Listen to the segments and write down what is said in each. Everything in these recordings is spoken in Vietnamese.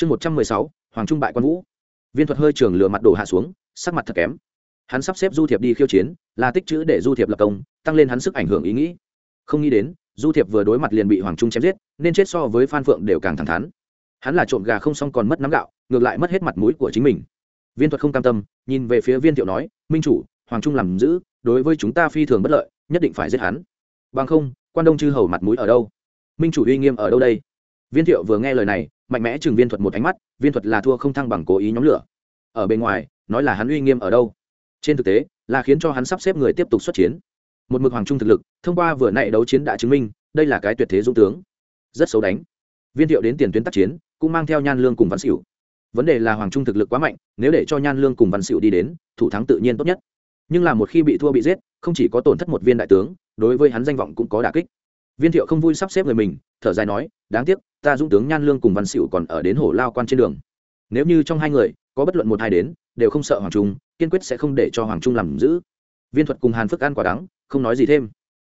chương một trăm mười sáu, hoàng trung bại quan vũ. Viên thuật hơi trường lừa mặt đổ hạ xuống, sắc mặt thật kém. Hắn sắp xếp du thiệp đi khiêu chiến, là tích chữ để du thiệp lập công, tăng lên hắn sức ảnh hưởng ý nghĩ. Không nghĩ đến, du thiệp vừa đối mặt liền bị hoàng trung chém giết, nên chết so với phan phượng đều càng thẳng thắn. Hắn là trộm gà không xong còn mất nắm gạo, ngược lại mất hết mặt mũi của chính mình. Viên thuật không cam tâm, nhìn về phía viên thiệu nói, minh chủ, hoàng trung làm giữ, đối với chúng ta phi thường bất lợi, nhất định phải giết hắn. Bằng không, quan đông chư hầu mặt mũi ở đâu? Minh chủ uy nghiêm ở đâu đây? Viên thiệu vừa nghe lời này mạnh mẽ chừng viên thuật một ánh mắt, viên thuật là thua không thăng bằng cố ý nhóm lửa. Ở bên ngoài, nói là hắn uy nghiêm ở đâu? Trên thực tế, là khiến cho hắn sắp xếp người tiếp tục xuất chiến. Một mực hoàng trung thực lực, thông qua vừa nãy đấu chiến đã chứng minh, đây là cái tuyệt thế dũng tướng. Rất xấu đánh. Viên thiệu đến tiền tuyến tác chiến, cũng mang theo nhan lương cùng văn xỉu vấn đề là hoàng trung thực lực quá mạnh, nếu để cho nhan lương cùng văn xỉu đi đến, thủ thắng tự nhiên tốt nhất. Nhưng là một khi bị thua bị giết, không chỉ có tổn thất một viên đại tướng, đối với hắn danh vọng cũng có đả kích viên thiệu không vui sắp xếp người mình, thở dài nói, đáng tiếc, ta dũng tướng nhan lương cùng văn xỉu còn ở đến hổ lao quan trên đường. Nếu như trong hai người có bất luận một hai đến, đều không sợ hoàng trung, kiên quyết sẽ không để cho hoàng trung làm giữ. Viên thuật cùng hàn phức ăn quả đắng, không nói gì thêm.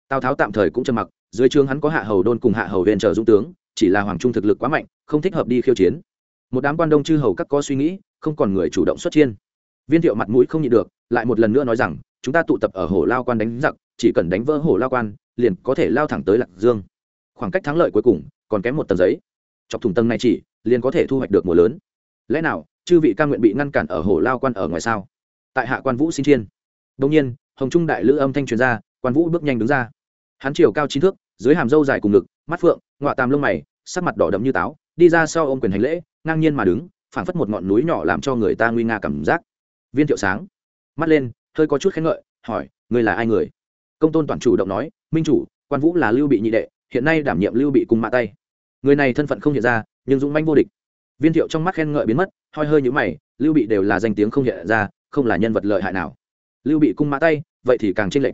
Tào tháo tạm thời cũng trầm mặc, dưới trường hắn có hạ hầu đôn cùng hạ hầu huyền chờ dũng tướng, chỉ là hoàng trung thực lực quá mạnh, không thích hợp đi khiêu chiến. Một đám quan đông chư hầu các có suy nghĩ, không còn người chủ động xuất chiên. Viên thiệu mặt mũi không nhịn được, lại một lần nữa nói rằng, chúng ta tụ tập ở hồ lao quan đánh giặc, chỉ cần đánh vỡ hồ lao quan liền có thể lao thẳng tới lạc dương. Khoảng cách thắng lợi cuối cùng còn kém một tầng giấy. Chọc thùng tầng này chỉ, liền có thể thu hoạch được mùa lớn. Lẽ nào, chư vị ca nguyện bị ngăn cản ở hồ lao quan ở ngoài sao? Tại hạ quan vũ xin chiên. Đông nhiên, hồng trung đại lữ âm thanh truyền ra, quan vũ bước nhanh đứng ra. Hắn chiều cao chín thước, dưới hàm râu dài cùng ngực, mắt phượng, ngọa tam lông mày, sắc mặt đỏ đậm như táo, đi ra sau ôm quyền hành lễ, ngang nhiên mà đứng, phảng phất một ngọn núi nhỏ làm cho người ta nguy nga cảm giác. Viên thiệu sáng. Mắt lên, hơi có chút khen ngợi, hỏi, ngươi là ai người? Công tôn toàn chủ động nói minh chủ, quan vũ là lưu bị nhị đệ, hiện nay đảm nhiệm lưu bị cùng mạ tay. Người này thân phận không hiện ra, nhưng dũng manh vô địch. Viên thiệu trong mắt khen ngợi biến mất, hoi hơi nhữ mày, lưu bị đều là danh tiếng không hiện ra, không là nhân vật lợi hại nào. Lưu bị cung mã tay, vậy thì càng tranh lệch.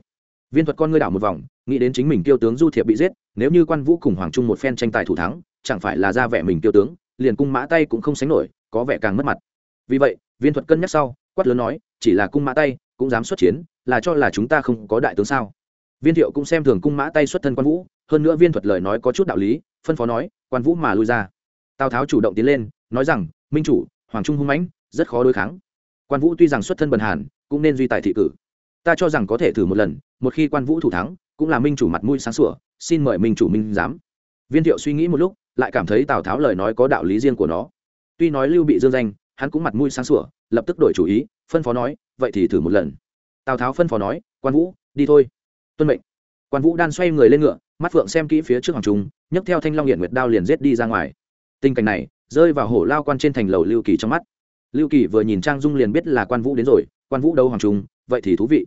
Viên thuật con ngươi đảo một vòng, nghĩ đến chính mình tiêu tướng du thiệp bị giết, nếu như quan vũ cùng hoàng trung một phen tranh tài thủ thắng, chẳng phải là ra vẻ mình tiêu tướng, liền cung mã tay cũng không sánh nổi, có vẻ càng mất mặt. Vì vậy, viên thuật cân nhắc sau, quát lớn nói, chỉ là cung mã tay, cũng dám xuất chiến, là cho là chúng ta không có đại tướng sao? Viên thiệu cũng xem thường cung mã tay xuất thân quan vũ, hơn nữa viên thuật lời nói có chút đạo lý, phân phó nói, quan vũ mà lui ra. Tào tháo chủ động tiến lên, nói rằng, minh chủ, hoàng trung hung mãnh, rất khó đối kháng. Quan vũ tuy rằng xuất thân bần hàn, cũng nên duy tài thị cử. Ta cho rằng có thể thử một lần, một khi quan vũ thủ thắng, cũng là minh chủ mặt mũi sáng sủa, xin mời minh chủ minh giám. Viên thiệu suy nghĩ một lúc, lại cảm thấy tào tháo lời nói có đạo lý riêng của nó. Tuy nói lưu bị dương danh, hắn cũng mặt mũi sáng sủa, lập tức đổi chủ ý, phân phó nói, vậy thì thử một lần. Tào tháo phân phó nói, quan vũ, đi thôi tuân mệnh. Quan vũ đan xoay người lên ngựa, mắt phượng xem kỹ phía trước hoàng trung, nhấc theo thanh long hiện nguyệt đao liền giết đi ra ngoài. Tình cảnh này rơi vào hổ lao quan trên thành lầu lưu kỳ trong mắt. Lưu kỳ vừa nhìn trang dung liền biết là quan vũ đến rồi, quan vũ đâu hoàng trung, vậy thì thú vị.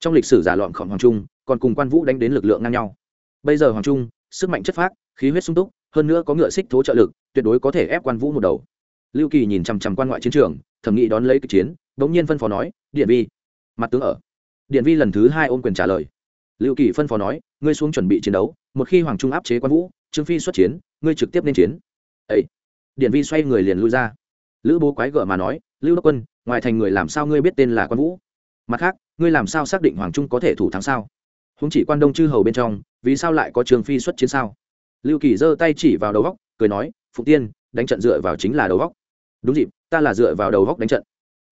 Trong lịch sử giả loạn khổng hoàng trung, còn cùng quan vũ đánh đến lực lượng ngang nhau. Bây giờ hoàng trung, sức mạnh chất phác, khí huyết sung túc, hơn nữa có ngựa xích thố trợ lực, tuyệt đối có thể ép quan vũ một đầu. Lưu kỳ nhìn chằm chằm quan ngoại chiến trường thẩm nghị đón lấy kịch chiến, bỗng nhiên phân phó nói, điện vi. Mặt tướng ở. Điện vi lần thứ hai ôm quyền trả lời lưu kỳ phân phó nói, ngươi xuống chuẩn bị chiến đấu, một khi hoàng trung áp chế quan vũ, trương phi xuất chiến, ngươi trực tiếp nên chiến. Ấy điện vi xoay người liền lui ra. Lữ bố quái gở mà nói, lưu đốc quân, ngoài thành người làm sao ngươi biết tên là quan vũ? Mặt khác, ngươi làm sao xác định hoàng trung có thể thủ thắng sao? Không chỉ quan đông chư hầu bên trong, vì sao lại có trường phi xuất chiến sao? Lưu kỳ giơ tay chỉ vào đầu góc, cười nói phụ tiên, đánh trận dựa vào chính là đầu góc. Đúng dịp, ta là dựa vào đầu góc đánh trận.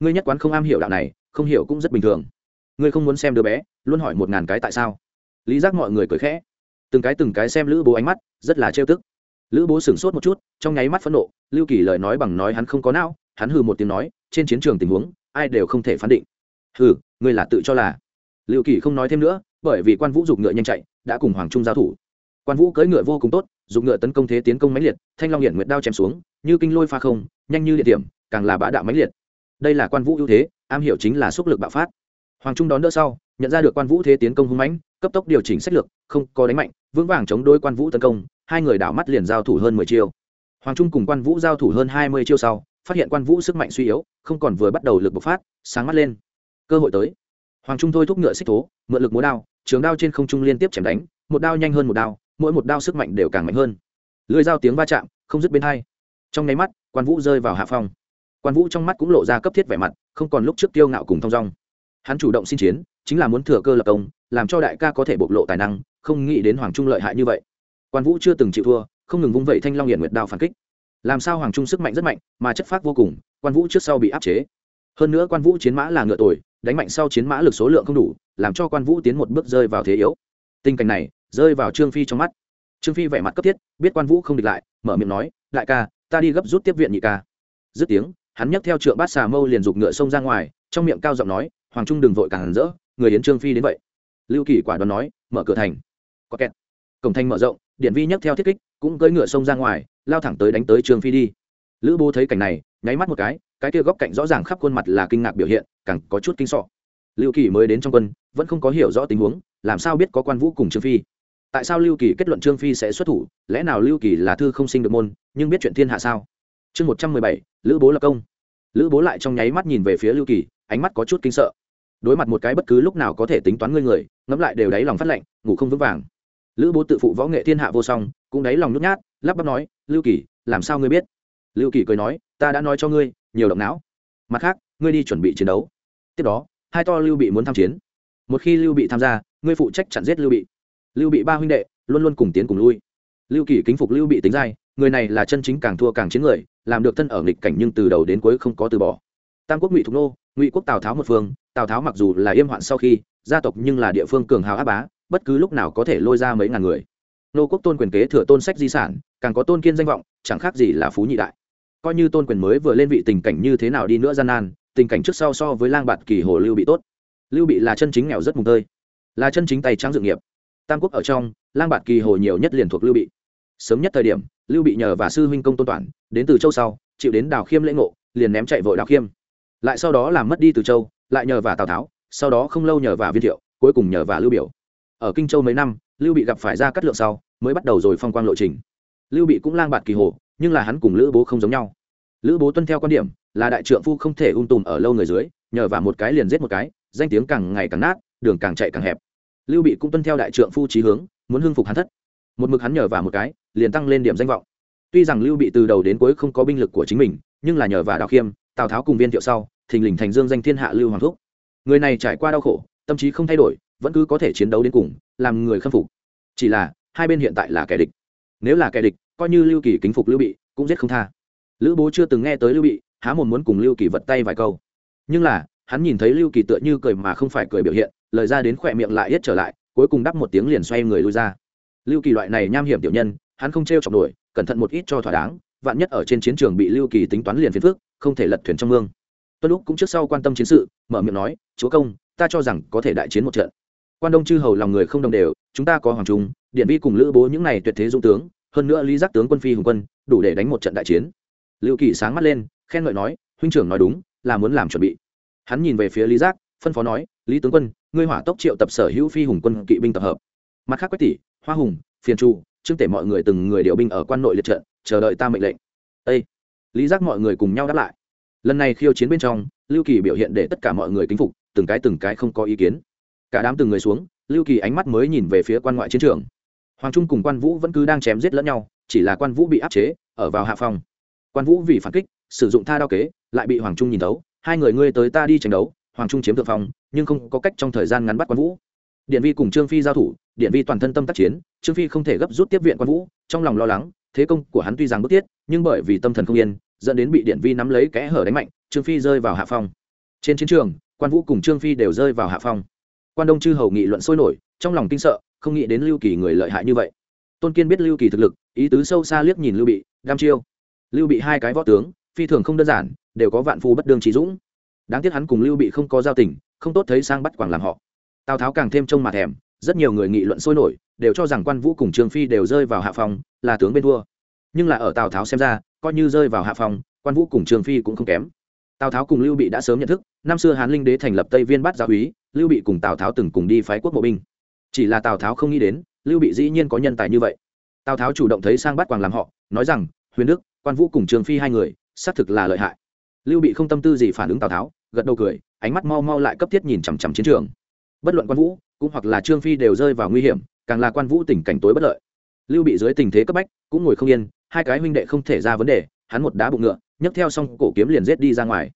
Ngươi nhất quán không am hiểu đạo này, không hiểu cũng rất bình thường ngươi không muốn xem đứa bé, luôn hỏi một ngàn cái tại sao? Lý giác mọi người cười khẽ. Từng cái từng cái xem lữ bố ánh mắt, rất là trêu tức. Lữ bố sửng sốt một chút, trong nháy mắt phẫn nộ, lưu kỳ lời nói bằng nói hắn không có não, hắn hừ một tiếng nói, trên chiến trường tình huống, ai đều không thể phán định. Hừ, ngươi là tự cho là. Lưu kỳ không nói thêm nữa, bởi vì quan vũ giục ngựa nhanh chạy, đã cùng hoàng trung giao thủ. Quan vũ cưỡi ngựa vô cùng tốt dùng ngựa tấn công thế tiến công mãnh liệt, thanh long hiển nguyệt đao chém xuống, như kinh lôi pha không, nhanh như địa điểm càng là bá đạo mãnh liệt. Đây là quan vũ ưu thế, am hiểu chính là sức lực bạo phát hoàng trung đón đỡ sau, nhận ra được quan vũ thế tiến công hung mãnh, cấp tốc điều chỉnh sách lược, không có đánh mạnh, vững vàng chống đối quan vũ tấn công, hai người đảo mắt liền giao thủ hơn mười chiêu. Hoàng trung cùng quan vũ giao thủ hơn hai mươi chiêu sau, phát hiện quan vũ sức mạnh suy yếu, không còn vừa bắt đầu lực bộc phát, sáng mắt lên. Cơ hội tới. Hoàng trung thôi thúc ngựa xích thố, mượn lực múa đao, trường đao trên không trung liên tiếp chém đánh, một đao nhanh hơn một đao, mỗi một đao sức mạnh đều càng mạnh hơn. Lưới dao tiếng va chạm, không dứt bên hai. Trong nháy mắt, quan vũ rơi vào hạ phong. Quan vũ trong mắt cũng lộ ra cấp thiết vẻ mặt, không còn lúc trước kiêu ngạo cùng thong dong hắn chủ động xin chiến, chính là muốn thừa cơ lập công, làm cho đại ca có thể bộc lộ tài năng, không nghĩ đến hoàng trung lợi hại như vậy. Quan vũ chưa từng chịu thua, không ngừng vung vẩy thanh long hiển nguyệt đao phản kích. Làm sao hoàng trung sức mạnh rất mạnh, mà chất phác vô cùng, quan vũ trước sau bị áp chế. Hơn nữa quan vũ chiến mã là ngựa tồi, đánh mạnh sau chiến mã lực số lượng không đủ, làm cho quan vũ tiến một bước rơi vào thế yếu. Tình cảnh này, rơi vào trương phi trong mắt. Trương phi vẻ mặt cấp thiết, biết quan vũ không địch lại, mở miệng nói, đại ca, ta đi gấp rút tiếp viện nhị ca. Dứt tiếng, hắn nhấc theo trượng bát xà mâu liền giục ngựa sông ra ngoài trong miệng cao giọng nói, hoàng trung đừng vội càng hẳn rỡ, người yến trương phi đến vậy. Lưu kỳ quả đoán nói, mở cửa thành. Có kẹt. Cổng thành mở rộng điện vi nhấc theo thiết kích, cũng cưỡi ngựa sông ra ngoài, lao thẳng tới đánh tới trương phi đi. Lữ bố thấy cảnh này, nháy mắt một cái cái kia góc cạnh rõ ràng khắp khuôn mặt là kinh ngạc biểu hiện, càng có chút kinh sọ lưu kỳ mới đến trong quân, vẫn không có hiểu rõ tình huống, làm sao biết có quan vũ cùng trương phi? Tại sao lưu kỳ kết luận trương phi sẽ xuất thủ, lẽ nào lưu kỳ là thư không sinh được môn, nhưng biết chuyện thiên hạ sao? Chương một trăm mười bảy, lữ bố lập công lữ bố lại trong nháy mắt nhìn về phía lưu kỳ, ánh mắt có chút kinh sợ. Đối mặt một cái bất cứ lúc nào có thể tính toán ngươi người, ngẫm lại đều đáy lòng phát lạnh, ngủ không vững vàng. Lữ bố tự phụ võ nghệ thiên hạ vô song, cũng đáy lòng nhút nhát, lắp bắp nói, lưu kỳ, làm sao ngươi biết? Lưu kỳ cười nói, ta đã nói cho ngươi, nhiều động não. Mặt khác, ngươi đi chuẩn bị chiến đấu. Tiếp đó, hai to lưu bị muốn tham chiến. Một khi lưu bị tham gia, ngươi phụ trách chặn giết lưu bị. Lưu bị ba huynh đệ, luôn luôn cùng tiến cùng lui. Lưu kỳ kính phục lưu bị tính dai, người này là chân chính càng thua càng chiến người làm được thân ở nghịch cảnh nhưng từ đầu đến cuối không có từ bỏ. Tam quốc ngụy thục nô, ngụy quốc tào tháo một phương, tào tháo mặc dù là yêm hoạn sau khi, gia tộc nhưng là địa phương cường hào áp bá, bất cứ lúc nào có thể lôi ra mấy ngàn người. Nô quốc tôn quyền kế thừa tôn sách di sản, càng có tôn kiên danh vọng, chẳng khác gì là phú nhị đại. Coi như tôn quyền mới vừa lên vị tình cảnh như thế nào đi nữa gian nan, tình cảnh trước sau so với lang bạt kỳ hồ lưu bị tốt. Lưu bị là chân chính nghèo rất mùng tơi, là chân chính tay trắng dự nghiệp. Tam quốc ở trong, lang bạt kỳ hồ nhiều nhất liền thuộc lưu bị sớm nhất thời điểm, lưu bị nhờ và sư huynh công tôn toản, đến từ châu sau, chịu đến đào khiêm lễ ngộ, liền ném chạy vội đào khiêm. Lại sau đó làm mất đi từ châu, lại nhờ và tào tháo, sau đó không lâu nhờ và viên thiệu, cuối cùng nhờ và lưu biểu. Ở kinh châu mấy năm, lưu bị gặp phải ra cắt lượng sau, mới bắt đầu rồi phong quang lộ trình. Lưu bị cũng lang bạt kỳ hồ, nhưng là hắn cùng lữ bố không giống nhau. Lữ bố tuân theo quan điểm, là đại trượng phu không thể ung tùm ở lâu người dưới, nhờ vào một cái liền giết một cái, danh tiếng càng ngày càng nát, đường càng chạy càng hẹp. Lưu bị cũng tuân theo đại trượng phu trí hướng, muốn hưng phục hắn thất. Một mực hắn nhờ vào một cái liền tăng lên điểm danh vọng. Tuy rằng lưu bị từ đầu đến cuối không có binh lực của chính mình, nhưng là nhờ vào đào khiêm, tào tháo cùng viên thiệu sau, thình lình thành dương danh thiên hạ lưu hoàng thúc. Người này trải qua đau khổ, tâm trí không thay đổi, vẫn cứ có thể chiến đấu đến cùng, làm người khâm phục. Chỉ là, hai bên hiện tại là kẻ địch. Nếu là kẻ địch, coi như lưu kỳ kính phục lưu bị, cũng giết không tha. Lữ bố chưa từng nghe tới lưu bị, há một muốn cùng lưu kỳ vật tay vài câu. Nhưng là, hắn nhìn thấy lưu kỳ tựa như cười mà không phải cười biểu hiện, lời ra đến khỏe miệng lại hết trở lại, cuối cùng đắp một tiếng liền xoay người lui ra. Lưu kỳ loại này nham hiểm tiểu nhân hắn không t r chọc nổi, cẩn thận một ít cho thỏa đáng, vạn nhất ở trên chiến trường bị lưu kỳ tính toán liền phiền phước không thể lật thuyền trong mương. Tuân lúc cũng trước sau quan tâm chiến sự, mở miệng nói, chúa công, ta cho rằng có thể đại chiến một trận. Quan đông chư hầu lòng người không đồng đều, chúng ta có hoàng trung, điện vi cùng lữ bố những này tuyệt thế dũng tướng, hơn nữa lý giác tướng quân phi hùng quân, đủ để đánh một trận đại chiến. Lưu kỳ sáng mắt lên, khen ngợi nói, huynh trưởng nói đúng, là muốn làm chuẩn bị. Hắn nhìn về phía lý giác, phân phó nói, lý tướng quân, ngươi hỏa tốc triệu tập sở hữu phi hùng quân kỵ binh tập hợp. Mặt khác quách tỷ, hoa hùng, phiền trụ trương tể mọi người từng người điều binh ở quan nội liệt trận, chờ đợi ta mệnh lệnh. Ê! lý giác mọi người cùng nhau đáp lại. Lần này khiêu chiến bên trong, lưu kỳ biểu hiện để tất cả mọi người kính phục, từng cái từng cái không có ý kiến. Cả đám từng người xuống, lưu kỳ ánh mắt mới nhìn về phía quan ngoại chiến trường. Hoàng trung cùng quan vũ vẫn cứ đang chém giết lẫn nhau, chỉ là quan vũ bị áp chế, ở vào hạ phòng. Quan vũ vì phản kích, sử dụng tha đao kế, lại bị hoàng trung nhìn thấu. Hai người ngươi tới ta đi tranh đấu, hoàng trung chiếm thượng phong nhưng không có cách trong thời gian ngắn bắt quan vũ. Điện vi cùng trương phi giao thủ điện vi toàn thân tâm tác chiến, trương phi không thể gấp rút tiếp viện quan vũ, trong lòng lo lắng, thế công của hắn tuy rằng bức thiết, nhưng bởi vì tâm thần không yên, dẫn đến bị điện vi nắm lấy kẽ hở đánh mạnh, trương phi rơi vào hạ phong. Trên chiến trường, quan vũ cùng trương phi đều rơi vào hạ phong. Quan đông chư hầu nghị luận sôi nổi, trong lòng kinh sợ, không nghĩ đến lưu kỳ người lợi hại như vậy. Tôn kiên biết lưu kỳ thực lực, ý tứ sâu xa liếc nhìn lưu bị, đam chiêu. Lưu bị hai cái võ tướng, phi thường không đơn giản, đều có vạn phu bất đương trí dũng. Đáng tiếc hắn cùng lưu bị không có giao tình, không tốt thấy sang bắt quảng làm họ. Tào tháo càng thêm trông mặt thèm rất nhiều người nghị luận sôi nổi, đều cho rằng quan vũ cùng trương phi đều rơi vào hạ phòng là tướng bên thua. Nhưng là ở tào tháo xem ra, coi như rơi vào hạ phòng quan vũ cùng trương phi cũng không kém. Tào tháo cùng lưu bị đã sớm nhận thức, năm xưa hán linh đế thành lập tây viên bắt gia úy lưu bị cùng tào tháo từng cùng đi phái quốc mộ binh. Chỉ là tào tháo không nghĩ đến, lưu bị dĩ nhiên có nhân tài như vậy. Tào tháo chủ động thấy sang bắt quàng làm họ, nói rằng, huyền đức, quan vũ cùng trương phi hai người, xác thực là lợi hại. Lưu bị không tâm tư gì phản ứng tào tháo, gật đầu cười, ánh mắt mau mau lại cấp thiết nhìn chằm chằm chiến trường. Bất luận quan vũ cũng hoặc là trương phi đều rơi vào nguy hiểm, càng là quan vũ tình cảnh tối bất lợi. Lưu bị dưới tình thế cấp bách, cũng ngồi không yên, hai cái huynh đệ không thể ra vấn đề, hắn một đá bụng ngựa, nhấc theo xong cổ kiếm liền giết đi ra ngoài.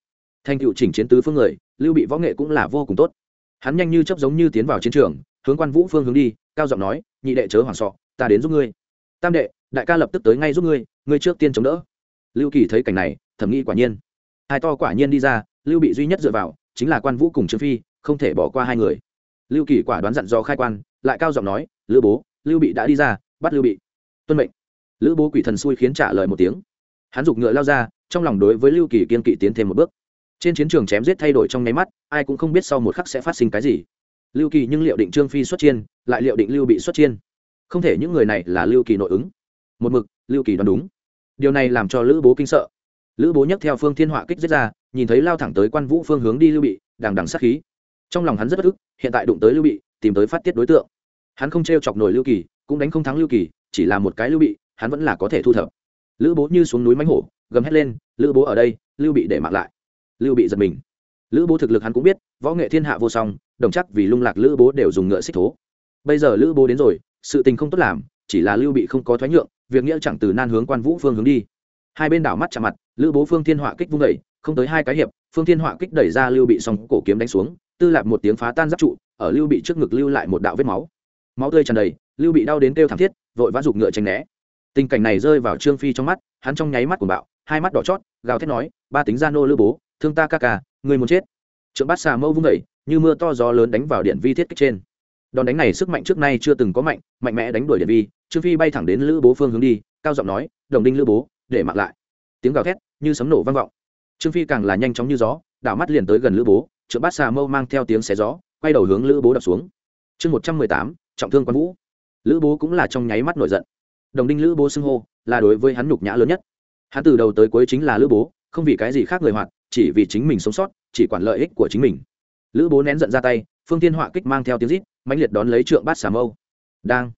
Thành cựu chỉnh chiến tứ phương người, lưu bị võ nghệ cũng là vô cùng tốt. Hắn nhanh như chấp giống như tiến vào chiến trường, hướng quan vũ phương hướng đi, cao giọng nói, nhị đệ chớ hoảng sọ ta đến giúp ngươi. Tam đệ, đại ca lập tức tới ngay giúp ngươi ngươi trước tiên chống đỡ. Lưu kỳ thấy cảnh này thẩm nghĩ quả nhiên. Hai to quả nhiên đi ra, lưu bị duy nhất dựa vào, chính là quan vũ cùng trương phi, không thể bỏ qua hai người lưu kỳ quả đoán dặn do khai quan, lại cao giọng nói, lữ bố, lưu bị đã đi ra, bắt lưu bị. Tuân mệnh. Lữ bố quỷ thần xui khiến trả lời một tiếng. Hắn giục ngựa lao ra, trong lòng đối với lưu kỳ kiên kỵ tiến thêm một bước. Trên chiến trường chém giết thay đổi trong nháy mắt, ai cũng không biết sau một khắc sẽ phát sinh cái gì. Lưu kỳ nhưng liệu định trương phi xuất chiên, lại liệu định lưu bị xuất chiên? Không thể, những người này là lưu kỳ nội ứng. Một mực, lưu kỳ đoán đúng. Điều này làm cho lữ bố kinh sợ. Lữ bố nhấc theo phương thiên họa kích giết ra, nhìn thấy lao thẳng tới quan vũ phương hướng đi lưu bị, đằng đằng sát khí trong lòng hắn rất bất ức, hiện tại đụng tới lưu bị, tìm tới phát tiết đối tượng. Hắn không t r e o chọc nổi lưu kỳ, cũng đánh không thắng lưu kỳ, chỉ là một cái lưu bị, hắn vẫn là có thể thu thập. Lữ bố như xuống núi mánh hổ, gầm hét lên, lữ bố ở đây, lưu bị để mặc lại. Lưu bị giật mình. Lữ bố thực lực hắn cũng biết, võ nghệ thiên hạ vô song, đồng chắc vì lung lạc lữ bố đều dùng ngựa xích thố. Bây giờ lữ bố đến rồi, sự tình không tốt làm, chỉ là lưu bị không có thoái nhượng, việc nghĩa chẳng từ nan hướng quan vũ phương hướng đi. Hai bên đảo mắt chạm mặt, lữ bố phương thiên họa kích vung đẩy không tới hai cái hiệp, phương thiên họa kích đẩy ra lưu bị xong cổ kiếm đánh xuống tư lạc một tiếng phá tan giáp trụ, ở lưu bị trước ngực lưu lại một đạo vết máu. Máu tươi tràn đầy, lưu bị đau đến kêu thảm thiết, vội vã giục ngựa tránh né. Tình cảnh này rơi vào trương phi trong mắt, hắn trong nháy mắt của bạo, hai mắt đỏ chót, gào thét nói, ba tính gia nô lữ bố, thương ta ca ca người muốn chết. Trượng bát xà mâu vung đẩy như mưa to gió lớn đánh vào điện vi thiết kích trên. Đòn đánh này sức mạnh trước nay chưa từng có mạnh mạnh mẽ đánh đuổi điện vi, trương phi bay thẳng đến lữ bố phương hướng đi, cao giọng nói, đồng đinh lữ bố, để mặc lại. Tiếng gào thét như sấm nổ vang vọng. Trương phi càng là nhanh chóng như gió, đảo mắt liền tới gần lữ bố trượng bát xà mâu mang theo tiếng xé gió, quay đầu hướng lữ bố đập xuống. Chương một trăm mười tám, trọng thương quan vũ. Lữ bố cũng là trong nháy mắt nổi giận. Đồng đinh lữ bố xưng hô, là đối với hắn nhục nhã lớn nhất. Hắn từ đầu tới cuối chính là lữ bố, không vì cái gì khác người hoạt, chỉ vì chính mình sống sót, chỉ quản lợi ích của chính mình. Lữ bố nén giận ra tay, phương tiên họa kích mang theo tiếng rít, mãnh liệt đón lấy trượng bát xà mâu. Đang.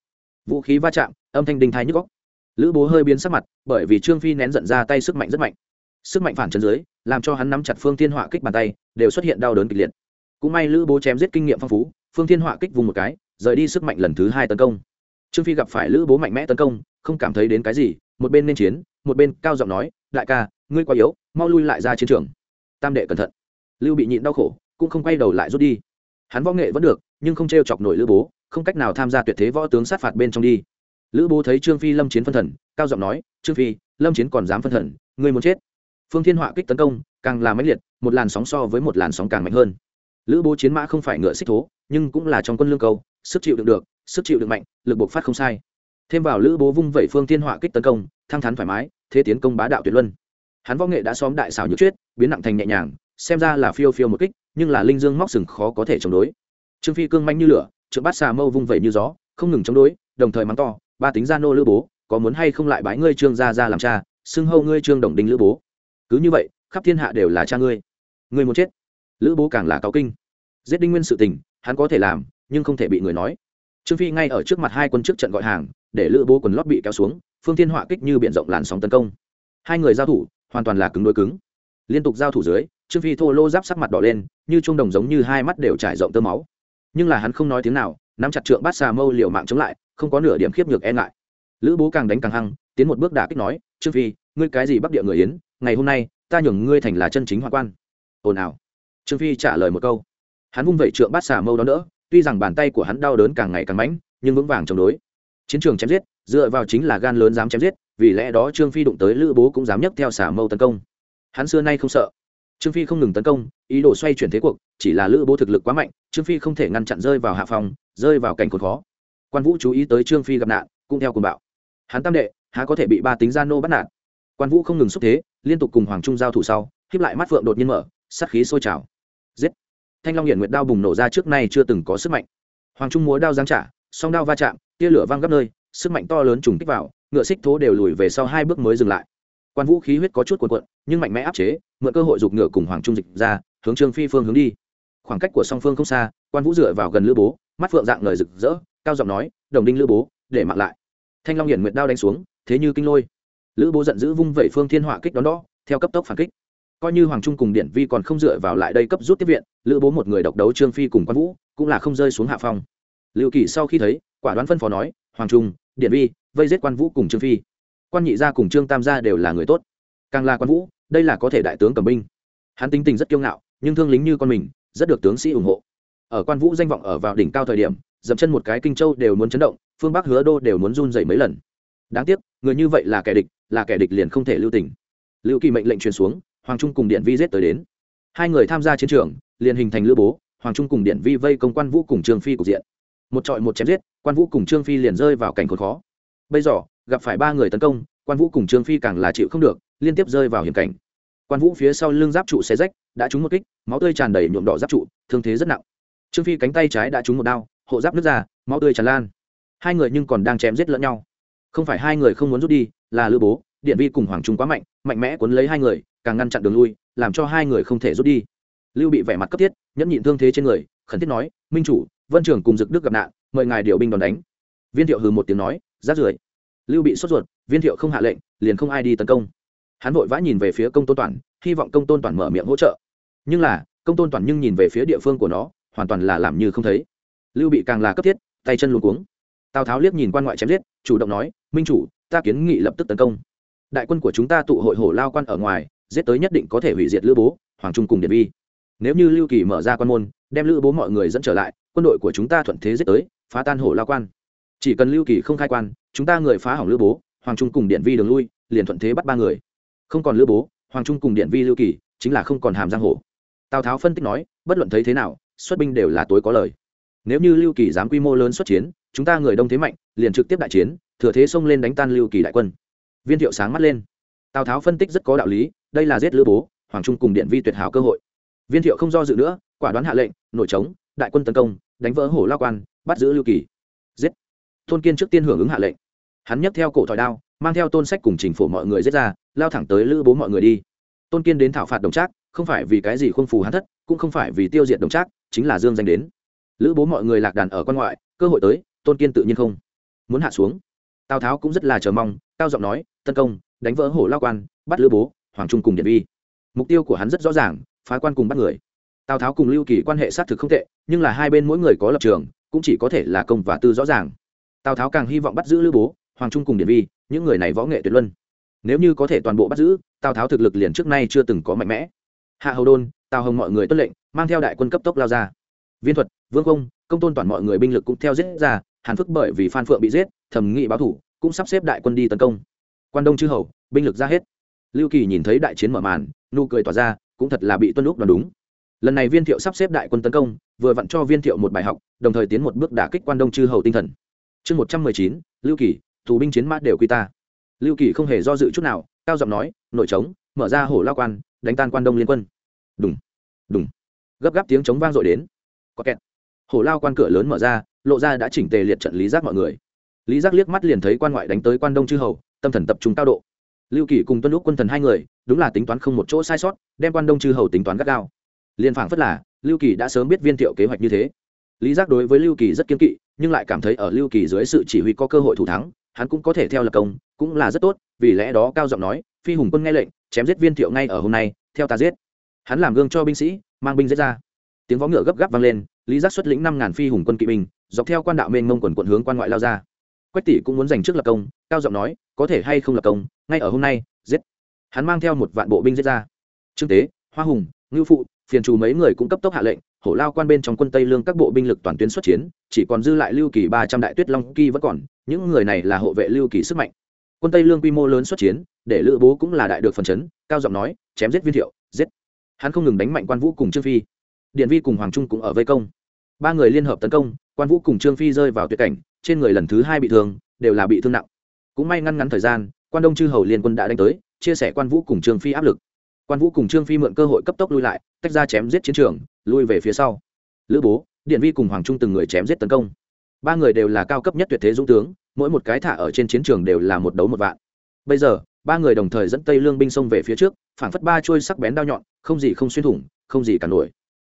Vũ khí va chạm, âm thanh đinh thai nhức góc lữ bố hơi biến sắc mặt, bởi vì trương phi nén giận ra tay sức mạnh rất mạnh. Sức mạnh phản chân dưới làm cho hắn nắm chặt phương Thiên họa kích bàn tay, đều xuất hiện đau đớn kịch liệt. Cũng may lữ bố chém giết kinh nghiệm phong phú, phương Thiên họa kích vùng một cái, rời đi sức mạnh lần thứ hai tấn công. Trương phi gặp phải lữ bố mạnh mẽ tấn công, không cảm thấy đến cái gì, một bên nên chiến, một bên cao giọng nói, đại ca, ngươi quá yếu, mau lui lại ra chiến trường. Tam đệ cẩn thận. Lưu bị nhịn đau khổ, cũng không quay đầu lại rút đi. Hắn võ nghệ vẫn được, nhưng không t r e o chọc nổi lữ bố, không cách nào tham gia tuyệt thế võ tướng sát phạt bên trong đi. Lữ bố thấy trương phi lâm chiến phân thần, cao giọng nói, trương phi, lâm chiến còn dám phân thần, ngươi muốn chết? Phương thiên họa kích tấn công càng làm mãnh liệt một làn sóng so với một làn sóng càng mạnh hơn. Lữ bố chiến mã không phải ngựa xích thố nhưng cũng là trong quân lương cầu, sức chịu đựng được sức chịu đựng mạnh lực bộc phát không sai. Thêm vào lữ bố vung vẩy phương thiên họa kích tấn công thăng thắn thoải mái thế tiến công bá đạo tuyệt luân. Hắn võ nghệ đã xóm đại xảo nhược chuyết biến nặng thành nhẹ nhàng xem ra là phiêu phiêu một kích nhưng là linh dương móc sừng khó có thể chống đối. Trương phi cương manh như lửa trượng bát xà mâu vung vẩy như gió không ngừng chống đối đồng thời mắng to ba tính gia nô lữ bố có muốn hay không lại bái ngươi trương gia ra làm cha xưng hâu ngươi trương đồng đình lữ bố? Cứ như vậy, khắp thiên hạ đều là cha ngươi. Ngươi muốn chết? Lữ bố càng là cáo kinh. Giết đinh nguyên sự tình, hắn có thể làm, nhưng không thể bị người nói. Trương phi ngay ở trước mặt hai quân trước trận gọi hàng, để lữ bố quần lót bị kéo xuống, phương thiên họa kích như b i ể n rộng làn sóng tấn công. Hai người giao thủ, hoàn toàn là cứng đôi cứng. Liên tục giao thủ dưới, trương phi thô lô giáp sắc mặt đỏ lên, như trung đồng giống như hai mắt đều trải rộng tơ máu. Nhưng là hắn không nói tiếng nào, nắm chặt trượng bát xà mâu liều mạng chống lại, không có nửa điểm khiếp nhược e ngại. Lữ bố càng đánh càng hăng, tiến một bước đả kích nói, trương phi, ngươi cái gì bắc địa người yến ngày hôm nay, ta nhường ngươi thành là chân chính hoa quan. Ồn ào. Trương phi trả lời một câu. Hắn vung vẩy trượng bát xà mâu đó nữa tuy rằng bàn tay của hắn đau đớn càng ngày càng mãnh, nhưng vững vàng chống đối. Chiến trường chém giết, dựa vào chính là gan lớn dám chém giết, vì lẽ đó trương phi đụng tới lữ bố cũng dám nhấc theo xả mâu tấn công. Hắn xưa nay không sợ. Trương phi không ngừng tấn công, ý đồ xoay chuyển thế cuộc, chỉ là lữ bố thực lực quá mạnh, trương phi không thể ngăn chặn rơi vào hạ phòng, rơi vào cảnh cột khó. Quan vũ chú ý tới trương phi gặp nạn, cũng theo cùng bạo. Hắn tam đệ, há có thể bị ba tính gia nô bắt nạt? Quan vũ không ngừng xúc thế liên tục cùng hoàng trung giao thủ sau hiếp lại mắt phượng đột nhiên mở sát khí sôi trào giết thanh long hiển nguyệt đao bùng nổ ra trước nay chưa từng có sức mạnh hoàng trung múa đao giáng trả song đao va chạm tia lửa văng gấp nơi sức mạnh to lớn trùng kích vào ngựa xích thố đều lùi về sau hai bước mới dừng lại quan vũ khí huyết có chút cuộn cuộn nhưng mạnh mẽ áp chế mượn cơ hội giục ngựa cùng hoàng trung dịch ra hướng trương phi phương hướng đi khoảng cách của song phương không xa quan vũ dựa vào gần lữ bố mắt phượng dạng lời rực rỡ cao giọng nói đồng đinh lữ bố để mặc lại thanh long hiển nguyệt đao đánh xuống thế như kinh lôi lữ bố giận dữ vung vẩy phương thiên họa kích đón đó, theo cấp tốc phản kích. Coi như hoàng trung cùng điện vi còn không dựa vào lại đây cấp rút tiếp viện, lữ bố một người độc đấu trương phi cùng quan vũ, cũng là không rơi xuống hạ phong. Liệu kỳ sau khi thấy, quả đoán phân phó nói, hoàng trung điện vi, vây giết quan vũ cùng trương phi. Quan nhị gia cùng trương tam gia đều là người tốt. Càng là quan vũ, đây là có thể đại tướng cầm binh. Hắn tính tình rất kiêu ngạo, nhưng thương lính như con mình, rất được tướng sĩ ủng hộ. Ở quan vũ danh vọng ở vào đỉnh cao thời điểm, dậm chân một cái kinh châu đều muốn chấn động, phương bắc hứa đô đều muốn run dày mấy lần. Đáng tiếc, người như vậy là kẻ địch là kẻ địch liền không thể lưu tình. Lưu kỳ mệnh lệnh truyền xuống, hoàng trung cùng điện vi giết tới đến. Hai người tham gia chiến trường, liền hình thành lữ bố, hoàng trung cùng điện vi vây công quan vũ cùng trương phi cục diện. Một trọi một chém giết, quan vũ cùng trương phi liền rơi vào cảnh khốn khó. Bây giờ, gặp phải ba người tấn công, quan vũ cùng trương phi càng là chịu không được, liên tiếp rơi vào hiểm cảnh. Quan vũ phía sau lưng giáp trụ xe rách, đã trúng một kích, máu tươi tràn đầy nhuộm đỏ giáp trụ, thương thế rất nặng. Trương phi cánh tay trái đã trúng một đao, hộ giáp nước ra, máu tươi tràn lan. Hai người nhưng còn đang chém giết lẫn nhau. Không phải hai người không muốn rút đi là lữ bố, điện vi cùng hoàng trung quá mạnh mạnh mẽ cuốn lấy hai người, càng ngăn chặn đường lui, làm cho hai người không thể rút đi. Lưu bị vẻ mặt cấp thiết, nhẫn nhịn thương thế trên người, khẩn thiết nói, minh chủ, vân trưởng cùng dực đức gặp nạn, mời ngài điều binh đòn đánh. Viên thiệu hừ một tiếng nói, rát rưởi. Lưu bị sốt ruột, viên thiệu không hạ lệnh, liền không ai đi tấn công. Hắn vội vã nhìn về phía công tôn toàn, hy vọng công tôn toàn mở miệng hỗ trợ. Nhưng là, công tôn toàn nhưng nhìn về phía địa phương của nó, hoàn toàn là làm như không thấy. Lưu bị càng là cấp thiết, tay chân luôn cuống. Tào tháo liếc nhìn quan ngoại chém giết, chủ động nói, minh chủ ta kiến nghị lập tức tấn công. Đại quân của chúng ta tụ hội hổ lao quan ở ngoài, giết tới nhất định có thể hủy diệt lữ bố, hoàng trung cùng điện vi. Nếu như lưu kỳ mở ra quan môn, đem lữ bố mọi người dẫn trở lại, quân đội của chúng ta thuận thế giết tới, phá tan hổ lao quan. Chỉ cần lưu kỳ không khai quan, chúng ta người phá hỏng lữ bố, hoàng trung cùng điện vi đường lui, liền thuận thế bắt ba người. Không còn lữ bố, hoàng trung cùng điện vi lưu kỳ chính là không còn hàm giang hổ tào tháo phân tích nói, bất luận thấy thế nào, xuất binh đều là tối có lời. Nếu như lưu kỳ dám quy mô lớn xuất chiến, chúng ta người đông thế mạnh, liền trực tiếp đại chiến thừa thế xông lên đánh tan lưu kỳ đại quân. Viên thiệu sáng mắt lên. Tào tháo phân tích rất có đạo lý, đây là giết lữ bố, hoàng trung cùng điện vi tuyệt hảo cơ hội. Viên thiệu không do dự nữa, quả đoán hạ lệnh, nổi trống, đại quân tấn công, đánh vỡ hổ lao quan, bắt giữ lưu kỳ. Giết. Tôn kiên trước tiên hưởng ứng hạ lệnh. Hắn nhấc theo cổ thỏi đao, mang theo tôn sách cùng trình phổ mọi người giết ra, lao thẳng tới lữ bố mọi người đi. Tôn kiên đến thảo phạt đồng trác, không phải vì cái gì khuôn phù hắn thất, cũng không phải vì tiêu diệt đồng trác, chính là dương danh đến. Lữ bố mọi người lạc đàn ở quan ngoại, cơ hội tới, tôn kiên tự nhiên không muốn hạ xuống tào tháo cũng rất là chờ mong, cao giọng nói, tấn công, đánh vỡ hổ lao quan, bắt lữ bố, hoàng trung cùng điện vi mục tiêu của hắn rất rõ ràng, phá quan cùng bắt người. Tào tháo cùng lưu kỳ quan hệ xác thực không tệ, nhưng là hai bên mỗi người có lập trường, cũng chỉ có thể là công và tư rõ ràng. Tào tháo càng hy vọng bắt giữ lữ bố, hoàng trung cùng điện vi những người này võ nghệ tuyệt luân. Nếu như có thể toàn bộ bắt giữ, tào tháo thực lực liền trước nay chưa từng có mạnh mẽ. Hạ hầu đôn, tào hồng mọi người tuân lệnh, mang theo đại quân cấp tốc lao ra. Viên thuật, vương công công tôn toàn mọi người binh lực cũng theo giết ra hàn phức bởi vì phan phượng bị giết, thẩm nghị báo thủ, cũng sắp xếp đại quân đi tấn công. Quan đông chư hầu, binh lực ra hết. Lưu kỳ nhìn thấy đại chiến mở màn, nụ cười tỏa ra, cũng thật là bị tuân lúc đoán đúng. Lần này viên thiệu sắp xếp đại quân tấn công, vừa vặn cho viên thiệu một bài học, đồng thời tiến một bước đả kích quan đông chư hầu tinh thần. Chương một trăm mười chín, lưu kỳ, tù binh chiến mã đều quy ta. Lưu kỳ không hề do dự chút nào, cao giọng nói, nội trống, mở ra hổ lao quan, đánh tan quan đông liên quân. Đúng đúng gấp gáp tiếng chống vang dội đến. Có kẹt. Hổ lao quan cửa lớn mở ra lộ ra đã chỉnh tề liệt trận lý giác mọi người. Lý giác liếc mắt liền thấy quan ngoại đánh tới quan đông chư hầu, tâm thần tập trung cao độ. Lưu kỳ cùng tuân lúc quân thần hai người, đúng là tính toán không một chỗ sai sót, đem quan đông chư hầu tính toán gắt gao. Liên phảng phất là, lưu kỳ đã sớm biết viên thiệu kế hoạch như thế. Lý giác đối với lưu kỳ rất kiên kỵ, nhưng lại cảm thấy ở lưu kỳ dưới sự chỉ huy có cơ hội thủ thắng, hắn cũng có thể theo lập công, cũng là rất tốt, vì lẽ đó cao giọng nói, phi hùng quân nghe lệnh, chém giết viên thiệu ngay ở hôm nay, theo ta giết. Hắn làm gương cho binh sĩ, mang binh giết ra. Tiếng vó ngựa gấp gáp vang lên lý giác xuất lĩnh năm ngàn phi hùng quân kỵ binh, dọc theo quan đạo mênh mông quần quận hướng quan ngoại lao ra. Quách tỷ cũng muốn giành trước lập công, cao giọng nói, có thể hay không lập công, ngay ở hôm nay, giết. Hắn mang theo một vạn bộ binh giết ra. Trương tế, hoa hùng, ngưu phụ, phiền trù mấy người cũng cấp tốc hạ lệnh, hổ lao quan bên trong quân tây lương các bộ binh lực toàn tuyến xuất chiến, chỉ còn dư lại lưu kỳ ba trăm đại tuyết long kỳ vẫn còn, những người này là hộ vệ lưu kỳ sức mạnh. Quân tây lương quy mô lớn xuất chiến, để lữ bố cũng là đại được phần chấn, cao giọng nói, chém giết viên thiệu, giết. Hắn không ngừng đánh mạnh quan vũ cùng trương phi. Điện vi cùng hoàng trung cũng ở vây công ba người liên hợp tấn công, quan vũ cùng trương phi rơi vào tuyệt cảnh, trên người lần thứ hai bị thương, đều là bị thương nặng. Cũng may ngăn ngắn thời gian, quan đông chư hầu liên quân đã đánh tới, chia sẻ quan vũ cùng trương phi áp lực. Quan vũ cùng trương phi mượn cơ hội cấp tốc lui lại, tách ra chém giết chiến trường, lui về phía sau. Lữ bố, điện vi cùng hoàng trung từng người chém giết tấn công. Ba người đều là cao cấp nhất tuyệt thế dũng tướng, mỗi một cái thả ở trên chiến trường đều là một đấu một vạn. Bây giờ, ba người đồng thời dẫn tây lương binh xông về phía trước, phảng phất ba trôi sắc bén đao nhọn, không gì không xuyên thủng, không gì cả nổi.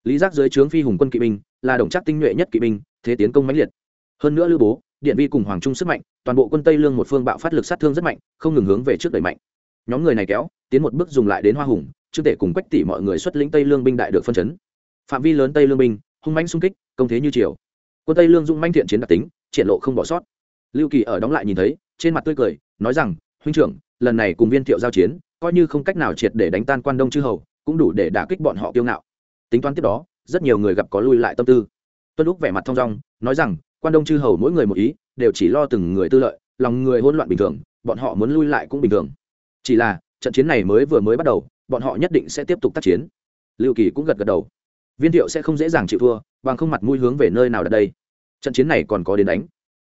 Lý giác dưới trướng phi hùng quân kỵ binh là đồng chắc tinh nhuệ nhất kỵ binh, thế tiến công mãnh liệt. Hơn nữa lưu bố, điện vi cùng hoàng trung sức mạnh, toàn bộ quân tây lương một phương bạo phát lực sát thương rất mạnh, không ngừng hướng về trước đẩy mạnh. Nhóm người này kéo, tiến một bước dùng lại đến hoa hùng trương tể cùng quách tỷ mọi người xuất lĩnh tây lương binh đại được phân chấn. Phạm vi lớn tây lương binh, hung mãnh xung kích, công thế như chiều quân tây lương dung manh thiện chiến đặc tính, triển lộ không bỏ sót. Lưu kỳ ở đóng lại nhìn thấy, trên mặt tươi cười, nói rằng, huynh trưởng, lần này cùng viên thiệu giao chiến, coi như không cách nào triệt để đánh tan quan đông chư hầu, cũng đủ để đả kích bọn họ kiêu ngạo. Tính toán tiếp đó rất nhiều người gặp có lui lại tâm tư. Tuân lúc vẻ mặt thong dong, nói rằng, quan đông chư hầu mỗi người một ý, đều chỉ lo từng người tư lợi, lòng người hỗn loạn bình thường, bọn họ muốn lui lại cũng bình thường. Chỉ là, trận chiến này mới vừa mới bắt đầu, bọn họ nhất định sẽ tiếp tục tác chiến. Lưu kỳ cũng gật gật đầu. Viên thiệu sẽ không dễ dàng chịu thua, bằng không mặt mũi hướng về nơi nào đặt đây. Trận chiến này còn có đến đánh.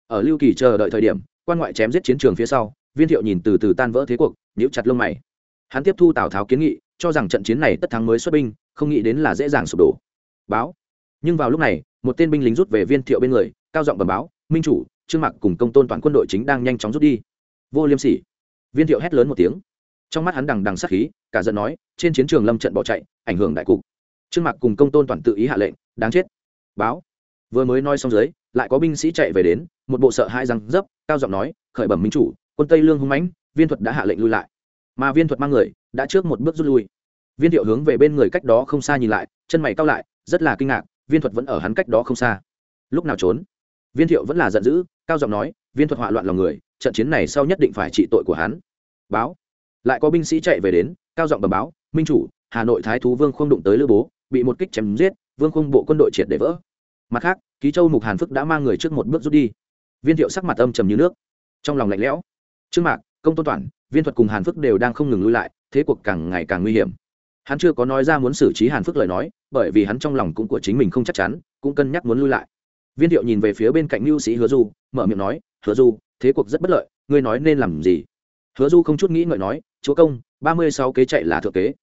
Ở lưu kỳ chờ đợi thời điểm, quan ngoại chém giết chiến trường phía sau, viên thiệu nhìn từ từ tan vỡ thế cuộc, nhíu chặt lông mày. Hắn tiếp thu tào tháo kiến nghị, cho rằng trận chiến này tất thắng mới xuất binh, không nghĩ đến là dễ dàng sụp đổ báo. Nhưng vào lúc này, một tên binh lính rút về viên thiệu bên người, cao giọng bẩm báo, minh chủ, trương mặc cùng công tôn toàn quân đội chính đang nhanh chóng rút đi. Vô liêm sỉ. Viên thiệu hét lớn một tiếng. Trong mắt hắn đằng đằng sát khí, cả giận nói, trên chiến trường lâm trận bỏ chạy, ảnh hưởng đại cục. Trương mặc cùng công tôn toàn tự ý hạ lệnh, đáng chết. Báo. Vừa mới nói xong dưới, lại có binh sĩ chạy về đến, một bộ sợ hai răng dấp, cao giọng nói, khởi bẩm minh chủ, quân tây lương hung mãnh, viên thuật đã hạ lệnh lui lại. Mà viên thuật mang người, đã trước một bước rút lui. Viên thiệu hướng về bên người cách đó không xa nhìn lại, chân mày cao lại rất là kinh ngạc, viên thuật vẫn ở hắn cách đó không xa. Lúc nào trốn? Viên thiệu vẫn là giận dữ, cao giọng nói, viên thuật họa loạn lòng người, trận chiến này sau nhất định phải trị tội của hắn. Báo. Lại có binh sĩ chạy về đến, cao giọng bẩm báo, minh chủ, hà nội thái thú vương không đụng tới lữ bố, bị một kích chém giết, vương không bộ quân đội triệt để vỡ. Mặt khác, ký châu mục hàn phức đã mang người trước một bước rút đi. Viên thiệu sắc mặt âm trầm như nước. Trong lòng lạnh lẽo. Trương mạc, công tôn toản, viên thuật cùng hàn phức đều đang không ngừng lui lại, thế cuộc càng ngày càng nguy hiểm hắn chưa có nói ra muốn xử trí hàn phước lời nói, bởi vì hắn trong lòng cũng của chính mình không chắc chắn, cũng cân nhắc muốn lui lại. Viên thiệu nhìn về phía bên cạnh mưu sĩ hứa du, mở miệng nói, hứa du, thế cuộc rất bất lợi, ngươi nói nên làm gì? Hứa du không chút nghĩ ngợi nói, chúa công, ba mươi sáu kế chạy là thượng kế.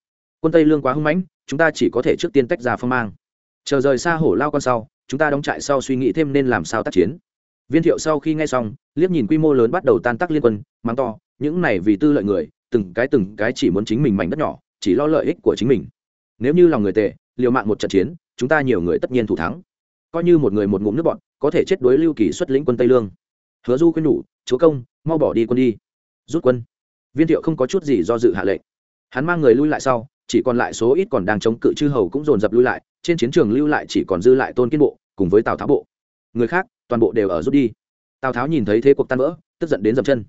Quân tây lương quá hưng mãnh, chúng ta chỉ có thể trước tiên tách ra phong mang. Chờ rời xa hổ lao con sau, chúng ta đóng trại sau suy nghĩ thêm nên làm sao tác chiến. Viên thiệu sau khi nghe xong, liếc nhìn quy mô lớn bắt đầu tan tác liên quân, mắng to, những này vì tư lợi người, từng cái từng cái chỉ muốn chính mình mảnh đất nhỏ chỉ lo lợi ích của chính mình. Nếu như lòng người tệ, liều mạng một trận chiến, chúng ta nhiều người tất nhiên thủ thắng. Coi như một người một ngụm nước bọn có thể chết đối lưu kỳ xuất lĩnh quân tây lương. Hứa du khuyên nhủ, chúa công, mau bỏ đi quân đi, rút quân. Viên thiệu không có chút gì do dự hạ lệnh. Hắn mang người lui lại sau, chỉ còn lại số ít còn đang chống cự chư hầu cũng dồn dập lui lại, trên chiến trường lưu lại chỉ còn dư lại tôn kiên bộ, cùng với tào tháo bộ. Người khác, toàn bộ đều ở rút đi. Tào tháo nhìn thấy thế cuộc tan vỡ, tức giận đến dập chân.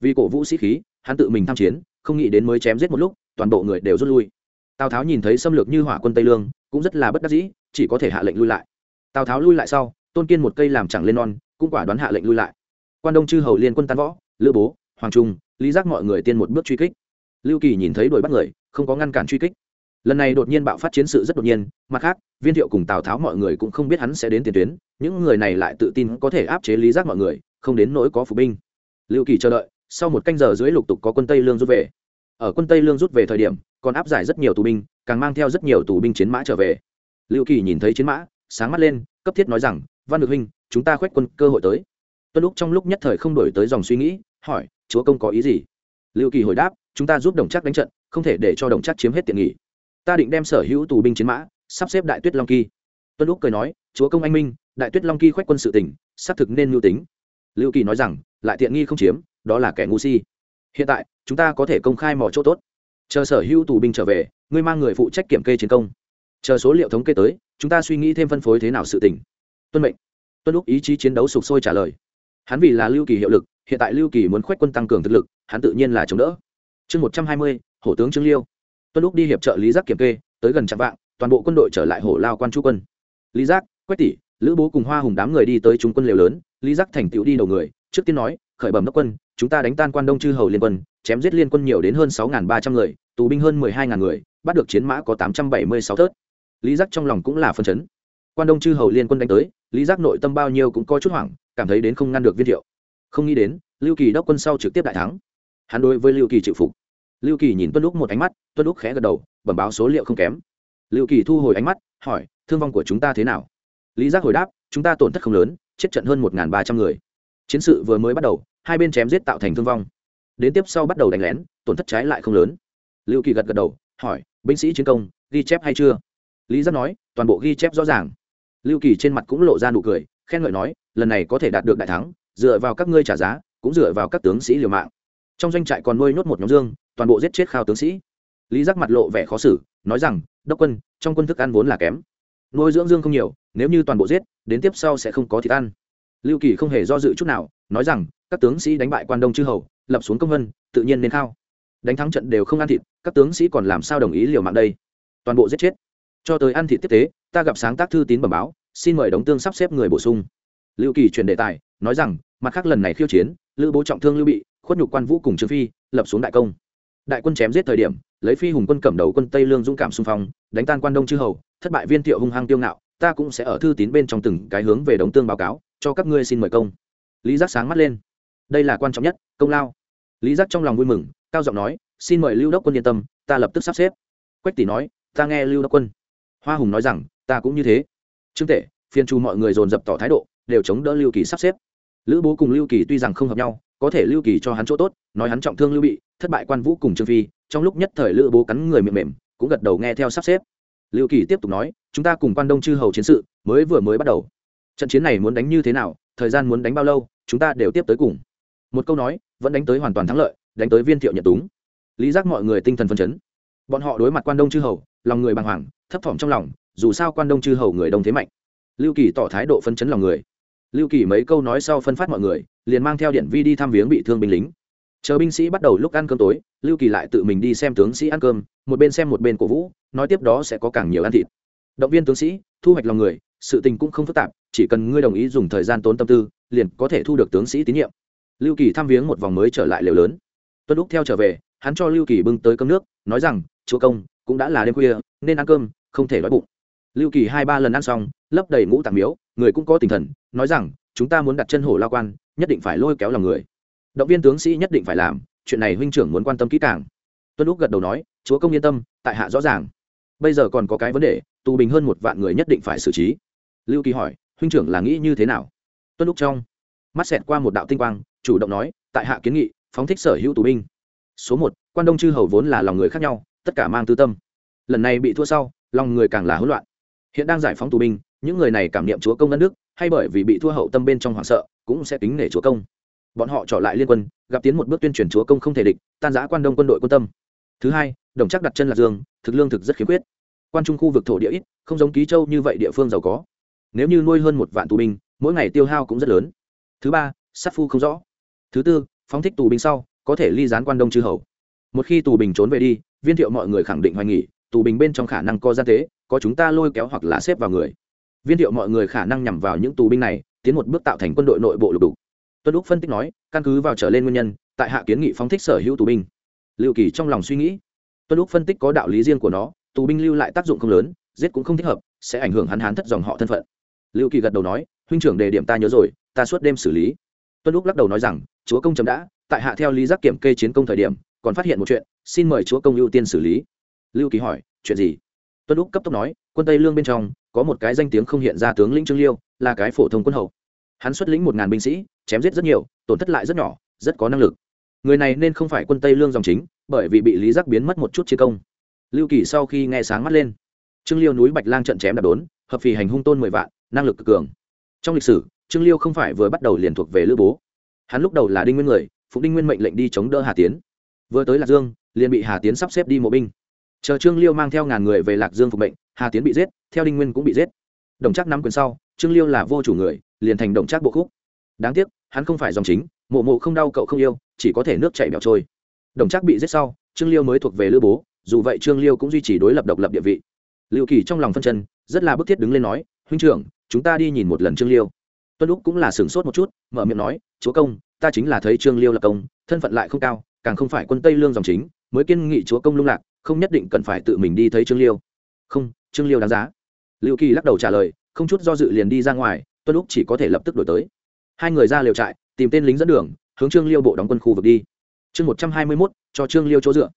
Vì cổ vũ sĩ khí, hắn tự mình tham chiến, không nghĩ đến mới chém giết một lúc toàn bộ người đều rút lui. Tào tháo nhìn thấy xâm lược như hỏa quân tây lương, cũng rất là bất đắc dĩ, chỉ có thể hạ lệnh lui lại. Tào tháo lui lại sau, tôn kiên một cây làm chẳng lên non, cũng quả đoán hạ lệnh lui lại. Quan đông chư hầu liên quân tan võ, lữ bố, hoàng trung, lý giác mọi người tiên một bước truy kích. Lưu kỳ nhìn thấy đuổi bắt người, không có ngăn cản truy kích. Lần này đột nhiên bạo phát chiến sự rất đột nhiên, mặt khác, viên thiệu cùng tào tháo mọi người cũng không biết hắn sẽ đến tiền tuyến, những người này lại tự tin có thể áp chế lý giác mọi người, không đến nỗi có phục binh. Lưu kỳ chờ đợi, sau một canh giờ dưới lục tục có quân tây lương rút về ở quân tây lương rút về thời điểm, còn áp giải rất nhiều tù binh, càng mang theo rất nhiều tù binh chiến mã trở về. Lưu kỳ nhìn thấy chiến mã, sáng mắt lên, cấp thiết nói rằng, văn được huynh, chúng ta khoét quân cơ hội tới. Tuân lúc trong lúc nhất thời không đổi tới dòng suy nghĩ, hỏi, chúa công có ý gì? Lưu kỳ hồi đáp, chúng ta giúp đồng chắc đánh trận, không thể để cho đồng chắc chiếm hết tiện nghỉ ta định đem sở hữu tù binh chiến mã, sắp xếp đại tuyết long kỳ. Tuân lúc cười nói, chúa công anh minh, đại tuyết long kỳ khoét quân sự tỉnh xác thực nên mưu tính. Lưu kỳ nói rằng, lại tiện nghi không chiếm, đó là kẻ ngu si hiện tại, chúng ta có thể công khai mỏ chỗ tốt. Chờ sở hữu tù binh trở về, ngươi mang người phụ trách kiểm kê chiến công. Chờ số liệu thống kê tới, chúng ta suy nghĩ thêm phân phối thế nào sự tỉnh tuân mệnh. Tuân lúc ý chí chiến đấu sục sôi trả lời. Hắn vì là lưu kỳ hiệu lực, hiện tại lưu kỳ muốn khoét quân tăng cường thực lực, hắn tự nhiên là chống đỡ. Chương một trăm hai mươi, hổ tướng trương liêu. Tuân lúc đi hiệp trợ lý giác kiểm kê, tới gần trăm vạn toàn bộ quân đội trở lại hổ lao quan chu quân. Lý giác, quách tỷ, lữ bố cùng hoa hùng đám người đi tới trung quân liều lớn, lý giác thành tựu đi đầu người, trước tiên nói khởi bẩm đốc quân, chúng ta đánh tan quan đông chư hầu liên quân, chém giết liên quân nhiều đến hơn sáu ba trăm người, tù binh hơn mười hai người, bắt được chiến mã có tám trăm bảy mươi sáu thớt. Lý giác trong lòng cũng là phân chấn. Quan đông chư hầu liên quân đánh tới, lý giác nội tâm bao nhiêu cũng có chút hoảng, cảm thấy đến không ngăn được viên thiệu. Không nghĩ đến, lưu kỳ đốc quân sau trực tiếp đại thắng. Hắn đối với lưu kỳ chịu phục. Lưu kỳ nhìn tuân lúc một ánh mắt, tuân lúc khẽ gật đầu, bẩm báo số liệu không kém. Lưu kỳ thu hồi ánh mắt, hỏi, thương vong của chúng ta thế nào? Lý giác hồi đáp, chúng ta tổn thất không lớn, chết trận hơn một ba trăm người chiến sự vừa mới bắt đầu, hai bên chém giết tạo thành thương vong. Đến tiếp sau bắt đầu đánh lén, tổn thất trái lại không lớn. Lưu kỳ gật gật đầu, hỏi, binh sĩ chiến công, ghi chép hay chưa? Lý giác nói, toàn bộ ghi chép rõ ràng. Lưu kỳ trên mặt cũng lộ ra nụ cười, khen ngợi nói, lần này có thể đạt được đại thắng, dựa vào các ngươi trả giá, cũng dựa vào các tướng sĩ liều mạng. Trong doanh trại còn nuôi nhốt một nhóm dương, toàn bộ giết chết khao tướng sĩ. Lý giác mặt lộ vẻ khó xử, nói rằng, đốc quân, trong quân thức ăn vốn là kém. Nuôi dưỡng dương không nhiều, nếu như toàn bộ giết, đến tiếp sau sẽ không có thịt ăn lưu kỳ không hề do dự chút nào, nói rằng, các tướng sĩ đánh bại quan đông chư hầu, lập xuống công vân, tự nhiên nên khao. Đánh thắng trận đều không ăn thịt, các tướng sĩ còn làm sao đồng ý liều mạng đây? Toàn bộ giết chết. Cho tới ăn thịt tiếp tế, ta gặp sáng tác thư tín bẩm báo, xin mời đóng tương sắp xếp người bổ sung. Lưu kỳ truyền đề tài, nói rằng, mặt khác lần này khiêu chiến, lữ bố trọng thương lưu bị, khuất nhục quan vũ cùng trương phi, lập xuống đại công. Đại quân chém giết thời điểm, lấy phi hùng quân cầm đầu quân tây lương dũng cảm xung phong, đánh tan quan đông chư hầu, thất bại viên thiệu hung hăng tiêu ngạo ta cũng sẽ ở thư tín bên trong từng cái hướng về đống tương báo cáo, cho các ngươi xin mời công. Lý giác sáng mắt lên. Đây là quan trọng nhất, công lao. Lý giác trong lòng vui mừng, cao giọng nói, xin mời lưu đốc quân yên tâm, ta lập tức sắp xếp. Quách tỷ nói, ta nghe lưu đốc quân. Hoa hùng nói rằng, ta cũng như thế. Trương tể phiên chu mọi người dồn dập tỏ thái độ, đều chống đỡ lưu kỳ sắp xếp. Lữ bố cùng lưu kỳ tuy rằng không hợp nhau, có thể lưu kỳ cho hắn chỗ tốt, nói hắn trọng thương lưu bị, thất bại quan vũ cùng trương phi, trong lúc nhất thời lữ bố cắn người miệng mềm, cũng gật đầu nghe theo sắp xếp lưu kỳ tiếp tục nói, chúng ta cùng quan đông chư hầu chiến sự mới vừa mới bắt đầu. Trận chiến này muốn đánh như thế nào, thời gian muốn đánh bao lâu, chúng ta đều tiếp tới cùng. Một câu nói, vẫn đánh tới hoàn toàn thắng lợi, đánh tới viên thiệu nhận túng. Lý giác mọi người tinh thần phân chấn. Bọn họ đối mặt quan đông chư hầu, lòng người bàng hoàng, thấp thỏm trong lòng, dù sao quan đông chư hầu người đông thế mạnh. Lưu kỳ tỏ thái độ phân chấn lòng người. Lưu kỳ mấy câu nói sau phân phát mọi người, liền mang theo điện vi đi thăm viếng bị thương binh lính. Chờ binh sĩ bắt đầu lúc ăn cơm tối, lưu kỳ lại tự mình đi xem tướng sĩ ăn cơm, một bên xem một bên cổ vũ nói tiếp đó sẽ có càng nhiều ăn thịt. Động viên tướng sĩ, thu hoạch lòng người, sự tình cũng không phức tạp, chỉ cần ngươi đồng ý dùng thời gian tốn tâm tư, liền có thể thu được tướng sĩ tín nhiệm. Lưu kỳ thăm viếng một vòng mới trở lại lều lớn. Tuân lúc theo trở về, hắn cho lưu kỳ bưng tới cơm nước, nói rằng, chúa công, cũng đã là đêm khuya, nên ăn cơm, không thể đói bụng. Lưu kỳ hai ba lần ăn xong, lấp đầy ngũ tạng miếu, người cũng có tinh thần, nói rằng, chúng ta muốn đặt chân hổ lao quan, nhất định phải lôi kéo lòng người. Động viên tướng sĩ nhất định phải làm, chuyện này huynh trưởng muốn quan tâm kỹ càng. Tuân lúc gật đầu nói, chúa công yên tâm, tại hạ rõ ràng bây giờ còn có cái vấn đề, tù bình hơn một vạn người nhất định phải xử trí. Lưu kỳ hỏi, huynh trưởng là nghĩ như thế nào? Tuân lúc trong, mắt xẹt qua một đạo tinh quang, chủ động nói, tại hạ kiến nghị, phóng thích sở hữu tù binh. Số một, quan đông chư hầu vốn là lòng người khác nhau, tất cả mang tư tâm. Lần này bị thua sau, lòng người càng là hỗn loạn. Hiện đang giải phóng tù binh, những người này cảm niệm chúa công đất nước, hay bởi vì bị thua hậu tâm bên trong hoảng sợ, cũng sẽ tính nể chúa công. Bọn họ trở lại liên quân, gặp tiến một bước tuyên truyền chúa công không thể địch, tan giã quan đông quân đội quân tâm. Thứ hai đồng chắc đặt chân lạc dương, thực lương thực rất khiếm khuyết. Quan trung khu vực thổ địa ít, không giống ký châu như vậy địa phương giàu có. Nếu như nuôi hơn một vạn tù binh, mỗi ngày tiêu hao cũng rất lớn. Thứ ba, sát phu không rõ. Thứ tư, phóng thích tù binh sau, có thể ly gián quan đông chư hầu. Một khi tù binh trốn về đi, viên thiệu mọi người khẳng định hoài nghỉ, tù binh bên trong khả năng có gian tế, có chúng ta lôi kéo hoặc là xếp vào người. Viên thiệu mọi người khả năng nhằm vào những tù binh này, tiến một bước tạo thành quân đội nội bộ lục đục. Tuân úc phân tích nói, căn cứ vào trở lên nguyên nhân, tại hạ kiến nghị phóng thích sở hữu tù binh. Lưu kỳ trong lòng suy nghĩ tuân lúc phân tích có đạo lý riêng của nó, tù binh lưu lại tác dụng không lớn, giết cũng không thích hợp, sẽ ảnh hưởng hắn hán thất dòng họ thân phận. Lưu kỳ gật đầu nói, huynh trưởng đề điểm ta nhớ rồi, ta suốt đêm xử lý. Tuân lúc lắc đầu nói rằng, chúa công chấm đã, tại hạ theo lý giác kiểm kê chiến công thời điểm, còn phát hiện một chuyện, xin mời chúa công ưu tiên xử lý. Lưu kỳ hỏi, chuyện gì? Tuân lúc cấp tốc nói, quân tây lương bên trong, có một cái danh tiếng không hiện ra tướng lĩnh trương liêu, là cái phổ thông quân hậu hắn xuất lĩnh một ngàn binh sĩ, chém giết rất nhiều, tổn thất lại rất nhỏ, rất có năng lực người này nên không phải quân tây lương dòng chính, bởi vì bị lý giác biến mất một chút chiến công. Lưu kỳ sau khi nghe sáng mắt lên, trương liêu núi bạch lang trận chém đạp đốn, hợp phì hành hung tôn mười vạn, năng lực cực cường. Trong lịch sử, trương liêu không phải vừa bắt đầu liền thuộc về lữ bố. Hắn lúc đầu là đinh nguyên người phụ đinh nguyên mệnh lệnh đi chống đỡ hà tiến. Vừa tới lạc dương, liền bị hà tiến sắp xếp đi mộ binh. Chờ trương liêu mang theo ngàn người về lạc dương phục mệnh, hà tiến bị giết, theo đinh nguyên cũng bị giết. Đồng chắc năm quyền sau, trương liêu là vô chủ người, liền thành đồng chắc bộ khúc. Đáng tiếc, hắn không phải dòng chính mộ mộ không đau cậu không yêu, chỉ có thể nước chảy bẹo trôi. Đồng chắc bị giết sau, trương liêu mới thuộc về lữ bố, dù vậy trương liêu cũng duy trì đối lập độc lập địa vị. Liệu kỳ trong lòng phân chân, rất là bức thiết đứng lên nói, huynh trưởng, chúng ta đi nhìn một lần trương liêu. Tuân lúc cũng là sửng sốt một chút, mở miệng nói, chúa công, ta chính là thấy trương liêu là công, thân phận lại không cao, càng không phải quân tây lương dòng chính, mới kiên nghị chúa công lung lạc, không nhất định cần phải tự mình đi thấy trương liêu. Không, trương liêu đáng giá. Liệu kỳ lắc đầu trả lời, không chút do dự liền đi ra ngoài, tuân lúc chỉ có thể lập tức đổi tới. Hai người ra liều trại tìm tên lính dẫn đường, hướng trương liêu bộ đóng quân khu vực đi. Chương một trăm hai mươi mốt, cho trương liêu chỗ dựa.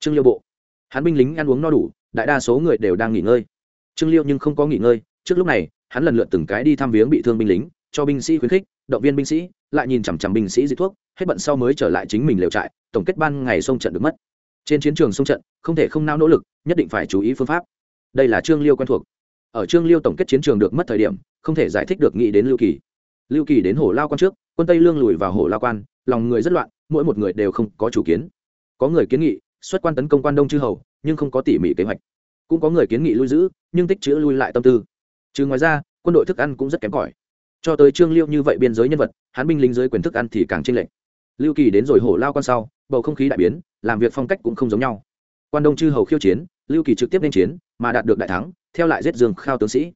Trương liêu bộ. Hắn binh lính ăn uống no đủ, đại đa số người đều đang nghỉ ngơi. Trương liêu nhưng không có nghỉ ngơi, trước lúc này, hắn lần lượt từng cái đi thăm viếng bị thương binh lính, cho binh sĩ khuyến khích, động viên binh sĩ, lại nhìn chằm chằm binh sĩ dịch thuốc, hết bận sau mới trở lại chính mình liều trại, tổng kết ban ngày sông trận được mất. Trên chiến trường sông trận, không thể không nao nỗ lực, nhất định phải chú ý phương pháp. Đây là trương liêu quen thuộc. Ở trương liêu tổng kết chiến trường được mất thời điểm, không thể giải thích được nghĩ đến lưu kỳ lưu kỳ đến hổ lao quan trước, quân tây lương lùi vào hổ lao quan, lòng người rất loạn, mỗi một người đều không có chủ kiến. Có người kiến nghị, xuất quan tấn công quan đông chư hầu, nhưng không có tỉ mỉ kế hoạch. Cũng có người kiến nghị lui giữ, nhưng tích chữ lui lại tâm tư. Trừ ngoài ra, quân đội thức ăn cũng rất kém cỏi. Cho tới trương liêu như vậy biên giới nhân vật hán binh lính dưới quyền thức ăn thì càng chênh lệch. Lưu kỳ đến rồi hổ lao quan sau, bầu không khí đại biến, làm việc phong cách cũng không giống nhau. Quan đông chư hầu khiêu chiến, lưu kỳ trực tiếp lên chiến, mà đạt được đại thắng, theo lại giết dương khao tướng sĩ.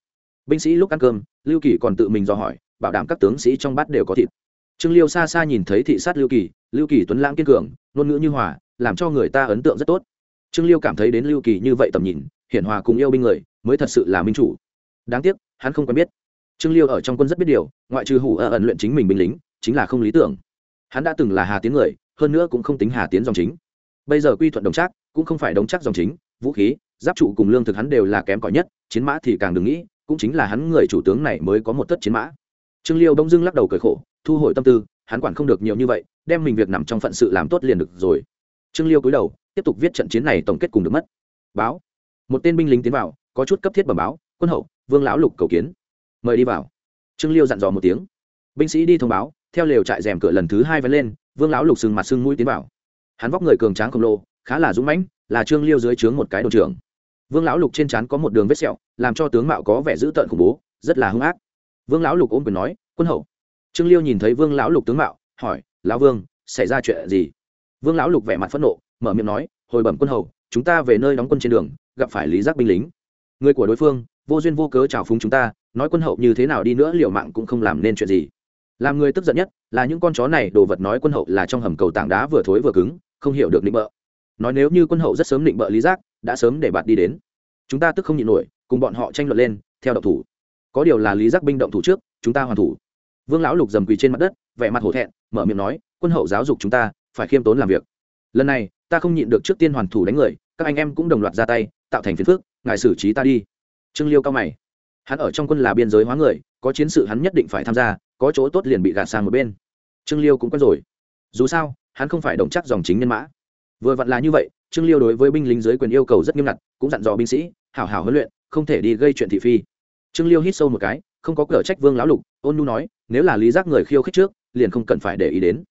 Binh sĩ lúc ăn cơm, lưu kỳ còn tự mình dò hỏi bảo đảm các tướng sĩ trong bát đều có thịt. Trương liêu xa xa nhìn thấy thị sát lưu kỳ lưu kỳ tuấn lãng kiên cường, ngôn ngữ như hòa, làm cho người ta ấn tượng rất tốt. Trương liêu cảm thấy đến lưu kỳ như vậy tầm nhìn, hiển hòa cùng yêu binh người, mới thật sự là minh chủ. Đáng tiếc, hắn không quen biết. Trương liêu ở trong quân rất biết điều, ngoại trừ hủ ở ẩn luyện chính mình binh lính, chính là không lý tưởng. Hắn đã từng là hà tiến người, hơn nữa cũng không tính hà tiến dòng chính. Bây giờ quy thuận đồng trác, cũng không phải đồng trác dòng chính, vũ khí, giáp trụ cùng lương thực hắn đều là kém cỏi nhất, chiến mã thì càng đừng nghĩ, cũng chính là hắn người chủ tướng này mới có một tất chiến mã trương liêu bỗng dưng lắc đầu cười khổ, thu hồi tâm tư, hắn quản không được nhiều như vậy, đem mình việc nằm trong phận sự làm tốt liền được rồi. Trương liêu cúi đầu, tiếp tục viết trận chiến này tổng kết cùng được mất. Báo. Một tên binh lính tiến vào, có chút cấp thiết bẩm báo, quân hậu, vương lão lục cầu kiến. Mời đi vào. Trương liêu dặn dò một tiếng. Binh sĩ đi thông báo, theo lều trại rèm cửa lần thứ hai vén lên, vương lão lục sừng mặt sưng mũi tiến vào. Hắn vóc người cường tráng khổng lồ, khá là dũng mãnh, là trương liêu dưới trướng một cái đồn trưởng. Vương lão lục trên trán có một đường vết sẹo, làm cho tướng mạo có vẻ dữ tợn khủng bố, rất là hung ác vương lão lục ôm quyền nói, quân hậu. Trương liêu nhìn thấy vương lão lục tướng mạo, hỏi, lão vương, xảy ra chuyện gì? Vương lão lục vẻ mặt phẫn nộ, mở miệng nói, hồi bẩm quân hầu chúng ta về nơi đóng quân trên đường, gặp phải lý giác binh lính. Người của đối phương, vô duyên vô cớ trào phúng chúng ta, nói quân hậu như thế nào đi nữa liệu mạng cũng không làm nên chuyện gì. Làm người tức giận nhất là những con chó này, đồ vật nói quân hậu là trong hầm cầu tảng đá vừa thối vừa cứng, không hiểu được định bợ. Nói nếu như quân hậu rất sớm định bợ lý giác, đã sớm để bạn đi đến. Chúng ta tức không nhịn nổi, cùng bọn họ tranh luận lên, theo độc thủ có điều là lý giác binh động thủ trước, chúng ta hoàn thủ. Vương lão lục dầm quỳ trên mặt đất, vẻ mặt hổ thẹn, mở miệng nói, quân hậu giáo dục chúng ta, phải khiêm tốn làm việc. Lần này, ta không nhịn được trước tiên hoàn thủ đánh người, các anh em cũng đồng loạt ra tay, tạo thành phiền phước ngài xử trí ta đi. Trương liêu cao mày. Hắn ở trong quân là biên giới hóa người, có chiến sự hắn nhất định phải tham gia, có chỗ tốt liền bị gạt sang một bên. Trương liêu cũng quen rồi. Dù sao, hắn không phải đồng chắc dòng chính nhân mã. Vừa vặn là như vậy, trương liêu đối với binh lính dưới quyền yêu cầu rất nghiêm ngặt, cũng dặn dò binh sĩ, hảo hảo huấn luyện, không thể đi gây chuyện thị phi trương liêu hít sâu một cái, không có cửa trách vương lão lục, ôn nu nói, nếu là lý giác người khiêu khích trước, liền không cần phải để ý đến.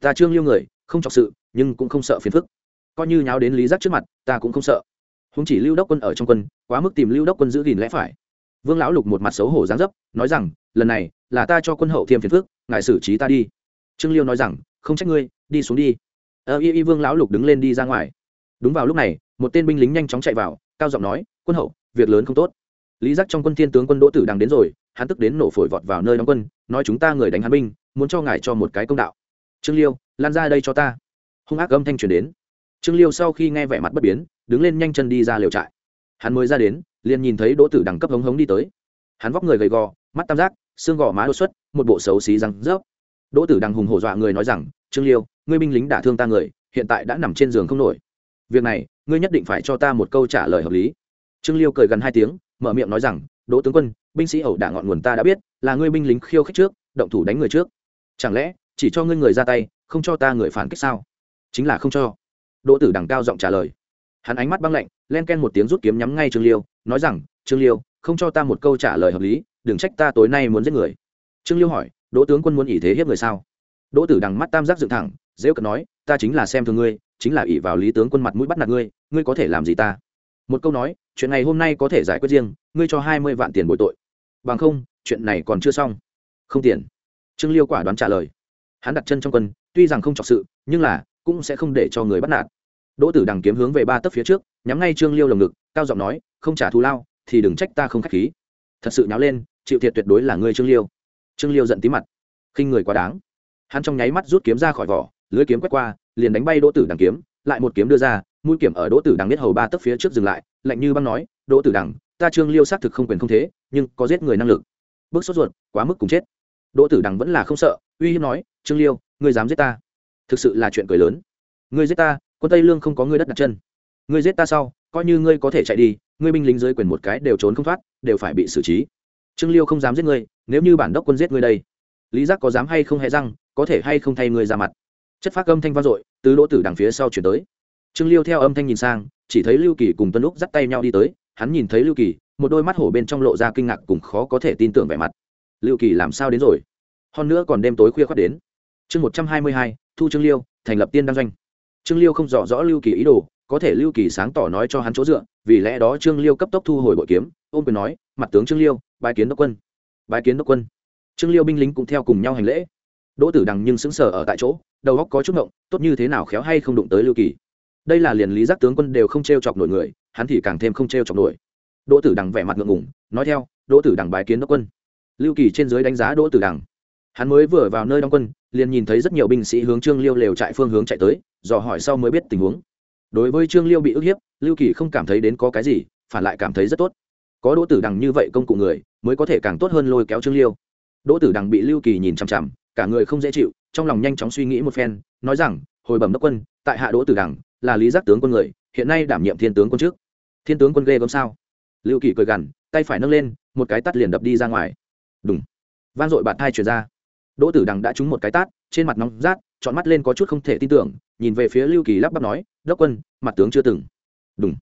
Ta trương liêu người, không trọng sự, nhưng cũng không sợ phiền phức. Coi như nháo đến lý giác trước mặt, ta cũng không sợ. Không chỉ lưu đốc quân ở trong quân, quá mức tìm lưu đốc quân giữ gìn lẽ phải. Vương lão lục một mặt xấu hổ dáng dấp, nói rằng, lần này, là ta cho quân hậu thiêm phiền phước ngài xử trí ta đi. Trương liêu nói rằng, không trách ngươi, đi xuống đi. Ờ y y vương lão lục đứng lên đi ra ngoài. Đúng vào lúc này, một tên binh lính nhanh chóng chạy vào, cao giọng nói, quân hậu, việc lớn không tốt lý giác trong quân thiên tướng quân đỗ tử đang đến rồi, hắn tức đến nổ phổi vọt vào nơi đóng quân, nói chúng ta người đánh hắn binh, muốn cho ngài cho một cái công đạo. Trương liêu, lan ra đây cho ta. Hung ác âm thanh truyền đến. Trương liêu sau khi nghe vẻ mặt bất biến, đứng lên nhanh chân đi ra liều trại. Hắn mới ra đến, liền nhìn thấy đỗ tử đằng cấp hống hống đi tới. Hắn vóc người gầy gò, mắt tam giác, xương gò má đột xuất, một bộ xấu xí răng rớp. Đỗ tử đằng hùng hổ dọa người nói rằng, trương liêu, ngươi binh lính đả thương ta người, hiện tại đã nằm trên giường không nổi. Việc này, ngươi nhất định phải cho ta một câu trả lời hợp lý. Trương liêu cười gần hai tiếng mở miệng nói rằng, đỗ tướng quân, binh sĩ ẩu đả ngọn nguồn ta đã biết, là ngươi binh lính khiêu khích trước, động thủ đánh người trước. Chẳng lẽ, chỉ cho ngươi người ra tay, không cho ta người phản kích sao? Chính là không cho. Đỗ tử đằng cao giọng trả lời. Hắn ánh mắt băng lạnh, len ken một tiếng rút kiếm nhắm ngay trương liêu, nói rằng, trương liêu, không cho ta một câu trả lời hợp lý, đừng trách ta tối nay muốn giết người. Trương liêu hỏi, đỗ tướng quân muốn ỷ thế hiếp người sao? Đỗ tử đằng mắt tam giác dựng thẳng dễ cận nói, ta chính là xem thường ngươi, chính là ỷ vào lý tướng quân mặt mũi bắt nạt ngươi ngươi có thể làm gì ta? Một câu nói, chuyện này hôm nay có thể giải quyết riêng, ngươi cho hai mươi vạn tiền bồi tội. Bằng không, chuyện này còn chưa xong. Không tiền. Trương liêu quả đoán trả lời. Hắn đặt chân trong quân, tuy rằng không chọc sự, nhưng là, cũng sẽ không để cho người bắt nạt. Đỗ tử đằng kiếm hướng về ba tấc phía trước, nhắm ngay trương liêu lồng ngực, cao giọng nói, không trả thù lao, thì đừng trách ta không k h á c h khí. Thật sự nháo lên, chịu thiệt tuyệt đối là ngươi trương liêu. Trương liêu giận tí mặt. Khinh người quá đáng. Hắn trong nháy mắt rút kiếm ra khỏi vỏ, lưới kiếm quét qua, liền đánh bay đỗ tử đằng kiếm, lại một kiếm đưa ra mũi kiểm ở đỗ tử đằng biết hầu ba tấc phía trước dừng lại, lạnh như băng nói, đỗ tử đằng, ta trương liêu xác thực không quyền không thế, nhưng có giết người năng lực. Bước sốt ruột, quá mức cùng chết. Đỗ tử đằng vẫn là không sợ, uy hiếp nói, trương liêu, ngươi dám giết ta? Thực sự là chuyện cười lớn. Ngươi giết ta, quân tây lương không có ngươi đất đặt chân. Ngươi giết ta sau, coi như ngươi có thể chạy đi, ngươi binh lính dưới quyền một cái đều trốn không thoát, đều phải bị xử trí. Trương liêu không dám giết ngươi, nếu như bản đốc quân giết ngươi đây, lý giác có dám hay không hề răng, có thể hay không thay ngươi ra mặt? Chất phát âm thanh vang dội, từ đỗ tử đằng phía sau chuyển tới trương liêu theo âm thanh nhìn sang, chỉ thấy lưu kỳ cùng tuân lúc dắt tay nhau đi tới, hắn nhìn thấy lưu kỳ, một đôi mắt hổ bên trong lộ ra kinh ngạc cùng khó có thể tin tưởng vẻ mặt. Lưu kỳ làm sao đến rồi? Hơn nữa còn đêm tối khuya khoác đến. Chương một trăm hai mươi hai, thu trương liêu, thành lập tiên đăng doanh. Trương liêu không rõ rõ lưu kỳ ý đồ, có thể lưu kỳ sáng tỏ nói cho hắn chỗ dựa, vì lẽ đó trương liêu cấp tốc thu hồi bội kiếm ôm quyền nói, mặt tướng trương liêu bài kiến đốc quân. Bài kiến đốc quân. Trương liêu binh lính cũng theo cùng nhau hành lễ. Đỗ tử đằng nhưng sững sờ ở tại chỗ, đầu góc có chút ngộng, tốt như thế nào khéo hay không đụng tới lưu kỳ đây là liền lý giác tướng quân đều không t r e o chọc nổi người, hắn thì càng thêm không t r e o chọc nổi. Đỗ tử đằng vẻ mặt ngượng ngủng nói theo, đỗ tử đằng bái kiến đốc quân. Lưu kỳ trên dưới đánh giá đỗ tử đằng. Hắn mới vừa vào nơi đóng quân, liền nhìn thấy rất nhiều binh sĩ hướng trương liêu lều trại phương hướng chạy tới, dò hỏi sau mới biết tình huống. Đối với trương liêu bị ức hiếp, lưu kỳ không cảm thấy đến có cái gì, phản lại cảm thấy rất tốt. Có đỗ tử đằng như vậy công cụ người, mới có thể càng tốt hơn lôi kéo trương liêu. Đỗ tử đằng bị lưu kỳ nhìn chằm chằm, cả người không dễ chịu, trong lòng nhanh chóng suy nghĩ một phen, nói rằng, hồi bẩm đốc quân, tại hạ đỗ tử đằng là lý giác tướng quân người, hiện nay đảm nhiệm thiên tướng quân trước. Thiên tướng quân ghê gớm sao? Lưu kỳ cười gằn, tay phải nâng lên, một cái tắt liền đập đi ra ngoài. Đúng van dội bạt thai chuyển ra. Đỗ tử đằng đã trúng một cái tát, trên mặt nóng rát chọn mắt lên có chút không thể tin tưởng, nhìn về phía lưu kỳ lắp bắp nói, đốc quân, mặt tướng chưa từng. Đúng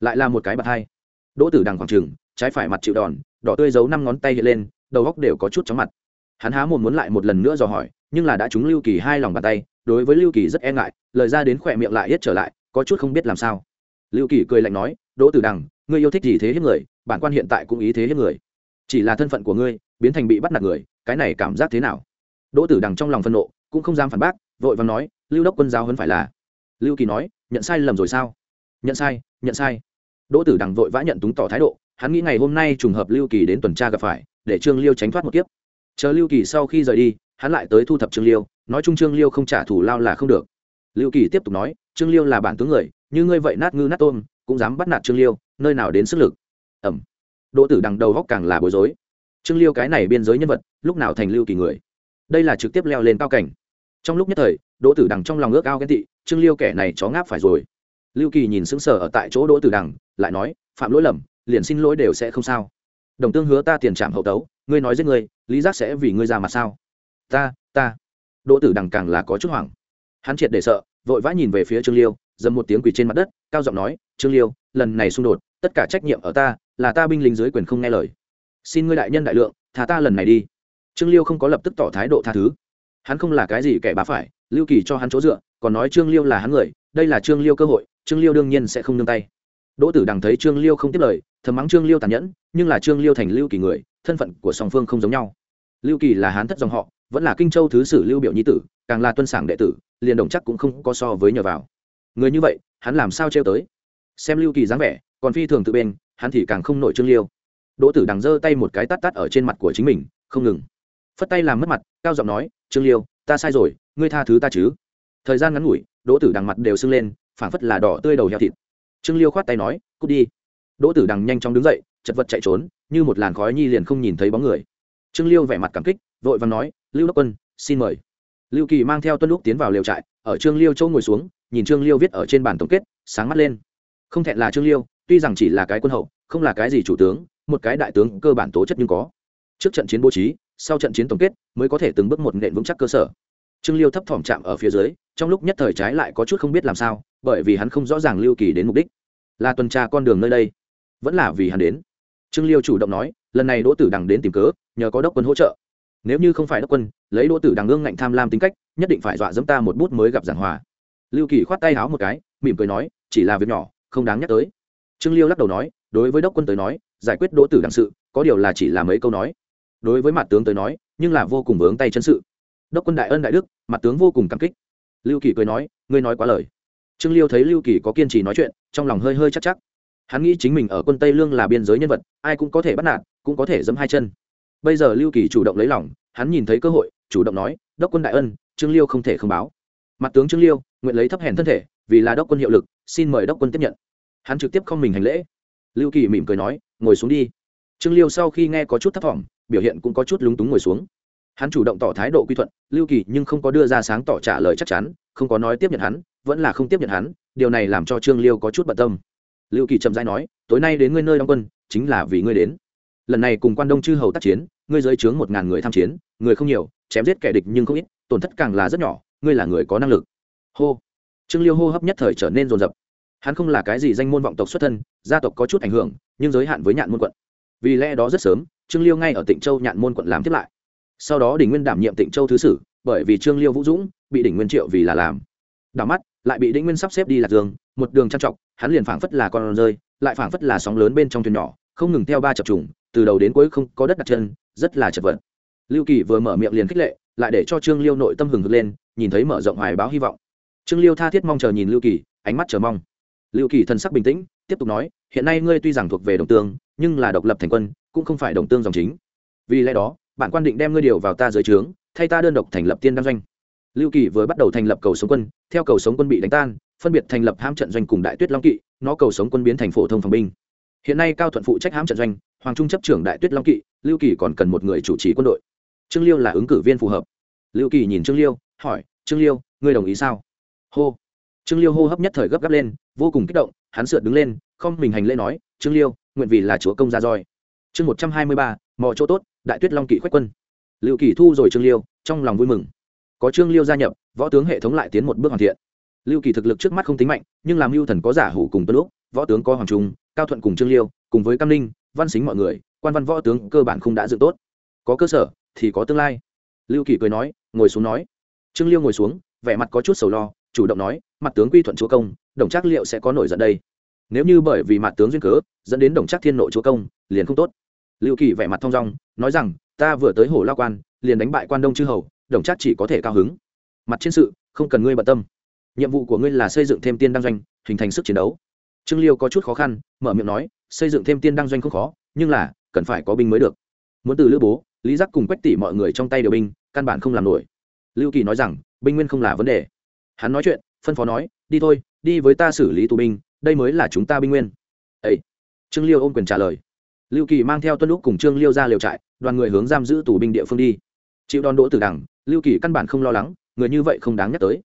lại là một cái bạt hai đỗ tử đằng khoảng trừng, trái phải mặt chịu đòn, đỏ tươi giấu năm ngón tay hiện lên, đầu góc đều có chút chóng mặt. Hắn há một muốn lại một lần nữa dò hỏi, nhưng là đã trúng lưu kỳ hai lòng bàn tay đối với lưu kỳ rất e ngại, lời ra đến khỏe miệng lại hết trở lại, có chút không biết làm sao. Lưu kỳ cười lạnh nói, đỗ tử đằng, ngươi yêu thích gì thế hiếp người, bản quan hiện tại cũng ý thế hiếp người. Chỉ là thân phận của ngươi, biến thành bị bắt nạt người, cái này cảm giác thế nào? Đỗ tử đằng trong lòng phân nộ, cũng không dám phản bác, vội và nói, lưu đốc quân giáo hơn phải là. Lưu kỳ nói, nhận sai lầm rồi sao? Nhận sai nhận sai. Đỗ tử đằng vội vã nhận túng tỏ thái độ, hắn nghĩ ngày hôm nay trùng hợp lưu kỳ đến tuần tra gặp phải, để trương liêu tránh thoát một kiếp. Chờ lưu kỳ sau khi rời đi, hắn lại tới thu thập trương liêu nói chung trương liêu không trả thù lao là không được. Lưu kỳ tiếp tục nói, trương liêu là bản tướng người, như ngươi vậy nát ngư nát tôm, cũng dám bắt nạt trương liêu, nơi nào đến sức lực. Ẩm. Đỗ tử đằng đầu góc càng là bối rối. Trương liêu cái này biên giới nhân vật, lúc nào thành lưu kỳ người? Đây là trực tiếp leo lên cao cảnh. Trong lúc nhất thời, đỗ tử đằng trong lòng ước ao ghen tị, trương liêu kẻ này chó ngáp phải rồi. Lưu kỳ nhìn sững sờ ở tại chỗ đỗ tử đằng, lại nói, phạm lỗi lầm, liền xin lỗi đều sẽ không sao. Đồng tương hứa ta tiền trảm hậu tấu, ngươi nói giết ngươi, lý giác sẽ vì ngươi ra mặt sao? Ta ta đỗ tử đằng càng là có chút hoảng. Hắn triệt để sợ, vội vã nhìn về phía trương liêu, dầm một tiếng quỳ trên mặt đất, cao giọng nói, trương liêu, lần này xung đột, tất cả trách nhiệm ở ta, là ta binh lính dưới quyền không nghe lời. Xin ngươi đại nhân đại lượng thả ta lần này đi. Trương liêu không có lập tức tỏ thái độ tha thứ. Hắn không là cái gì kẻ bá phải, lưu kỳ cho hắn chỗ dựa, còn nói trương liêu là hắn người, đây là trương liêu cơ hội, trương liêu đương nhiên sẽ không nương tay. Đỗ tử đằng thấy trương liêu không tiếp lời, thầm mắng trương liêu tàn nhẫn, nhưng là trương liêu thành lưu kỳ người, thân phận của song phương không giống nhau. Lưu kỳ là hán thất dòng họ vẫn là kinh châu thứ sử lưu biểu nhi tử, càng là tuân sảng đệ tử, liền đồng chắc cũng không có so với nhờ vào. Người như vậy, hắn làm sao trêu tới? Xem lưu kỳ dáng vẻ, còn phi thường tự bên, hắn thì càng không nổi trương liêu. Đỗ tử đằng giơ tay một cái tắt tắt ở trên mặt của chính mình, không ngừng. Phất tay làm mất mặt, cao giọng nói, trương liêu, ta sai rồi, ngươi tha thứ ta chứ? Thời gian ngắn ngủi, đỗ tử đằng mặt đều sưng lên, phảng phất là đỏ tươi đầu heo thịt. Trương liêu khoát tay nói, cút đi. Đỗ tử đằng nhanh chóng đứng dậy, chật vật chạy trốn, như một làn khói nhi liền không nhìn thấy bóng người. Trương liêu vẻ mặt cảm kích, vội và nói lưu đốc quân, xin mời. Lưu kỳ mang theo tuân lúc tiến vào lều trại, ở trương liêu châu ngồi xuống, nhìn trương liêu viết ở trên bản tổng kết, sáng mắt lên. Không thẹn là trương liêu, tuy rằng chỉ là cái quân hậu, không là cái gì chủ tướng, một cái đại tướng cơ bản tố chất nhưng có. Trước trận chiến bố trí, sau trận chiến tổng kết, mới có thể từng bước một nện vững chắc cơ sở. Trương liêu thấp thỏm chạm ở phía dưới, trong lúc nhất thời trái lại có chút không biết làm sao, bởi vì hắn không rõ ràng lưu kỳ đến mục đích. Là tuần tra con đường nơi đây, vẫn là vì hắn đến. Trương liêu chủ động nói, lần này đỗ tử đằng đến tìm cớ, nhờ có đốc quân hỗ trợ nếu như không phải đốc quân, lấy đỗ tử đằng ương ngạnh tham lam tính cách, nhất định phải dọa dẫm ta một bút mới gặp giảng hòa. Lưu kỳ khoát tay háo một cái, mỉm cười nói, chỉ là việc nhỏ, không đáng nhắc tới. Trương liêu lắc đầu nói, đối với đốc quân tới nói, giải quyết đỗ tử đằng sự, có điều là chỉ là mấy câu nói. Đối với mặt tướng tới nói, nhưng là vô cùng vướng tay chân sự. Đốc quân đại ân đại đức, mặt tướng vô cùng cảm kích. Lưu kỳ cười nói, ngươi nói quá lời. Trương liêu thấy lưu kỳ có kiên trì nói chuyện, trong lòng hơi hơi chắc chắc. Hắn nghĩ chính mình ở quân tây lương là biên giới nhân vật, ai cũng có thể bắt nạt, cũng có thể dẫm hai chân bây giờ lưu kỳ chủ động lấy lòng, hắn nhìn thấy cơ hội, chủ động nói, đốc quân đại ân, trương liêu không thể không báo. Mặt tướng trương liêu, nguyện lấy thấp hèn thân thể, vì là đốc quân hiệu lực, xin mời đốc quân tiếp nhận. Hắn trực tiếp không mình hành lễ. Lưu kỳ mỉm cười nói, ngồi xuống đi. Trương liêu sau khi nghe có chút thấp t biểu hiện cũng có chút lúng túng ngồi xuống. Hắn chủ động tỏ thái độ quy thuận, lưu kỳ nhưng không có đưa ra sáng tỏ trả lời chắc chắn, không có nói tiếp nhận hắn, vẫn là không tiếp nhận hắn, điều này làm cho trương liêu có chút bận tâm. Lưu kỳ chậm rãi nói, tối nay đến ngươi nơi đóng quân, chính là vì ngươi đến lần này cùng quan đông chư hầu tác chiến, ngươi dưới trướng một ngàn người tham chiến, người không nhiều, chém giết kẻ địch nhưng không ít, tổn thất càng là rất nhỏ, ngươi là người có năng lực. Hô. Trương liêu hô hấp nhất thời trở nên rồn rập hắn không là cái gì danh môn vọng tộc xuất thân, gia tộc có chút ảnh hưởng, nhưng giới hạn với nhạn môn quận. Vì lẽ đó rất sớm, trương liêu ngay ở tịnh châu nhạn môn quận làm tiếp lại. Sau đó đỉnh nguyên đảm nhiệm tịnh châu thứ sử, bởi vì trương liêu vũ dũng, bị đỉnh nguyên triệu vì là làm. Đảo mắt, lại bị đỉnh nguyên sắp xếp đi lạc dương, một đường trang trọng, hắn liền phảng phất là con rơi, lại phảng phất là sóng lớn bên trong thuyền nhỏ, không ngừng theo ba chập trùng từ đầu đến cuối không có đất đặt chân, rất là chật vật. Lưu kỳ vừa mở miệng liền khích lệ, lại để cho trương liêu nội tâm hừng hực lên, nhìn thấy mở rộng hoài báo hy vọng. Trương liêu tha thiết mong chờ nhìn lưu kỳ, ánh mắt chờ mong. Lưu kỳ thần sắc bình tĩnh, tiếp tục nói, hiện nay ngươi tuy rằng thuộc về đồng tương, nhưng là độc lập thành quân, cũng không phải đồng tương dòng chính. Vì lẽ đó bạn quan định đem ngươi điều vào ta dưới trướng, thay ta đơn độc thành lập tiên đăng doanh. Lưu kỳ vừa bắt đầu thành lập cầu sống quân, theo cầu sống quân bị đánh tan, phân biệt thành lập ham trận doanh cùng đại tuyết long kỵ, nó cầu sống quân biến thành phổ thông phòng binh hiện nay cao thuận phụ trách hãm trận doanh, hoàng trung chấp trưởng đại tuyết long kỵ, lưu kỳ còn cần một người chủ trì quân đội. Trương liêu là ứng cử viên phù hợp. Lưu kỳ nhìn trương liêu, hỏi, trương liêu, ngươi đồng ý sao? Hô. Trương liêu hô hấp nhất thời gấp gáp lên, vô cùng kích động, hắn sượt đứng lên, không mình hành lễ nói, trương liêu, nguyện vì là chúa công gia roi. Chương một trăm hai mươi ba, mò chỗ tốt, đại tuyết long kỵ khoách quân. Lưu kỳ thu rồi trương liêu, trong lòng vui mừng. Có trương liêu gia nhập, võ tướng hệ thống lại tiến một bước hoàn thiện. Lưu kỳ thực lực trước mắt không tính mạnh, nhưng làm lưu thần có giả hủ cùng tân lúc võ tướng có hoàng trung, cao thuận cùng trương liêu, cùng với cam ninh, văn xính mọi người, quan văn võ tướng cơ bản không đã dựng tốt. Có cơ sở thì có tương lai. Lưu kỳ cười nói, ngồi xuống nói. Trương liêu ngồi xuống, vẻ mặt có chút sầu lo, chủ động nói, mặt tướng quy thuận chúa công, đồng trác liệu sẽ có nổi giận đây. Nếu như bởi vì mặt tướng duyên cớ, dẫn đến đồng trác thiên nội chúa công, liền không tốt. Lưu kỳ vẻ mặt thong dong, nói rằng, ta vừa tới hồ lao quan, liền đánh bại quan đông chư hầu, đồng trác chỉ có thể cao hứng. Mặt trên sự, không cần ngươi bận tâm. Nhiệm vụ của ngươi là xây dựng thêm tiên đăng doanh, hình thành sức chiến đấu trương liêu có chút khó khăn, mở miệng nói, xây dựng thêm tiên đăng doanh không khó, nhưng là, cần phải có binh mới được. Muốn từ lữ bố, lý giác cùng quách tỷ mọi người trong tay đều binh, căn bản không làm nổi. Lưu kỳ nói rằng, binh nguyên không là vấn đề. Hắn nói chuyện, phân phó nói, đi thôi, đi với ta xử lý tù binh, đây mới là chúng ta binh nguyên. Ấy trương liêu ôm quyền trả lời. Lưu kỳ mang theo tuân lúc cùng trương liêu ra liều trại, đoàn người hướng giam giữ tù binh địa phương đi. Chịu đòn đỗ tử đẳng lưu kỳ căn bản không lo lắng, người như vậy không đáng nhắc tới.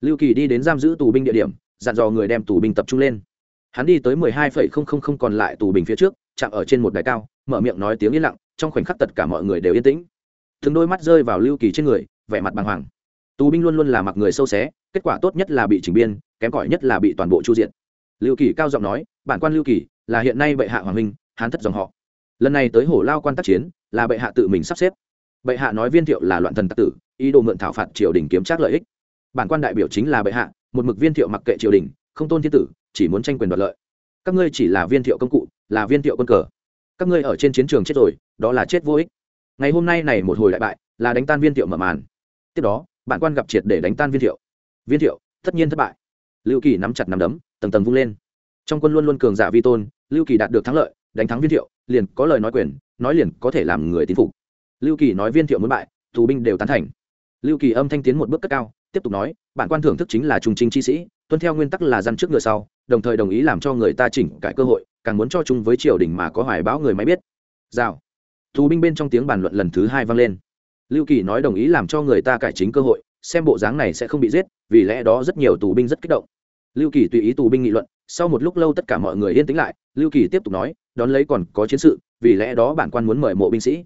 Lưu kỳ đi đến giam giữ tù binh địa điểm, dặn dò người đem tù binh tập trung lên hắn đi tới mười hai phẩy không không không còn lại tù binh phía trước, chạm ở trên một đài cao, mở miệng nói tiếng yên lặng, trong khoảnh khắc tất cả mọi người đều yên tĩnh. Từng đôi mắt rơi vào lưu kỳ trên người, vẻ mặt bàng hoàng. Tù binh luôn luôn là mặc người sâu xé, kết quả tốt nhất là bị chỉnh biên, kém cỏi nhất là bị toàn bộ chu diện. Lưu kỳ cao giọng nói, bản quan lưu kỳ, là hiện nay bệ hạ hoàng minh hán thất dòng họ. Lần này tới hổ lao quan tác chiến, là bệ hạ tự mình sắp xếp. Bệ hạ nói viên thiệu là loạn thần tặc tử, ý đồ mượn thảo phạt triều đình kiếm trác lợi ích. Bản quan đại biểu chính là bệ hạ, một mực viên thiệu mặc kệ triều đình, không tôn thiên tử chỉ muốn tranh quyền đoạt lợi. Các ngươi chỉ là viên thiệu công cụ, là viên thiệu quân cờ. Các ngươi ở trên chiến trường chết rồi, đó là chết vô ích. Ngày hôm nay này một hồi đại bại, là đánh tan viên thiệu mở màn. Tiếp đó, bản quan gặp triệt để đánh tan viên thiệu. Viên thiệu, tất nhiên thất bại. Lưu kỳ nắm chặt nắm đấm, tầng tầng vung lên. Trong quân luôn luôn cường giả vi tôn, lưu kỳ đạt được thắng lợi, đánh thắng viên thiệu, liền có lời nói quyền, nói liền có thể làm người tín phục. Lưu kỳ nói viên thiệu muốn bại, tù binh đều tán thành. Lưu kỳ âm thanh tiến một bước cất cao, tiếp tục nói, bản quan thưởng thức chính là trung trinh chi sĩ tuân theo nguyên tắc là dân trước ngựa sau, đồng thời đồng ý làm cho người ta chỉnh cải cơ hội, càng muốn cho chung với triều đình mà có hoài báo người máy biết. Rào. Tù binh bên trong tiếng bàn luận lần thứ hai vang lên. Lưu kỳ nói đồng ý làm cho người ta cải chính cơ hội, xem bộ dáng này sẽ không bị giết, vì lẽ đó rất nhiều tù binh rất kích động. Lưu kỳ tùy ý tù binh nghị luận, sau một lúc lâu tất cả mọi người yên tĩnh lại, lưu kỳ tiếp tục nói, đón lấy còn có chiến sự, vì lẽ đó bản quan muốn mời mộ binh sĩ.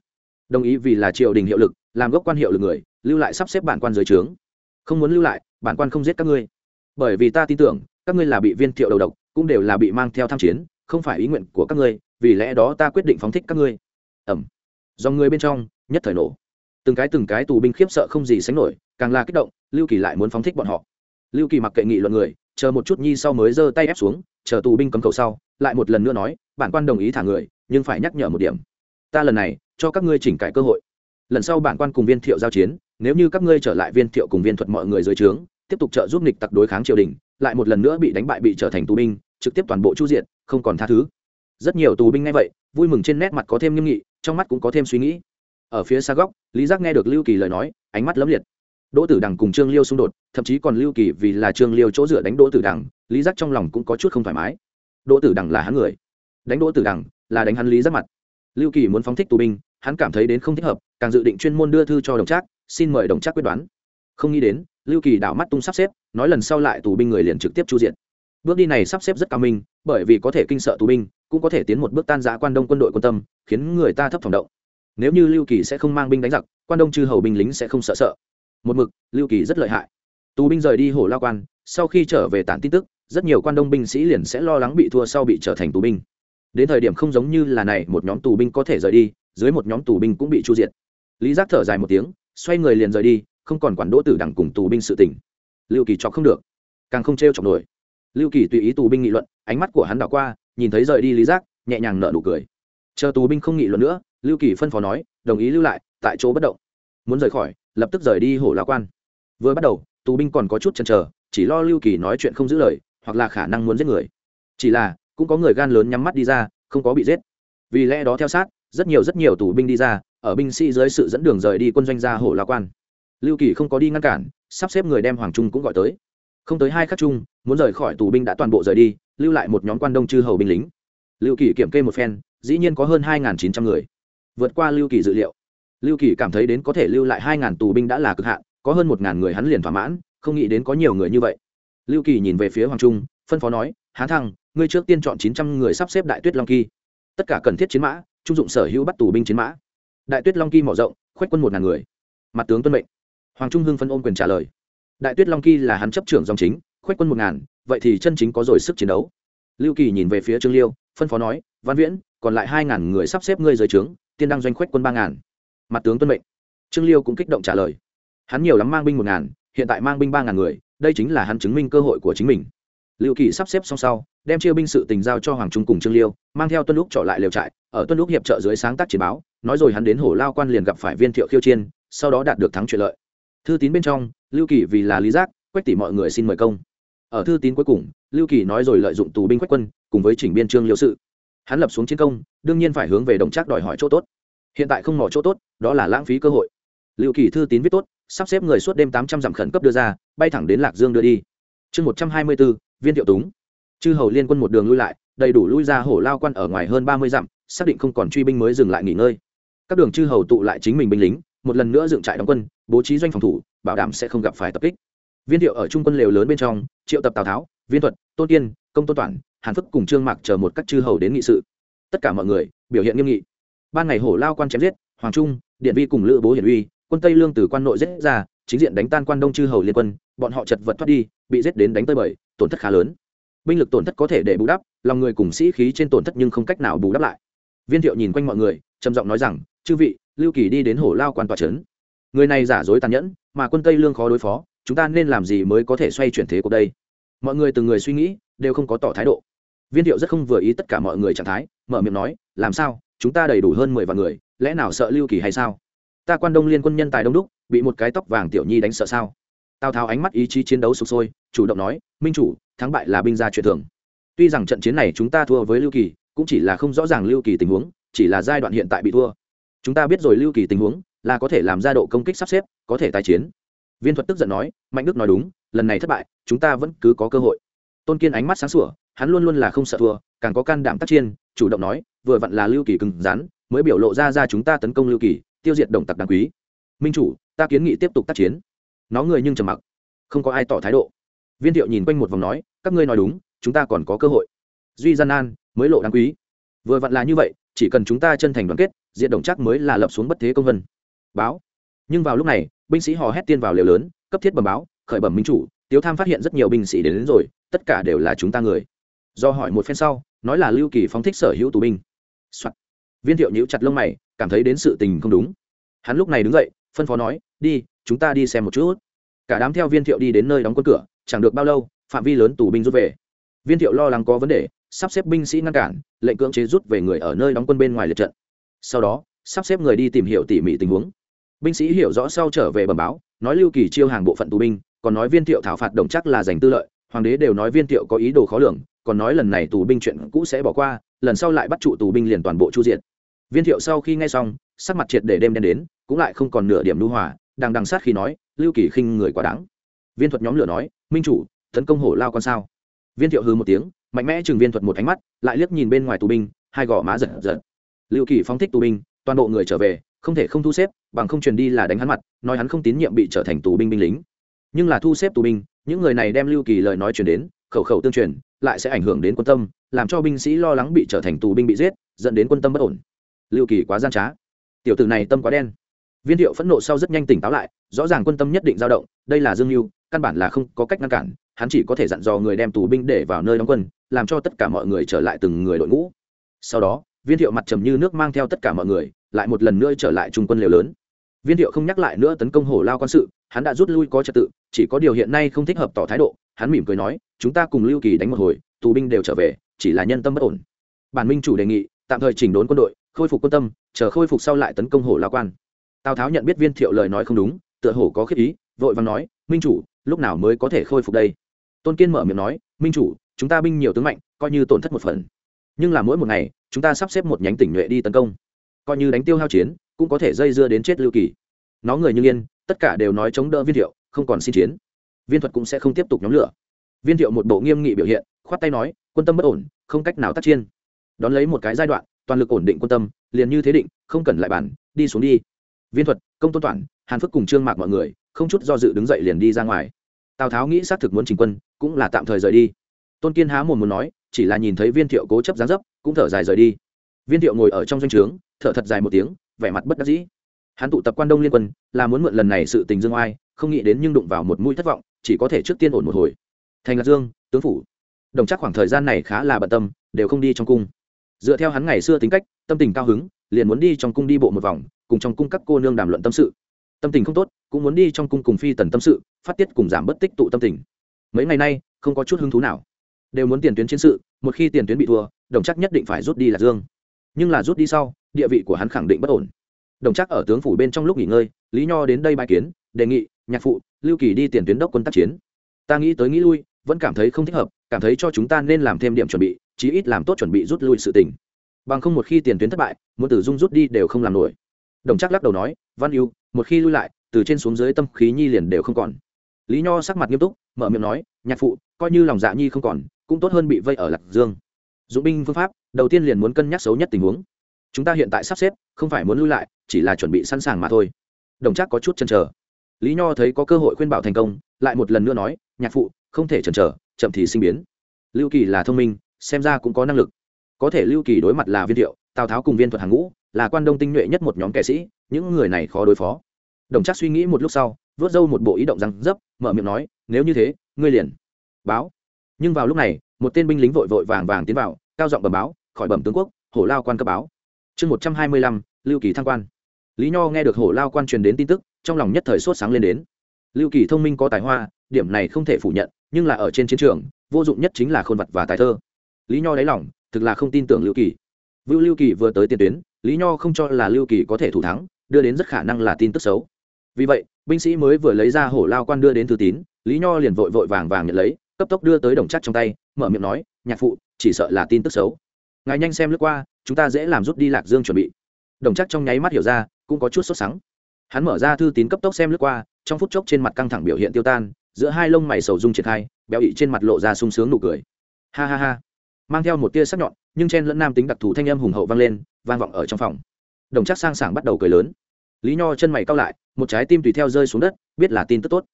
Đồng ý vì là triều đình hiệu lực, làm gốc quan hiệu lực người, lưu lại sắp xếp bản quan dưới trướng. Không muốn lưu lại, bản quan không giết các ngươi bởi vì ta tin tưởng, các ngươi là bị viên thiệu đầu độc, cũng đều là bị mang theo tham chiến, không phải ý nguyện của các ngươi, vì lẽ đó ta quyết định phóng thích các ngươi. Ẩm do người bên trong, nhất thời nổ. Từng cái từng cái tù binh khiếp sợ không gì sánh nổi, càng là kích động, lưu kỳ lại muốn phóng thích bọn họ. Lưu kỳ mặc kệ nghị luận người, chờ một chút nhi sau mới giơ tay ép xuống, chờ tù binh cấm cầu sau, lại một lần nữa nói, bản quan đồng ý thả người, nhưng phải nhắc nhở một điểm. Ta lần này, cho các ngươi chỉnh cải cơ hội. Lần sau bản quan cùng viên thiệu giao chiến, nếu như các ngươi trở lại viên thiệu cùng viên thuật mọi người dưới trướng tiếp tục trợ giúp nghịch tặc đối kháng triều đình, lại một lần nữa bị đánh bại bị trở thành tù binh, trực tiếp toàn bộ chu diện không còn tha thứ. Rất nhiều tù binh nghe vậy, vui mừng trên nét mặt có thêm nghiêm nghị, trong mắt cũng có thêm suy nghĩ. Ở phía xa góc, lý giác nghe được lưu kỳ lời nói, ánh mắt lấm liệt. Đỗ tử đằng cùng trương liêu xung đột, thậm chí còn lưu kỳ vì là trương liêu chỗ dựa đánh đỗ tử đằng, lý giác trong lòng cũng có chút không thoải mái. Đỗ tử đằng là hắn người. Đánh đỗ tử đằng là đánh hắn lý giác mặt. Lưu kỳ muốn phóng thích tù binh, hắn cảm thấy đến không thích hợp, càng dự định chuyên môn đưa thư cho đồng trác, xin mời đồng trác quyết đoán. Không nghĩ đến lưu kỳ đảo mắt tung sắp xếp, nói lần sau lại tù binh người liền trực tiếp chu diện bước đi này sắp xếp rất cao minh, bởi vì có thể kinh sợ tù binh, cũng có thể tiến một bước tan giã quan đông quân đội quân tâm, khiến người ta thấp phòng động. Nếu như lưu kỳ sẽ không mang binh đánh giặc, quan đông chư hầu binh lính sẽ không sợ sợ. Một mực, lưu kỳ rất lợi hại. Tù binh rời đi hồ lao quan, sau khi trở về tản tin tức, rất nhiều quan đông binh sĩ liền sẽ lo lắng bị thua sau bị trở thành tù binh. Đến thời điểm không giống như là này, một nhóm tù binh có thể rời đi, dưới một nhóm tù binh cũng bị chu diệt. Lý giác thở dài một tiếng, xoay người liền rời đi không còn quản đỗ tử đằng cùng tù binh sự tỉnh lưu kỳ chọc không được, càng không t r e o chọc nổi. Lưu kỳ tùy ý tù binh nghị luận, ánh mắt của hắn đảo qua, nhìn thấy rời đi lý giác, nhẹ nhàng nở nụ cười. Chờ tù binh không nghị luận nữa, lưu kỳ phân phó nói, đồng ý lưu lại, tại chỗ bất động. Muốn rời khỏi, lập tức rời đi hổ lạc quan. Vừa bắt đầu, tù binh còn có chút chần chờ, chỉ lo lưu kỳ nói chuyện không giữ lời, hoặc là khả năng muốn giết người. Chỉ là, cũng có người gan lớn nhắm mắt đi ra, không có bị giết. Vì lẽ đó theo sát, rất nhiều rất nhiều tù binh đi ra, ở binh sĩ dưới sự dẫn đường rời đi quân doanh ra hổ lạc quan lưu kỳ không có đi ngăn cản, sắp xếp người đem hoàng trung cũng gọi tới. Không tới hai khắc chung, muốn rời khỏi tù binh đã toàn bộ rời đi, lưu lại một nhóm quan đông chư hầu binh lính. Lưu kỳ kiểm kê một phen, dĩ nhiên có hơn hai chín trăm người. Vượt qua lưu kỳ dự liệu. Lưu kỳ cảm thấy đến có thể lưu lại hai tù binh đã là cực hạn, có hơn một người hắn liền thỏa mãn, không nghĩ đến có nhiều người như vậy. Lưu kỳ nhìn về phía hoàng trung, phân phó nói, hán thăng, ngươi trước tiên chọn chín trăm người sắp xếp đại tuyết long kỳ. Tất cả cần thiết chiến mã, trung dụng sở hữu bắt tù binh chiến mã. Đại tuyết long kỳ mở rộng khoách quân một ngàn người. Mặt tướng tuân mệnh hoàng trung hưng phân ôm quyền trả lời. Đại tuyết long kỳ là hắn chấp trưởng dòng chính khoách quân một ngàn, vậy thì chân chính có rồi sức chiến đấu. Lưu kỳ nhìn về phía trương liêu, phân phó nói, văn viễn, còn lại hai ngàn người sắp xếp ngươi dưới trướng, tiên đăng doanh khoách quân ba ngàn. Mặt tướng tuân mệnh. Trương liêu cũng kích động trả lời. Hắn nhiều lắm mang binh một ngàn, hiện tại mang binh ba ngàn người, đây chính là hắn chứng minh cơ hội của chính mình. Lưu kỳ sắp xếp xong sau, đem chia binh sự tình giao cho hoàng trung cùng trương liêu, mang theo tuân lúc trọ lại liều trại, ở tuân lúc hiệp trợ dưới sáng tác chiến báo, nói rồi hắn đến hổ lao quan liền gặp phải viên thiệu khiêu chiên, sau đó đạt được thắng chuyện lợi thư tín bên trong, lưu kỳ vì là lý giác, quách tỷ mọi người xin mời công. Ở thư tín cuối cùng, lưu kỳ nói rồi lợi dụng tù binh quách quân, cùng với chỉnh biên trương liêu sự. Hắn lập xuống chiến công, đương nhiên phải hướng về đồng trác đòi hỏi chỗ tốt. Hiện tại không mỏ chỗ tốt, đó là lãng phí cơ hội. Lưu kỳ thư tín viết tốt, sắp xếp người suốt đêm tám trăm dặm khẩn cấp đưa ra, bay thẳng đến lạc dương đưa đi. Chương một trăm hai mươi bốn, viên thiệu túng. Chư hầu liên quân một đường lui lại, đầy đủ lui ra hổ lao quan ở ngoài hơn ba mươi dặm, xác định không còn truy binh mới dừng lại nghỉ ngơi. Các đường chư hầu tụ lại chính mình binh lính một lần nữa dựng trại đóng quân, bố trí doanh phòng thủ, bảo đảm sẽ không gặp phải tập kích. Viên thiệu ở trung quân lều lớn bên trong, triệu tập tào tháo, viên thuật, tôn tiên công tôn toản, hàn phức cùng trương mạc chờ một các chư hầu đến nghị sự. Tất cả mọi người biểu hiện nghiêm nghị. Ban ngày hổ lao quan chém giết, hoàng trung, điện vi cùng lữ bố hiển uy, quân tây lương từ quan nội giết ra, chính diện đánh tan quan đông chư hầu liên quân, bọn họ chật vật thoát đi, bị giết đến đánh tơi bời, tổn thất khá lớn. Binh lực tổn thất có thể để bù đắp, lòng người cùng sĩ khí trên tổn thất nhưng không cách nào bù đắp lại. Viên thiệu nhìn quanh mọi người, trầm giọng nói rằng, chư vị lưu kỳ đi đến hổ lao quan tòa trấn. Người này giả dối tàn nhẫn, mà quân tây lương khó đối phó, chúng ta nên làm gì mới có thể xoay chuyển thế cuộc đây? Mọi người từng người suy nghĩ, đều không có tỏ thái độ. Viên thiệu rất không vừa ý tất cả mọi người trạng thái, mở miệng nói, làm sao? Chúng ta đầy đủ hơn mười vạn người, lẽ nào sợ lưu kỳ hay sao? Ta quan đông liên quân nhân tài đông đúc, bị một cái tóc vàng tiểu nhi đánh sợ sao? Tào tháo ánh mắt ý chí chiến đấu sụp sôi, chủ động nói, minh chủ, thắng bại là binh gia truyền thường. Tuy rằng trận chiến này chúng ta thua với lưu kỳ, cũng chỉ là không rõ ràng lưu kỳ tình huống, chỉ là giai đoạn hiện tại bị thua chúng ta biết rồi lưu kỳ tình huống, là có thể làm ra độ công kích sắp xếp, có thể tái chiến. Viên thuật tức giận nói, mạnh đức nói đúng, lần này thất bại, chúng ta vẫn cứ có cơ hội. Tôn kiên ánh mắt sáng sủa, hắn luôn luôn là không sợ thua, càng có can đảm tác chiên chủ động nói, vừa vặn là lưu kỳ cứng rắn, mới biểu lộ ra ra chúng ta tấn công lưu kỳ, tiêu diệt đồng tặc đáng quý. Minh chủ, ta kiến nghị tiếp tục tác chiến. Nó người nhưng trầm mặc, không có ai tỏ thái độ. Viên thiệu nhìn quanh một vòng nói, các ngươi nói đúng, chúng ta còn có cơ hội. Duy gian nan mới lộ đáng quý. Vừa vặn là như vậy, chỉ cần chúng ta chân thành đoàn kết diện đồng chắc mới là lập xuống bất thế công vân. Báo. Nhưng vào lúc này binh sĩ hò hét tiên vào lều lớn cấp thiết bẩm báo khởi bẩm minh chủ tiếu tham phát hiện rất nhiều binh sĩ đến, đến rồi tất cả đều là chúng ta người. Do hỏi một phen sau nói là lưu kỳ phóng thích sở hữu tù binh、Soạn. viên thiệu nhíu chặt lông mày cảm thấy đến sự tình không đúng. Hắn lúc này đứng dậy phân phó nói đi chúng ta đi xem một chút. Cả đám theo viên thiệu đi đến nơi đóng quân cửa chẳng được bao lâu phạm vi lớn tù binh rút về. Viên thiệu lo lắng có vấn đề sắp xếp binh sĩ ngăn cản lệnh cưỡng chế rút về người ở nơi đóng quân bên ngoài lượt trận sau đó, sắp xếp người đi tìm hiểu tỉ mỉ tình huống. Binh sĩ hiểu rõ sau trở về bẩm báo, nói lưu kỳ chiêu hàng bộ phận tù binh, còn nói viên thiệu thảo phạt đồng chắc là giành tư lợi, hoàng đế đều nói viên thiệu có ý đồ khó lường, còn nói lần này tù binh chuyện cũ sẽ bỏ qua, lần sau lại bắt trụ tù binh liền toàn bộ chu diện viên thiệu sau khi nghe xong, sắc mặt triệt để đêm đen đến, cũng lại không còn nửa điểm lưu hòa, đang đằng sát khi nói, lưu kỳ khinh người quá đáng. Viên thuật nhóm lửa nói, minh chủ, tấn công hổ lao con sao? Viên thiệu hư một tiếng, mạnh mẽ chừng viên thuật một ánh mắt, lại liếc nhìn bên ngoài tù binh, hai gò má giật giật lưu kỳ phóng thích tù binh, toàn bộ người trở về, không thể không thu xếp, bằng không truyền đi là đánh hắn mặt, nói hắn không tín nhiệm bị trở thành tù binh binh lính. Nhưng là thu xếp tù binh, những người này đem lưu kỳ lời nói truyền đến, khẩu khẩu tương truyền, lại sẽ ảnh hưởng đến quân tâm, làm cho binh sĩ lo lắng bị trở thành tù binh bị giết, dẫn đến quân tâm bất ổn. Lưu kỳ quá gian trá. Tiểu tử này tâm quá đen. Viên thiệu phẫn nộ sau rất nhanh tỉnh táo lại, rõ ràng quân tâm nhất định dao động, đây là dương mưu căn bản là không có cách ngăn cản, hắn chỉ có thể dặn dò người đem tù binh để vào nơi đóng quân, làm cho tất cả mọi người trở lại từng người đội ngũ. Sau đó viên thiệu mặt trầm như nước mang theo tất cả mọi người, lại một lần nữa trở lại trung quân liều lớn. Viên thiệu không nhắc lại nữa tấn công hổ lao quan sự, hắn đã rút lui có trật tự, chỉ có điều hiện nay không thích hợp tỏ thái độ, hắn mỉm cười nói, chúng ta cùng lưu kỳ đánh một hồi, tù binh đều trở về, chỉ là nhân tâm bất ổn. Bản minh chủ đề nghị, tạm thời chỉnh đốn quân đội, khôi phục quân tâm, chờ khôi phục sau lại tấn công hổ lao quan. Tào tháo nhận biết viên thiệu lời nói không đúng, tựa hổ có khiết ý, vội vàng nói, minh chủ, lúc nào mới có thể khôi phục đây? Tôn kiên mở miệng nói, minh chủ, chúng ta binh nhiều tướng mạnh, coi như tổn thất một phần. Nhưng là mỗi một ngày chúng ta sắp xếp một nhánh tỉnh nhuệ đi tấn công. Coi như đánh tiêu hao chiến, cũng có thể dây dưa đến chết lưu kỳ. Nó người như yên, tất cả đều nói chống đỡ viên thiệu, không còn xin chiến. Viên thuật cũng sẽ không tiếp tục nhóm lửa. Viên thiệu một bộ nghiêm nghị biểu hiện, khoát tay nói, quân tâm bất ổn, không cách nào tác chiên đón lấy một cái giai đoạn, toàn lực ổn định quân tâm, liền như thế định, không cần lại bản, đi xuống đi. Viên thuật, công tôn toản hàn phước cùng trương mạc mọi người, không chút do dự đứng dậy liền đi ra ngoài. Tào tháo nghĩ xác thực muốn trình quân, cũng là tạm thời rời đi. Tôn kiên há mồm muốn nói chỉ là nhìn thấy viên thiệu cố chấp dáng dấp, cũng thở dài rời đi. Viên thiệu ngồi ở trong doanh trướng, thở thật dài một tiếng, vẻ mặt bất đắc dĩ. Hắn tụ tập quan đông liên quân, là muốn mượn lần này sự tình dương oai, không nghĩ đến nhưng đụng vào một mũi thất vọng, chỉ có thể trước tiên ổn một hồi. Thành lạc dương, tướng phủ. Đồng chắc khoảng thời gian này khá là bận tâm, đều không đi trong cung. Dựa theo hắn ngày xưa tính cách, tâm tình cao hứng, liền muốn đi trong cung đi bộ một vòng, cùng trong cung các cô nương đàm luận tâm sự. Tâm tình không tốt, cũng muốn đi trong cung cùng phi tần tâm sự, phát tiết cùng giảm bất tích tụ tâm tình. Mấy ngày nay, không có chút hứng thú nào đều muốn tiền tuyến chiến sự, một khi tiền tuyến bị thua, đồng chắc nhất định phải rút đi lạc dương. Nhưng là rút đi sau, địa vị của hắn khẳng định bất ổn. Đồng chắc ở tướng phủ bên trong lúc nghỉ ngơi, lý nho đến đây bài kiến, đề nghị, nhạc phụ, lưu kỳ đi tiền tuyến đốc quân tác chiến. Ta nghĩ tới nghĩ lui, vẫn cảm thấy không thích hợp, cảm thấy cho chúng ta nên làm thêm điểm chuẩn bị, chí ít làm tốt chuẩn bị rút lui sự tình. Bằng không một khi tiền tuyến thất bại, muốn tử dung rút đi đều không làm nổi. Đồng chắc lắc đầu nói, văn yêu một khi lui lại, từ trên xuống dưới tâm khí nhi liền đều không còn. Lý nho sắc mặt nghiêm túc, mở miệng nói, nhạc phụ, coi như lòng dạ nhi không còn cũng tốt hơn bị vây ở lạc dương. Dụng binh phương pháp, đầu tiên liền muốn cân nhắc xấu nhất tình huống. Chúng ta hiện tại sắp xếp, không phải muốn lưu lại, chỉ là chuẩn bị sẵn sàng mà thôi. Đồng chắc có chút chần chờ. Lý nho thấy có cơ hội khuyên bảo thành công, lại một lần nữa nói, nhạc phụ, không thể chần chờ, chậm thì sinh biến. Lưu kỳ là thông minh, xem ra cũng có năng lực. Có thể lưu kỳ đối mặt là viên thiệu, tào tháo cùng viên thuật hàng ngũ, là quan đông tinh nhuệ nhất một nhóm kẻ sĩ, những người này khó đối phó. Đồng chắc suy nghĩ một lúc sau vớt râu một bộ ý động răng dấp, mở miệng nói, nếu như thế, ngươi liền báo nhưng vào lúc này, một tên binh lính vội vội vàng vàng tiến vào, cao giọng bẩm báo, khỏi bẩm tướng quốc, hổ lao quan cấp báo. Chương một trăm hai mươi lăm, lưu kỳ thăng quan. Lý nho nghe được hổ lao quan truyền đến tin tức, trong lòng nhất thời sốt sáng lên đến. Lưu kỳ thông minh có tài hoa, điểm này không thể phủ nhận, nhưng là ở trên chiến trường, vô dụng nhất chính là khôn vật và tài thơ. Lý nho đáy lòng, thực là không tin tưởng lưu kỳ. Vưu lưu kỳ vừa tới tiền tuyến, lý nho không cho là lưu kỳ có thể thủ thắng, đưa đến rất khả năng là tin tức xấu. Vì vậy, binh sĩ mới vừa lấy ra hổ lao quan đưa đến thư tín, lý nho liền vội vội vàng vàng nhận lấy cấp tốc đưa tới đồng chắc trong tay, mở miệng nói, nhạc phụ, chỉ sợ là tin tức xấu. Ngài nhanh xem lướt qua, chúng ta dễ làm rút đi lạc dương chuẩn bị. Đồng chắc trong nháy mắt hiểu ra, cũng có chút sốt sắng. Hắn mở ra thư tín cấp tốc xem lướt qua, trong phút chốc trên mặt căng thẳng biểu hiện tiêu tan, giữa hai lông mày sầu dung triển khai, béo ị trên mặt lộ ra sung sướng nụ cười. Ha ha ha. Mang theo một tia sắc nhọn, nhưng chen lẫn nam tính đặc thù thanh âm hùng hậu vang lên, vang vọng ở trong phòng. Đồng chắc sang sảng bắt đầu cười lớn. Lý nho chân mày cao lại, một trái tim tùy theo rơi xuống đất, biết là tin tức tốt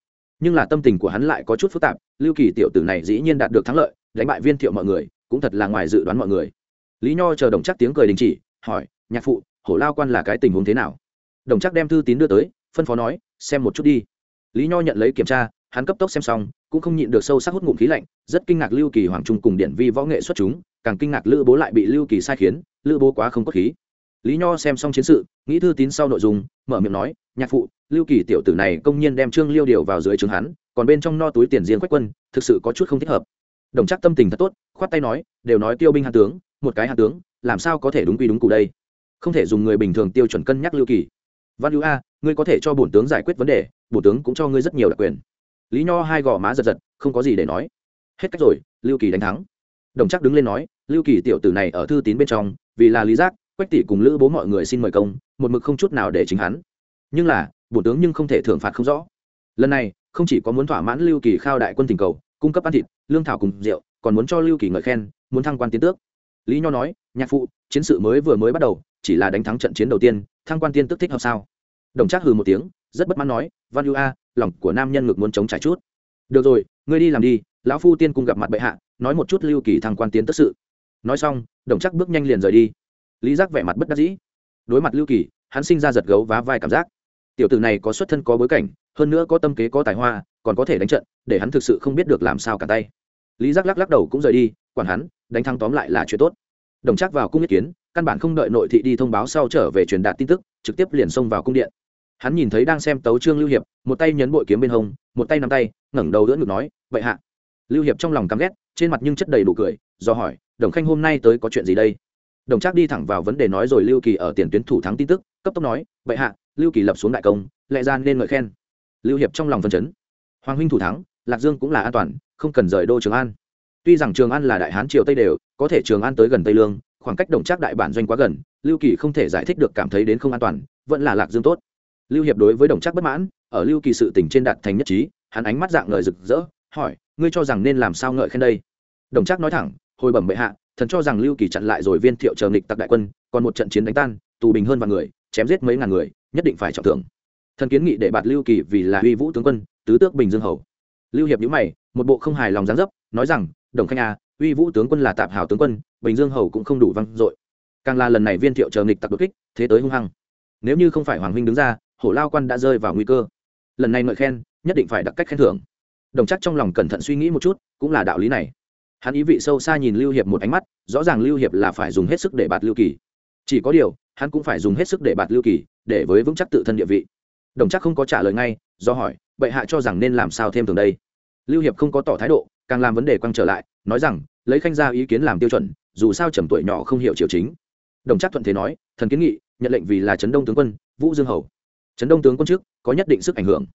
nhưng là tâm tình của hắn lại có chút phức tạp, lưu kỳ tiểu tử này dĩ nhiên đạt được thắng lợi, đánh bại viên thiệu mọi người, cũng thật là ngoài dự đoán mọi người. Lý nho chờ đồng chắc tiếng cười đình chỉ, hỏi, nhạc phụ, hổ lao quan là cái tình huống thế nào? Đồng chắc đem thư tín đưa tới, phân phó nói, xem một chút đi. Lý nho nhận lấy kiểm tra, hắn cấp tốc xem xong, cũng không nhịn được sâu sắc hút ngụm khí lạnh, rất kinh ngạc lưu kỳ hoàng trung cùng điển vi võ nghệ xuất chúng, càng kinh ngạc lữ bố lại bị lưu kỳ sai khiến, lữ bố quá không có khí lý nho xem xong chiến sự, nghĩ thư tín sau nội dung, mở miệng nói, nhạc phụ, lưu kỳ tiểu tử này công nhiên đem trương liêu điều vào dưới trường hắn, còn bên trong no túi tiền riêng quách quân, thực sự có chút không thích hợp. Đồng chắc tâm tình thật tốt, khoát tay nói, đều nói tiêu binh hạ tướng, một cái hạ tướng, làm sao có thể đúng quy đúng cụ đây? Không thể dùng người bình thường tiêu chuẩn cân nhắc lưu kỳ. Văn hữu a, ngươi có thể cho bổn tướng giải quyết vấn đề, bổn tướng cũng cho ngươi rất nhiều đặc quyền. Lý nho hai gò má giật giật, không có gì để nói. Hết cách rồi, lưu kỳ đánh thắng. Đồng chắc đứng lên nói, lưu kỳ tiểu tử này ở thư tín bên trong, vì là lý giác quách tỷ cùng lữ bố mọi người xin mời công, một mực không chút nào để chính hắn. Nhưng là, bổ tướng nhưng không thể thưởng phạt không rõ. Lần này, không chỉ có muốn thỏa mãn lưu kỳ khao đại quân tình cầu, cung cấp ăn thịt, lương thảo cùng rượu, còn muốn cho lưu kỳ ngợi khen, muốn thăng quan tiến tước. Lý nho nói, nhạc phụ, chiến sự mới vừa mới bắt đầu, chỉ là đánh thắng trận chiến đầu tiên, thăng quan tiên tức thích hợp sao? Đồng trác hừ một tiếng, rất bất mãn nói, văn ưu a, lòng của nam nhân ngực muốn chống trải chút. Được rồi, ngươi đi làm đi, lão phu tiên cùng gặp mặt bệ hạ, nói một chút lưu kỳ thăng quan tiến tức sự. Nói xong, đồng Trác bước nhanh liền rời đi lý giác vẻ mặt bất đắc dĩ. Đối mặt lưu kỳ, hắn sinh ra giật gấu vá vai cảm giác. Tiểu tử này có xuất thân có bối cảnh, hơn nữa có tâm kế có tài hoa, còn có thể đánh trận, để hắn thực sự không biết được làm sao cả tay. Lý giác lắc lắc đầu cũng rời đi, quản hắn, đánh thắng tóm lại là chuyện tốt. Đồng chắc vào cung ý kiến, căn bản không đợi nội thị đi thông báo sau trở về truyền đạt tin tức, trực tiếp liền xông vào cung điện. Hắn nhìn thấy đang xem tấu trương lưu hiệp, một tay nhấn bội kiếm bên hông, một tay nắm tay, ngẩng đầu đỡ ngực nói vậy hạ. Lưu hiệp trong lòng căm ghét, trên mặt nhưng chất đầy đủ cười, do hỏi, đồng khanh hôm nay tới có chuyện gì đây? Đồng trác đi thẳng vào vấn đề nói rồi lưu kỳ ở tiền tuyến thủ thắng tin tức, cấp tốc nói vậy hạ, lưu kỳ lập xuống đại công, lẽ ra nên ngợi khen. Lưu hiệp trong lòng phân chấn. Hoàng huynh thủ thắng, lạc dương cũng là an toàn, không cần rời đô trường an. Tuy rằng trường an là đại hán triều tây đều, có thể trường an tới gần tây lương, khoảng cách đồng trác đại bản doanh quá gần, lưu kỳ không thể giải thích được cảm thấy đến không an toàn, vẫn là lạc dương tốt. Lưu hiệp đối với đồng trác bất mãn, ở lưu kỳ sự tình trên đạt thành nhất trí, hắn ánh mắt dạng ngời rực rỡ, hỏi, ngươi cho rằng nên làm sao ngợi khen đây? Đồng trác nói thẳng, hồi bẩm bệ hạ thần cho rằng lưu kỳ chặn lại rồi viên thiệu chờ nghịch tặc đại quân, còn một trận chiến đánh tan, tù bình hơn vài người, chém giết mấy ngàn người, nhất định phải trọng thưởng. Thần kiến nghị để bạt lưu kỳ vì là uy vũ tướng quân, tứ tước bình dương hầu. Lưu hiệp nhữ mày, một bộ không hài lòng gián dấp, nói rằng, đồng khanh à uy vũ tướng quân là tạp hảo tướng quân, bình dương hầu cũng không đủ văng dội. Càng là lần này viên thiệu chờ nghịch tặc đột kích, thế tới hung hăng. Nếu như không phải hoàng huynh đứng ra, hổ lao quan đã rơi vào nguy cơ. Lần này ngợi khen, nhất định phải đặc cách khen thưởng. Đồng chắc trong lòng cẩn thận suy nghĩ một chút, cũng là đạo lý này hắn ý vị sâu xa nhìn lưu hiệp một ánh mắt, rõ ràng lưu hiệp là phải dùng hết sức để bạt lưu kỳ. Chỉ có điều, hắn cũng phải dùng hết sức để bạt lưu kỳ, để với vững chắc tự thân địa vị. Đồng chắc không có trả lời ngay, do hỏi, bệ hạ cho rằng nên làm sao thêm thường đây? Lưu hiệp không có tỏ thái độ, càng làm vấn đề quăng trở lại, nói rằng, lấy khanh ra ý kiến làm tiêu chuẩn, dù sao trầm tuổi nhỏ không hiểu triều chính. Đồng chắc thuận thế nói, thần kiến nghị, nhận lệnh vì là trấn đông tướng quân, vũ dương hầu. Trấn đông tướng quân trước, có nhất định sức ảnh hưởng.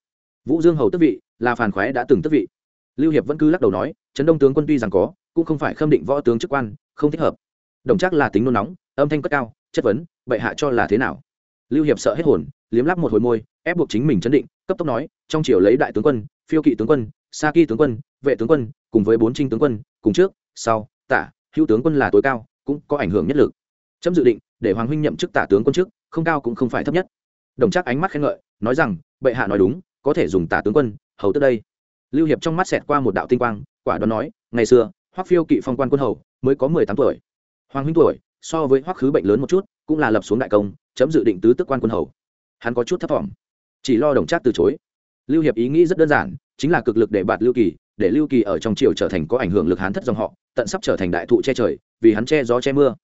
Vũ dương hầu tức vị, là phản khoái đã từng tức vị lưu hiệp vẫn cứ lắc đầu nói trấn đông tướng quân tuy rằng có cũng không phải khâm định võ tướng chức quan không thích hợp. Đồng chắc là tính nôn nóng âm thanh cất cao chất vấn bệ hạ cho là thế nào? Lưu hiệp sợ hết hồn liếm lắp một hồi môi ép buộc chính mình chấn định cấp tốc nói trong triều lấy đại tướng quân phiêu kỵ tướng quân sa kỳ tướng quân vệ tướng quân cùng với bốn trinh tướng quân cùng trước sau tả hữu tướng quân là tối cao cũng có ảnh hưởng nhất lực. Chấm dự định để hoàng huynh nhậm chức tả tướng quân trước, không cao cũng không phải thấp nhất. Đồng chắc ánh mắt khen ngợi nói rằng bệ hạ nói đúng có thể dùng tả tướng quân hầu tức đây lưu hiệp trong mắt xẹt qua một đạo tinh quang, quả đoán nói, ngày xưa, hoắc phiêu kỵ phong quan quân hầu, mới có mười tám tuổi. Hoàng huynh tuổi, so với hoắc khứ bệnh lớn một chút, cũng là lập xuống đại công, chấm dự định tứ tức quan quân hầu. Hắn có chút thấp thỏm, chỉ lo đồng trác từ chối. Lưu hiệp ý nghĩ rất đơn giản, chính là cực lực để bạt lưu kỳ, để lưu kỳ ở trong triều trở thành có ảnh hưởng lực hán thất dòng họ, tận sắp trở thành đại thụ che trời, vì hắn che gió che mưa.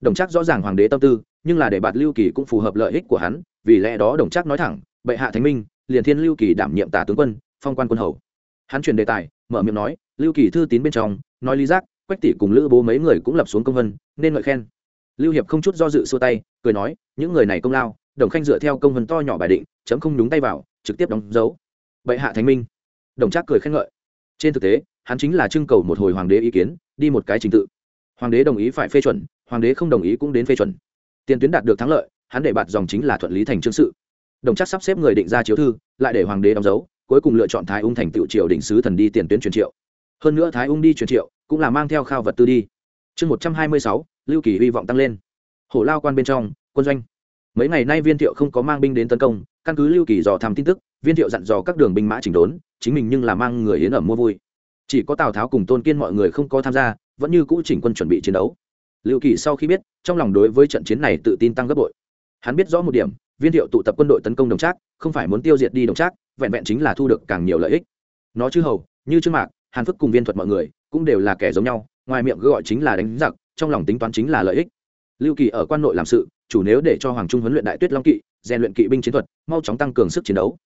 Đồng trác rõ ràng hoàng đế tâm tư, nhưng là để bạt lưu kỳ cũng phù hợp lợi ích của hắn, vì lẽ đó đồng trác nói thẳng, bệ hạ thánh minh, liền thiên lưu kỳ đảm nhiệm tả tướng quân, phong quan quân hầu hắn truyền đề tài, mở miệng nói, lưu kỳ thư tín bên trong, nói lý giác, quách tỷ cùng lữ bố mấy người cũng lập xuống công vân, nên ngợi khen. Lưu hiệp không chút do dự xua tay, cười nói, những người này công lao, đồng khanh dựa theo công vân to nhỏ bài định, chấm không nhúng tay vào, trực tiếp đóng dấu. Bệ hạ thánh minh. Đồng trác cười khen ngợi. Trên thực tế, hắn chính là trưng cầu một hồi hoàng đế ý kiến, đi một cái trình tự. Hoàng đế đồng ý phải phê chuẩn, hoàng đế không đồng ý cũng đến phê chuẩn. Tiền tuyến đạt được thắng lợi, hắn để bạt dòng chính là thuận lý thành chương sự. Đồng chắc sắp xếp người định ra chiếu thư, lại để hoàng đế đóng dấu cuối cùng lựa chọn thái ung thành tựu triều đỉnh sứ thần đi tiền tuyến truyền triệu. Hơn nữa thái ung đi truyền triệu cũng là mang theo khao vật tư đi. Chương một trăm hai mươi sáu, lưu kỳ hy vọng tăng lên. Hổ lao quan bên trong, quân doanh. Mấy ngày nay viên thiệu không có mang binh đến tấn công, căn cứ lưu kỳ dò thăm tin tức, viên thiệu dặn dò các đường binh mã chỉnh đốn, chính mình nhưng là mang người hiến ẩm mua vui. Chỉ có tào tháo cùng tôn kiên mọi người không có tham gia, vẫn như cũ chỉnh quân chuẩn bị chiến đấu. Lưu kỳ sau khi biết, trong lòng đối với trận chiến này tự tin tăng gấp bội. Hắn biết rõ một điểm, viên thiệu tụ tập quân đội tấn công đồng trác, không phải muốn tiêu diệt đi đồng trác vẹn vẹn chính là thu được càng nhiều lợi ích. Nó chư hầu, như chư mạc, hàn phức cùng viên thuật mọi người cũng đều là kẻ giống nhau, ngoài miệng gọi chính là đánh giặc, trong lòng tính toán chính là lợi ích. Lưu kỳ ở quan nội làm sự, chủ nếu để cho hoàng trung huấn luyện đại tuyết long kỵ, rèn luyện kỵ binh chiến thuật, mau chóng tăng cường sức chiến đấu.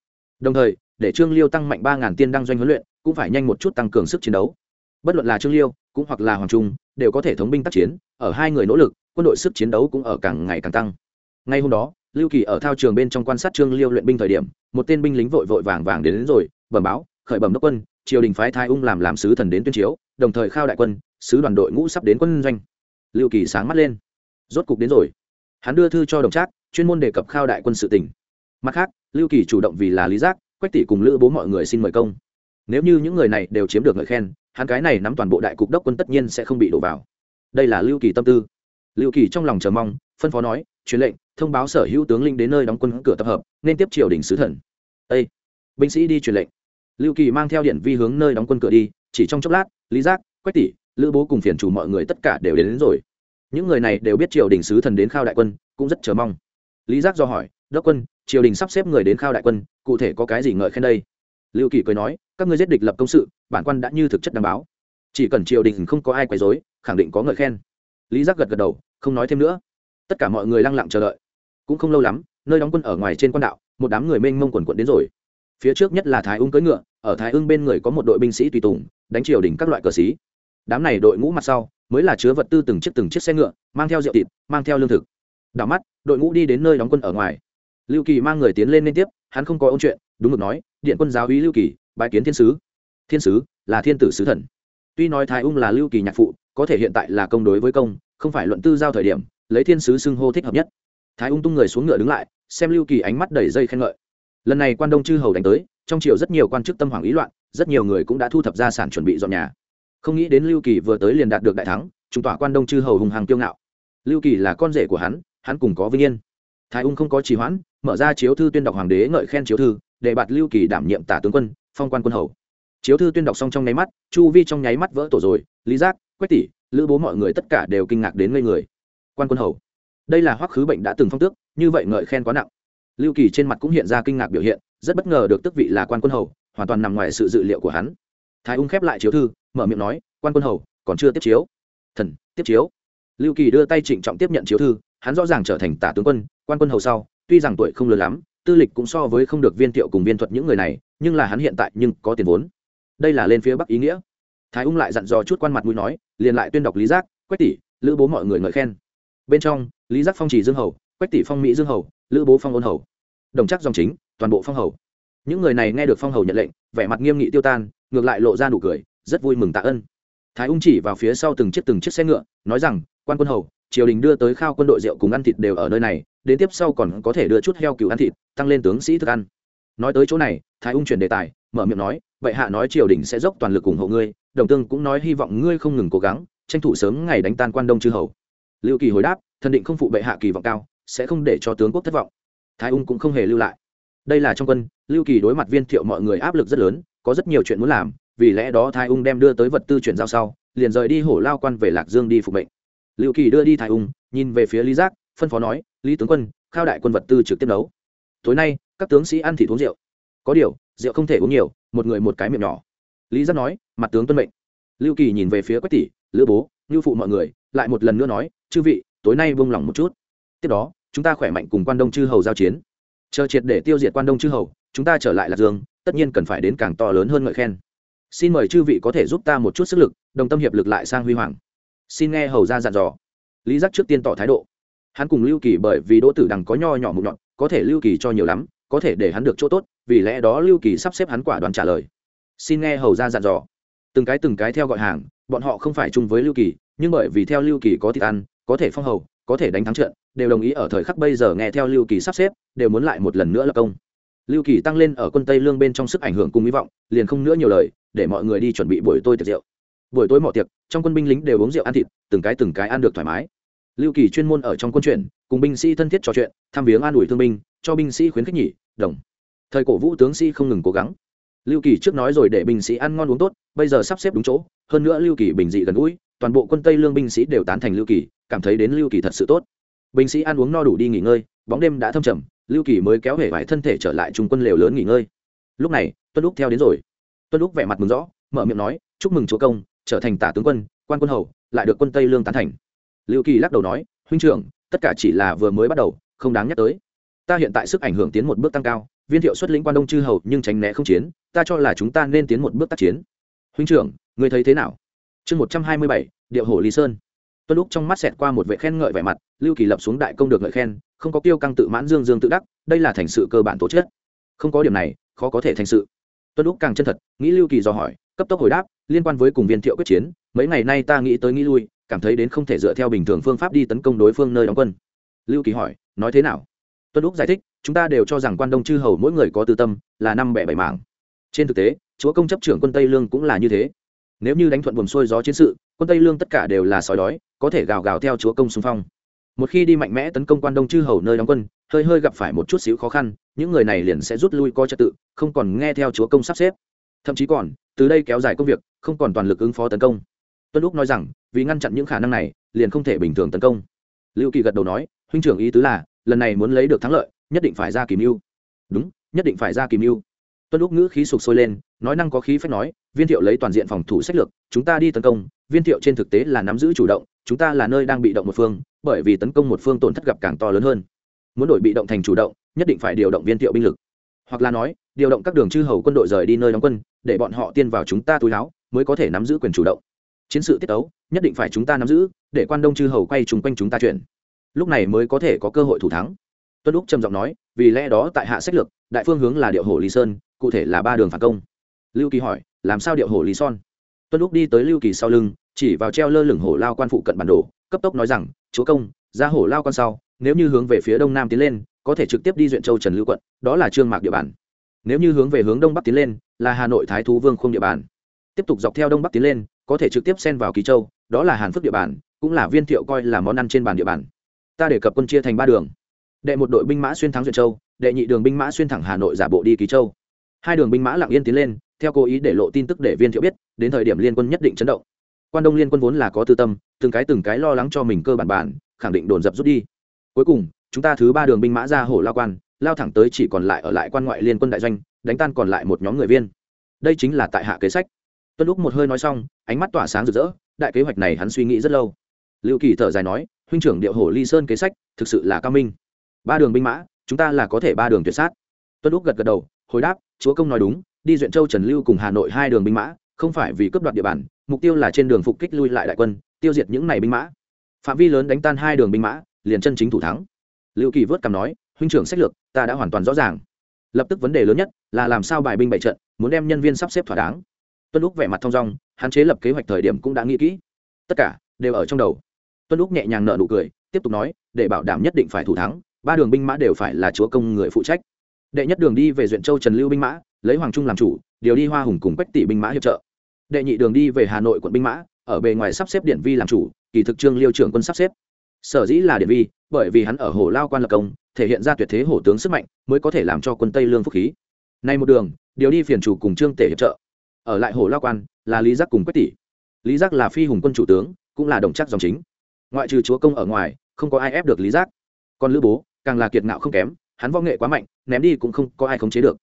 Đồng thời, để trương liêu tăng mạnh ba ngàn tiên đăng doanh huấn luyện, cũng phải nhanh một chút tăng cường sức chiến đấu. Bất luận là trương liêu, cũng hoặc là hoàng trung, đều có thể thống binh tác chiến, ở hai người nỗ lực, quân đội sức chiến đấu cũng ở càng ngày càng tăng. Ngay hôm đó, lưu kỳ ở thao trường bên trong quan sát trương liêu luyện binh thời điểm một tên binh lính vội vội vàng vàng đến, đến rồi bẩm báo khởi bẩm đốc quân triều đình phái thái ung làm làm sứ thần đến tuyên chiếu đồng thời khao đại quân sứ đoàn đội ngũ sắp đến quân doanh. Lưu kỳ sáng mắt lên. Rốt cục đến rồi. Hắn đưa thư cho đồng trác chuyên môn đề cập khao đại quân sự tỉnh mặt khác lưu kỳ chủ động vì là lý giác quách tỷ cùng lữ bố mọi người xin mời công. Nếu như những người này đều chiếm được ngợi khen hắn cái này nắm toàn bộ đại cục đốc quân tất nhiên sẽ không bị đổ vào. Đây là lưu kỳ tâm tư. Lưu kỳ trong lòng chờ mong phân phó nói truyền lệnh thông báo sở hữu tướng linh đến nơi đóng quân cửa tập hợp nên tiếp triều đình sứ thần. Ây binh sĩ đi truyền lệnh. Lưu kỳ mang theo điện vi hướng nơi đóng quân cửa đi chỉ trong chốc lát lý giác quách tỷ lữ bố cùng phiền chủ mọi người tất cả đều đến, đến rồi. Những người này đều biết triều đình sứ thần đến khao đại quân cũng rất chờ mong. Lý giác do hỏi đốc quân triều đình sắp xếp người đến khao đại quân cụ thể có cái gì ngợi khen đây? Lưu kỳ cười nói các ngươi giết địch lập công sự bản quan đã như thực chất đảm bảo, chỉ cần triều đình không có ai quấy rối, khẳng định có ngợi khen. Lý giác gật gật đầu không nói thêm nữa tất cả mọi người lăng lặng chờ đợi. Cũng không lâu lắm, nơi đóng quân ở ngoài trên quan đạo, một đám người mênh mông quần quận đến rồi. Phía trước nhất là thái ung cưỡi ngựa, ở thái ung bên người có một đội binh sĩ tùy tùng, đánh triều đình các loại cờ xí. Đám này đội ngũ mặt sau, mới là chứa vật tư từng chiếc từng chiếc xe ngựa, mang theo rượu thịt, mang theo lương thực. Đảo mắt, đội ngũ đi đến nơi đóng quân ở ngoài. Lưu kỳ mang người tiến lên liên tiếp, hắn không có ôn chuyện, đúng được nói, điện quân giáo úy lưu kỳ bãi kiến thiên sứ. Thiên sứ là thiên tử sứ thần. Tuy nói thái ung là lưu kỳ nhạc phụ, có thể hiện tại là công đối với công, không phải luận tư giao thời điểm lấy thiên sứ xưng hô thích hợp nhất. Thái ung tung người xuống ngựa đứng lại, xem lưu kỳ ánh mắt đầy dây khen ngợi. Lần này quan đông chư hầu đánh tới, trong triều rất nhiều quan chức tâm hoàng ý loạn, rất nhiều người cũng đã thu thập gia sản chuẩn bị dọn nhà. Không nghĩ đến lưu kỳ vừa tới liền đạt được đại thắng trung tỏa quan đông chư hầu hùng hàng kiêu ngạo. Lưu kỳ là con rể của hắn hắn cùng có vinh yên. Thái ung không có trì hoãn, mở ra chiếu thư tuyên đọc hoàng đế ngợi khen chiếu thư, để bạt lưu kỳ đảm nhiệm tả tướng quân, phong quan quân hầu. Chiếu thư tuyên đọc xong trong nháy mắt, chu vi trong nháy mắt vỡ tổ rồi, lý giác, quách tỷ, lữ bố mọi người tất cả đều kinh ngạc đến ngây người quan quân hầu. Đây là hoắc khứ bệnh đã từng phong tước, như vậy ngợi khen quá nặng. Lưu kỳ trên mặt cũng hiện ra kinh ngạc biểu hiện, rất bất ngờ được tước vị là quan quân hầu, hoàn toàn nằm ngoài sự dự liệu của hắn. Thái ung khép lại chiếu thư, mở miệng nói, quan quân hầu, còn chưa tiếp chiếu. Thần, tiếp chiếu? Lưu kỳ đưa tay trịnh trọng tiếp nhận chiếu thư, hắn rõ ràng trở thành tả tướng quân, quan quân hầu sau, tuy rằng tuổi không lớn lắm, tư lịch cũng so với không được viên thiệu cùng viên thuật những người này, nhưng là hắn hiện tại nhưng có tiền vốn. Đây là lên phía bắc ý nghĩa. Thái ung lại dặn dò chút quan mặt mũi nói, liền lại tuyên đọc lý giác, quách tỷ, lữ bố mọi người ngợi khen bên trong, lý giác phong trì dương hầu, quách tỷ phong mỹ dương hầu, lữ bố phong ôn hầu. Đồng chắc dòng chính, toàn bộ phong hầu. Những người này nghe được phong hầu nhận lệnh, vẻ mặt nghiêm nghị tiêu tan, ngược lại lộ ra nụ cười, rất vui mừng tạ ơn. Thái ung chỉ vào phía sau từng chiếc từng chiếc xe ngựa, nói rằng, quan quân hầu, triều đình đưa tới khao quân đội rượu cùng ăn thịt đều ở nơi này, đến tiếp sau còn có thể đưa chút heo cừu ăn thịt, tăng lên tướng sĩ thức ăn. Nói tới chỗ này, thái ung chuyển đề tài, mở miệng nói vậy hạ nói triều đình sẽ dốc toàn lực ủng hộ ngươi, đồng tương cũng nói hy vọng ngươi không ngừng cố gắng, tranh thủ sớm ngày đánh tan quan đông chư hầu lưu kỳ hồi đáp, thần định không phụ bệ hạ kỳ vọng cao, sẽ không để cho tướng quốc thất vọng. Thái ung cũng không hề lưu lại. Đây là trong quân, lưu kỳ đối mặt viên thiệu mọi người áp lực rất lớn, có rất nhiều chuyện muốn làm, vì lẽ đó thái ung đem đưa tới vật tư chuyển giao sau, liền rời đi hổ lao quan về lạc dương đi phục mệnh. Lưu kỳ đưa đi thái ung, nhìn về phía lý giác, phân phó nói, lý tướng quân, khao đại quân vật tư trực tiếp nấu. Tối nay, các tướng sĩ ăn thịt uống rượu. Có điều, rượu không thể uống nhiều, một người một cái miệng nhỏ. Lý giác nói, mặt tướng tuân mệnh. Lưu kỳ nhìn về phía quách tỷ, lữ bố ngưu phụ mọi người, lại một lần nữa nói, chư vị, tối nay buông lỏng một chút. Tiếp đó, chúng ta khỏe mạnh cùng quan đông chư hầu giao chiến. Chờ triệt để tiêu diệt quan đông chư hầu, chúng ta trở lại lạc dương, tất nhiên cần phải đến càng to lớn hơn ngợi khen. Xin mời chư vị có thể giúp ta một chút sức lực, đồng tâm hiệp lực lại sang huy hoàng. Xin nghe hầu ra dặn dò. Lý giác trước tiên tỏ thái độ. Hắn cùng lưu kỳ bởi vì đỗ tử đằng có nho nhỏ mụn nhọn, có thể lưu kỳ cho nhiều lắm, có thể để hắn được chỗ tốt, vì lẽ đó lưu kỳ sắp xếp hắn quả đoàn trả lời. Xin nghe hầu ra dặn dò. Từng cái từng cái theo gọi hàng bọn họ không phải chung với lưu kỳ, nhưng bởi vì theo lưu kỳ có thịt ăn, có thể phong hầu, có thể đánh thắng trận, đều đồng ý ở thời khắc bây giờ nghe theo lưu kỳ sắp xếp, đều muốn lại một lần nữa lập công. Lưu kỳ tăng lên ở quân tây lương bên trong sức ảnh hưởng cùng hy vọng, liền không nữa nhiều lời, để mọi người đi chuẩn bị buổi tối tiệc rượu. Buổi tối mọi tiệc, trong quân binh lính đều uống rượu ăn thịt, từng cái từng cái ăn được thoải mái. Lưu kỳ chuyên môn ở trong quân chuyện cùng binh sĩ thân thiết trò chuyện, thăm viếng an ủi thương binh, cho binh sĩ khuyến khích nhỉ, đồng. Thời cổ vũ tướng sĩ không ngừng cố gắng lưu kỳ trước nói rồi để binh sĩ ăn ngon uống tốt, bây giờ sắp xếp đúng chỗ, hơn nữa lưu kỳ bình dị gần gũi, toàn bộ quân tây lương binh sĩ đều tán thành lưu kỳ, cảm thấy đến lưu kỳ thật sự tốt. Binh sĩ ăn uống no đủ đi nghỉ ngơi, bóng đêm đã thâm trầm, lưu kỳ mới kéo hể vải thân thể trở lại trung quân lều lớn nghỉ ngơi. Lúc này, tuân lúc theo đến rồi. Tuân lúc vẻ mặt mừng rõ, mở miệng nói, chúc mừng chúa công, trở thành tả tướng quân, quan quân hầu, lại được quân tây lương tán thành. Lưu kỳ lắc đầu nói, huynh trưởng, tất cả chỉ là vừa mới bắt đầu, không đáng nhắc tới. Ta hiện tại sức ảnh hưởng tiến một bước tăng cao viên thiệu xuất lĩnh quan đông chư hầu nhưng tránh né không chiến, ta cho là chúng ta nên tiến một bước tác chiến. Huynh trưởng người thấy thế nào? Chương một trăm hai mươi bảy, điệu hổ lý sơn. Tuân lúc trong mắt xẹt qua một vệ khen ngợi vẻ mặt, lưu kỳ lập xuống đại công được ngợi khen, không có tiêu căng tự mãn dương dương tự đắc, đây là thành sự cơ bản tổ chức không có điểm này, khó có thể thành sự. Tuân lúc càng chân thật, nghĩ lưu kỳ dò hỏi, cấp tốc hồi đáp, liên quan với cùng viên thiệu quyết chiến, mấy ngày nay ta nghĩ tới nghĩ lui, cảm thấy đến không thể dựa theo bình thường phương pháp đi tấn công đối phương nơi đóng quân. Lưu kỳ hỏi, nói thế nào? Tuân lúc giải thích chúng ta đều cho rằng quan đông chư hầu mỗi người có tư tâm, là năm bẻ bảy mảng. Trên thực tế, chúa công chấp trưởng quân tây lương cũng là như thế. Nếu như đánh thuận buồm xuôi gió chiến sự, quân tây lương tất cả đều là sói đói, có thể gào gào theo chúa công xung phong. Một khi đi mạnh mẽ tấn công quan đông chư hầu nơi đóng quân, hơi hơi gặp phải một chút xíu khó khăn, những người này liền sẽ rút lui coi trật tự, không còn nghe theo chúa công sắp xếp. Thậm chí còn, từ đây kéo dài công việc, không còn toàn lực ứng phó tấn công. Tuân lúc nói rằng, vì ngăn chặn những khả năng này, liền không thể bình thường tấn công. Lưu kỳ gật đầu nói, huynh trưởng ý tứ là, lần này muốn lấy được thắng lợi nhất định phải ra kìm mưu đúng nhất định phải ra kìm mưu tuân lúc ngữ khí sụp sôi lên nói năng có khí phách nói viên thiệu lấy toàn diện phòng thủ sách lược chúng ta đi tấn công. Viên thiệu trên thực tế là nắm giữ chủ động chúng ta là nơi đang bị động một phương bởi vì tấn công một phương tổn thất gặp càng to lớn hơn. Muốn đổi bị động thành chủ động nhất định phải điều động viên thiệu binh lực. Hoặc là nói điều động các đường chư hầu quân đội rời đi nơi đóng quân để bọn họ tiên vào chúng ta túi láo mới có thể nắm giữ quyền chủ động. Chiến sự tiết tấu, nhất định phải chúng ta nắm giữ để quan đông chư hầu quay chung quanh chúng ta chuyển. Lúc này mới có thể có cơ hội thủ thắng tuân lúc trầm giọng nói, vì lẽ đó tại hạ sách lược, đại phương hướng là điệu hồ lý sơn, cụ thể là ba đường phản công. Lưu kỳ hỏi, làm sao điệu hồ lý son? Tuân lúc đi tới lưu kỳ sau lưng, chỉ vào treo lơ lửng hổ lao quan phụ cận bản đồ, cấp tốc nói rằng, chúa công, ra hổ lao quan sau, nếu như hướng về phía đông nam tiến lên, có thể trực tiếp đi duyện châu trần lưu quận, đó là trương mạc địa bàn. Nếu như hướng về hướng đông bắc tiến lên, là hà nội thái thú vương không địa bàn. Tiếp tục dọc theo đông bắc tiến lên, có thể trực tiếp xen vào kỳ châu, đó là hàn phước địa bàn, cũng là viên thiệu coi là món ăn trên bàn địa bàn. Ta đề cập quân chia thành ba đường đệ một đội binh mã xuyên thắng duyệt châu, đệ nhị đường binh mã xuyên thẳng hà nội giả bộ đi kỳ châu. Hai đường binh mã lặng yên tiến lên, theo cố ý để lộ tin tức để viên thiệu biết, đến thời điểm liên quân nhất định chấn động. Quan đông liên quân vốn là có tư tâm, từng cái từng cái lo lắng cho mình cơ bản bản, khẳng định đồn dập rút đi. Cuối cùng, chúng ta thứ ba đường binh mã ra hổ lao quan, lao thẳng tới chỉ còn lại ở lại quan ngoại liên quân đại doanh, đánh tan còn lại một nhóm người viên. Đây chính là tại hạ kế sách. Tuân lúc một hơi nói xong, ánh mắt tỏa sáng rực rỡ, đại kế hoạch này hắn suy nghĩ rất lâu. Liệu kỳ thở dài nói, huynh trưởng điệu hổ ly sơn kế sách thực sự là cao minh ba đường binh mã, chúng ta là có thể ba đường tuyệt sát. Tuân lúc gật gật đầu, hồi đáp, chúa công nói đúng, đi duyện châu trần lưu cùng hà nội hai đường binh mã, không phải vì cướp đoạt địa bàn, mục tiêu là trên đường phục kích lui lại đại quân, tiêu diệt những này binh mã. Phạm vi lớn đánh tan hai đường binh mã, liền chân chính thủ thắng. Lưu kỳ vớt cằm nói, huynh trưởng sách lược, ta đã hoàn toàn rõ ràng. Lập tức vấn đề lớn nhất là làm sao bài binh bại trận, muốn đem nhân viên sắp xếp thỏa đáng. Tuân lúc vẻ mặt thong dong hạn chế lập kế hoạch thời điểm cũng đã nghĩ kỹ. Tất cả đều ở trong đầu. Tuân lúc nhẹ nhàng nợ nụ cười, tiếp tục nói, để bảo đảm nhất định phải thủ thắng ba đường binh mã đều phải là chúa công người phụ trách. Đệ nhất đường đi về duyện châu trần lưu binh mã, lấy hoàng trung làm chủ, điều đi hoa hùng cùng quách tỷ binh mã hiệp trợ. Đệ nhị đường đi về hà nội quận binh mã, ở bề ngoài sắp xếp điện vi làm chủ, kỳ thực trương liêu trưởng quân sắp xếp. Sở dĩ là điện vi, bởi vì hắn ở hồ lao quan lập công, thể hiện ra tuyệt thế hổ tướng sức mạnh, mới có thể làm cho quân tây lương phúc khí. Nay một đường, điều đi phiền chủ cùng trương tể hiệp trợ. Ở lại hồ lao quan, là lý giác cùng quách tỷ. Lý giác là phi hùng quân chủ tướng, cũng là đồng chắc dòng chính. Ngoại trừ chúa công ở ngoài, không có ai ép được lý giác. Còn lữ bố càng là kiệt ngạo không kém, hắn võ nghệ quá mạnh, ném đi cũng không có ai khống chế được.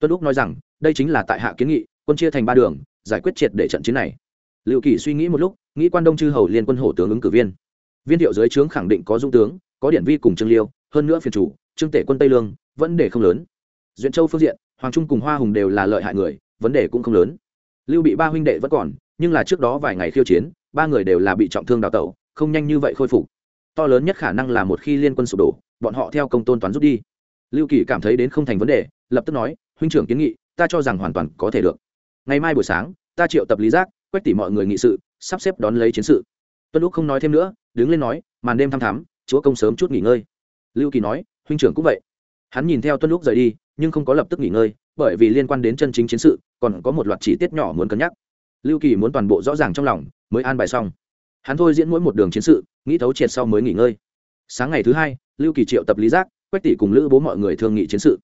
Tuân úc nói rằng, đây chính là tại hạ kiến nghị, quân chia thành ba đường, giải quyết triệt để trận chiến này. Liệu kỳ suy nghĩ một lúc, nghĩ quan đông chư hầu liên quân hổ tướng ứng cử viên. Viên thiệu dưới trướng khẳng định có dung tướng, có điển vi cùng trương liêu, hơn nữa phiền chủ, trương tể quân tây lương vấn đề không lớn. Duyện châu phương diện, hoàng trung cùng hoa hùng đều là lợi hại người, vấn đề cũng không lớn. Lưu bị ba huynh đệ vẫn còn, nhưng là trước đó vài ngày khiêu chiến, ba người đều là bị trọng thương đào tẩu, không nhanh như vậy khôi phục. To lớn nhất khả năng là một khi liên quân sụp đổ bọn họ theo công tôn toán rút đi. Lưu kỳ cảm thấy đến không thành vấn đề, lập tức nói, huynh trưởng kiến nghị, ta cho rằng hoàn toàn có thể được. Ngày mai buổi sáng, ta triệu tập lý giác, quét tỉ mọi người nghị sự, sắp xếp đón lấy chiến sự. Tuân lúc không nói thêm nữa, đứng lên nói, màn đêm thăm thắm, chúa công sớm chút nghỉ ngơi. Lưu kỳ nói, huynh trưởng cũng vậy. Hắn nhìn theo tuân lúc rời đi, nhưng không có lập tức nghỉ ngơi, bởi vì liên quan đến chân chính chiến sự, còn có một loạt chi tiết nhỏ muốn cân nhắc. Lưu kỳ muốn toàn bộ rõ ràng trong lòng, mới an bài xong. Hắn thôi diễn mỗi một đường chiến sự, nghĩ thấu triệt sau mới nghỉ ngơi sáng ngày thứ hai, lưu kỳ triệu tập lý giác, quách tỷ cùng lữ bố mọi người thương nghị chiến sự.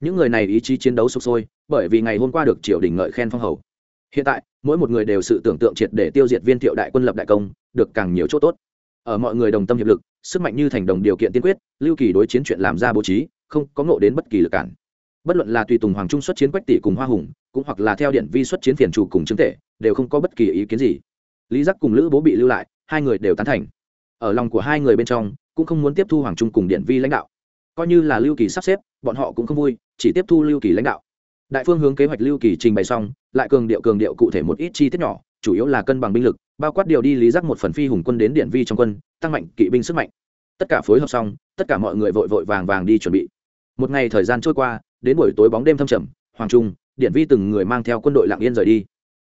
Những người này ý chí chiến đấu sục sôi, bởi vì ngày hôm qua được triều đình ngợi khen phong hầu. Hiện tại, mỗi một người đều sự tưởng tượng triệt để tiêu diệt viên thiệu đại quân lập đại công, được càng nhiều chỗ tốt. Ở mọi người đồng tâm hiệp lực, sức mạnh như thành đồng điều kiện tiên quyết, lưu kỳ đối chiến chuyện làm ra bố trí, không có ngộ đến bất kỳ lực cản. Bất luận là tùy tùng hoàng trung xuất chiến quách tỷ cùng hoa hùng, cũng hoặc là theo điện vi xuất chiến phiền chủ cùng chứng tể đều không có bất kỳ ý kiến gì. Lý giác cùng lữ bố bị lưu lại, hai người đều tán thành ở lòng của hai người bên trong, cũng không muốn tiếp thu hoàng trung cùng điện vi lãnh đạo. Coi như là lưu kỳ sắp xếp, bọn họ cũng không vui, chỉ tiếp thu lưu kỳ lãnh đạo. Đại phương hướng kế hoạch lưu kỳ trình bày xong, lại cường điệu cường điệu cụ thể một ít chi tiết nhỏ, chủ yếu là cân bằng binh lực, bao quát điều đi lý giác một phần phi hùng quân đến điện vi trong quân, tăng mạnh kỵ binh sức mạnh. Tất cả phối hợp xong, tất cả mọi người vội vội vàng vàng đi chuẩn bị. Một ngày thời gian trôi qua, đến buổi tối bóng đêm thâm trầm, hoàng trung, điện vi từng người mang theo quân đội lạng yên rời đi.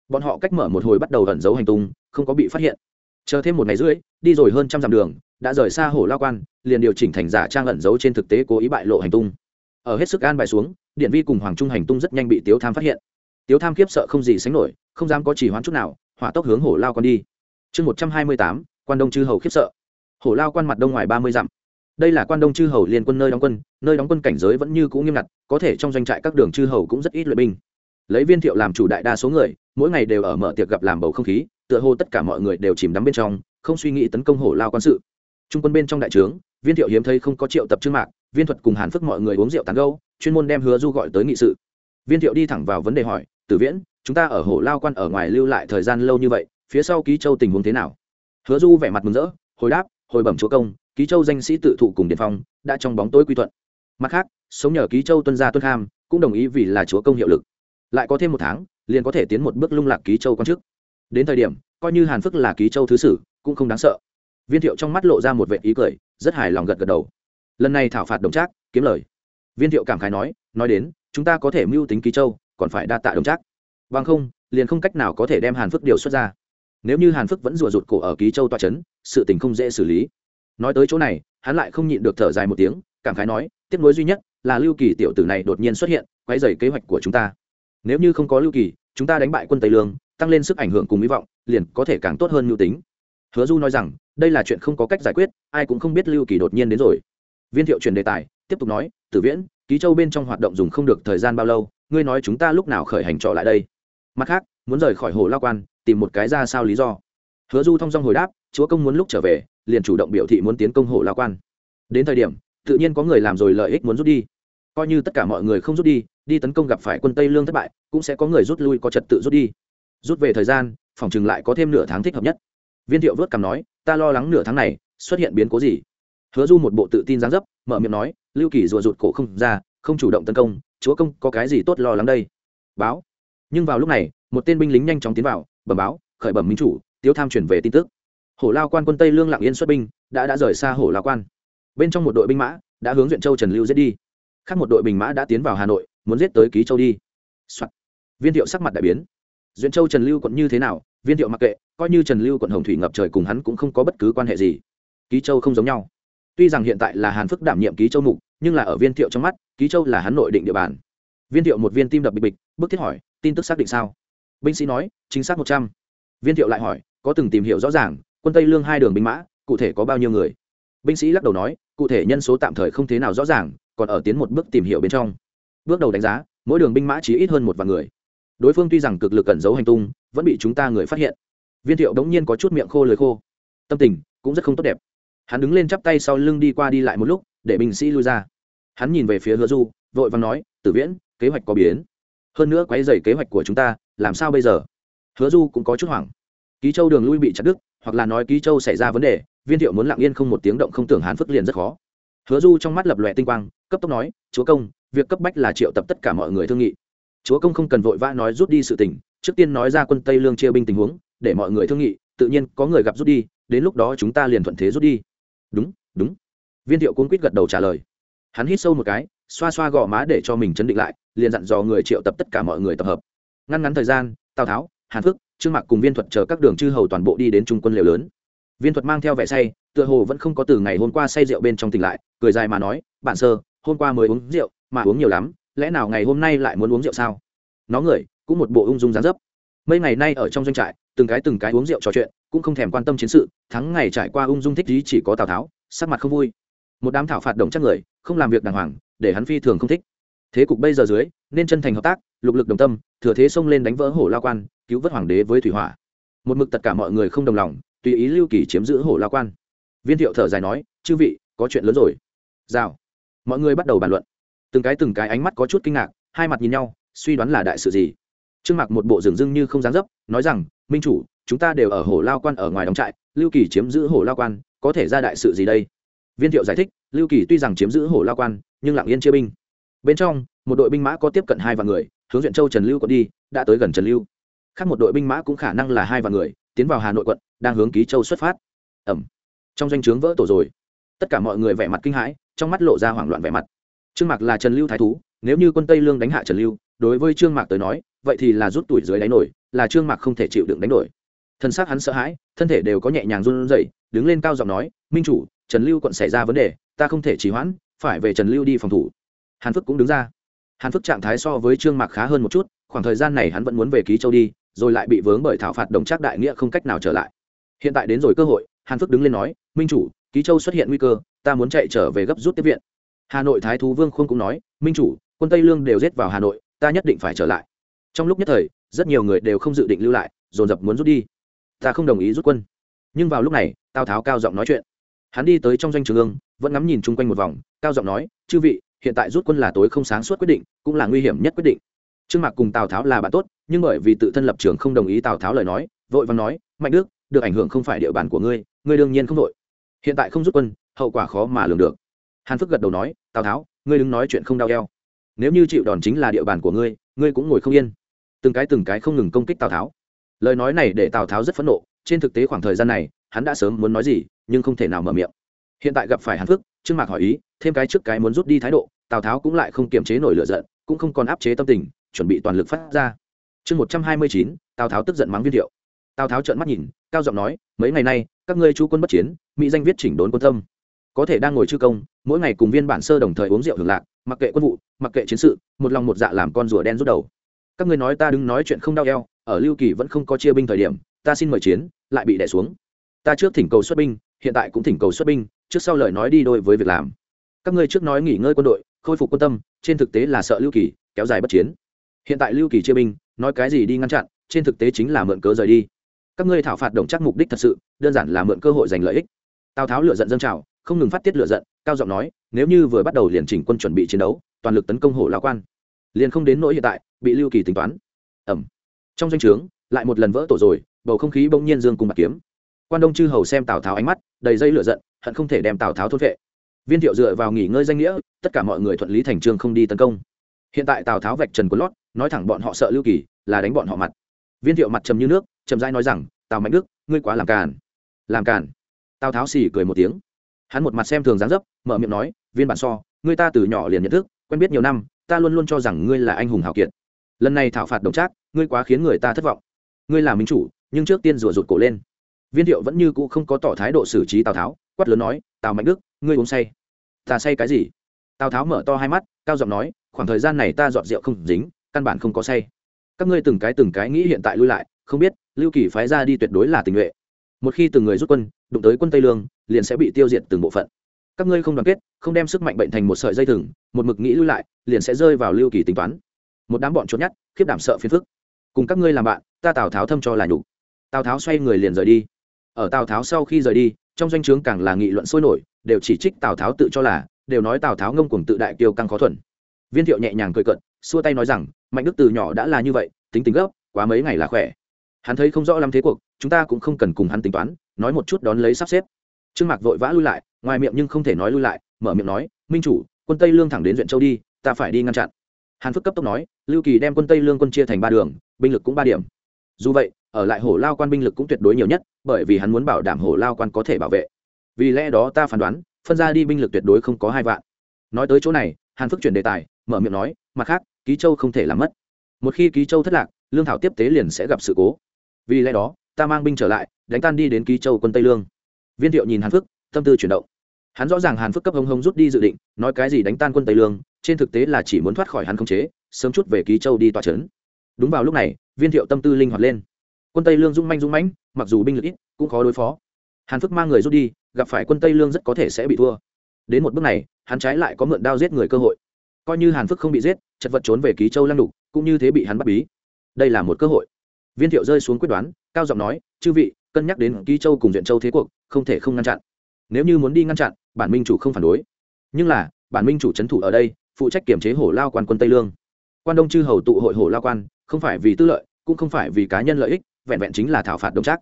Bọn họ cách mở một hồi bắt đầu ẩn giấu hành tung, không có bị phát hiện chờ thêm một ngày rưỡi, đi rồi hơn trăm dặm đường, đã rời xa hồ lao quan, liền điều chỉnh thành giả trang ẩn giấu trên thực tế cố ý bại lộ hành tung. Ở hết sức an bài xuống, điện vi cùng hoàng trung hành tung rất nhanh bị tiếu tham phát hiện. Tiếu tham kiếp sợ không gì sánh nổi, không dám có chỉ hoán chút nào, hỏa tốc hướng hổ lao quan đi. Chương một trăm hai mươi tám, quan đông chư hầu khiếp sợ. Hổ lao quan mặt đông ngoài ba mươi dặm. Đây là quan đông chư hầu liên quân nơi đóng quân, nơi đóng quân cảnh giới vẫn như cũ nghiêm ngặt, có thể trong doanh trại các đường chư hầu cũng rất ít luyện binh. Lấy viên thiệu làm chủ đại đa số người, mỗi ngày đều ở mở tiệc gặp làm bầu không khí tựa hồ tất cả mọi người đều chìm đắm bên trong, không suy nghĩ tấn công hổ lao quan sự. Trung quân bên trong đại trướng, viên thiệu hiếm thấy không có triệu tập trương mạc, viên thuật cùng hàn phức mọi người uống rượu tán gâu chuyên môn đem hứa du gọi tới nghị sự. Viên thiệu đi thẳng vào vấn đề hỏi, tử viễn, chúng ta ở hổ lao quan ở ngoài lưu lại thời gian lâu như vậy, phía sau ký châu tình huống thế nào? Hứa du vẻ mặt mừng rỡ, hồi đáp, hồi bẩm chúa công, ký châu danh sĩ tự thụ cùng điện phong, đã trong bóng tối quy thuận. Mặt khác, sống nhờ ký châu tuân gia tuân kham, cũng đồng ý vì là chúa công hiệu lực. Lại có thêm một tháng, liền có thể tiến một bước lung lạc ký châu quan chức đến thời điểm, coi như hàn phức là ký châu thứ sử, cũng không đáng sợ. Viên thiệu trong mắt lộ ra một vệ ý cười, rất hài lòng gật gật đầu. Lần này thảo phạt đồng trác, kiếm lời. Viên thiệu cảm khái nói nói đến, chúng ta có thể mưu tính ký châu, còn phải đa tạ đồng trác. Bằng không, liền không cách nào có thể đem hàn phức điều xuất ra. Nếu như hàn phức vẫn rùa rụt cổ ở ký châu tòa c h ấ n sự tình không dễ xử lý. Nói tới chỗ này, hắn lại không nhịn được thở dài một tiếng, cảm khái nói, tiếc nối duy nhất là lưu kỳ tiểu tử này đột nhiên xuất hiện quay dày kế hoạch của chúng ta. Nếu như không có lưu kỳ, chúng ta đánh bại quân tây lương tăng lên sức ảnh hưởng cùng hy vọng, liền có thể càng tốt hơn mưu tính. Hứa du nói rằng, đây là chuyện không có cách giải quyết, ai cũng không biết lưu kỳ đột nhiên đến rồi. Viên thiệu chuyển đề tài, tiếp tục nói, tử viễn, ký châu bên trong hoạt động dùng không được thời gian bao lâu, ngươi nói chúng ta lúc nào khởi hành trọ lại đây? Mặt khác, muốn rời khỏi hồ lao quan, tìm một cái ra sao lý do. Hứa du thong dong hồi đáp, chúa công muốn lúc trở về, liền chủ động biểu thị muốn tiến công hồ lao quan. Đến thời điểm, tự nhiên có người làm rồi lợi ích muốn rút đi. Coi như tất cả mọi người không rút đi đi tấn công gặp phải quân tây lương thất bại, cũng sẽ có người rút lui có trật tự rút đi rút về thời gian, phòng chừng lại có thêm nửa tháng thích hợp nhất. Viên thiệu vớt cằm nói, ta lo lắng nửa tháng này xuất hiện biến cố gì? Hứa du một bộ tự tin dáng dấp, mở miệng nói, lưu kỳ rùa rụt cổ không ra, không chủ động tấn công, chúa công có cái gì tốt lo lắng đây? Báo. Nhưng vào lúc này, một tên binh lính nhanh chóng tiến vào, bẩm báo, khởi bẩm minh chủ, tiếu tham chuyển về tin tức. Hổ lao quan quân tây lương lạng yên xuất binh, đã đã rời xa hổ lao quan. Bên trong một đội binh mã đã hướng duyện châu trần lưu giết đi. Khác một đội binh mã đã tiến vào hà nội, muốn giết tới ký châu đi、Soạn. viên thiệu sắc mặt đại biến duyện châu trần lưu quận như thế nào, viên thiệu mặc kệ, coi như trần lưu quận hồng thủy ngập trời cùng hắn cũng không có bất cứ quan hệ gì. Ký châu không giống nhau. Tuy rằng hiện tại là hàn phức đảm nhiệm ký châu mục, nhưng là ở viên thiệu trong mắt, ký châu là hắn nội định địa bàn. Viên thiệu một viên tim đập bịch bịch bước thiết hỏi, tin tức xác định sao? Binh sĩ nói, chính xác một trăm. Viên thiệu lại hỏi, có từng tìm hiểu rõ ràng, quân tây lương hai đường binh mã, cụ thể có bao nhiêu người? Binh sĩ lắc đầu nói, cụ thể nhân số tạm thời không thế nào rõ ràng, còn ở tiến một bước tìm hiểu bên trong. Bước đầu đánh giá, mỗi đường binh mã chỉ ít hơn một vạn người đối phương tuy rằng cực lực cẩn giấu hành tung, vẫn bị chúng ta người phát hiện. Viên thiệu đống nhiên có chút miệng khô lời khô. Tâm tình cũng rất không tốt đẹp. Hắn đứng lên chắp tay sau lưng đi qua đi lại một lúc, để binh sĩ lui ra. Hắn nhìn về phía hứa du, vội vàng nói, tử viễn, kế hoạch có biến. Hơn nữa quấy dày kế hoạch của chúng ta, làm sao bây giờ? Hứa du cũng có chút hoảng. Ký châu đường lui bị chặt đứt, hoặc là nói ký châu xảy ra vấn đề, viên thiệu muốn lặng yên không một tiếng động không tưởng hắn phức liền rất khó. Hứa du trong mắt lập lòe tinh quang, cấp tốc nói, chúa công, việc cấp bách là triệu tập tất cả mọi người thương nghị chúa công không cần vội vã nói rút đi sự tình, trước tiên nói ra quân tây lương chia binh tình huống, để mọi người thương nghị, tự nhiên có người gặp rút đi, đến lúc đó chúng ta liền thuận thế rút đi. Đúng đúng. Viên thiệu cuốn quýt gật đầu trả lời. Hắn hít sâu một cái, xoa xoa gò má để cho mình chấn định lại, liền dặn dò người triệu tập tất cả mọi người tập hợp. Ngăn ngắn thời gian, tào tháo, hàn phước, trương mạc cùng viên thuật chờ các đường chư hầu toàn bộ đi đến trung quân liều lớn. Viên thuật mang theo vẻ say, tựa hồ vẫn không có từ ngày hôm qua say rượu bên trong tỉnh lại, cười dài mà nói, bạn sơ, hôm qua mới uống rượu, mà uống nhiều lắm lẽ nào ngày hôm nay lại muốn uống rượu sao? Nó người, cũng một bộ ung dung dáng dấp. Mấy ngày nay ở trong doanh trại, từng cái từng cái uống rượu trò chuyện, cũng không thèm quan tâm chiến sự, thắng ngày trải qua ung dung thích ý chỉ có tào tháo, sắc mặt không vui. Một đám thảo phạt đồng chắc người, không làm việc đàng hoàng, để hắn phi thường không thích. Thế cục bây giờ dưới, nên chân thành hợp tác, lục lực đồng tâm, thừa thế xông lên đánh vỡ hổ lao quan, cứu vớt hoàng đế với thủy hỏa. Một mực tất cả mọi người không đồng lòng, tùy ý lưu kỳ chiếm giữ hổ lao quan. Viên thiệu thở dài nói, chư vị, có chuyện lớn rồi. Rào. Mọi người bắt đầu bàn luận từng cái từng cái ánh mắt có chút kinh ngạc, hai mặt nhìn nhau, suy đoán là đại sự gì. Trương mặc một bộ rừng rưng như không dáng dấp, nói rằng, minh chủ, chúng ta đều ở hồ lao quan ở ngoài đóng trại, lưu kỳ chiếm giữ hồ lao quan, có thể ra đại sự gì đây? Viên thiệu giải thích, lưu kỳ tuy rằng chiếm giữ hồ lao quan, nhưng lặng yên chia binh. Bên trong, một đội binh mã có tiếp cận hai vạn người, hướng huyện châu trần lưu quận đi, đã tới gần trần lưu. Khác một đội binh mã cũng khả năng là hai vạn người, tiến vào hà nội quận, đang hướng ký châu xuất phát. Ẩm. Trong danh o chướng vỡ tổ rồi. Tất cả mọi người vẻ mặt kinh hãi, trong mắt lộ ra hoảng loạn vẻ mặt trương mạc là trần lưu thái thú, nếu như quân tây lương đánh hạ trần lưu, đối với trương mạc tới nói, vậy thì là rút tuổi dưới đáy nổi, là trương mạc không thể chịu đựng đánh đổi. Thân xác hắn sợ hãi, thân thể đều có nhẹ nhàng run rẩy, đứng lên cao giọng nói, minh chủ, trần lưu quận xảy ra vấn đề, ta không thể trì hoãn, phải về trần lưu đi phòng thủ. Hàn phước cũng đứng ra. Hàn phước trạng thái so với trương mạc khá hơn một chút, khoảng thời gian này hắn vẫn muốn về ký châu đi, rồi lại bị vướng bởi thảo phạt đồng trác đại nghĩa không cách nào trở lại. Hiện tại đến rồi cơ hội, hàn phước đứng lên nói, minh chủ, ký châu xuất hiện nguy cơ, ta muốn chạy trở về gấp rút tiếp viện hà nội thái thú vương khuôn cũng nói, minh chủ, quân tây lương đều giết vào hà nội, ta nhất định phải trở lại. Trong lúc nhất thời, rất nhiều người đều không dự định lưu lại, dồn dập muốn rút đi. Ta không đồng ý rút quân. Nhưng vào lúc này, tào tháo cao giọng nói chuyện. Hắn đi tới trong doanh trường ương, vẫn ngắm nhìn chung quanh một vòng, cao giọng nói, chư vị, hiện tại rút quân là tối không sáng suốt quyết định, cũng là nguy hiểm nhất quyết định. Trương mạc cùng tào tháo là bạn tốt, nhưng bởi vì tự thân lập trường không đồng ý tào tháo lời nói, vội vàng nói, mạnh đức, được ảnh hưởng không phải địa bàn của ngươi ngươi đương nhiên không đội hiện tại không rút quân, hậu quả khó mà lường được hàn phước gật đầu nói, tào tháo, ngươi đứng nói chuyện không đau eo. Nếu như chịu đòn chính là địa bàn của ngươi ngươi cũng ngồi không yên. Từng cái từng cái không ngừng công kích tào tháo. Lời nói này để tào tháo rất phẫn nộ, trên thực tế khoảng thời gian này, hắn đã sớm muốn nói gì, nhưng không thể nào mở miệng. Hiện tại gặp phải hàn phước, trương mạc hỏi ý, thêm cái trước cái muốn rút đi thái độ, tào tháo cũng lại không kiềm chế nổi lửa giận, cũng không còn áp chế tâm tình, chuẩn bị toàn lực phát ra. Chương một trăm hai mươi chín, tào tháo tức giận mắng viên thiệu. Tào tháo trợn mắt nhìn, cao giọng nói, mấy ngày nay, các ngươi chú quân bất chiến, mỹ danh viết chỉnh đốn quân tâm. Có thể đang ngồi chư công mỗi ngày cùng viên bản sơ đồng thời uống rượu hưởng lạc, mặc kệ quân vụ, mặc kệ chiến sự, một lòng một dạ làm con rùa đen rút đầu. Các ngươi nói ta đứng nói chuyện không đau eo, ở lưu kỳ vẫn không có chia binh thời điểm, ta xin mời chiến, lại bị đẻ xuống. Ta trước thỉnh cầu xuất binh, hiện tại cũng thỉnh cầu xuất binh, trước sau lời nói đi đôi với việc làm. Các ngươi trước nói nghỉ ngơi quân đội, khôi phục quân tâm, trên thực tế là sợ lưu kỳ kéo dài bất chiến. Hiện tại lưu kỳ chia binh, nói cái gì đi ngăn chặn, trên thực tế chính là mượn cớ rời đi. Các ngươi thảo phạt đồng chắc mục đích thật sự, đơn giản là mượn cơ hội giành lợi ích. Tào tháo lựa giận dâng trào, không ngừng phát tiết lựa giận cao giọng nói, nếu như vừa bắt đầu liền chỉnh quân chuẩn bị chiến đấu, toàn lực tấn công hổ lao quan, liền không đến nỗi hiện tại, bị lưu kỳ tính toán. Ẩm trong danh o trướng, lại một lần vỡ tổ rồi, bầu không khí bỗng nhiên dương cùng bạc kiếm. Quan đông chư hầu xem tào tháo ánh mắt, đầy dây lửa giận, hận không thể đem tào tháo thốt vệ. Viên thiệu dựa vào nghỉ ngơi danh nghĩa, tất cả mọi người thuận lý thành trương không đi tấn công. Hiện tại tào tháo vạch trần của lót, nói thẳng bọn họ sợ lưu kỳ, là đánh bọn họ mặt. Viên thiệu mặt trầm như nước trầm dai nói rằng, tào mạnh đức, ngươi quá làm càn làm càn. Tào tháo xì cười một tiếng hắn một mặt xem thường dáng dấp, mở miệng nói, viên bản so, ngươi ta từ nhỏ liền nhận thức, quen biết nhiều năm, ta luôn luôn cho rằng ngươi là anh hùng hào kiệt. Lần này thảo phạt đồng trác, ngươi quá khiến người ta thất vọng. Ngươi là minh chủ, nhưng trước tiên rủa rụt cổ lên. Viên thiệu vẫn như cũ không có tỏ thái độ xử trí tào tháo, quát lớn nói, tào mạnh đức, ngươi uống say. Ta say cái gì? Tào tháo mở to hai mắt, cao giọng nói, khoảng thời gian này ta dọn rượu không dính, căn bản không có say. Các ngươi từng cái từng cái nghĩ hiện tại lui lại, không biết, lưu kỳ phái ra đi tuyệt đối là tình nguyện. Một khi từng người rút quân đụng tới quân tây lương liền sẽ bị tiêu diệt từng bộ phận. Các ngươi không đoàn kết không đem sức mạnh bệnh thành một sợi dây thừng một mực nghĩ lưu lại liền sẽ rơi vào lưu kỳ tính toán. Một đám bọn trốn nhát, khiếp đảm sợ phiền phức. Cùng các ngươi làm bạn ta tào tháo thâm cho là nhục. Tào tháo xoay người liền rời đi. Ở tào tháo sau khi rời đi trong doanh trướng càng là nghị luận sôi nổi đều chỉ trích tào tháo tự cho là đều nói tào tháo ngông cuồng tự đại kiêu căng khó thuần. Viên thiệu nhẹ nhàng cười cận xua tay nói rằng mạnh đức từ nhỏ đã là như vậy tính tính gấp quá mấy ngày là khỏe hắn thấy không rõ lắm thế cuộc, chúng ta cũng không cần cùng hắn tính toán, nói một chút đón lấy sắp xếp. Trương mạc vội vã lui lại, ngoài miệng nhưng không thể nói lui lại, mở miệng nói, minh chủ, quân tây lương thẳng đến Duyện châu đi, ta phải đi ngăn chặn. Hàn phước cấp tốc nói, lưu kỳ đem quân tây lương quân chia thành ba đường, binh lực cũng ba điểm. Dù vậy, ở lại hổ lao quan binh lực cũng tuyệt đối nhiều nhất, bởi vì hắn muốn bảo đảm hổ lao quan có thể bảo vệ. Vì lẽ đó ta phán đoán, phân ra đi binh lực tuyệt đối không có hai vạn. Nói tới chỗ này, hàn phước chuyển đề tài, mở miệng nói, mặt khác, ký châu không thể làm mất. Một khi ký châu thất lạc, lương thảo tiếp tế liền sẽ gặp sự cố vì lẽ đó, ta mang binh trở lại, đánh tan đi đến ký châu quân tây lương. Viên thiệu nhìn hàn phước, tâm tư chuyển động. Hắn rõ ràng hàn phước cấp hông hông rút đi dự định, nói cái gì đánh tan quân tây lương, trên thực tế là chỉ muốn thoát khỏi hắn không chế, sớm chút về ký châu đi tòa trấn. Đúng vào lúc này, viên thiệu tâm tư linh hoạt lên. Quân tây lương dung manh dung mãnh, mặc dù binh lực ít, cũng khó đối phó. Hàn phước mang người rút đi, gặp phải quân tây lương rất có thể sẽ bị thua. Đến một bước này, hắn trái lại có mượn đao giết người cơ hội. Coi như hàn phước không bị giết, chật vật trốn về ký châu lăng đục cũng như thế bị hắn bắt bí. Đây là một cơ hội viên thiệu rơi xuống quyết đoán, cao giọng nói, chư vị, cân nhắc đến ký châu cùng duyện châu thế cuộc, không thể không ngăn chặn. Nếu như muốn đi ngăn chặn, bản minh chủ không phản đối. Nhưng là, bản minh chủ c h ấ n thủ ở đây, phụ trách kiểm chế hổ lao quan quân tây lương. Quan đông chư hầu tụ hội hổ lao quan, không phải vì tư lợi, cũng không phải vì cá nhân lợi ích, vẹn vẹn chính là thảo phạt đồng trác.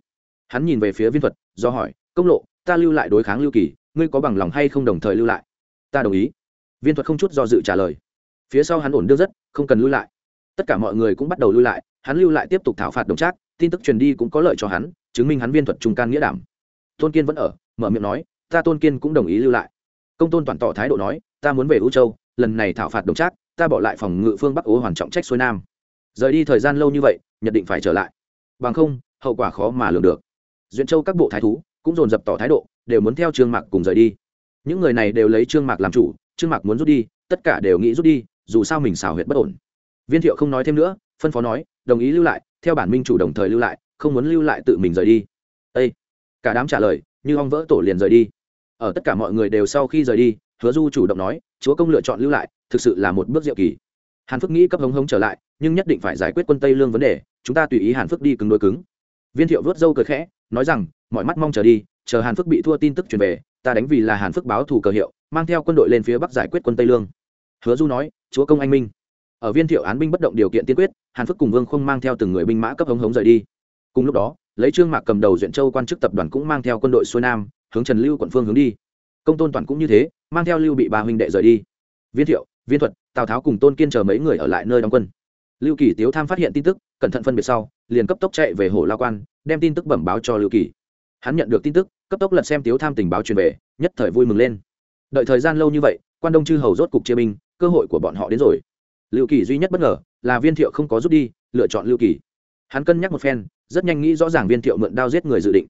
Hắn nhìn về phía viên thuật, do hỏi, công lộ, ta lưu lại đối kháng lưu kỳ, ngươi có bằng lòng hay không đồng thời lưu lại? Ta đồng ý. Viên thuật không chút do dự trả lời. Phía sau hắn ổn đưa rất, không cần lưu lại. Tất cả mọi người cũng bắt đầu lưu lại hắn lưu lại tiếp tục thảo phạt đồng trác, tin tức truyền đi cũng có lợi cho hắn, chứng minh hắn viên thuật trung can nghĩa đảm. Tôn kiên vẫn ở, mở miệng nói, ta tôn kiên cũng đồng ý lưu lại. Công tôn toàn tỏ thái độ nói, ta muốn về u châu, lần này thảo phạt đồng trác, ta bỏ lại phòng ngự phương bắc ố hoàn trọng trách xuôi nam. Rời đi thời gian lâu như vậy, nhất định phải trở lại. Bằng không, hậu quả khó mà lường được. Duyện châu các bộ thái thú cũng dồn dập tỏ thái độ, đều muốn theo trương mạc cùng rời đi. Những người này đều lấy trương mạc làm chủ, trương mạc muốn rút đi, tất cả đều nghĩ rút đi, dù sao mình xào huyệt bất ổn. Viên thiệu không nói thêm nữa, phân phó nói đồng ý lưu lại, theo bản minh chủ đồng thời lưu lại, không muốn lưu lại tự mình rời đi. Ê! cả đám trả lời, như ong vỡ tổ liền rời đi. Ở tất cả mọi người đều sau khi rời đi, hứa du chủ động nói, chúa công lựa chọn lưu lại, thực sự là một bước diệu kỳ. Hàn phước nghĩ cấp hống hống trở lại, nhưng nhất định phải giải quyết quân tây lương vấn đề, chúng ta tùy ý hàn phước đi cứng đối cứng. Viên thiệu vớt dâu cười khẽ, nói rằng, mọi mắt mong chờ đi, chờ hàn phước bị thua tin tức truyền về, ta đánh vì là hàn phước báo thù cờ hiệu, mang theo quân đội lên phía bắc giải quyết quân tây lương. Hứa du nói, chúa công anh minh ở viên thiệu án binh bất động điều kiện tiên quyết, hàn phước cùng vương không mang theo từng người binh mã cấp hống hống rời đi. Cùng lúc đó, lấy trương mạc cầm đầu duyện châu quan chức tập đoàn cũng mang theo quân đội xuôi nam, hướng trần lưu quận phương hướng đi. Công tôn toàn cũng như thế, mang theo lưu bị ba huynh đệ rời đi. Viên thiệu, viên thuật, tào tháo cùng tôn kiên chờ mấy người ở lại nơi đóng quân. Lưu kỳ tiếu tham phát hiện tin tức, cẩn thận phân biệt sau, liền cấp tốc chạy về hồ lao quan, đem tin tức bẩm báo cho lưu kỳ. Hắn nhận được tin tức, cấp tốc lật xem tiếu tham tình báo truyền về, nhất thời vui mừng lên. Đợi thời gian lâu như vậy, quan đông chư hầu rốt cục chia binh, cơ hội của bọn họ đến rồi lưu kỳ duy nhất bất ngờ là viên thiệu không có rút đi, lựa chọn lưu kỳ. Hắn cân nhắc một phen, rất nhanh nghĩ rõ ràng viên thiệu mượn đao giết người dự định.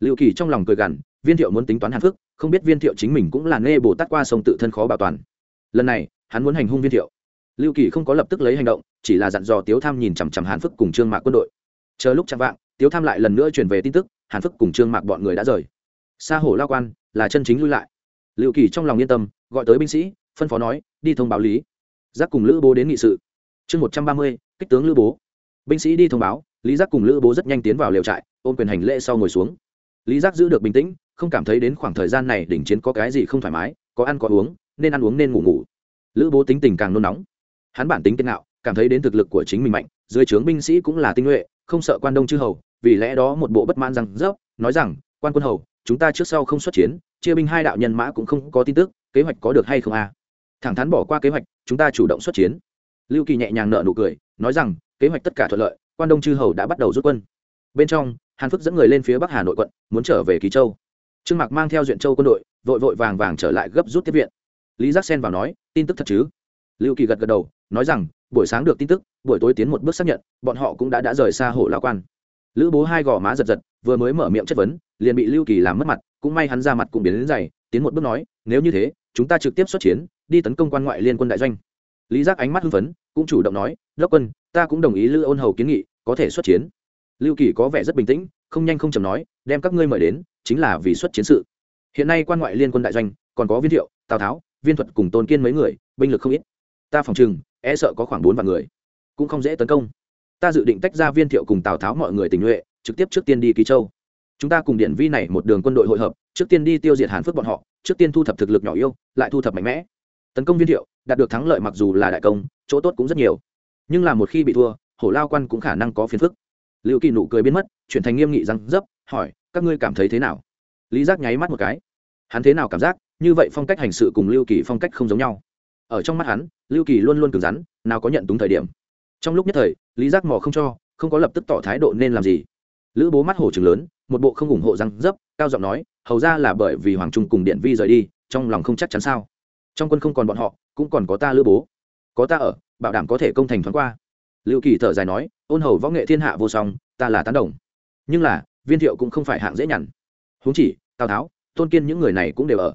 Liệu kỳ trong lòng cười gằn, viên thiệu muốn tính toán hàn phức, không biết viên thiệu chính mình cũng là nghe bồ tát qua sông tự thân khó bảo toàn. Lần này, hắn muốn hành hung viên thiệu. Lưu kỳ không có lập tức lấy hành động, chỉ là dặn dò tiếu tham nhìn chằm chằm hàn phức cùng trương mạc quân đội. Chờ lúc chạm vạng, tiếu tham lại lần nữa truyền về tin tức, hàn phức cùng trương mạc bọn người đã rời. Xa hồ lao quan là chân chính lui lại. Lưu kỳ trong lòng yên tâm, gọi tới binh sĩ, phân phó nói, đi thông báo lý giác cùng lữ bố đến nghị sự. Chương một trăm ba mươi, kích tướng lữ bố. Binh sĩ đi thông báo, lý giác cùng lữ bố rất nhanh tiến vào liều trại, ôm quyền hành lễ sau ngồi xuống. Lý giác giữ được bình tĩnh, không cảm thấy đến khoảng thời gian này đỉnh chiến có cái gì không thoải mái, có ăn có uống, nên ăn uống nên ngủ ngủ. Lữ bố tính tình càng nôn nóng. Hắn bản tính kiên nạo cảm thấy đến thực lực của chính mình mạnh, dưới trướng binh sĩ cũng là tinh nhuệ, không sợ quan đông chư hầu, vì lẽ đó một bộ bất mãn rằng dốc nói rằng, quan quân hầu, chúng ta trước sau không xuất chiến, chia binh hai đạo nhân mã cũng không có tin tức, kế hoạch có được hay không à? Thẳng thắn bỏ qua kế hoạch, chúng ta chủ động xuất chiến. Lưu kỳ nhẹ nhàng nợ nụ cười, nói rằng, kế hoạch tất cả thuận lợi, quan đông chư hầu đã bắt đầu rút quân. Bên trong, hàn phước dẫn người lên phía bắc hà nội quận, muốn trở về kỳ châu. Trương mạc mang theo duyện châu quân đội, vội vội vàng vàng trở lại gấp rút tiếp viện. Lý giác xen vào nói, tin tức thật chứ? Lưu kỳ gật gật đầu, nói rằng, buổi sáng được tin tức, buổi tối tiến một bước xác nhận, bọn họ cũng đã đã rời xa hồ Lão quan. Lữ bố hai gò má giật giật, vừa mới mở miệng chất vấn, liền bị lưu kỳ làm mất mặt, cũng may hắn ra mặt cũng biến đến dày, tiến một bước nói, nếu như thế, chúng ta trực tiếp xuất chiến đi tấn công quan ngoại liên quân đại doanh. Lý giác ánh mắt hưng phấn, cũng chủ động nói, đốc quân, ta cũng đồng ý lữ ôn hầu kiến nghị, có thể xuất chiến. Lưu kỳ có vẻ rất bình tĩnh, không nhanh không chầm nói, đem các ngươi mời đến, chính là vì xuất chiến sự. Hiện nay quan ngoại liên quân đại doanh, còn có viên thiệu, tào tháo, viên thuật cùng tôn kiên mấy người, binh lực không ít. Ta phòng chừng e sợ có khoảng bốn vạn người, cũng không dễ tấn công. Ta dự định tách ra viên thiệu cùng tào tháo mọi người tình nhuệ, trực tiếp trước tiên đi ký châu. Chúng ta cùng điển vi này một đường quân đội hội hợp, trước tiên đi tiêu diệt hàn phước bọn họ, trước tiên thu thập thực lực nhỏ yêu lại thu thập mạnh mẽ tấn công viên thiệu, đạt được thắng lợi mặc dù là đại công, chỗ tốt cũng rất nhiều. Nhưng là một khi bị thua, hổ lao quan cũng khả năng có phiền phức. Liệu kỳ nụ cười biến mất, chuyển thành nghiêm nghị răng dấp, hỏi, các ngươi cảm thấy thế nào? Lý giác nháy mắt một cái. Hắn thế nào cảm giác? Như vậy phong cách hành sự cùng lưu kỳ phong cách không giống nhau. Ở trong mắt hắn lưu kỳ luôn luôn cứng rắn, nào có nhận đúng thời điểm. Trong lúc nhất thời, lý giác mò không cho, không có lập tức tỏ thái độ nên làm gì. Lữ bố mắt hổ trừng lớn, một bộ không ủng hộ răng dấp, cao giọng nói, hầu ra là bởi vì hoàng trung cùng điện vi rời đi, trong lòng không chắc chắn sao? Trong quân không còn bọn họ, cũng còn có ta lữ bố. Có ta ở, bảo đảm có thể công thành thoáng qua. Liệu kỳ thở dài nói, ôn hầu võ nghệ thiên hạ vô song, ta là tán đồng. Nhưng là, viên thiệu cũng không phải hạng dễ nhằn. Huống chỉ, tào tháo, tôn kiên những người này cũng đều ở.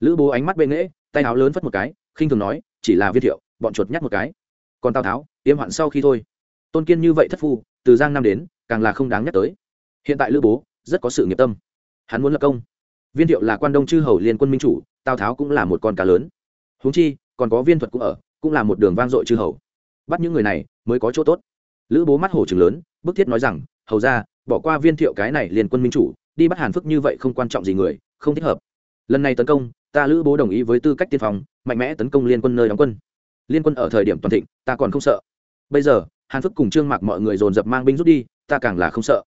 Lữ bố ánh mắt bên nghễ, tay áo lớn phất một cái, khinh thường nói, chỉ là viên thiệu, bọn chuột nhắc một cái. Còn tào tháo, yếm hoạn sau khi thôi. Tôn kiên như vậy thất phu, từ giang nam đến, càng là không đáng nhắc tới. Hiện tại lữ bố, rất có sự nghiệp tâm. Hắn muốn lập công. Viên thiệu là quan đông chư hầu liên quân minh chủ, tào tháo cũng là một con cá lớn húng chi, còn có viên thuật cũng ở, cũng là một đường vang dội chư hầu. Bắt những người này mới có chỗ tốt. Lữ bố mắt hổ trường lớn, bức thiết nói rằng, hầu ra bỏ qua viên thiệu cái này liền quân minh chủ, đi bắt hàn phức như vậy không quan trọng gì người, không thích hợp. Lần này tấn công, ta lữ bố đồng ý với tư cách tiên phòng mạnh mẽ tấn công liên quân nơi đóng quân. Liên quân ở thời điểm toàn thịnh, ta còn không sợ. Bây giờ, hàn phức cùng trương mạc mọi người dồn dập mang binh rút đi, ta càng là không sợ.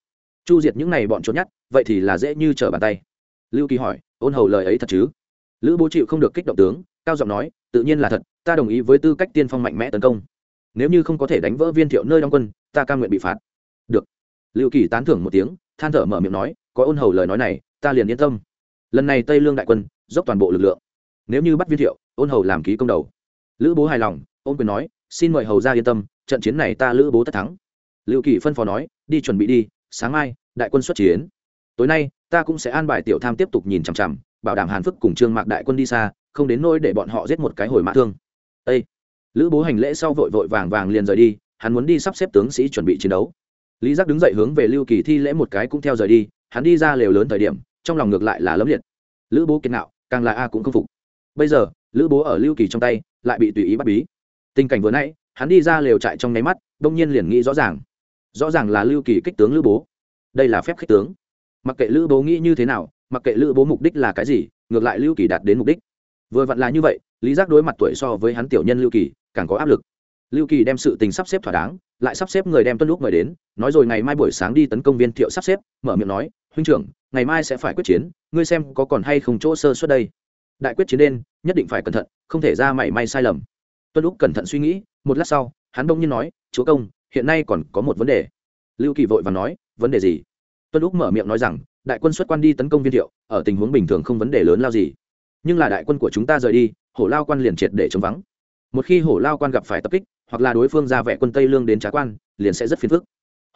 Chu diệt những này bọn trốn nhát, vậy thì là dễ như trở bàn tay. Lưu kỳ hỏi, ôn hầu lời ấy thật chứ? Lữ bố chịu không được kích động tướng cao giọng nói, tự nhiên là thật, ta đồng ý với tư cách tiên phong mạnh mẽ tấn công. Nếu như không có thể đánh vỡ viên thiệu nơi đóng quân, ta cam nguyện bị phạt. Được. Lưu kỳ tán thưởng một tiếng, than thở mở miệng nói, có ôn hầu lời nói này, ta liền yên tâm. Lần này tây lương đại quân, dốc toàn bộ lực lượng. Nếu như bắt viên thiệu, ôn hầu làm ký công đầu. Lữ bố hài lòng, ôn quyền nói, xin mời hầu ra yên tâm, trận chiến này ta lữ bố tất thắng. Lưu kỳ phân phó nói, đi chuẩn bị đi, sáng mai, đại quân xuất chiến. Tối nay, ta cũng sẽ an bài tiểu tham tiếp tục nhìn chằm chằm, bảo đảm hàn phức cùng trương mạc đại quân đi xa không đến nôi để bọn họ giết một cái hồi mã thương. Ê! lữ bố hành lễ sau vội vội vàng vàng liền rời đi, hắn muốn đi sắp xếp tướng sĩ chuẩn bị chiến đấu. Lý giác đứng dậy hướng về lưu kỳ thi lễ một cái cũng theo rời đi, hắn đi ra lều lớn thời điểm, trong lòng ngược lại là lấm liệt. Lữ bố kiệt nạo, càng là a cũng không phục. Bây giờ, lữ bố ở lưu kỳ trong tay, lại bị tùy ý bắt bí. Tình cảnh vừa nãy, hắn đi ra lều trại trong nháy mắt, đông nhiên liền nghĩ rõ ràng. Rõ ràng là lưu kỳ kích tướng lữ bố. Đây là phép khích tướng. Mặc kệ lữ bố nghĩ như thế nào, mặc kệ lữ bố mục đích là cái gì, ngược lại lưu kỳ đạt đến mục đích vừa vặn là như vậy, lý giác đối mặt tuổi so với hắn tiểu nhân lưu kỳ, càng có áp lực. Lưu kỳ đem sự tình sắp xếp thỏa đáng, lại sắp xếp người đem tuân lúc mời đến, nói rồi ngày mai buổi sáng đi tấn công viên thiệu sắp xếp, mở miệng nói, huynh trưởng, ngày mai sẽ phải quyết chiến, ngươi xem có còn hay không chỗ sơ suất đây. Đại quyết chiến đen, nhất định phải cẩn thận, không thể ra mảy may sai lầm. Tuân lúc cẩn thận suy nghĩ, một lát sau, hắn đông nhiên nói, chúa công, hiện nay còn có một vấn đề. Lưu kỳ vội và nói, vấn đề gì? Tuân lúc mở miệng nói rằng, đại quân xuất quan đi tấn công viên thiệu, ở tình huống bình thường không vấn đề lớn lao gì nhưng là đại quân của chúng ta rời đi, hổ lao quan liền triệt để chống vắng. Một khi hổ lao quan gặp phải tập kích, hoặc là đối phương ra vẻ quân tây lương đến trá quan, liền sẽ rất phiền phức.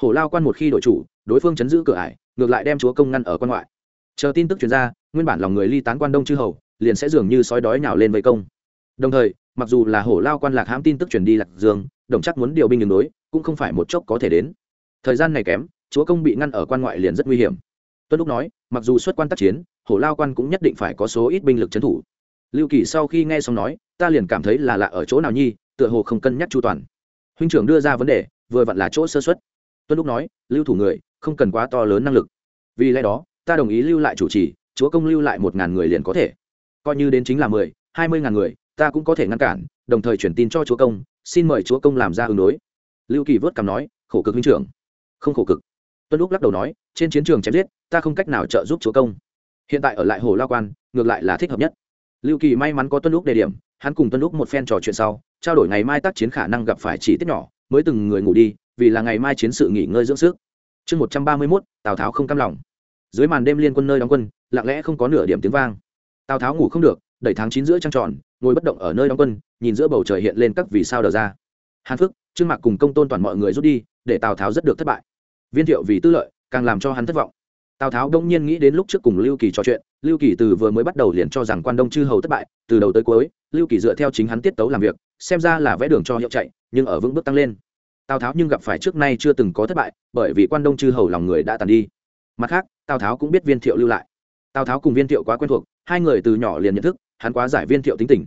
Hổ lao quan một khi đội chủ, đối phương chấn giữ cửa ải, ngược lại đem chúa công ngăn ở quan ngoại. Chờ tin tức chuyển ra, nguyên bản lòng người ly tán quan đông chư hầu, liền sẽ dường như sói đói nhào lên vây công. Đồng thời, mặc dù là hổ lao quan lạc hãm tin tức truyền đi lạc dương, đồng chắc muốn điều binh đường đối, cũng không phải một chốc có thể đến. Thời gian này kém, chúa công bị ngăn ở quan ngoại liền rất nguy hiểm tuân lúc nói, mặc dù xuất quan tác chiến, hổ lao quan cũng nhất định phải có số ít binh lực trấn thủ. Lưu kỳ sau khi nghe xong nói, ta liền cảm thấy là lạ ở chỗ nào nhi, tựa hồ không cân nhắc chu toàn. Huynh trưởng đưa ra vấn đề, vừa vặn là chỗ sơ xuất tuân lúc nói, lưu thủ người, không cần quá to lớn năng lực. Vì lẽ đó, ta đồng ý lưu lại chủ trì, chúa công lưu lại một ngàn người liền có thể. Coi như đến chính là mười, hai mươi ngàn người, ta cũng có thể ngăn cản, đồng thời chuyển tin cho chúa công, xin mời chúa công làm ra ứng đối. Lưu kỳ vớt cằm nói, khổ cực huynh trưởng. Không khổ cực tuân lúc lắc đầu nói, trên chiến trường chém giết, ta không cách nào trợ giúp chúa công. Hiện tại ở lại hồ lao quan, ngược lại là thích hợp nhất. Lưu kỳ may mắn có tuân lúc đề điểm, hắn cùng tuân lúc một phen trò chuyện sau, trao đổi ngày mai tác chiến khả năng gặp phải chỉ tiết nhỏ, mới từng người ngủ đi, vì là ngày mai chiến sự nghỉ ngơi dưỡng sức. Chương một trăm ba mươi mốt, tào tháo không cam lòng. Dưới màn đêm liên quân nơi đóng quân, lặng lẽ không có nửa điểm tiếng vang. Tào tháo ngủ không được, đẩy tháng chín giữa trăng tròn, ngồi bất động ở nơi đóng quân, nhìn giữa bầu trời hiện lên các vì sao đờ ra. Hàn phức trương mạc cùng công tôn toàn mọi người rút đi, để tào tháo rất được thất bại viên thiệu vì tư lợi, càng làm cho hắn thất vọng. Tào tháo đông nhiên nghĩ đến lúc trước cùng lưu kỳ trò chuyện, lưu kỳ từ vừa mới bắt đầu liền cho rằng quan đông chư hầu thất bại, từ đầu tới cuối, lưu kỳ dựa theo chính hắn tiết tấu làm việc, xem ra là vẽ đường cho hiệu chạy, nhưng ở vững bước tăng lên. Tào tháo nhưng gặp phải trước nay chưa từng có thất bại, bởi vì quan đông chư hầu lòng người đã tàn đi. Mặt khác, tào tháo cũng biết viên thiệu lưu lại. Tào tháo cùng viên thiệu quá quen thuộc, hai người từ nhỏ liền nhận thức, hắn quá giải viên thiệu tính tình.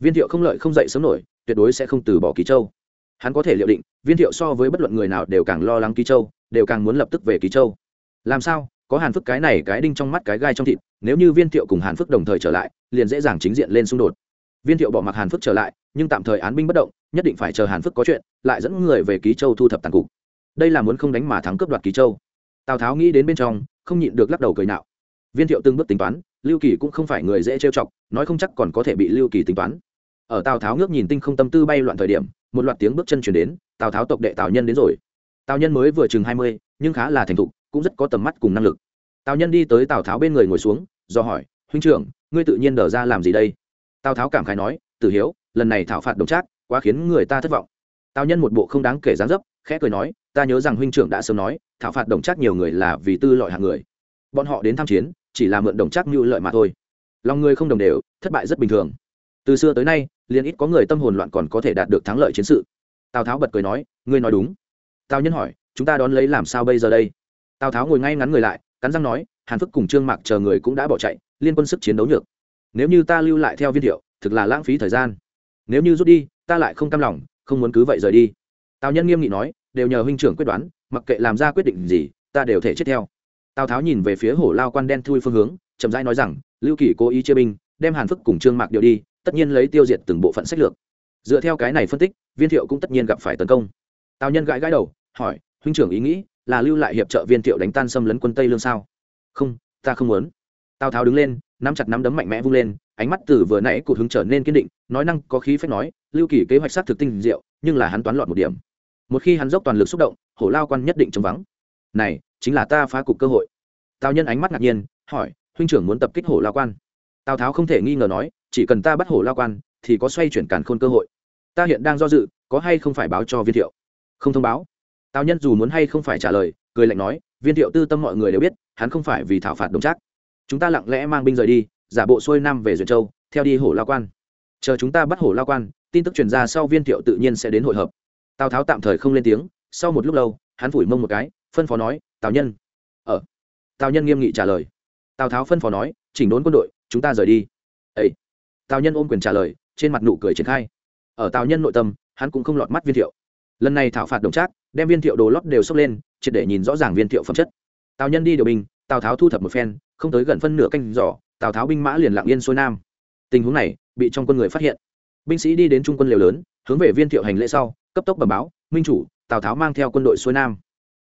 Viên thiệu không lợi không dậy sớm nổi, tuyệt đối sẽ không từ bỏ ký châu. Hắn có thể liệu định, viên thiệu so với bất luận người nào đều càng lo lắng ký châu đều càng muốn lập tức về ký châu. Làm sao? Có hàn phức cái này cái đinh trong mắt cái gai trong thịt, nếu như viên thiệu cùng hàn phức đồng thời trở lại, liền dễ dàng chính diện lên xung đột. Viên thiệu bỏ mặc hàn phức trở lại, nhưng tạm thời án binh bất động, nhất định phải chờ hàn phức có chuyện, lại dẫn người về ký châu thu thập tàn cục. Đây là muốn không đánh mà thắng cướp đoạt ký châu. Tào tháo nghĩ đến bên trong, không nhịn được lắc đầu cười nạo viên thiệu từng bước tính toán, lưu kỳ cũng không phải người dễ trêu chọc, nói không chắc còn có thể bị lưu kỳ tính toán. Ở tào tháo ngước nhìn tinh không tâm tư bay loạn thời điểm, một loạt tiếng bước chân chuyển đến, tào tháo tộc đệ tào nhân đến rồi tào nhân mới vừa chừng hai mươi, nhưng khá là thành thục, cũng rất có tầm mắt cùng năng lực. Tào nhân đi tới tào tháo bên người ngồi xuống, do hỏi, huynh trưởng, ngươi tự nhiên đờ ra làm gì đây? Tào tháo cảm khái nói, tử hiếu, lần này thảo phạt đồng trác, quá khiến người ta thất vọng. Tào nhân một bộ không đáng kể dáng dấp, khẽ cười nói, ta nhớ rằng huynh trưởng đã sớm nói, thảo phạt đồng trác nhiều người là vì tư lợi hạng người. Bọn họ đến tham chiến, chỉ là mượn đồng trác mưu lợi mà thôi. Lòng người không đồng đều, thất bại rất bình thường. Từ xưa tới nay, liền ít có người tâm hồn loạn còn có thể đạt được thắng lợi chiến sự. Tào tháo bật cười nói, ngươi nói đúng tào nhân hỏi, chúng ta đón lấy làm sao bây giờ đây? Tào tháo ngồi ngay ngắn người lại, cắn răng nói, hàn phức cùng trương mạc chờ người cũng đã bỏ chạy, liên quân sức chiến đấu nhược. Nếu như ta lưu lại theo viên thiệu, thực là lãng phí thời gian. Nếu như rút đi, ta lại không cam lòng, không muốn cứ vậy rời đi. Tào nhân nghiêm nghị nói, đều nhờ huynh trưởng quyết đoán, mặc kệ làm ra quyết định gì, ta đều thể chết theo. Tào tháo nhìn về phía hổ lao quan đen thui phương hướng, chậm rãi nói rằng, lưu kỳ cố ý chia binh, đem hàn phức cùng trương mạc điều đi, tất nhiên lấy tiêu diệt từng bộ phận sách lược. Dựa theo cái này phân tích, viên thiệu cũng tất nhiên gặp phải tấn công. Tào nhân gãi gãi đầu hỏi, huynh trưởng ý nghĩ là lưu lại hiệp trợ viên thiệu đánh tan xâm lấn quân tây lương sao? Không, ta không muốn. Tào tháo đứng lên, nắm chặt nắm đấm mạnh mẽ vung lên, ánh mắt từ vừa nãy cụ hứng trở nên kiên định, nói năng có khí phép nói, lưu kỳ kế hoạch sát thực tinh diệu, nhưng là hắn toán loạn một điểm. Một khi hắn dốc toàn lực xúc động, hổ lao quan nhất định chống vắng. Này, chính là ta phá cục cơ hội. Tào nhân ánh mắt ngạc nhiên, hỏi, huynh trưởng muốn tập kích hổ lao quan? Tào tháo không thể nghi ngờ nói, chỉ cần ta bắt hổ lao quan, thì có xoay chuyển càn khôn cơ hội. Ta hiện đang do dự, có hay không phải báo cho viên thiệu? Không thông báo tào nhân dù muốn hay không phải trả lời, cười lạnh nói, viên thiệu tư tâm mọi người đều biết, hắn không phải vì thảo phạt đồng trác. Chúng ta lặng lẽ mang binh rời đi, giả bộ xuôi nam về duyệt châu, theo đi hổ lao quan. Chờ chúng ta bắt hổ lao quan, tin tức truyền ra sau viên thiệu tự nhiên sẽ đến hội hợp. Tào tháo tạm thời không lên tiếng, sau một lúc lâu, hắn phủi mông một cái, phân phó nói, tào nhân, ở. Ờ. tào nhân nghiêm nghị trả lời. Tào tháo phân phó nói, chỉnh đốn quân đội, chúng ta rời đi. Ấy tào nhân ôm quyền trả lời, trên mặt nụ cười triển khai. Ở tào nhân nội tâm, hắn cũng không lọt mắt viên thiệu. Lần này thảo phạt đồng trác đem viên thiệu đồ lót đều xốc lên, triệt để nhìn rõ ràng viên thiệu phẩm chất. Tào nhân đi điều binh tào tháo thu thập một phen, không tới gần phân nửa canh giỏ tào tháo binh mã liền lặng yên xuôi nam. Tình huống này bị trong quân người phát hiện. Binh sĩ đi đến trung quân liều lớn, hướng về viên thiệu hành lễ sau, cấp tốc bẩm báo, minh chủ, tào tháo mang theo quân đội xuôi nam.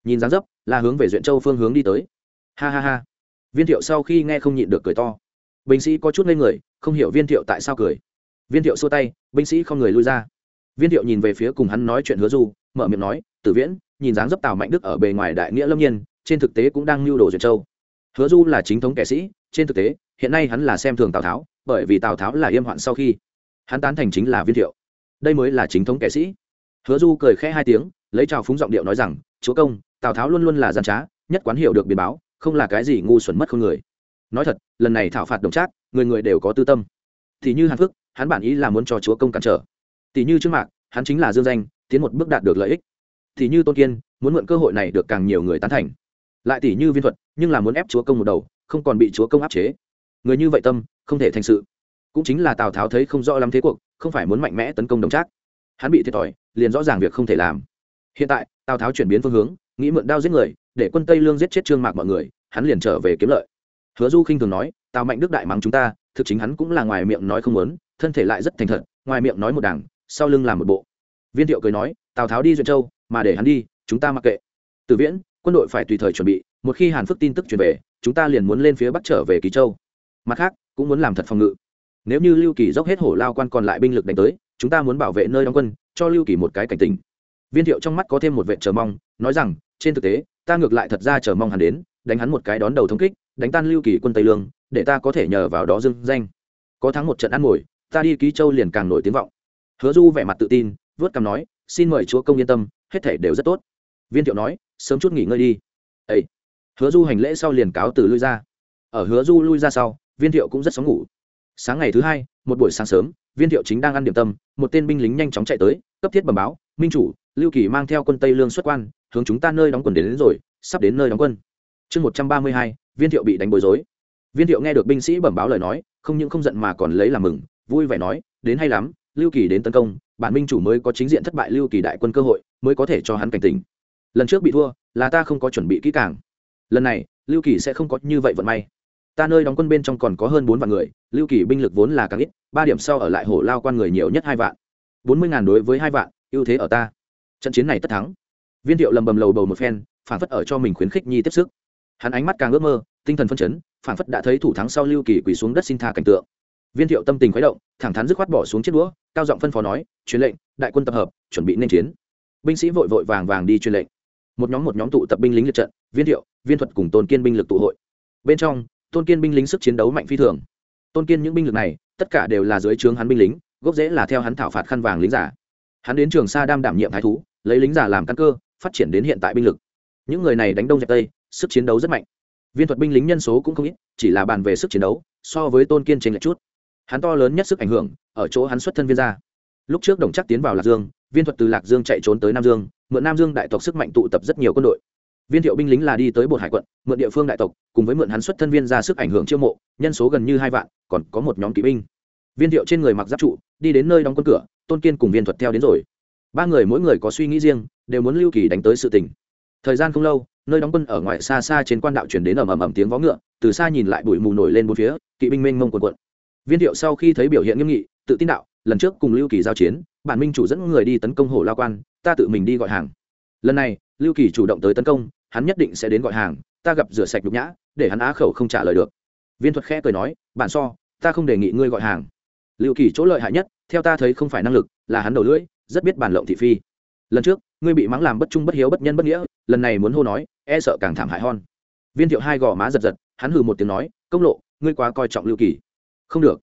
Nhìn dáng dấp, là hướng về duyện châu phương hướng đi tới. Ha ha ha. Viên thiệu sau khi nghe không nhịn được cười to. Binh sĩ có chút ngây người, không hiểu viên thiệu tại sao cười. Viên thiệu xua tay, binh sĩ không người lui ra. Viên thiệu nhìn về phía cùng hắn nói chuyện hứa du, mở miệng nói tử viễn, nhìn dáng dấp tào mạnh đức ở bề ngoài đại nghĩa lâm nhiên, trên thực tế cũng đang lưu đồ duyệt châu. Hứa du là chính thống kẻ sĩ, trên thực tế, hiện nay hắn là xem thường tào tháo, bởi vì tào tháo là yêm hoạn sau khi hắn tán thành chính là viên thiệu. Đây mới là chính thống kẻ sĩ. Hứa du cười khẽ hai tiếng, lấy trào phúng giọng điệu nói rằng, chúa công, tào tháo luôn luôn là gian trá, nhất quán hiểu được biến báo, không là cái gì ngu xuẩn mất không người. Nói thật, lần này thảo phạt đồng trác, người người đều có tư tâm. Thì như hàn phước, hắn bản ý là muốn cho chúa công cản trở. Tỷ như trước mạc, hắn chính là dương danh, tiến một bước đạt được lợi ích thì như tôn kiên, muốn mượn cơ hội này được càng nhiều người tán thành. Lại tỷ như viên thuật, nhưng là muốn ép chúa công một đầu, không còn bị chúa công áp chế. Người như vậy tâm, không thể thành sự. Cũng chính là tào tháo thấy không rõ lắm thế cuộc, không phải muốn mạnh mẽ tấn công đồng trác. Hắn bị thiệt thòi, liền rõ ràng việc không thể làm. Hiện tại, tào tháo chuyển biến phương hướng, nghĩ mượn đao giết người, để quân tây lương giết chết trương mạc mọi người, hắn liền trở về kiếm lợi. Hứa du khinh thường nói, tào mạnh đức đại mắng chúng ta, thực chính hắn cũng là ngoài miệng nói không muốn, thân thể lại rất thành thật, ngoài miệng nói một đảng, sau lưng làm một bộ. Viên thiệu cười nói, tào tháo đi duyện châu mà để hắn đi, chúng ta mặc kệ. Từ viễn, quân đội phải tùy thời chuẩn bị, một khi hàn Phức tin tức truyền về, chúng ta liền muốn lên phía bắc trở về kỳ châu. Mặt khác, cũng muốn làm thật phòng ngự. Nếu như lưu kỳ dốc hết hổ lao quan còn lại binh lực đánh tới, chúng ta muốn bảo vệ nơi đóng quân, cho lưu kỳ một cái cảnh tình viên thiệu trong mắt có thêm một vệ chờ mong, nói rằng, trên thực tế, ta ngược lại thật ra chờ mong hắn đến, đánh hắn một cái đón đầu thống kích, đánh tan lưu kỳ quân tây lương, để ta có thể nhờ vào đó dưng danh. Có thắng một trận ăn ngồi ta đi ký châu liền càng nổi tiếng vọng. Hứa du vẻ mặt tự tin, vớt cằm nói, xin mời chúa công yên tâm hết thể đều rất tốt. Viên thiệu nói sớm chút nghỉ ngơi đi. Ấy hứa du hành lễ sau liền cáo từ lui ra. Ở hứa du lui ra sau viên thiệu cũng rất sóng ngủ. Sáng ngày thứ hai một buổi sáng sớm viên thiệu chính đang ăn điểm tâm một tên binh lính nhanh chóng chạy tới cấp thiết bẩm báo minh chủ lưu kỳ mang theo quân tây lương xuất quan hướng chúng ta nơi đóng quân đến, đến rồi sắp đến nơi đóng quân. Chương một trăm ba mươi hai viên thiệu bị đánh bối rối. Viên thiệu nghe được binh sĩ bẩm báo lời nói không những không giận mà còn lấy làm mừng vui vẻ nói đến hay lắm lưu kỳ đến tấn công bản minh chủ mới có chính diện thất bại lưu kỳ đại quân cơ hội, mới có thể cho hắn cảnh tỉnh. Lần trước bị thua, là ta không có chuẩn bị kỹ càng. Lần này, lưu kỳ sẽ không có như vậy vận may. Ta nơi đóng quân bên trong còn có hơn bốn vạn người, lưu kỳ binh lực vốn là càng ít, ba điểm sau ở lại hổ lao quan người nhiều nhất hai vạn. Bốn mươi ngàn đối với hai vạn, ưu thế ở ta. Trận chiến này tất thắng. Viên thiệu lầm bầm lầu bầu một phen, phản phất ở cho mình khuyến khích nhi tiếp sức. Hắn ánh mắt càng ước mơ, tinh thần phân chấn, phản phất đã thấy thủ thắng sau lưu kỳ quỳ xuống đất xin tha cảnh tượng viên thiệu tâm tình khuấy động, thẳng thắn dứt khoát bỏ xuống chiếc đũa, cao giọng phân phó nói, truyền lệnh, đại quân tập hợp, chuẩn bị nên chiến. Binh sĩ vội vội vàng vàng đi truyền lệnh. Một nhóm một nhóm tụ tập binh lính liệt trận, viên thiệu, viên thuật cùng tôn kiên binh lực tụ hội. Bên trong, tôn kiên binh lính sức chiến đấu mạnh phi thường. Tôn kiên những binh lực này, tất cả đều là dưới trướng hắn binh lính, gốc rễ là theo hắn thảo phạt khăn vàng lính giả. Hắn đến trường sa đam đảm nhiệm thái thú, lấy lính giả làm căn cơ, phát triển đến hiện tại binh lực. Những người này đánh đông dẹp tây, sức chiến đấu rất mạnh. Viên thuật binh lính nhân số cũng không ít, chỉ là bàn về sức chiến đấu, so với tôn kiên trên lệch chút hắn to lớn nhất sức ảnh hưởng, ở chỗ hắn xuất thân viên gia. Lúc trước đồng chắc tiến vào lạc dương, viên thuật từ lạc dương chạy trốn tới nam dương, mượn nam dương đại tộc sức mạnh tụ tập rất nhiều quân đội. Viên thiệu binh lính là đi tới bột hải quận, mượn địa phương đại tộc, cùng với mượn hắn xuất thân viên ra sức ảnh hưởng chiêu mộ, nhân số gần như hai vạn, còn có một nhóm kỵ binh. Viên thiệu trên người mặc giáp trụ, đi đến nơi đóng quân cửa, tôn kiên cùng viên thuật theo đến rồi. Ba người mỗi người có suy nghĩ riêng, đều muốn lưu kỳ đánh tới sự tình. Thời gian không lâu, nơi đóng quân ở ngoài xa xa trên quan đạo chuyển đến ầm ầm ầm tiếng vó ngựa, từ xa nhìn lại bụi mù nổi lên bốn phía, kỵ binh mênh mông quần quận viên thiệu sau khi thấy biểu hiện nghiêm nghị, tự tin đạo, lần trước cùng lưu kỳ giao chiến, bản minh chủ dẫn người đi tấn công hồ lao quan, ta tự mình đi gọi hàng. Lần này, lưu kỳ chủ động tới tấn công, hắn nhất định sẽ đến gọi hàng, ta gặp rửa sạch nhục nhã, để hắn á khẩu không trả lời được. Viên thuật khẽ cười nói, bản so, ta không đề nghị ngươi gọi hàng. Lưu kỳ chỗ lợi hại nhất, theo ta thấy không phải năng lực, là hắn đầu lưỡi, rất biết bản lộng thị phi. Lần trước, ngươi bị mắng làm bất trung bất hiếu bất nhân bất nghĩa, lần này muốn hô nói e sợ càng thảm hại hơn. Viên thiệu hai gò má giật giật, hắn hừ một tiếng nói, công lộ, ngươi quá coi trọng lưu kỳ không được.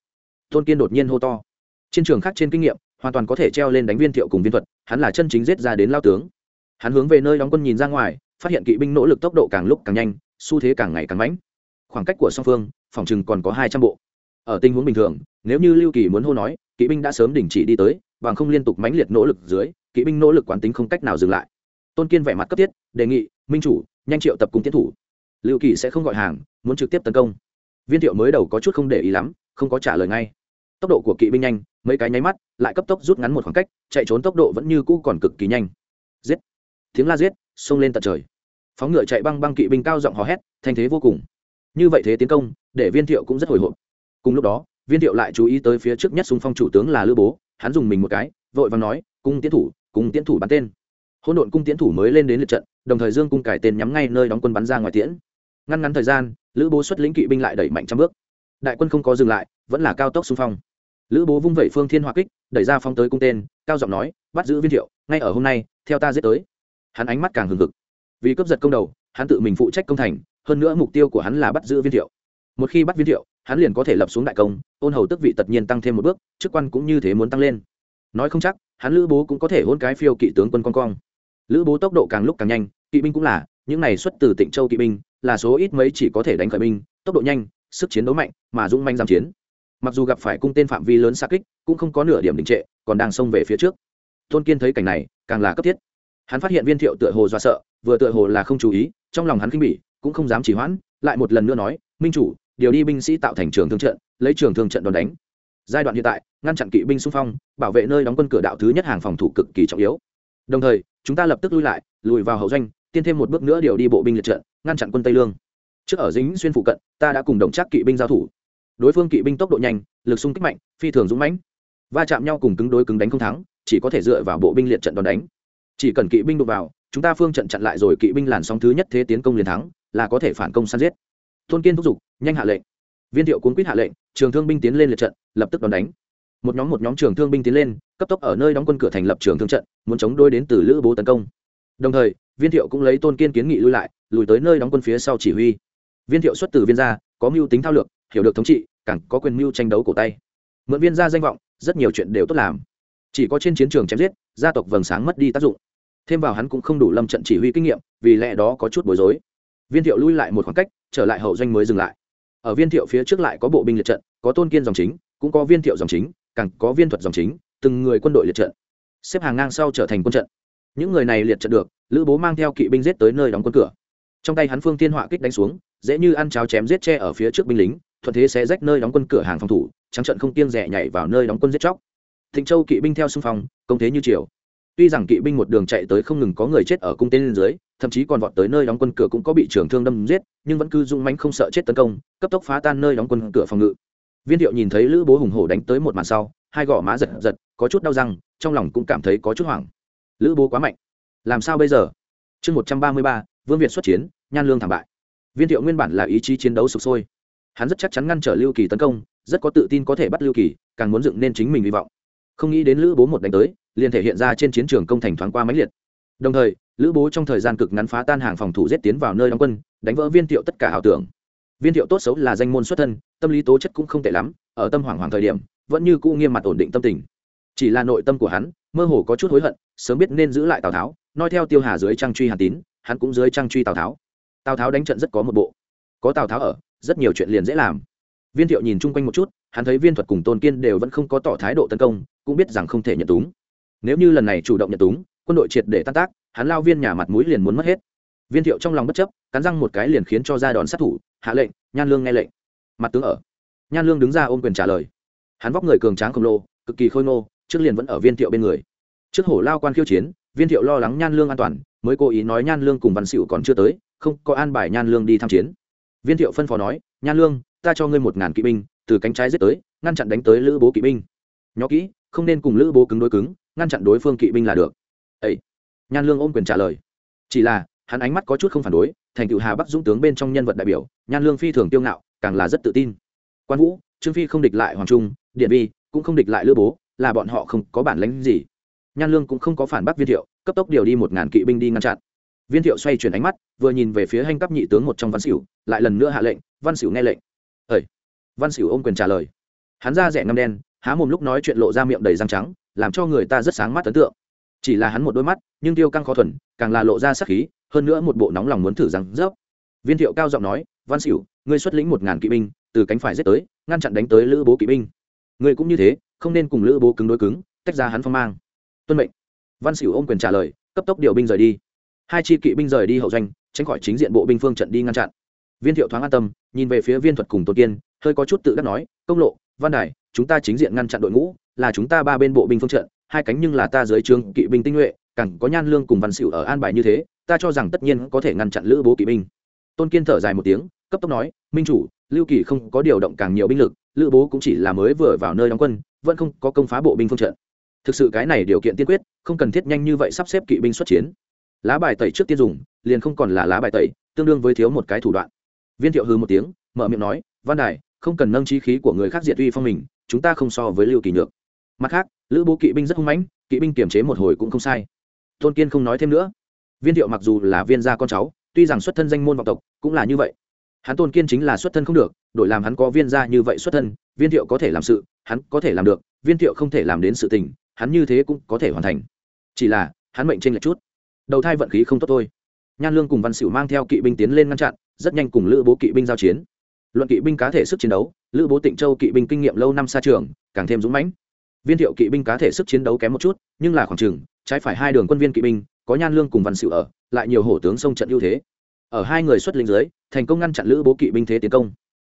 Tôn kiên đột nhiên hô to. Trên trường khác trên kinh nghiệm, hoàn toàn có thể treo lên đánh viên thiệu cùng viên thuật, hắn là chân chính giết ra đến lao tướng. Hắn hướng về nơi đóng quân nhìn ra ngoài, phát hiện kỵ binh nỗ lực tốc độ càng lúc càng nhanh, xu thế càng ngày càng mãnh. Khoảng cách của song phương, phòng chừng còn có hai trăm bộ. Ở tình huống bình thường, nếu như lưu kỳ muốn hô nói, kỵ binh đã sớm đình chỉ đi tới, bằng không liên tục mãnh liệt nỗ lực dưới, kỵ binh nỗ lực quán tính không cách nào dừng lại. Tôn kiên vẻ mặt cấp thiết, đề nghị, minh chủ, nhanh triệu tập cung tiến thủ. Lưu kỳ sẽ không gọi hàng, muốn trực tiếp tấn công. Viên thiệu mới đầu có chút không để ý lắm không có trả lời ngay. Tốc độ của kỵ binh nhanh, mấy cái nháy mắt, lại cấp tốc rút ngắn một khoảng cách, chạy trốn tốc độ vẫn như cũ còn cực kỳ nhanh. Giết! Tiếng la giết, xông lên tận trời. Phóng ngựa chạy băng băng kỵ binh cao giọng hò hét, thanh thế vô cùng. Như vậy thế tiến công, để viên thiệu cũng rất hồi hộp. Cùng lúc đó, viên thiệu lại chú ý tới phía trước nhất xung phong chủ tướng là lữ bố, hắn dùng mình một cái, vội và nói, cung tiến thủ, cung tiến thủ bắn tên. Hỗn độn cung tiến thủ mới lên đến lượt trận, đồng thời dương cung cải tên nhắm ngay nơi đóng quân bắn ra ngoài tiễn. Ngăn ngắn thời gian, lữ bố xuất lĩnh kỵ binh lại đẩy mạnh trăm bước đại quân không có dừng lại, vẫn là cao tốc xung phong. Lữ bố vung vẩy phương thiên hòa kích, đẩy ra phong tới cung tên, cao giọng nói, bắt giữ viên thiệu, ngay ở hôm nay, theo ta giết tới. Hắn ánh mắt càng hừng hực. Vì cướp giật công đầu, hắn tự mình phụ trách công thành, hơn nữa mục tiêu của hắn là bắt giữ viên thiệu. Một khi bắt viên thiệu, hắn liền có thể lập xuống đại công, ôn hầu tức vị tất nhiên tăng thêm một bước, chức quan cũng như thế muốn tăng lên. Nói không chắc, hắn lữ bố cũng có thể hôn cái phiêu kỵ tướng quân con cong. Lữ bố tốc độ càng lúc càng nhanh, kỵ binh cũng là, những này xuất từ tịnh châu kỵ binh, là số ít mấy chỉ có thể đánh khởi binh, tốc độ nhanh sức chiến đấu mạnh, mà dũng manh giam chiến. Mặc dù gặp phải cung tên phạm vi lớn xa kích, cũng không có nửa điểm đình trệ, còn đang xông về phía trước. Tôn kiên thấy cảnh này, càng là cấp thiết. Hắn phát hiện viên thiệu tựa hồ do sợ, vừa tựa hồ là không chú ý, trong lòng hắn khinh bỉ, cũng không dám chỉ hoãn, lại một lần nữa nói, minh chủ, điều đi binh sĩ tạo thành trường thương trận, lấy trường thương trận đòn đánh. Giai đoạn hiện tại, ngăn chặn kỵ binh xung phong, bảo vệ nơi đóng quân cửa đạo thứ nhất hàng phòng thủ cực kỳ trọng yếu. Đồng thời, chúng ta lập tức lui lại, lùi vào hậu doanh tiên thêm một bước nữa điều đi bộ binh liệt trận, ngăn chặn quân tây lương trước ở dính xuyên phụ cận, ta đã cùng đồng chắc kỵ binh giao thủ. Đối phương kỵ binh tốc độ nhanh, lực xung kích mạnh, phi thường dũng mãnh. Va chạm nhau cùng cứng đối cứng đánh không thắng, chỉ có thể dựa vào bộ binh liệt trận đòn đánh. Chỉ cần kỵ binh đụng vào, chúng ta phương trận chặn lại rồi kỵ binh làn sóng thứ nhất thế tiến công liền thắng, là có thể phản công săn giết. Tôn kiên thúc giục, nhanh hạ lệnh. Viên thiệu cuốn quýt hạ lệnh, trường thương binh tiến lên liệt trận, lập tức đòn đánh. Một nhóm một nhóm trường thương binh tiến lên, cấp tốc ở nơi đóng quân cửa thành lập trường thương trận, muốn chống đôi đến từ lữ bố tấn công. Đồng thời, viên thiệu cũng lấy tôn kiên kiến nghị lui lại, lùi tới nơi đóng quân phía sau chỉ huy viên thiệu xuất từ viên gia, có mưu tính thao lược, hiểu được thống trị, càng có quyền mưu tranh đấu cổ tay. Mượn viên gia danh vọng, rất nhiều chuyện đều tốt làm. Chỉ có trên chiến trường chém giết, gia tộc vầng sáng mất đi tác dụng. Thêm vào hắn cũng không đủ lâm trận chỉ huy kinh nghiệm, vì lẽ đó có chút bối rối. Viên thiệu lui lại một khoảng cách, trở lại hậu doanh mới dừng lại. Ở viên thiệu phía trước lại có bộ binh liệt trận, có tôn kiên dòng chính, cũng có viên thiệu dòng chính, càng có viên thuật dòng chính, từng người quân đội liệt trận. Xếp hàng ngang sau trở thành quân trận. Những người này liệt trận được, lữ bố mang theo kỵ binh giết tới nơi đóng quân cửa trong tay hắn phương tiên họa kích đánh xuống, dễ như ăn cháo chém giết tre ở phía trước binh lính, thuận thế sẽ rách nơi đóng quân cửa hàng phòng thủ, trắng trận không kiêng rẻ nhảy vào nơi đóng quân giết chóc. Thịnh châu kỵ binh theo xung phong, công thế như chiều tuy rằng kỵ binh một đường chạy tới không ngừng có người chết ở cung tên lên dưới, thậm chí còn vọt tới nơi đóng quân cửa cũng có bị trưởng thương đâm giết, nhưng vẫn cứ dung mánh không sợ chết tấn công, cấp tốc phá tan nơi đóng quân cửa phòng ngự. Viên thiệu nhìn thấy lữ bố hùng hổ đánh tới một màn sau, hai gò má giật giật, có chút đau răng, trong lòng cũng cảm thấy có chút hoảng. Lữ bố quá mạnh. Làm sao bây giờ? Chương một trăm ba mươi ba vương việt xuất chiến, nhan lương thảm bại. Viên thiệu nguyên bản là ý chí chiến đấu sụp sôi. Hắn rất chắc chắn ngăn trở lưu kỳ tấn công, rất có tự tin có thể bắt lưu kỳ, càng muốn dựng nên chính mình hy vọng. Không nghĩ đến lữ bố một đánh tới, liền thể hiện ra trên chiến trường công thành thoáng qua máy liệt. Đồng thời, lữ bố trong thời gian cực ngắn phá tan hàng phòng thủ giết tiến vào nơi đóng quân, đánh vỡ viên thiệu tất cả ảo tưởng. Viên thiệu tốt xấu là danh môn xuất thân, tâm lý tố chất cũng không tệ lắm, ở tâm hoảng hoàng thời điểm, vẫn như cũ nghiêm mặt ổn định tâm tình. Chỉ là nội tâm của hắn, mơ hồ có chút hối hận, sớm biết nên giữ lại tào tháo, nói theo tiêu hà dưới trang truy hàn tín hắn cũng dưới trang truy tào tháo. Tào tháo đánh trận rất có một bộ. Có tào tháo ở, rất nhiều chuyện liền dễ làm. Viên thiệu nhìn chung quanh một chút, hắn thấy viên thuật cùng tôn kiên đều vẫn không có tỏ thái độ tấn công, cũng biết rằng không thể nhận túng. Nếu như lần này chủ động nhận túng, quân đội triệt để tan tác, hắn lao viên nhà mặt mũi liền muốn mất hết. Viên thiệu trong lòng bất chấp, cắn răng một cái liền khiến cho ra đòn sát thủ, hạ lệnh, nhan lương nghe lệnh. Mặt tướng ở. Nhan lương đứng ra ôm quyền trả lời. Hắn vóc người cường tráng khổng lồ, cực kỳ khôi ngô, trước liền vẫn ở viên thiệu bên người. Trước hổ lao quan khiêu chiến, viên thiệu lo lắng nhan lương an toàn mới cố ý nói nhan lương cùng văn xịu còn chưa tới, không có an bài nhan lương đi tham chiến. Viên thiệu phân phó nói, nhan lương, ta cho ngươi một ngàn kỵ binh, từ cánh trái giết tới, ngăn chặn đánh tới lữ bố kỵ binh. Nhó kỹ, không nên cùng lữ bố cứng đối cứng, ngăn chặn đối phương kỵ binh là được. Ấy nhan lương ôm quyền trả lời. Chỉ là, hắn ánh mắt có chút không phản đối, thành cựu hà bắc dũng tướng bên trong nhân vật đại biểu, nhan lương phi thường tiêu ngạo, càng là rất tự tin. Quan vũ, trương phi không địch lại hoàng trung, điện vi cũng không địch lại lữ bố, là bọn họ không có bản lánh gì nhan lương cũng không có phản bác viên thiệu, cấp tốc điều đi một ngàn kỵ binh đi ngăn chặn. Viên thiệu xoay chuyển ánh mắt, vừa nhìn về phía hành cấp nhị tướng một trong văn xỉu lại lần nữa hạ lệnh, văn xỉu nghe lệnh. Ơi văn xỉu ôm quyền trả lời. Hắn ra rẻ ngâm đen, há mồm lúc nói chuyện lộ ra miệng đầy răng trắng, làm cho người ta rất sáng mắt ấn tượng. Chỉ là hắn một đôi mắt, nhưng tiêu căng khó thuần, càng là lộ ra sắc khí, hơn nữa một bộ nóng lòng muốn thử rằng rớp viên thiệu cao giọng nói, văn xỉu ngươi xuất lĩnh một ngàn kỵ binh, từ cánh phải giết tới, ngăn chặn đánh tới lữ bố kỵ binh. Ngươi cũng như thế, không nên cùng lữ bố cứng đối cứng, tách ra hắn phong mang tuân mệnh. Văn xỉu ôm quyền trả lời, cấp tốc điều binh rời đi. Hai chi kỵ binh rời đi hậu doanh, tránh khỏi chính diện bộ binh phương trận đi ngăn chặn. Viên thiệu thoáng an tâm, nhìn về phía viên thuật cùng tôn kiên, hơi có chút tự đắc nói, công lộ, văn đài, chúng ta chính diện ngăn chặn đội ngũ, là chúng ta ba bên bộ binh phương trận, hai cánh nhưng là ta dưới trướng kỵ binh tinh nhuệ, càng có nhan lương cùng văn xỉu ở an bài như thế, ta cho rằng tất nhiên có thể ngăn chặn lữ bố kỵ binh. Tôn kiên thở dài một tiếng, cấp tốc nói, minh chủ, lưu kỳ không có điều động càng nhiều binh lực, lữ bố cũng chỉ là mới vừa vào nơi đóng quân, vẫn không có công phá bộ binh phương trận thực sự cái này điều kiện tiên quyết, không cần thiết nhanh như vậy sắp xếp kỵ binh xuất chiến. Lá bài tẩy trước tiên dùng, liền không còn là lá bài tẩy, tương đương với thiếu một cái thủ đoạn. Viên thiệu hư một tiếng, mở miệng nói, văn đài, không cần nâng trí khí của người khác diệt uy phong mình, chúng ta không so với lưu kỳ nhược. Mặt khác, lữ bố kỵ binh rất hung mãnh, kỵ binh kiềm chế một hồi cũng không sai. Tôn kiên không nói thêm nữa. Viên thiệu mặc dù là viên gia con cháu, tuy rằng xuất thân danh môn vọng tộc, cũng là như vậy. Hắn tôn kiên chính là xuất thân không được, đổi làm hắn có viên gia như vậy xuất thân, viên thiệu có thể làm sự, hắn có thể làm được, viên thiệu không thể làm đến sự tình hắn như thế cũng có thể hoàn thành. Chỉ là, hắn mệnh tranh lệch chút. Đầu thai vận khí không tốt thôi. Nhan lương cùng văn xỉu mang theo kỵ binh tiến lên ngăn chặn, rất nhanh cùng lữ bố kỵ binh giao chiến. Luận kỵ binh cá thể sức chiến đấu, lữ bố tịnh châu kỵ binh kinh nghiệm lâu năm xa trường, càng thêm dũng mãnh. Viên thiệu kỵ binh cá thể sức chiến đấu kém một chút, nhưng là khoảng trừng trái phải hai đường quân viên kỵ binh, có nhan lương cùng văn sửu ở, lại nhiều hổ tướng sông trận ưu thế. Ở hai người xuất linh dưới, thành công ngăn chặn lữ bố kỵ binh thế tiến công.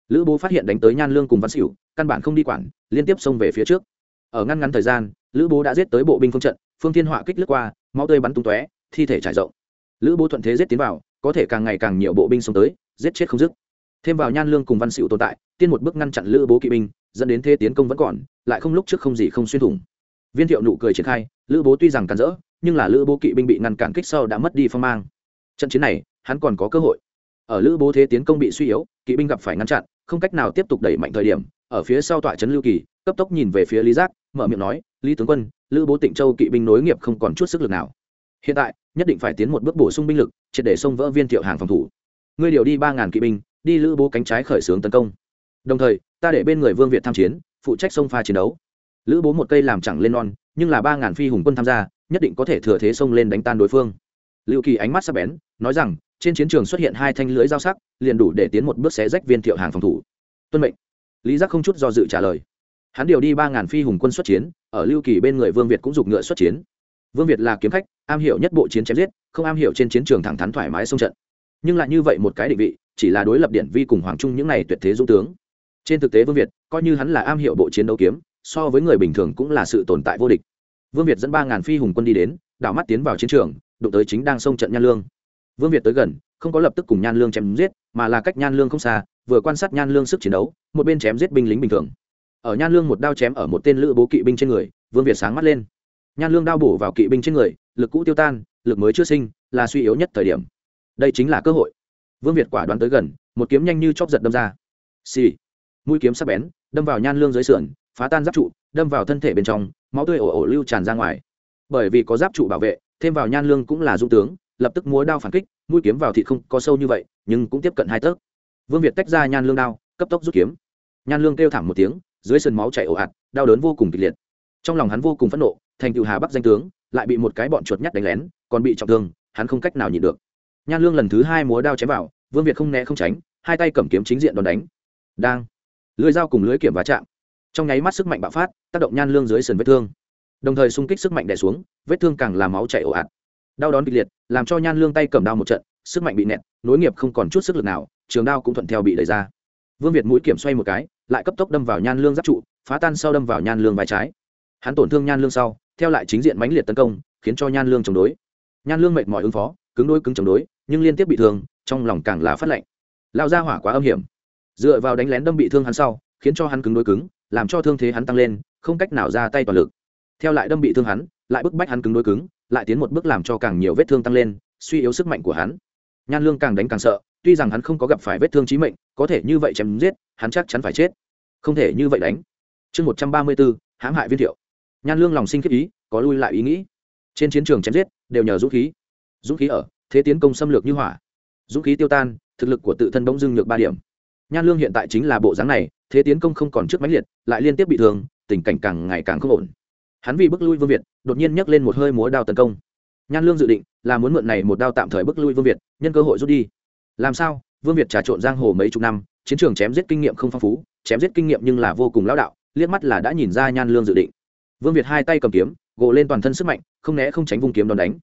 Lữ bố phát hiện đánh tới nhan lương cùng văn xỉu căn bản không đi quản, liên tiếp xông về phía trước. Ở ngăn ngắn thời gian lữ bố đã giết tới bộ binh phương trận, phương thiên họa kích lướt qua, máu tươi bắn tung tóe, thi thể trải rộng. Lữ bố thuận thế giết tiến vào, có thể càng ngày càng nhiều bộ binh xông tới, giết chết không dứt. Thêm vào nhan lương cùng văn xịu tồn tại, tiên một bước ngăn chặn lữ bố kỵ binh, dẫn đến thế tiến công vẫn còn, lại không lúc trước không gì không xuyên thủng. Viên thiệu nụ cười triển khai, lữ bố tuy rằng cản rỡ, nhưng là lữ bố kỵ binh bị ngăn cản kích sau đã mất đi phong mang. Trận chiến này, hắn còn có cơ hội. Ở lữ bố thế tiến công bị suy yếu, kỵ binh gặp phải ngăn chặn, không cách nào tiếp tục đẩy mạnh thời điểm, ở phía sau tọa trấn lưu kỳ, cấp tốc nhìn về phía lý giác mở miệng nói, lý tướng quân, lữ bố tịnh châu kỵ binh nối nghiệp không còn chút sức lực nào. Hiện tại, nhất định phải tiến một bước bổ sung binh lực, triệt để xông vỡ viên thiệu hàng phòng thủ. Ngươi điều đi ba ngàn kỵ binh, đi lữ bố cánh trái khởi xướng tấn công. Đồng thời, ta để bên người vương việt tham chiến, phụ trách sông pha chiến đấu. Lữ bố một cây làm chẳng lên non, nhưng là ba ngàn phi hùng quân tham gia, nhất định có thể thừa thế xông lên đánh tan đối phương. Liệu kỳ ánh mắt sắc bén, nói rằng, trên chiến trường xuất hiện hai thanh lưới giao sắc, liền đủ để tiến một bước xé rách viên thiệu hàng phòng thủ. Tuân mệnh. Lý giác không chút do dự trả lời hắn điều đi ba ngàn phi hùng quân xuất chiến, ở lưu kỳ bên người vương việt cũng giục ngựa xuất chiến. Vương việt là kiếm khách, am hiểu nhất bộ chiến chém giết, không am hiểu trên chiến trường thẳng thắn thoải mái xông trận. Nhưng lại như vậy một cái định vị, chỉ là đối lập điện vi cùng hoàng trung những này tuyệt thế dũng tướng. Trên thực tế vương việt coi như hắn là am hiểu bộ chiến đấu kiếm, so với người bình thường cũng là sự tồn tại vô địch. Vương việt dẫn ba ngàn phi hùng quân đi đến, đảo mắt tiến vào chiến trường, đụng tới chính đang xông trận nhan lương. Vương việt tới gần, không có lập tức cùng nhan lương chém giết, mà là cách nhan lương không xa, vừa quan sát nhan lương sức chiến đấu, một bên chém giết binh lính bình thường ở nhan lương một đao chém ở một tên lữ bố kỵ binh trên người, vương việt sáng mắt lên. Nhan lương đao bổ vào kỵ binh trên người, lực cũ tiêu tan, lực mới chưa sinh, là suy yếu nhất thời điểm. Đây chính là cơ hội. Vương việt quả đoán tới gần, một kiếm nhanh như chóp giật đâm ra. Xì、sì. mũi kiếm sắc bén, đâm vào nhan lương dưới sườn, phá tan giáp trụ, đâm vào thân thể bên trong, máu tươi ổ ổ lưu tràn ra ngoài. Bởi vì có giáp trụ bảo vệ, thêm vào nhan lương cũng là dung tướng, lập tức múa đao phản kích, mũi kiếm vào thị không có sâu như vậy, nhưng cũng tiếp cận hai tấc. Vương việt tách ra nhan lương đao, cấp tốc rút kiếm. Nhan lương kêu thảm một tiếng dưới sân máu chảy ồ ạt, đau đớn vô cùng kịch liệt. Trong lòng hắn vô cùng phẫn nộ, thành tựu hà bắc danh tướng, lại bị một cái bọn chuột nhắt đánh lén, còn bị trọng thương, hắn không cách nào nhịn được. Nhan lương lần thứ hai múa đao chém vào, vương việt không né không tránh, hai tay cầm kiếm chính diện đòn đánh. Đang. Lưới dao cùng lưới kiểm va chạm. Trong nháy mắt sức mạnh bạo phát, tác động nhan lương dưới sườn vết thương. Đồng thời xung kích sức mạnh đè xuống, vết thương càng làm máu chảy ồ ạt. Đau đón kịch liệt, làm cho nhan lương tay cầm đao một trận, sức mạnh bị nẹt, nối nghiệp không còn chút sức lực nào, trường đao cũng thuận theo bị đẩy ra vương việt mũi kiểm xoay một cái, lại cấp tốc đâm vào nhan lương giáp trụ, phá tan sau đâm vào nhan lương vai trái. Hắn tổn thương nhan lương sau, theo lại chính diện mãnh liệt tấn công, khiến cho nhan lương chống đối. Nhan lương mệt mỏi ứng phó, cứng đôi cứng chống đối, nhưng liên tiếp bị thương, trong lòng càng là phát lạnh. Lao ra hỏa quá âm hiểm. Dựa vào đánh lén đâm bị thương hắn sau, khiến cho hắn cứng đối cứng, làm cho thương thế hắn tăng lên, không cách nào ra tay toàn lực. Theo lại đâm bị thương hắn, lại bức bách hắn cứng đối cứng, lại tiến một bước làm cho càng nhiều vết thương tăng lên, suy yếu sức mạnh của hắn nhan lương càng đánh càng sợ, tuy rằng hắn không có gặp phải vết thương chí mệnh, có thể như vậy chém giết, hắn chắc chắn phải chết. Không thể như vậy đánh. Chương một trăm ba mươi bốn, hãm hại viên thiệu. Nhan lương lòng sinh khiết ý, có lui lại ý nghĩ. Trên chiến trường chém giết, đều nhờ dũng khí. Dũng khí ở, thế tiến công xâm lược như hỏa. Dũng khí tiêu tan, thực lực của tự thân bỗng dưng nhược ba điểm. Nhan lương hiện tại chính là bộ dáng này, thế tiến công không còn trước mãnh liệt, lại liên tiếp bị thương, tình cảnh càng ngày càng không ổn. Hắn vì bức lui vương việt, đột nhiên nhấc lên một hơi múa đao tấn công nhan lương dự định là muốn mượn này một đao tạm thời bức lui vương việt, nhân cơ hội rút đi. Làm sao? Vương việt trà trộn giang hồ mấy chục năm, chiến trường chém giết kinh nghiệm không phong phú, chém giết kinh nghiệm nhưng là vô cùng lão đạo, liếc mắt là đã nhìn ra nhan lương dự định. Vương việt hai tay cầm kiếm gộ lên toàn thân sức mạnh, không né không tránh vùng kiếm đòn đánh.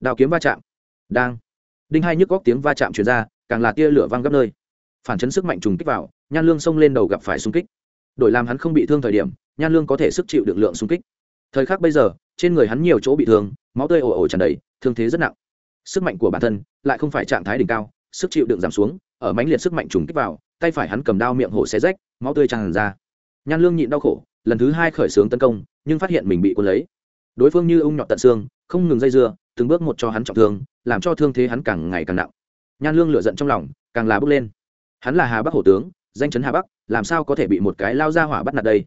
Đào kiếm va chạm. Đang. Đinh hai nhức góc tiếng va chạm chuyển ra, càng là tia lửa văng gấp nơi. Phản chấn sức mạnh trùng kích vào, nhan lương xông lên đầu gặp phải xung kích. Đổi làm hắn không bị thương thời điểm, nhan lương có thể sức chịu được lượng xung kích thời khắc bây giờ, trên người hắn nhiều chỗ bị thương, máu tươi ồ ồ tràn đầy, thương thế rất nặng. Sức mạnh của bản thân lại không phải trạng thái đỉnh cao, sức chịu đựng giảm xuống, ở mánh liệt sức mạnh trùng kích vào, tay phải hắn cầm đao miệng hổ xé rách, máu tươi tràn ra. Nhan lương nhịn đau khổ, lần thứ hai khởi xướng tấn công, nhưng phát hiện mình bị cuốn lấy. Đối phương như ung nhọt tận xương, không ngừng dây dưa, từng bước một cho hắn trọng thương, làm cho thương thế hắn càng ngày càng nặng. Nhan lương lựa giận trong lòng, càng là bước lên. Hắn là hà bắc hổ tướng, danh chấn hà bắc, làm sao có thể bị một cái lao ra hỏa bắt nạt đây?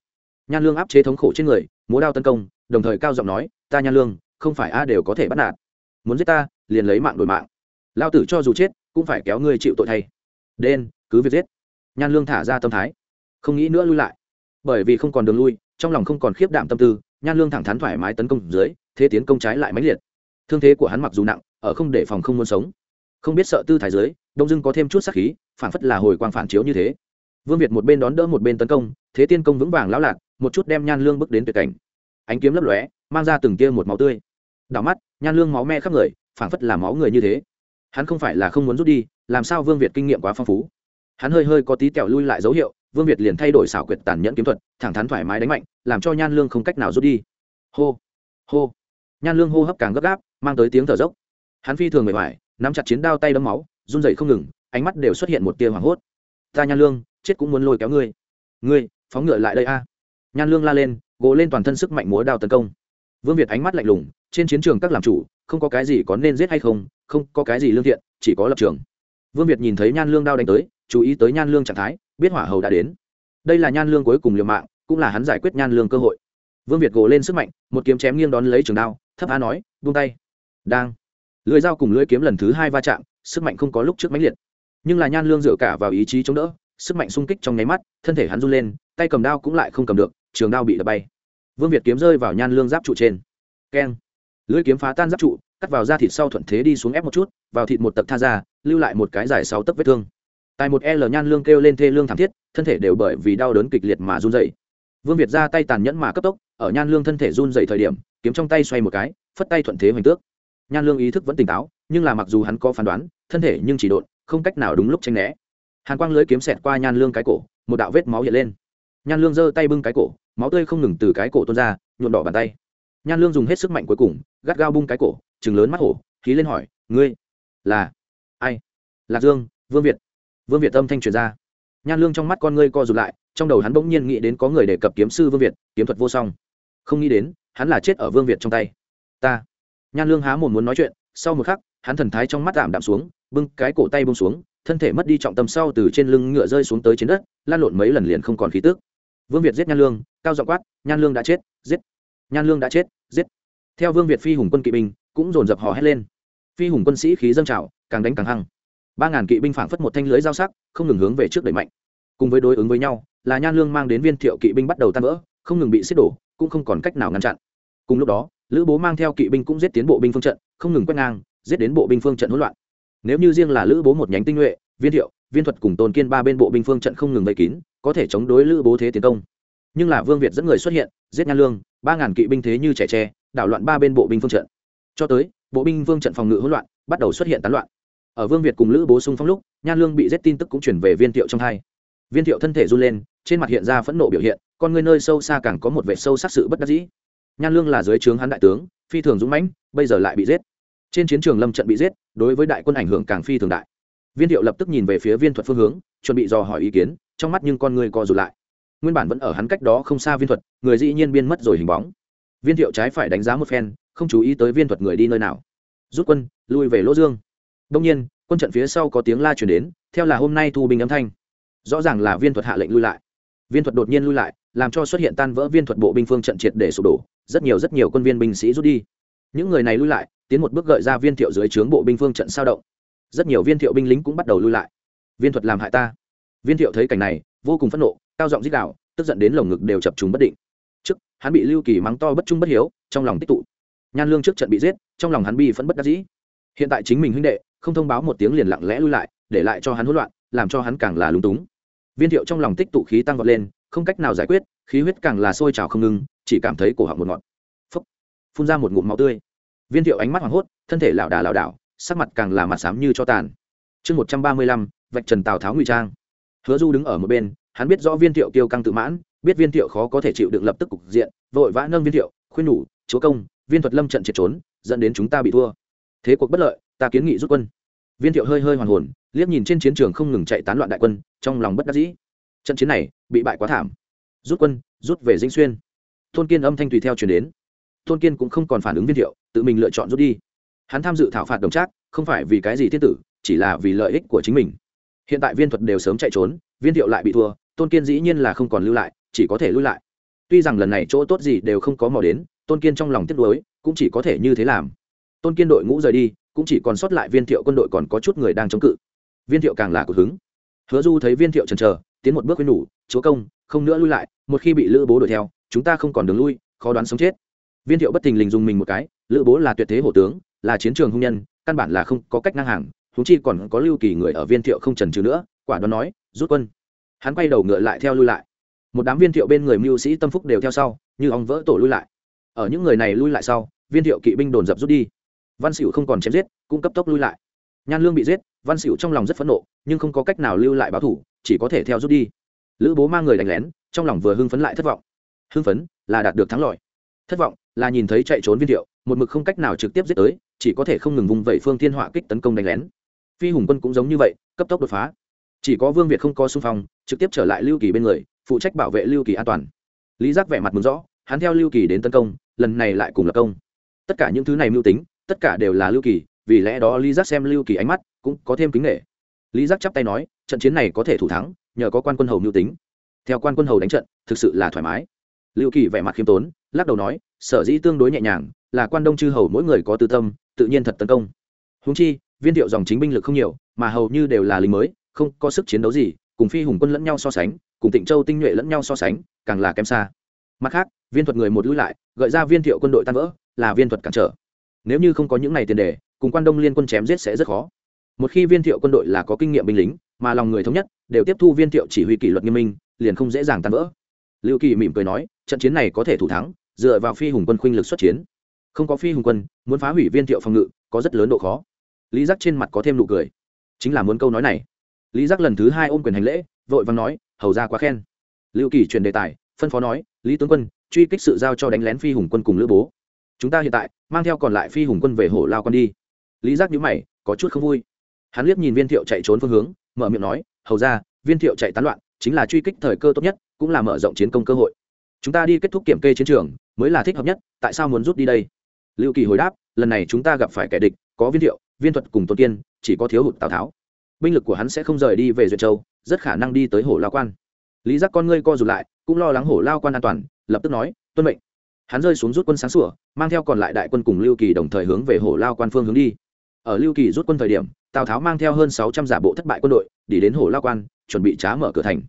Nhan lương áp chế thống khổ trên người, múa đao tấn công, đồng thời cao giọng nói, ta nhan lương, không phải a đều có thể bắt nạt. Muốn giết ta, liền lấy mạng đổi mạng. Lao tử cho dù chết, cũng phải kéo ngươi chịu tội thay. Đen, cứ việc giết. Nhan lương thả ra tâm thái. Không nghĩ nữa lui lại. Bởi vì không còn đường lui, trong lòng không còn khiếp đảm tâm tư, nhan lương thẳng thắn thoải mái tấn công dưới, thế tiến công trái lại mãnh liệt. Thương thế của hắn mặc dù nặng, ở không để phòng không muốn sống. Không biết sợ tư thái dưới, đông dưng có thêm chút sắc khí, phản phất là hồi quang phản chiếu như thế. Vương việt một bên đón đỡ một bên tấn công, thế tiên công vững vàng lão lạc một chút đem nhan lương bước đến tuyệt cảnh. Ánh kiếm lấp lóe, mang ra từng tia một máu tươi. Đảo mắt, nhan lương máu me khắp người, phảng phất là máu người như thế. Hắn không phải là không muốn rút đi, làm sao vương việt kinh nghiệm quá phong phú. Hắn hơi hơi có tí kẹo lui lại dấu hiệu, vương việt liền thay đổi xảo quyệt tàn nhẫn kiếm thuật, thẳng thắn thoải mái đánh mạnh, làm cho nhan lương không cách nào rút đi. Hô hô. Nhan lương hô hấp càng gấp gáp, mang tới tiếng thở dốc. Hắn phi thường mệt mỏi, nắm chặt chiến đao tay đấm máu, run rẩy không ngừng, ánh mắt đều xuất hiện một tia hoảng hốt. Ta nhan lương, chết cũng muốn lôi kéo ngươi. Ngươi, phóng ngựa lại đây a nhan lương la lên gỗ lên toàn thân sức mạnh múa đao tấn công. Vương việt ánh mắt lạnh lùng, trên chiến trường các làm chủ, không có cái gì có nên giết hay không không có cái gì lương thiện, chỉ có lập trường. Vương việt nhìn thấy nhan lương đao đánh tới, chú ý tới nhan lương trạng thái, biết hỏa hầu đã đến. Đây là nhan lương cuối cùng liều mạng, cũng là hắn giải quyết nhan lương cơ hội. Vương việt gỗ lên sức mạnh, một kiếm chém nghiêng đón lấy trường đao, thấp á nói, buông tay. Đang. Lưỡi dao cùng lưỡi kiếm lần thứ hai va chạm, sức mạnh không có lúc trước mãnh liệt. Nhưng là nhan lương dựa cả vào ý chí chống đỡ, sức mạnh sung kích trong nháy mắt, thân thể hắn run lên, tay cầm đao cũng lại không cầm được trường đao bị đập bay. Vương việt kiếm rơi vào nhan lương giáp trụ trên. Keng. Lưỡi kiếm phá tan giáp trụ, cắt vào da thịt sau thuận thế đi xuống ép một chút, vào thịt một tập tha ra, lưu lại một cái dài sáu tấc vết thương. Tại một l nhan lương kêu lên thê lương thảm thiết, thân thể đều bởi vì đau đớn kịch liệt mà run dậy vương việt ra tay tàn nhẫn mà cấp tốc, ở nhan lương thân thể run dậy thời điểm, kiếm trong tay xoay một cái, phất tay thuận thế hoành tước. Nhan lương ý thức vẫn tỉnh táo, nhưng là mặc dù hắn có phán đoán, thân thể nhưng chỉ độn, không cách nào đúng lúc tranh né. Hàn quang lưới kiếm xẹt qua nhan lương cái cổ, một đạo vết máu hiện lên. Nhan lương giơ tay bưng cái cổ máu tươi không ngừng từ cái cổ tuôn ra, nhuộm đỏ bàn tay. Nhan lương dùng hết sức mạnh cuối cùng, gắt gao bung cái cổ chừng lớn mắt hổ khí lên hỏi, ngươi là ai? Lạc dương, vương việt. Vương việt âm thanh truyền ra. Nhan lương trong mắt con ngươi co rụt lại, trong đầu hắn bỗng nhiên nghĩ đến có người đề cập kiếm sư vương việt, kiếm thuật vô song. Không nghĩ đến, hắn là chết ở vương việt trong tay. Ta. Nhan lương há mồm muốn nói chuyện, sau một khắc, hắn thần thái trong mắt tạm đạm xuống, bưng cái cổ tay bông xuống, thân thể mất đi trọng tâm sau từ trên lưng ngựa rơi xuống tới trên đất lan lộn mấy lần liền không còn khí tức vương việt giết nhan lương, cao dọ quát, nhan lương đã chết, giết! Nhan lương đã chết, giết! Theo vương việt phi hùng quân kỵ binh, cũng dồn dập hò hét lên. Phi hùng quân sĩ khí dâng trào, càng đánh càng hăng. Ba ngàn kỵ binh phảng phất một thanh lưới giao sắc, không ngừng hướng về trước đẩy mạnh. Cùng với đối ứng với nhau, là nhan lương mang đến viên thiệu kỵ binh bắt đầu tan vỡ, không ngừng bị xiết đổ, cũng không còn cách nào ngăn chặn. Cùng lúc đó, lữ bố mang theo kỵ binh cũng giết tiến bộ binh phương trận, không ngừng quét ngang, giết đến bộ binh phương trận hỗn loạn. Nếu như riêng là lữ bố một nhánh tinh nhuệ, viên thiệu, viên thuật cùng tôn kiên ba bên bộ binh phương trận không ngừng vây kín có thể chống đối lữ bố thế tiến công. Nhưng là vương việt dẫn người xuất hiện, giết nhan lương, ba ngàn kỵ binh thế như trẻ tre, đảo loạn ba bên bộ binh phương trận. Cho tới, bộ binh vương trận phòng ngự hỗn loạn, bắt đầu xuất hiện tán loạn. Ở vương việt cùng lữ bố sung phong lúc, nhan lương bị giết tin tức cũng chuyển về viên thiệu trong hai. Viên thiệu thân thể run lên, trên mặt hiện ra phẫn nộ biểu hiện, con người nơi sâu xa càng có một vệ sâu sắc sự bất đắc dĩ. Nhan lương là dưới trướng hắn đại tướng, phi thường dũng mãnh, bây giờ lại bị giết. Trên chiến trường lâm trận bị giết, đối với đại quân ảnh hưởng càng phi thường đại. Viên thiệu lập tức nhìn về phía viên thuật phương hướng, chuẩn bị dò hỏi ý kiến trong mắt nhưng con người co rụt lại. Nguyên bản vẫn ở hắn cách đó không xa viên thuật, người dĩ nhiên biên mất rồi hình bóng. Viên thiệu trái phải đánh giá một phen, không chú ý tới viên thuật người đi nơi nào. Rút quân, lui về lỗ dương. Đông nhiên, quân trận phía sau có tiếng la chuyển đến, theo là hôm nay thu binh âm thanh. Rõ ràng là viên thuật hạ lệnh lui lại. Viên thuật đột nhiên lui lại, làm cho xuất hiện tan vỡ viên thuật bộ binh phương trận triệt để sụp đổ, rất nhiều rất nhiều quân viên binh sĩ rút đi. Những người này lui lại, tiến một bước gợi ra viên thiệu dưới trướng bộ binh phương trận sao động. Rất nhiều viên thiệu binh lính cũng bắt đầu lui lại. Viên thuật làm hại ta viên thiệu thấy cảnh này, vô cùng phẫn nộ, cao giọng dích đạo tức giận đến lồng ngực đều chập chúng bất định. Trước, hắn bị lưu kỳ mắng to bất trung bất hiếu, trong lòng tích tụ. Nhan lương trước trận bị giết, trong lòng hắn bi phẫn bất đắc dĩ. Hiện tại chính mình huynh đệ, không thông báo một tiếng liền lặng lẽ lui lại, để lại cho hắn hỗn loạn, làm cho hắn càng là lúng túng. Viên thiệu trong lòng tích tụ khí tăng vọt lên, không cách nào giải quyết, khí huyết càng là sôi trào không ngừng, chỉ cảm thấy cổ họng một ngọn. Phấp phun ra một ngụm máu tươi. Viên thiệu ánh mắt hoảng hốt, thân thể lảo đà lảo đảo, sắc mặt càng là mặt xám như cho tàn. Chương một trăm ba mươi lăm, vạch trần tào tháo ngụy trang hứa du đứng ở một bên, hắn biết rõ viên thiệu kiêu căng tự mãn, biết viên thiệu khó có thể chịu đựng lập tức cục diện, vội vã nâng viên thiệu, khuyên nhủ, chúa công, viên thuật lâm trận triệt trốn, dẫn đến chúng ta bị thua. Thế cuộc bất lợi, ta kiến nghị rút quân. Viên thiệu hơi hơi hoàn hồn, liếc nhìn trên chiến trường không ngừng chạy tán loạn đại quân, trong lòng bất đắc dĩ. Trận chiến này, bị bại quá thảm. Rút quân, rút về dinh xuyên. Tôn kiên âm thanh tùy theo chuyển đến. Tôn kiên cũng không còn phản ứng viên thiệu, tự mình lựa chọn rút đi. Hắn tham dự thảo phạt đồng trác, không phải vì cái gì thiết tử, chỉ là vì lợi ích của chính mình hiện tại viên thuật đều sớm chạy trốn, viên thiệu lại bị thua, tôn kiên dĩ nhiên là không còn lưu lại, chỉ có thể lui lại. Tuy rằng lần này chỗ tốt gì đều không có mò đến, tôn kiên trong lòng tiếc nuối, cũng chỉ có thể như thế làm. Tôn kiên đội ngũ rời đi, cũng chỉ còn sót lại viên thiệu quân đội còn có chút người đang chống cự. Viên thiệu càng là cực hứng. Hứa du thấy viên thiệu trần chờ, tiến một bước với nhủ, chúa công, không nữa lui lại, một khi bị lữ bố đuổi theo, chúng ta không còn đường lui, khó đoán sống chết. Viên thiệu bất thình lình dùng mình một cái, lữ bố là tuyệt thế hổ tướng, là chiến trường hung nhân, căn bản là không có cách ngang hàng huống chi còn có lưu kỳ người ở viên thiệu không trần trừ nữa, quả đoán nói, rút quân. Hắn quay đầu ngựa lại theo lui lại. Một đám viên thiệu bên người mưu sĩ tâm phúc đều theo sau, như ong vỡ tổ lui lại. Ở những người này lui lại sau, viên thiệu kỵ binh đồn dập rút đi. Văn xỉu không còn chém giết, cũng cấp tốc lui lại. Nhan lương bị giết, văn xỉu trong lòng rất phẫn nộ, nhưng không có cách nào lưu lại báo thủ, chỉ có thể theo rút đi. Lữ bố mang người đánh lén, trong lòng vừa hưng phấn lại thất vọng. Hưng phấn là đạt được thắng lợi. Thất vọng là nhìn thấy chạy trốn viên thiệu, một mực không cách nào trực tiếp giết tới, chỉ có thể không ngừng vùng vẫy phương thiên họa kích tấn công đánh lén phi hùng quân cũng giống như vậy, cấp tốc đột phá. Chỉ có vương việt không có xung phong, trực tiếp trở lại lưu kỳ bên người, phụ trách bảo vệ lưu kỳ an toàn. Lý giác vẻ mặt mừng rõ, hắn theo lưu kỳ đến tấn công, lần này lại cùng lập công. Tất cả những thứ này mưu tính, tất cả đều là lưu kỳ, vì lẽ đó lý giác xem lưu kỳ ánh mắt cũng có thêm kính nghệ lý giác chắp tay nói, trận chiến này có thể thủ thắng, nhờ có quan quân hầu mưu tính. Theo quan quân hầu đánh trận, thực sự là thoải mái. Lưu kỳ vẻ mặt khiêm tốn, lắc đầu nói, sở dĩ tương đối nhẹ nhàng, là quan đông chư hầu mỗi người có tư tâm, tự nhiên thật tấn công. Húng chi viên thiệu dòng chính binh lực không nhiều, mà hầu như đều là lính mới, không có sức chiến đấu gì, cùng phi hùng quân lẫn nhau so sánh, cùng tịnh châu tinh nhuệ lẫn nhau so sánh, càng là kém xa. Mặt khác, viên thuật người một lưu lại, gợi ra viên thiệu quân đội tan vỡ, là viên thuật cản trở. Nếu như không có những này tiền đề, cùng quan đông liên quân chém giết sẽ rất khó. Một khi viên thiệu quân đội là có kinh nghiệm binh lính, mà lòng người thống nhất, đều tiếp thu viên thiệu chỉ huy kỷ luật nghiêm minh, liền không dễ dàng tan vỡ. Lưu kỳ mỉm cười nói, trận chiến này có thể thủ thắng, dựa vào phi hùng quân khuynh lực xuất chiến. Không có phi hùng quân, muốn phá hủy viên thiệu phòng ngự, có rất lớn độ khó lý giác trên mặt có thêm nụ cười. Chính là muốn câu nói này. Lý giác lần thứ hai ôm quyền hành lễ, vội vàng nói, hầu ra quá khen. Lưu kỳ truyền đề tài, phân phó nói, lý tướng quân, truy kích sự giao cho đánh lén phi hùng quân cùng lữ bố. Chúng ta hiện tại, mang theo còn lại phi hùng quân về hổ lao con đi. Lý giác nhíu mày, có chút không vui. Hắn liếc nhìn viên thiệu chạy trốn phương hướng, mở miệng nói, hầu ra viên thiệu chạy tán loạn, chính là truy kích thời cơ tốt nhất, cũng là mở rộng chiến công cơ hội. Chúng ta đi kết thúc kiểm kê chiến trường, mới là thích hợp nhất, tại sao muốn rút đi đây? Lưu kỳ hồi đáp, lần này chúng ta gặp phải kẻ địch, có viên thiệu viên thuật cùng tôn kiên, chỉ có thiếu hụt tào tháo. Binh lực của hắn sẽ không rời đi về duyệt châu, rất khả năng đi tới hổ lao quan. Lý giác con ngươi co rụt lại, cũng lo lắng hổ lao quan an toàn, lập tức nói, tuân mệnh. Hắn rơi xuống rút quân sáng sủa, mang theo còn lại đại quân cùng lưu kỳ đồng thời hướng về hổ lao quan phương hướng đi. Ở lưu kỳ rút quân thời điểm, tào tháo mang theo hơn sáu trăm giả bộ thất bại quân đội, đi đến hổ lao quan, chuẩn bị trá mở cửa thành.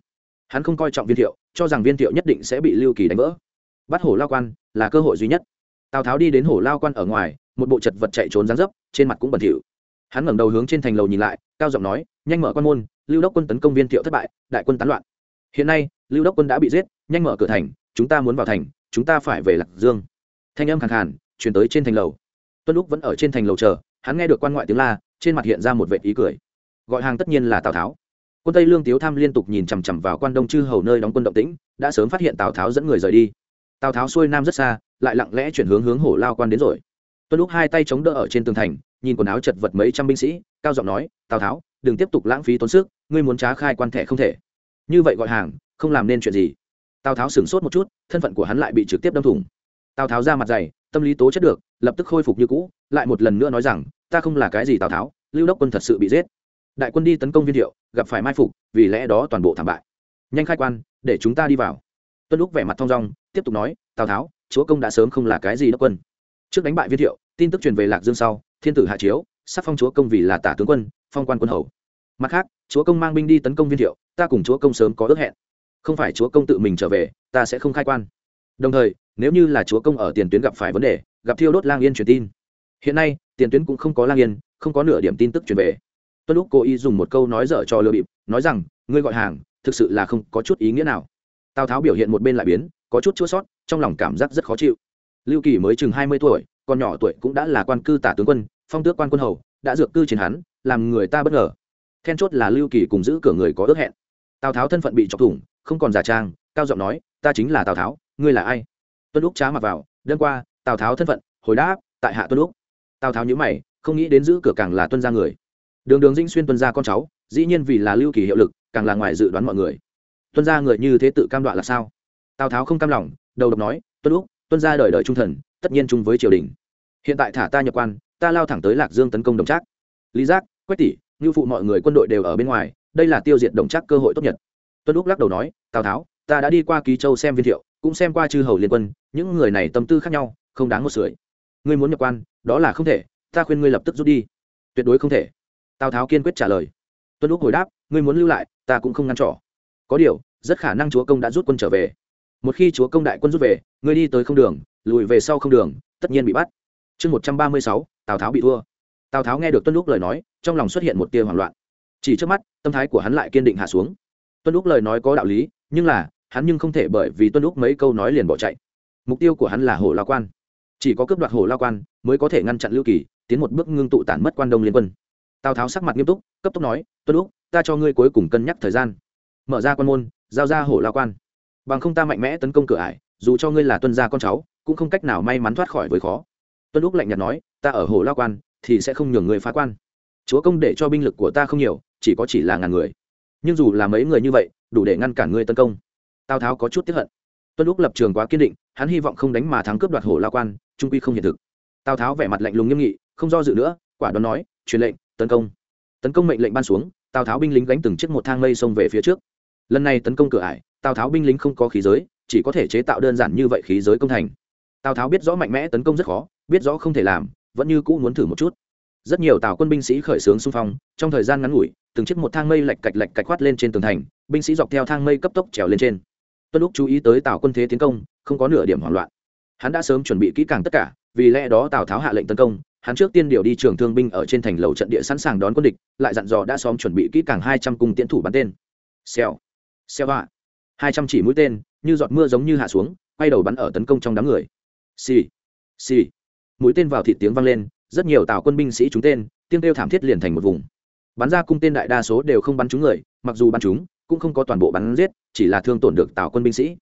Hắn không coi trọng viên thiệu, cho rằng viên thiệu nhất định sẽ bị lưu kỳ đánh vỡ. Bắt hổ lao quan là cơ hội duy nhất. Tào tháo đi đến hổ lao quan ở ngoài một bộ chật vật chạy trốn dáng dấp, trên mặt cũng bẩn thỉu. Hắn ngẩng đầu hướng trên thành lầu nhìn lại, cao giọng nói, nhanh mở quan môn, lưu đốc quân tấn công viên thiệu thất bại, đại quân tán loạn. Hiện nay, lưu đốc quân đã bị giết, nhanh mở cửa thành, chúng ta muốn vào thành, chúng ta phải về lạc dương. Thanh âm khàn khàn chuyển tới trên thành lầu. Tuân lúc vẫn ở trên thành lầu chờ, hắn nghe được quan ngoại tiếng la, trên mặt hiện ra một vệ ý cười. Gọi hàng tất nhiên là tào tháo. Quân tây lương tiếu tham liên tục nhìn chằm chằm vào quan đông chư hầu nơi đóng quân động tĩnh, đã sớm phát hiện tào tháo dẫn người rời đi. Tào tháo xuôi nam rất xa, lại lặng lẽ chuyển hướng hướng hổ lao quan đến rồi tuân lúc hai tay chống đỡ ở trên tường thành, nhìn quần áo chật vật mấy trăm binh sĩ, cao giọng nói, tào tháo, đừng tiếp tục lãng phí tốn sức, ngươi muốn trá khai quan thẻ không thể. Như vậy gọi hàng, không làm nên chuyện gì. Tào tháo sửng sốt một chút, thân phận của hắn lại bị trực tiếp đâm thủng. Tào tháo ra mặt dày, tâm lý tố chất được, lập tức khôi phục như cũ, lại một lần nữa nói rằng, ta không là cái gì tào tháo, lưu đốc quân thật sự bị giết. Đại quân đi tấn công viên hiệu, gặp phải mai phục, vì lẽ đó toàn bộ thảm bại. Nhanh khai quan, để chúng ta đi vào. Tuân lúc vẻ mặt thong dong, tiếp tục nói, tào tháo, chúa công đã sớm không là cái gì đốc quân. Trước đánh bại viên thiệu tin tức truyền về lạc dương sau, thiên tử hạ chiếu, sắc phong chúa công vì là tả tướng quân, phong quan quân hầu. Mặt khác, chúa công mang binh đi tấn công viên thiệu, ta cùng chúa công sớm có ước hẹn. Không phải chúa công tự mình trở về, ta sẽ không khai quan. Đồng thời, nếu như là chúa công ở tiền tuyến gặp phải vấn đề, gặp thiêu đốt lang yên truyền tin. Hiện nay, tiền tuyến cũng không có lang yên, không có nửa điểm tin tức truyền về. Tuân lúc cô ý dùng một câu nói dở cho lừa bịp, nói rằng, ngươi gọi hàng, thực sự là không có chút ý nghĩa nào. Tào tháo biểu hiện một bên lại biến, có chút chua sót, trong lòng cảm giác rất khó chịu. Lưu kỳ mới chừng hai mươi tuổi còn nhỏ tuổi cũng đã là quan cư tả tướng quân, phong tước quan quân hầu, đã dược cư chiến hắn làm người ta bất ngờ. Then chốt là lưu kỳ cùng giữ cửa người có ước hẹn. Tào tháo thân phận bị chọc thủng, không còn giả trang, cao giọng nói, ta chính là tào tháo, ngươi là ai? Tuân lúc trá mặt vào đơn qua, tào tháo thân phận, hồi đáp, tại hạ tuân lúc tào tháo nhữ mày, không nghĩ đến giữ cửa càng là tuân ra người. Đường đường dinh xuyên tuân ra con cháu, dĩ nhiên vì là lưu kỳ hiệu lực, càng là ngoài dự đoán mọi người. Tuân ra người như thế tự cam đoạn là sao? Tào tháo không cam lòng, đầu độc nói, tuân lúc tuân ra đời đời trung thần tất nhiên chung với triều đình. Hiện tại thả ta nhập quan, ta lao thẳng tới lạc dương tấn công đồng trác. Lý giác, quách tỷ như phụ mọi người quân đội đều ở bên ngoài, đây là tiêu diệt đồng trác cơ hội tốt nhất. Tuân lúc lắc đầu nói, tào tháo, ta đã đi qua ký châu xem viên thiệu, cũng xem qua chư hầu liên quân, những người này tâm tư khác nhau, không đáng một sưởi. Ngươi muốn nhập quan, đó là không thể, ta khuyên ngươi lập tức rút đi. Tuyệt đối không thể. Tào tháo kiên quyết trả lời. Tuân lúc hồi đáp, ngươi muốn lưu lại, ta cũng không ngăn trỏ có điều, rất khả năng chúa công đã rút quân trở về. Một khi chúa công đại quân rút về, ngươi đi tới không đường lùi về sau không đường, tất nhiên bị bắt. Chương một trăm ba mươi sáu, tào tháo bị thua. Tào tháo nghe được tuân lúc lời nói, trong lòng xuất hiện một tia hoảng loạn. Chỉ trước mắt, tâm thái của hắn lại kiên định hạ xuống. Tuân lúc lời nói có đạo lý, nhưng là, hắn nhưng không thể bởi vì tuân lúc mấy câu nói liền bỏ chạy. Mục tiêu của hắn là hồ lao quan. Chỉ có cướp đoạt hồ lao quan, mới có thể ngăn chặn lưu kỳ, tiến một bước ngưng tụ tản mất quan đông liên quân. Tào tháo sắc mặt nghiêm túc, cấp tốc nói, tuân lúc ta cho ngươi cuối cùng cân nhắc thời gian. Mở ra quan môn, giao ra hồ lao quan. Bằng không ta mạnh mẽ tấn công cửa ải, dù cho ngươi là tuân gia con cháu cũng không cách nào may mắn thoát khỏi với khó. Tuân lúc lạnh nhạt nói, ta ở hồ lao quan thì sẽ không nhường người phá quan. Chúa công để cho binh lực của ta không nhiều, chỉ có chỉ là ngàn người. Nhưng dù là mấy người như vậy, đủ để ngăn cản ngươi tấn công. Tào tháo có chút tiếp hận. Tuân lúc lập trường quá kiên định, hắn hy vọng không đánh mà thắng cướp đoạt hồ lao quan, trung quy không hiện thực. Tào tháo vẻ mặt lạnh lùng nghiêm nghị, không do dự nữa, quả đoán nói, truyền lệnh, tấn công. Tấn công mệnh lệnh ban xuống, tào tháo binh lính gánh từng chiếc một thang mây xông về phía trước. Lần này tấn công cửa ải, tào tháo binh lính không có khí giới, chỉ có thể chế tạo đơn giản như vậy khí giới công thành tào tháo biết rõ mạnh mẽ tấn công rất khó biết rõ không thể làm vẫn như cũ muốn thử một chút rất nhiều tào quân binh sĩ khởi xướng xung phong trong thời gian ngắn ngủi từng chiếc một thang mây lạch cạch lạch cạch khoát lên trên tường thành binh sĩ dọc theo thang mây cấp tốc trèo lên trên tuân lúc chú ý tới tào quân thế tiến công không có nửa điểm hoảng loạn hắn đã sớm chuẩn bị kỹ càng tất cả vì lẽ đó tào tháo hạ lệnh tấn công hắn trước tiên điều đi trường thương binh ở trên thành lầu trận địa sẵn sàng đón quân địch lại dặn dò đã xóm chuẩn bị kỹ càng hai trăm cung tiễn thủ bắn tên xèo xèo hạ hai trăm chỉ mũi tên như giọt mưa giống như hạ xuống quay đầu bắn ở tấn công trong đám người xì. Xì. Mũi tên vào thịt tiếng vang lên, rất nhiều tào quân binh sĩ trúng tên, tiếng kêu thảm thiết liền thành một vùng. Bắn ra cung tên đại đa số đều không bắn trúng người, mặc dù bắn trúng, cũng không có toàn bộ bắn giết, chỉ là thương tổn được tào quân binh sĩ.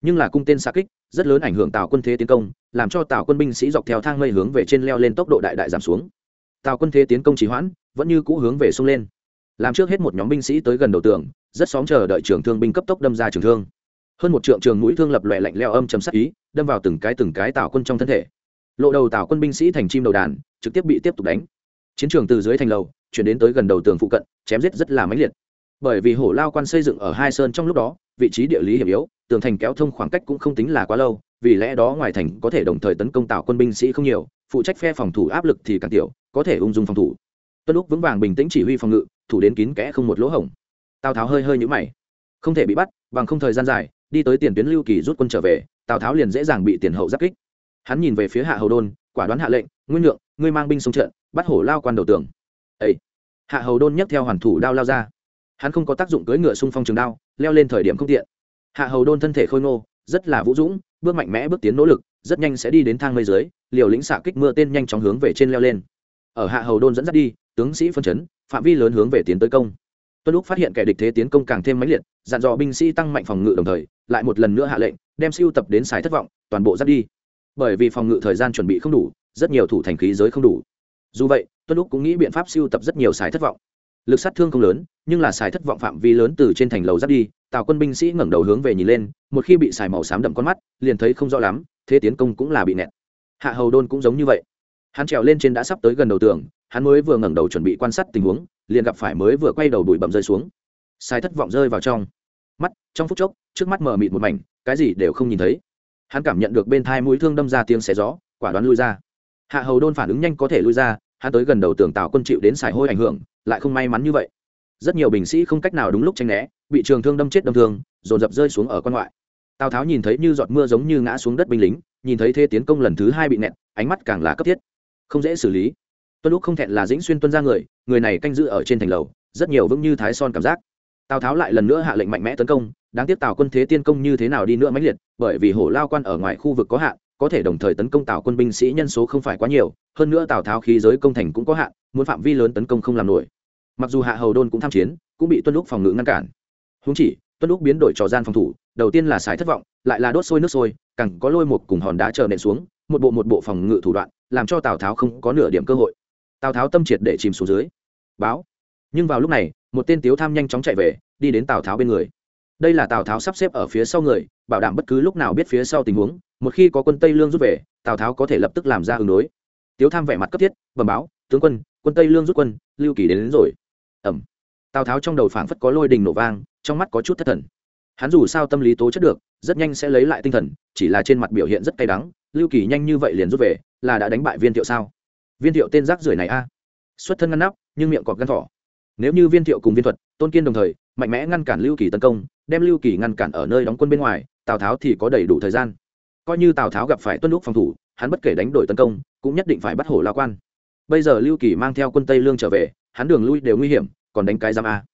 Nhưng là cung tên xa kích, rất lớn ảnh hưởng tào quân thế tiến công, làm cho tào quân binh sĩ dọc theo thang mây hướng về trên leo lên tốc độ đại đại giảm xuống. Tào quân thế tiến công trì hoãn, vẫn như cũ hướng về sông lên. Làm trước hết một nhóm binh sĩ tới gần đầu tường, rất xóm chờ đợi trường thương binh cấp tốc đâm ra trường thương hơn một trượng trường mũi thương lập lòe lạnh leo âm chầm sắc ý, đâm vào từng cái từng cái tào quân trong thân thể. Lộ đầu tào quân binh sĩ thành chim đầu đàn, trực tiếp bị tiếp tục đánh. Chiến trường từ dưới thành lầu, chuyển đến tới gần đầu tường phụ cận, chém giết rất là mãnh liệt. Bởi vì hổ lao quan xây dựng ở hai sơn trong lúc đó, vị trí địa lý hiểm yếu, tường thành kéo thông khoảng cách cũng không tính là quá lâu, vì lẽ đó ngoài thành có thể đồng thời tấn công tạo quân binh sĩ không nhiều, phụ trách phe phòng thủ áp lực thì càng tiểu, có thể ung dung phòng thủ. Tuân lúc vững vàng bình tĩnh chỉ huy phòng ngự, thủ đến kín kẽ không một lỗ hổng. Tào tháo hơi hơi nhũ mày. Không thể bị bắt, bằng không thời gian dài đi tới tiền tuyến lưu kỳ rút quân trở về, tào tháo liền dễ dàng bị tiền hậu giáp kích. Hắn nhìn về phía hạ hầu đôn, quả đoán hạ lệnh, nguyên nhượng, ngươi mang binh xuống trận, bắt hổ lao quan đầu tường. Ấy hạ hầu đôn nhấc theo hoàn thủ đao lao ra. Hắn không có tác dụng cưỡi ngựa xung phong trường đao, leo lên thời điểm không tiện. Hạ hầu đôn thân thể khôi ngô, rất là vũ dũng, bước mạnh mẽ bước tiến nỗ lực, rất nhanh sẽ đi đến thang mây dưới, liều lĩnh xạ kích mưa tên nhanh chóng hướng về trên leo lên. Ở hạ hầu đôn dẫn dắt đi, tướng sĩ phân chấn, phạm vi lớn hướng về tiến tới công tuân lúc phát hiện kẻ địch thế tiến công càng thêm mãnh liệt, dặn dò binh sĩ tăng mạnh phòng ngự đồng thời, lại một lần nữa hạ lệnh, đem siêu tập đến xài thất vọng, toàn bộ dắt đi. Bởi vì phòng ngự thời gian chuẩn bị không đủ, rất nhiều thủ thành khí giới không đủ. Dù vậy, tuân lúc cũng nghĩ biện pháp siêu tập rất nhiều xài thất vọng. Lực sát thương không lớn, nhưng là xài thất vọng phạm vi lớn từ trên thành lầu dắt đi, tào quân binh sĩ ngẩng đầu hướng về nhìn lên, một khi bị xài màu xám đậm con mắt, liền thấy không rõ lắm, thế tiến công cũng là bị nẹt. Hạ hầu đôn cũng giống như vậy. Hắn trèo lên trên đã sắp tới gần đầu tường, hắn mới vừa ngẩng đầu chuẩn bị quan sát tình huống liền gặp phải mới vừa quay đầu bụi bậm rơi xuống. Sai thất vọng rơi vào trong. Mắt, trong phút chốc, trước mắt mờ mịt một mảnh, cái gì đều không nhìn thấy. Hắn cảm nhận được bên thai mũi thương đâm ra tiếng xé gió, quả đoán lui ra. Hạ hầu đôn phản ứng nhanh có thể lui ra, hắn tới gần đầu tường tào quân chịu đến xài hôi ảnh hưởng, lại không may mắn như vậy. Rất nhiều bình sĩ không cách nào đúng lúc tranh né, bị trường thương đâm chết đâm thương, dồn dập rơi xuống ở quan ngoại. Tào tháo nhìn thấy như giọt mưa giống như ngã xuống đất binh lính, nhìn thấy thế tiến công lần thứ hai bị nẹt, ánh mắt càng là cấp thiết. Không dễ xử lý tuân lúc không thẹn là dĩnh xuyên tuân ra người người này canh giữ ở trên thành lầu, rất nhiều vững như thái son cảm giác. Tào tháo lại lần nữa hạ lệnh mạnh mẽ tấn công, đáng tiếc tào quân thế tiên công như thế nào đi nữa mãnh liệt, bởi vì hổ lao quan ở ngoài khu vực có hạn, có thể đồng thời tấn công tào quân binh sĩ nhân số không phải quá nhiều, hơn nữa tào tháo khí giới công thành cũng có hạn, muốn phạm vi lớn tấn công không làm nổi. Mặc dù hạ hầu đôn cũng tham chiến, cũng bị tuân lúc phòng ngự ngăn cản. Húng chỉ, tuân lúc biến đổi trò gian phòng thủ, đầu tiên là xài thất vọng, lại là đốt sôi nước sôi cẳng có lôi một cùng hòn đá chờ nện xuống, một bộ một bộ phòng ngự thủ đoạn, làm cho tào tháo không có nửa điểm cơ hội tào tháo tâm triệt để chìm xuống dưới báo nhưng vào lúc này một tên tiếu tham nhanh chóng chạy về đi đến tào tháo bên người đây là tào tháo sắp xếp ở phía sau người bảo đảm bất cứ lúc nào biết phía sau tình huống một khi có quân tây lương rút về tào tháo có thể lập tức làm ra ứng đối tiếu tham vẻ mặt cấp thiết bẩm báo tướng quân quân tây lương rút quân lưu kỳ đến, đến rồi ẩm tào tháo trong đầu phảng phất có lôi đình nổ vang trong mắt có chút thất thần hắn dù sao tâm lý tố chất được rất nhanh sẽ lấy lại tinh thần chỉ là trên mặt biểu hiện rất cay đắng lưu kỳ nhanh như vậy liền rút về là đã đánh bại viên thiệu sao viên thiệu tên rác rưởi này a. Xuất thân ngăn nắp, nhưng miệng cọp gắn thỏ. Nếu như viên thiệu cùng viên thuật, tôn kiên đồng thời, mạnh mẽ ngăn cản lưu kỳ tấn công, đem lưu kỳ ngăn cản ở nơi đóng quân bên ngoài, tào tháo thì có đầy đủ thời gian. Coi như tào tháo gặp phải tuân lúc phòng thủ, hắn bất kể đánh đổi tấn công, cũng nhất định phải bắt hổ lao quan. Bây giờ lưu kỳ mang theo quân tây lương trở về, hắn đường lui đều nguy hiểm, còn đánh cái giam a.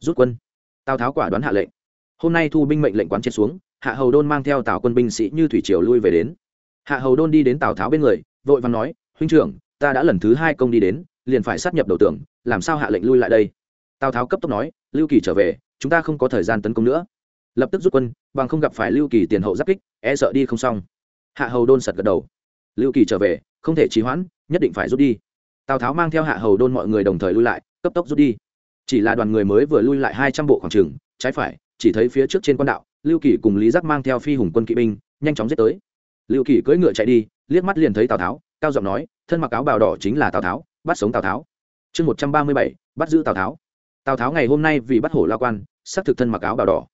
Rút quân. Tào tháo quả đoán hạ lệnh. Hôm nay thu binh mệnh lệnh quán triệt xuống, hạ hầu đôn mang theo tào quân binh sĩ như thủy triều lui về đến. Hạ hầu đôn đi đến tào tháo bên người, vội vàng nói, huynh trưởng ta đã lần thứ hai công đi đến, liền phải sát nhập đầu tưởng làm sao hạ lệnh lui lại đây? Tào tháo cấp tốc nói, lưu kỳ trở về, chúng ta không có thời gian tấn công nữa. Lập tức rút quân, bằng không gặp phải lưu kỳ tiền hậu giáp kích e sợ đi không xong. Hạ hầu đôn sật gật đầu. Lưu kỳ trở về, không thể trì hoãn, nhất định phải rút đi. Tào tháo mang theo hạ hầu đôn mọi người đồng thời lui lại, cấp tốc rút đi. Chỉ là đoàn người mới vừa lui lại hai trăm bộ khoảng trừng trái phải, chỉ thấy phía trước trên quan đạo, lưu kỳ cùng lý giác mang theo phi hùng quân kỵ binh, nhanh chóng giết tới. Lưu kỳ cưỡi ngựa chạy đi, liếc mắt liền thấy tào tháo, cao giọng nói thân mặc áo bào đỏ chính là tào tháo bắt sống tào tháo. Chương một trăm ba mươi bảy bắt giữ tào tháo. Tào tháo ngày hôm nay vì bắt hổ lao quan xác thực thân mặc áo bào đỏ.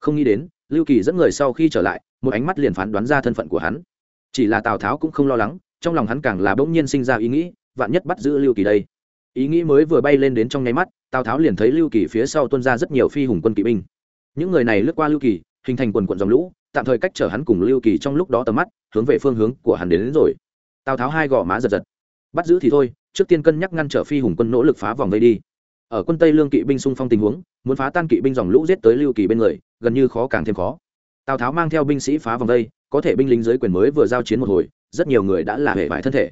Không nghĩ đến lưu kỳ dẫn người sau khi trở lại một ánh mắt liền phán đoán ra thân phận của hắn. Chỉ là tào tháo cũng không lo lắng trong lòng hắn càng là bỗng nhiên sinh ra ý nghĩ vạn nhất bắt giữ lưu kỳ đây. Ý nghĩ mới vừa bay lên đến trong nháy mắt tào tháo liền thấy lưu kỳ phía sau tuân ra rất nhiều phi hùng quân kỵ binh. Những người này lướt qua lưu kỳ hình thành quần quận dòng lũ tạm thời cách chở hắn cùng lưu kỳ trong lúc đó tầm mắt hướng về phương hướng của hắn đến, đến rồi tào tháo hai gò má giật giật. Bắt giữ thì thôi, trước tiên cân nhắc ngăn trở phi hùng quân nỗ lực phá vòng vây đi. Ở quân tây lương kỵ binh xung phong tình huống, muốn phá tan kỵ binh dòng lũ giết tới lưu kỳ bên người, gần như khó càng thêm khó. Tào tháo mang theo binh sĩ phá vòng vây, có thể binh lính dưới quyền mới vừa giao chiến một hồi, rất nhiều người đã là hệ vải thân thể.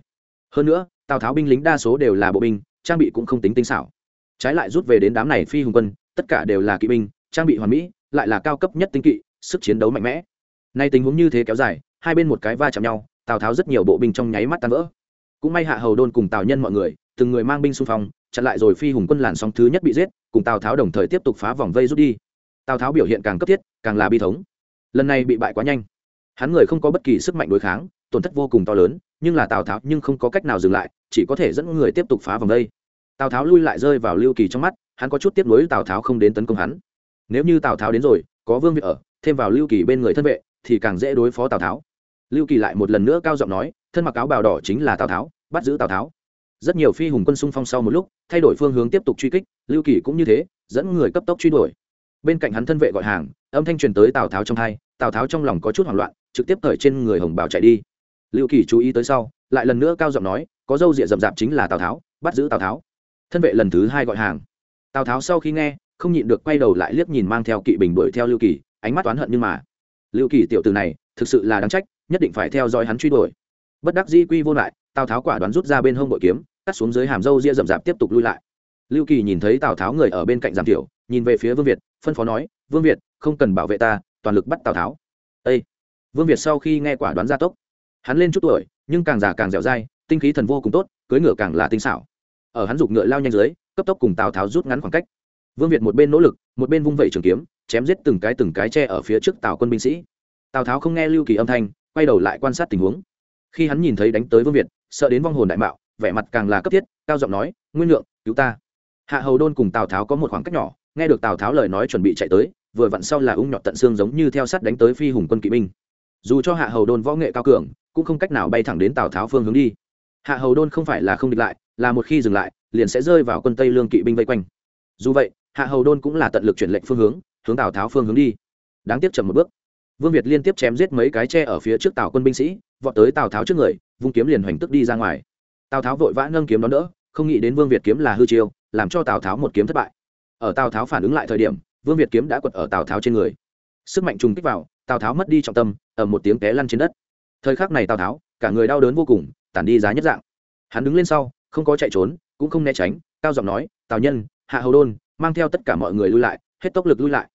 Hơn nữa, tào tháo binh lính đa số đều là bộ binh, trang bị cũng không tính tinh xảo. Trái lại rút về đến đám này phi hùng quân, tất cả đều là kỵ binh, trang bị hoàn mỹ, lại là cao cấp nhất tinh kỵ, sức chiến đấu mạnh mẽ. Nay tình huống như thế kéo dài, hai bên một cái va chạm nhau tào tháo rất nhiều bộ binh trong nháy mắt tan vỡ cũng may hạ hầu đôn cùng tào nhân mọi người từng người mang binh xung phong chặn lại rồi phi hùng quân làn sóng thứ nhất bị giết cùng tào tháo đồng thời tiếp tục phá vòng vây rút đi tào tháo biểu hiện càng cấp thiết càng là bi thống lần này bị bại quá nhanh hắn người không có bất kỳ sức mạnh đối kháng tổn thất vô cùng to lớn nhưng là tào tháo nhưng không có cách nào dừng lại chỉ có thể dẫn người tiếp tục phá vòng vây tào tháo lui lại rơi vào lưu kỳ trong mắt hắn có chút tiếp nối tào tháo không đến tấn công hắn nếu như tào tháo đến rồi có vương việt ở thêm vào lưu kỳ bên người thân vệ thì càng dễ đối phó tào tháo lưu kỳ lại một lần nữa cao giọng nói, thân mặc áo bào đỏ chính là tào tháo, bắt giữ tào tháo. Rất nhiều phi hùng quân xung phong sau một lúc, thay đổi phương hướng tiếp tục truy kích, lưu kỳ cũng như thế, dẫn người cấp tốc truy đuổi. Bên cạnh hắn thân vệ gọi hàng, âm thanh truyền tới tào tháo trong hai, tào tháo trong lòng có chút hoảng loạn, trực tiếp thời trên người hồng bào chạy đi. Lưu kỳ chú ý tới sau, lại lần nữa cao giọng nói, có dâu rịa rậm rạp chính là tào tháo, bắt giữ tào tháo. Thân vệ lần thứ hai gọi hàng. Tào tháo sau khi nghe, không nhịn được quay đầu lại liếc nhìn mang theo kỵ bình đuổi theo lưu kỳ, ánh mắt oán hận nhưng mà. Lưu kỳ tiểu từ này, thực sự là đáng trách nhất định phải theo dõi hắn truy đuổi. Bất đắc dĩ quy vô lại, tào tháo quả đoán rút ra bên hông bội kiếm, cắt xuống dưới hàm râu ria rậm rạp tiếp tục lui lại. Lưu kỳ nhìn thấy tào tháo người ở bên cạnh giảm thiểu, nhìn về phía vương việt, phân phó nói, vương việt, không cần bảo vệ ta, toàn lực bắt tào tháo. Ê! vương việt sau khi nghe quả đoán gia tốc, hắn lên chút tuổi, nhưng càng già càng dẻo dai, tinh khí thần vô cùng tốt cưới ngựa càng là tinh xảo. Ở hắn giục ngựa lao nhanh dưới, cấp tốc cùng tào tháo rút ngắn khoảng cách. Vương việt một bên nỗ lực, một bên vung vẩy trường kiếm, chém giết từng cái từng cái tre ở phía trước tào quân binh sĩ. Tào tháo không nghe lưu kỳ âm thanh quay đầu lại quan sát tình huống. Khi hắn nhìn thấy đánh tới vương việt, sợ đến vong hồn đại mạo, vẻ mặt càng là cấp thiết, cao giọng nói, nguyên lượng, cứu ta. Hạ hầu đôn cùng tào tháo có một khoảng cách nhỏ, nghe được tào tháo lời nói chuẩn bị chạy tới, vừa vặn sau là ung nhọt tận xương giống như theo sát đánh tới phi hùng quân kỵ binh. Dù cho hạ hầu đôn võ nghệ cao cường, cũng không cách nào bay thẳng đến tào tháo phương hướng đi. Hạ hầu đôn không phải là không địch lại, là một khi dừng lại, liền sẽ rơi vào quân tây lương kỵ binh vây quanh. Dù vậy, hạ hầu đôn cũng là tận lực chuyển lệnh phương hướng hướng tào tháo phương hướng đi. Đáng tiếc chậm một bước vương việt liên tiếp chém giết mấy cái tre ở phía trước tào quân binh sĩ, vọt tới tào tháo trước người, vung kiếm liền hoành tức đi ra ngoài. Tào tháo vội vã nâng kiếm đón đỡ, không nghĩ đến vương việt kiếm là hư chiêu, làm cho tào tháo một kiếm thất bại. Ở tào tháo phản ứng lại thời điểm, vương việt kiếm đã quật ở tào tháo trên người. Sức mạnh trùng kích vào, tào tháo mất đi trọng tâm ở một tiếng té lăn trên đất. Thời khắc này tào tháo, cả người đau đớn vô cùng, tản đi giá nhất dạng. Hắn đứng lên sau, không có chạy trốn, cũng không né tránh, cao giọng nói, tào nhân, hạ hầu đôn, mang theo tất cả mọi người lui lại, hết tốc lực lui lại.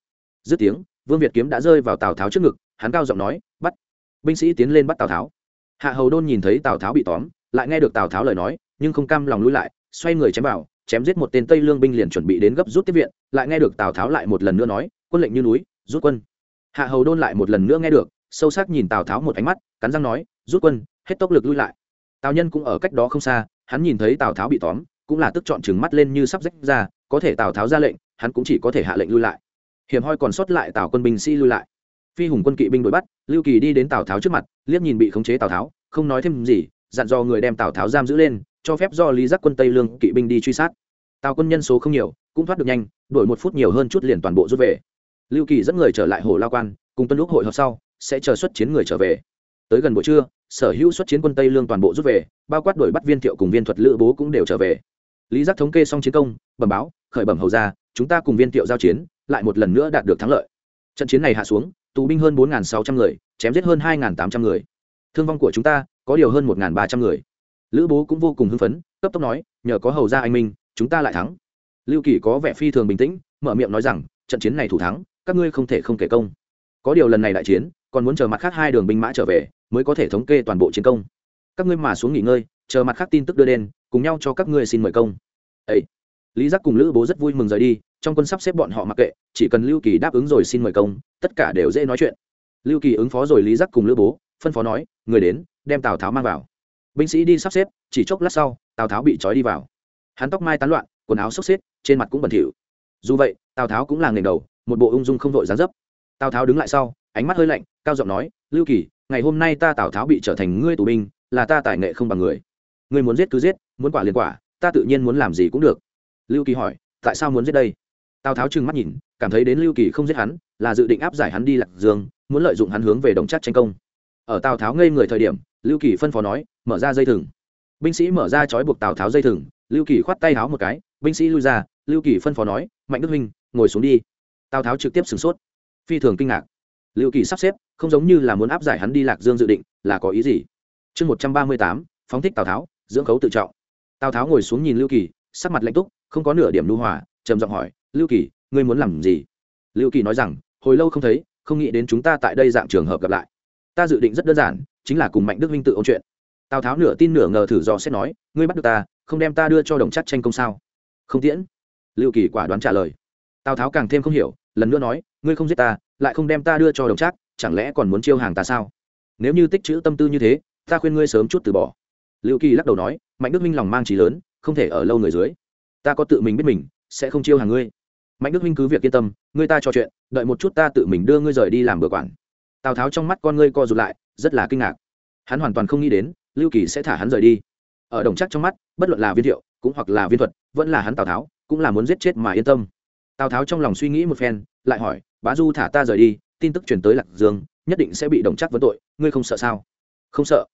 Dứt tiếng vương việt kiếm đã rơi vào tào tháo trước ngực, hắn cao giọng nói, bắt. Binh sĩ tiến lên bắt tào tháo. Hạ hầu đôn nhìn thấy tào tháo bị tóm, lại nghe được tào tháo lời nói, nhưng không cam lòng lui lại, xoay người chém vào, chém giết một tên tây lương binh liền chuẩn bị đến gấp rút tiếp viện, lại nghe được tào tháo lại một lần nữa nói, quân lệnh như núi, rút quân. Hạ hầu đôn lại một lần nữa nghe được, sâu sắc nhìn tào tháo một ánh mắt, cắn răng nói, rút quân, hết tốc lực lui lại. Tào nhân cũng ở cách đó không xa, hắn nhìn thấy tào tháo bị tóm, cũng là tức chọn chừng mắt lên như sắp rách ra, có thể tào tháo ra lệnh, hắn cũng chỉ có thể hạ lệnh lui lại hiểm hoi còn sót lại tào quân binh sĩ lui lại. Phi hùng quân kỵ binh đuổi bắt, lưu kỳ đi đến tào tháo trước mặt, liếc nhìn bị khống chế tào tháo, không nói thêm gì, dặn dò người đem tào tháo giam giữ lên, cho phép do lý giác quân tây lương kỵ binh đi truy sát. Tào quân nhân số không nhiều, cũng thoát được nhanh đổi một phút nhiều hơn chút liền toàn bộ rút về. Lưu kỳ dẫn người trở lại hồ lao quan, cùng tuân lúc hội họp sau, sẽ chờ xuất chiến người trở về. Tới gần buổi trưa, sở hữu xuất chiến quân tây lương toàn bộ rút về, bao quát đuổi bắt viên thiệu cùng viên thuật lữ bố cũng đều trở về. Lý giác thống kê xong chiến công, bẩm báo, khởi bẩm hầu ra chúng ta cùng viên thiệu giao chiến, lại một lần nữa đạt được thắng lợi. Trận chiến này hạ xuống, tù binh hơn bốn sáu trăm người, chém giết hơn hai tám trăm người. Thương vong của chúng ta có điều hơn một ba trăm người. Lữ bố cũng vô cùng hưng phấn, cấp tốc nói, nhờ có hầu ra anh minh, chúng ta lại thắng. Lưu kỳ có vẻ phi thường bình tĩnh, mở miệng nói rằng, trận chiến này thủ thắng, các ngươi không thể không kể công. Có điều lần này đại chiến, còn muốn chờ mặt khác hai đường binh mã trở về, mới có thể thống kê toàn bộ chiến công. Các ngươi mà xuống nghỉ ngơi, chờ mặt khác tin tức đưa đến, cùng nhau cho các ngươi xin mời công. Ấy lý giác cùng lữ bố rất vui mừng rời đi, trong quân sắp xếp bọn họ mặc kệ, chỉ cần lưu kỳ đáp ứng rồi xin mời công, tất cả đều dễ nói chuyện. Lưu kỳ ứng phó rồi lý giác cùng lữ bố, phân phó nói, người đến, đem tào tháo mang vào. Binh sĩ đi sắp xếp, chỉ chốc lát sau, tào tháo bị trói đi vào. Hắn tóc mai tán loạn, quần áo xốc xếp, trên mặt cũng bẩn thỉu. Dù vậy, tào tháo cũng là nghề đầu, một bộ ung dung không vội dán dấp. Tào tháo đứng lại sau, ánh mắt hơi lạnh, cao giọng nói, lưu kỳ, ngày hôm nay ta tào tháo bị trở thành ngươi tù binh, là ta tài nghệ không bằng người. Ngươi muốn giết cứ giết, muốn quả liền quả, ta tự nhiên muốn làm gì cũng được lưu kỳ hỏi, tại sao muốn giết đây? Tào tháo trừng mắt nhìn, cảm thấy đến lưu kỳ không giết hắn, là dự định áp giải hắn đi lạc dương, muốn lợi dụng hắn hướng về đồng chắc tranh công. Ở tào tháo ngây người thời điểm, lưu kỳ phân phó nói, mở ra dây thừng. Binh sĩ mở ra trói buộc tào tháo dây thừng, lưu kỳ khoát tay háo một cái, binh sĩ lui ra, lưu kỳ phân phó nói, mạnh đức huynh, ngồi xuống đi. Tào tháo trực tiếp sửng sốt. Phi thường kinh ngạc. Lưu kỳ sắp xếp, không giống như là muốn áp giải hắn đi lạc dương dự định, là có ý gì? Chương một trăm ba mươi tám, phóng thích tào tháo, dưỡng khấu tự trọng. Tào tháo ngồi xuống nhìn lưu kỳ, sắc mặt lạnh túc không có nửa điểm lưu hòa, trầm giọng hỏi, lưu kỳ, ngươi muốn làm gì? Lưu kỳ nói rằng, hồi lâu không thấy, không nghĩ đến chúng ta tại đây dạng trường hợp gặp lại. Ta dự định rất đơn giản, chính là cùng mạnh đức vinh tự ôn chuyện. Tào tháo nửa tin nửa ngờ thử dò xét nói, ngươi bắt được ta, không đem ta đưa cho đồng chắc tranh công sao? Không tiễn. Lưu kỳ quả đoán trả lời. Tào tháo càng thêm không hiểu, lần nữa nói, ngươi không giết ta, lại không đem ta đưa cho đồng chắc, chẳng lẽ còn muốn chiêu hàng ta sao? Nếu như tích chữ tâm tư như thế, ta khuyên ngươi sớm chút từ bỏ. Lưu kỳ lắc đầu nói, mạnh đức minh lòng mang trí lớn, không thể ở lâu người dưới ta có tự mình biết mình, sẽ không chiêu hàng ngươi. Mạnh đức minh cứ việc yên tâm, ngươi ta trò chuyện, đợi một chút ta tự mình đưa ngươi rời đi làm bừa quản. Tào tháo trong mắt con ngươi co rụt lại, rất là kinh ngạc. Hắn hoàn toàn không nghĩ đến, lưu kỳ sẽ thả hắn rời đi. Ở đồng chắc trong mắt, bất luận là viên thiệu, cũng hoặc là viên thuật, vẫn là hắn tào tháo, cũng là muốn giết chết mà yên tâm. Tào tháo trong lòng suy nghĩ một phen, lại hỏi, bá du thả ta rời đi, tin tức truyền tới lạc dương, nhất định sẽ bị đồng chắc vấn tội, ngươi không sợ sao? Không sợ.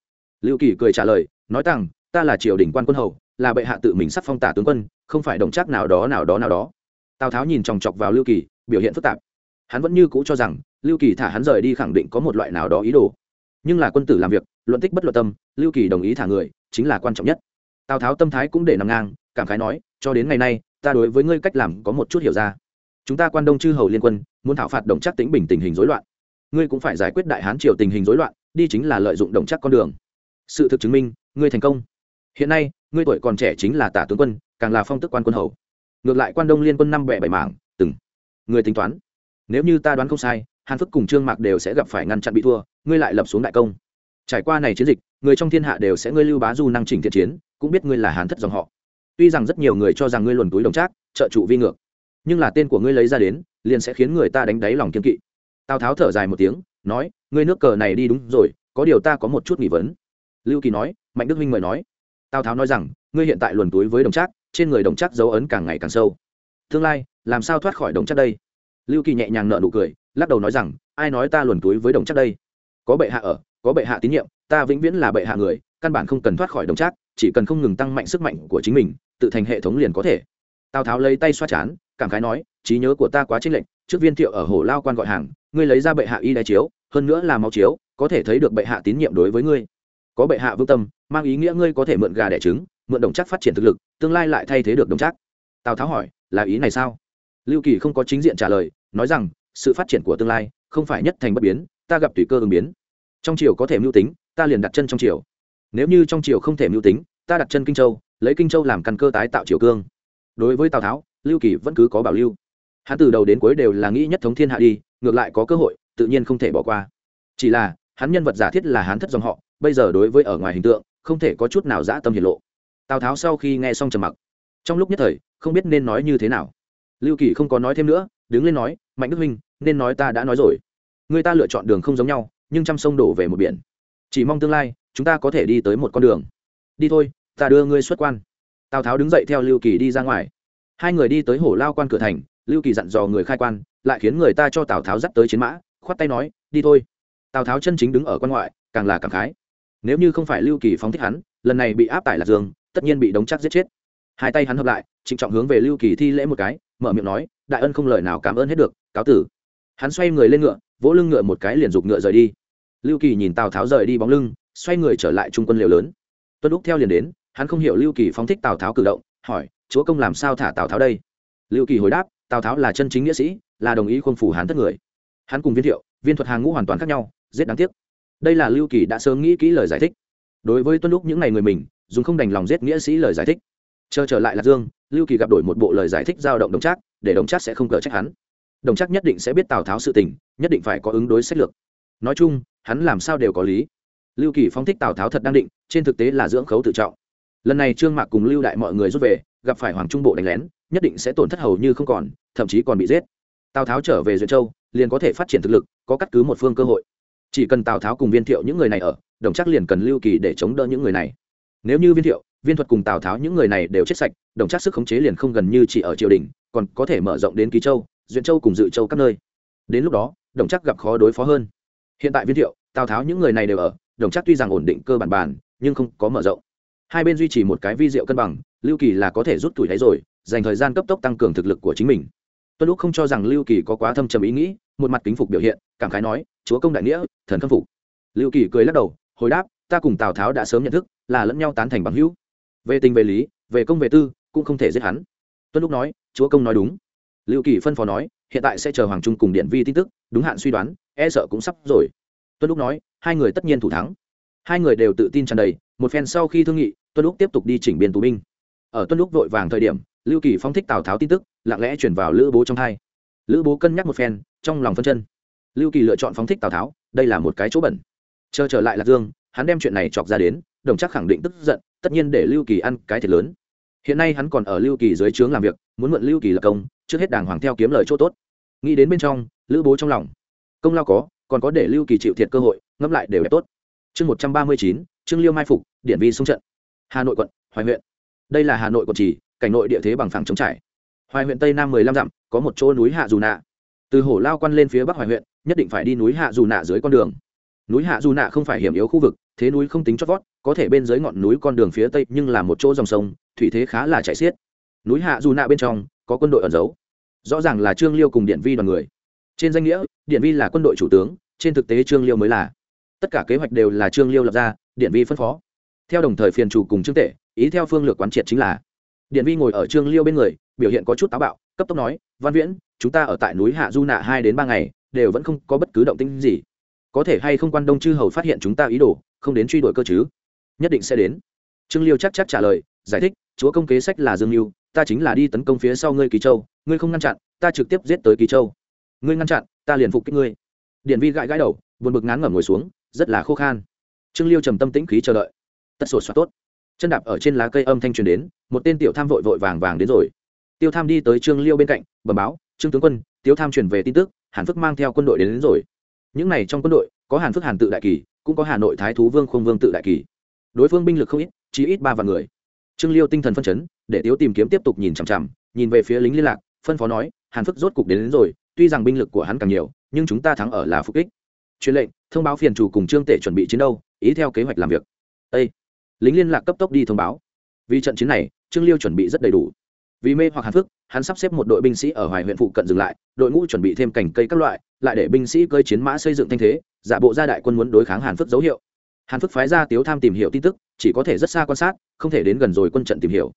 Lưu kỳ cười trả lời, nói rằng, ta là triều đình quan quân hầu, là bệ hạ tự mình sắc phong tả tướng quân không phải đồng chắc nào đó nào đó nào đó. Tào tháo nhìn chòng chọc vào lưu kỳ, biểu hiện phức tạp. Hắn vẫn như cũ cho rằng, lưu kỳ thả hắn rời đi khẳng định có một loại nào đó ý đồ. Nhưng là quân tử làm việc, luận tích bất luận tâm, lưu kỳ đồng ý thả người, chính là quan trọng nhất. Tào tháo tâm thái cũng để nằm ngang, cảm khái nói, cho đến ngày nay, ta đối với ngươi cách làm có một chút hiểu ra. Chúng ta quan đông chư hầu liên quân, muốn thảo phạt đồng chắc tính bình tình hình rối loạn. Ngươi cũng phải giải quyết đại hán triều tình hình rối loạn, đi chính là lợi dụng đồng chắc con đường. Sự thực chứng minh, ngươi thành công. Hiện nay, ngươi tuổi còn trẻ chính là tả tướng quân càng là phong tức quan quân hầu. Ngược lại quan đông liên quân năm bẻ bảy mảng, từng người tính toán. Nếu như ta đoán không sai, hàn phức cùng trương mạc đều sẽ gặp phải ngăn chặn bị thua, ngươi lại lập xuống đại công. Trải qua này chiến dịch, người trong thiên hạ đều sẽ ngươi lưu bá du năng trình thiện chiến, cũng biết ngươi là hán thất dòng họ. Tuy rằng rất nhiều người cho rằng ngươi luồn túi đồng trác, trợ trụ vi ngược, nhưng là tên của ngươi lấy ra đến, liền sẽ khiến người ta đánh đáy lòng kiên kỵ. Tào tháo thở dài một tiếng, nói, ngươi nước cờ này đi đúng rồi, có điều ta có một chút nghi vấn. Lưu kỳ nói, mạnh đức huynh mời nói. Tào tháo nói rằng, ngươi hiện tại luồn túi với đồng trác trên người đồng chắc dấu ấn càng ngày càng sâu. Tương lai, làm sao thoát khỏi đồng chắc đây? Lưu kỳ nhẹ nhàng nợ nụ cười, lắc đầu nói rằng, ai nói ta luồn túi với đồng chắc đây? Có bệ hạ ở, có bệ hạ tín nhiệm, ta vĩnh viễn là bệ hạ người, căn bản không cần thoát khỏi đồng chắc, chỉ cần không ngừng tăng mạnh sức mạnh của chính mình, tự thành hệ thống liền có thể. Tào tháo lấy tay xoa chán, cảm khái nói, trí nhớ của ta quá chênh lệch, trước viên thiệu ở hồ lao quan gọi hàng, ngươi lấy ra bệ hạ y đái chiếu, hơn nữa là máu chiếu, có thể thấy được bệ hạ tín nhiệm đối với ngươi. Có bệ hạ vương tâm, mang ý nghĩa ngươi có thể mượn gà đẻ trứng mượn đồng chắc phát triển thực lực, tương lai lại thay thế được đồng chắc. Tào tháo hỏi, là ý này sao? Lưu kỳ không có chính diện trả lời, nói rằng, sự phát triển của tương lai không phải nhất thành bất biến, ta gặp tùy cơ ứng biến. Trong triều có thể mưu tính, ta liền đặt chân trong triều. Nếu như trong triều không thể mưu tính, ta đặt chân kinh châu, lấy kinh châu làm căn cơ tái tạo triều cương. Đối với tào tháo, lưu kỳ vẫn cứ có bảo lưu. Hắn từ đầu đến cuối đều là nghĩ nhất thống thiên hạ đi, ngược lại có cơ hội, tự nhiên không thể bỏ qua. Chỉ là, hắn nhân vật giả thiết là hán thất dòng họ, bây giờ đối với ở ngoài hình tượng, không thể có chút nào dã tâm hiển lộ tào tháo sau khi nghe xong trầm mặc trong lúc nhất thời không biết nên nói như thế nào lưu kỳ không có nói thêm nữa đứng lên nói mạnh đức huynh nên nói ta đã nói rồi người ta lựa chọn đường không giống nhau nhưng trăm sông đổ về một biển chỉ mong tương lai chúng ta có thể đi tới một con đường đi thôi ta đưa ngươi xuất quan tào tháo đứng dậy theo lưu kỳ đi ra ngoài hai người đi tới hổ lao quan cửa thành lưu kỳ dặn dò người khai quan lại khiến người ta cho tào tháo dắt tới chiến mã khoát tay nói đi thôi tào tháo chân chính đứng ở quan ngoại càng là cảm khái nếu như không phải lưu kỳ phóng thích hắn lần này bị áp tải lạc dương tất nhiên bị đống chắc giết chết. Hai tay hắn hợp lại, trịnh trọng hướng về lưu kỳ thi lễ một cái, mở miệng nói, đại ân không lời nào cảm ơn hết được, cáo tử. Hắn xoay người lên ngựa, vỗ lưng ngựa một cái liền giục ngựa rời đi. Lưu kỳ nhìn tào tháo rời đi bóng lưng, xoay người trở lại trung quân liều lớn. Tuân lúc theo liền đến, hắn không hiểu lưu kỳ phóng thích tào tháo cử động, hỏi, chúa công làm sao thả tào tháo đây? Lưu kỳ hồi đáp, tào tháo là chân chính nghĩa sĩ, là đồng ý khuôn phủ hắn thất người. Hắn cùng viên thiệu, viên thuật hàng ngũ hoàn toàn khác nhau, giết đáng tiếc. Đây là lưu kỳ đã sớm nghĩ kỹ lời giải thích. Đối với tuân lúc những ngày người mình dùng không đành lòng giết nghĩa sĩ lời giải thích. Chờ trở lại lạc dương, lưu kỳ gặp đổi một bộ lời giải thích giao động đồng trác, để đồng trác sẽ không cờ trách hắn. Đồng trác nhất định sẽ biết tào tháo sự tình, nhất định phải có ứng đối sách lược. Nói chung, hắn làm sao đều có lý. Lưu kỳ phóng thích tào tháo thật đang định, trên thực tế là dưỡng khấu tự trọng. Lần này trương mạc cùng lưu đại mọi người rút về, gặp phải hoàng trung bộ đánh lén, nhất định sẽ tổn thất hầu như không còn, thậm chí còn bị giết. Tào tháo trở về duyện châu, liền có thể phát triển thực lực, có cắt cứ một phương cơ hội. Chỉ cần tào tháo cùng viên thiệu những người này ở, đồng chắc liền cần lưu kỳ để chống đỡ những người này nếu như viên thiệu, viên thuật cùng tào tháo những người này đều chết sạch, đồng chắc sức khống chế liền không gần như chỉ ở triều đình, còn có thể mở rộng đến ký châu, duyện châu cùng dự châu các nơi. Đến lúc đó, đồng chắc gặp khó đối phó hơn. Hiện tại viên thiệu, tào tháo những người này đều ở, đồng chắc tuy rằng ổn định cơ bản bàn, nhưng không có mở rộng. Hai bên duy trì một cái vi diệu cân bằng, lưu kỳ là có thể rút tuổi đấy rồi, dành thời gian cấp tốc tăng cường thực lực của chính mình. Tuân lúc không cho rằng lưu kỳ có quá thâm trầm ý nghĩ, một mặt kính phục biểu hiện, cảm khái nói, chúa công đại nghĩa, thần khâm phục. Lưu kỳ cười lắc đầu, hồi đáp, ta cùng tào tháo đã sớm nhận thức là lẫn nhau tán thành bằng hữu. Về tình về lý, về công về tư, cũng không thể giết hắn. Tuân lúc nói, chúa công nói đúng. Lưu kỳ phân phó nói, hiện tại sẽ chờ hoàng trung cùng điện vi tin tức, đúng hạn suy đoán e sợ cũng sắp rồi. Tuân lúc nói, hai người tất nhiên thủ thắng. Hai người đều tự tin tràn đầy, một phen sau khi thương nghị, tuân lúc tiếp tục đi chỉnh biên tù binh. Ở tuân lúc vội vàng thời điểm, lưu kỳ phong thích tào tháo tin tức, lặng lẽ chuyển vào lữ bố trong thai lữ bố cân nhắc một phen, trong lòng phân chân. Lưu kỳ lựa chọn phóng thích tào tháo, đây là một cái chỗ bẩn. Chờ trở lại lạc dương, hắn đem chuyện này chọc ra đến đồng chắc khẳng định tức giận, tất nhiên để lưu kỳ ăn cái thiệt lớn. Hiện nay hắn còn ở lưu kỳ dưới trướng làm việc, muốn mượn lưu kỳ lập công, trước hết đàng hoàng theo kiếm lời chỗ tốt. Nghĩ đến bên trong, lữ bố trong lòng. Công lao có, còn có để lưu kỳ chịu thiệt cơ hội, ngẫm lại đều đẹp tốt. Chương một trăm ba mươi chín, trương liêu mai phục điện vi sông trận. Hà nội quận, hoài huyện. Đây là hà nội quận trì cảnh nội địa thế bằng phẳng trống trải. Hoài huyện tây nam mười lăm dặm, có một chỗ núi hạ dù nạ. Từ hồ lao quan lên phía bắc hoài huyện, nhất định phải đi núi hạ dù nạ dưới con đường núi hạ Du nạ không phải hiểm yếu khu vực, thế núi không tính chót vót, có thể bên dưới ngọn núi con đường phía tây nhưng là một chỗ dòng sông, thủy thế khá là chảy xiết. Núi hạ Du nạ bên trong, có quân đội ẩn giấu. Rõ ràng là trương liêu cùng điện vi đoàn người. Trên danh nghĩa, điện vi là quân đội chủ tướng, trên thực tế trương liêu mới là. Tất cả kế hoạch đều là trương liêu lập ra, điện vi phân phó. Theo đồng thời phiền chủ cùng trương tể, ý theo phương lược quán triệt chính là. Điện vi ngồi ở trương liêu bên người, biểu hiện có chút táo bạo, cấp tốc nói, văn viễn, chúng ta ở tại núi hạ du nạ hai đến ba ngày, đều vẫn không có bất cứ động tĩnh gì có thể hay không quan đông chư hầu phát hiện chúng ta ý đồ không đến truy đuổi cơ chứ? Nhất định sẽ đến. Trương liêu chắc chắc trả lời giải thích chúa công kế sách là dương mưu ta chính là đi tấn công phía sau ngươi kỳ châu ngươi không ngăn chặn ta trực tiếp giết tới kỳ châu. Ngươi ngăn chặn ta liền phục kích ngươi. Điện vi gãi gãi đầu buồn bực ngán ngẩm ngồi xuống rất là khô khan. Trương liêu trầm tâm tĩnh khí chờ đợi. Tất sổ soát tốt. Chân đạp ở trên lá cây âm thanh truyền đến một tên tiểu tham vội vội vàng vàng đến rồi. Tiêu tham đi tới trương liêu bên cạnh bẩm báo trương tướng quân tiêu tham truyền về tin tức hàn phước mang theo quân đội đến, đến rồi những này trong quân đội có hàn phước hàn tự đại kỳ cũng có hà nội thái thú vương không vương tự đại kỳ. Đối phương binh lực không ít chỉ ít ba vạn người. Trương liêu tinh thần phân chấn để tiếu tìm kiếm tiếp tục nhìn chằm chằm nhìn về phía lính liên lạc phân phó nói hàn phước rốt cục đến, đến rồi tuy rằng binh lực của hắn càng nhiều nhưng chúng ta thắng ở là phục kích. Truyền lệnh thông báo phiền chủ cùng trương tể chuẩn bị chiến đấu ý theo kế hoạch làm việc. Ê! lính liên lạc cấp tốc đi thông báo. Vì trận chiến này trương liêu chuẩn bị rất đầy đủ vì mê hoặc hàn phước hắn sắp xếp một đội binh sĩ ở hoài huyện phụ cận dừng lại, đội ngũ chuẩn bị thêm cành cây các loại, lại để binh sĩ cơi chiến mã xây dựng thanh thế, giả bộ ra đại quân muốn đối kháng hàn phước dấu hiệu. Hàn phước phái ra tiếu tham tìm hiểu tin tức, chỉ có thể rất xa quan sát, không thể đến gần rồi quân trận tìm hiểu.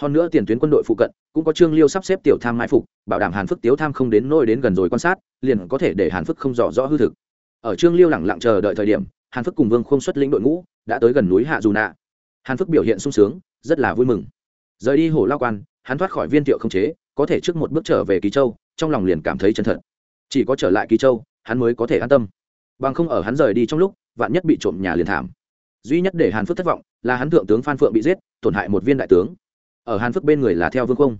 Hơn nữa tiền tuyến quân đội phụ cận, cũng có trương liêu sắp xếp tiểu tham mai phục, bảo đảm hàn phước tiếu tham không đến nôi đến gần rồi quan sát, liền có thể để hàn phước không rõ rõ hư thực. Ở trương liêu lẳng lặng chờ đợi thời điểm, hàn phước cùng vương không xuất lĩnh đội ngũ, đã tới gần núi hạ dù nạ hàn phước biểu hiện sung sướng, rất là vui mừng. Rời đi hồ lao quan hắn thoát khỏi viên thiệu không chế, có thể trước một bước trở về kỳ châu, trong lòng liền cảm thấy chân thật. Chỉ có trở lại kỳ châu, hắn mới có thể an tâm. Bằng không ở hắn rời đi trong lúc, vạn nhất bị trộm nhà liền thảm. Duy nhất để hàn phước thất vọng là hắn thượng tướng phan phượng bị giết, tổn hại một viên đại tướng. Ở hàn phước bên người là theo vương công.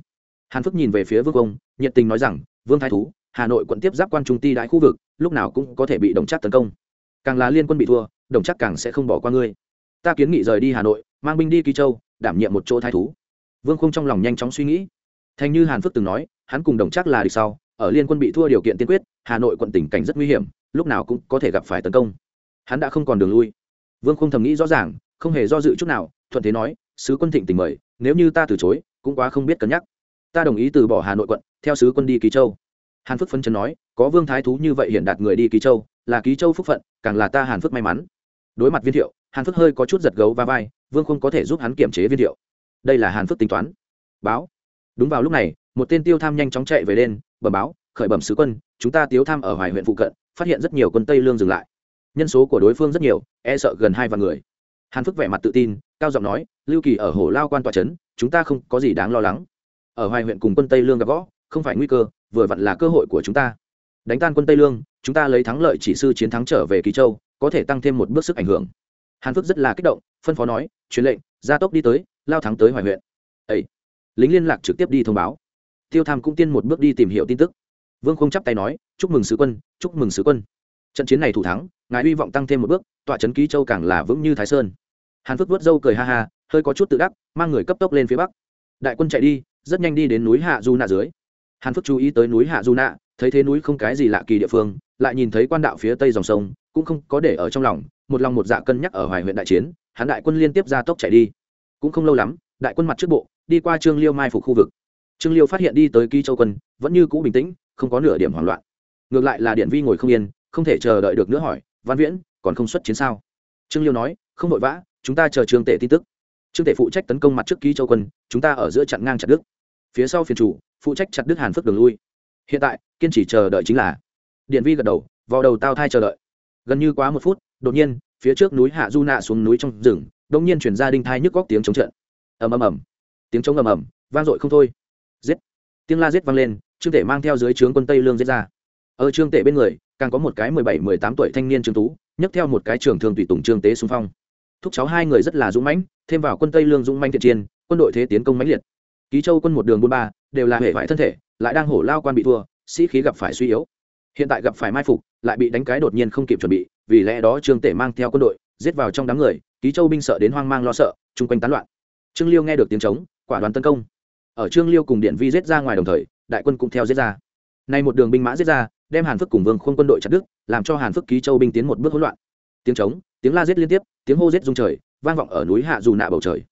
Hàn phước nhìn về phía vương công, nhiệt tình nói rằng, vương thái thú, hà nội quận tiếp giáp quan trung ti đại khu vực, lúc nào cũng có thể bị đồng chắc tấn công. Càng là liên quân bị thua, đồng chắc càng sẽ không bỏ qua ngươi. Ta kiến nghị rời đi hà nội, mang binh đi kỳ châu, đảm nhiệm một chỗ thái thú vương không trong lòng nhanh chóng suy nghĩ. Thành như hàn phước từng nói, hắn cùng đồng chắc là địch sau, ở liên quân bị thua điều kiện tiên quyết, hà nội quận tình cảnh rất nguy hiểm, lúc nào cũng có thể gặp phải tấn công. Hắn đã không còn đường lui. Vương không thầm nghĩ rõ ràng, không hề do dự chút nào, thuận thế nói, sứ quân thịnh tình mời, nếu như ta từ chối, cũng quá không biết cân nhắc. Ta đồng ý từ bỏ hà nội quận, theo sứ quân đi ký châu. Hàn phước phân chân nói, có vương thái thú như vậy hiện đạt người đi ký châu, là ký châu phúc phận, càng là ta hàn phước may mắn. Đối mặt viên thiệu, hàn phước hơi có chút giật gấu va vai, vương không có thể giúp hắn kiểm chế viên thiệu đây là hàn phước tính toán. Báo. Đúng vào lúc này, một tên tiêu tham nhanh chóng chạy về lên, bẩm báo, khởi bẩm sứ quân, chúng ta tiêu tham ở hoài huyện phụ cận, phát hiện rất nhiều quân tây lương dừng lại. Nhân số của đối phương rất nhiều e sợ gần hai vạn người. Hàn phước vẻ mặt tự tin, cao giọng nói, lưu kỳ ở hồ lao quan tòa trấn, chúng ta không có gì đáng lo lắng. Ở hoài huyện cùng quân tây lương gặp gõ không phải nguy cơ, vừa vặn là cơ hội của chúng ta. Đánh tan quân tây lương, chúng ta lấy thắng lợi chỉ sư chiến thắng trở về kỳ châu, có thể tăng thêm một bước sức ảnh hưởng. Hàn phước rất là kích động, phân phó nói, truyền lệnh, gia tốc đi tới lao thắng tới hoài huyện. Ấy lính liên lạc trực tiếp đi thông báo. Tiêu tham cũng tiên một bước đi tìm hiểu tin tức. Vương không chắp tay nói, chúc mừng sứ quân, chúc mừng sứ quân. Trận chiến này thủ thắng, ngài hy vọng tăng thêm một bước, tọa trấn ký châu càng là vững như thái sơn. Hàn phước vớt râu cười ha ha, hơi có chút tự đắc, mang người cấp tốc lên phía bắc. Đại quân chạy đi, rất nhanh đi đến núi hạ du nạ dưới. Hàn phước chú ý tới núi hạ du nạ thấy thế núi không cái gì lạ kỳ địa phương, lại nhìn thấy quan đạo phía tây dòng sông, cũng không có để ở trong lòng, một lòng một dạ cân nhắc ở hoài huyện đại chiến, hắn đại quân liên tiếp ra tốc chạy đi cũng không lâu lắm, đại quân mặt trước bộ, đi qua trương liêu mai phục khu vực. Trương liêu phát hiện đi tới ký châu quân, vẫn như cũ bình tĩnh, không có nửa điểm hoảng loạn. Ngược lại là điện vi ngồi không yên, không thể chờ đợi được nữa hỏi, văn viễn, còn không xuất chiến sao? Trương liêu nói, không vội vã, chúng ta chờ trương tể tin tức. Trương tể phụ trách tấn công mặt trước ký châu quân, chúng ta ở giữa chặn ngang chặt đức phía sau phiền chủ, phụ trách chặt đức hàn phước đường lui. Hiện tại, kiên trì chờ đợi chính là điện vi gật đầu, vào đầu tao thai chờ đợi. Gần như quá một phút, đột nhiên, phía trước núi hạ du nạ xuống núi trong rừng đông nhiên chuyển ra đinh thai nhức góc tiếng chống trận. Ầm ầm ầm. Tiếng chống ầm ầm. Vang dội không thôi. Giết. Tiếng la giết vang lên, trương tể mang theo dưới trướng quân tây lương giết ra. Ở trương tể bên người, càng có một cái mười bảy, mười tám tuổi thanh niên trương tú, nhấc theo một cái trường thường tùy tùng trương tế xung phong. Thúc cháu hai người rất là dũng mãnh, thêm vào quân tây lương dũng mãnh thiện chiên quân đội thế tiến công mãnh liệt. Ký châu quân một đường buôn ba, đều là hệ hoại thân thể, lại đang hổ lao quan bị thua, sĩ khí gặp phải suy yếu. Hiện tại gặp phải mai phục, lại bị đánh cái đột nhiên không kịp chuẩn bị, vì lẽ đó trương tể mang theo quân đội giết vào trong đám người, ký châu binh sợ đến hoang mang lo sợ, chung quanh tán loạn. Trương liêu nghe được tiếng trống, quả đoàn tấn công. Ở trương liêu cùng điện vi giết ra ngoài đồng thời, đại quân cũng theo giết ra. Nay một đường binh mã giết ra, đem hàn phước cùng vương khuôn quân đội chặt đức làm cho hàn phước ký châu binh tiến một bước hỗn loạn. Tiếng trống, tiếng la giết liên tiếp, tiếng hô giết rung trời, vang vọng ở núi hạ dù nạ bầu trời.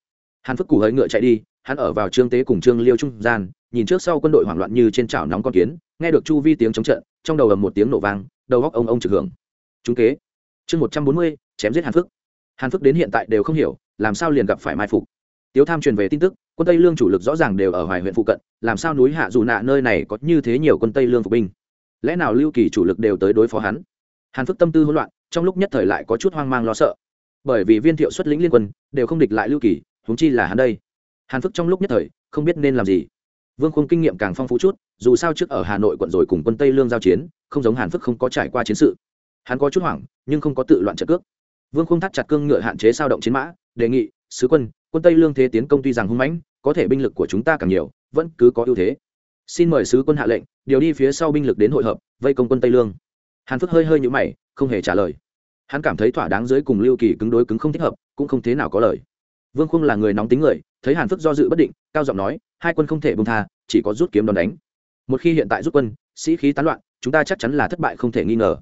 Hàn phước củ hơi ngựa chạy đi, hắn ở vào trương tế cùng trương liêu trung gian, nhìn trước sau quân đội hoảng loạn như trên chảo nóng con kiến, nghe được chu vi tiếng chống trận, trong đầu ầm một tiếng nổ vang, đầu góc ông ông trực hưởng. Chúng kế. Chương một trăm bốn mươi chém giết hàn phước. Hàn phước đến hiện tại đều không hiểu, làm sao liền gặp phải mai phục. Tiếu tham truyền về tin tức, quân tây lương chủ lực rõ ràng đều ở hoài huyện phụ cận, làm sao núi hạ dù nạ nơi này có như thế nhiều quân tây lương phục binh? Lẽ nào lưu kỳ chủ lực đều tới đối phó hắn? Hàn phước tâm tư hỗn loạn, trong lúc nhất thời lại có chút hoang mang lo sợ. Bởi vì viên thiệu xuất lĩnh liên quân, đều không địch lại lưu kỳ húng chi là hắn đây. Hàn phước trong lúc nhất thời, không biết nên làm gì. Vương khung kinh nghiệm càng phong phú chút, dù sao trước ở hà nội quận rồi cùng quân tây lương giao chiến, không giống hàn phước không có trải qua chiến sự. Hắn có chút hoảng, nhưng không có tự loạn trợ cước vương khung thắt chặt cương ngựa hạn chế sao động chiến mã, đề nghị, sứ quân quân tây lương thế tiến công tuy rằng hung mãnh, có thể binh lực của chúng ta càng nhiều, vẫn cứ có ưu thế. Xin mời sứ quân hạ lệnh, điều đi phía sau binh lực đến hội hợp, vây công quân tây lương. Hàn phước hơi hơi nhũ mày, không hề trả lời. Hắn cảm thấy thỏa đáng dưới cùng lưu kỳ cứng đối cứng không thích hợp, cũng không thế nào có lời. Vương khung là người nóng tính người, thấy hàn phước do dự bất định, cao giọng nói, hai quân không thể bông tha, chỉ có rút kiếm đòn đánh. Một khi hiện tại rút quân, sĩ khí tán loạn, chúng ta chắc chắn là thất bại không thể nghi ngờ.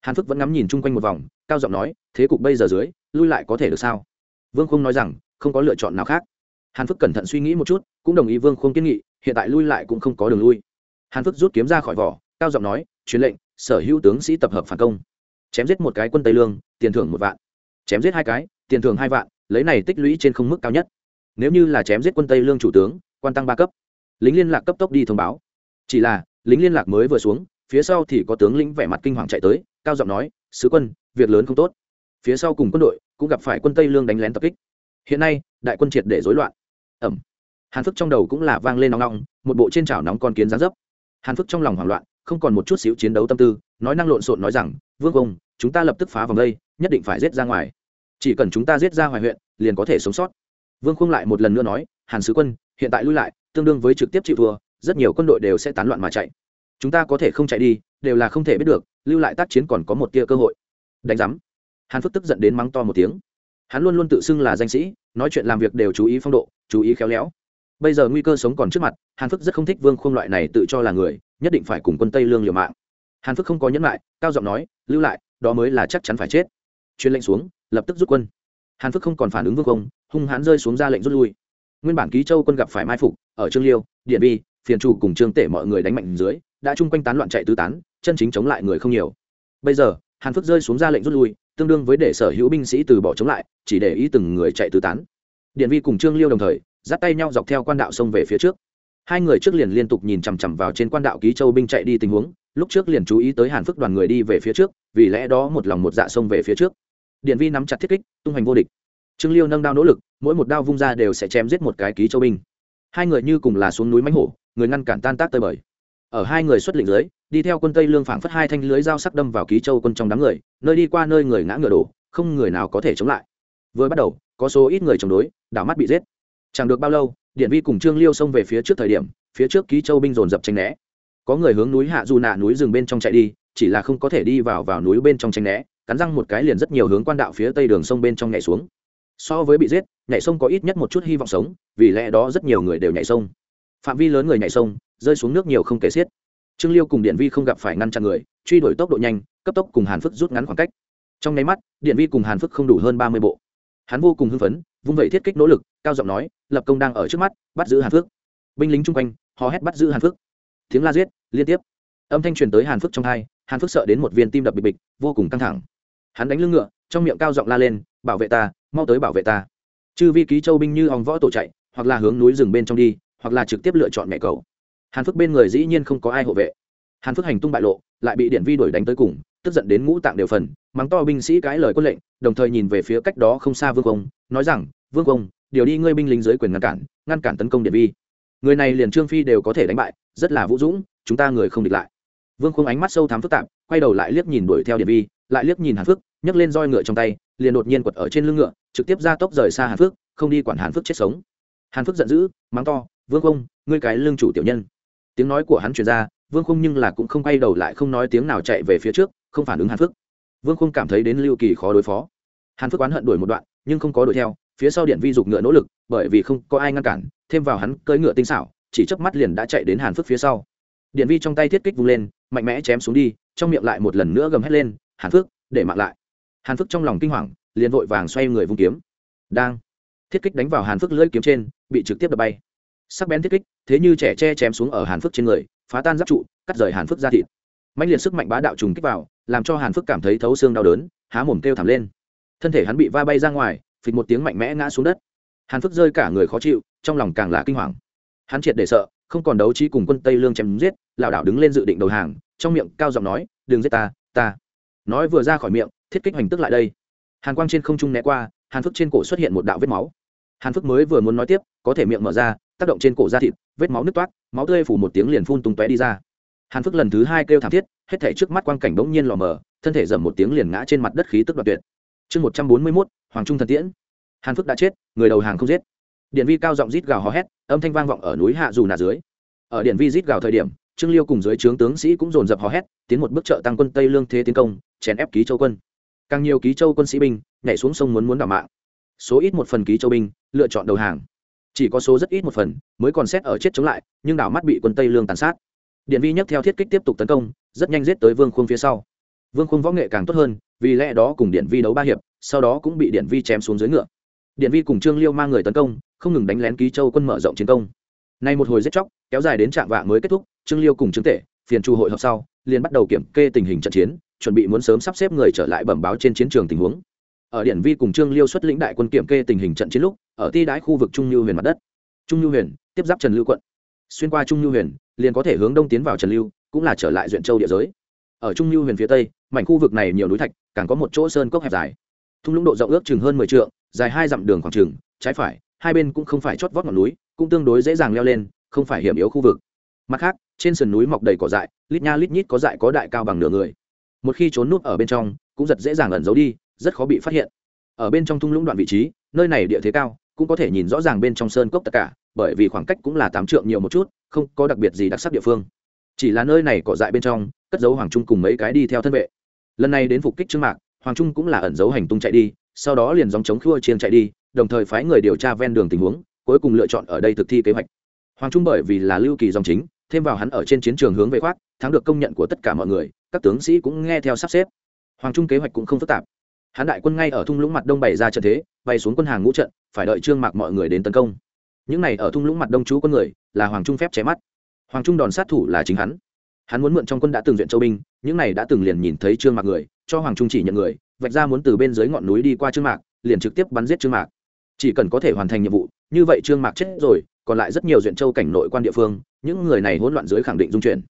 Hàn phước vẫn ngắm nhìn chung quanh một vòng cao giọng nói, thế cục bây giờ dưới, lui lại có thể được sao? Vương khung nói rằng, không có lựa chọn nào khác. Hàn phước cẩn thận suy nghĩ một chút, cũng đồng ý vương khung kiến nghị, hiện tại lui lại cũng không có đường lui. Hàn phước rút kiếm ra khỏi vỏ, cao giọng nói, truyền lệnh, sở hữu tướng sĩ tập hợp phản công. Chém giết một cái quân tây lương, tiền thưởng một vạn. Chém giết hai cái, tiền thưởng hai vạn, lấy này tích lũy trên không mức cao nhất. Nếu như là chém giết quân tây lương chủ tướng, quan tăng ba cấp. Lính liên lạc cấp tốc đi thông báo. Chỉ là, lính liên lạc mới vừa xuống, phía sau thì có tướng lĩnh vẻ mặt kinh hoàng chạy tới, cao giọng nói, sứ quân việc lớn không tốt. Phía sau cùng quân đội cũng gặp phải quân tây lương đánh lén tập kích. Hiện nay, đại quân triệt để rối loạn. Ẩm. Hàn phức trong đầu cũng là vang lên nóng nóng, một bộ trên chảo nóng con kiến gián dấp. Hàn phức trong lòng hoảng loạn, không còn một chút xíu chiến đấu tâm tư, nói năng lộn xộn nói rằng, vương công chúng ta lập tức phá vòng đây, nhất định phải giết ra ngoài. Chỉ cần chúng ta giết ra ngoài huyện, liền có thể sống sót. Vương khung lại một lần nữa nói, hàn sứ quân, hiện tại lui lại, tương đương với trực tiếp chịu thua, rất nhiều quân đội đều sẽ tán loạn mà chạy. Chúng ta có thể không chạy đi, đều là không thể biết được, lưu lại tác chiến còn có một tia cơ hội đánh giám. Hàn phước tức giận đến mắng to một tiếng. Hắn luôn luôn tự xưng là danh sĩ nói chuyện làm việc đều chú ý phong độ chú ý khéo léo. Bây giờ nguy cơ sống còn trước mặt hàn phước rất không thích vương khung loại này tự cho là người nhất định phải cùng quân tây lương liều mạng. Hàn phước không có nhẫn lại cao giọng nói lưu lại đó mới là chắc chắn phải chết. Chuyên lệnh xuống lập tức rút quân. Hàn phước không còn phản ứng vương Khung, hung hãn rơi xuống ra lệnh rút lui. Nguyên bản ký châu quân gặp phải mai phục ở trương liêu điện bi phiền chủ cùng trương tể mọi người đánh mạnh dưới đã chung quanh tán loạn chạy tứ tán chân chính chống lại người không nhiều. Bây giờ hàn phước rơi xuống ra lệnh rút lui, tương đương với để sở hữu binh sĩ từ bỏ chống lại, chỉ để ý từng người chạy tứ tán. Điện vi cùng trương liêu đồng thời, dắt tay nhau dọc theo quan đạo sông về phía trước. Hai người trước liền liên tục nhìn chằm chằm vào trên quan đạo ký châu binh chạy đi tình huống, lúc trước liền chú ý tới hàn phước đoàn người đi về phía trước, vì lẽ đó một lòng một dạ sông về phía trước. Điện vi nắm chặt thiết kích, tung hành vô địch. Trương liêu nâng đao nỗ lực, mỗi một đao vung ra đều sẽ chém giết một cái ký châu binh. Hai người như cùng là xuống núi mánh hổ, người ngăn cản tan tác tơi bời ở hai người xuất lĩnh dưới, đi theo quân tây lương phảng phất hai thanh lưới dao sắc đâm vào ký châu quân trong đám người, nơi đi qua nơi người ngã ngựa đổ, không người nào có thể chống lại. Vừa bắt đầu, có số ít người chống đối, đảo mắt bị giết. Chẳng được bao lâu, điện vi cùng trương liêu xông về phía trước thời điểm, phía trước ký châu binh dồn dập tranh né. Có người hướng núi hạ dù nạ núi rừng bên trong chạy đi, chỉ là không có thể đi vào vào núi bên trong tranh né, cắn răng một cái liền rất nhiều hướng quan đạo phía tây đường sông bên trong nhảy xuống. So với bị giết, nhảy sông có ít nhất một chút hy vọng sống, vì lẽ đó rất nhiều người đều nhảy sông. Phạm vi lớn người nhảy sông rơi xuống nước nhiều không kể xiết. Trương liêu cùng điện vi không gặp phải ngăn chặn người, truy đuổi tốc độ nhanh, cấp tốc cùng hàn phức rút ngắn khoảng cách. Trong nháy mắt, điện vi cùng hàn phức không đủ hơn ba mươi bộ. Hắn vô cùng hưng phấn, vung vẩy thiết kích nỗ lực, cao giọng nói, lập công đang ở trước mắt, bắt giữ hàn phước binh lính chung quanh, hò hét bắt giữ hàn phước tiếng la giết, liên tiếp. Âm thanh truyền tới hàn phước trong hai, hàn phước sợ đến một viên tim đập bịch bịch, vô cùng căng thẳng. Hắn đánh lưng ngựa, trong miệng cao giọng la lên, bảo vệ ta, mau tới bảo vệ ta. Chư vi ký châu binh như ong võ tổ chạy, hoặc là hướng núi rừng bên trong đi, hoặc là trực tiếp lựa chọn mẹ cầu hàn phước bên người dĩ nhiên không có ai hộ vệ. Hàn phước hành tung bại lộ lại bị điện vi đuổi đánh tới cùng tức giận đến ngũ tạng đều phần mắng to binh sĩ cái lời quân lệnh đồng thời nhìn về phía cách đó không xa vương công nói rằng vương công điều đi ngươi binh lính dưới quyền ngăn cản ngăn cản tấn công điện vi. Người này liền trương phi đều có thể đánh bại rất là vũ dũng chúng ta người không địch lại. Vương Công ánh mắt sâu thám phức tạp quay đầu lại liếc nhìn đuổi theo điện vi lại liếc nhìn hàn phước nhấc lên roi ngựa trong tay liền đột nhiên quật ở trên lưng ngựa trực tiếp ra tốc rời xa hàn phước không đi quản hàn phước chết sống. Hàn phước giận dữ mắng to vương Công, ngươi cái lương chủ tiểu nhân tiếng nói của hắn truyền ra, vương khung nhưng là cũng không quay đầu lại không nói tiếng nào chạy về phía trước, không phản ứng hàn phước. Vương khung cảm thấy đến lưu kỳ khó đối phó. Hàn phước oán hận đuổi một đoạn, nhưng không có đuổi theo, phía sau điện vi dục ngựa nỗ lực, bởi vì không có ai ngăn cản, thêm vào hắn cưỡi ngựa tinh xảo, chỉ chớp mắt liền đã chạy đến hàn phước phía sau. Điện vi trong tay thiết kích vung lên, mạnh mẽ chém xuống đi, trong miệng lại một lần nữa gầm hét lên, hàn phước, để mạng lại. Hàn phước trong lòng kinh hoàng, liền vội vàng xoay người vung kiếm. Đang, thiết kích đánh vào hàn phước lưỡi kiếm trên, bị trực tiếp đập bay sắc bén thiết kích, thế như trẻ che chém xuống ở hàn phước trên người, phá tan giáp trụ, cắt rời hàn phước ra thịt. Mạnh liệt sức mạnh bá đạo trùng kích vào, làm cho hàn phước cảm thấy thấu xương đau đớn, há mồm kêu thảm lên. Thân thể hắn bị va bay ra ngoài, phịch một tiếng mạnh mẽ ngã xuống đất. Hàn phước rơi cả người khó chịu, trong lòng càng là kinh hoàng. Hắn triệt để sợ, không còn đấu trí cùng quân tây lương chém giết, lảo đảo đứng lên dự định đầu hàng, trong miệng cao giọng nói, đừng giết ta ta. Nói vừa ra khỏi miệng, thiết kích hoành tức lại đây. Hàn quang trên không trung né qua, hàn phước trên cổ xuất hiện một đạo vết máu hàn phước mới vừa muốn nói tiếp, có thể miệng mở ra, tác động trên cổ da thịt, vết máu nứt toát, máu tươi phủ một tiếng liền phun tung tóe đi ra. Hàn phước lần thứ hai kêu thảm thiết, hết thể trước mắt quang cảnh bỗng nhiên lò mờ, thân thể dầm một tiếng liền ngã trên mặt đất khí tức đoạt tuyệt. Chương một trăm bốn mươi mốt, hoàng trung thần tiễn. Hàn phước đã chết, người đầu hàng không giết. Điện vi cao giọng rít gào hò hét, âm thanh vang vọng ở núi hạ dù nà dưới. Ở điện vi rít gào thời điểm, trương liêu cùng dưới trướng tướng sĩ cũng dồn dập hò hét, tiến một bước trợ tăng quân tây lương thế tiến công, chèn ép ký châu quân. Càng nhiều ký châu quân sĩ binh nhảy xuống sông muốn muốn đảo mạng số ít một phần ký châu binh, lựa chọn đầu hàng. Chỉ có số rất ít một phần mới còn xét ở chết chống lại, nhưng đảo mắt bị quân tây lương tàn sát. Điện vi nhấc theo thiết kích tiếp tục tấn công, rất nhanh giết tới vương khung phía sau. Vương khung võ nghệ càng tốt hơn, vì lẽ đó cùng điện vi đấu ba hiệp, sau đó cũng bị điện vi chém xuống dưới ngựa. Điện vi cùng trương liêu mang người tấn công, không ngừng đánh lén ký châu quân mở rộng chiến công. Nay một hồi giết chóc, kéo dài đến trạng vạ mới kết thúc, trương liêu cùng trương tể, phiền chu hội họp sau, liền bắt đầu kiểm kê tình hình trận chiến, chuẩn bị muốn sớm sắp xếp người trở lại bẩm báo trên chiến trường tình huống ở điện vi cùng trương liêu xuất lĩnh đại quân kiểm kê tình hình trận chiến lúc, ở ti đái khu vực trung lưu huyền mặt đất. Trung lưu huyền, tiếp giáp trần lưu quận. Xuyên qua trung lưu huyền, liền có thể hướng đông tiến vào trần lưu, cũng là trở lại duyện châu địa giới. Ở trung lưu huyền phía tây, mảnh khu vực này nhiều núi thạch, càng có một chỗ sơn cốc hẹp dài. Thung lũng độ rộng ước chừng hơn mười trượng, dài hai dặm đường khoảng trừng trái phải, hai bên cũng không phải chót vót ngọn núi, cũng tương đối dễ dàng leo lên, không phải hiểm yếu khu vực. Mặt khác, trên sườn núi mọc đầy cỏ dại, lít nha lít nhít có dại có đại cao bằng nửa người. Một khi trốn núp ở bên trong, cũng giật dễ dàng ẩn giấu đi rất khó bị phát hiện. Ở bên trong thung lũng đoạn vị trí, nơi này địa thế cao, cũng có thể nhìn rõ ràng bên trong sơn cốc tất cả, bởi vì khoảng cách cũng là tám trượng nhiều một chút, không có đặc biệt gì đặc sắc địa phương. Chỉ là nơi này cỏ dại bên trong, cất giấu hoàng trung cùng mấy cái đi theo thân vệ. Lần này đến phục kích trương mạc, hoàng trung cũng là ẩn giấu hành tung chạy đi, sau đó liền dòng chống khua chiên chạy đi, đồng thời phái người điều tra ven đường tình huống, cuối cùng lựa chọn ở đây thực thi kế hoạch. Hoàng trung bởi vì là lưu kỳ dòng chính, thêm vào hắn ở trên chiến trường hướng về khoác, thắng được công nhận của tất cả mọi người, các tướng sĩ cũng nghe theo sắp xếp. Hoàng trung kế hoạch cũng không phức tạp hắn đại quân ngay ở thung lũng mặt đông bày ra trận thế, bay xuống quân hàng ngũ trận, phải đợi trương mạc mọi người đến tấn công. Những này ở thung lũng mặt đông chú quân người, là hoàng trung phép chém mắt. Hoàng trung đòn sát thủ là chính hắn. Hắn muốn mượn trong quân đã từng duyện châu binh, những này đã từng liền nhìn thấy trương mạc người, cho hoàng trung chỉ nhận người, vạch ra muốn từ bên dưới ngọn núi đi qua trương mạc, liền trực tiếp bắn giết trương mạc. Chỉ cần có thể hoàn thành nhiệm vụ, như vậy trương mạc chết rồi, còn lại rất nhiều duyện châu cảnh nội quan địa phương, những người này hỗn loạn dưới khẳng định dung chuyển.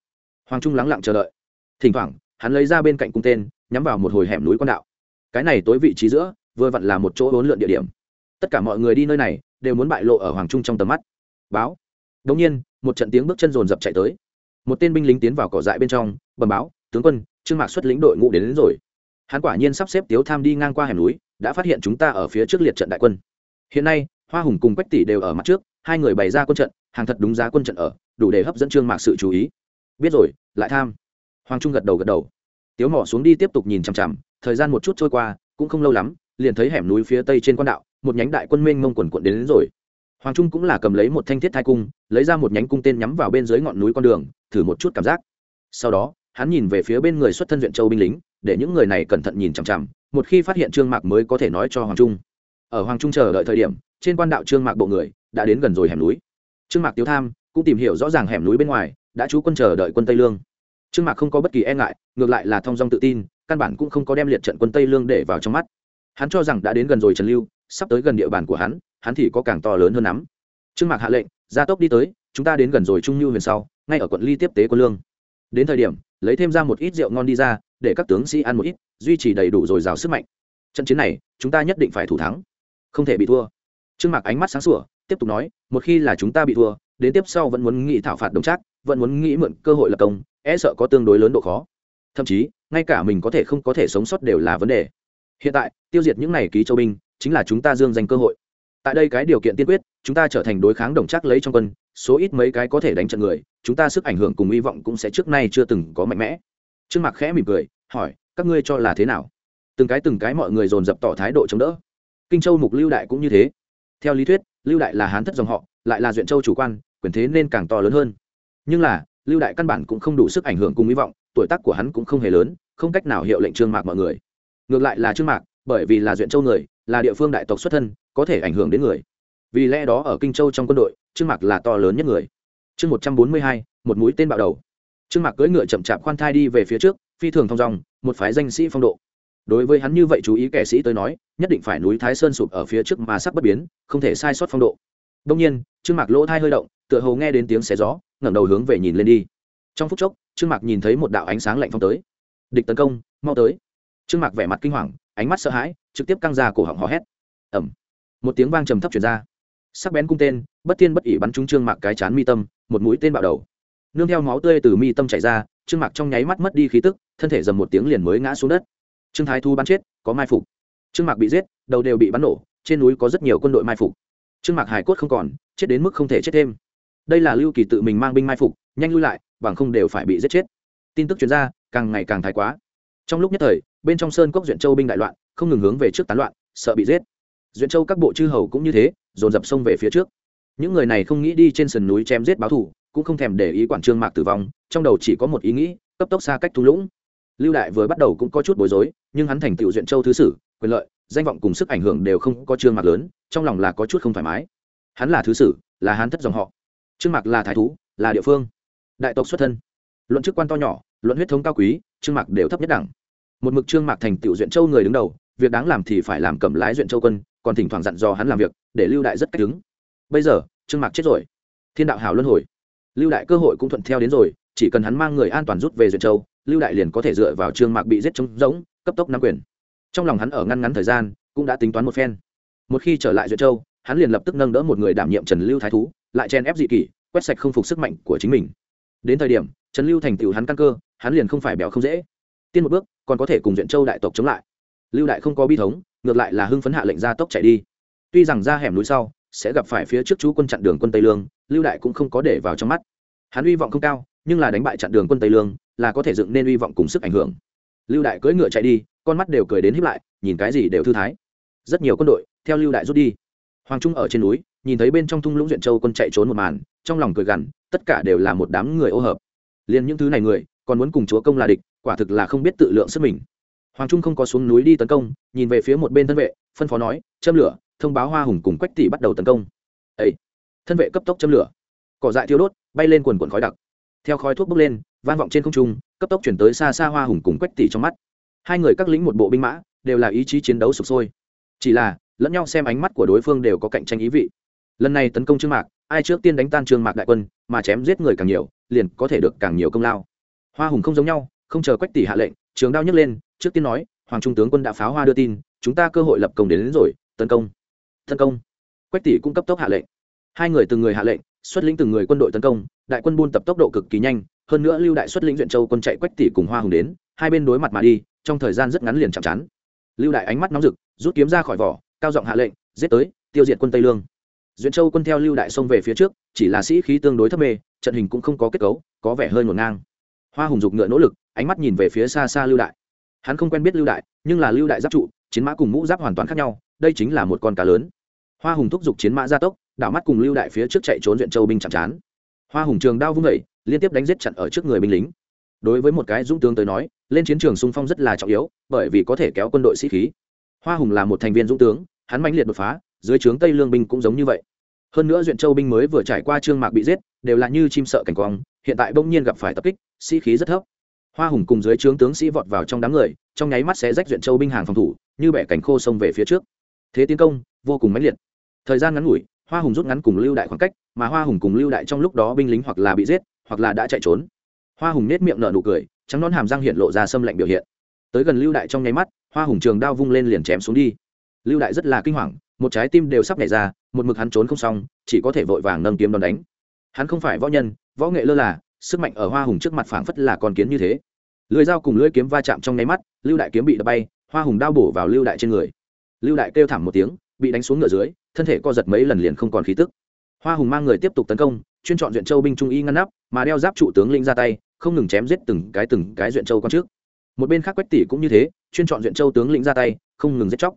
Hoàng trung lắng lặng chờ đợi. Thỉnh thoảng, hắn lấy ra bên cạnh cung tên, nhắm vào một hồi hẻm núi quan đạo cái này tối vị trí giữa vừa vặn là một chỗ hỗn lượn địa điểm. Tất cả mọi người đi nơi này đều muốn bại lộ ở hoàng trung trong tầm mắt. Báo. Đông nhiên một trận tiếng bước chân rồn rập chạy tới. Một tên binh lính tiến vào cỏ dại bên trong bẩm báo tướng quân trương mạc xuất lĩnh đội ngũ đến, đến rồi. Hắn quả nhiên sắp xếp tiếu tham đi ngang qua hẻm núi đã phát hiện chúng ta ở phía trước liệt trận đại quân. Hiện nay hoa hùng cùng quách tỷ đều ở mặt trước hai người bày ra quân trận hàng thật đúng giá quân trận ở đủ để hấp dẫn trương mạc sự chú ý. Biết rồi lại tham. Hoàng trung gật đầu gật đầu. Tiếu mỏ xuống đi tiếp tục nhìn chằm chằm thời gian một chút trôi qua cũng không lâu lắm liền thấy hẻm núi phía tây trên quan đạo một nhánh đại quân minh mông quần quận đến, đến rồi. Hoàng trung cũng là cầm lấy một thanh thiết thai cung lấy ra một nhánh cung tên nhắm vào bên dưới ngọn núi con đường thử một chút cảm giác. Sau đó hắn nhìn về phía bên người xuất thân huyện châu binh lính để những người này cẩn thận nhìn chằm chằm một khi phát hiện trương mạc mới có thể nói cho hoàng trung. Ở hoàng trung chờ đợi thời điểm trên quan đạo trương mạc bộ người đã đến gần rồi hẻm núi. Trương mạc tiếu tham cũng tìm hiểu rõ ràng hẻm núi bên ngoài đã trú quân chờ đợi quân tây lương. Trương mạc không có bất kỳ e ngại ngược lại là thong dong tự tin căn bản cũng không có đem liệt trận quân tây lương để vào trong mắt. Hắn cho rằng đã đến gần rồi trần lưu, sắp tới gần địa bàn của hắn hắn thì có càng to lớn hơn lắm trương mạc hạ lệnh, gia tốc đi tới, chúng ta đến gần rồi trung lưu huyền sau, ngay ở quận ly tiếp tế quân lương. Đến thời điểm, lấy thêm ra một ít rượu ngon đi ra, để các tướng sĩ ăn một ít, duy trì đầy đủ dồi dào sức mạnh. Trận chiến này, chúng ta nhất định phải thủ thắng. Không thể bị thua. Trương mạc ánh mắt sáng sủa, tiếp tục nói, một khi là chúng ta bị thua, đến tiếp sau vẫn muốn nghĩ thảo phạt đồng trác, vẫn muốn nghĩ mượn cơ hội lập công e sợ có tương đối lớn độ khó. Thậm chí ngay cả mình có thể không có thể sống sót đều là vấn đề. Hiện tại, tiêu diệt những này ký châu binh, chính là chúng ta dương danh cơ hội. Tại đây cái điều kiện tiên quyết, chúng ta trở thành đối kháng đồng chắc lấy trong quân, số ít mấy cái có thể đánh trận người, chúng ta sức ảnh hưởng cùng hy vọng cũng sẽ trước nay chưa từng có mạnh mẽ. Trương mạc khẽ mỉm cười, hỏi, các ngươi cho là thế nào? Từng cái từng cái mọi người dồn dập tỏ thái độ chống đỡ. Kinh châu mục lưu đại cũng như thế. Theo lý thuyết, lưu đại là hán thất dòng họ, lại là duyện châu chủ quan, quyền thế nên càng to lớn hơn. Nhưng là, lưu đại căn bản cũng không đủ sức ảnh hưởng cùng hy vọng, tuổi tác của hắn cũng không hề lớn không cách nào hiệu lệnh trương mạc mọi người. Ngược lại là trương mạc, bởi vì là duyện châu người, là địa phương đại tộc xuất thân, có thể ảnh hưởng đến người. Vì lẽ đó ở kinh châu trong quân đội, trương mạc là to lớn nhất người. Chương một trăm bốn mươi hai, một mũi tên bạo đầu. Trương mạc cưỡi ngựa chậm chạp khoan thai đi về phía trước, phi thường thong dong, một phái danh sĩ phong độ. Đối với hắn như vậy chú ý kẻ sĩ tới nói, nhất định phải núi thái sơn sụp ở phía trước mà sắc bất biến, không thể sai sót phong độ. Đông nhiên, trương mạc lỗ thai hơi động, tựa hồ nghe đến tiếng xé gió, ngẩng đầu hướng về nhìn lên đi. Trong phút chốc, trương mạc nhìn thấy một đạo ánh sáng lạnh phong tới địch tấn công, mau tới. Trương mạc vẻ mặt kinh hoàng, ánh mắt sợ hãi, trực tiếp căng ra cổ họng hò hét. Ẩm một tiếng vang trầm thấp chuyển ra. Sắc bén cung tên, bất tiên bất ỉ bắn trúng trương mạc cái chán mi tâm, một mũi tên bạo đầu. Nương theo máu tươi từ mi tâm chảy ra, trương mạc trong nháy mắt mất đi khí tức, thân thể dầm một tiếng liền mới ngã xuống đất. Trương thái thu bắn chết, có mai phục. Trương mạc bị giết, đầu đều bị bắn nổ, trên núi có rất nhiều quân đội mai phục. Trương mạc hải cốt không còn, chết đến mức không thể chết thêm. Đây là lưu kỳ tự mình mang binh mai phục, nhanh lui lại, bằng không đều phải bị giết chết tin tức chuyên gia càng ngày càng thái quá. Trong lúc nhất thời, bên trong sơn cốc duyện châu binh đại loạn, không ngừng hướng về trước tán loạn, sợ bị giết. Duyện châu các bộ chư hầu cũng như thế, dồn dập sông về phía trước. Những người này không nghĩ đi trên sườn núi chém giết báo thù, cũng không thèm để ý quản trương mạc tử vong, trong đầu chỉ có một ý nghĩ, cấp tốc xa cách thung lũng. Lưu đại vừa bắt đầu cũng có chút bối rối, nhưng hắn thành tựu duyện châu thứ sử, quyền lợi, danh vọng cùng sức ảnh hưởng đều không có trương mạc lớn, trong lòng là có chút không thoải mái. Hắn là thứ sử, là hắn thất dòng họ. Trương mạc là thái thú, là địa phương. Đại tộc xuất thân luận chức quan to nhỏ, luận huyết thống cao quý, trương mạc đều thấp nhất đẳng. Một mực trương mạc thành tựu duyện châu người đứng đầu, việc đáng làm thì phải làm cầm lái duyện châu quân, còn thỉnh thoảng dặn dò hắn làm việc, để lưu đại rất cách đứng. Bây giờ, trương mạc chết rồi. Thiên đạo hảo luân hồi. Lưu đại cơ hội cũng thuận theo đến rồi, chỉ cần hắn mang người an toàn rút về duyện châu, lưu đại liền có thể dựa vào trương mạc bị giết trống rỗng, cấp tốc nắm quyền. Trong lòng hắn ở ngăn ngắn thời gian, cũng đã tính toán một phen. Một khi trở lại duyện châu, hắn liền lập tức nâng đỡ một người đảm nhiệm trần lưu thái thú, lại chen ép dị kỷ, quét sạch không phục sức mạnh của chính mình đến thời điểm, trần lưu thành tựu hắn căn cơ, hắn liền không phải béo không dễ. Tiên một bước, còn có thể cùng duyện châu đại tộc chống lại. Lưu đại không có bi thống, ngược lại là hưng phấn hạ lệnh ra tốc chạy đi. Tuy rằng ra hẻm núi sau, sẽ gặp phải phía trước chú quân chặn đường quân tây lương, lưu đại cũng không có để vào trong mắt. Hắn hy vọng không cao, nhưng là đánh bại chặn đường quân tây lương, là có thể dựng nên hy vọng cùng sức ảnh hưởng. Lưu đại cưỡi ngựa chạy đi, con mắt đều cười đến hiếp lại, nhìn cái gì đều thư thái. Rất nhiều quân đội, theo lưu đại rút đi. Hoàng trung ở trên núi, nhìn thấy bên trong thung lũng duyện châu quân chạy trốn một màn, trong lòng cười gằn tất cả đều là một đám người ô hợp. Liền những thứ này người, còn muốn cùng chúa công là địch, quả thực là không biết tự lượng sức mình. Hoàng trung không có xuống núi đi tấn công, nhìn về phía một bên thân vệ, phân phó nói, châm lửa, thông báo hoa hùng cùng quách tỷ bắt đầu tấn công. Ấy thân vệ cấp tốc châm lửa. Cỏ dại thiêu đốt, bay lên quần quần khói đặc. Theo khói thuốc bốc lên, vang vọng trên không trung, cấp tốc chuyển tới xa xa hoa hùng cùng quách tỷ trong mắt. Hai người các lính một bộ binh mã, đều là ý chí chiến đấu sụp sôi. Chỉ là, lẫn nhau xem ánh mắt của đối phương đều có cạnh tranh ý vị. Lần này tấn công trương mạc ai trước tiên đánh tan trương mạc đại quân mà chém giết người càng nhiều liền có thể được càng nhiều công lao. Hoa hùng không giống nhau không chờ quách tỷ hạ lệnh trường đao nhấc lên trước tiên nói hoàng trung tướng quân đã pháo hoa đưa tin chúng ta cơ hội lập công đến, đến rồi tấn công. Tấn công? Quách tỷ cũng cấp tốc hạ lệnh. Hai người từng người hạ lệnh xuất lĩnh từng người quân đội tấn công đại quân buôn tập tốc độ cực kỳ nhanh hơn nữa lưu đại xuất lĩnh duyện châu quân chạy quách tỷ cùng hoa hùng đến hai bên đối mặt mà đi trong thời gian rất ngắn liền chạm chán lưu đại ánh mắt nóng rực rút kiếm ra khỏi vỏ cao giọng hạ lệnh giết tới tiêu diệt quân tây lương duyện châu quân theo lưu đại xông về phía trước, chỉ là sĩ khí tương đối thấp mê, trận hình cũng không có kết cấu, có vẻ hơi ngổn ngang. Hoa hùng dục ngựa nỗ lực, ánh mắt nhìn về phía xa xa lưu đại. Hắn không quen biết lưu đại, nhưng là lưu đại giáp trụ, chiến mã cùng mũ giáp hoàn toàn khác nhau, đây chính là một con cá lớn. Hoa hùng thúc giục chiến mã gia tốc, đảo mắt cùng lưu đại phía trước chạy trốn duyện châu binh chạm chán hoa hùng trường đao vung vẩy liên tiếp đánh giết chặn ở trước người binh lính. Đối với một cái dũng tướng tới nói, lên chiến trường xung phong rất là trọng yếu, bởi vì có thể kéo quân đội sĩ khí. Hoa hùng là một thành viên dũng tướng, hắn mãnh liệt đột phá dưới trướng tây lương binh cũng giống như vậy. Hơn nữa duyện châu binh mới vừa trải qua trương mạc bị giết, đều là như chim sợ cảnh quang, hiện tại bỗng nhiên gặp phải tập kích, sĩ khí rất thấp. Hoa hùng cùng dưới trướng tướng sĩ vọt vào trong đám người, trong nháy mắt sẽ rách duyện châu binh hàng phòng thủ, như bẻ cánh khô xông về phía trước. Thế tiến công, vô cùng mãnh liệt. Thời gian ngắn ngủi, hoa hùng rút ngắn cùng lưu đại khoảng cách, mà hoa hùng cùng lưu đại trong lúc đó binh lính hoặc là bị giết, hoặc là đã chạy trốn. Hoa hùng nết miệng nở nụ cười, trắng nón hàm răng hiện lộ ra xâm lạnh biểu hiện. Tới gần lưu đại trong nháy mắt, hoa hùng trường đao vung lên liền chém xuống đi. Lưu đại rất là kinh hoàng một trái tim đều sắp nhảy ra, một mực hắn trốn không xong, chỉ có thể vội vàng nâng kiếm đòn đánh. Hắn không phải võ nhân, võ nghệ lơ là, sức mạnh ở hoa hùng trước mặt phảng phất là con kiến như thế. Lưỡi dao cùng lưỡi kiếm va chạm trong nháy mắt, lưu đại kiếm bị đập bay, hoa hùng đao bổ vào lưu đại trên người. Lưu đại kêu thảm một tiếng, bị đánh xuống ngựa dưới, thân thể co giật mấy lần liền không còn khí tức. Hoa hùng mang người tiếp tục tấn công, chuyên chọn duyện châu binh trung y ngăn nắp, mà đeo giáp trụ tướng linh ra tay, không ngừng chém giết từng cái từng cái duyện châu con trước. Một bên khác quách tỷ cũng như thế, chuyên chọn duyện châu tướng lĩnh ra tay, không ngừng giết chóc.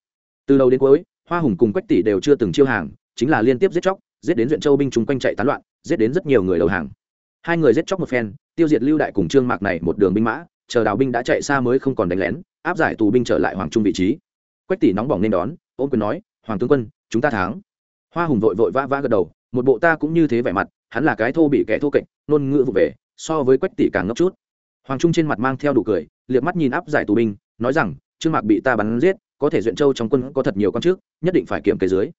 Từ đầu đến cuối hoa hùng cùng quách tỷ đều chưa từng chiêu hàng, chính là liên tiếp giết chóc, giết đến duyện châu binh chúng quanh chạy tán loạn, giết đến rất nhiều người đầu hàng. Hai người giết chóc một phen, tiêu diệt lưu đại cùng trương mạc này một đường binh mã, chờ đào binh đã chạy xa mới không còn đánh lén, áp giải tù binh trở lại hoàng trung vị trí. Quách tỷ nóng bỏng nên đón, ôm quyền nói, hoàng tướng quân, chúng ta thắng. Hoa hùng vội vội vã vã gật đầu, một bộ ta cũng như thế vẻ mặt, hắn là cái thô bị kẻ thô kệch nôn ngữ vụ về, so với quách tỷ càng ngốc chút. Hoàng trung trên mặt mang theo đủ cười, liếc mắt nhìn áp giải tù binh, nói rằng, trương mạc bị ta bắn giết có thể duyện châu trong quân có thật nhiều con trước, nhất định phải kiểm kế dưới.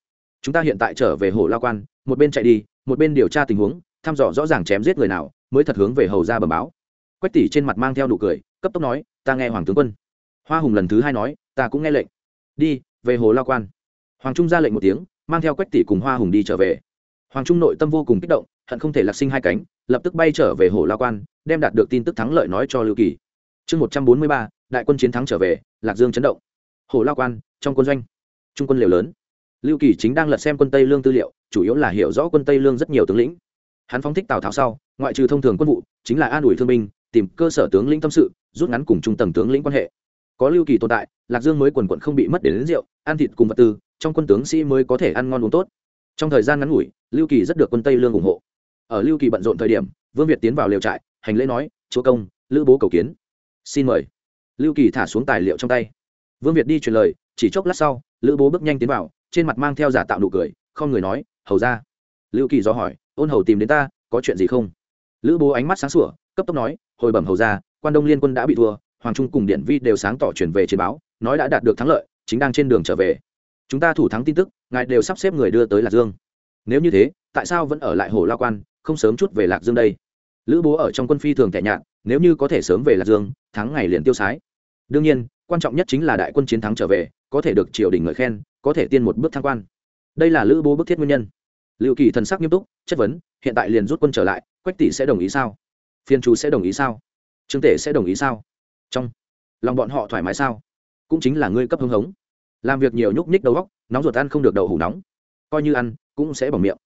Chúng ta hiện tại trở về hồ lao quan, một bên chạy đi, một bên điều tra tình huống, thăm dò rõ ràng chém giết người nào, mới thật hướng về hầu ra bẩm báo. Quách tỷ trên mặt mang theo nụ cười, cấp tốc nói, ta nghe hoàng tướng quân. Hoa hùng lần thứ hai nói, ta cũng nghe lệnh. Đi, về hồ lao quan. Hoàng trung ra lệnh một tiếng, mang theo quách tỷ cùng hoa hùng đi trở về. Hoàng trung nội tâm vô cùng kích động, hận không thể lạc sinh hai cánh, lập tức bay trở về hồ lao quan, đem đạt được tin tức thắng lợi nói cho lưu kỳ. Chương một trăm bốn mươi ba, đại quân chiến thắng trở về, lạc dương chấn động hồ lao quan, trong quân doanh. Trung quân liều lớn. Lưu kỳ chính đang lật xem quân tây lương tư liệu, chủ yếu là hiểu rõ quân tây lương rất nhiều tướng lĩnh. Hắn phóng thích tào tháo sau, ngoại trừ thông thường quân vụ, chính là an ủi thương binh, tìm cơ sở tướng lĩnh tâm sự, rút ngắn cùng trung tầng tướng lĩnh quan hệ. Có lưu kỳ tồn tại, lạc dương mới quần quận không bị mất để đến rượu, ăn thịt cùng vật tư, trong quân tướng sĩ mới có thể ăn ngon uống tốt. Trong thời gian ngắn ngủi, lưu kỳ rất được quân tây lương ủng hộ. Ở lưu kỳ bận rộn thời điểm, vương việt tiến vào liều trại, hành lễ nói, chúa công, lữ bố cầu kiến. Xin mời. Lưu kỳ thả xuống tài liệu trong tay vương việt đi truyền lời, chỉ chốc lát sau, lữ bố bước nhanh tiến vào, trên mặt mang theo giả tạo nụ cười, không người nói, hầu ra lưu kỳ do hỏi, ôn hầu tìm đến ta, có chuyện gì không? Lữ bố ánh mắt sáng sủa, cấp tốc nói, hồi bẩm hầu ra quan đông liên quân đã bị thua, hoàng trung cùng điện vi đều sáng tỏ chuyển về chiến báo, nói đã đạt được thắng lợi, chính đang trên đường trở về. Chúng ta thủ thắng tin tức, ngài đều sắp xếp người đưa tới lạc dương. Nếu như thế, tại sao vẫn ở lại hồ la quan, không sớm chút về lạc dương đây? Lữ bố ở trong quân phi thường tệ nhạt, nếu như có thể sớm về lạc dương, thắng ngày liền tiêu sái. Đương nhiên quan trọng nhất chính là đại quân chiến thắng trở về, có thể được triều đình ngợi khen, có thể tiên một bước thăng quan. Đây là lữ bố bức thiết nguyên nhân. Liệu kỳ thần sắc nghiêm túc, chất vấn, hiện tại liền rút quân trở lại, quách tỷ sẽ đồng ý sao? Phiên chú sẽ đồng ý sao? Trương tể sẽ đồng ý sao? Trong lòng bọn họ thoải mái sao? Cũng chính là ngươi cấp hưng hống. Làm việc nhiều nhúc nhích đầu góc nóng ruột ăn không được đầu hủ nóng. Coi như ăn, cũng sẽ bỏng miệng.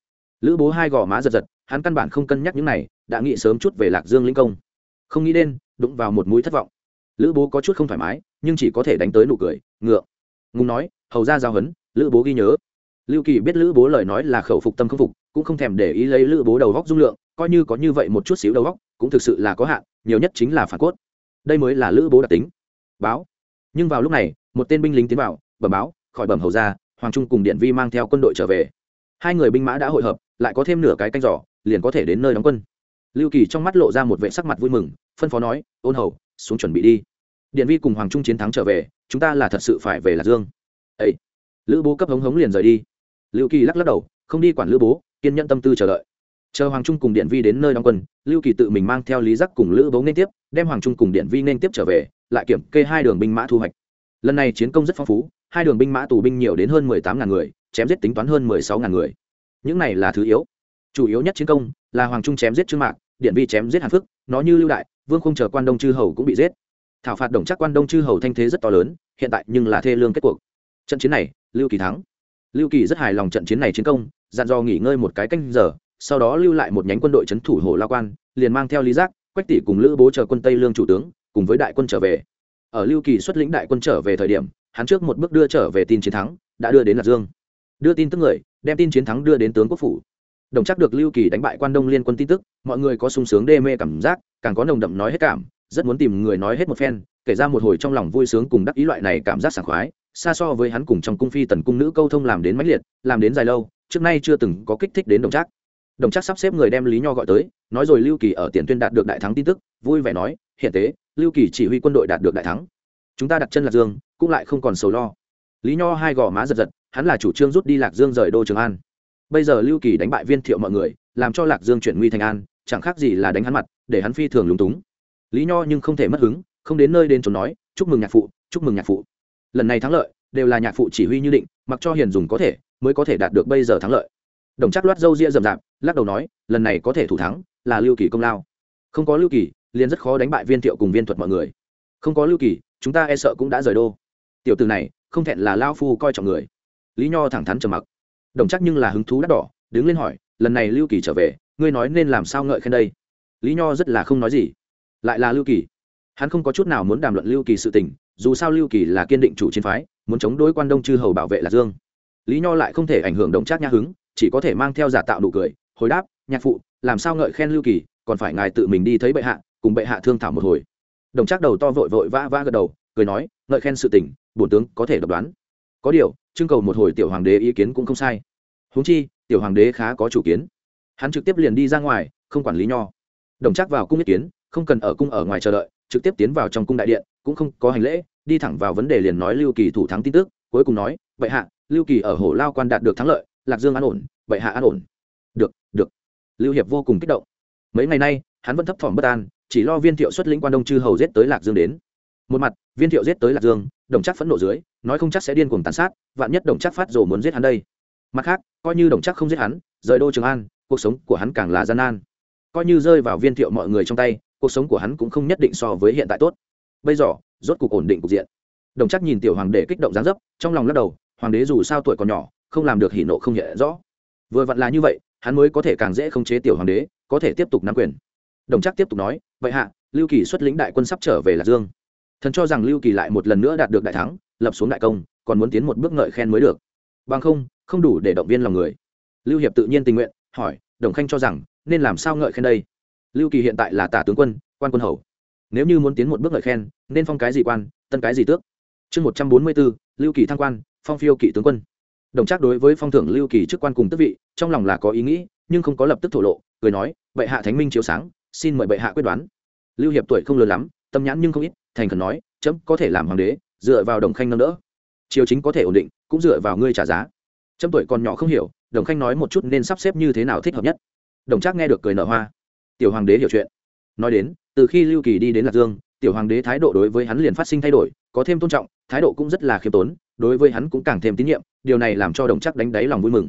Lữ bố hai gò má giật giật, hắn căn bản không cân nhắc những này, đã nghĩ sớm chút về lạc dương linh công. Không nghĩ đến, đụng vào một mũi thất vọng. Lữ bố có chút không thoải mái nhưng chỉ có thể đánh tới nụ cười ngượng ngùng nói, hầu ra giao hấn, lữ bố ghi nhớ. Lưu kỳ biết lữ bố lời nói là khẩu phục tâm khâm phục, cũng không thèm để ý lấy lữ bố đầu góc dung lượng, coi như có như vậy một chút xíu đầu góc, cũng thực sự là có hạn, nhiều nhất chính là phản cốt. Đây mới là lữ bố đặc tính. Báo. Nhưng vào lúc này, một tên binh lính tiến vào, bẩm báo, khỏi bẩm hầu ra, hoàng trung cùng điện vi mang theo quân đội trở về. Hai người binh mã đã hội hợp, lại có thêm nửa cái canh giỏ, liền có thể đến nơi đóng quân. Lưu kỳ trong mắt lộ ra một vệ sắc mặt vui mừng, phân phó nói, ôn hầu, xuống chuẩn bị đi điện vi cùng hoàng trung chiến thắng trở về, chúng ta là thật sự phải về lạc dương. Ấy lữ bố cấp hống hống liền rời đi. Lưu kỳ lắc lắc đầu, không đi quản lữ bố, kiên nhẫn tâm tư chờ đợi. Chờ hoàng trung cùng điện vi đến nơi đóng quân, lưu kỳ tự mình mang theo lý giác cùng lữ bố nên tiếp, đem hoàng trung cùng điện vi nên tiếp trở về, lại kiểm kê hai đường binh mã thu hoạch. Lần này chiến công rất phong phú, hai đường binh mã tù binh nhiều đến hơn mười tám ngàn người, chém giết tính toán hơn mười sáu ngàn người. Những này là thứ yếu. Chủ yếu nhất chiến công là hoàng trung chém giết trương mạc, điện vi chém giết hàn phước, nó như lưu đại, vương không chờ quan đông chư hầu cũng bị giết thảo phạt đồng chắc quan đông chư hầu thanh thế rất to lớn, hiện tại nhưng là thê lương kết cuộc. Trận chiến này, lưu kỳ thắng. Lưu kỳ rất hài lòng trận chiến này chiến công, dặn dò nghỉ ngơi một cái canh giờ, sau đó lưu lại một nhánh quân đội c h ấ n thủ hồ la quan, liền mang theo lý giác, quách tỷ cùng lữ bố chờ quân tây lương chủ tướng, cùng với đại quân trở về. Ở lưu kỳ xuất lĩnh đại quân trở về thời điểm, hắn trước một bước đưa trở về tin chiến thắng, đã đưa đến lạc dương. Đưa tin tức người, đem tin chiến thắng đưa đến tướng quốc phủ. Đồng chắc được lưu kỳ đánh bại quan đông liên quân tin tức, mọi người có sung sướng đê mê cảm giác, càng có nồng đậm nói hết cảm rất muốn tìm người nói hết một phen, kể ra một hồi trong lòng vui sướng cùng đắc ý loại này cảm giác sảng khoái, xa so với hắn cùng trong cung phi tần cung nữ câu thông làm đến mãnh liệt, làm đến dài lâu, trước nay chưa từng có kích thích đến đồng trác. Đồng trác sắp xếp người đem lý nho gọi tới, nói rồi lưu kỳ ở tiền tuyên đạt được đại thắng tin tức, vui vẻ nói, hiện tế lưu kỳ chỉ huy quân đội đạt được đại thắng. Chúng ta đặt chân lạc dương, cũng lại không còn sầu lo. Lý nho hai gò má giật giật, hắn là chủ trương rút đi lạc dương rời đô trường an. Bây giờ lưu kỳ đánh bại viên thiệu mọi người, làm cho lạc dương chuyển nguy thành an, chẳng khác gì là đánh hắn mặt, để hắn phi thường lúng túng lý nho nhưng không thể mất hứng, không đến nơi đến trốn nói, chúc mừng nhạc phụ, chúc mừng nhạc phụ. Lần này thắng lợi, đều là nhạc phụ chỉ huy như định, mặc cho hiền dùng có thể, mới có thể đạt được bây giờ thắng lợi. Đồng chắc loát râu ria rậm rạp, lắc đầu nói, lần này có thể thủ thắng, là lưu kỳ công lao. Không có lưu kỳ, liền rất khó đánh bại viên thiệu cùng viên thuật mọi người. Không có lưu kỳ, chúng ta e sợ cũng đã rời đô. Tiểu từ này, không thẹn là lao phu coi trọng người. Lý nho thẳng thắn trầm mặc. Đồng chắc nhưng là hứng thú đắt đỏ, đứng lên hỏi, lần này lưu kỳ trở về, ngươi nói nên làm sao ngợi khen đây? Lý nho rất là không nói gì lại là lưu kỳ. Hắn không có chút nào muốn đàm luận lưu kỳ sự tình, dù sao lưu kỳ là kiên định chủ chiến phái, muốn chống đối quan đông chư hầu bảo vệ lạc dương. Lý nho lại không thể ảnh hưởng đồng trác nha hứng, chỉ có thể mang theo giả tạo nụ cười, hồi đáp, nhạc phụ, làm sao ngợi khen lưu kỳ, còn phải ngài tự mình đi thấy bệ hạ, cùng bệ hạ thương thảo một hồi. Đồng trác đầu to vội vội vã vã gật đầu, cười nói, ngợi khen sự tình, bổn tướng có thể độc đoán. Có điều, trưng cầu một hồi tiểu hoàng đế ý kiến cũng không sai. Huống chi, tiểu hoàng đế khá có chủ kiến. Hắn trực tiếp liền đi ra ngoài, không quản lý nho. Đồng trác vào cung ý kiến không cần ở cung ở ngoài chờ đợi, trực tiếp tiến vào trong cung đại điện, cũng không có hành lễ, đi thẳng vào vấn đề liền nói lưu kỳ thủ thắng tin tức, cuối cùng nói vậy hạ, lưu kỳ ở hồ lao quan đạt được thắng lợi, lạc dương an ổn vậy hạ an ổn. Được được. Lưu hiệp vô cùng kích động. Mấy ngày nay, hắn vẫn thấp thỏm bất an, chỉ lo viên thiệu xuất lĩnh quan đông chư hầu giết tới lạc dương đến. Một mặt, viên thiệu giết tới lạc dương, đồng chắc phẫn nộ dưới, nói không chắc sẽ điên cuồng tàn sát, vạn nhất đồng chắc phát rồ muốn giết hắn đây. Mặt khác, coi như đồng chắc không giết hắn, rời đô trường an, cuộc sống của hắn càng là gian nan. Coi như rơi vào viên thiệu mọi người trong tay cuộc sống của hắn cũng không nhất định so với hiện tại tốt. Bây giờ, rốt cục ổn định cục diện. Đồng chắc nhìn tiểu hoàng đế kích động gián dấp, trong lòng lắc đầu, hoàng đế dù sao tuổi còn nhỏ, không làm được hỉ nộ không hiện rõ. Vừa vặn là như vậy, hắn mới có thể càng dễ khống chế tiểu hoàng đế, có thể tiếp tục nắm quyền. Đồng chắc tiếp tục nói, vậy hạ, lưu kỳ xuất lĩnh đại quân sắp trở về lạc dương. Thần cho rằng lưu kỳ lại một lần nữa đạt được đại thắng, lập xuống đại công, còn muốn tiến một bước ngợi khen mới được. Bằng không không đủ để động viên lòng người. Lưu hiệp tự nhiên tình nguyện, hỏi, đồng khanh cho rằng, nên làm sao ngợi khen đây? Lưu kỳ hiện tại là tả tướng quân, quan quân hầu. Nếu như muốn tiến một bước lời khen, nên phong cái gì quan, tân cái gì tước? Chương một trăm bốn mươi bốn, lưu kỳ thăng quan, phong phiêu kỵ tướng quân. Đồng trác đối với phong thưởng lưu kỳ chức quan cùng tước vị, trong lòng là có ý nghĩ, nhưng không có lập tức thổ lộ, cười nói, bệ hạ thánh minh chiếu sáng, xin mời bệ hạ quyết đoán. Lưu hiệp tuổi không lớn lắm, tâm nhãn nhưng không ít, thành khẩn nói, chấm có thể làm hoàng đế, dựa vào đồng khanh nâng đỡ. Triều chính có thể ổn định, cũng dựa vào ngươi trả giá. Chấm tuổi còn nhỏ không hiểu, đồng khanh nói một chút nên sắp xếp như thế nào thích hợp nhất. Đồng trác nghe được cười nở hoa tiểu hoàng đế hiểu chuyện. Nói đến, từ khi lưu kỳ đi đến lạc dương, tiểu hoàng đế thái độ đối với hắn liền phát sinh thay đổi, có thêm tôn trọng, thái độ cũng rất là khiêm tốn, đối với hắn cũng càng thêm tín nhiệm, điều này làm cho đồng chắc đánh đáy lòng vui mừng.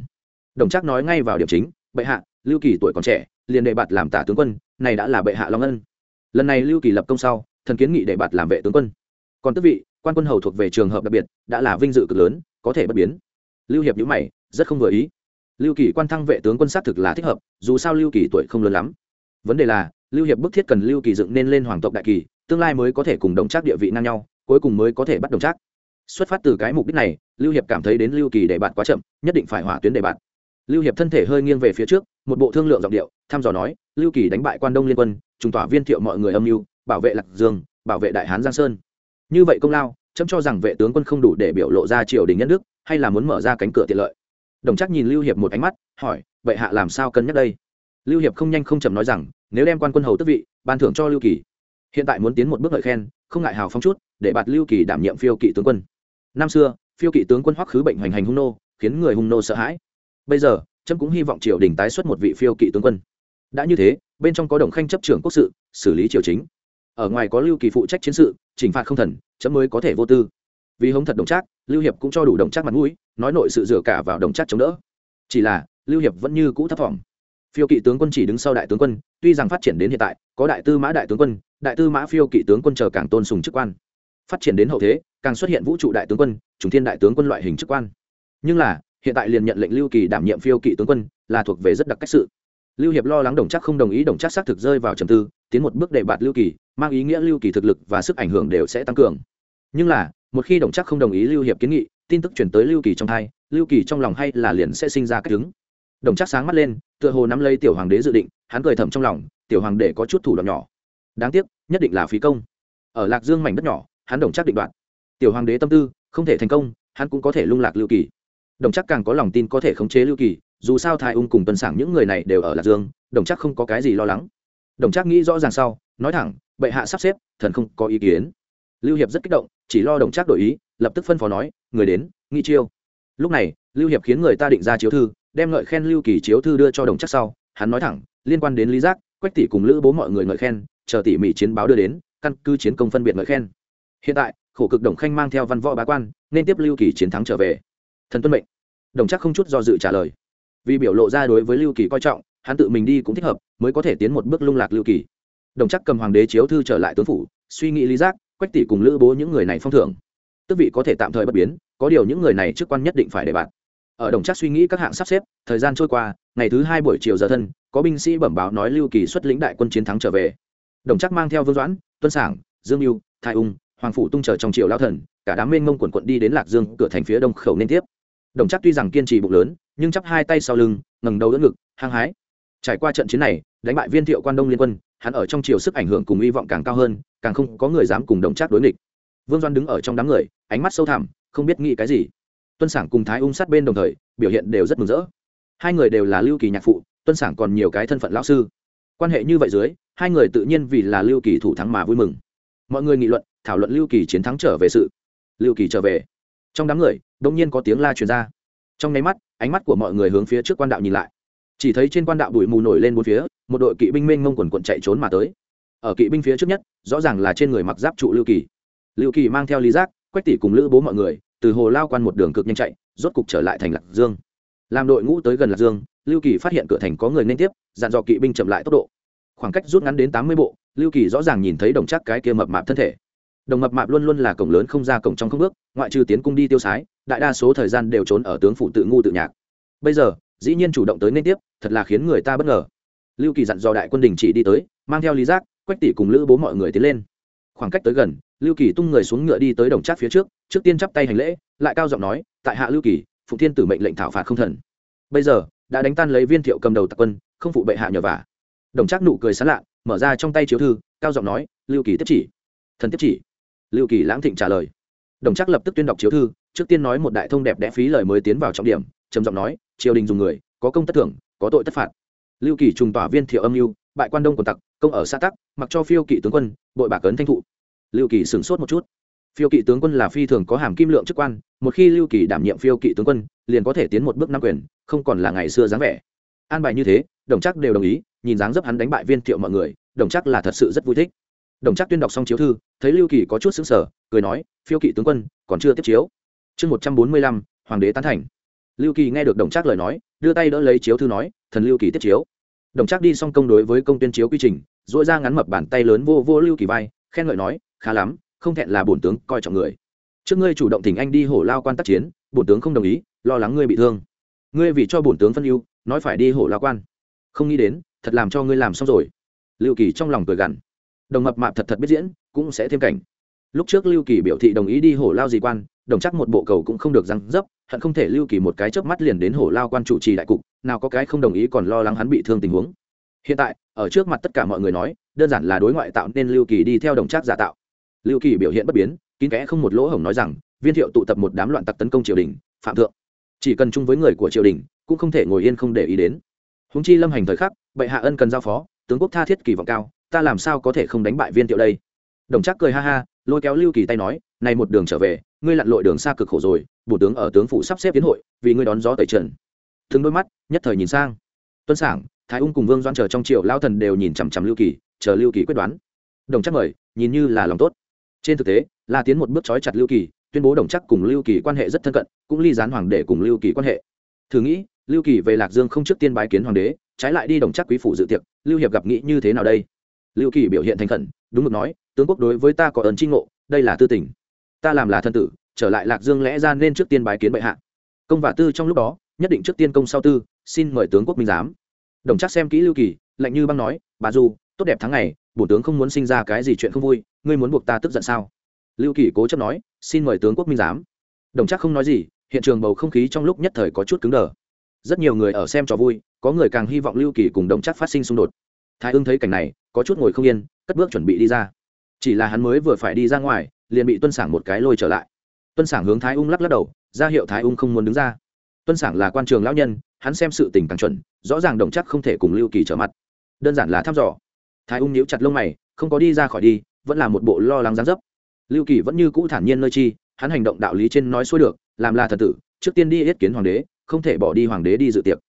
Đồng chắc nói ngay vào điểm chính, bệ hạ, lưu kỳ tuổi còn trẻ, liền đề bạt làm tả tướng quân, này đã là bệ hạ long ân. Lần này lưu kỳ lập công sau, thần kiến nghị đề bạt làm vệ tướng quân. Còn tước vị, quan quân hầu thuộc về trường hợp đặc biệt, đã là vinh dự cực lớn, có thể bất biến. Lưu hiệp nhữ mày, rất không vừa ý. Lưu kỳ quan thăng vệ tướng quân xác thực là thích hợp, dù sao lưu kỳ tuổi không lớn lắm vấn đề là, lưu hiệp bức thiết cần lưu kỳ dựng nên lên hoàng tộc đại kỳ, tương lai mới có thể cùng đồng trác địa vị ngang nhau, cuối cùng mới có thể bắt đồng trác. Xuất phát từ cái mục đích này, lưu hiệp cảm thấy đến lưu kỳ để bạn quá chậm, nhất định phải hỏa tuyến để bạn lưu hiệp thân thể hơi nghiêng về phía trước, một bộ thương lượng giọng điệu, thăm dò nói, lưu kỳ đánh bại quan đông liên quân, trùng tỏa viên thiệu mọi người âm mưu, bảo vệ lạc dương, bảo vệ đại hán giang sơn. Như vậy công lao, chấm cho rằng vệ tướng quân không đủ để biểu lộ ra triều đình nhân đức, hay là muốn mở ra cánh cửa tiện lợi. Đồng chắc nhìn lưu hiệp một ánh mắt, hỏi, vậy hạ làm sao cân nhắc đây? Lưu hiệp không nhanh không chậm nói rằng, nếu đem quan quân hầu tức vị, ban thưởng cho lưu kỳ. Hiện tại muốn tiến một bước lợi khen, không ngại hào phóng chút, để bạt lưu kỳ đảm nhiệm phiêu kỵ tướng quân. Năm xưa, phiêu kỵ tướng quân hoắc khứ bệnh hoành hành hung nô, khiến người hung nô sợ hãi. Bây giờ, trâm cũng hy vọng triều đình tái xuất một vị phiêu kỵ tướng quân. Đã như thế, bên trong có đồng khanh chấp trưởng quốc sự, xử lý triều chính. Ở ngoài có lưu kỳ phụ trách chiến sự, chỉnh phạt không thần chấm mới có thể vô tư. Vì hống thật đồng trác, lưu hiệp cũng cho đủ đồng trác mặt mũi, nói nội sự dựa cả vào đồng trác chống đỡ. Chỉ là, lưu hiệp vẫn như cũ thấp thỏm phiêu kỵ tướng quân chỉ đứng sau đại tướng quân, tuy rằng phát triển đến hiện tại, có đại tư mã đại tướng quân, đại tư mã phiêu kỵ tướng quân chờ càng tôn sùng chức quan. Phát triển đến hậu thế, càng xuất hiện vũ trụ đại tướng quân, chủng thiên đại tướng quân loại hình chức quan. Nhưng là, hiện tại liền nhận lệnh lưu kỳ đảm nhiệm phiêu kỵ tướng quân, là thuộc về rất đặc cách sự. Lưu hiệp lo lắng đồng chắc không đồng ý, đồng chắc xác thực rơi vào trầm tư, tiến một bước đề bạt lưu kỳ, mang ý nghĩa lưu kỳ thực lực và sức ảnh hưởng đều sẽ tăng cường. Nhưng là, một khi đồng chắc không đồng ý lưu hiệp kiến nghị, tin tức chuyển tới lưu kỳ trong thai lưu kỳ trong lòng hay là liền sẽ sinh ra cách đứng đồng chắc sáng mắt lên tựa hồ nắm lấy tiểu hoàng đế dự định hắn cười thầm trong lòng tiểu hoàng đế có chút thủ đoạn nhỏ. Đáng tiếc nhất định là phí công. Ở lạc dương mảnh đất nhỏ hắn đồng chắc định đoạt, tiểu hoàng đế tâm tư không thể thành công hắn cũng có thể lung lạc lưu kỳ. Đồng chắc càng có lòng tin có thể khống chế lưu kỳ dù sao thái ung cùng tuần sảng những người này đều ở lạc dương đồng chắc không có cái gì lo lắng. Đồng chắc nghĩ rõ ràng sau nói thẳng bệ hạ sắp xếp thần không có ý kiến. Lưu hiệp rất kích động chỉ lo đồng chắc đổi ý lập tức phân phó nói người đến nghi chiêu. Lúc này lưu hiệp khiến người ta định ra chiếu thư đem ngợi khen lưu kỳ chiếu thư đưa cho đồng chắc sau, hắn nói thẳng, liên quan đến lý giác, quách tỷ cùng lữ bố mọi người ngợi khen, chờ tỉ mỉ chiến báo đưa đến, căn cứ chiến công phân biệt ngợi khen. Hiện tại, khổ cực đồng khanh mang theo văn võ bá quan, nên tiếp lưu kỳ chiến thắng trở về. Thần tuân mệnh. Đồng chắc không chút do dự trả lời. Vì biểu lộ ra đối với lưu kỳ coi trọng, hắn tự mình đi cũng thích hợp, mới có thể tiến một bước lung lạc lưu kỳ. Đồng chắc cầm hoàng đế chiếu thư trở lại tướng phủ, suy nghĩ lý giác, quách tỷ cùng lữ bố những người này phong thưởng. Tức vị có thể tạm thời bất biến, có điều những người này chức quan nhất định phải để bạn ở đồng chắc suy nghĩ các hạng sắp xếp, thời gian trôi qua, ngày thứ hai buổi chiều giờ thân, có binh sĩ bẩm báo nói lưu kỳ xuất lĩnh đại quân chiến thắng trở về. Đồng chắc mang theo vương doãn, tuân sảng, dương mưu thái ung, hoàng phủ tung chờ trong triều lao thần, cả đám mênh mông quần quận đi đến lạc dương, cửa thành phía đông khẩu nên tiếp. Đồng chắc tuy rằng kiên trì bụng lớn, nhưng chắp hai tay sau lưng, ngẩng đầu đỡ ngực, hăng hái. Trải qua trận chiến này, đánh bại viên thiệu quan đông liên quân, hắn ở trong triều sức ảnh hưởng cùng hy vọng càng cao hơn, càng không có người dám cùng đồng chắc đối nghịch. Vương doan đứng ở trong đám người, ánh mắt sâu thẳm, không biết nghĩ cái gì tuân sảng cùng thái ung sát bên đồng thời, biểu hiện đều rất mừng rỡ. Hai người đều là lưu kỳ nhạc phụ, tuân sảng còn nhiều cái thân phận lão sư. Quan hệ như vậy dưới, hai người tự nhiên vì là lưu kỳ thủ thắng mà vui mừng. Mọi người nghị luận, thảo luận lưu kỳ chiến thắng trở về sự. Lưu kỳ trở về. Trong đám người đông nhiên có tiếng la truyền ra. Trong nháy mắt, ánh mắt của mọi người hướng phía trước quan đạo nhìn lại. Chỉ thấy trên quan đạo bụi mù nổi lên bốn phía, một đội kỵ binh mênh mông quần quận chạy trốn mà tới. Ở kỵ binh phía trước nhất, rõ ràng là trên người mặc giáp trụ lưu kỳ. Lưu kỳ mang theo lý giác, quách tỷ cùng lữ bố mọi người từ hồ lao quan một đường cực nhanh chạy, rốt cục trở lại thành lạc dương. Làm đội ngũ tới gần lạc dương, lưu kỳ phát hiện cửa thành có người nên tiếp, dặn dò kỵ binh chậm lại tốc độ. Khoảng cách rút ngắn đến tám mươi bộ, lưu kỳ rõ ràng nhìn thấy đồng chắc cái kia mập mạp thân thể. Đồng mập mạp luôn luôn là cổng lớn không ra cổng trong không bước, ngoại trừ tiến cung đi tiêu sái, đại đa số thời gian đều trốn ở tướng phủ tự ngu tự nhạc. Bây giờ, dĩ nhiên chủ động tới nên tiếp, thật là khiến người ta bất ngờ. Lưu kỳ dặn dò đại quân đình chỉ đi tới, mang theo lý giác, quách tỷ cùng lữ bố mọi người tiến lên. Khoảng cách tới gần, lưu kỳ tung người xuống ngựa đi tới đồng trác phía trước trước tiên chắp tay hành lễ, lại cao giọng nói, tại hạ lưu kỳ, phụng thiên tử mệnh lệnh thảo phạt không thần. Bây giờ, đã đánh tan lấy viên thiệu cầm đầu tặc quân, không phụ bệ hạ nhờ vả. Đồng trác nụ cười sán lạ, mở ra trong tay chiếu thư, cao giọng nói, lưu kỳ tiếp chỉ. Thần tiếp chỉ. Lưu kỳ lãng thịnh trả lời. Đồng trác lập tức tuyên đọc chiếu thư, trước tiên nói một đại thông đẹp đẽ phí lời mới tiến vào trọng điểm, trầm giọng nói, triều đình dùng người, có công tất thưởng, có tội tất phạt. Lưu kỳ trùng tỏa viên thiệu âm mưu, bại quan đông quần tặc, công ở xa tắc, mặc cho phiêu kỵ tướng quân, bội bạc ấn thanh thụ. Lưu kỳ sửng sốt một chút phiêu kỵ tướng quân là phi thường có hàm kim lượng chức quan, một khi lưu kỳ đảm nhiệm phiêu kỵ tướng quân, liền có thể tiến một bước năm quyền, không còn là ngày xưa dáng vẻ. An bài như thế, đồng chắc đều đồng ý, nhìn dáng dấp hắn đánh bại viên thiệu mọi người, đồng chắc là thật sự rất vui thích. Đồng chắc tuyên đọc xong chiếu thư, thấy lưu kỳ có chút xứng sở cười nói, phiêu kỵ tướng quân, còn chưa tiếp chiếu. Chương một trăm bốn mươi lăm, hoàng đế tán thành. Lưu kỳ nghe được đồng chắc lời nói, đưa tay đỡ lấy chiếu thư nói, thần lưu kỳ tiếp chiếu. Đồng chắc đi xong công đối với công tuyên chiếu quy trình dội ra ngắn mập bàn tay lớn vô vô lưu kỳ vai, khen ngợi nói, khá lắm không thẹn là bổn tướng coi trọng người. Trước ngươi chủ động thỉnh anh đi hổ lao quan tác chiến, bổn tướng không đồng ý, lo lắng ngươi bị thương. Ngươi vì cho bổn tướng phân ưu, nói phải đi hổ lao quan. Không nghĩ đến, thật làm cho ngươi làm xong rồi. Lưu kỳ trong lòng cười gằn. Đồng mập mạp thật thật biết diễn, cũng sẽ thêm cảnh. Lúc trước lưu kỳ biểu thị đồng ý đi hổ lao gì quan, đồng chắc một bộ cầu cũng không được răng dấp, hận không thể lưu kỳ một cái chớp mắt liền đến hổ lao quan chủ trì đại cục, nào có cái không đồng ý còn lo lắng hắn bị thương tình huống. Hiện tại, ở trước mặt tất cả mọi người nói, đơn giản là đối ngoại tạo nên lưu kỳ đi theo đồng trác giả tạo lưu kỳ biểu hiện bất biến, kín kẽ không một lỗ hổng nói rằng, viên thiệu tụ tập một đám loạn tặc tấn công triều đình, phạm thượng. Chỉ cần chung với người của triều đình, cũng không thể ngồi yên không để ý đến. Húng chi lâm hành thời khắc, bệ hạ ân cần giao phó, tướng quốc tha thiết kỳ vọng cao, ta làm sao có thể không đánh bại viên tiệu đây? Đồng chắc cười ha ha, lôi kéo lưu kỳ tay nói, này một đường trở về, ngươi lặn lội đường xa cực khổ rồi, bổ tướng ở tướng phủ sắp xếp tiến hội, vì ngươi đón gió tẩy trần. Thương đôi mắt, nhất thời nhìn sang. Tuân sảng, thái ung cùng vương doan chờ trong triều lao thần đều nhìn chằm chằm lưu kỳ, chờ lưu kỳ quyết đoán. Đồng chắc mời, nhìn như là lòng tốt trên thực tế là tiến một bước trói chặt lưu kỳ, tuyên bố đồng chắc cùng lưu kỳ quan hệ rất thân cận, cũng ly gián hoàng để cùng lưu kỳ quan hệ. Thử nghĩ, lưu kỳ về lạc dương không trước tiên bái kiến hoàng đế, trái lại đi đồng chắc quý phủ dự tiệc, lưu hiệp gặp nghĩ như thế nào đây? Lưu kỳ biểu hiện thành khẩn, đúng mực nói, tướng quốc đối với ta có ơn tri ngộ, đây là tư tình. Ta làm là thân tử, trở lại lạc dương lẽ ra nên trước tiên bái kiến bệ hạ. Công và tư trong lúc đó, nhất định trước tiên công sau tư, xin mời tướng quốc minh giám. Đồng chắc xem kỹ lưu kỳ, lạnh như băng nói, bà du, tốt đẹp tháng ngày bổ tướng không muốn sinh ra cái gì chuyện không vui, ngươi muốn buộc ta tức giận sao? Lưu kỳ cố chấp nói, xin mời tướng quốc minh giám. Đồng chắc không nói gì, hiện trường bầu không khí trong lúc nhất thời có chút cứng đờ. Rất nhiều người ở xem trò vui, có người càng hy vọng lưu kỳ cùng đồng chắc phát sinh xung đột. Thái ưng thấy cảnh này, có chút ngồi không yên, cất bước chuẩn bị đi ra. Chỉ là hắn mới vừa phải đi ra ngoài, liền bị tuân sảng một cái lôi trở lại. Tuân sảng hướng thái ung lắc lắc đầu, ra hiệu thái ung không muốn đứng ra. Tuân sảng là quan trường lão nhân, hắn xem sự tình càng chuẩn, rõ ràng đồng chắc không thể cùng lưu kỳ trở mặt. Đơn giản là thăm dò thái ung nhíu chặt lông mày, không có đi ra khỏi đi, vẫn là một bộ lo lắng gián dấp. Lưu kỳ vẫn như cũ thản nhiên nơi chi, hắn hành động đạo lý trên nói xuôi được, làm là thần tử, trước tiên đi yết kiến hoàng đế, không thể bỏ đi hoàng đế đi dự tiệc.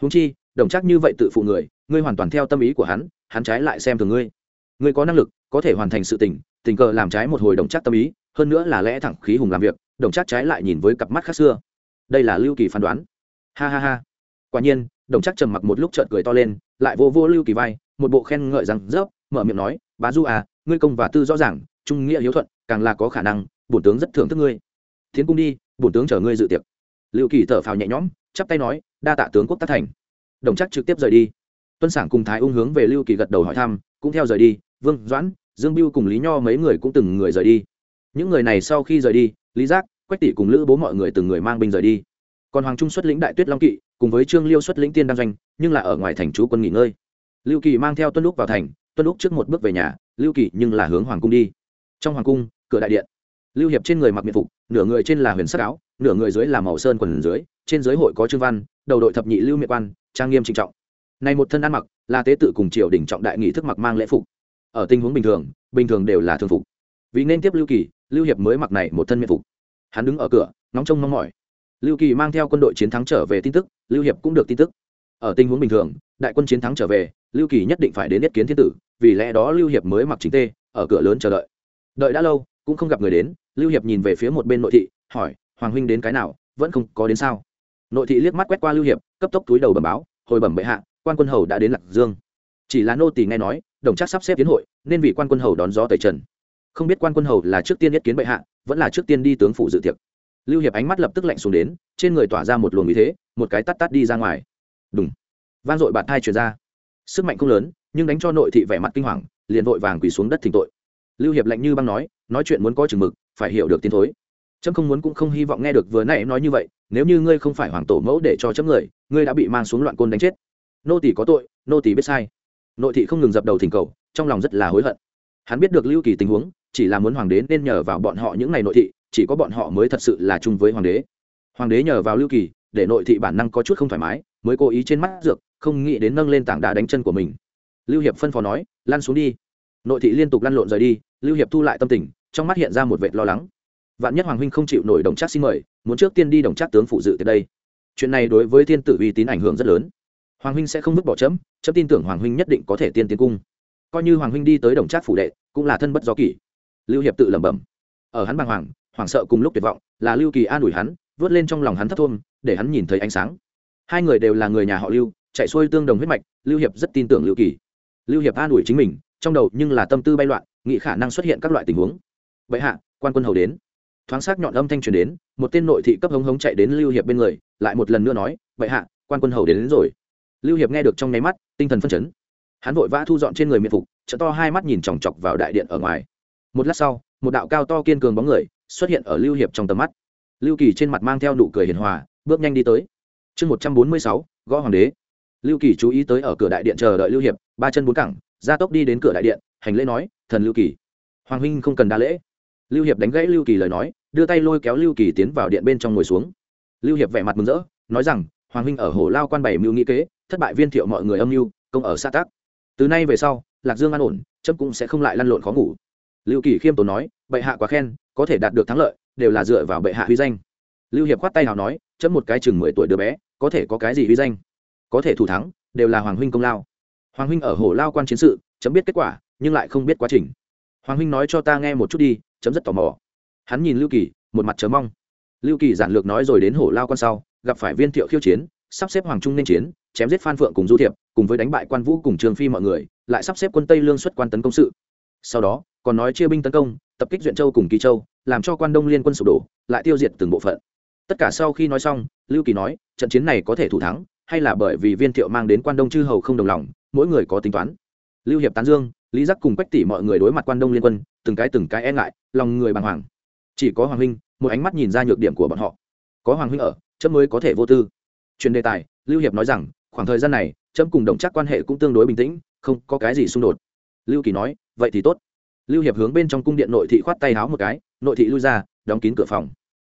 Húng chi, đồng chắc như vậy tự phụ người, ngươi hoàn toàn theo tâm ý của hắn hắn trái lại xem thường ngươi. Ngươi có năng lực, có thể hoàn thành sự tình tình cờ làm trái một hồi đồng chắc tâm ý, hơn nữa là lẽ thẳng khí hùng làm việc, đồng chắc trái lại nhìn với cặp mắt khác xưa. Đây là lưu kỳ phán đoán. Ha ha ha. Quả nhiên, đồng chắc trầm mặc một lúc trợn cười to lên, lại vô vô lưu kỳ vai một bộ khen ngợi rằng rớp mở miệng nói, bá du à ngươi công và tư rõ ràng, trung nghĩa hiếu thuận, càng là có khả năng, bổn tướng rất thưởng thức ngươi. Thiến cung đi, bổn tướng chờ ngươi dự tiệc. Lưu kỳ thở phào nhẹ nhõm, chắp tay nói, đa tạ tướng quốc tác thành. Đồng chắc trực tiếp rời đi. Tuân sản cùng thái ung hướng về lưu kỳ gật đầu hỏi thăm, cũng theo rời đi. Vương doãn, dương biêu cùng lý nho mấy người cũng từng người rời đi. Những người này sau khi rời đi, lý giác, quách tỷ cùng lữ bố mọi người từng người mang binh rời đi. Còn hoàng trung xuất lĩnh đại tuyết long kỵ, cùng với trương liêu xuất lĩnh tiên đăng doanh, nhưng là ở ngoài thành chú quân nghỉ ngơi lưu kỳ mang theo tuân lúc vào thành, tuân lúc trước một bước về nhà, lưu kỳ nhưng là hướng hoàng cung đi. Trong hoàng cung, cửa đại điện. Lưu hiệp trên người mặc miệng phục, nửa người trên là huyền sắc áo, nửa người dưới là màu sơn quần dưới, trên dưới hội có trương văn, đầu đội thập nhị lưu miệng quan, trang nghiêm trịnh trọng. Này một thân ăn mặc, là tế tự cùng triều đình trọng đại nghị thức mặc mang lễ phục. Ở tình huống bình thường bình thường đều là thường phục. Vì nên tiếp lưu kỳ, lưu hiệp mới mặc này một thân miệng phục. Hắn đứng ở cửa nóng trông mong mỏi. Lưu kỳ mang theo quân đội chiến thắng trở về tin tức, lưu hiệp cũng được tin tức. Ở tình huống bình thường, đại quân chiến thắng trở về lưu kỳ nhất định phải đến nhất kiến thiên tử, vì lẽ đó lưu hiệp mới mặc chính tê, ở cửa lớn chờ đợi. Đợi đã lâu, cũng không gặp người đến, lưu hiệp nhìn về phía một bên nội thị, hỏi, hoàng huynh đến cái nào, vẫn không có đến sao? Nội thị liếc mắt quét qua lưu hiệp, cấp tốc túi đầu bẩm báo, hồi bẩm bệ hạ, quan quân hầu đã đến lạc dương. Chỉ là nô tỳ nghe nói, đồng chắc sắp xếp tiến hội, nên vì quan quân hầu đón gió tẩy trần. Không biết quan quân hầu là trước tiên nhất kiến bệ hạ, vẫn là trước tiên đi tướng phủ dự tiệc. Lưu hiệp ánh mắt lập tức lạnh xuống đến, trên người tỏa ra một luồng ý thế, một cái tắt tắt đi ra ngoài. Đúng van dội bạt thai truyền ra sức mạnh không lớn, nhưng đánh cho nội thị vẻ mặt kinh hoàng, liền vội vàng quỳ xuống đất thỉnh tội. Lưu hiệp lạnh như băng nói nói chuyện muốn có chừng mực, phải hiểu được tiến thối. Trâm không muốn cũng không hy vọng nghe được vừa nãy nói như vậy, nếu như ngươi không phải hoàng tổ mẫu để cho chấm người, ngươi đã bị mang xuống loạn côn đánh chết. Nô tỷ có tội, nô tỷ biết sai. Nội thị không ngừng dập đầu thỉnh cầu, trong lòng rất là hối hận. Hắn biết được lưu kỳ tình huống, chỉ là muốn hoàng đế nên nhờ vào bọn họ những ngày nội thị, chỉ có bọn họ mới thật sự là chung với hoàng đế. Hoàng đế nhờ vào lưu kỳ, để nội thị bản năng có chút không thoải mái, mới cố ý trên mắt dược không nghĩ đến nâng lên tảng đá đánh chân của mình. Lưu hiệp phân phó nói, lăn xuống đi. Nội thị liên tục lăn lộn rời đi, lưu hiệp thu lại tâm tình, trong mắt hiện ra một vệt lo lắng. Vạn nhất hoàng huynh không chịu nổi đồng trác xin mời, muốn trước tiên đi đồng trác tướng phụ dự từ đây. Chuyện này đối với thiên tử uy tín ảnh hưởng rất lớn. Hoàng huynh sẽ không vứt bỏ chấm chấm tin tưởng hoàng huynh nhất định có thể tiên tiến cung. Coi như hoàng huynh đi tới đồng trác phủ đệ, cũng là thân bất do kỷ. Lưu hiệp tự lẩm bẩm. Ở hắn bàng hoàng hoảng sợ cùng lúc tuyệt vọng, là lưu kỳ an ủi hắn, vớt lên trong lòng hắn thấp thôn để hắn nhìn thấy ánh sáng. Hai người đều là người nhà họ lưu chạy xuôi tương đồng huyết mạch lưu hiệp rất tin tưởng lưu kỳ. Lưu hiệp an ủi chính mình trong đầu nhưng là tâm tư bay loạn nghĩ khả năng xuất hiện các loại tình huống. Vậy hạ quan quân hầu đến. Thoáng sắc nhọn âm thanh truyền đến một tên nội thị cấp hống hống chạy đến lưu hiệp bên người lại một lần nữa nói vậy hạ quan quân hầu đến, đến rồi. Lưu hiệp nghe được trong nháy mắt tinh thần phân chấn. Hắn vội vã thu dọn trên người miệng phục chợ to hai mắt nhìn chòng chọc vào đại điện ở ngoài. Một lát sau một đạo cao to kiên cường bóng người xuất hiện ở lưu hiệp trong tầm mắt. Lưu kỳ trên mặt mang theo nụ cười hiền hòa bước nhanh đi tới. Chương một trăm bốn mươi sáu gõ hoàng đế lưu kỳ chú ý tới ở cửa đại điện chờ đợi lưu hiệp, ba chân bốn cẳng, gia tốc đi đến cửa đại điện, hành lễ nói, thần lưu kỳ. Hoàng huynh không cần đa lễ. Lưu hiệp đánh gãy lưu kỳ lời nói, đưa tay lôi kéo lưu kỳ tiến vào điện bên trong ngồi xuống. Lưu hiệp vẻ mặt mừng rỡ, nói rằng, hoàng huynh ở hồ lao quan bảy mưu nghĩ kế, thất bại viên thiệu mọi người âm mưu, công ở xã tắc. Từ nay về sau, lạc dương an ổn, chấm cũng sẽ không lại lăn lộn khó ngủ. Lưu kỳ khiêm tốn nói, bệ hạ quá khen, có thể đạt được thắng lợi, đều là dựa vào bệ hạ huy danh. Lưu hiệp khoát tay nào nói, chấm một cái chừng mười tuổi đứa bé, có thể có cái gì huy danh? Có thể thủ thắng, đều là hoàng huynh công lao. Hoàng huynh ở hồ lao quan chiến sự, chấm biết kết quả, nhưng lại không biết quá trình. Hoàng huynh nói cho ta nghe một chút đi, chấm rất tò mò. Hắn nhìn lưu kỳ, một mặt chờ mong. Lưu kỳ giản lược nói rồi đến hồ lao quan sau, gặp phải viên thiệu khiêu chiến, sắp xếp hoàng trung nên chiến, chém giết phan phượng cùng du thiệp, cùng với đánh bại quan vũ cùng trường phi mọi người, lại sắp xếp quân tây lương xuất quan tấn công sự. Sau đó, còn nói chia binh tấn công, tập kích duyện châu cùng kỳ châu, làm cho quan đông liên quân sụp đổ, lại tiêu diệt từng bộ phận. Tất cả sau khi nói xong, lưu kỳ nói, trận chiến này có thể thủ thắng hay là bởi vì viên thiệu mang đến quan đông chư hầu không đồng lòng, mỗi người có tính toán. Lưu hiệp tán dương, lý giác cùng quách tỷ mọi người đối mặt quan đông liên quân, từng cái từng cái e ngại, lòng người bàng hoàng. Chỉ có hoàng huynh, một ánh mắt nhìn ra nhược điểm của bọn họ. Có hoàng huynh ở, chấm mới có thể vô tư. Truyền đề tài, lưu hiệp nói rằng, khoảng thời gian này, chấm cùng đồng chắc quan hệ cũng tương đối bình tĩnh, không có cái gì xung đột. Lưu kỳ nói, vậy thì tốt. Lưu hiệp hướng bên trong cung điện nội thị khoát tay háo một cái, nội thị lui ra, đóng kín cửa phòng.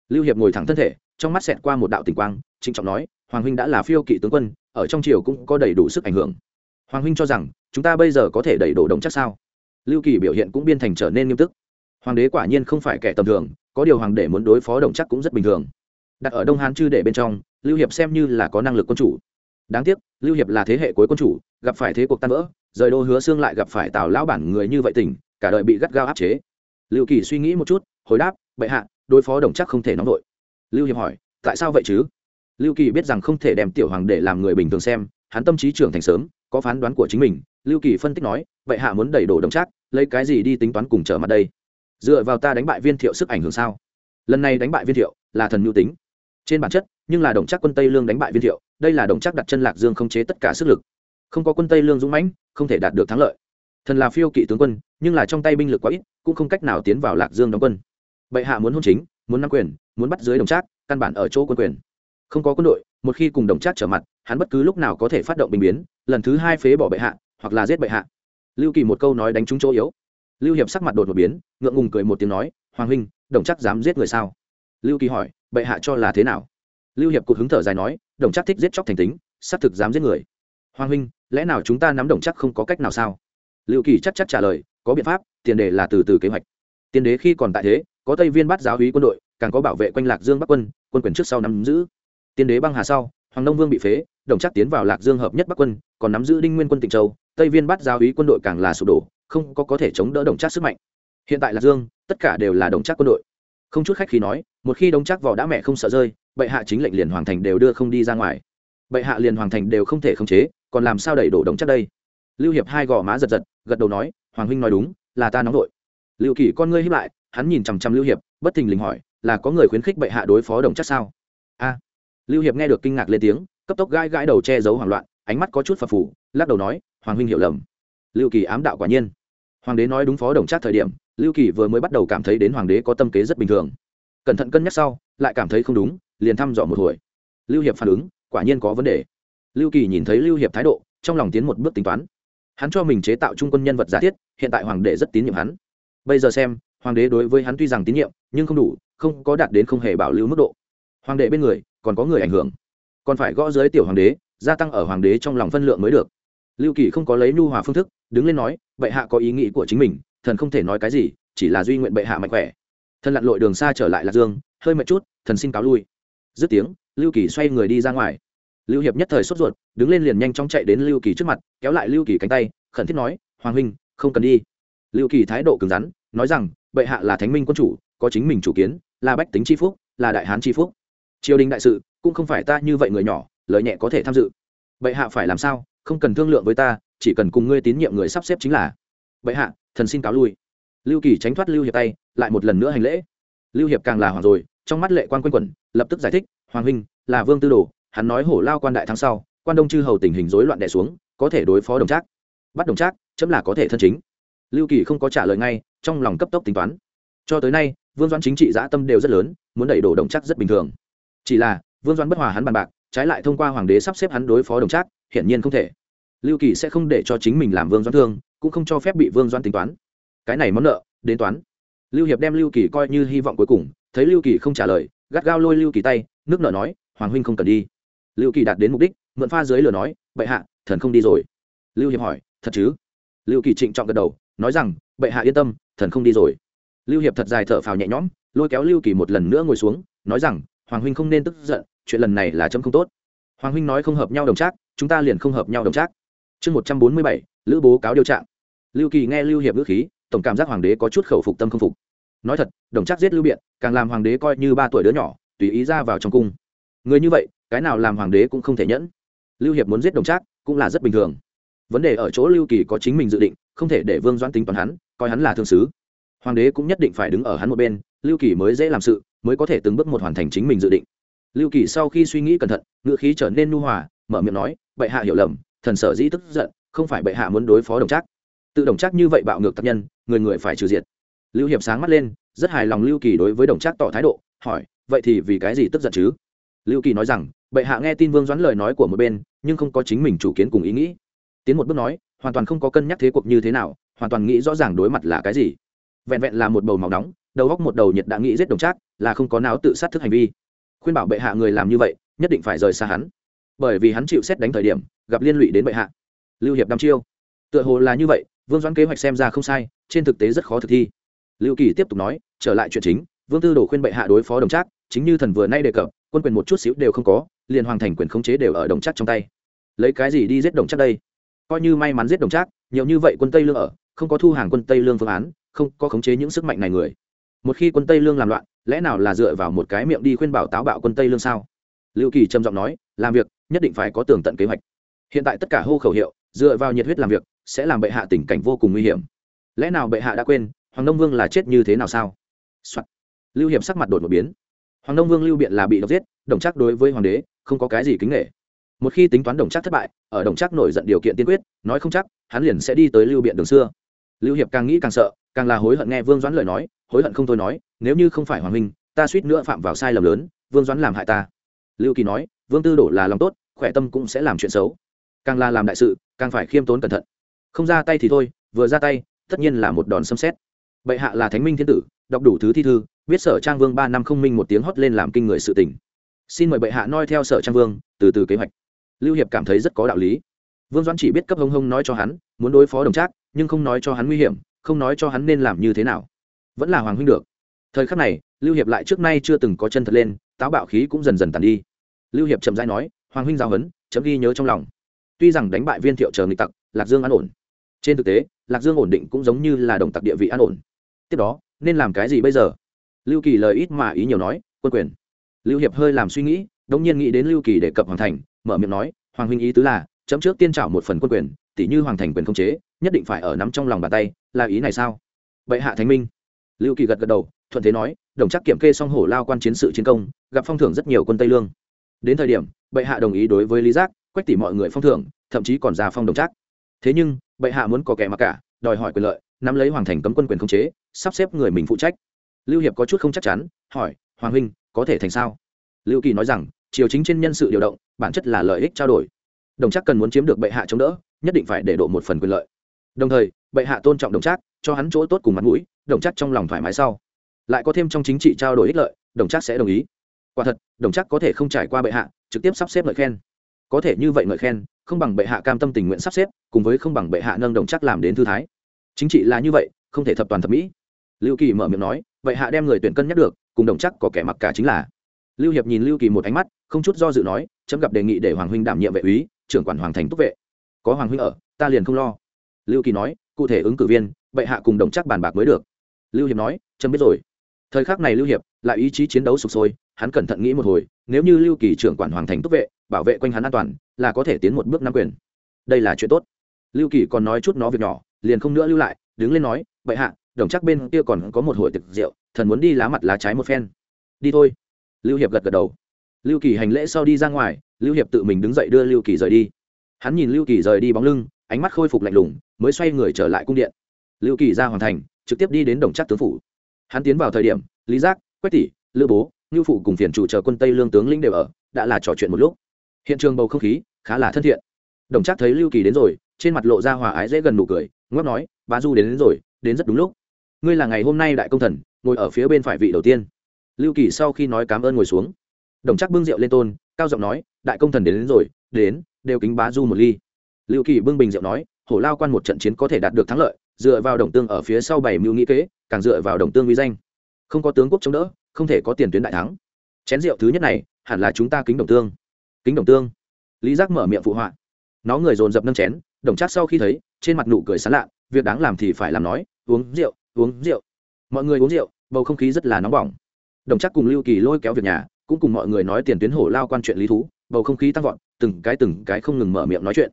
Lưu hiệp ngồi thẳng thân thể, trong mắt xẹt qua một đạo tình quang, trịnh trọng nói hoàng huynh đã là phiêu kỵ tướng quân, ở trong triều cũng có đầy đủ sức ảnh hưởng. Hoàng huynh cho rằng, chúng ta bây giờ có thể đẩy đổ đồng chắc sao? Lưu kỳ biểu hiện cũng biên thành trở nên nghiêm túc. Hoàng đế quả nhiên không phải kẻ tầm thường, có điều hoàng đế muốn đối phó đồng chắc cũng rất bình thường. Đặt ở đông hán chư để bên trong, lưu hiệp xem như là có năng lực quân chủ. Đáng tiếc, lưu hiệp là thế hệ cuối quân chủ, gặp phải thế cuộc tan vỡ, rời đô hứa xương lại gặp phải tào lão bản người như vậy tỉnh, cả đời bị gắt gao áp chế. Lưu kỳ suy nghĩ một chút, hồi đáp, bệ hạ, đối phó đồng chắc không thể nóng vội. Lưu hiệp hỏi, tại sao vậy chứ? Lưu kỳ biết rằng không thể đem tiểu hoàng để làm người bình thường xem hắn tâm trí trưởng thành sớm có phán đoán của chính mình. Lưu kỳ phân tích nói vậy hạ muốn đẩy đổ đồng Trác, lấy cái gì đi tính toán cùng trở mặt đây? Dựa vào ta đánh bại viên thiệu sức ảnh hưởng sao? Lần này đánh bại viên thiệu là thần mưu tính. Trên bản chất nhưng là đồng Trác quân tây lương đánh bại viên thiệu đây là đồng Trác đặt chân lạc dương không chế tất cả sức lực. Không có quân tây lương dũng mãnh không thể đạt được thắng lợi. Thần là phiêu kỵ tướng quân nhưng là trong tay binh lực quá ít cũng không cách nào tiến vào lạc dương đóng quân. Bệ hạ muốn hôn chính muốn nắm quyền muốn bắt dưới đồng trác căn bản ở chỗ quân quyền không có quân đội, một khi cùng đồng trác trở mặt, hắn bất cứ lúc nào có thể phát động bình biến, lần thứ hai phế bỏ bệ hạ, hoặc là giết bệ hạ. Lưu kỳ một câu nói đánh trúng chỗ yếu. Lưu hiệp sắc mặt đột một biến, ngượng ngùng cười một tiếng nói, hoàng huynh, đồng trác dám giết người sao? Lưu kỳ hỏi, bệ hạ cho là thế nào? Lưu hiệp cụt hứng thở dài nói, đồng trác thích giết chóc thành tính, xác thực dám giết người. Hoàng huynh, lẽ nào chúng ta nắm đồng chắc không có cách nào sao? Lưu kỳ chắc chắc trả lời, có biện pháp, tiền đề là từ từ kế hoạch. Tiền đế khi còn tại thế, có tây viên bắt giáo hí quân đội, càng có bảo vệ quanh lạc dương bắc quân quân quyền trước sau nắm giữ tiên đế băng hà sau, hoàng nông vương bị phế, đồng chắc tiến vào lạc dương hợp nhất bắc quân, còn nắm giữ đinh nguyên quân tịnh châu, tây viên bắt giáo ý quân đội càng là sụp đổ, không có có thể chống đỡ đồng chắc sức mạnh. Hiện tại lạc dương, tất cả đều là đồng chắc quân đội. Không chút khách khi nói, một khi đồng chắc vỏ đã mẹ không sợ rơi, bệ hạ chính lệnh liền hoàng thành đều đưa không đi ra ngoài. Bệ hạ liền hoàng thành đều không thể khống chế, còn làm sao đẩy đổ đồng chắc đây? Lưu hiệp hai gò má giật giật, gật đầu nói, hoàng huynh nói đúng, là ta nóng vội. Lưu kỷ con ngươi hiếp lại, hắn nhìn chằm chằm lưu hiệp, bất thình lình hỏi, là có người khuyến khích bệ hạ đối phó đồng chắc sao? A lưu hiệp nghe được kinh ngạc lên tiếng, cấp tốc gãi gãi đầu che giấu hoảng loạn, ánh mắt có chút phập phù, lắc đầu nói, hoàng huynh hiểu lầm. Lưu kỳ ám đạo quả nhiên. Hoàng đế nói đúng phó đồng chắc thời điểm, lưu kỳ vừa mới bắt đầu cảm thấy đến hoàng đế có tâm kế rất bình thường. Cẩn thận cân nhắc sau, lại cảm thấy không đúng, liền thăm dò một hồi. Lưu hiệp phản ứng, quả nhiên có vấn đề. Lưu kỳ nhìn thấy lưu hiệp thái độ, trong lòng tiến một bước tính toán. Hắn cho mình chế tạo trung quân nhân vật giả thiết, hiện tại hoàng đế rất tín nhiệm hắn. Bây giờ xem, hoàng đế đối với hắn tuy rằng tín nhiệm, nhưng không đủ, không có đạt đến không hề bảo lưu mức độ. Hoàng đế bên người còn có người ảnh hưởng. Còn phải gõ dưới tiểu hoàng đế, gia tăng ở hoàng đế trong lòng phân lượng mới được. Lưu kỳ không có lấy nhu hòa phương thức, đứng lên nói, bệ hạ có ý nghĩ của chính mình, thần không thể nói cái gì, chỉ là duy nguyện bệ hạ mạnh khỏe. Thần lặn lội đường xa trở lại lạc dương, hơi mệt chút, thần xin cáo lui. Dứt tiếng, lưu kỳ xoay người đi ra ngoài. Lưu hiệp nhất thời sốt ruột, đứng lên liền nhanh chóng chạy đến lưu kỳ trước mặt, kéo lại lưu kỳ cánh tay, khẩn thiết nói, hoàng huynh, không cần đi. Lưu kỳ thái độ cứng rắn, nói rằng, bệ hạ là thánh minh quân chủ, có chính mình chủ kiến, là bách tính c h i phúc, là đại hán c h i phúc triều đình đại sự, cũng không phải ta như vậy người nhỏ lợi nhẹ có thể tham dự. Bệ hạ phải làm sao, không cần thương lượng với ta, chỉ cần cùng ngươi tín nhiệm người sắp xếp chính là. Bệ hạ, thần xin cáo lui. Lưu kỳ tránh thoát lưu hiệp tay, lại một lần nữa hành lễ. Lưu hiệp càng là hoàng rồi, trong mắt lệ quan quân quẩn, lập tức giải thích, hoàng huynh, là vương tư đồ, hắn nói hổ lao quan đại thắng sau, quan đông chư hầu tình hình rối loạn đẻ xuống, có thể đối phó đồng trác. Bắt đồng trác, chấm là có thể thân chính. Lưu kỳ không có trả lời ngay, trong lòng cấp tốc tính toán. Cho tới nay, vương doãn chính trị dã tâm đều rất lớn, muốn đẩy đổ đồng trác rất bình thường chỉ là, vương doãn bất hòa hắn bàn bạc, trái lại thông qua hoàng đế sắp xếp hắn đối phó đồng trác, hiển nhiên không thể. Lưu kỳ sẽ không để cho chính mình làm vương doãn thương, cũng không cho phép bị vương doãn tính toán. Cái này món nợ, đến toán. Lưu hiệp đem lưu kỳ coi như hy vọng cuối cùng, thấy lưu kỳ không trả lời, gắt gao lôi lưu kỳ tay, nước nợ nói, hoàng huynh không cần đi. Lưu kỳ đạt đến mục đích, mượn pha dưới lửa nói, bệ hạ, thần không đi rồi. Lưu hiệp hỏi, thật chứ? Lưu kỳ trịnh trọng gật đầu, nói rằng, bệ hạ yên tâm, thần không đi rồi. Lưu hiệp thật dài thở phào nhẹ nhõm, lôi kéo lưu kỳ một lần nữa ngồi xuống, nói rằng hoàng huynh không nên tức giận, chuyện lần này là chấm không tốt. Hoàng huynh nói không hợp nhau đồng trác, chúng ta liền không hợp nhau đồng trác. Chương một trăm bốn mươi bảy, lữ bố cáo điều trạng. Lưu kỳ nghe lưu hiệp ngữ khí, tổng cảm giác hoàng đế có chút khẩu phục tâm không phục. Nói thật, đồng trác giết lưu biện, càng làm hoàng đế coi như ba tuổi đứa nhỏ, tùy ý ra vào trong cung. Người như vậy, cái nào làm hoàng đế cũng không thể nhẫn. Lưu hiệp muốn giết đồng trác, cũng là rất bình thường. Vấn đề ở chỗ lưu kỳ có chính mình dự định, không thể để vương doãn tính toán hắn, coi hắn là thương sứ. Hoàng đế cũng nhất định phải đứng ở hắn một bên lưu kỳ mới dễ làm sự, mới có thể từng bước một hoàn thành chính mình dự định. Lưu kỳ sau khi suy nghĩ cẩn thận, ngữ khí trở nên nu hòa, mở miệng nói, bệ hạ hiểu lầm, thần sở dĩ tức giận, không phải bệ hạ muốn đối phó đồng trác. Tự đồng trác như vậy bạo ngược tác nhân, người người phải trừ diệt. Lưu hiệp sáng mắt lên, rất hài lòng lưu kỳ đối với đồng trác tỏ thái độ, hỏi, vậy thì vì cái gì tức giận chứ? Lưu kỳ nói rằng, bệ hạ nghe tin vương doãn lời nói của một bên, nhưng không có chính mình chủ kiến cùng ý nghĩ. Tiến một bước nói, hoàn toàn không có cân nhắc thế cuộc như thế nào, hoàn toàn nghĩ rõ ràng đối mặt là cái gì. Vẹn vẹn là một bầu màu nóng đầu góc một đầu nhiệt đã nghĩ giết đồng trác, là không có não tự sát thức hành vi. Khuyên bảo bệ hạ người làm như vậy, nhất định phải rời xa hắn. Bởi vì hắn chịu xét đánh thời điểm, gặp liên lụy đến bệ hạ. Lưu hiệp đăm chiêu. Tựa hồ là như vậy, vương doãn kế hoạch xem ra không sai, trên thực tế rất khó thực thi. Lưu kỳ tiếp tục nói, trở lại chuyện chính, vương tư đồ khuyên bệ hạ đối phó đồng trác, chính như thần vừa nay đề cập, quân quyền một chút xíu đều không có, liền hoàng thành quyền khống chế đều ở đồng trác trong tay. Lấy cái gì đi giết đồng trác đây? Coi như may mắn giết đồng trác, nhiều như vậy quân tây lương ở, không có thu hàng quân tây lương phương án, không có khống chế những sức mạnh này người một khi quân tây lương làm loạn, lẽ nào là dựa vào một cái miệng đi khuyên bảo táo bạo quân tây lương sao? Lưu kỳ trầm giọng nói, làm việc, nhất định phải có tường tận kế hoạch. Hiện tại tất cả hô khẩu hiệu, dựa vào nhiệt huyết làm việc, sẽ làm bệ hạ tình cảnh vô cùng nguy hiểm. Lẽ nào bệ hạ đã quên, hoàng đông vương là chết như thế nào sao、Soạn. lưu hiệp sắc mặt đột một biến. Hoàng đông vương lưu biện là bị độc giết, đồng chắc đối với hoàng đế, không có cái gì kính nghệ một khi tính toán đồng chắc thất bại, ở đồng chắc nổi giận điều kiện tiên quyết, nói không chắc, hắn liền sẽ đi tới lưu biện đường xưa lưu hiệp càng nghĩ càng sợ, càng là hối hận nghe vương doãn lời nói, hối hận không thôi nói, nếu như không phải hoàng minh, ta suýt nữa phạm vào sai lầm lớn, vương doãn làm hại ta. Lưu kỳ nói, vương tư đổ là lòng tốt, khỏe tâm cũng sẽ làm chuyện xấu. Càng là làm đại sự, càng phải khiêm tốn cẩn thận. Không ra tay thì thôi, vừa ra tay, tất nhiên là một đòn xâm xét. Bệ hạ là thánh minh thiên tử, đọc đủ thứ thi thư biết sở trang vương ba năm không minh một tiếng hót lên làm kinh người sự tình. Xin mời bệ hạ noi theo sở trang vương, từ từ kế hoạch. Lưu hiệp cảm thấy rất có đạo lý. Vương doãn chỉ biết cấp hông hông nói cho hắn, muốn đối phó đồng trác nhưng không nói cho hắn nguy hiểm, không nói cho hắn nên làm như thế nào. Vẫn là hoàng huynh được. Thời khắc này, lưu hiệp lại trước nay chưa từng có chân thật lên, táo bạo khí cũng dần dần tàn đi. Lưu hiệp chậm rãi nói, hoàng huynh giao hấn chấm ghi nhớ trong lòng. Tuy rằng đánh bại viên thiệu chờ nghịch tặc, lạc dương an ổn. Trên thực tế, lạc dương ổn định cũng giống như là đồng tặc địa vị an ổn. Tiếp đó, nên làm cái gì bây giờ? Lưu kỳ lời ít mà ý nhiều nói, quân quyền. Lưu hiệp hơi làm suy nghĩ đông nhiên nghĩ đến lưu kỳ đề cập hoàng thành, mở miệng nói, hoàng huynh ý tứ là chấm trước tiên trảo một phần quân quyền tỷ như hoàng thành quyền không chế, nhất định phải ở nắm trong lòng bàn tay, là ý này sao? Bệ hạ thánh minh. Lưu kỳ gật gật đầu, thuận thế nói, đồng chắc kiểm kê xong hổ lao quan chiến sự chiến công, gặp phong thưởng rất nhiều quân tây lương. Đến thời điểm, bệ hạ đồng ý đối với lý giác, quách tỷ mọi người phong thưởng, thậm chí còn ra phong đồng chắc. Thế nhưng, bệ hạ muốn có kẻ mặc cả, đòi hỏi quyền lợi, nắm lấy hoàng thành cấm quân quyền khống chế, sắp xếp người mình phụ trách. Lưu hiệp có chút không chắc chắn, hỏi, hoàng huynh, có thể thành sao? Lưu kỳ nói rằng, triều chính trên nhân sự điều động, bản chất là lợi ích trao đổi đồng chắc cần muốn chiếm được bệ hạ chống đỡ, nhất định phải để độ một phần quyền lợi. Đồng thời, bệ hạ tôn trọng đồng chắc cho hắn chỗ tốt cùng mặt mũi, đồng chắc trong lòng thoải mái sau. Lại có thêm trong chính trị trao đổi ích lợi, đồng chắc sẽ đồng ý. Quả thật, đồng chắc có thể không trải qua bệ hạ, trực tiếp sắp xếp lợi khen. Có thể như vậy ngợi khen, không bằng bệ hạ cam tâm tình nguyện sắp xếp, cùng với không bằng bệ hạ nâng đồng chắc làm đến thư thái. Chính trị là như vậy, không thể thập toàn thập mỹ. Lưu kỳ mở miệng nói vậy hạ đem người tuyển cân nhắc được, cùng đồng chắc có kẻ mặc cả chính là. Lưu hiệp nhìn lưu kỳ một ánh mắt, không chút do dự nói chấm gặp đề nghị để hoàng huynh đảm nhiệm vệ úy, trưởng quản hoàng thành túc vệ. Có hoàng huynh ở, ta liền không lo. Lưu kỳ nói, cụ thể ứng cử viên, bệ hạ cùng đồng chắc bàn bạc mới được. Lưu hiệp nói, chấm biết rồi. Thời khắc này lưu hiệp, lại ý chí chiến đấu sụp sôi, hắn cẩn thận nghĩ một hồi, nếu như lưu kỳ trưởng quản hoàng thành túc vệ, bảo vệ quanh hắn an toàn, là có thể tiến một bước nắm quyền. Đây là chuyện tốt. Lưu kỳ còn nói chút nó việc nhỏ, liền không nữa lưu lại, đứng lên nói, bệ hạ, đồng chắc bên kia còn có một hồi tiệc rượu, thần muốn đi lá mặt lá trái một phen. Đi thôi. Lưu hiệp gật gật đầu lưu kỳ hành lễ sau đi ra ngoài lưu hiệp tự mình đứng dậy đưa lưu kỳ rời đi. Hắn nhìn lưu kỳ rời đi bóng lưng ánh mắt khôi phục lạnh lùng mới xoay người trở lại cung điện. Lưu kỳ ra hoàn thành trực tiếp đi đến đồng chắc tướng phủ. Hắn tiến vào thời điểm lý giác quách tỷ lữ bố ngưu phụ cùng phiền chủ chờ quân tây lương tướng lĩnh đều ở đã là trò chuyện một lúc. Hiện trường bầu không khí khá là thân thiện. Đồng chắc thấy lưu kỳ đến rồi trên mặt lộ ra hòa ái dễ gần nụ cười ngáp nói bá du đến, đến rồi đến rất đúng lúc. Ngươi là ngày hôm nay đại công thần ngồi ở phía bên phải vị đầu tiên. Lưu kỳ sau khi nói cảm ơn ngồi xuống đồng chắc bưng rượu lên tôn cao giọng nói đại công thần đến, đến rồi đến đều kính bá du một ly. Lưu kỳ bưng bình rượu nói hổ lao quan một trận chiến có thể đạt được thắng lợi dựa vào đồng tương ở phía sau bảy mưu nghĩ kế càng dựa vào đồng tương uy danh. Không có tướng quốc chống đỡ không thể có tiền tuyến đại thắng. Chén rượu thứ nhất này hẳn là chúng ta kính đồng tương. Kính đồng tương. Lý giác mở miệng phụ họa. Nó người dồn dập nâng chén đồng chắc sau khi thấy trên mặt nụ cười sán lạ việc đáng làm thì phải làm nói uống rượu uống rượu. Mọi người uống rượu bầu không khí rất là nóng bỏng. Đồng chắc cùng lưu kỳ lôi kéo việc nhà cũng cùng mọi người nói tiền tuyến hổ lao quan chuyện lý thú, bầu không khí tăng vọt, từng cái từng cái không ngừng mở miệng nói chuyện.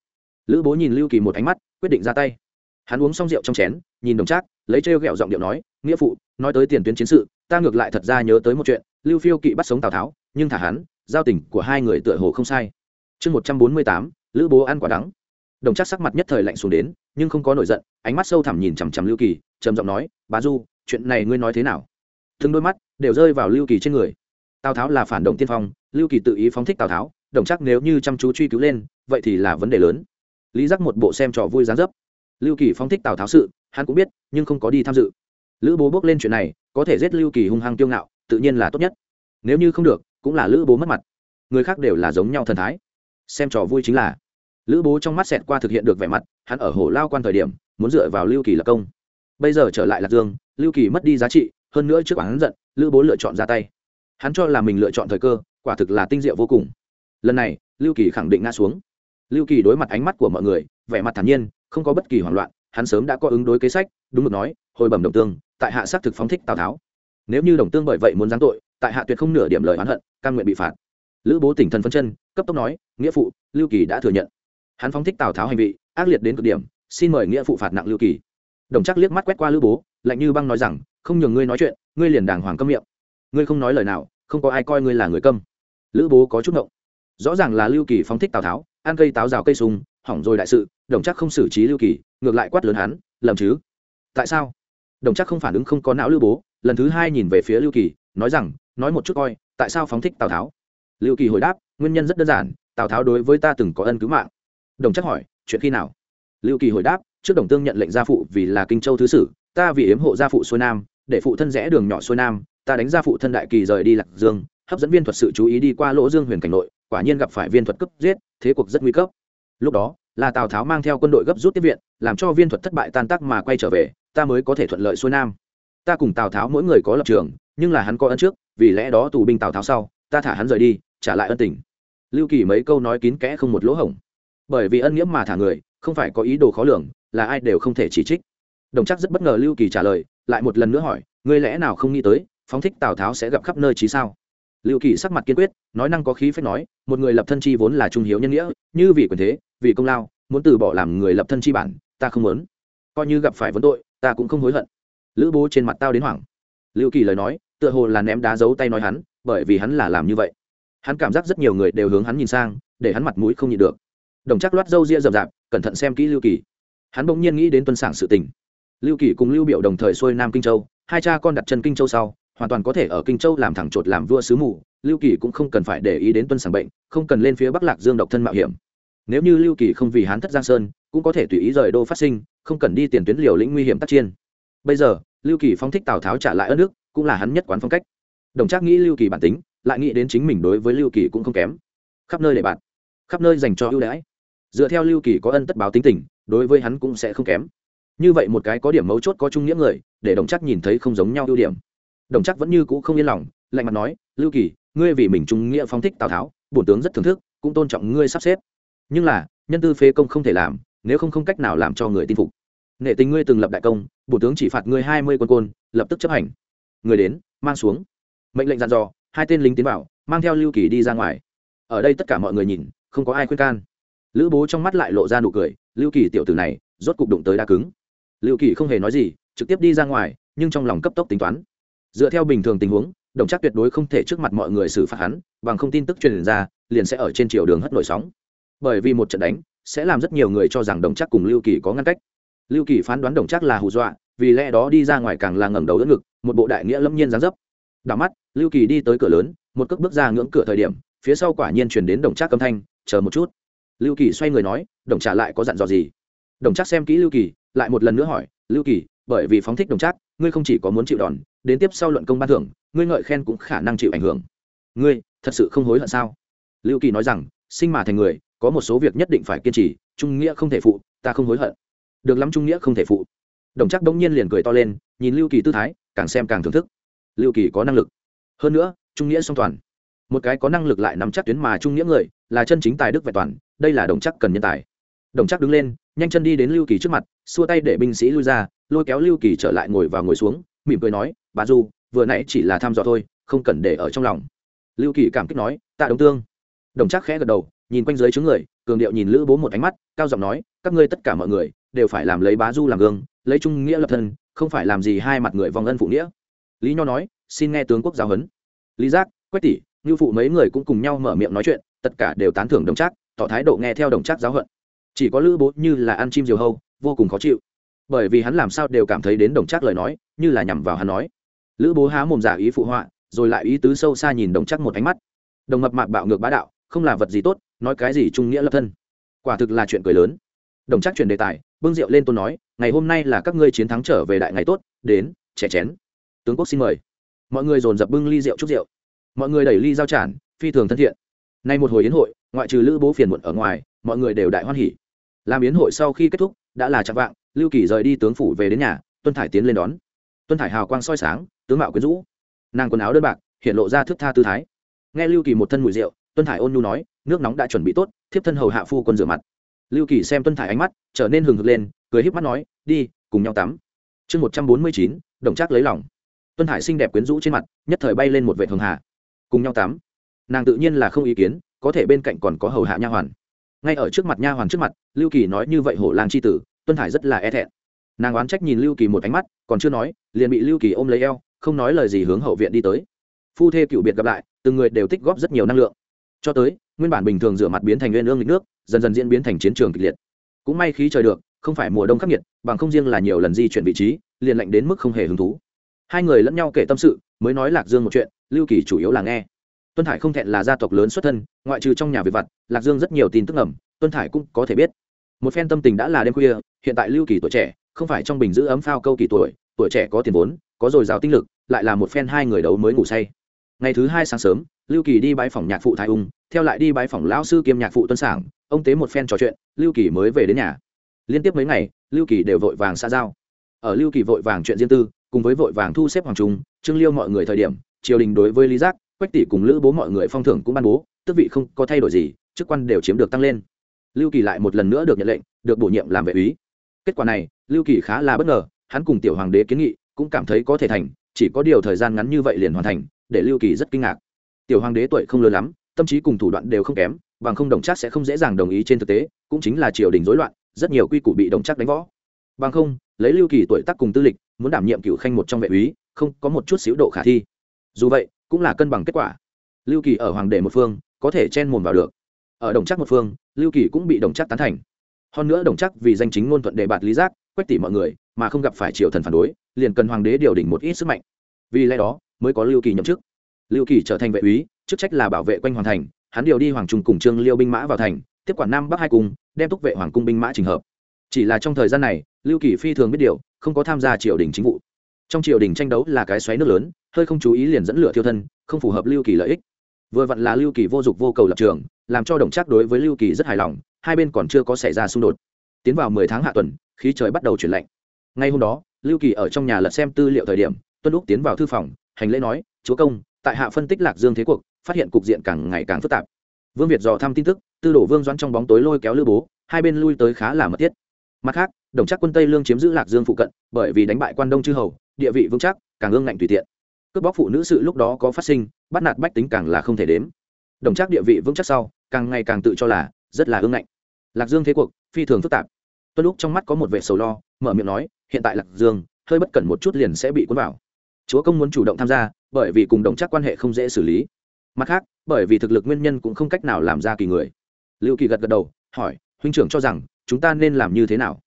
Lữ bố nhìn lưu kỳ một ánh mắt, quyết định ra tay. Hắn uống xong rượu trong chén, nhìn đồng trác, lấy trêu ghẹo giọng điệu nói, nghĩa phụ, nói tới tiền tuyến chiến sự, ta ngược lại thật ra nhớ tới một chuyện, lưu phiêu kỵ bắt sống tào tháo, nhưng thả hắn, giao tình của hai người tựa hồ không sai. Chương một trăm bốn mươi tám, lữ bố ăn quả đắng. Đồng trác sắc mặt nhất thời lạnh xuống đến, nhưng không có nổi giận, ánh mắt sâu thẳm nhìn chằm chằm lưu kỳ, trầm giọng nói, bá du, chuyện này ngươi nói thế nào? Từng đôi mắt đều rơi vào lưu kỳ trên người tào tháo là phản động tiên phong, lưu kỳ tự ý phóng thích tào tháo, đồng chắc nếu như chăm chú truy cứu lên, vậy thì là vấn đề lớn. Lý giác một bộ xem trò vui gián dấp. Lưu kỳ phóng thích tào tháo sự, hắn cũng biết, nhưng không có đi tham dự. Lữ bố bước lên chuyện này, có thể giết lưu kỳ hung hăng kiêu ngạo, tự nhiên là tốt nhất. Nếu như không được, cũng là lữ bố mất mặt. Người khác đều là giống nhau thần thái. Xem trò vui chính là, lữ bố trong mắt xẹt qua thực hiện được vẻ mặt, hắn ở hồ lao quan thời điểm, muốn dựa vào lưu kỳ lập công. Bây giờ trở lại lạc dương, lưu kỳ mất đi giá trị, hơn nữa trước hắn giận, lữ bố lựa chọn ra tay hắn cho là mình lựa chọn thời cơ, quả thực là tinh diệu vô cùng. Lần này, lưu kỳ khẳng định ngã xuống. Lưu kỳ đối mặt ánh mắt của mọi người, vẻ mặt thản nhiên, không có bất kỳ hoảng loạn, hắn sớm đã có ứng đối kế sách, đúng mực nói, hồi bẩm đồng tương, tại hạ xác thực phóng thích tào tháo. Nếu như đồng tương bởi vậy muốn giáng tội, tại hạ tuyệt không nửa điểm lời oán hận căn nguyện bị phạt. Lữ bố tỉnh thần phân chân, cấp tốc nói, nghĩa phụ, lưu kỳ đã thừa nhận. Hắn phóng thích tào tháo hành vi ác liệt đến cực điểm, xin mời nghĩa phụ phạt nặng lưu kỳ. Đồng chắc liếc mắt quét qua lữ bố, lạnh như băng nói rằng, không nhường ngươi nói chuyện, ngươi liền đàng hoàng câm miệng. Ngươi không nói lời nào không có ai coi ngươi là người câm. Lữ bố có chút ngộng. Rõ ràng là lưu kỳ phóng thích tào tháo, ăn cây táo rào cây sùng hỏng rồi đại sự, đồng chắc không xử trí lưu kỳ, ngược lại quát lớn hắn, lầm chứ? Tại sao? Đồng chắc không phản ứng không có não lưu bố, lần thứ hai nhìn về phía lưu kỳ, nói rằng, nói một chút coi, tại sao phóng thích tào tháo? Lưu kỳ hồi đáp, nguyên nhân rất đơn giản, tào tháo đối với ta từng có ân cứu mạng. Đồng chắc hỏi, chuyện khi nào? Lưu kỳ hồi đáp, trước đồng tương nhận lệnh gia phụ vì là kinh châu thứ sử, ta vì yếm hộ gia phụ xuôi nam, để phụ thân rẽ đường nhỏ xuôi nam ta đánh ra phụ thân đại kỳ rời đi lạc dương, hấp dẫn viên thuật sự chú ý đi qua lỗ dương huyền cảnh nội, quả nhiên gặp phải viên thuật cấp giết, thế cuộc rất nguy cấp. Lúc đó, là tào tháo mang theo quân đội gấp rút tiếp viện, làm cho viên thuật thất bại tan tác mà quay trở về, ta mới có thể thuận lợi xuôi nam. Ta cùng tào tháo mỗi người có lập trường, nhưng là hắn có ân trước, vì lẽ đó tù binh tào tháo sau, ta thả hắn rời đi, trả lại ân tình. Lưu kỳ mấy câu nói kín kẽ không một lỗ hổng. Bởi vì ân nghĩa mà thả người, không phải có ý đồ khó lường, là ai đều không thể chỉ trích. Đồng chắc rất bất ngờ lưu kỳ trả lời, lại một lần nữa hỏi, ngươi lẽ nào không nghĩ tới phóng thích tào tháo sẽ gặp khắp nơi trí sao lưu kỳ sắc mặt kiên quyết nói năng có khí phép nói một người lập thân chi vốn là trung hiếu nhân nghĩa như vì quyền thế vì công lao muốn từ bỏ làm người lập thân chi bản ta không muốn coi như gặp phải vấn tội ta cũng không hối hận lữ bố trên mặt tao đến hoảng lưu kỳ lời nói tựa hồ là ném đá giấu tay nói hắn bởi vì hắn là làm như vậy hắn cảm giác rất nhiều người đều hướng hắn nhìn sang để hắn mặt mũi không nhịn được đồng chắc loát râu ria rậm rạp cẩn thận xem kỹ lưu kỳ hắn bỗng nhiên nghĩ đến tuân sản sự tình lưu kỳ cùng lưu biểu đồng thời xuôi nam kinh châu hai cha con đặt chân kinh châu sau hoàn toàn có thể ở kinh châu làm thẳng chột làm vua sứ mù, lưu kỳ cũng không cần phải để ý đến tuân sản bệnh, không cần lên phía bắc lạc dương độc thân mạo hiểm. Nếu như lưu kỳ không vì hán thất giang sơn, cũng có thể tùy ý rời đô phát sinh, không cần đi tiền tuyến liều lĩnh nguy hiểm tác chiên bây giờ, lưu kỳ phong thích tào tháo trả lại ớt nước cũng là hắn nhất quán phong cách. Đồng trác nghĩ lưu kỳ bản tính, lại nghĩ đến chính mình đối với lưu kỳ cũng không kém. Khắp nơi để bạn, khắp nơi dành cho ưu đãi. Dựa theo lưu kỳ có ân tất báo tính tình, đối với hắn cũng sẽ không kém. Như vậy một cái có điểm mấu chốt có chung nghĩa người, để đồng chắc nhìn thấy không giống nhau ưu điểm đồng chắc vẫn như cũ không yên lòng, lạnh mặt nói, lưu kỳ, ngươi vì mình trung nghĩa phóng thích tào tháo, bổn tướng rất thưởng thức, cũng tôn trọng ngươi sắp xếp. Nhưng là, nhân tư phế công không thể làm, nếu không không cách nào làm cho người tin phục. Nệ tình ngươi từng lập đại công, bổn tướng chỉ phạt ngươi hai mươi quân côn, lập tức chấp hành. Người đến, mang xuống. Mệnh lệnh dặn dò, hai tên lính tiến vào, mang theo lưu kỳ đi ra ngoài. Ở đây tất cả mọi người nhìn, không có ai khuyên can. Lữ bố trong mắt lại lộ ra nụ cười, lưu kỳ tiểu tử này, rốt cục đụng tới đa cứng. Lưu kỳ không hề nói gì, trực tiếp đi ra ngoài, nhưng trong lòng cấp tốc tính toán dựa theo bình thường tình huống, đồng chắc tuyệt đối không thể trước mặt mọi người xử phạt hắn, bằng không tin tức truyền ra, liền sẽ ở trên chiều đường hất nổi sóng. Bởi vì một trận đánh sẽ làm rất nhiều người cho rằng đồng chắc cùng lưu kỳ có ngăn cách. Lưu kỳ phán đoán đồng chắc là hù dọa, vì lẽ đó đi ra ngoài càng là ngẩng đầu đỡ ngực, một bộ đại nghĩa lâm nhiên dáng dấp. Đảo mắt, lưu kỳ đi tới cửa lớn, một cước bước ra ngưỡng cửa thời điểm, phía sau quả nhiên chuyển đến đồng trác âm thanh, chờ một chút. Lưu kỳ xoay người nói, đồng trả lại có dặn dò gì? Đồng trác xem kỹ lưu kỳ, lại một lần nữa hỏi, lưu kỳ, bởi vì phóng thích đồng trác, ngươi không chỉ có muốn chịu đòn đến tiếp sau luận công ban thưởng, ngươi ngợi khen cũng khả năng chịu ảnh hưởng. Ngươi, thật sự không hối hận sao? Lưu kỳ nói rằng, sinh mà thành người, có một số việc nhất định phải kiên trì, trung nghĩa không thể phụ, ta không hối hận. Được lắm trung nghĩa không thể phụ. Đồng chắc bỗng nhiên liền cười to lên, nhìn lưu kỳ tư thái, càng xem càng thưởng thức. Lưu kỳ có năng lực. Hơn nữa, trung nghĩa song toàn. Một cái có năng lực lại nắm chắc tuyến mà trung nghĩa người, là chân chính tài đức vẹn toàn, đây là đồng chắc cần nhân tài. Đồng chắc đứng lên, nhanh chân đi đến lưu kỳ trước mặt, xua tay để binh sĩ lui ra, lôi kéo lưu kỳ trở lại ngồi vào ngồi xuống, mỉm cười nói bà du, vừa nãy chỉ là thăm dò thôi, không cần để ở trong lòng. Lưu kỳ cảm kích nói, tạ đồng tương. Đồng chắc khẽ gật đầu, nhìn quanh dưới chướng người, cường điệu nhìn lữ bố một ánh mắt, cao giọng nói, các ngươi tất cả mọi người đều phải làm lấy bá du làm gương, lấy trung nghĩa lập thân, không phải làm gì hai mặt người vòng ân phụ nghĩa. Lý nho nói, xin nghe tướng quốc giáo huấn. Lý giác, quách tỷ, ngưu phụ mấy người cũng cùng nhau mở miệng nói chuyện, tất cả đều tán thưởng đồng trác, tỏ thái độ nghe theo đồng trác giáo huấn. Chỉ có lữ bố như là ăn chim diều hâu, vô cùng khó chịu. Bởi vì hắn làm sao đều cảm thấy đến đồng trác lời nói, như là nhằm vào hắn nói lữ bố há mồm giả ý phụ họa, rồi lại ý tứ sâu xa nhìn đồng trác một ánh mắt. Đồng mập mạc bạo ngược bá đạo, không là vật gì tốt, nói cái gì trung nghĩa lập thân. Quả thực là chuyện cười lớn. Đồng trác chuyển đề tài, bưng rượu lên tôn nói, ngày hôm nay là các ngươi chiến thắng trở về đại ngày tốt, đến, trẻ chén. Tướng quốc xin mời. Mọi người dồn dập bưng ly rượu chúc rượu. Mọi người đẩy ly giao tràn phi thường thân thiện. Nay một hồi yến hội, ngoại trừ lữ bố phiền muộn ở ngoài, mọi người đều đại hoan hỉ. Làm yến hội sau khi kết thúc, đã là chặng vạng, lưu kỳ rời đi tướng phủ về đến nhà, tuân thải tiến lên đón. Tuân thải hào quang soi sáng tướng mạo quyến rũ. Nàng quần áo đơn bạc, hiện lộ ra thước tha tư thái. Nghe lưu kỳ một thân mùi rượu, tuân thải ôn nhu nói, nước nóng đã chuẩn bị tốt, thiếp thân hầu hạ phu quân rửa mặt. Lưu kỳ xem tuân thải ánh mắt, trở nên hừng hực lên, cười híp mắt nói, đi, cùng nhau tắm. Chương một trăm bốn mươi chín, đồng trác lấy lòng. Tuân hải xinh đẹp quyến rũ trên mặt, nhất thời bay lên một vệ thường hạ cùng nhau tắm. Nàng tự nhiên là không ý kiến, có thể bên cạnh còn có hầu hạ nha hoàn. Ngay ở trước mặt nha hoàn trước mặt, lưu kỳ nói như vậy hổ làng c h i tử, tuân hải rất là e thẹn. Nàng oán trách nhìn lưu kỳ một ánh mắt, còn chưa nói, liền bị lưu kỳ ôm lấy eo không nói lời gì hướng hậu viện đi tới. Phu thê cựu biệt gặp lại, từng người đều tích góp rất nhiều năng lượng. Cho tới, nguyên bản bình thường rửa mặt biến thành nguyên ương lịch nước, dần dần diễn biến thành chiến trường kịch liệt. Cũng may khí trời được, không phải mùa đông khắc nghiệt, bằng không riêng là nhiều lần di chuyển vị trí, liền lạnh đến mức không hề hứng thú. Hai người lẫn nhau kể tâm sự, mới nói lạc dương một chuyện, lưu kỳ chủ yếu là nghe. Tuân thải không thẹn là gia tộc lớn xuất thân, ngoại trừ trong nhà việc vặt, lạc dương rất nhiều tin tức ẩm, tuân thải cũng có thể biết. Một phen tâm tình đã là đêm khuya, hiện tại lưu kỳ tuổi trẻ, không phải trong bình giữ ấm phao câu kỳ tuổi tuổi trẻ có tiền vốn, có dồi dào tinh lực, lại là một phen hai người đấu mới ngủ say. Ngày thứ hai sáng sớm, lưu kỳ đi bãi phòng nhạc phụ thái ung, theo lại đi bãi phòng lão sư kiêm nhạc phụ tuân sảng, ông tế một phen trò chuyện, lưu kỳ mới về đến nhà. Liên tiếp mấy ngày, lưu kỳ đều vội vàng xa giao. Ở lưu kỳ vội vàng chuyện riêng tư, cùng với vội vàng thu xếp hoàng trung, trương liêu mọi người thời điểm, triều đình đối với lý giác, quách tỷ cùng lữ bố mọi người phong thưởng cũng ban bố, tước vị không có thay đổi gì, chức quan đều chiếm được tăng lên. Lưu kỳ lại một lần nữa được nhận lệnh, được bổ nhiệm làm vệ úy. Kết quả này, lưu kỳ khá là bất ngờ hắn cùng tiểu hoàng đế kiến nghị, cũng cảm thấy có thể thành, chỉ có điều thời gian ngắn như vậy liền hoàn thành, để lưu kỳ rất kinh ngạc. Tiểu hoàng đế tuổi không lớn lắm, tâm trí cùng thủ đoạn đều không kém, bằng không đồng chắc sẽ không dễ dàng đồng ý trên thực tế, cũng chính là triều đình rối loạn, rất nhiều quy củ bị đồng chắc đánh võ bằng không, lấy lưu kỳ tuổi tác cùng tư lịch, muốn đảm nhiệm cựu khanh một trong vệ úy, không, có một chút xíu độ khả thi. Dù vậy, cũng là cân bằng kết quả. Lưu kỳ ở hoàng đệ một phương, có thể chen mồn vào được. Ở đồng chắc một phương, lưu kỳ cũng bị đồng chắc tán thành. Hơn nữa đồng chắc vì danh chính ngôn thuận đề bạt lý giác quách tỷ mọi người, mà không gặp phải triều thần phản đối, liền cần hoàng đế điều đỉnh một ít sức mạnh. Vì lẽ đó, mới có lưu kỳ nhậm chức. Lưu kỳ trở thành vệ úy, chức trách là bảo vệ quanh hoàng thành, hắn điều đi hoàng trung cùng trương liêu binh mã vào thành, tiếp quản nam bắc hai cung, đem túc vệ hoàng cung binh mã trình hợp. Chỉ là trong thời gian này, lưu kỳ phi thường biết điều, không có tham gia triều đình chính vụ. Trong triều đình tranh đấu là cái xoáy nước lớn, hơi không chú ý liền dẫn lửa thiêu thân, không phù hợp lưu kỳ lợi ích. Vừa vặn là lưu kỳ vô dụng vô cầu lập trường, làm cho đồng trác đối với lưu kỳ rất hài lòng, hai bên còn chưa có xảy ra xung đột. Tiến vào mười tháng hạ tuần khí trời bắt đầu chuyển lạnh. Ngay hôm đó, lưu kỳ ở trong nhà lật xem tư liệu thời điểm, tuân lúc tiến vào thư phòng, hành lễ nói, chúa công, tại hạ phân tích lạc dương thế cuộc, phát hiện cục diện càng ngày càng phức tạp. Vương việt dò thăm tin tức, tư đổ vương doãn trong bóng tối lôi kéo lưu bố, hai bên lui tới khá là mật thiết. Mặt khác, đồng chắc quân tây lương chiếm giữ lạc dương phụ cận, bởi vì đánh bại quan đông chư hầu, địa vị vững chắc, càng ương ngạnh tùy tiện. Cướp bóc phụ nữ sự lúc đó có phát sinh, bắt nạt bách tính càng là không thể đếm. Đồng chắc địa vị vững chắc sau, càng ngày càng tự cho là rất là ương ngạnh. Lạc dương thế cuộc, phi thường phức tạp tuân lúc trong mắt có một vẻ sầu lo, mở miệng nói, hiện tại lạc dương, hơi bất cẩn một chút liền sẽ bị cuốn vào. Chúa công muốn chủ động tham gia, bởi vì cùng đồng chắc quan hệ không dễ xử lý. Mặt khác, bởi vì thực lực nguyên nhân cũng không cách nào làm ra kỳ người. Lưu kỳ gật gật đầu, hỏi, huynh trưởng cho rằng, chúng ta nên làm như thế nào?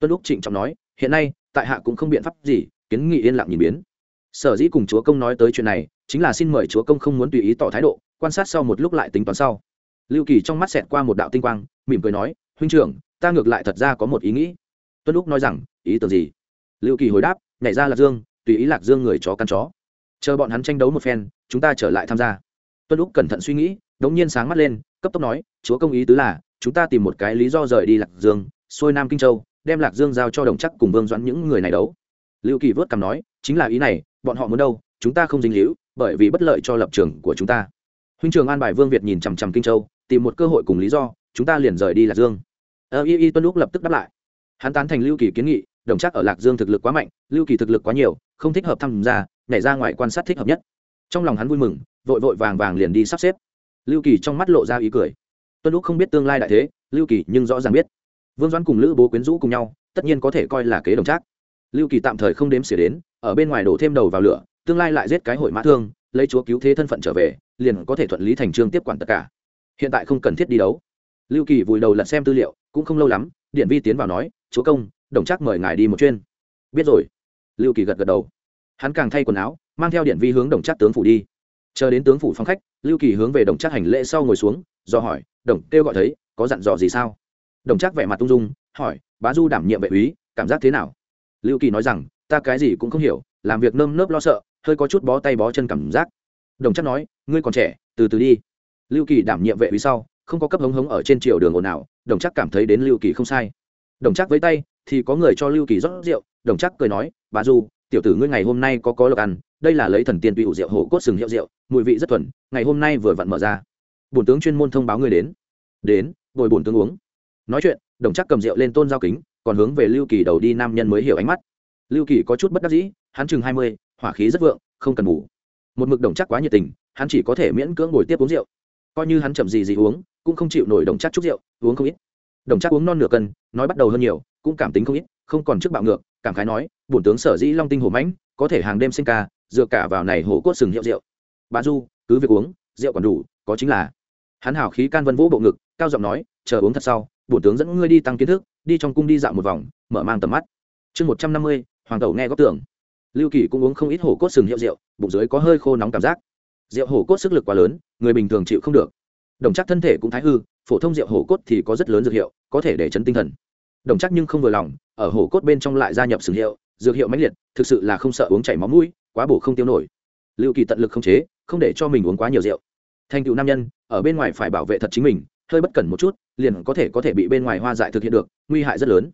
Tuân lúc trịnh trọng nói, hiện nay, tại hạ cũng không biện pháp gì, kiến nghị yên lặng nhìn biến. Sở dĩ cùng chúa công nói tới chuyện này, chính là xin mời chúa công không muốn tùy ý tỏ thái độ, quan sát sau một lúc lại tính toán sau. Lưu kỳ trong mắt xẹt qua một đạo tinh quang, mỉm cười nói, huynh trưởng ta ngược lại thật ra có một ý nghĩ. Tuân lúc nói rằng, ý tưởng gì? Lưu kỳ hồi đáp, nhảy ra lạc dương, tùy ý lạc dương người chó căn chó. Chờ bọn hắn tranh đấu một phen, chúng ta trở lại tham gia. Tuân lúc cẩn thận suy nghĩ, đống nhiên sáng mắt lên, cấp tốc nói, chúa công ý tứ là, chúng ta tìm một cái lý do rời đi lạc dương, xuôi nam kinh châu, đem lạc dương giao cho đồng chắc cùng vương doãn những người này đấu. Lưu kỳ vớt cằm nói, chính là ý này, bọn họ muốn đâu, chúng ta không dính hữu bởi vì bất lợi cho lập trường của chúng ta. Huynh trường an bài vương việt nhìn chằm chằm kinh châu, tìm một cơ hội cùng lý do, chúng ta liền rời đi lạc dương ơ, y y, tuân lúc lập tức đáp lại. Hắn tán thành lưu kỳ kiến nghị, đồng chắc ở lạc dương thực lực quá mạnh, lưu kỳ thực lực quá nhiều, không thích hợp tham gia, nhảy ra ngoài quan sát thích hợp nhất. Trong lòng hắn vui mừng, vội vội vàng vàng liền đi sắp xếp. Lưu kỳ trong mắt lộ ra ý cười. Tuân lúc không biết tương lai đại thế, lưu kỳ nhưng rõ ràng biết. Vương doãn cùng lữ bố quyến rũ cùng nhau, tất nhiên có thể coi là kế đồng trác lưu kỳ tạm thời không đếm xỉa đến, ở bên ngoài đổ thêm đầu vào lửa, tương lai lại giết cái hội mã thương, lấy chúa cứu thế thân phận trở về, liền có thể thuận lý thành trương tiếp quản tất cả. Hiện tại không cần thiết đi đấu. Lưu kỳ vùi đầu lật xem tư liệu cũng không lâu lắm, điện vi tiến vào nói, chúa công, đồng trác mời ngài đi một chuyên biết rồi. Lưu kỳ gật gật đầu. Hắn càng thay quần áo, mang theo điện vi hướng đồng trác tướng phủ đi. Chờ đến tướng phủ phong khách, lưu kỳ hướng về đồng trác hành lễ sau ngồi xuống, do hỏi, đồng, kêu gọi thấy, có dặn dò gì sao? Đồng trác vẻ mặt tung dung, hỏi, bá du đảm nhiệm vệ úy, cảm giác thế nào? Lưu kỳ nói rằng, ta cái gì cũng không hiểu, làm việc nơm nớp lo sợ, hơi có chút bó tay bó chân cảm giác. Đồng trác nói, ngươi còn trẻ, từ từ đi. Lưu kỳ đảm nhiệm vệ úy sau không có cấp hống hống ở trên triều đường ồn nào đồng chắc cảm thấy đến lưu kỳ không sai. Đồng chắc với tay, thì có người cho lưu kỳ rót rượu, đồng chắc cười nói, bà du, tiểu tử ngươi ngày hôm nay có có lộc ăn, đây là lấy thần tiên tùy ủ rượu, hổ cốt sừng hiệu rượu, mùi vị rất thuần, ngày hôm nay vừa vặn mở ra. Bổn tướng chuyên môn thông báo ngươi đến. Đến, bồi bổn tướng uống. Nói chuyện, đồng chắc cầm rượu lên tôn giao kính, còn hướng về lưu kỳ đầu đi nam nhân mới hiểu ánh mắt. Lưu kỳ có chút bất đắc dĩ, hắn chừng hai mươi, hỏa khí rất vượng, không cần ngủ. Một mực đồng chắc quá nhiệt tình, hắn chỉ có thể miễn cưỡng ngồi tiếp uống rượu. Coi như hắn chậm gì gì uống cũng không chịu nổi đồng chắc chút rượu, uống không ít. Đồng chắc uống non nửa cân, nói bắt đầu hơn nhiều, cũng cảm tính không ít, không còn trước bạo ngược, cảm khái nói, bổn tướng sở dĩ long tinh hồ mãnh, có thể hàng đêm sinh ca, dựa cả vào này hổ cốt sừng hiệu rượu. Bà du, cứ việc uống, rượu còn đủ, có chính là. Hắn hào khí can vân vũ bộ ngực, cao giọng nói, chờ uống thật sau, bổn tướng dẫn ngươi đi tăng kiến thức, đi trong cung đi dạo một vòng, mở mang tầm mắt. Chương một trăm năm mươi, hoàng tẩu nghe góp tưởng. Lưu kỳ cũng uống không ít hổ cốt sừng hiệu rượu, bụng dưới có hơi khô nóng cảm giác. Rượu hổ cốt sức lực quá lớn, người bình thường chịu không được đồng chắc thân thể cũng thái hư, phổ thông rượu hổ cốt thì có rất lớn dược hiệu, có thể để chấn tinh thần. Đồng chắc nhưng không vừa lòng, ở hổ cốt bên trong lại gia nhập sừng hiệu, dược hiệu mãnh liệt, thực sự là không sợ uống chảy máu mũi, quá bổ không tiêu nổi. Lưu kỳ tận lực không chế, không để cho mình uống quá nhiều rượu. Thành tựu nam nhân, ở bên ngoài phải bảo vệ thật chính mình, hơi bất cẩn một chút, liền có thể có thể bị bên ngoài hoa dại thực hiện được, nguy hại rất lớn.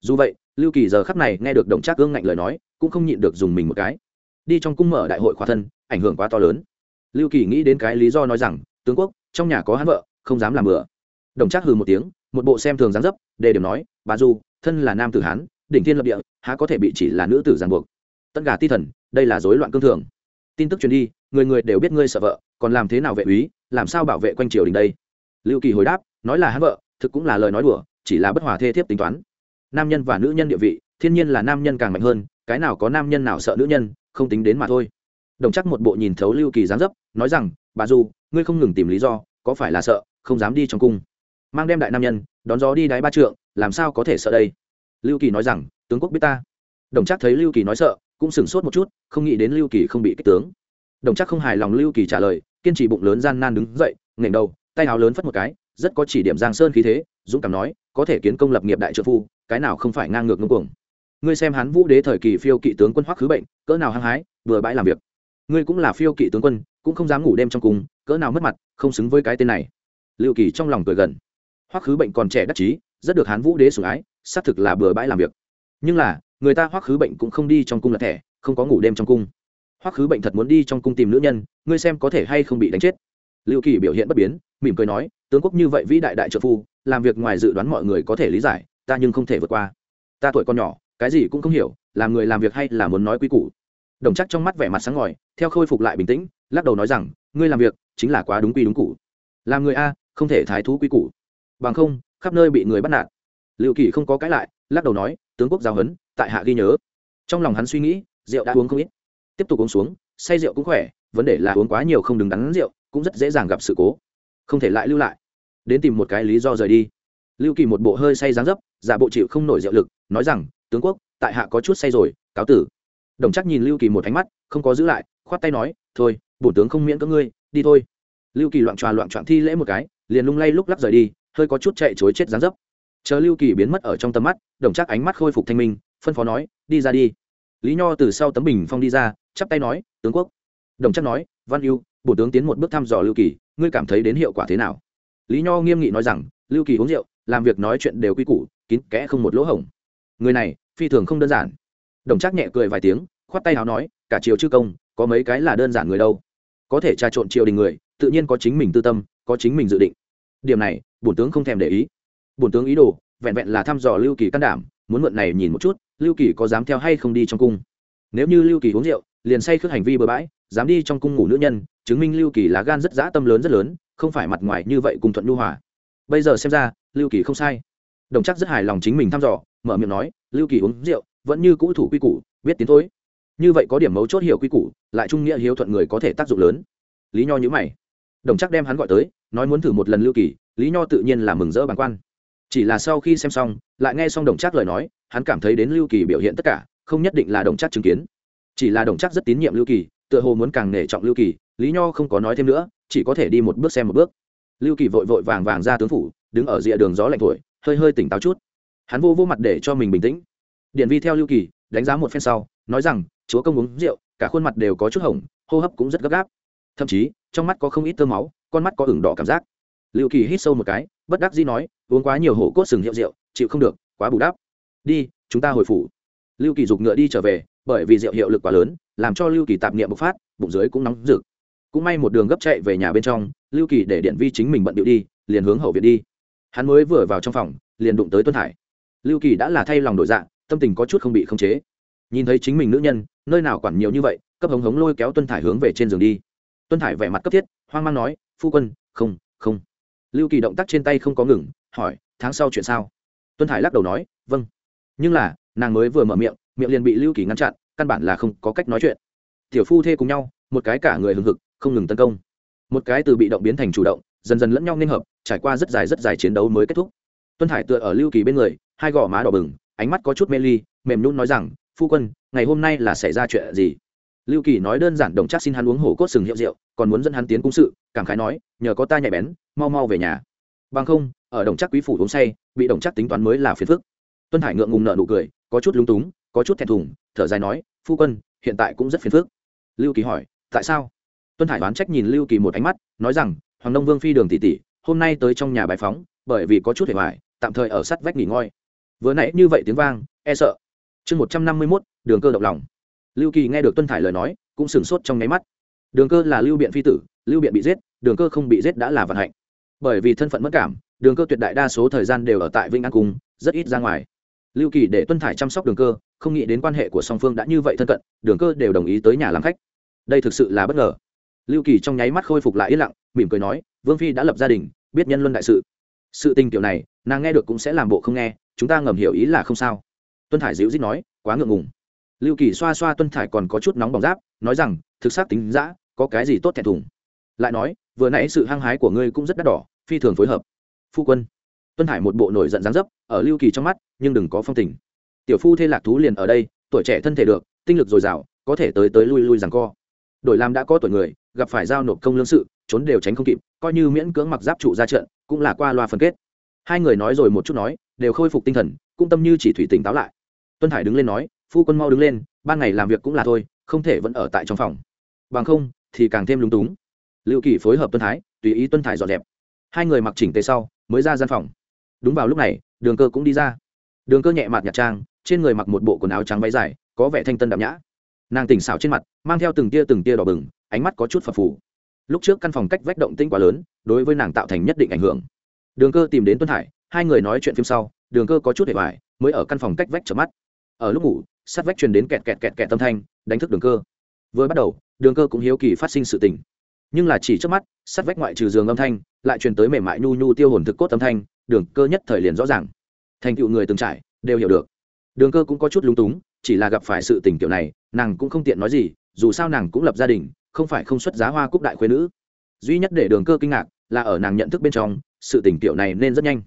Dù vậy, lưu kỳ giờ khắp này nghe được đồng trác gương ngạnh lời nói, cũng không nhịn được dùng mình một cái. Đi trong cung mở đại hội khóa thân, ảnh hưởng quá to lớn. Lưu kỳ nghĩ đến cái lý do nói rằng, tướng quốc trong nhà có hắn vợ, không dám làm bừa. Đồng trác hừ một tiếng, một bộ xem thường dáng dấp, đề điểm nói, bà du, thân là nam tử hán, đỉnh thiên lập địa, há có thể bị chỉ là nữ tử giàn buộc? Tất cả ti thần, đây là rối loạn cương thường. Tin tức truyền đi, người người đều biết ngươi sợ vợ, còn làm thế nào vệ úy, làm sao bảo vệ quanh triều đình đây? Lưu kỳ hồi đáp, nói là hắn vợ, thực cũng là lời nói đùa, chỉ là bất hòa thê thiếp tính toán. Nam nhân và nữ nhân địa vị, thiên nhiên là nam nhân càng mạnh hơn, cái nào có nam nhân nào sợ nữ nhân, không tính đến mà thôi. Đồng chắc một bộ nhìn thấu lưu kỳ dáng dấp, nói rằng, bà du ngươi không ngừng tìm lý do, có phải là sợ, không dám đi trong cung? Mang đem đại nam nhân, đón gió đi đáy ba trượng, làm sao có thể sợ đây? Lưu kỳ nói rằng, tướng quốc biết ta. Đồng chắc thấy lưu kỳ nói sợ, cũng sửng sốt một chút, không nghĩ đến lưu kỳ không bị kích tướng. Đồng chắc không hài lòng lưu kỳ trả lời, kiên trì bụng lớn gian nan đứng dậy nghển đầu, tay áo lớn phất một cái, rất có chỉ điểm giang sơn khí thế, dũng cảm nói, có thể kiến công lập nghiệp đại trợ phu, cái nào không phải ngang ngược ngưng cuồng. Ngươi xem hắn vũ đế thời kỳ phiêu kỵ tướng quân hoắc khứ bệnh, cỡ nào hăng hái, vừa bãi làm việc ngươi cũng là phiêu kỵ tướng quân, cũng không dám ngủ đêm trong cùng, cỡ nào mất mặt, không xứng với cái tên này. Lưu kỳ trong lòng cười gần. Hoắc khứ bệnh còn trẻ đắc chí, rất được hán vũ đế sủng ái, xác thực là bừa bãi làm việc. Nhưng là, người ta hoắc khứ bệnh cũng không đi trong cung là thẻ, không có ngủ đêm trong cung. Hoắc khứ bệnh thật muốn đi trong cung tìm nữ nhân, ngươi xem có thể hay không bị đánh chết. Lưu kỳ biểu hiện bất biến, mỉm cười nói, tướng quốc như vậy vĩ đại đại trợ phu, làm việc ngoài dự đoán mọi người có thể lý giải, ta nhưng không thể vượt qua. Ta tuổi còn nhỏ, cái gì cũng không hiểu, làm người làm việc hay là muốn nói quy củ đồng chắc trong mắt vẻ mặt sáng ngời, theo khôi phục lại bình tĩnh, lắc đầu nói rằng, ngươi làm việc chính là quá đúng quy đúng cụ làm người a, không thể thái thú quy củ. Bằng không, khắp nơi bị người bắt nạt. Liệu kỳ không có cãi lại, lắc đầu nói, tướng quốc giao hấn, tại hạ ghi nhớ. Trong lòng hắn suy nghĩ, rượu đã uống không ít. Tiếp tục uống xuống, say rượu cũng khỏe, vấn đề là uống quá nhiều không đứng đắn rượu, cũng rất dễ dàng gặp sự cố. Không thể lại lưu lại. Đến tìm một cái lý do rời đi. Lưu kỳ một bộ hơi say dáng dấp, giả bộ chịu không nổi rượu lực, nói rằng, tướng quốc, tại hạ có chút say rồi, cáo tử đồng chắc nhìn lưu kỳ một ánh mắt, không có giữ lại, khoát tay nói, thôi bổ tướng không miễn các ngươi, đi thôi. Lưu kỳ loạn tròa loạn trọn thi lễ một cái, liền lung lay lúc lắc rời đi, hơi có chút chạy chối chết dán dấp. Chờ lưu kỳ biến mất ở trong tầm mắt, đồng chắc ánh mắt khôi phục thanh minh, phân phó nói, đi ra đi. Lý nho từ sau tấm bình phong đi ra, chắp tay nói, tướng quốc. Đồng chắc nói, văn yêu bổ tướng tiến một bước thăm dò lưu kỳ, ngươi cảm thấy đến hiệu quả thế nào? Lý nho nghiêm nghị nói rằng, lưu kỳ uống rượu, làm việc nói chuyện đều quy củ, kín kẽ không một lỗ hổng. Người này, phi thường không đơn giản đồng trác nhẹ cười vài tiếng, khoát tay áo nói, cả triều chư công, có mấy cái là đơn giản người đâu. Có thể trà trộn triều đình người, tự nhiên có chính mình tư tâm, có chính mình dự định. Điểm này, bổn tướng không thèm để ý. Bổn tướng ý đồ, vẹn vẹn là thăm dò lưu kỳ can đảm, muốn mượn này nhìn một chút, lưu kỳ có dám theo hay không đi trong cung. Nếu như lưu kỳ uống rượu, liền say khước hành vi bừa bãi, dám đi trong cung ngủ nữ nhân, chứng minh lưu kỳ lá gan rất dã tâm lớn rất lớn, không phải mặt ngoài như vậy cùng thuận nhu hòa. Bây giờ xem ra, lưu kỳ không sai. Đồng chắc rất hài lòng chính mình thăm dò, mở miệng nói, lưu kỳ uống rượu vẫn như cũ thủ quy củ, biết tiến thôi. Như vậy có điểm mấu chốt hiểu quy củ, lại trung nghĩa hiếu thuận người có thể tác dụng lớn. Lý nho nhữ mày. Đồng chắc đem hắn gọi tới, nói muốn thử một lần lưu kỳ, lý nho tự nhiên là mừng rỡ bàng quan. Chỉ là sau khi xem xong, lại nghe xong đồng chắc lời nói, hắn cảm thấy đến lưu kỳ biểu hiện tất cả, không nhất định là đồng chắc chứng kiến. Chỉ là đồng chắc rất tín nhiệm lưu kỳ, tựa hồ muốn càng nể trọng lưu kỳ, lý nho không có nói thêm nữa, chỉ có thể đi một bước xem một bước. Lưu kỳ vội vội vàng vàng ra tướng phủ, đứng ở rìa đường gió lạnh thổi, hơi hơi tỉnh táo chút. Hắn vô vô mặt để cho mình bình tĩnh điện vi theo lưu kỳ, đánh giá một phen sau, nói rằng, chúa công uống rượu, cả khuôn mặt đều có chút hồng, hô hấp cũng rất gấp gáp. Thậm chí, trong mắt có không ít tơ máu, con mắt có ửng đỏ cảm giác. Lưu kỳ hít sâu một cái, bất đắc dĩ nói, uống quá nhiều hổ cốt sừng hiệu rượu, chịu không được, quá bù đắp. Đi, chúng ta hồi phủ. Lưu kỳ giục ngựa đi trở về, bởi vì rượu hiệu lực quá lớn, làm cho lưu kỳ tạp niệm bộc phát, bụng dưới cũng nóng rực. Cũng may một đường gấp chạy về nhà bên trong, lưu kỳ để điện vi chính mình bận điệu đi, liền hướng hậu viện đi. Hắn mới vừa vào trong phòng, liền đụng tới tuân hải. Lưu kỳ đã là thay lòng đổi dạng tâm tình có chút không bị khống chế. Nhìn thấy chính mình nữ nhân, nơi nào quản nhiều như vậy, cấp hống hống lôi kéo tuân thải hướng về trên giường đi. Tuân thải vẻ mặt cấp thiết, hoang mang nói, phu quân, không không. Lưu kỳ động tác trên tay không có ngừng, hỏi, tháng sau chuyện sao? Tuân thải lắc đầu nói vâng. Nhưng là, nàng mới vừa mở miệng miệng liền bị lưu kỳ ngăn chặn, căn bản là không có cách nói chuyện. Tiểu phu thê cùng nhau, một cái cả người hừng hực, không ngừng tấn công. Một cái từ bị động biến thành chủ động, dần dần lẫn nhau nên hợp, trải qua rất dài rất dài chiến đấu mới kết thúc. Tuân thải tựa ở lưu kỳ bên người, hai gò má đỏ bừng ánh mắt có chút mê ly, mềm nhún nói rằng, phu quân, ngày hôm nay là xảy ra chuyện gì? Lưu kỳ nói đơn giản đồng chắc xin hắn uống hổ cốt sừng hiệu rượu, còn muốn dẫn hắn tiến cung sự, cảm khái nói, nhờ có ta nhạy bén, mau mau về nhà. Bằng không, ở đồng chắc quý phủ uống say, bị đồng chắc tính toán mới là phiền phức. Tuân hải ngượng ngùng nợ nụ cười, có chút lúng túng, có chút thẹn thùng, thở dài nói, phu quân, hiện tại cũng rất phiền phức. Lưu kỳ hỏi, tại sao? Tuân hải đoán trách nhìn lưu kỳ một ánh mắt, nói rằng, hoàng đông vương phi đường tỷ tỷ, hôm nay tới trong nhà bài phóng, bởi vì có chút hệ hoại tạm thời ở sắt vách nghỉ ngơi vừa nãy như vậy tiếng vang e sợ. Chương một trăm năm mươi mốt, đường cơ động lòng. Lưu kỳ nghe được tuân thải lời nói, cũng sửng sốt trong nháy mắt. Đường cơ là lưu biện phi tử, lưu biện bị giết, đường cơ không bị giết đã là vận hạnh. Bởi vì thân phận mất cảm, đường cơ tuyệt đại đa số thời gian đều ở tại vĩnh an cung, rất ít ra ngoài. Lưu kỳ để tuân thải chăm sóc đường cơ, không nghĩ đến quan hệ của song phương đã như vậy thân cận, đường cơ đều đồng ý tới nhà làm khách. Đây thực sự là bất ngờ. Lưu kỳ trong nháy mắt khôi phục lại yên lặng, mỉm cười nói, vương phi đã lập gia đình, biết nhân luân đại sự. Sự tình kiểu này, nàng nghe được cũng sẽ làm bộ không nghe chúng ta ngầm hiểu ý là không sao. Tuân thải dịu dít nói, quá ngượng ngùng. Lưu kỳ xoa xoa tuân thải còn có chút nóng bỏng giáp, nói rằng, thực xác tính giã có cái gì tốt thẹn thùng. Lại nói, vừa nãy sự hăng hái của ngươi cũng rất đắt đỏ, phi thường phối hợp. Phu quân. Tuân Hải một bộ nổi giận dáng dấp, ở lưu kỳ trong mắt, nhưng đừng có phong tình. Tiểu phu thê lạc thú liền ở đây, tuổi trẻ thân thể được, tinh lực dồi dào, có thể tới tới lui lui rằng co. Đổi làm đã có tuổi người, gặp phải giao nộp công lương sự, trốn đều tránh không kịp, coi như miễn cưỡng mặc giáp trụ ra trận, cũng là qua loa phân kết hai người nói rồi một chút nói, đều khôi phục tinh thần, cũng tâm như chỉ thủy tỉnh táo lại. Tuân hải đứng lên nói, phu quân mau đứng lên, ban ngày làm việc cũng là thôi, không thể vẫn ở tại trong phòng. Bằng không, thì càng thêm lúng túng. Liệu kỳ phối hợp tuân thái, tùy ý tuân thải dọn dẹp. Hai người mặc chỉnh tề sau, mới ra gian phòng. Đúng vào lúc này, đường cơ cũng đi ra. Đường cơ nhẹ mặt nhạt trang, trên người mặc một bộ quần áo trắng váy dài, có vẻ thanh tân đạm nhã. Nàng tỉnh xảo trên mặt, mang theo từng tia từng tia đỏ bừng, ánh mắt có chút phập phù. Lúc trước căn phòng cách vách động tinh quá lớn, đối với nàng tạo thành nhất định ảnh hưởng đường cơ tìm đến tuân hải, hai người nói chuyện phim sau, đường cơ có chút hệ hoài, mới ở căn phòng cách vách chợp mắt. Ở lúc ngủ, sát vách truyền đến kẹt kẹt kẹt kẹt tâm thanh, đánh thức đường cơ. Vừa bắt đầu, đường cơ cũng hiếu kỳ phát sinh sự tình. Nhưng là chỉ trước mắt, sát vách ngoại trừ giường âm thanh, lại truyền tới mềm mại nhu nhu tiêu hồn thực cốt âm thanh, đường cơ nhất thời liền rõ ràng. Thành tựu người từng trải, đều hiểu được. Đường cơ cũng có chút lúng túng, chỉ là gặp phải sự tình kiểu này, nàng cũng không tiện nói gì, dù sao nàng cũng lập gia đình, không phải không xuất giá hoa cúc đại khuyên nữ. Duy nhất để đường cơ kinh ngạc, là ở nàng nhận thức bên trong sự tình tiểu này nên rất nhanh.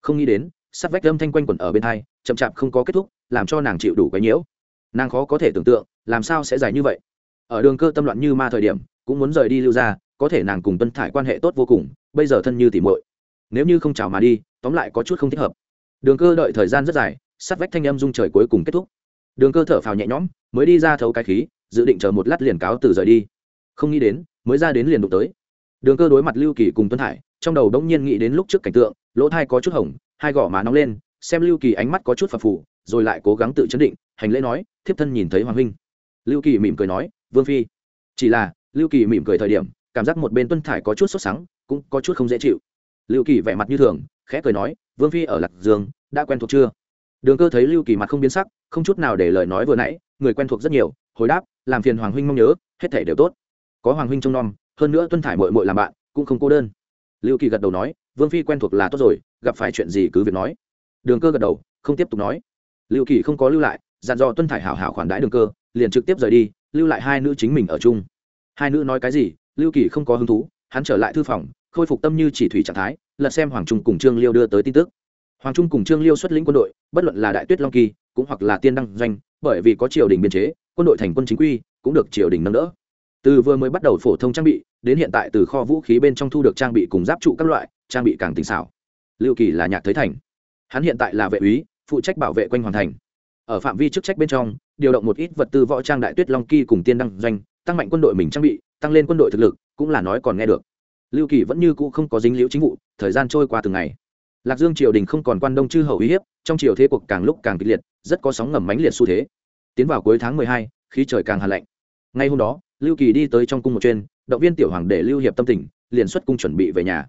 Không nghĩ đến, sát vách âm thanh quanh quẩn ở bên hai, chậm chạp không có kết thúc, làm cho nàng chịu đủ cái nhiễu. Nàng khó có thể tưởng tượng, làm sao sẽ dài như vậy. Ở đường cơ tâm loạn như ma thời điểm, cũng muốn rời đi lưu ra có thể nàng cùng tuân thải quan hệ tốt vô cùng, bây giờ thân như tỉ muội. Nếu như không chào mà đi, tóm lại có chút không thích hợp. Đường cơ đợi thời gian rất dài, sát vách thanh âm dung trời cuối cùng kết thúc. Đường cơ thở phào nhẹ nhõm, mới đi ra thấu cái khí, dự định chờ một lát liền cáo từ rời đi. Không nghĩ đến, mới ra đến liền đụng tới. Đường cơ đối mặt lưu kỳ cùng tuân hải trong đầu đống nhiên nghĩ đến lúc trước cảnh tượng, lỗ thai có chút hỏng hai gò má nóng lên, xem lưu kỳ ánh mắt có chút phập phù, rồi lại cố gắng tự chấn định, hành lễ nói, thiếp thân nhìn thấy hoàng huynh. Lưu kỳ mỉm cười nói, vương phi. Chỉ là, lưu kỳ mỉm cười thời điểm, cảm giác một bên tuân thải có chút sốt sắng, cũng có chút không dễ chịu. Lưu kỳ vẻ mặt như thường, khẽ cười nói, vương phi ở lạc dương, đã quen thuộc chưa? Đường cơ thấy lưu kỳ mặt không biến sắc, không chút nào để lời nói vừa nãy, người quen thuộc rất nhiều, hồi đáp, làm phiền hoàng huynh mong nhớ, hết thể đều tốt. Có hoàng huynh trông nom, hơn nữa tuân thải mội mội làm bạn, cũng không cô đơn lưu kỳ gật đầu nói, vương phi quen thuộc là tốt rồi, gặp phải chuyện gì cứ việc nói. Đường cơ gật đầu, không tiếp tục nói. Lưu kỳ không có lưu lại, dặn dò tuân thải hảo hảo khoản đãi đường cơ, liền trực tiếp rời đi, lưu lại hai nữ chính mình ở chung. Hai nữ nói cái gì, lưu kỳ không có hứng thú, hắn trở lại thư phòng, khôi phục tâm như chỉ thủy trạng thái, lật xem hoàng trung cùng trương liêu đưa tới tin tức. Hoàng trung cùng trương liêu xuất lĩnh quân đội, bất luận là đại tuyết long kỳ, cũng hoặc là tiên đăng doanh, bởi vì có triều đình biên chế, quân đội thành quân chính quy, cũng được triều đình nâng đỡ từ vừa mới bắt đầu phổ thông trang bị, đến hiện tại từ kho vũ khí bên trong thu được trang bị cùng giáp trụ các loại, trang bị càng tinh xảo. Lưu kỳ là nhạc thới thành. Hắn hiện tại là vệ úy, phụ trách bảo vệ quanh hoàn thành. Ở phạm vi chức trách bên trong, điều động một ít vật tư võ trang đại tuyết long kỳ cùng tiên đăng doanh, tăng mạnh quân đội mình trang bị, tăng lên quân đội thực lực, cũng là nói còn nghe được. Lưu kỳ vẫn như cũ không có dính liễu chính vụ, thời gian trôi qua từng ngày. Lạc dương triều đình không còn quan đông chư hầu uy hiếp, trong triều thế cuộc càng lúc càng kịch liệt, rất có sóng ngầm mãnh liệt xu thế. Tiến vào cuối tháng mười hai, khí trời càng hà lạnh. Ngay hôm đó lưu kỳ đi tới trong cung một chuyên, động viên tiểu hoàng để lưu hiệp tâm tình, liền xuất cung chuẩn bị về nhà.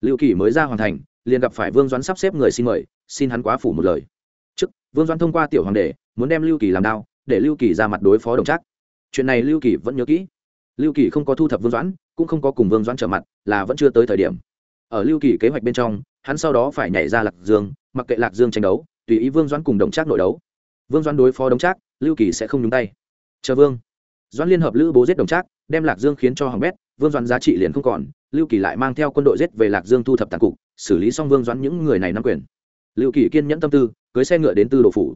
Lưu kỳ mới ra hoàn thành, liền gặp phải vương doãn sắp xếp người xin mời, xin hắn quá phủ một lời. Trước, vương doãn thông qua tiểu hoàng đệ muốn đem lưu kỳ làm đao, để lưu kỳ ra mặt đối phó đồng trác. Chuyện này lưu kỳ vẫn nhớ kỹ. Lưu kỳ không có thu thập vương doãn, cũng không có cùng vương doãn trở mặt, là vẫn chưa tới thời điểm. Ở lưu kỳ kế hoạch bên trong, hắn sau đó phải nhảy ra lạc dương, mặc kệ lạc dương tranh đấu, tùy ý vương doãn cùng đồng trác nội đấu. Vương doãn đối phó đồng trác, lưu kỳ sẽ không nhúng tay. Chờ vương doãn liên hợp lữ bố giết đồng trác, đem lạc dương khiến cho hỏng bét, vương doãn giá trị liền không còn, lưu kỳ lại mang theo quân đội giết về lạc dương thu thập tàn cục, xử lý xong vương doãn những người này nắm quyền. Lưu kỳ kiên nhẫn tâm tư, cưới xe ngựa đến tư đồ phủ.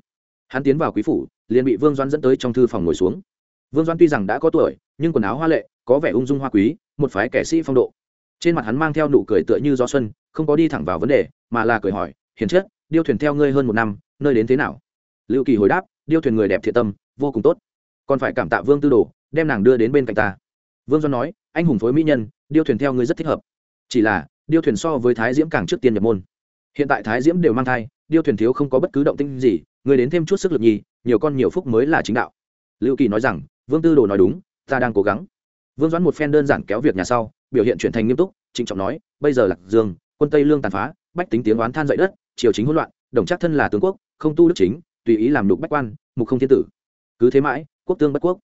Hắn tiến vào quý phủ, liền bị vương doãn dẫn tới trong thư phòng ngồi xuống. Vương doãn tuy rằng đã có tuổi, nhưng quần áo hoa lệ, có vẻ ung dung hoa quý, một phái kẻ sĩ phong độ. Trên mặt hắn mang theo nụ cười tựa như gió xuân, không có đi thẳng vào vấn đề, mà là cười hỏi, hiền chất, điêu thuyền theo ngươi hơn một năm, nơi đến thế nào? Lưu kỳ hồi đáp, điêu thuyền người đẹp thiện tâm, vô cùng tốt còn phải cảm tạ vương tư đồ, đem nàng đưa đến bên cạnh ta. Vương do nói, anh hùng phối mỹ nhân, điêu thuyền theo ngươi rất thích hợp. Chỉ là, điêu thuyền so với thái diễm càng trước tiên nhập môn. Hiện tại thái diễm đều mang thai, điêu thuyền thiếu không có bất cứ động tinh gì người đến thêm chút sức lực nhì, nhiều con nhiều phúc mới là chính đạo. Lưu kỳ nói rằng, vương tư đồ nói đúng, ta đang cố gắng. Vương doãn một phen đơn giản kéo việc nhà sau, biểu hiện chuyển thành nghiêm túc, trịnh trọng nói, bây giờ lạc dương, quân tây lương tàn phá, bách tính tiếng oán than dậy đất, triều chính hỗn loạn, đồng chắc thân là tướng quốc, không tu đức chính, tùy ý làm đục bách quan, mục không thiên tử. Cứ thế mãi quốc tương bất quốc.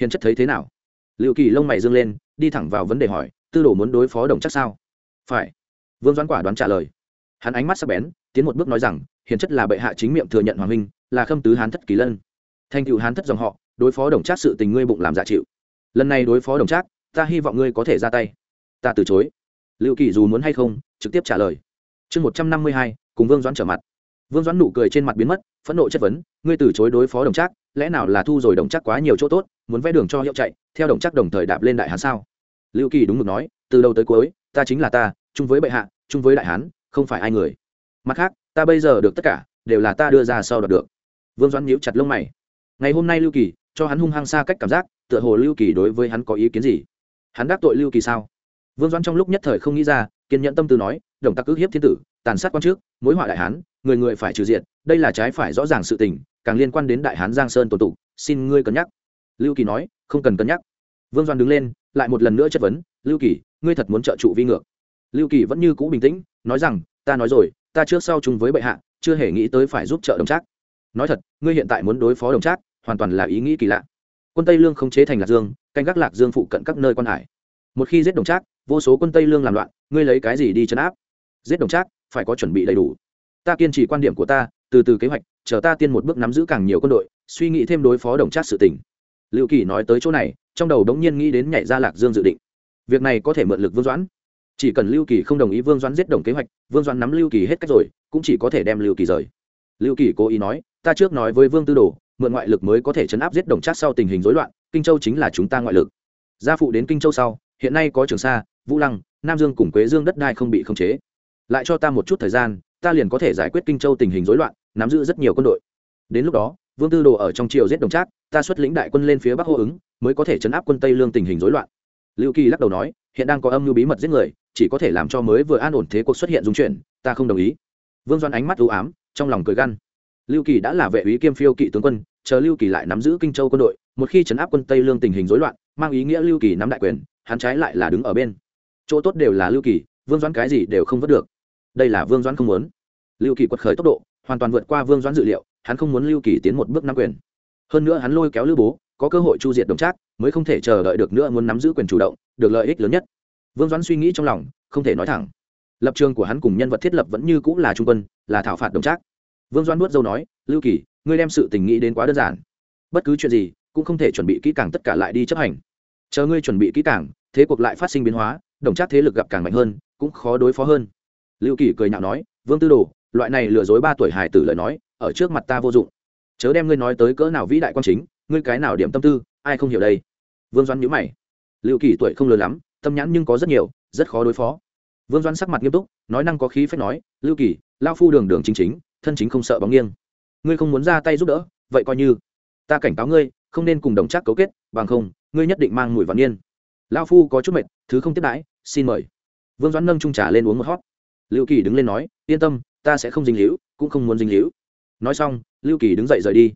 Hiền chất thấy thế nào? Liệu kỳ lông mày dương lên, đi thẳng vào vấn đề hỏi, tư đồ muốn đối phó đồng chắc sao? Phải. Vương doãn quả đoán trả lời. Hắn ánh mắt sắc bén, tiến một bước nói rằng, hiền chất là bệ hạ chính miệng thừa nhận hoàng minh là khâm tứ hán thất kỳ lân. Thành cựu hán thất dòng họ, đối phó đồng trác sự tình ngươi bụng làm giả chịu. Lần này đối phó đồng trác ta hy vọng ngươi có thể ra tay. Ta từ chối. Liệu kỳ dù muốn hay không, trực tiếp trả lời. Chương một trăm năm mươi hai, cùng vương doãn trở mặt. Vương doãn nụ cười trên mặt biến mất, phẫn nộ chất vấn, ngươi từ chối đối phó đồng trác lẽ nào là thu rồi đồng chắc quá nhiều chỗ tốt, muốn vẽ đường cho hiệu chạy, theo đồng chắc đồng thời đạp lên đại hán sao? Lưu kỳ đúng mực nói, từ đầu tới cuối, ta chính là ta, chung với bệ hạ, chung với đại hán, không phải ai người. Mặt khác, ta bây giờ được tất cả, đều là ta đưa ra sau đoạt được. Vương doãn nhíu chặt lông mày. Ngày hôm nay lưu kỳ, cho hắn hung hăng xa cách cảm giác, tựa hồ lưu kỳ đối với hắn có ý kiến gì? Hắn đắc tội lưu kỳ sao? Vương doãn trong lúc nhất thời không nghĩ ra, kiên nhẫn tâm tư nói, đồng tắc ước hiếp thiên tử, tàn sát quan trước, mối họa đại hán, người người phải trừ diện đây là trái phải rõ ràng sự tình càng liên quan đến đại hán giang sơn tổ tụ, xin ngươi cân nhắc. Lưu kỳ nói, không cần cân nhắc. Vương doan đứng lên, lại một lần nữa chất vấn, lưu kỳ, ngươi thật muốn trợ trụ vi ngược? Lưu kỳ vẫn như cũ bình tĩnh, nói rằng, ta nói rồi, ta trước sau chung với bệ hạ, chưa hề nghĩ tới phải giúp trợ đồng trác. Nói thật, ngươi hiện tại muốn đối phó đồng trác, hoàn toàn là ý nghĩ kỳ lạ. Quân tây lương không chế thành lạc dương, canh gác lạc dương phụ cận các nơi quan hải. Một khi giết đồng trác, vô số quân tây lương làm loạn, ngươi lấy cái gì đi chấn áp? Giết đồng trác, phải có chuẩn bị đầy đủ. Ta kiên trì quan điểm của ta, từ từ kế hoạch chờ ta tiên một bước nắm giữ càng nhiều quân đội, suy nghĩ thêm đối phó đồng trác sự tình. Liệu kỳ nói tới chỗ này, trong đầu đống nhiên nghĩ đến nhảy ra lạc dương dự định. Việc này có thể mượn lực vương doãn. Chỉ cần lưu kỳ không đồng ý vương doãn giết đồng kế hoạch, vương doãn nắm lưu kỳ hết cách rồi, cũng chỉ có thể đem lưu kỳ rời. Lưu kỳ cố ý nói, ta trước nói với vương tư đồ, mượn ngoại lực mới có thể chấn áp giết đồng trác sau tình hình rối loạn, kinh châu chính là chúng ta ngoại lực. Gia phụ đến kinh châu sau, hiện nay có trường sa, vũ lăng, nam dương cùng quế dương đất đai không bị khống chế. Lại cho ta một chút thời gian, ta liền có thể giải quyết kinh châu tình hình rối loạn nắm giữ rất nhiều quân đội. Đến lúc đó, vương tư đồ ở trong triều giết đồng trác, ta xuất lĩnh đại quân lên phía bắc hô ứng, mới có thể chấn áp quân tây lương tình hình rối loạn. Lưu kỳ lắc đầu nói, hiện đang có âm mưu bí mật giết người, chỉ có thể làm cho mới vừa an ổn thế cuộc xuất hiện dung chuyển, ta không đồng ý. Vương doan ánh mắt ưu ám, trong lòng cười gan. lưu kỳ đã là vệ úy kiêm phiêu kỵ tướng quân, chờ lưu kỳ lại nắm giữ kinh châu quân đội, một khi chấn áp quân tây lương tình hình rối loạn, mang ý nghĩa lưu kỳ nắm đại quyền, hắn trái lại là đứng ở bên. Chỗ tốt đều là lưu kỳ, vương doãn cái gì đều không vớt được. Đây là vương doãn không muốn. Lưu kỳ quật khởi tốc độ hoàn toàn vượt qua vương doãn dự liệu, hắn không muốn lưu kỳ tiến một bước nắm quyền. Hơn nữa hắn lôi kéo lưu bố, có cơ hội chu diệt đồng trác, mới không thể chờ đợi được nữa muốn nắm giữ quyền chủ động, được lợi ích lớn nhất. Vương doãn suy nghĩ trong lòng, không thể nói thẳng. Lập trường của hắn cùng nhân vật thiết lập vẫn như cũng là trung quân, là thảo phạt đồng trác. Vương doãn nuốt dâu nói, lưu kỳ, ngươi đem sự tình nghĩ đến quá đơn giản. Bất cứ chuyện gì, cũng không thể chuẩn bị kỹ càng tất cả lại đi chấp hành. Chờ ngươi chuẩn bị kỹ càng, thế cuộc lại phát sinh biến hóa, đồng trác thế lực gặp càng mạnh hơn, cũng khó đối phó hơn. Lưu kỳ cười nhạo nói, vương tư đồ loại này lừa dối ba tuổi hài tử lời nói, ở trước mặt ta vô dụng. Chớ đem ngươi nói tới cỡ nào vĩ đại quan chính, ngươi cái nào điểm tâm tư, ai không hiểu đây? Vương doãn nhữ mày. Lưu kỳ tuổi không lớn lắm, tâm nhãn nhưng có rất nhiều, rất khó đối phó. Vương doãn sắc mặt nghiêm túc, nói năng có khí phép nói, lưu kỳ lao phu đường đường chính chính, thân chính không sợ bóng nghiêng. Ngươi không muốn ra tay giúp đỡ, vậy coi như. Ta cảnh cáo ngươi, không nên cùng đồng trác cấu kết, bằng không, ngươi nhất định mang mùi vạn niên. Lao phu có chút mệt, thứ không tiếp đãi, xin mời. Vương doãn nâng trung trà lên uống một hót lưu kỳ đứng lên nói, yên tâm ta sẽ không dinh hữu cũng không muốn dinh hữu nói xong lưu kỳ đứng dậy rời đi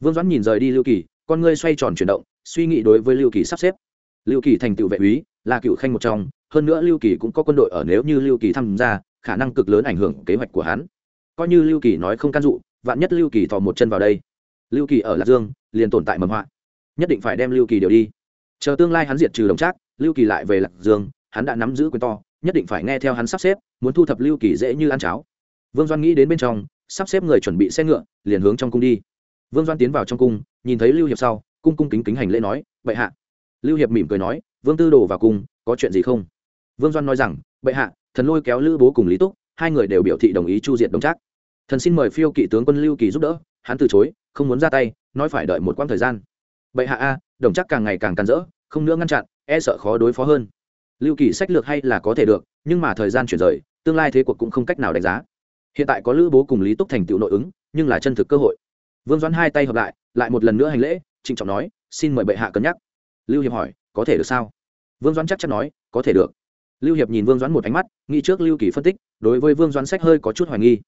vương doãn nhìn rời đi lưu kỳ con ngươi xoay tròn chuyển động suy nghĩ đối với lưu kỳ sắp xếp lưu kỳ thành tựu vệ úy là cựu khanh một trong hơn nữa lưu kỳ cũng có quân đội ở nếu như lưu kỳ tham gia khả năng cực lớn ảnh hưởng kế hoạch của hắn coi như lưu kỳ nói không can dụ vạn nhất lưu kỳ thò một chân vào đây lưu kỳ ở lạc dương liền tồn tại mầm họa nhất định phải đem lưu kỳ điều đi chờ tương lai hắn diệt trừ đồng trác lưu kỳ lại về lạc dương hắn đã nắm giữ quyền to nhất định phải nghe theo hắn sắp xếp muốn thu thập lưu kỳ dễ như ăn cháo vương doan nghĩ đến bên trong, sắp xếp người chuẩn bị xe ngựa, liền hướng trong cung đi. Vương doan tiến vào trong cung, nhìn thấy lưu hiệp sau, cung cung kính kính hành lễ nói, bệ hạ. Lưu hiệp mỉm cười nói, vương tư đồ vào cung, có chuyện gì không? Vương doan nói rằng, bệ hạ, thần lôi kéo lữ bố cùng lý túc, hai người đều biểu thị đồng ý chu diệt đồng trác. Thần xin mời phiêu kỵ tướng quân lưu kỳ giúp đỡ, hắn từ chối, không muốn ra tay, nói phải đợi một quãng thời gian. Bệ hạ a, đồng chắc càng ngày càng càn rỡ, không nữa ngăn chặn e sợ khó đối phó hơn. Lưu kỳ sách lược hay là có thể được, nhưng mà thời gian chuyển rời, tương lai thế cuộc cũng không cách nào đánh giá hiện tại có lữ bố cùng lý túc thành tựu nội ứng, nhưng là chân thực cơ hội. Vương doãn hai tay hợp lại lại một lần nữa hành lễ, trịnh trọng nói, xin mời bệ hạ cân nhắc. Lưu hiệp hỏi, có thể được sao? Vương doãn chắc chắn nói, có thể được. Lưu hiệp nhìn vương doãn một ánh mắt, nghĩ trước lưu kỳ phân tích, đối với vương doãn sách hơi có chút hoài nghi.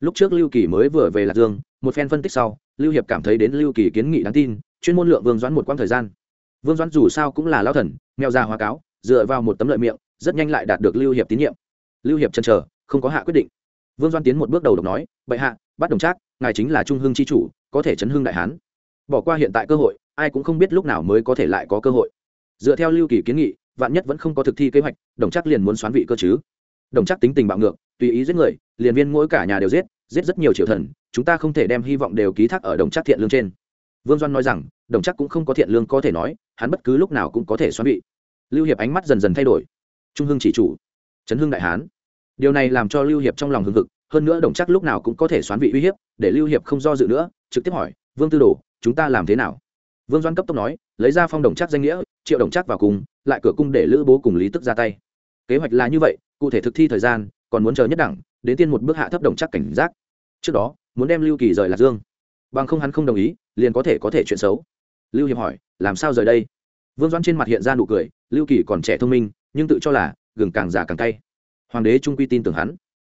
Lúc trước lưu kỳ mới vừa về lạc dương, một phen phân tích sau, lưu hiệp cảm thấy đến lưu kỳ kiến nghị đáng tin, chuyên môn lượng vương doãn một quãng thời gian. Vương doãn dù sao cũng là lao thần, mèo ra hóa cáo, dựa vào một tấm lợi miệng, rất nhanh lại đạt được lưu hiệp tín nhiệm. Lưu hiệp chần chờ, không có hạ quyết định vương Doan tiến một bước đầu độc nói, bệ hạ, bắt đồng trác, ngài chính là trung hưng chi chủ, có thể chấn hưng đại hán. Bỏ qua hiện tại cơ hội, ai cũng không biết lúc nào mới có thể lại có cơ hội. Dựa theo lưu kỳ kiến nghị, vạn nhất vẫn không có thực thi kế hoạch, đồng trác liền muốn xoán vị cơ chứ. Đồng trác tính tình bạo ngược, tùy ý giết người, liền viên mỗi cả nhà đều giết giết rất nhiều triệu thần, chúng ta không thể đem hy vọng đều ký thác ở đồng trác thiện lương trên. Vương doan nói rằng, đồng trác cũng không có thiện lương có thể nói, hắn bất cứ lúc nào cũng có thể xoán vị. lưu hiệp ánh mắt dần dần thay đổi. Trung hưng chỉ chủ, chấn hưng đại hán điều này làm cho lưu hiệp trong lòng hưng hực, hơn nữa đồng trác lúc nào cũng có thể xoán vị uy hiếp, để lưu hiệp không do dự nữa, trực tiếp hỏi, vương tư đồ, chúng ta làm thế nào? Vương doan cấp tốc nói, lấy ra phong đồng trác danh nghĩa, triệu đồng trác vào cùng, lại cửa cung để lữ bố cùng lý tức ra tay. Kế hoạch là như vậy, cụ thể thực thi thời gian, còn muốn chờ nhất đẳng, đến tiên một bước hạ thấp đồng chắc cảnh giác. Trước đó, muốn đem lưu kỳ rời lạc dương. Bằng không hắn không đồng ý, liền có thể có thể chuyện xấu. Lưu hiệp hỏi, làm sao rời đây? Vương doãn trên mặt hiện ra nụ cười, lưu kỳ còn trẻ thông minh, nhưng tự cho là, gừng càng già càng cay hoàng đế trung quy tin tưởng hắn.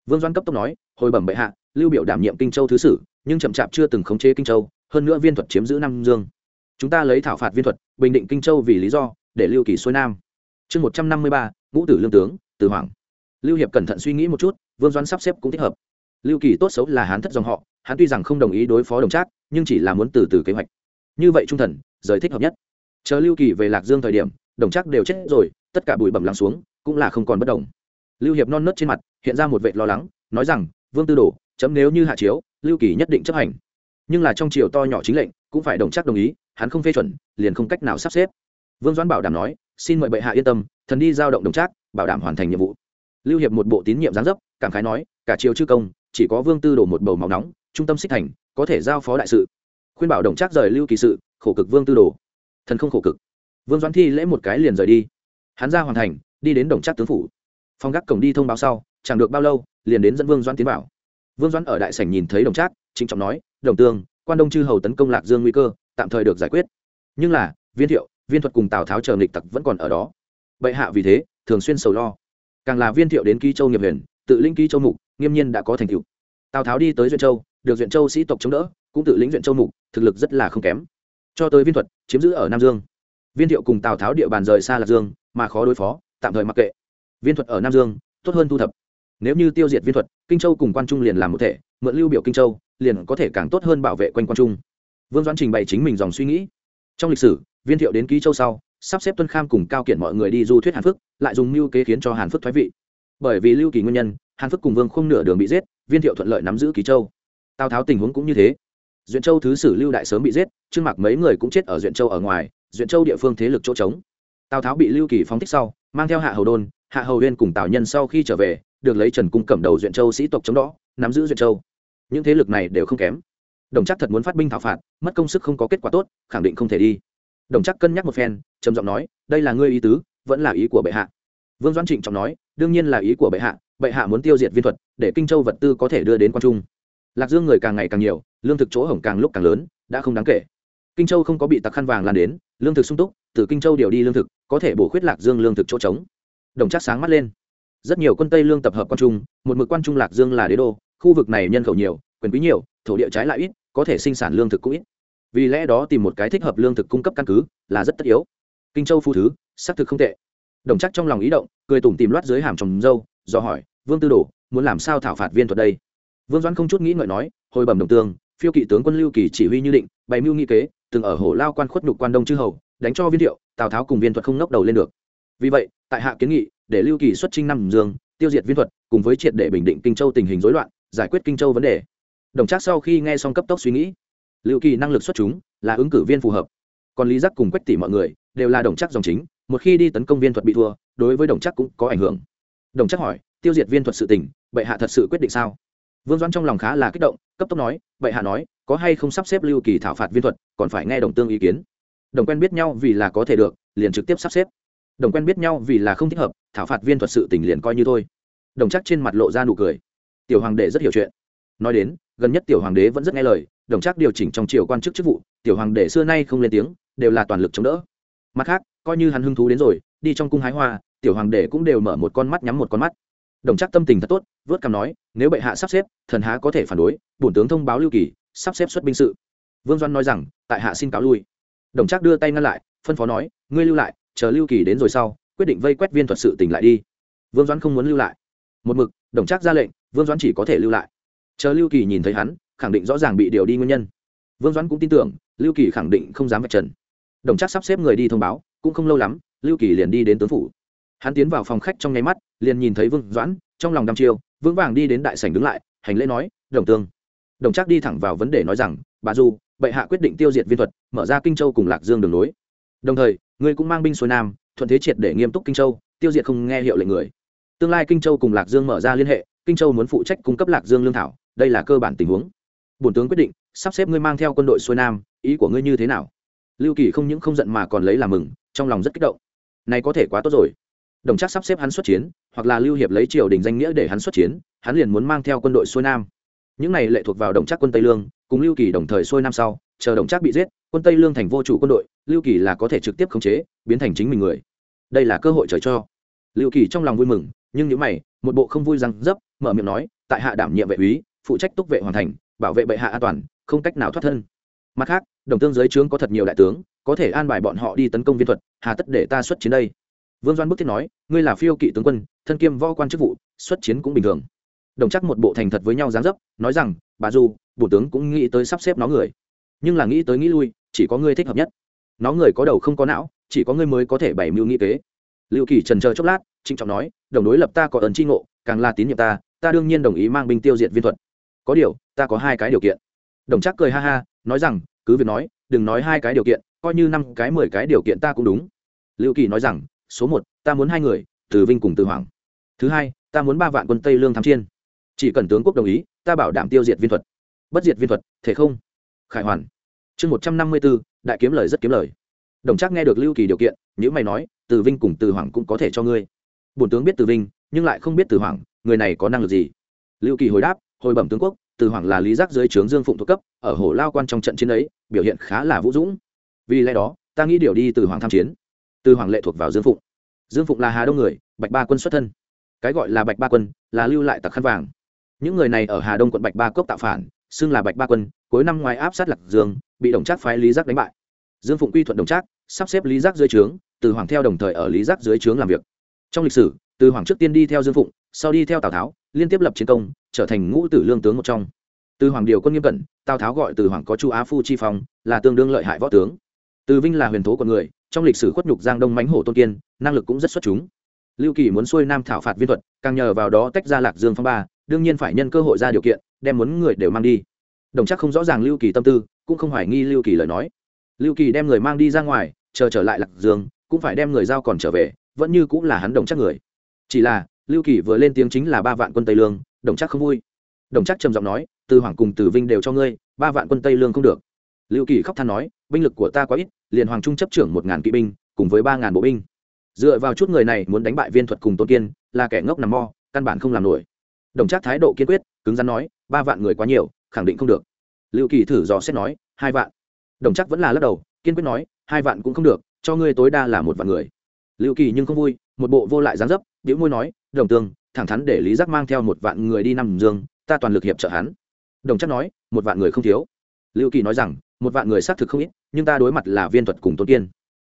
Vương doãn cấp tốc nói, hồi bẩm bệ hạ, lưu biểu đảm nhiệm kinh châu thứ sử, nhưng chậm chạp chưa từng khống chế kinh châu, hơn nữa viên thuật chiếm giữ nam dương. Chúng ta lấy thảo phạt viên thuật, bình định kinh châu vì lý do, để lưu kỳ xuôi nam. Chương một trăm năm mươi ba, ngũ tử lương tướng từ hoàng. Lưu hiệp cẩn thận suy nghĩ một chút, vương doãn sắp xếp cũng thích hợp. Lưu kỳ tốt xấu là hán thất dòng họ, hắn tuy rằng không đồng ý đối phó đồng trác, nhưng chỉ là muốn từ từ kế hoạch. Như vậy trung thần, rời thích hợp nhất. Chờ lưu kỳ về lạc dương thời điểm, đồng trác đều chết rồi, tất cả bụi bẩm lắng xuống, cũng là không còn bất đồng lưu hiệp non nớt trên mặt, hiện ra một vệ lo lắng, nói rằng, vương tư đồ, chấm nếu như hạ chiếu, lưu kỳ nhất định chấp hành. Nhưng là trong triều to nhỏ chính lệnh, cũng phải đồng chắc đồng ý, hắn không phê chuẩn, liền không cách nào sắp xếp. Vương doãn bảo đảm nói, xin mời bệ hạ yên tâm, thần đi giao động đồng trác, bảo đảm hoàn thành nhiệm vụ. Lưu hiệp một bộ tín nhiệm giáng dấp, cảm khái nói, cả triều chư công, chỉ có vương tư đổ một bầu máu nóng, trung tâm xích thành, có thể giao phó đại sự. Khuyên bảo đồng trác rời lưu kỳ sự, khổ cực vương tư đồ. Thần không khổ cực. Vương doãn thi lễ một cái liền rời đi. Hắn ra hoàn thành, đi đến đồng trác tướng phủ phong gác cổng đi thông báo sau, chẳng được bao lâu, liền đến dẫn vương doãn tiến vào. Vương doãn ở đại sảnh nhìn thấy đồng trác, trịnh trọng nói, đồng tương, quan đông chư hầu tấn công lạc dương nguy cơ, tạm thời được giải quyết. Nhưng là, viên thiệu, viên thuật cùng tào tháo chờ nghịch tặc vẫn còn ở đó. Bệ hạ vì thế, thường xuyên sầu lo. Càng là viên thiệu đến ký châu nghiệp huyền, tự lĩnh ký châu mục, nghiêm nhiên đã có thành tựu. Tào tháo đi tới duyện châu, được duyện châu sĩ tộc chống đỡ, cũng tự lĩnh duyện châu mục, thực lực rất là không kém. Cho tới viên thuật, chiếm giữ ở nam dương. Viên thiệu cùng tào tháo địa bàn rời xa lạc dương, mà khó đối phó, tạm thời mặc kệ viên thuật ở nam dương, tốt hơn thu thập. Nếu như tiêu diệt viên thuật, kinh châu cùng quan trung liền làm một thể, mượn lưu biểu kinh châu, liền có thể càng tốt hơn bảo vệ quanh quan trung. Vương doãn trình bày chính mình dòng suy nghĩ. Trong lịch sử, viên thiệu đến ký châu sau, sắp xếp tuân kham cùng cao kiện mọi người đi du thuyết hàn phước, lại dùng mưu kế khiến cho hàn phước thoái vị. Bởi vì lưu kỳ nguyên nhân, hàn phước cùng vương không nửa đường bị giết, viên thiệu thuận lợi nắm giữ ký châu. Tào tháo tình huống cũng như thế. Duyện châu thứ sử lưu đại sớm bị giết, trương mặc mấy người cũng chết ở duyện châu ở ngoài, duyện châu địa phương thế lực chỗ trống. Tào tháo bị lưu kỳ phóng thích sau, mang theo hạ hầu đôn hạ hầu huyên cùng tào nhân sau khi trở về, được lấy trần cung cầm đầu duyện châu sĩ tộc chống đó nắm giữ duyện châu. Những thế lực này đều không kém. Đồng chắc thật muốn phát binh thảo phạt, mất công sức không có kết quả tốt, khẳng định không thể đi. Đồng chắc cân nhắc một phen, trầm giọng nói, đây là ngươi ý tứ, vẫn là ý của bệ hạ. Vương doãn trịnh trọng nói, đương nhiên là ý của bệ hạ bệ hạ muốn tiêu diệt viên thuật, để kinh châu vật tư có thể đưa đến quan trung. Lạc dương người càng ngày càng nhiều, lương thực chỗ hổng càng lúc càng lớn, đã không đáng kể. Kinh châu không có bị tặc khăn vàng lan đến, lương thực sung túc, từ kinh châu điều đi lương thực, có thể bổ khuyết lạc dương lương thực chỗ trống đồng chắc sáng mắt lên. Rất nhiều quân tây lương tập hợp quan trung, một mực quan trung lạc dương là đế đô, khu vực này nhân khẩu nhiều, quyền quý nhiều, thổ địa trái lại ít, có thể sinh sản lương thực cũng ít. Vì lẽ đó tìm một cái thích hợp lương thực cung cấp căn cứ là rất tất yếu. Kinh châu phu thứ, xác thực không tệ. Đồng chắc trong lòng ý động, cười tủm tìm loát dưới hàm trồng dâu, do hỏi, vương tư đồ, muốn làm sao thảo phạt viên thuật đây? Vương doãn không chút nghĩ ngợi nói, hồi bẩm đồng tương phiêu kỵ tướng quân lưu kỳ chỉ huy như định, bày mưu nghi kế, từng ở hồ lao quan khuất nhục quan đông chư hầu, đánh cho viên thiệu, tào tháo cùng viên thuật không nốc đầu lên được vì vậy, tại hạ kiến nghị, để lưu kỳ xuất trinh năm dương, tiêu diệt viên thuật, cùng với triệt để bình định kinh châu tình hình rối loạn, giải quyết kinh châu vấn đề. Đồng trác sau khi nghe xong cấp tốc suy nghĩ, lưu kỳ năng lực xuất chúng, là ứng cử viên phù hợp. Còn lý giác cùng quách tỷ mọi người, đều là đồng trác dòng chính, một khi đi tấn công viên thuật bị thua, đối với đồng trác cũng có ảnh hưởng. Đồng trác hỏi, tiêu diệt viên thuật sự tình, bệ hạ thật sự quyết định sao? Vương doãn trong lòng khá là kích động, cấp tốc nói, bệ hạ nói, có hay không sắp xếp lưu kỳ thảo phạt viên thuật, còn phải nghe đồng tương ý kiến. Đồng quen biết nhau vì là có thể được, liền trực tiếp sắp xếp đồng quen biết nhau vì là không thích hợp, thảo phạt viên thuật sự tình liền coi như thôi. Đồng chắc trên mặt lộ ra nụ cười. Tiểu hoàng đệ rất hiểu chuyện. Nói đến, gần nhất tiểu hoàng đế vẫn rất nghe lời, đồng chắc điều chỉnh trong triều quan chức chức vụ, tiểu hoàng đệ xưa nay không lên tiếng, đều là toàn lực chống đỡ. Mặt khác, coi như hắn hưng thú đến rồi, đi trong cung hái hoa, tiểu hoàng đệ cũng đều mở một con mắt nhắm một con mắt. Đồng chắc tâm tình thật tốt, vớt cằm nói, nếu bệ hạ sắp xếp, thần há có thể phản đối, bổn tướng thông báo lưu kỳ, sắp xếp xuất binh sự. Vương doan nói rằng, tại hạ xin cáo lui. Đồng chắc đưa tay ngăn lại, phân phó nói, ngươi lưu lại chờ lưu kỳ đến rồi sau, quyết định vây quét viên thuật sự tỉnh lại đi. Vương doãn không muốn lưu lại. Một mực, đồng trác ra lệnh, vương doãn chỉ có thể lưu lại. Chờ lưu kỳ nhìn thấy hắn, khẳng định rõ ràng bị điều đi nguyên nhân. Vương doãn cũng tin tưởng, lưu kỳ khẳng định không dám vạch trần. Đồng trác sắp xếp người đi thông báo, cũng không lâu lắm, lưu kỳ liền đi đến tướng phủ. Hắn tiến vào phòng khách trong nháy mắt, liền nhìn thấy vương doãn, trong lòng đăm chiêu, vững vàng đi đến đại sảnh đứng lại, hành lễ nói, đồng tương. Đồng trác đi thẳng vào vấn đề nói rằng, bà du, bệ hạ quyết định tiêu diệt viên thuật, mở ra kinh châu cùng lạc dương đường nối đồng thời ngươi cũng mang binh xuôi nam, thuận thế triệt để nghiêm túc kinh châu, tiêu diệt không nghe hiệu lệnh người. Tương lai kinh châu cùng lạc dương mở ra liên hệ, kinh châu muốn phụ trách cung cấp lạc dương lương thảo, đây là cơ bản tình huống. Bổn tướng quyết định, sắp xếp ngươi mang theo quân đội xuôi nam, ý của ngươi như thế nào? Lưu kỳ không những không giận mà còn lấy làm mừng, trong lòng rất kích động. Này có thể quá tốt rồi. Đồng chắc sắp xếp hắn xuất chiến, hoặc là lưu hiệp lấy triều đình danh nghĩa để hắn xuất chiến, hắn liền muốn mang theo quân đội xuôi nam. Những này lệ thuộc vào đồng chắc quân tây lương, cùng lưu kỳ đồng thời xuôi nam sau, chờ đồng chắc bị giết quân tây lương thành vô chủ quân đội, lưu kỳ là có thể trực tiếp khống chế, biến thành chính mình người. Đây là cơ hội trời cho. Lưu kỳ trong lòng vui mừng, nhưng nếu mày, một bộ không vui răng dấp, mở miệng nói, tại hạ đảm nhiệm vệ úy, phụ trách túc vệ hoàn thành, bảo vệ bệ hạ an toàn, không cách nào thoát thân. Mặt khác, đồng tương giới trướng có thật nhiều đại tướng, có thể an bài bọn họ đi tấn công viên thuật, hà tất để ta xuất chiến đây. Vương doan bức thiết nói, ngươi là phiêu kỵ tướng quân, thân kiêm võ quan chức vụ, xuất chiến cũng bình thường. Đồng chắc một bộ thành thật với nhau dáng dấp, nói rằng, bà du bộ tướng cũng nghĩ tới sắp xếp nó người nhưng là nghĩ tới nghĩ lui, chỉ có ngươi thích hợp nhất. Nó người có đầu không có não, chỉ có ngươi mới có thể bày mưu nghĩ kế. Liệu kỳ trần chờ chốc lát, trịnh trọng nói, đồng đối lập ta có ấn tri ngộ, càng là tín nhiệm ta ta đương nhiên đồng ý mang binh tiêu diệt viên thuật. Có điều, ta có hai cái điều kiện. Đồng chắc cười ha ha, nói rằng, cứ việc nói, đừng nói hai cái điều kiện, coi như năm cái, mười cái điều kiện ta cũng đúng. Liệu kỳ nói rằng, số một, ta muốn hai người, từ vinh cùng từ hoàng. Thứ hai, ta muốn ba vạn quân tây lương tham chiên. Chỉ cần tướng quốc đồng ý, ta bảo đảm tiêu diệt viên thuật. Bất diệt viên thuật, thể không? Khải hoàn. Chương một trăm năm mươi bốn đại kiếm lời rất kiếm lời. Đồng trác nghe được lưu kỳ điều kiện nếu mày nói, từ vinh cùng từ hoàng cũng có thể cho ngươi. Bổn tướng biết từ vinh, nhưng lại không biết từ hoàng người này có năng lực gì? Lưu kỳ hồi đáp, hồi bẩm tướng quốc, từ hoàng là lý giác dưới trướng dương phụng thuộc cấp, ở hồ lao quan trong trận chiến ấy, biểu hiện khá là vũ dũng. Vì lẽ đó, ta nghĩ điều đi từ hoàng tham chiến. Từ hoàng lệ thuộc vào dương phụng. Dương phụng là hà đông người, bạch ba quân xuất thân. Cái gọi là bạch ba quân, là lưu lại tặc khăn vàng. Những người này ở hà đông quận bạch ba cốc tạo phản xưng là bạch ba quân, cuối năm ngoài áp sát lạc dương, bị đồng trác phái lý giác đánh bại. Dương phụng quy thuận đồng trác, sắp xếp lý giác dưới trướng, từ hoàng theo đồng thời ở lý giác dưới trướng làm việc. Trong lịch sử, từ hoàng trước tiên đi theo dương phụng, sau đi theo tào tháo, liên tiếp lập chiến công, trở thành ngũ tử lương tướng một trong. Từ hoàng điều quân nghiêm cẩn, tào tháo gọi từ hoàng có chu á phu chi phong, là tương đương lợi hại võ tướng. Từ vinh là huyền thố con người, trong lịch sử khuất nhục giang đông Mánh hổ tôn kiên, năng lực cũng rất xuất chúng. Lưu kỳ muốn xuôi nam thảo phạt viên thuật, càng nhờ vào đó tách ra lạc dương phong ba, đương nhiên phải nhân cơ hội ra điều kiện đem muốn người đều mang đi. Đồng chắc không rõ ràng lưu kỳ tâm tư, cũng không hoài nghi lưu kỳ lời nói. Lưu kỳ đem người mang đi ra ngoài, chờ trở lại lạc dương, cũng phải đem người giao còn trở về, vẫn như cũng là hắn đồng chắc người. Chỉ là, lưu kỳ vừa lên tiếng chính là ba vạn quân tây lương, đồng chắc không vui. Đồng chắc trầm giọng nói, từ hoàng cùng từ vinh đều cho ngươi, ba vạn quân tây lương không được. Lưu kỳ khóc than nói, binh lực của ta quá ít, liền hoàng trung chấp trưởng một ngàn kỵ binh, cùng với ba ngàn bộ binh. Dựa vào chút người này muốn đánh bại viên thuật cùng tôn kiên, là kẻ ngốc nằm mo, căn bản không làm nổi đồng chắc thái độ kiên quyết, cứng rắn nói, ba vạn người quá nhiều, khẳng định không được. Lưu kỳ thử dò xét nói, hai vạn. Đồng chắc vẫn là lắc đầu, kiên quyết nói, hai vạn cũng không được, cho ngươi tối đa là một vạn người. Lưu kỳ nhưng không vui, một bộ vô lại dáng dấp biểu môi nói, đồng tương, thẳng thắn để lý giác mang theo một vạn người đi nằm dương, ta toàn lực hiệp trợ hắn. Đồng chắc nói, một vạn người không thiếu. Lưu kỳ nói rằng, một vạn người xác thực không ít, nhưng ta đối mặt là viên thuật cùng tôn kiên.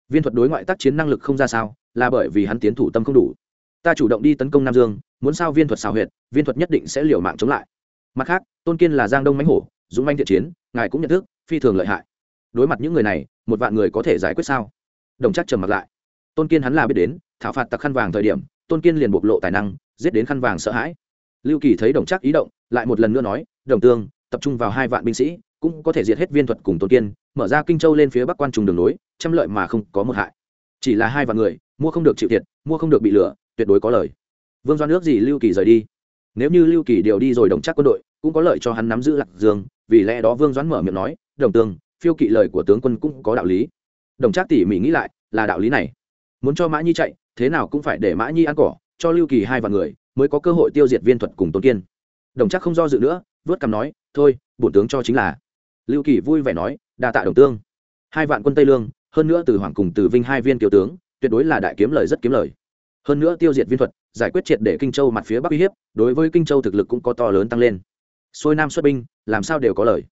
Viên thuật đối ngoại tác chiến năng lực không ra sao, là bởi vì hắn tiến thủ tâm không đủ ta chủ động đi tấn công nam dương, muốn sao viên thuật xào huyệt, viên thuật nhất định sẽ liều mạng chống lại. Mặt khác, tôn kiên là giang đông mánh hổ, dũng manh thiện chiến, ngài cũng nhận thức, phi thường lợi hại. Đối mặt những người này, một vạn người có thể giải quyết sao? Đồng chắc trầm mặt lại. Tôn kiên hắn là biết đến, thảo phạt tặc khăn vàng thời điểm, tôn kiên liền bộc lộ tài năng, giết đến khăn vàng sợ hãi. Lưu kỳ thấy đồng chắc ý động, lại một lần nữa nói, đồng tương, tập trung vào hai vạn binh sĩ, cũng có thể diệt hết viên thuật cùng tôn kiên, mở ra kinh châu lên phía bắc quan trùng đường nối, trăm lợi mà không có một hại. Chỉ là hai vạn người, mua không được chịu thiệt, mua không được bị lừa tuyệt đối có lời. Vương doan nước gì lưu kỳ rời đi. Nếu như lưu kỳ điều đi rồi đồng chắc quân đội, cũng có lợi cho hắn nắm giữ lạc dương, vì lẽ đó vương doãn mở miệng nói, đồng tương phiêu kỵ lời của tướng quân cũng có đạo lý. Đồng trác tỉ mỉ nghĩ lại, là đạo lý này. Muốn cho mã nhi chạy, thế nào cũng phải để mã nhi ăn cỏ, cho lưu kỳ hai vạn người, mới có cơ hội tiêu diệt viên thuật cùng tôn kiên. Đồng trác không do dự nữa, vớt cằm nói, thôi, bổn tướng cho chính là. Lưu kỳ vui vẻ nói, đa tạ đồng tương hai vạn quân tây lương, hơn nữa từ hoàng cùng từ vinh hai viên kiều tướng, tuyệt đối là đại kiếm lời rất kiếm lời hơn nữa tiêu diệt viên thuật, giải quyết triệt để kinh châu mặt phía bắc uy hiếp, đối với kinh châu thực lực cũng có to lớn tăng lên. Xuôi nam xuất binh, làm sao đều có lời.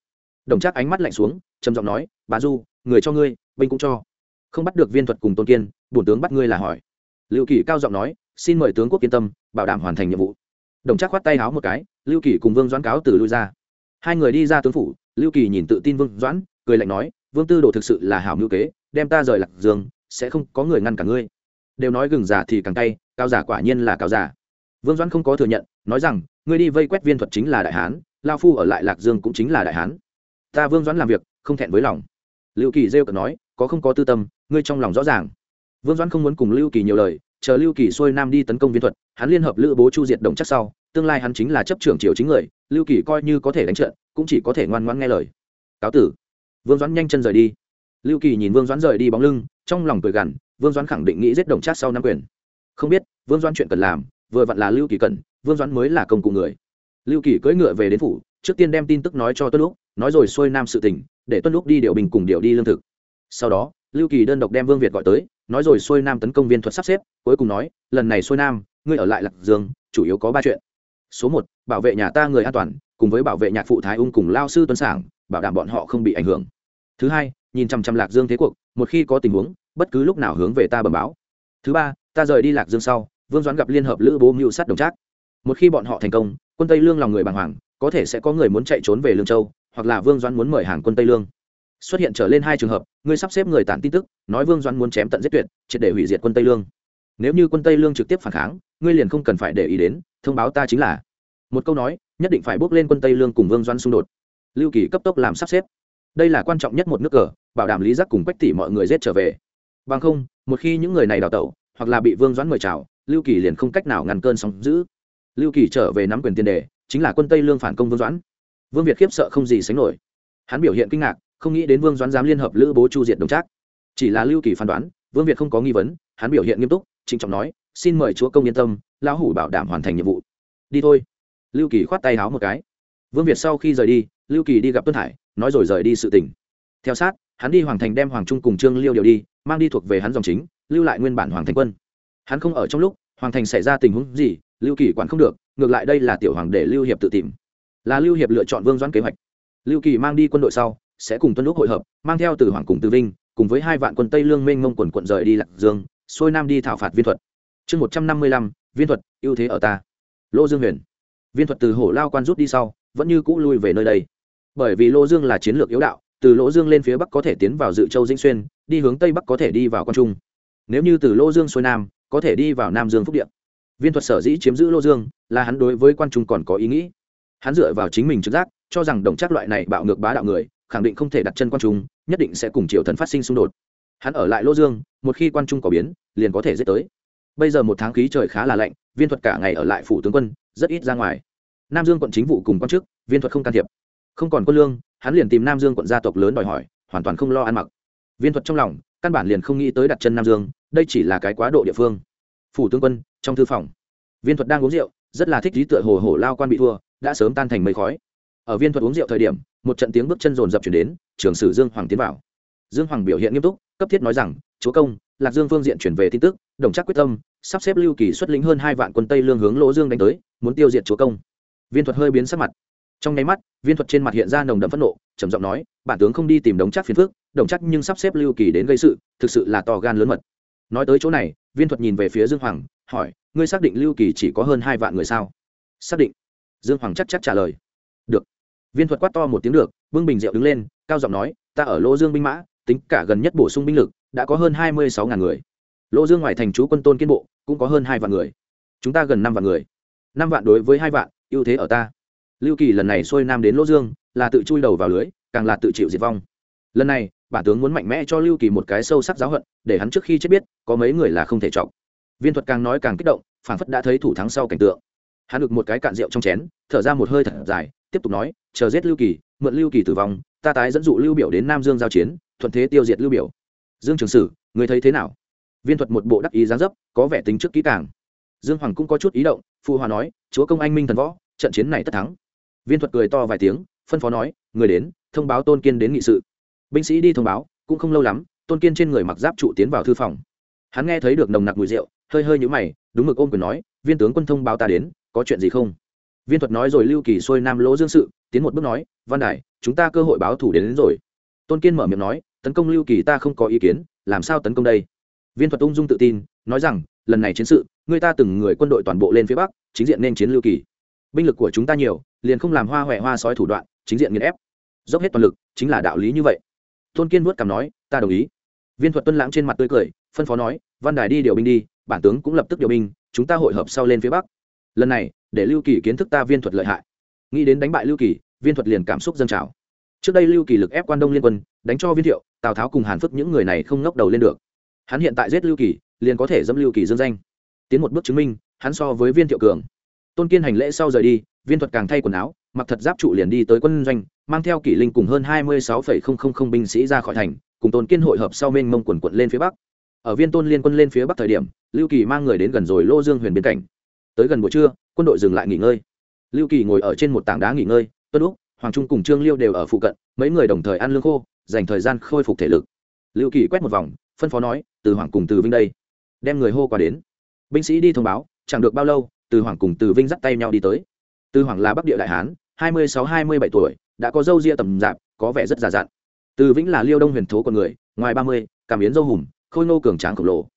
Đồng trác ánh mắt lạnh xuống, trầm giọng nói bà du, người cho ngươi, binh cũng cho. Không bắt được viên thuật cùng tôn kiên, bổn tướng bắt ngươi là hỏi. Lưu kỳ cao giọng nói, xin mời tướng quốc yên tâm, bảo đảm hoàn thành nhiệm vụ. Đồng trác khoát tay háo một cái, lưu kỳ cùng vương doãn cáo từ lui ra. Hai người đi ra tướng phủ, lưu kỳ nhìn tự tin vương doãn, cười lạnh nói, vương tư đồ thực sự là hảo ngữ kế, đem ta rời lạc dương, sẽ không có người ngăn cả ngươi đều nói gừng già thì càng tay cao giả quả nhiên là cao giả vương doãn không có thừa nhận, nói rằng, ngươi đi vây quét viên thuật chính là đại hán, lao phu ở lại lạc dương cũng chính là đại hán. Ta vương doãn làm việc, không thẹn với lòng. Lưu kỳ rêu cợt nói, có không có tư tâm, ngươi trong lòng rõ ràng. Vương doãn không muốn cùng lưu kỳ nhiều lời, chờ lưu kỳ xuôi nam đi tấn công viên thuật, hắn liên hợp lữ bố chu diệt đồng chắc sau, tương lai hắn chính là chấp trưởng triều chính người, lưu kỳ coi như có thể đánh trận, cũng chỉ có thể ngoan ngoãn nghe lời. Cáo tử. Vương doãn nhanh chân rời đi. Lưu kỳ nhìn vương doãn rời đi bóng lưng, trong lòng cười gằn vương doãn khẳng định nghĩ giết đồng trác sau năm quyền. Không biết, vương doãn chuyện cần làm, vừa vặn là lưu kỳ cần, vương doãn mới là công cụ người. Lưu kỳ cưỡi ngựa về đến phủ, trước tiên đem tin tức nói cho tuân lúc nói rồi xuôi nam sự tình, để tuân lúc đi điều bình cùng điều đi lương thực. Sau đó, lưu kỳ đơn độc đem vương việt gọi tới, nói rồi xuôi nam tấn công viên thuật sắp xếp, cuối cùng nói, lần này xuôi nam, ngươi ở lại lạc dương, chủ yếu có ba chuyện. Số một, bảo vệ nhà ta người an toàn, cùng với bảo vệ nhạc phụ thái ung cùng lao sư tuấn sảng, bảo đảm bọn họ không bị ảnh hưởng. Thứ hai, nhìn chằm chằm lạc dương thế cuộc, một khi có tình huống bất cứ lúc nào hướng về ta bẩm báo. Thứ ba, ta rời đi lạc dương sau, vương doãn gặp liên hợp lữ bố mưu sát đồng trác. Một khi bọn họ thành công, quân tây lương lòng người bàng hoàng, có thể sẽ có người muốn chạy trốn về lương châu, hoặc là vương doãn muốn mời hàng quân tây lương. Xuất hiện trở lên hai trường hợp, ngươi sắp xếp người tản tin tức, nói vương doãn muốn chém tận giết tuyệt, triệt để hủy diệt quân tây lương. Nếu như quân tây lương trực tiếp phản kháng, ngươi liền không cần phải để ý đến, thông báo ta chính là. Một câu nói, nhất định phải bước lên quân tây lương cùng vương doãn xung đột. Lưu kỳ cấp tốc làm sắp xếp. Đây là quan trọng nhất một nước cờ, bảo đảm lý giác cùng quách tỷ mọi người giết trở về bằng không, một khi những người này đào tẩu, hoặc là bị vương doãn mời chào, lưu kỳ liền không cách nào ngăn cơn sóng giữ lưu kỳ trở về nắm quyền tiền đề, chính là quân tây lương phản công vương doãn. Vương việt khiếp sợ không gì sánh nổi. Hắn biểu hiện kinh ngạc, không nghĩ đến vương doãn dám liên hợp lữ bố chu diệt đồng trác. Chỉ là lưu kỳ phán đoán, vương việt không có nghi vấn, hắn biểu hiện nghiêm túc, trịnh trọng nói, xin mời chúa công yên tâm, lão hủ bảo đảm hoàn thành nhiệm vụ. Đi thôi. Lưu kỳ khoát tay háo một cái. Vương việt sau khi rời đi, lưu kỳ đi gặp tuân hải, nói rồi rời đi sự tỉnh theo sát, hắn đi hoàng thành đem hoàng trung cùng trương liêu điều đi mang đi thuộc về hắn dòng chính, lưu lại nguyên bản hoàng thành quân. Hắn không ở trong lúc, hoàng thành xảy ra tình huống gì, lưu kỳ quản không được, ngược lại đây là tiểu hoàng để lưu hiệp tự tìm. Là lưu hiệp lựa chọn vương doãn kế hoạch. Lưu kỳ mang đi quân đội sau, sẽ cùng tuân lúc hội hợp, mang theo từ hoàng cùng từ vinh, cùng với hai vạn quân tây lương mênh mông quần quận rời đi lạc dương, xuôi nam đi thảo phạt viên thuật. Chương một trăm năm mươi lăm, viên thuật, ưu thế ở ta. Lô dương huyền. Viên thuật từ hổ lao quan rút đi sau, vẫn như cũ lui về nơi đây. Bởi vì lô dương là chiến lược yếu đạo từ lỗ dương lên phía bắc có thể tiến vào dự châu dĩnh xuyên, đi hướng tây bắc có thể đi vào quan trung. Nếu như từ lô dương xuôi nam, có thể đi vào nam dương phúc điện viên thuật sở dĩ chiếm giữ lô dương, là hắn đối với quan trung còn có ý nghĩ. Hắn dựa vào chính mình trực giác, cho rằng đồng chắc loại này bạo ngược bá đạo người, khẳng định không thể đặt chân quan trung, nhất định sẽ cùng triều thần phát sinh xung đột. Hắn ở lại lô dương, một khi quan trung có biến, liền có thể dễ tới. Bây giờ một tháng khí trời khá là lạnh, viên thuật cả ngày ở lại phủ tướng quân, rất ít ra ngoài. Nam dương quận chính vụ cùng quan chức, viên thuật không can thiệp. Không còn quân lương hắn liền tìm nam dương quận gia tộc lớn đòi hỏi, hoàn toàn không lo ăn mặc. Viên thuật trong lòng, căn bản liền không nghĩ tới đặt chân nam dương, đây chỉ là cái quá độ địa phương. Phủ tướng quân, trong thư phòng, viên thuật đang uống rượu, rất là thích trí tựa hồ hổ lao quan bị thua, đã sớm tan thành mây khói. Ở viên thuật uống rượu thời điểm, một trận tiếng bước chân rồn rập chuyển đến, trường sử dương hoàng tiến vào. Dương hoàng biểu hiện nghiêm túc, cấp thiết nói rằng, chúa công, lạc dương phương diện chuyển về tin tức, đồng chắc quyết tâm, sắp xếp lưu kỳ xuất lĩnh hơn hai vạn quân tây lương hướng lỗ dương đánh tới, muốn tiêu diệt chúa công. Viên thuật hơi biến sắc mặt trong nháy mắt, viên thuật trên mặt hiện ra nồng đậm phẫn nộ, trầm giọng nói, bản tướng không đi tìm đống chắc phiền phước đồng chắc nhưng sắp xếp lưu kỳ đến gây sự, thực sự là to gan lớn mật. Nói tới chỗ này, viên thuật nhìn về phía dương hoàng, hỏi, ngươi xác định lưu kỳ chỉ có hơn hai vạn người sao? Xác định. Dương hoàng chắc chắc trả lời. Được. Viên thuật quát to một tiếng được vương bình diệu đứng lên, cao giọng nói, ta ở lỗ dương binh mã, tính cả gần nhất bổ sung binh lực, đã có hơn hai mươi sáu ngàn người. Lỗ dương ngoài thành chú quân tôn kiên bộ, cũng có hơn hai vạn người. Chúng ta gần năm vạn người. Năm vạn đối với hai vạn, ưu thế ở ta lưu kỳ lần này xuôi nam đến lỗ dương, là tự chui đầu vào lưới, càng là tự chịu diệt vong. Lần này, bản tướng muốn mạnh mẽ cho lưu kỳ một cái sâu sắc giáo hận, để hắn trước khi chết biết, có mấy người là không thể chọc. Viên thuật càng nói càng kích động, phản phất đã thấy thủ thắng sau cảnh tượng. Hắn được một cái cạn rượu trong chén, thở ra một hơi thật dài, tiếp tục nói, chờ giết lưu kỳ, mượn lưu kỳ tử vong, ta tái dẫn dụ lưu biểu đến nam dương giao chiến, thuận thế tiêu diệt lưu biểu. Dương trường sử người thấy thế nào? Viên thuật một bộ đắc ý giáng dấp, có vẻ tính trước kỹ càng. Dương hoàng cũng có chút ý động, phụ hòa nói, chúa công anh minh thần võ, trận chiến này tất thắng viên thuật cười to vài tiếng phân phó nói người đến thông báo tôn kiên đến nghị sự. Binh sĩ đi thông báo cũng không lâu lắm tôn kiên trên người mặc giáp trụ tiến vào thư phòng. Hắn nghe thấy được nồng nặc mùi rượu hơi hơi nhũ mày đúng mực ôm quyền nói viên tướng quân thông báo ta đến có chuyện gì không? Viên thuật nói rồi lưu kỳ xuôi nam lỗ dương sự tiến một bước nói văn đại chúng ta cơ hội báo thủ đến, đến rồi. Tôn kiên mở miệng nói tấn công lưu kỳ ta không có ý kiến làm sao tấn công đây? Viên thuật ung dung tự tin nói rằng lần này chiến sự người ta từng người quân đội toàn bộ lên phía bắc chính diện nên chiến lưu kỳ binh lực của chúng ta nhiều, liền không làm hoa huệ hoa sói thủ đoạn, chính diện nghiền ép. Dốc hết toàn lực, chính là đạo lý như vậy. Tôn kiên vuốt cằm nói, ta đồng ý. Viên thuật tuân lãng trên mặt tươi cười, phân phó nói, văn đài đi điều binh đi, bản tướng cũng lập tức điều binh, chúng ta hội hợp sau lên phía bắc. Lần này, để lưu kỳ kiến thức ta viên thuật lợi hại. Nghĩ đến đánh bại lưu kỳ, viên thuật liền cảm xúc dâng trào. Trước đây lưu kỳ lực ép quan đông liên quân, đánh cho viên thiệu, tào tháo cùng hàn phức những người này không ngóc đầu lên được. Hắn hiện tại giết lưu kỳ, liền có thể dâm lưu kỳ dương danh. Tiến một bước chứng minh, hắn so với viên thiệu cường tôn kiên hành lễ sau rời đi, viên thuật càng thay quần áo, mặc thật giáp trụ liền đi tới quân doanh, mang theo kỷ linh cùng hơn hai mươi sáu binh sĩ ra khỏi thành, cùng tôn kiên hội hợp sau mênh mông quần quận lên phía bắc. Ở viên tôn liên quân lên phía bắc thời điểm, lưu kỳ mang người đến gần rồi lô dương huyền biên cảnh tới gần buổi trưa, quân đội dừng lại nghỉ ngơi. Lưu kỳ ngồi ở trên một tảng đá nghỉ ngơi, tuân úc, hoàng trung cùng trương liêu đều ở phụ cận, mấy người đồng thời ăn lương khô, dành thời gian khôi phục thể lực. Lưu kỳ quét một vòng, phân phó nói, từ hoàng cùng từ vinh đây, đem người hô qua đến. Binh sĩ đi thông báo, chẳng được bao lâu từ hoàng cùng từ vinh dắt tay nhau đi tới. Từ hoàng là bắc địa đại hán, hai mươi sáu, hai mươi bảy tuổi, đã có dâu ria tầm dạp, có vẻ rất già dặn. Từ vĩnh là liêu đông huyền thố con người, ngoài ba mươi, cảm biến dâu hùm, khôi nô cường tráng khổng lồ.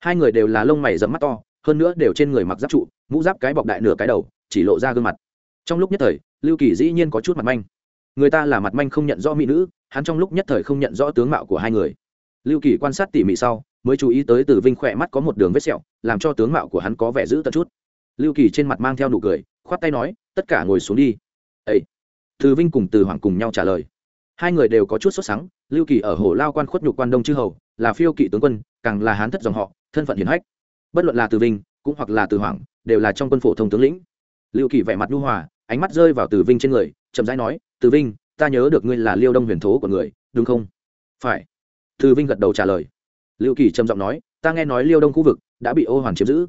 Hai người đều là lông mày dẫm mắt to, hơn nữa đều trên người mặc giáp trụ, mũ giáp cái bọc đại nửa cái đầu, chỉ lộ ra gương mặt. Trong lúc nhất thời, lưu kỳ dĩ nhiên có chút mặt manh. Người ta là mặt manh không nhận rõ mỹ nữ, hắn trong lúc nhất thời không nhận rõ tướng mạo của hai người. Lưu kỳ quan sát tỉ mỉ sau, mới chú ý tới từ vinh khỏe mắt có một đường vết sẹo, làm cho tướng mạo của hắn có vẻ dữ tận chút lưu kỳ trên mặt mang theo nụ cười, khoát tay nói, tất cả ngồi xuống đi. Ấy từ vinh cùng từ hoàng cùng nhau trả lời. Hai người đều có chút sốt sắng, lưu kỳ ở hồ lao quan khuất nhục quan đông chư hầu, là phiêu kỵ tướng quân, càng là hán thất dòng họ, thân phận hiển hách. Bất luận là từ vinh, cũng hoặc là từ hoàng, đều là trong quân phổ thông tướng lĩnh. Lưu kỳ vẻ mặt nhu hòa, ánh mắt rơi vào từ vinh trên người, chậm rãi nói, từ vinh, ta nhớ được ngươi là liêu đông huyền thố của người, đúng không? Phải. Từ vinh gật đầu trả lời. Lưu kỳ trầm giọng nói, ta nghe nói liêu đông khu vực đã bị ô hoàn chiếm giữ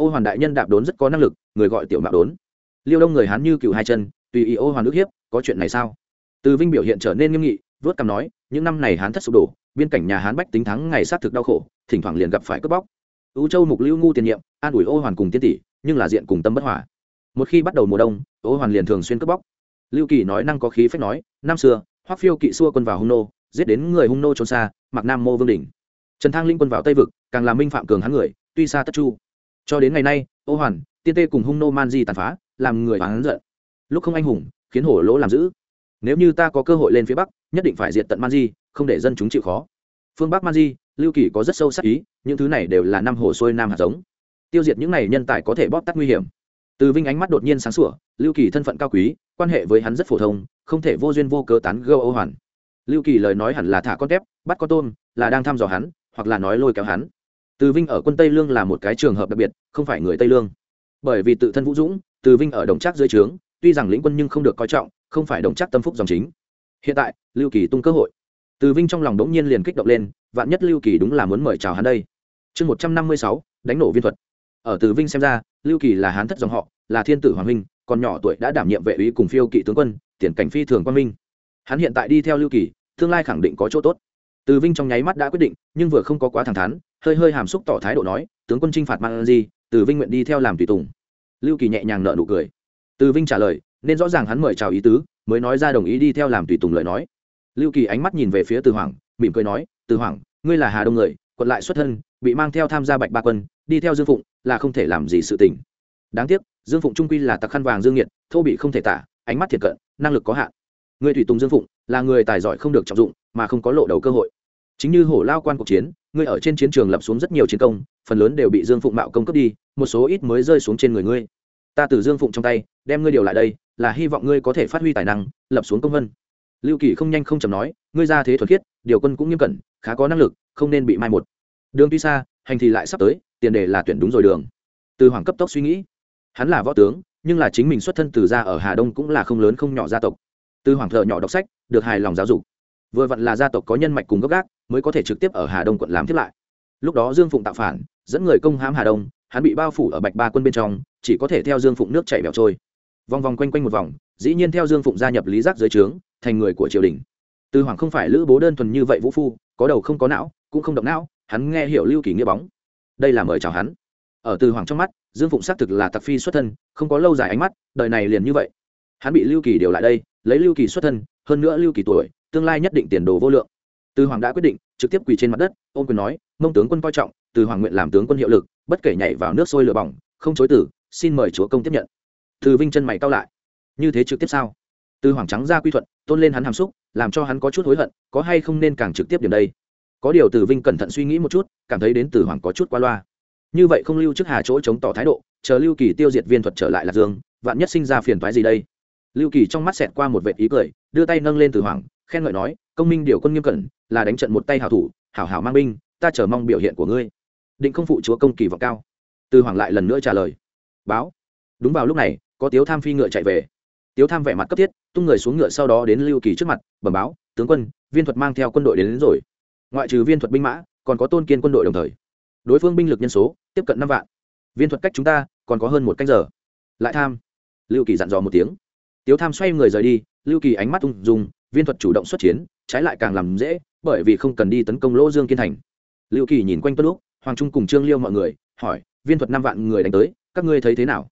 ô hoàn đại nhân đạp đốn rất có năng lực, người gọi tiểu mạo đốn. Liêu đông người hán như cựu hai chân, tùy ý ô hoàn ước hiếp, có chuyện này sao? Từ vinh biểu hiện trở nên nghiêm nghị, vớt cằm nói, những năm này hán thất sụp đổ, biên cảnh nhà hán bách tính thắng ngày sát thực đau khổ, thỉnh thoảng liền gặp phải cướp bóc. Ưu châu mục lưu ngu tiền nhiệm, an ủi ô hoàn cùng tiên tỷ, nhưng là diện cùng tâm bất hòa. Một khi bắt đầu mùa đông, ô hoàn liền thường xuyên cướp bóc. Lưu kỳ nói năng có khí phách nói, năm xưa, hoắc phiêu kỵ xua quân vào hung nô, giết đến người hung nô trốn xa, mặc nam mô vương đỉnh. Trần thang linh quân vào tây vực, càng là minh phạm cường hán người, tuy xa tất chu cho đến ngày nay, ô hoàn, tiên tê cùng hung nô man di tàn phá, làm người hắn giận. Lúc không anh hùng, khiến hổ lỗ làm giữ nếu như ta có cơ hội lên phía bắc, nhất định phải diệt tận man di, không để dân chúng chịu khó. Phương bắc man di, lưu kỳ có rất sâu sắc ý, những thứ này đều là năm hồ xuôi nam hạt giống. Tiêu diệt những này nhân tài có thể bóp tắt nguy hiểm. Từ vinh ánh mắt đột nhiên sáng sủa, lưu kỳ thân phận cao quý, quan hệ với hắn rất phổ thông, không thể vô duyên vô cớ tán gâu âu hoàn. Lưu kỳ lời nói hẳn là thả con tép, bắt con tôm, là đang thăm dò hắn, hoặc là nói lôi kéo hắn từ vinh ở quân tây lương là một cái trường hợp đặc biệt, không phải người tây lương. Bởi vì tự thân vũ dũng, từ vinh ở đồng trác dưới trướng, tuy rằng lĩnh quân nhưng không được coi trọng, không phải đồng trác tâm phúc dòng chính. Hiện tại, lưu kỳ tung cơ hội. Từ vinh trong lòng đống nhiên liền kích động lên, vạn nhất lưu kỳ đúng là muốn mời chào hắn đây. Chương một trăm năm mươi sáu, đánh nổ viên thuật. Ở từ vinh xem ra, lưu kỳ là hán thất dòng họ, là thiên tử hoàng minh còn nhỏ tuổi đã đảm nhiệm vệ úy cùng phiêu kỵ tướng quân, tiền cảnh phi thường quang minh. Hắn hiện tại đi theo lưu kỳ, tương lai khẳng định có chỗ tốt. Từ vinh trong nháy mắt đã quyết định, nhưng vừa không có quá thẳng thắn hơi hơi hàm xúc tỏ thái độ nói, tướng quân chinh phạt mang gì từ vinh nguyện đi theo làm tùy tùng. Lưu kỳ nhẹ nhàng nợ nụ cười. Từ vinh trả lời, nên rõ ràng hắn mời chào ý tứ, mới nói ra đồng ý đi theo làm tùy tùng lời nói. Lưu kỳ ánh mắt nhìn về phía từ hoàng mỉm cười nói, từ hoàng ngươi là hà đông người, quận lại xuất thân, bị mang theo tham gia bạch ba quân, đi theo dương phụng là không thể làm gì sự tình. Đáng tiếc, dương phụng trung quy là tặc khăn vàng dương nhiệt thô bị không thể tả, ánh mắt thiệt cận, năng lực có hạn. Người tùy tùng dương phụng là người tài giỏi không được trọng dụng, mà không có lộ đầu cơ hội chính như hổ lao quan cuộc chiến, ngươi ở trên chiến trường lập xuống rất nhiều chiến công, phần lớn đều bị dương phụng mạo công cấp đi, một số ít mới rơi xuống trên người ngươi. Ta từ dương phụng trong tay, đem ngươi điều lại đây, là hy vọng ngươi có thể phát huy tài năng, lập xuống công vân. Lưu kỳ không nhanh không chầm nói, ngươi ra thế thuật khiết, điều quân cũng nghiêm cẩn, khá có năng lực, không nên bị mai một. Đường tuy xa, hành thì lại sắp tới, tiền đề là tuyển đúng rồi đường. Từ hoàng cấp tốc suy nghĩ. Hắn là võ tướng, nhưng là chính mình xuất thân từ gia ở hà đông cũng là không lớn không nhỏ gia tộc. Từ hoàng thợ nhỏ đọc sách, được hài lòng giáo dục vừa vặn là gia tộc có nhân mạch cùng gốc gác, mới có thể trực tiếp ở hà đông quận làm tiếp lại. Lúc đó dương phụng tạo phản, dẫn người công hãm hà đông, hắn bị bao phủ ở bạch ba quân bên trong, chỉ có thể theo dương phụng nước chảy bẻo trôi. Vòng vòng quanh quanh một vòng, dĩ nhiên theo dương phụng gia nhập lý giác dưới trướng, thành người của triều đình. Từ hoàng không phải lữ bố đơn thuần như vậy vũ phu, có đầu không có não, cũng không động não, hắn nghe hiểu lưu kỳ nghĩa bóng. Đây là mời chào hắn. Ở từ hoàng trong mắt, dương phụng xác thực là tặc phi xuất thân, không có lâu dài ánh mắt, đời này liền như vậy. Hắn bị lưu kỳ điều lại đây, lấy lưu kỳ xuất thân, hơn nữa lưu kỳ tuổi tương lai nhất định tiền đồ vô lượng. Từ hoàng đã quyết định, trực tiếp quỳ trên mặt đất, ôm quyền nói, mông tướng quân coi trọng, từ hoàng nguyện làm tướng quân hiệu lực, bất kể nhảy vào nước sôi lửa bỏng, không chối tử, xin mời chúa công tiếp nhận. Từ vinh chân mày cao lại. Như thế trực tiếp sao? Từ hoàng trắng ra quy thuận, tôn lên hắn hàm xúc, làm cho hắn có chút hối hận, có hay không nên càng trực tiếp điểm đây? Có điều từ vinh cẩn thận suy nghĩ một chút, cảm thấy đến từ hoàng có chút qua loa. Như vậy không lưu trước hà chỗ chống tỏ thái độ, chờ lưu kỳ tiêu diệt viên thuật trở lại lạc dương, vạn nhất sinh ra phiền thoái gì đây? Lưu kỳ trong mắt xẹt qua một vệ ý cười, đưa tay nâng lên từ hoàng khen ngợi nói công minh điều quân nghiêm cẩn là đánh trận một tay hảo thủ hảo hảo mang binh ta chờ mong biểu hiện của ngươi. Định không phụ chúa công kỳ vọng cao. Từ hoàng lại lần nữa trả lời. Báo. Đúng vào lúc này có tiếu tham phi ngựa chạy về. Tiếu tham vẻ mặt cấp thiết tung người xuống ngựa sau đó đến lưu kỳ trước mặt bẩm báo tướng quân viên thuật mang theo quân đội đến, đến rồi. Ngoại trừ viên thuật binh mã còn có tôn kiên quân đội đồng thời. Đối phương binh lực nhân số tiếp cận năm vạn. Viên thuật cách chúng ta còn có hơn một canh giờ. Lại tham. Lưu kỳ dặn dò một tiếng. Tiếu tham xoay người rời đi lưu kỳ ánh mắt ung dung viên thuật chủ động xuất chiến, trái lại càng làm dễ, bởi vì không cần đi tấn công lỗ dương kiên thành. Lưu kỳ nhìn quanh tuân lúc, hoàng trung cùng trương liêu mọi người, hỏi, viên thuật năm vạn người đánh tới, các ngươi thấy thế nào?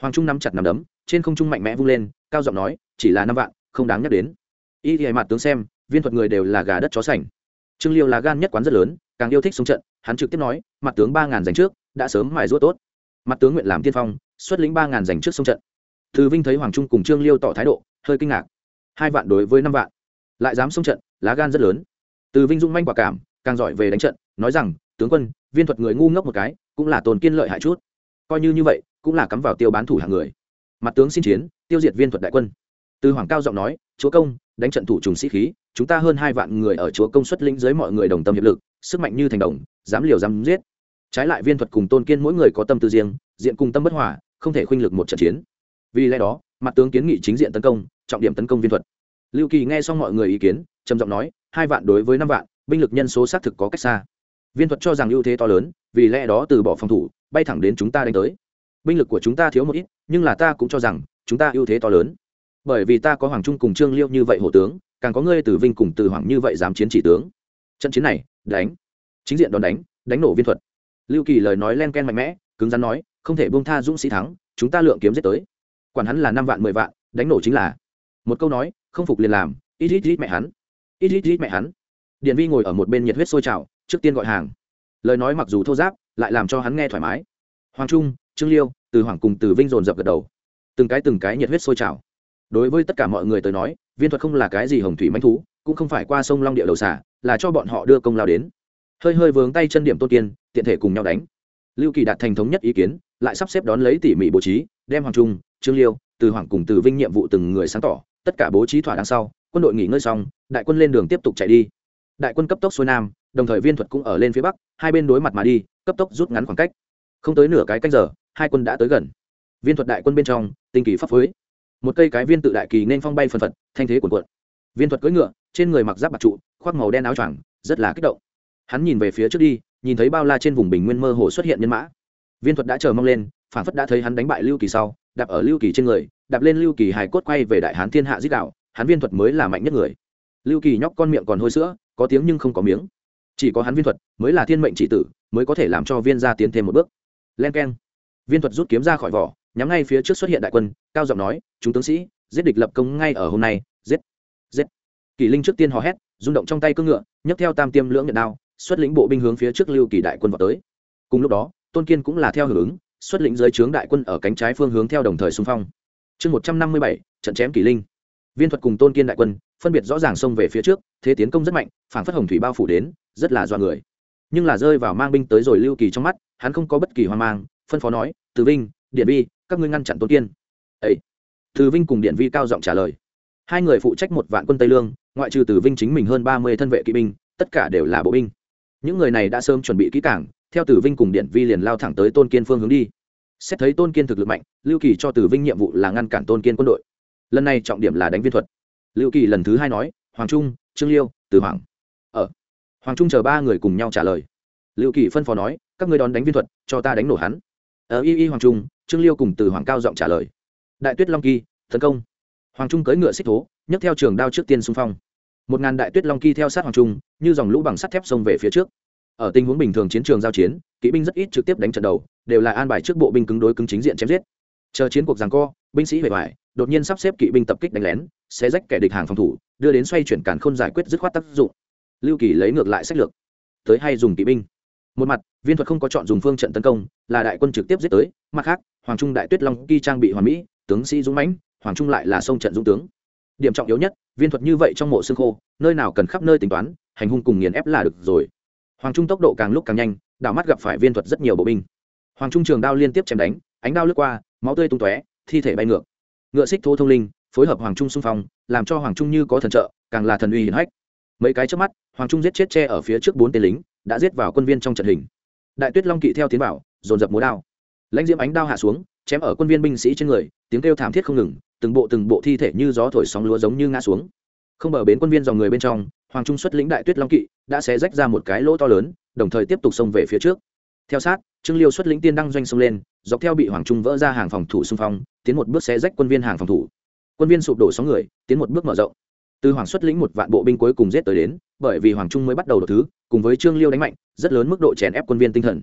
Hoàng trung nắm chặt nắm đấm, trên không trung mạnh mẽ vung lên, cao giọng nói, chỉ là năm vạn, không đáng nhắc đến. Y thì mặt tướng xem, viên thuật người đều là gà đất chó sành. Trương liêu là gan nhất quán rất lớn, càng yêu thích sống trận, hắn trực tiếp nói, mặt tướng ba ngàn dành trước, đã sớm mài rũa tốt. Mặt tướng nguyện làm tiên phong, xuất lĩnh ba ngàn dành trước sông trận. Thư vinh thấy hoàng trung cùng trương liêu tỏ thái độ, hơi kinh ngạc hai vạn đối với năm vạn. Lại dám xông trận, lá gan rất lớn. Từ vinh dung manh quả cảm, càng giỏi về đánh trận, nói rằng, tướng quân, viên thuật người ngu ngốc một cái, cũng là tồn kiên lợi hại chút. Coi như như vậy, cũng là cắm vào tiêu bán thủ hàng người. Mặt tướng xin chiến, tiêu diệt viên thuật đại quân. Từ hoàng cao giọng nói, chúa công, đánh trận thủ trùng sĩ khí, chúng ta hơn hai vạn người ở chúa công xuất lĩnh dưới mọi người đồng tâm hiệp lực, sức mạnh như thành đồng, dám liều dám giết. Trái lại viên thuật cùng tôn kiên mỗi người có tâm tư riêng, diện cùng tâm bất hòa, không thể khuynh lực một trận chiến. Vì lẽ đó mặt tướng kiến nghị chính diện tấn công, trọng điểm tấn công viên thuật. Lưu kỳ nghe xong mọi người ý kiến, trầm giọng nói, hai vạn đối với năm vạn, binh lực nhân số xác thực có cách xa. Viên thuật cho rằng ưu thế to lớn, vì lẽ đó từ bỏ phòng thủ, bay thẳng đến chúng ta đánh tới. Binh lực của chúng ta thiếu một ít, nhưng là ta cũng cho rằng, chúng ta ưu thế to lớn. Bởi vì ta có hoàng trung cùng trương liêu như vậy hổ tướng, càng có ngươi từ vinh cùng từ hoàng như vậy dám chiến chỉ tướng. Trận chiến này, đánh. Chính diện đòn đánh đánh nổ viên thuật. Lưu kỳ lời nói len ken mạnh mẽ, cứng rắn nói, không thể buông tha dũng sĩ thắng, chúng ta lượng kiếm giết tới quản hắn là năm vạn, mười vạn, đánh nổ chính là. Một câu nói, không phục liền làm, ít ít ít mẹ hắn. Ít ít ít mẹ hắn. Điện vi ngồi ở một bên nhiệt huyết sôi trào, trước tiên gọi hàng. Lời nói mặc dù thô giáp, lại làm cho hắn nghe thoải mái. Hoàng trung, trương liêu, từ hoàng cùng từ vinh dồn dập gật đầu. Từng cái từng cái nhiệt huyết sôi trào. Đối với tất cả mọi người tới nói, viên thuật không là cái gì hồng thủy manh thú, cũng không phải qua sông long địa đầu xả, là cho bọn họ đưa công lao đến. Hơi hơi vướng tay chân điểm tôn kiên, tiện thể cùng nhau đánh lưu kỳ đạt thành thống nhất ý kiến, lại sắp xếp đón lấy tỉ mỉ bố trí, đem hoàng trung, trương liêu, từ hoàng cùng từ vinh nhiệm vụ từng người sáng tỏ, tất cả bố trí thỏa đáng sau, quân đội nghỉ ngơi xong, đại quân lên đường tiếp tục chạy đi. Đại quân cấp tốc xuôi nam, đồng thời viên thuật cũng ở lên phía bắc, hai bên đối mặt mà đi, cấp tốc rút ngắn khoảng cách. Không tới nửa cái canh giờ, hai quân đã tới gần. Viên thuật đại quân bên trong, tinh kỳ pháp phối. Một cây cái viên tự đại kỳ nên phong bay phần phật, thanh thế cuộn cuộn. Viên thuật cưỡi ngựa, trên người mặc giáp bạc trụ, khoác màu đen áo choàng, rất là kích động. Hắn nhìn về phía trước đi nhìn thấy bao la trên vùng bình nguyên mơ hồ xuất hiện nhân mã. Viên thuật đã chờ mong lên, phản phất đã thấy hắn đánh bại lưu kỳ sau, đạp ở lưu kỳ trên người, đạp lên lưu kỳ hài cốt quay về đại hán thiên hạ giết đạo, hắn viên thuật mới là mạnh nhất người. Lưu kỳ nhóc con miệng còn hôi sữa, có tiếng nhưng không có miếng. Chỉ có hắn viên thuật mới là thiên mệnh chỉ tử, mới có thể làm cho viên gia tiến thêm một bước. Len k e n viên thuật rút kiếm ra khỏi vỏ, nhắm ngay phía trước xuất hiện đại quân, cao giọng nói, chúng tướng sĩ, giết địch lập công ngay ở hôm nay, giết giết. Kỳ linh trước tiên hò hét, rung động trong tay cưỡng ngựa, nhấc theo tam tiêm lưỡng nhận đao xuất lĩnh bộ binh hướng phía trước lưu kỳ đại quân vào tới. Cùng lúc đó, tôn kiên cũng là theo hưởng ứng, xuất lĩnh dưới trướng đại quân ở cánh trái phương hướng theo đồng thời xung phong. Chương một trăm năm mươi bảy, trận chém kỳ linh. Viên thuật cùng tôn kiên đại quân phân biệt rõ ràng xông về phía trước, thế tiến công rất mạnh, phản phất hồng thủy bao phủ đến, rất là dọa người. Nhưng là rơi vào mang binh tới rồi lưu kỳ trong mắt, hắn không có bất kỳ hoang mang, phân phó nói, từ vinh, điện vi, các ngươi ngăn chặn tôn kiên. Ấy từ vinh cùng điện vi cao giọng trả lời. Hai người phụ trách một vạn quân tây lương, ngoại trừ từ vinh chính mình hơn ba mươi thân vệ kỵ binh, tất cả đều là bộ binh những người này đã sớm chuẩn bị kỹ cảng theo Tử vinh cùng điện vi liền lao thẳng tới tôn kiên phương hướng đi. Xét thấy tôn kiên thực lực mạnh, lưu kỳ cho Tử vinh nhiệm vụ là ngăn cản tôn kiên quân đội. Lần này trọng điểm là đánh viên thuật. Lưu kỳ lần thứ hai nói, hoàng trung, trương liêu, từ hoàng. Ở hoàng trung chờ ba người cùng nhau trả lời. Lưu kỳ phân phó nói, các ngươi đón đánh viên thuật, cho ta đánh nổ hắn. Ở y y, hoàng trung. Trương liêu cùng từ hoàng cao giọng trả lời. Đại tuyết long kỳ, tấn công. Hoàng trung cưỡi ngựa xích thố, nhấc theo trường đao trước tiên xung phong một ngàn đại tuyết long kỳ theo sát hoàng trung, như dòng lũ bằng sắt thép xông về phía trước. Ở tình huống bình thường chiến trường giao chiến, kỵ binh rất ít trực tiếp đánh trận đầu, đều là an bài trước bộ binh cứng đối cứng chính diện chém giết. Chờ chiến cuộc giằng co, binh sĩ hề hoài đột nhiên sắp xếp kỵ binh tập kích đánh lén sẽ rách kẻ địch hàng phòng thủ, đưa đến xoay chuyển cản khôn giải quyết dứt khoát tác dụng. Lưu kỳ lấy ngược lại sách lược, tới hay dùng kỵ binh. Một mặt, viên thuật không có chọn dùng phương trận tấn công, là đại quân trực tiếp giết tới, mặt khác, hoàng trung đại tuyết long kỳ trang bị hoàn mỹ, tướng sĩ dũng mãnh, hoàng trung lại là sông trận dũng tướng điểm trọng yếu nhất, viên thuật như vậy trong mộ xương khô, nơi nào cần khắp nơi tính toán, hành hung cùng nghiền ép là được rồi. Hoàng trung tốc độ càng lúc càng nhanh, đảo mắt gặp phải viên thuật rất nhiều bộ binh. Hoàng trung trường đao liên tiếp chém đánh, ánh đao lướt qua, máu tươi tung tóe, thi thể bay ngược. Ngựa xích thô thông linh, phối hợp hoàng trung xung phong, làm cho hoàng trung như có thần trợ, càng là thần uy hiển hách. Mấy cái trước mắt, hoàng trung giết chết tre ở phía trước bốn tên lính, đã giết vào quân viên trong trận hình. Đại tuyết long kỵ theo tiến bảo, dồn dập múa đao. Lãnh diễm ánh đao hạ xuống, chém ở quân viên binh sĩ trên người, tiếng kêu thảm thiết không ngừng từng bộ từng bộ thi thể như gió thổi sóng lúa giống như ngã xuống. Không bờ bến quân viên dòng người bên trong, hoàng trung xuất lĩnh đại tuyết long kỵ, đã xé rách ra một cái lỗ to lớn, đồng thời tiếp tục xông về phía trước. Theo sát, trương liêu xuất lĩnh tiên đăng doanh xông lên, dọc theo bị hoàng trung vỡ ra hàng phòng thủ xung phong, tiến một bước xé rách quân viên hàng phòng thủ. Quân viên sụp đổ sóng người, tiến một bước mở rộng. Từ hoàng xuất lĩnh một vạn bộ binh cuối cùng giết tới đến, bởi vì hoàng trung mới bắt đầu đ thứ, cùng với trương liêu đánh mạnh, rất lớn mức độ chèn ép quân viên tinh thần.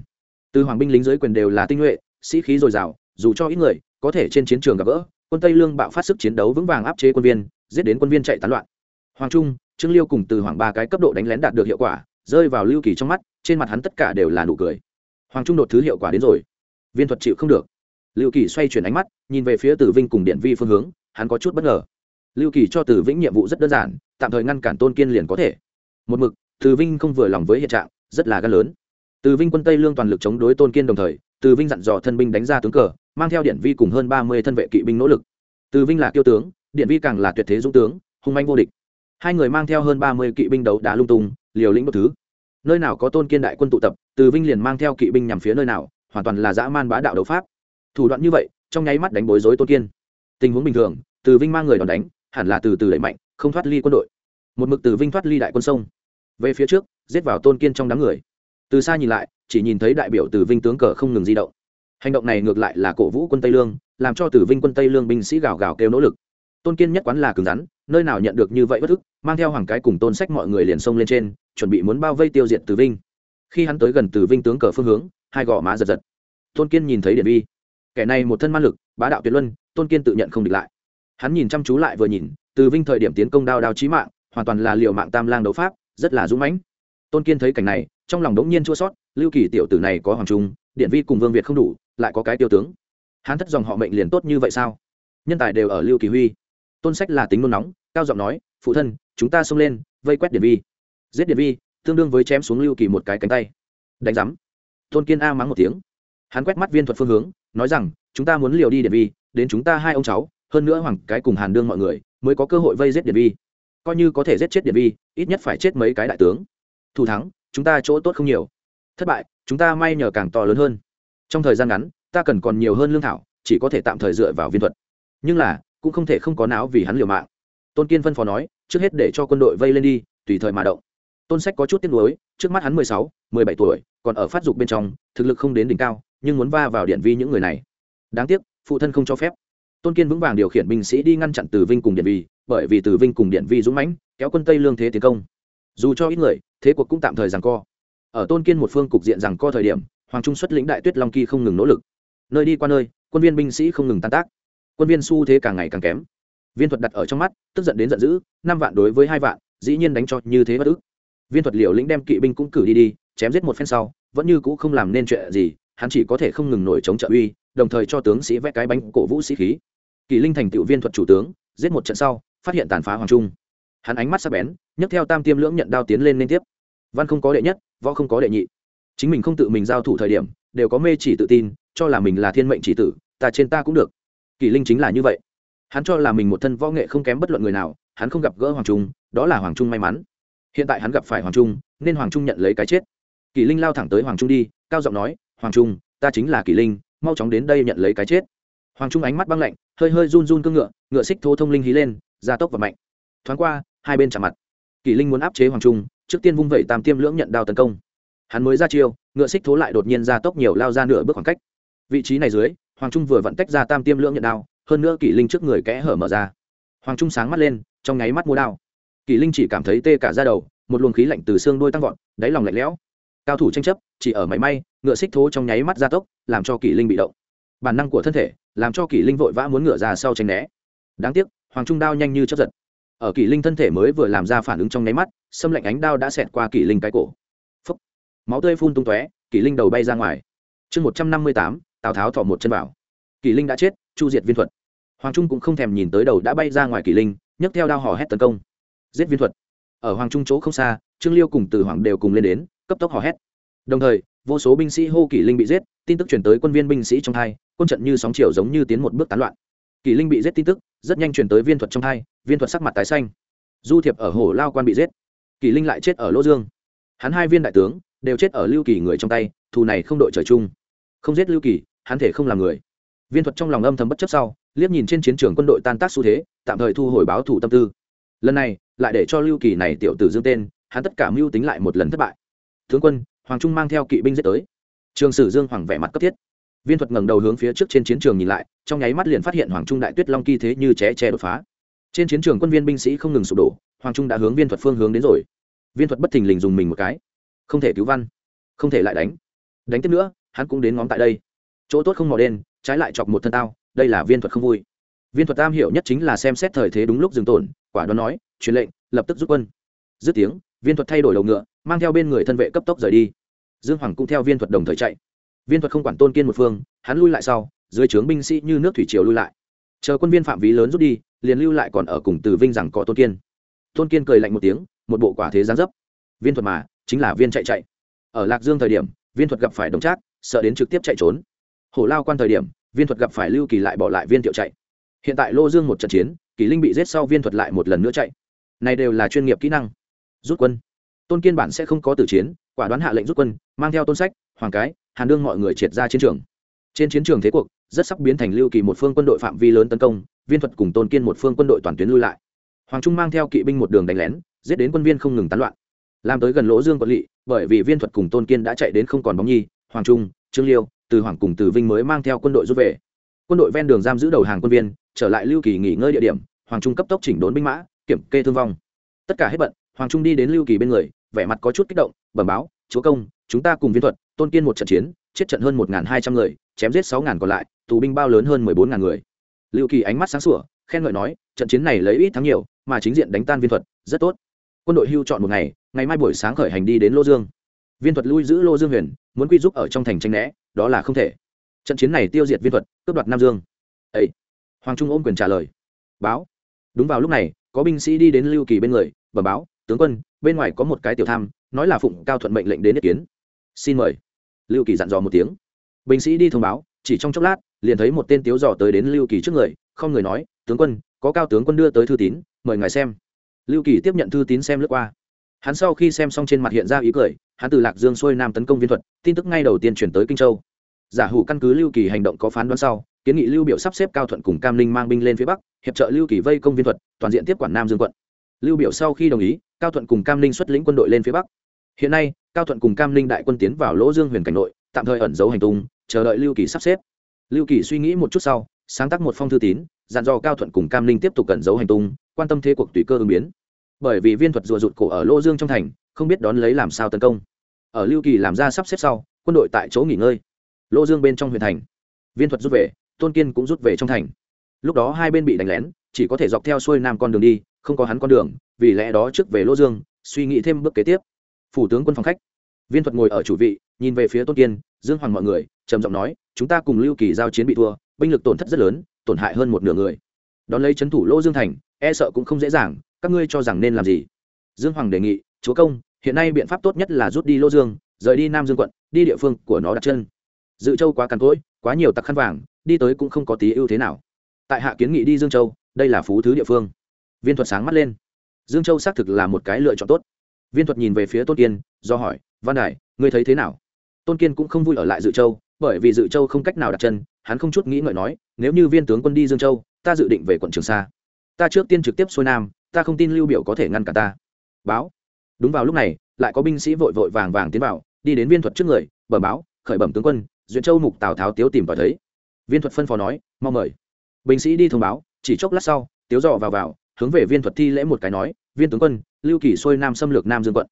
Từ hoàng binh lính dưới quyền đều là tinh nhuệ, sĩ khí dồi dào, dù cho ít người, có thể trên chiến trường gặp gỡ quân tây lương bạo phát sức chiến đấu vững vàng áp chế quân viên, giết đến quân viên chạy tán loạn. Hoàng trung, trương liêu cùng từ hoàng ba cái cấp độ đánh lén đạt được hiệu quả, rơi vào lưu kỳ trong mắt, trên mặt hắn tất cả đều là nụ cười. Hoàng trung đột thứ hiệu quả đến rồi. Viên thuật chịu không được. Lưu kỳ xoay chuyển ánh mắt, nhìn về phía tử vinh cùng điện vi phương hướng, hắn có chút bất ngờ. Lưu kỳ cho tử vĩnh nhiệm vụ rất đơn giản, tạm thời ngăn cản tôn kiên liền có thể. Một mực tử vinh không vừa lòng với hiện trạng, rất là gan lớn. Tử vinh quân tây lương toàn lực chống đối tôn kiên đồng thời từ vinh dặn dò thân binh đánh ra tướng cờ, mang theo điện vi cùng hơn ba mươi thân vệ kỵ binh nỗ lực. Từ vinh là kiêu tướng, điện vi càng là tuyệt thế dũng tướng, hung manh vô địch. Hai người mang theo hơn ba mươi kỵ binh đấu đá lung tung, liều lĩnh một thứ. Nơi nào có tôn kiên đại quân tụ tập, từ vinh liền mang theo kỵ binh nhằm phía nơi nào, hoàn toàn là dã man bá đạo đấu pháp. Thủ đoạn như vậy, trong nháy mắt đánh bối rối tôn kiên. Tình huống bình thường, từ vinh mang người đòn đánh, hẳn là từ từ đẩy mạnh, không thoát ly quân đội. Một mực từ vinh thoát ly đại quân sông. Về phía trước, giết vào tôn kiên trong đám người từ xa nhìn lại, chỉ nhìn thấy đại biểu từ vinh tướng cờ không ngừng di động. Hành động này ngược lại là cổ vũ quân tây lương, làm cho tử vinh quân tây lương binh sĩ gào gào kêu nỗ lực. Tôn kiên nhất quán là cứng rắn, nơi nào nhận được như vậy bất thức, mang theo hoàng cái cùng tôn sách mọi người liền xông lên trên, chuẩn bị muốn bao vây tiêu diệt tử vinh. Khi hắn tới gần tử vinh tướng cờ phương hướng, hai gò má giật giật. Tôn kiên nhìn thấy điện vi. Kẻ này một thân man lực, bá đạo tuyệt luân, tôn kiên tự nhận không địch lại. Hắn nhìn chăm chú lại vừa nhìn tử vinh thời điểm tiến công đao đao chí mạng, hoàn toàn là liều mạng tam lang đấu pháp, rất là dũng mãnh. Tôn kiên thấy cảnh này trong lòng đống nhiên chua sót, lưu kỳ tiểu tử này có hoàng trung, điện vi cùng vương việt không đủ, lại có cái tiêu tướng. Hắn thất dòng họ mệnh liền tốt như vậy sao? Nhân tài đều ở lưu kỳ huy. Tôn sách là tính nôn nóng, cao giọng nói, phụ thân, chúng ta xông lên, vây quét điện vi. Giết điện vi, tương đương với chém xuống lưu kỳ một cái cánh tay. Đánh giám. Tôn kiên a mắng một tiếng. Hắn quét mắt viên thuật phương hướng, nói rằng, chúng ta muốn liều đi điện vi, đến chúng ta hai ông cháu, hơn nữa hoàng cái cùng hàn đương mọi người, mới có cơ hội vây giết điện vi. Coi như có thể giết chết điện vi, ít nhất phải chết mấy cái đại tướng. Thủ thắng chúng ta chỗ tốt không nhiều. Thất bại, chúng ta may nhờ càng to lớn hơn. Trong thời gian ngắn, ta cần còn nhiều hơn lương thảo, chỉ có thể tạm thời dựa vào viên thuật. Nhưng là, cũng không thể không có não vì hắn liều mạng. Tôn kiên phân phó nói, trước hết để cho quân đội vây lên đi, tùy thời mà động. Tôn sách có chút tiếc nuối, trước mắt hắn mười sáu, mười bảy tuổi, còn ở phát dục bên trong, thực lực không đến đỉnh cao, nhưng muốn va vào điện vi những người này. Đáng tiếc, phụ thân không cho phép. Tôn kiên vững vàng điều khiển binh sĩ đi ngăn chặn từ vinh cùng điện vi, bởi vì từ vinh cùng điện vi dũng mãnh, kéo quân tây lương thế tiến công dù cho ít người, thế cuộc cũng tạm thời rằng co. Ở tôn kiên một phương cục diện rằng co thời điểm, hoàng trung xuất lĩnh đại tuyết long kỳ không ngừng nỗ lực. Nơi đi qua nơi, quân viên binh sĩ không ngừng tan tác. Quân viên xu thế càng ngày càng kém. Viên thuật đặt ở trong mắt, tức giận đến giận dữ, năm vạn đối với hai vạn, dĩ nhiên đánh cho như thế bất ức. Viên thuật liều lĩnh đem kỵ binh cũng cử đi đi, chém giết một phen sau, vẫn như cũ không làm nên chuyện gì, hắn chỉ có thể không ngừng nổi chống trợ uy, đồng thời cho tướng sĩ vẽ cái bánh cổ vũ sĩ khí. Kỳ linh thành tựu viên thuật chủ tướng, giết một trận sau, phát hiện tàn phá hoàng trung hắn ánh mắt sắc bén, nhấc theo tam tiêm lưỡng nhận đao tiến lên liên tiếp. Văn không có đệ nhất, võ không có đệ nhị. Chính mình không tự mình giao thủ thời điểm, đều có mê chỉ tự tin, cho là mình là thiên mệnh chỉ tử, ta trên ta cũng được. Kỳ linh chính là như vậy. Hắn cho là mình một thân võ nghệ không kém bất luận người nào, hắn không gặp gỡ hoàng trung, đó là hoàng trung may mắn. Hiện tại hắn gặp phải hoàng trung, nên hoàng trung nhận lấy cái chết. Kỳ linh lao thẳng tới hoàng trung đi, cao giọng nói, hoàng trung, ta chính là kỳ linh, mau chóng đến đây nhận lấy cái chết. Hoàng trung ánh mắt băng lạnh, hơi hơi run run cương ngựa ngựa xích thô thông linh hí lên, gia tốc và mạnh thoáng qua hai bên chạm mặt. Kỳ linh muốn áp chế hoàng trung, trước tiên vung vẩy tam tiêm lưỡng nhận đao tấn công. Hắn mới ra chiêu, ngựa xích thố lại đột nhiên ra tốc nhiều lao ra nửa bước khoảng cách. Vị trí này dưới, hoàng trung vừa vặn tách ra tam tiêm lưỡng nhận đao, hơn nữa kỷ linh trước người kẽ hở mở ra. Hoàng trung sáng mắt lên, trong nháy mắt mua đao. Kỷ linh chỉ cảm thấy tê cả ra đầu, một luồng khí lạnh từ xương đôi tăng vọt, đáy lòng lạnh lẽo. Cao thủ tranh chấp, chỉ ở máy may, ngựa xích thố trong nháy mắt ra tốc, làm cho kỷ linh bị động. Bản năng của thân thể, làm cho kỷ linh vội vã muốn ngựa ra sau tránh né. Đáng tiếc, hoàng trung đao nhanh như chấp giật ở kỷ linh thân thể mới vừa làm ra phản ứng trong nháy mắt xâm lạnh ánh đao đã xẹt qua kỷ linh cái cổ. Phúc. máu tươi phun tung tóe, kỷ linh đầu bay ra ngoài. Chương một trăm năm mươi tám, tào tháo thọ một chân vào kỷ linh đã chết, chu diệt viên thuật. Hoàng trung cũng không thèm nhìn tới đầu đã bay ra ngoài kỷ linh, nhấc theo đao hò hét tấn công. Giết viên thuật. Ở hoàng trung chỗ không xa, trương liêu cùng từ hoàng đều cùng lên đến, cấp tốc hò hét. Đồng thời, vô số binh sĩ hô kỷ linh bị giết, tin tức chuyển tới quân viên binh sĩ trong hai, quân trận như sóng chiều giống như tiến một bước tán loạn. Kỳ linh bị giết tin tức, rất nhanh chuyển tới viên thuật trong hai viên thuật sắc mặt tái xanh. Du thiệp ở hồ lao quan bị giết. Kỳ linh lại chết ở lỗ dương. Hắn hai viên đại tướng đều chết ở lưu kỳ người trong tay, thù này không đội trời chung. Không giết lưu kỳ, hắn thể không làm người. Viên thuật trong lòng âm thầm bất chấp sau, liếc nhìn trên chiến trường quân đội tan tác xu thế, tạm thời thu hồi báo thủ tâm tư. Lần này, lại để cho lưu kỳ này tiểu tử dương tên, hắn tất cả mưu tính lại một lần thất bại. Tướng quân, hoàng trung mang theo kỵ binh giết tới. Trường sử dương hoàng vẻ mặt cấp thiết viên thuật ngẩng đầu hướng phía trước trên chiến trường nhìn lại, trong nháy mắt liền phát hiện hoàng trung đại tuyết long kỳ thế như ché che đột phá. Trên chiến trường quân viên binh sĩ không ngừng sụp đổ, hoàng trung đã hướng viên thuật phương hướng đến rồi. Viên thuật bất thình lình dùng mình một cái. Không thể cứu văn, không thể lại đánh. Đánh tiếp nữa, hắn cũng đến ngóm tại đây. Chỗ tốt không mò đen, trái lại chọc một thân tao, đây là viên thuật không vui. Viên thuật tam hiểu nhất chính là xem xét thời thế đúng lúc dừng tổn, quả đoán nói, truyền lệnh, lập tức rút quân. Dứt tiếng, viên thuật thay đổi đầu ngựa, mang theo bên người thân vệ cấp tốc rời đi. Dương hoàng cũng theo viên thuật đồng thời chạy viên thuật không quản tôn kiên một phương, hắn lui lại sau, dưới trướng binh sĩ như nước thủy triều lui lại. Chờ quân viên phạm vi lớn rút đi, liền lưu lại còn ở cùng từ vinh rằng có tôn kiên. Tôn kiên cười lạnh một tiếng, một bộ quả thế gián dấp. Viên thuật mà, chính là viên chạy chạy. Ở lạc dương thời điểm, viên thuật gặp phải đồng trác, sợ đến trực tiếp chạy trốn. Hổ lao quan thời điểm, viên thuật gặp phải lưu kỳ lại bỏ lại viên tiệu chạy. Hiện tại lô dương một trận chiến, kỳ linh bị giết sau viên thuật lại một lần nữa chạy. Này đều là chuyên nghiệp kỹ năng. Rút quân. Tôn kiên bản sẽ không có tử chiến, quả đoán hạ lệnh rút quân, mang theo tôn sách, hoàng cái hàn đương mọi người triệt ra chiến trường. Trên chiến trường thế cuộc, rất sắp biến thành lưu kỳ một phương quân đội phạm vi lớn tấn công, viên thuật cùng tôn kiên một phương quân đội toàn tuyến lui lại. Hoàng trung mang theo kỵ binh một đường đánh lén, giết đến quân viên không ngừng tán loạn. Làm tới gần lỗ dương quận lỵ, bởi vì viên thuật cùng tôn kiên đã chạy đến không còn bóng nhi, hoàng trung, trương liêu, từ hoàng cùng từ vinh mới mang theo quân đội rút về. Quân đội ven đường giam giữ đầu hàng quân viên, trở lại lưu kỳ nghỉ ngơi địa điểm, hoàng trung cấp tốc chỉnh đốn binh mã, kiểm kê thương vong. Tất cả hết bận, hoàng trung đi đến lưu kỳ bên người, vẻ mặt có chút kích động, bẩm báo, chúa công, chúng ta cùng viên thuật tôn kiên một trận chiến, chết trận hơn một hai trăm người, chém giết sáu còn lại, tù binh bao lớn hơn mười bốn người. Liệu kỳ ánh mắt sáng sủa, khen ngợi nói, trận chiến này lấy ít thắng nhiều, mà chính diện đánh tan viên thuật, rất tốt. Quân đội hưu chọn một ngày ngày mai buổi sáng khởi hành đi đến lô dương. Viên thuật lui giữ lô dương huyền, muốn quy giúp ở trong thành tranh né, đó là không thể. Trận chiến này tiêu diệt viên thuật, cướp đoạt nam dương. Ấy hoàng trung ôm quyền trả lời. Báo. Đúng vào lúc này, có binh sĩ đi đến lưu kỳ bên người và báo, tướng quân, bên ngoài có một cái tiểu tham, nói là phụng cao thuận mệnh lệnh đến ý kiến. Xin mời lưu kỳ dặn dò một tiếng. Binh sĩ đi thông báo, chỉ trong chốc lát, liền thấy một tên tiếu dò tới đến lưu kỳ trước người, không người nói, tướng quân, có cao tướng quân đưa tới thư tín, mời ngài xem. Lưu kỳ tiếp nhận thư tín xem lướt qua. Hắn sau khi xem xong trên mặt hiện ra ý cười, hắn từ lạc dương xuôi nam tấn công viên thuật, tin tức ngay đầu tiên chuyển tới kinh châu. Giả hủ căn cứ lưu kỳ hành động có phán đoán sau, kiến nghị lưu biểu sắp xếp cao thuận cùng cam linh mang binh lên phía bắc, hiệp trợ lưu kỳ vây công viên thuật, toàn diện tiếp quản nam dương quận. Lưu biểu sau khi đồng ý, cao thuận cùng cam linh xuất lĩnh quân đội lên phía bắc. Hiện nay cao thuận cùng cam linh đại quân tiến vào lỗ dương huyền cảnh nội, tạm thời ẩn giấu hành tung, chờ đợi lưu kỳ sắp xếp. Lưu kỳ suy nghĩ một chút sau, sáng tác một phong thư tín, dặn dò cao thuận cùng cam linh tiếp tục cẩn giấu hành tung, quan tâm thế cuộc tùy cơ ứng biến. Bởi vì viên thuật rùa rụt cổ ở lỗ dương trong thành, không biết đón lấy làm sao tấn công. Ở lưu kỳ làm ra sắp xếp sau, quân đội tại chỗ nghỉ ngơi. Lỗ dương bên trong huyện thành, viên thuật rút về, tôn kiên cũng rút về trong thành. Lúc đó hai bên bị đánh lén, chỉ có thể dọc theo xuôi nam con đường đi, không có hắn con đường, vì lẽ đó trước về lỗ dương, suy nghĩ thêm bước kế tiếp. Phủ tướng quân phòng khách viên thuật ngồi ở chủ vị, nhìn về phía tôn kiên, dương hoàng mọi người, trầm giọng nói, chúng ta cùng lưu kỳ giao chiến bị thua, binh lực tổn thất rất lớn, tổn hại hơn một nửa người. Đón lấy trấn thủ lỗ dương thành e sợ cũng không dễ dàng, các ngươi cho rằng nên làm gì? Dương hoàng đề nghị, chúa công, hiện nay biện pháp tốt nhất là rút đi lỗ dương, rời đi nam dương quận, đi địa phương của nó đặt chân. Dự châu quá cằn cỗi, quá nhiều tặc khăn vàng, đi tới cũng không có tí ưu thế nào. Tại hạ kiến nghị đi dương châu, đây là phú thứ địa phương. Viên thuật sáng mắt lên. Dương châu xác thực là một cái lựa chọn tốt. Viên thuật nhìn về phía tôn kiên do hỏi, văn đài, ngươi thấy thế nào? Tôn kiên cũng không vui ở lại dự châu, bởi vì dự châu không cách nào đặt chân, hắn không chút nghĩ ngợi nói, nếu như viên tướng quân đi dương châu, ta dự định về quận trường sa. Ta trước tiên trực tiếp xuôi nam, ta không tin lưu biểu có thể ngăn cả ta. Báo. Đúng vào lúc này, lại có binh sĩ vội vội vàng vàng tiến vào, đi đến viên thuật trước người, bẩm báo, khởi bẩm tướng quân, duyện châu mục tào tháo tiếu tìm vào thấy. Viên thuật phân phó nói mong mời. Binh sĩ đi thông báo, chỉ chốc lát sau, tiếu dò vào vào, hướng về viên thuật thi lễ một cái nói, viên tướng quân, lưu kỳ xuôi nam xâm lược nam dương quận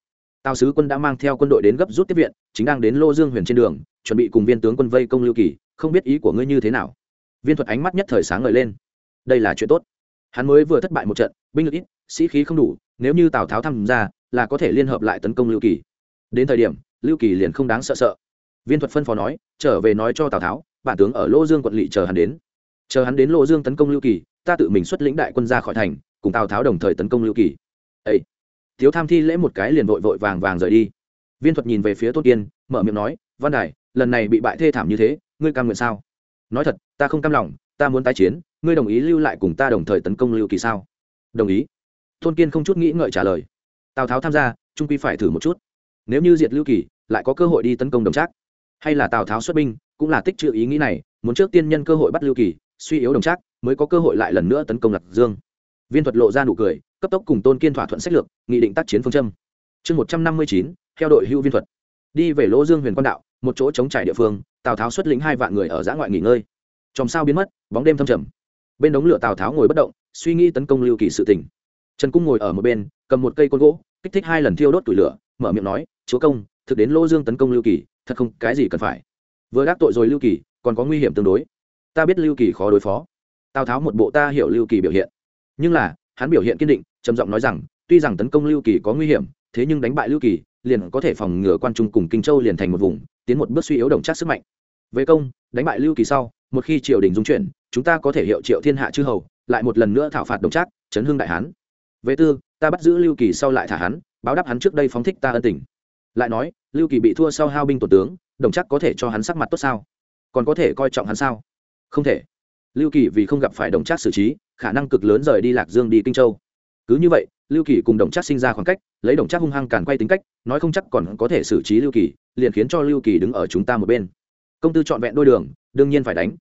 tào sứ quân đã mang theo quân đội đến gấp rút tiếp viện, chính đang đến lô dương huyền trên đường, chuẩn bị cùng viên tướng quân vây công lưu kỳ, không biết ý của ngươi như thế nào. Viên thuật ánh mắt nhất thời sáng ngời lên. Đây là chuyện tốt. Hắn mới vừa thất bại một trận, binh lực ít, sĩ khí không đủ, nếu như tào tháo tham gia, là có thể liên hợp lại tấn công lưu kỳ. Đến thời điểm, lưu kỳ liền không đáng sợ sợ. Viên thuật phân phó nói, trở về nói cho tào tháo, bản tướng ở lô dương quận lỵ chờ hắn đến. Chờ hắn đến lô dương tấn công lưu kỳ, ta tự mình xuất lĩnh đại quân ra khỏi thành, cùng tào tháo đồng thời tấn công lưu kỳ. Ây thiếu tham thi lễ một cái liền vội vội vàng vàng rời đi. Viên thuật nhìn về phía tôn kiên, mở miệng nói, văn đài, lần này bị bại thê thảm như thế, ngươi cam nguyện sao? Nói thật, ta không cam lòng, ta muốn tái chiến, ngươi đồng ý lưu lại cùng ta đồng thời tấn công lưu kỳ sao? Đồng ý. Tôn kiên không chút nghĩ ngợi trả lời. Tào tháo tham gia, trung quy phải thử một chút. Nếu như diệt lưu kỳ, lại có cơ hội đi tấn công đồng trác. Hay là tào tháo xuất binh, cũng là tích trữ ý nghĩ này, muốn trước tiên nhân cơ hội bắt lưu kỳ, suy yếu đồng trác, mới có cơ hội lại lần nữa tấn công lạc dương. Viên thuật lộ ra nụ cười cấp tốc cùng tôn kiên thỏa thuận sách lược, nghị định tác chiến phương châm. Chương một trăm năm mươi chín, theo đội hưu viên thuật. Đi về lỗ dương huyền quan đạo, một chỗ chống trải địa phương, tào tháo xuất lĩnh hai vạn người ở giã ngoại nghỉ ngơi. Chòm sao biến mất, bóng đêm thâm trầm. Bên đống lửa tào tháo ngồi bất động, suy nghĩ tấn công lưu kỳ sự tỉnh trần cung ngồi ở một bên, cầm một cây côn gỗ, kích thích hai lần thiêu đốt tủi lửa, mở miệng nói, chúa công, thực đến lô dương tấn công lưu kỳ, thật không cái gì cần phải. Vừa đắc tội rồi lưu kỳ, còn có nguy hiểm tương đối. Ta biết lưu kỳ khó đối phó. Tào tháo một bộ ta hiểu lưu kỳ biểu hiện. Nhưng là, hắn biểu hiện kiên định trầm giọng nói rằng, tuy rằng tấn công lưu kỳ có nguy hiểm, thế nhưng đánh bại lưu kỳ, liền có thể phòng ngừa quan trung cùng kinh châu liền thành một vùng, tiến một bước suy yếu đồng chắc sức mạnh. Về công, đánh bại lưu kỳ sau, một khi triều đình dung chuyển, chúng ta có thể hiệu triệu thiên hạ chư hầu, lại một lần nữa thảo phạt đồng trác chấn hương đại hán. Về tư, ta bắt giữ lưu kỳ sau lại thả hắn, báo đáp hắn trước đây phóng thích ta ân tình. Lại nói, lưu kỳ bị thua sau hao binh tổ tướng, đồng chắc có thể cho hắn sắc mặt tốt sao? Còn có thể coi trọng hắn sao? Không thể. Lưu kỳ vì không gặp phải đồng trác xử trí, khả năng cực lớn rời đi lạc dương đi kinh châu cứ như vậy, lưu kỳ cùng đồng trác sinh ra khoảng cách, lấy đồng trác hung hăng càn quay tính cách, nói không chắc còn có thể xử trí lưu kỳ, liền khiến cho lưu kỳ đứng ở chúng ta một bên. Công tư trọn vẹn đôi đường, đương nhiên phải đánh.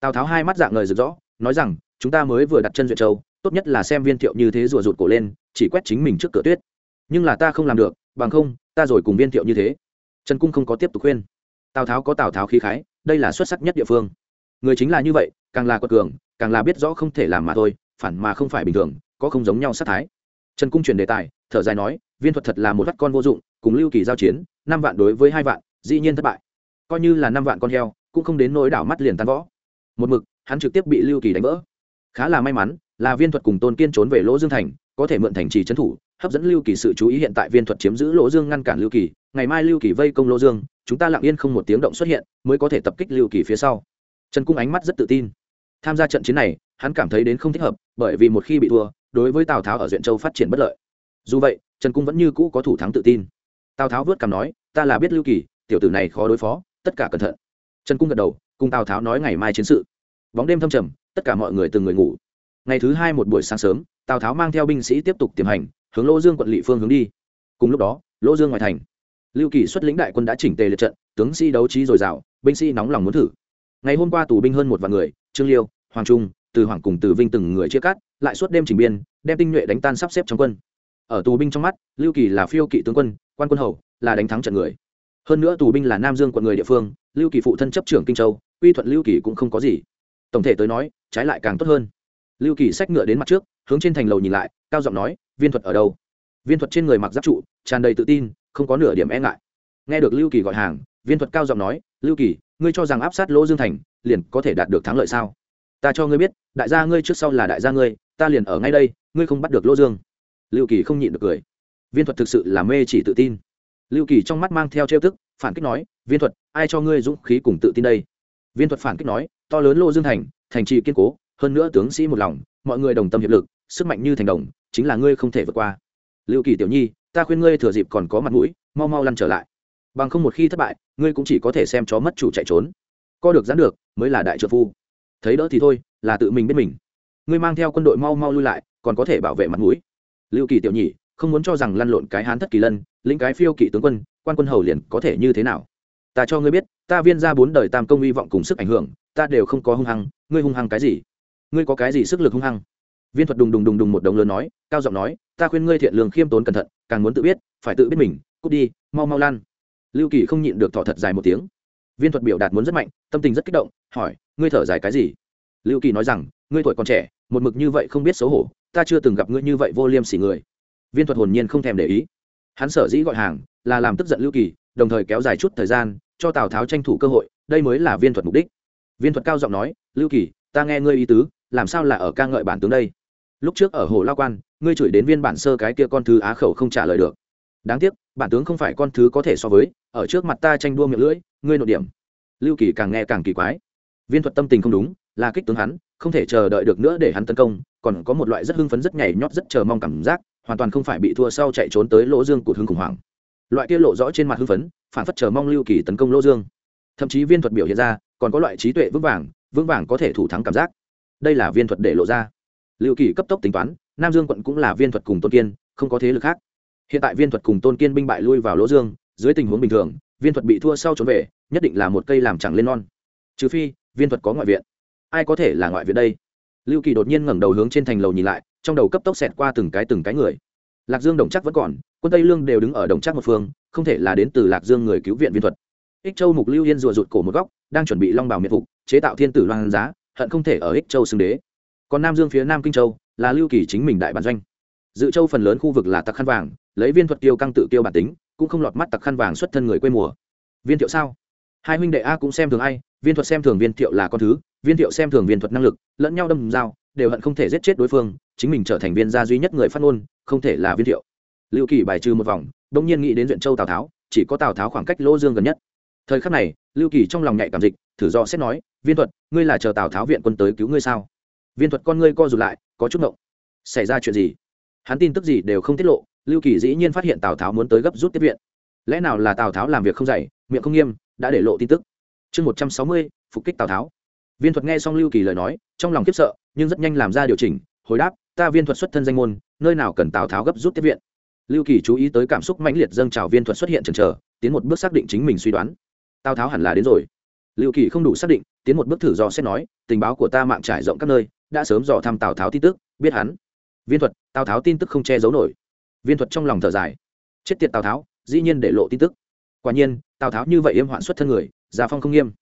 Tào tháo hai mắt dạng ngời rực rõ nói rằng, chúng ta mới vừa đặt chân duyệt châu, tốt nhất là xem viên thiệu như thế rùa rụt cổ lên, chỉ quét chính mình trước cửa tuyết. Nhưng là ta không làm được, bằng không, ta rồi cùng viên thiệu như thế. Trần cung không có tiếp tục khuyên. Tào tháo có tào tháo khí khái, đây là xuất sắc nhất địa phương. Người chính là như vậy, càng là quật cường, càng là biết rõ không thể làm mà thôi, phản mà không phải bình thường có không giống nhau sát thái. Trần cung chuyển đề tài, thở dài nói, viên thuật thật là một vắt con vô dụng, cùng lưu kỳ giao chiến, năm vạn đối với hai vạn, dĩ nhiên thất bại. Coi như là năm vạn con heo, cũng không đến nỗi đảo mắt liền tan võ một mực, hắn trực tiếp bị lưu kỳ đánh vỡ. Khá là may mắn, là viên thuật cùng tôn kiên trốn về lỗ dương thành, có thể mượn thành trì trấn thủ, hấp dẫn lưu kỳ sự chú ý hiện tại viên thuật chiếm giữ lỗ dương ngăn cản lưu kỳ, ngày mai lưu kỳ vây công lỗ dương, chúng ta lặng yên không một tiếng động xuất hiện, mới có thể tập kích lưu kỳ phía sau. Trần cung ánh mắt rất tự tin. Tham gia trận chiến này, hắn cảm thấy đến không thích hợp, bởi vì một khi bị thua đối với tào tháo ở duyện châu phát triển bất lợi dù vậy trần cung vẫn như cũ có thủ thắng tự tin tào tháo vớt cằm nói ta là biết lưu kỳ tiểu tử này khó đối phó tất cả cẩn thận trần cung gật đầu cùng tào tháo nói ngày mai chiến sự bóng đêm thâm trầm tất cả mọi người từng người ngủ ngày thứ hai một buổi sáng sớm tào tháo mang theo binh sĩ tiếp tục tiềm hành hướng lỗ dương quận lỵ phương hướng đi cùng lúc đó lỗ dương ngoài thành lưu kỳ xuất lĩnh đại quân đã chỉnh tề liệt trận tướng sĩ đấu trí dồi dào binh sĩ nóng lòng muốn thử ngày hôm qua tù binh hơn một vạn người trương liêu hoàng trung từ hoàng cùng từ vinh từng người chia cắt lại suốt đêm chỉnh biên, đem tinh nhuệ đánh tan sắp xếp trong quân. Ở tù binh trong mắt, lưu kỳ là phiêu kỵ tướng quân, quan quân hầu, là đánh thắng trận người. Hơn nữa tù binh là nam dương quận người địa phương, lưu kỳ phụ thân chấp trưởng kinh châu uy thuận lưu kỳ cũng không có gì. Tổng thể tới nói, trái lại càng tốt hơn. Lưu kỳ xách ngựa đến mặt trước, hướng trên thành lầu nhìn lại, cao giọng nói, viên thuật ở đâu? Viên thuật trên người mặc giáp trụ, tràn đầy tự tin, không có nửa điểm e ngại. Nghe được lưu kỳ gọi hàng, viên thuật cao giọng nói, lưu kỳ, ngươi cho rằng áp sát lỗ dương thành, liền có thể đạt được thắng lợi sao? Ta cho ngươi biết, đại gia ngươi trước sau là đại gia ngươi ta liền ở ngay đây, ngươi không bắt được lỗ dương. Lưu kỳ không nhịn được cười. Viên thuật thực sự là mê chỉ tự tin. Lưu kỳ trong mắt mang theo trêu tức, phản kích nói, viên thuật, ai cho ngươi dũng khí cùng tự tin đây? Viên thuật phản kích nói, to lớn lô dương thành thành trì kiên cố, hơn nữa tướng sĩ một lòng, mọi người đồng tâm hiệp lực, sức mạnh như thành đồng, chính là ngươi không thể vượt qua. Lưu kỳ tiểu nhi, ta khuyên ngươi thừa dịp còn có mặt mũi, mau mau lăn trở lại. Bằng không một khi thất bại, ngươi cũng chỉ có thể xem chó mất chủ chạy trốn. Co được dán được, mới là đại trợ phu. Thấy đỡ thì thôi, là tự mình biết mình ngươi mang theo quân đội mau mau lui lại, còn có thể bảo vệ mặt mũi. Lưu kỳ tiểu nhị, không muốn cho rằng lăn lộn cái hán thất kỳ lân, lĩnh cái phiêu kỵ tướng quân, quan quân hầu liền có thể như thế nào? Ta cho ngươi biết, ta viên ra bốn đời tam công hy vọng cùng sức ảnh hưởng, ta đều không có hung hăng, ngươi hung hăng cái gì? Ngươi có cái gì sức lực hung hăng? Viên thuật đùng đùng đùng đùng một đồng lớn nói, cao giọng nói, ta khuyên ngươi thiện lương khiêm tốn cẩn thận, càng muốn tự biết, phải tự biết mình, cút đi, mau mau lan. Lưu kỳ không nhịn được thọ thật dài một tiếng. Viên thuật biểu đạt muốn rất mạnh, tâm tình rất kích động, hỏi, ngươi thở dài cái gì? Lưu kỳ nói rằng, ngươi tuổi còn trẻ một mực như vậy không biết xấu hổ, ta chưa từng gặp ngươi như vậy vô liêm sỉ người. Viên thuật hồn nhiên không thèm để ý. Hắn sở dĩ gọi hàng, là làm tức giận lưu kỳ, đồng thời kéo dài chút thời gian, cho tào tháo tranh thủ cơ hội, đây mới là viên thuật mục đích. Viên thuật cao giọng nói, lưu kỳ, ta nghe ngươi ý tứ, làm sao là ở ca ngợi bản tướng đây? Lúc trước ở hồ lao quan, ngươi chửi đến viên bản sơ cái kia con thứ á khẩu không trả lời được. Đáng tiếc, bản tướng không phải con thứ có thể so với, ở trước mặt ta tranh đua miệng lưỡi, ngươi nội điểm. Lưu kỳ càng nghe càng kỳ quái. Viên thuật tâm tình không đúng, là kích tướng hắn không thể chờ đợi được nữa để hắn tấn công, còn có một loại rất hưng phấn rất nhảy nhót rất chờ mong cảm giác, hoàn toàn không phải bị thua sau chạy trốn tới lỗ dương của hưng khủng hoảng. Loại kia lộ rõ trên mặt hưng phấn, phản phất chờ mong lưu kỳ tấn công lỗ dương. Thậm chí viên thuật biểu hiện ra, còn có loại trí tuệ vững vàng vững vàng có thể thủ thắng cảm giác. Đây là viên thuật để lộ ra. Lưu kỳ cấp tốc tính toán, nam dương quận cũng là viên thuật cùng tôn kiên, không có thế lực khác. Hiện tại viên thuật cùng tôn kiên binh bại lui vào lỗ dương, dưới tình huống bình thường, viên thuật bị thua sau trốn về, nhất định là một cây làm chẳng lên non. Trừ phi, viên thuật có ngoại viện ai có thể là ngoại viện đây? Lưu kỳ đột nhiên ngẩng đầu hướng trên thành lầu nhìn lại, trong đầu cấp tốc xẹt qua từng cái từng cái người. Lạc dương đồng chắc vẫn còn, quân tây lương đều đứng ở đồng chắc một phương, không thể là đến từ lạc dương người cứu viện viên thuật. Ích châu mục lưu yên rùa rụt cổ một góc, đang chuẩn bị long bào miệt phục, chế tạo thiên tử loan giá, hận không thể ở ích châu xưng đế. Còn nam dương phía nam kinh châu, là lưu kỳ chính mình đại bản doanh. Dự châu phần lớn khu vực là tặc khăn vàng, lấy viên thuật tiêu căng tự tiêu bản tính, cũng không lọt mắt tặc khăn vàng xuất thân người quê mùa. Viên thiệu sao? Hai huynh đệ a cũng xem thường ai, viên thuật xem thường viên thiệu là con thứ viên thiệu xem thường viên thuật năng lực, lẫn nhau đâm dao đều hận không thể giết chết đối phương, chính mình trở thành viên gia duy nhất người phát ngôn, không thể là viên thiệu. Lưu kỳ bài trừ một vòng đông nhiên nghĩ đến duyện châu tào tháo, chỉ có tào tháo khoảng cách lỗ dương gần nhất. Thời khắc này, lưu kỳ trong lòng nhạy cảm dịch, thử do xét nói, viên thuật, ngươi là chờ tào tháo viện quân tới cứu ngươi sao? Viên thuật con ngươi co rụt lại, có chút ngộng. Xảy ra chuyện gì? Hắn tin tức gì đều không tiết lộ, lưu kỳ dĩ nhiên phát hiện tào tháo muốn tới gấp rút tiếp viện. Lẽ nào là tào tháo làm việc không dày miệng không nghiêm, đã để lộ tin tức? Chương một trăm sáu mươi, phục kích tào tháo viên thuật nghe xong lưu kỳ lời nói, trong lòng khiếp sợ, nhưng rất nhanh làm ra điều chỉnh, hồi đáp, ta viên thuật xuất thân danh môn, nơi nào cần tào tháo gấp rút tiếp viện. Lưu kỳ chú ý tới cảm xúc mãnh liệt dâng trào viên thuật xuất hiện chần chờ, tiến một bước xác định chính mình suy đoán. Tào tháo hẳn là đến rồi. Lưu kỳ không đủ xác định, tiến một bước thử dò xét nói, tình báo của ta mạng trải rộng các nơi, đã sớm dò thăm tào tháo tin tức, biết hắn. Viên thuật, tào tháo tin tức không che giấu nổi. Viên thuật trong lòng thở dài. Chết tiệt tào tháo, dĩ nhiên để lộ tin tức. Quả nhiên, tào tháo như vậy yêm hoạn xuất thân người, gia phong không nghiêm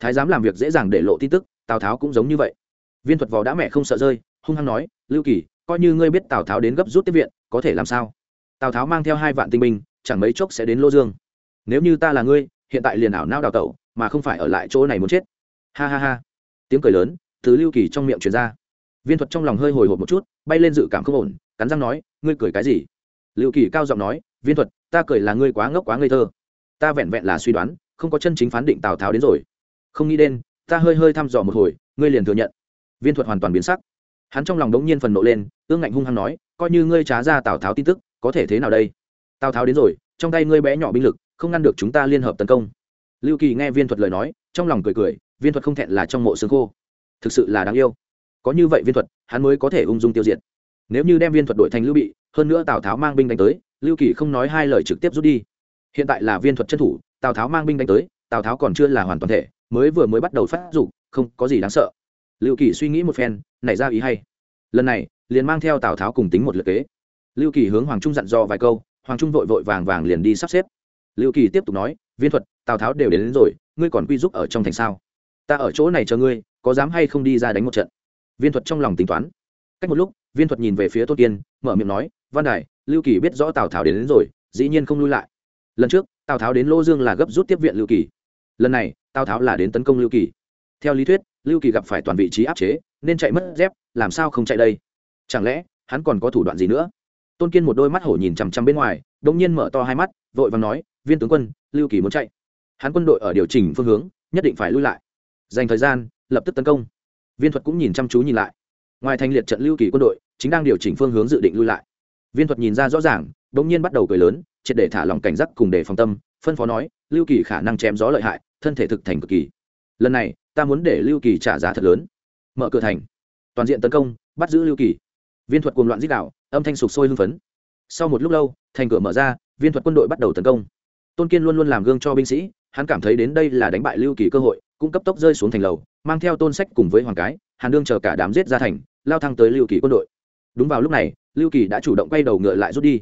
thái giám làm việc dễ dàng để lộ tin tức, tào tháo cũng giống như vậy. Viên thuật vò đã mẹ không sợ rơi, hung hăng nói, lưu kỳ, coi như ngươi biết tào tháo đến gấp rút tiếp viện, có thể làm sao? Tào tháo mang theo hai vạn tinh binh, chẳng mấy chốc sẽ đến lô dương. Nếu như ta là ngươi, hiện tại liền ảo nao đào tẩu, mà không phải ở lại chỗ này muốn chết. Ha ha ha. Tiếng cười lớn từ lưu kỳ trong miệng truyền ra. Viên thuật trong lòng hơi hồi hộp một chút, bay lên dự cảm không ổn, cắn răng nói, ngươi cười cái gì? Lưu kỳ cao giọng nói, viên thuật, ta cười là ngươi quá ngốc quá ngây thơ. Ta vẹn vẹn là suy đoán, không có chân chính phán định tào tháo đến rồi không nghĩ đến, ta hơi hơi thăm dò một hồi, ngươi liền thừa nhận. Viên thuật hoàn toàn biến sắc. Hắn trong lòng đống nhiên phần nộ lên, ương ngạnh hung hăng nói, coi như ngươi trá ra tào tháo tin tức, có thể thế nào đây? Tào tháo đến rồi, trong tay ngươi bé nhỏ binh lực, không ngăn được chúng ta liên hợp tấn công. Lưu kỳ nghe viên thuật lời nói, trong lòng cười cười, viên thuật không thẹn là trong mộ xương khô. Thực sự là đáng yêu. Có như vậy viên thuật, hắn mới có thể ung dung tiêu diệt. Nếu như đem viên thuật đổi thành lưu bị, hơn nữa tào tháo mang binh đánh tới, lưu kỳ không nói hai lời trực tiếp rút đi. Hiện tại là viên thuật chân thủ, tào tháo mang binh đánh tới, tào tháo còn chưa là hoàn toàn thể mới vừa mới bắt đầu phát dục không có gì đáng sợ. Lưu kỳ suy nghĩ một phen nảy ra ý hay. Lần này liền mang theo tào tháo cùng tính một lượt kế. Lưu kỳ hướng hoàng trung dặn dò vài câu hoàng trung vội vội vàng vàng liền đi sắp xếp. Lưu kỳ tiếp tục nói viên thuật tào tháo đều đến, đến rồi ngươi còn quy giúp ở trong thành sao? Ta ở chỗ này chờ ngươi có dám hay không đi ra đánh một trận? Viên thuật trong lòng tính toán. Cách một lúc viên thuật nhìn về phía tôn kiên mở miệng nói văn đài lưu kỳ biết rõ tào tháo đến, đến rồi dĩ nhiên không lui lại. Lần trước tào tháo đến lô dương là gấp rút tiếp viện lưu kỳ. Lần này tào tháo là đến tấn công lưu kỳ. Theo lý thuyết, lưu kỳ gặp phải toàn vị trí áp chế, nên chạy mất dép, làm sao không chạy đây? Chẳng lẽ, hắn còn có thủ đoạn gì nữa? Tôn kiên một đôi mắt hổ nhìn chằm chằm bên ngoài đ ỗ n g nhiên mở to hai mắt, vội và nói, viên tướng quân, lưu kỳ muốn chạy. Hắn quân đội ở điều chỉnh phương hướng, nhất định phải lui lại. Dành thời gian, lập tức tấn công. Viên thuật cũng nhìn chăm chú nhìn lại. Ngoài thành liệt trận lưu kỳ quân đội, chính đang điều chỉnh phương hướng dự định lui lại. Viên thuật nhìn ra rõ ràng đ ỗ n g nhiên bắt đầu cười lớn, triệt để thả lòng cảnh giác cùng để phòng tâm, phân phó nói, lưu kỳ khả năng chém gió lợi hại thân thể thực thành cực kỳ. Lần này, ta muốn để lưu kỳ trả giá thật lớn. Mở cửa thành. Toàn diện tấn công, bắt giữ lưu kỳ. Viên thuật cuồng loạn dích đạo, âm thanh sục sôi hưng phấn. Sau một lúc lâu, thành cửa mở ra, viên thuật quân đội bắt đầu tấn công. Tôn kiên luôn luôn làm gương cho binh sĩ, hắn cảm thấy đến đây là đánh bại lưu kỳ cơ hội, cũng cấp tốc rơi xuống thành lầu, mang theo tôn sách cùng với hoàng cái, hàn đương chờ cả đám giết ra thành, lao thăng tới lưu kỳ quân đội. Đúng vào lúc này, lưu kỳ đã chủ động quay đầu ngựa lại rút đi.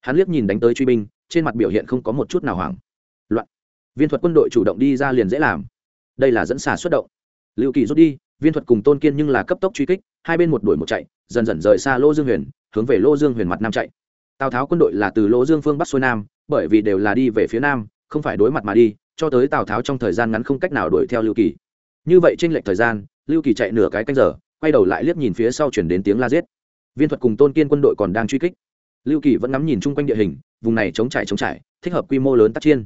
Hắn liếc nhìn đánh tới truy binh, trên mặt biểu hiện không có một chút nào hoảng viên thuật quân đội chủ động đi ra liền dễ làm. Đây là dẫn xà xuất động. Lưu kỳ rút đi, viên thuật cùng tôn kiên nhưng là cấp tốc truy kích, hai bên một đuổi một chạy, dần dần rời xa lô dương huyền, hướng về lô dương huyền mặt nam chạy. Tào tháo quân đội là từ lô dương phương bắc xuôi nam, bởi vì đều là đi về phía nam, không phải đối mặt mà đi, cho tới tào tháo trong thời gian ngắn không cách nào đuổi theo lưu kỳ. Như vậy trên lệch thời gian, lưu kỳ chạy nửa cái canh giờ, quay đầu lại liếc nhìn phía sau chuyển đến tiếng la giết. Viên thuật cùng tôn kiên quân đội còn đang truy kích. Lưu kỳ vẫn ngắm nhìn chung quanh địa hình, vùng này chống trải chống trải, thích hợp quy mô lớn tác chiên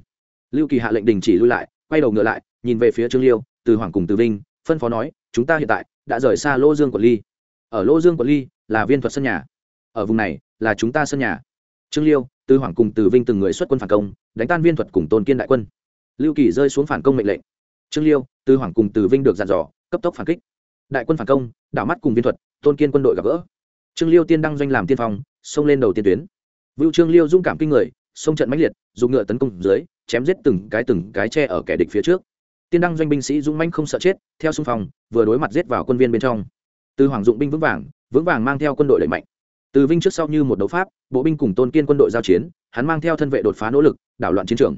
lưu kỳ hạ lệnh đình chỉ lui lại, quay đầu ngựa lại, nhìn về phía trương liêu, từ hoàng cùng từ vinh, phân phó nói, chúng ta hiện tại đã rời xa lô dương quận ly. Ở lô dương quận ly là viên thuật sân nhà. Ở vùng này là chúng ta sân nhà. Trương liêu, từ hoàng cùng từ vinh từng người xuất quân phản công, đánh tan viên thuật cùng tôn kiên đại quân. Lưu kỳ rơi xuống phản công mệnh lệnh. Trương liêu, từ hoàng cùng từ vinh được dàn dò, cấp tốc phản kích. Đại quân phản công, đảo mắt cùng viên thuật, tôn kiên quân đội gặp gỡ. Trương liêu tiên đăng doanh làm tiên phong, xông lên đầu tiên tuyến. Vưu trương liêu dũng cảm kinh người, xông trận mãnh liệt, dùng ngựa tấn công dưới chém giết từng cái từng cái tre ở kẻ địch phía trước. Tiên đăng doanh binh sĩ dũng mãnh không sợ chết, theo xung phong, vừa đối mặt giết vào quân viên bên trong. Từ hoàng dụng binh vững vàng vững vàng mang theo quân đội đẩy mạnh. Từ vinh trước sau như một đấu pháp, bộ binh cùng tôn kiên quân đội giao chiến, hắn mang theo thân vệ đột phá nỗ lực, đảo loạn chiến trường.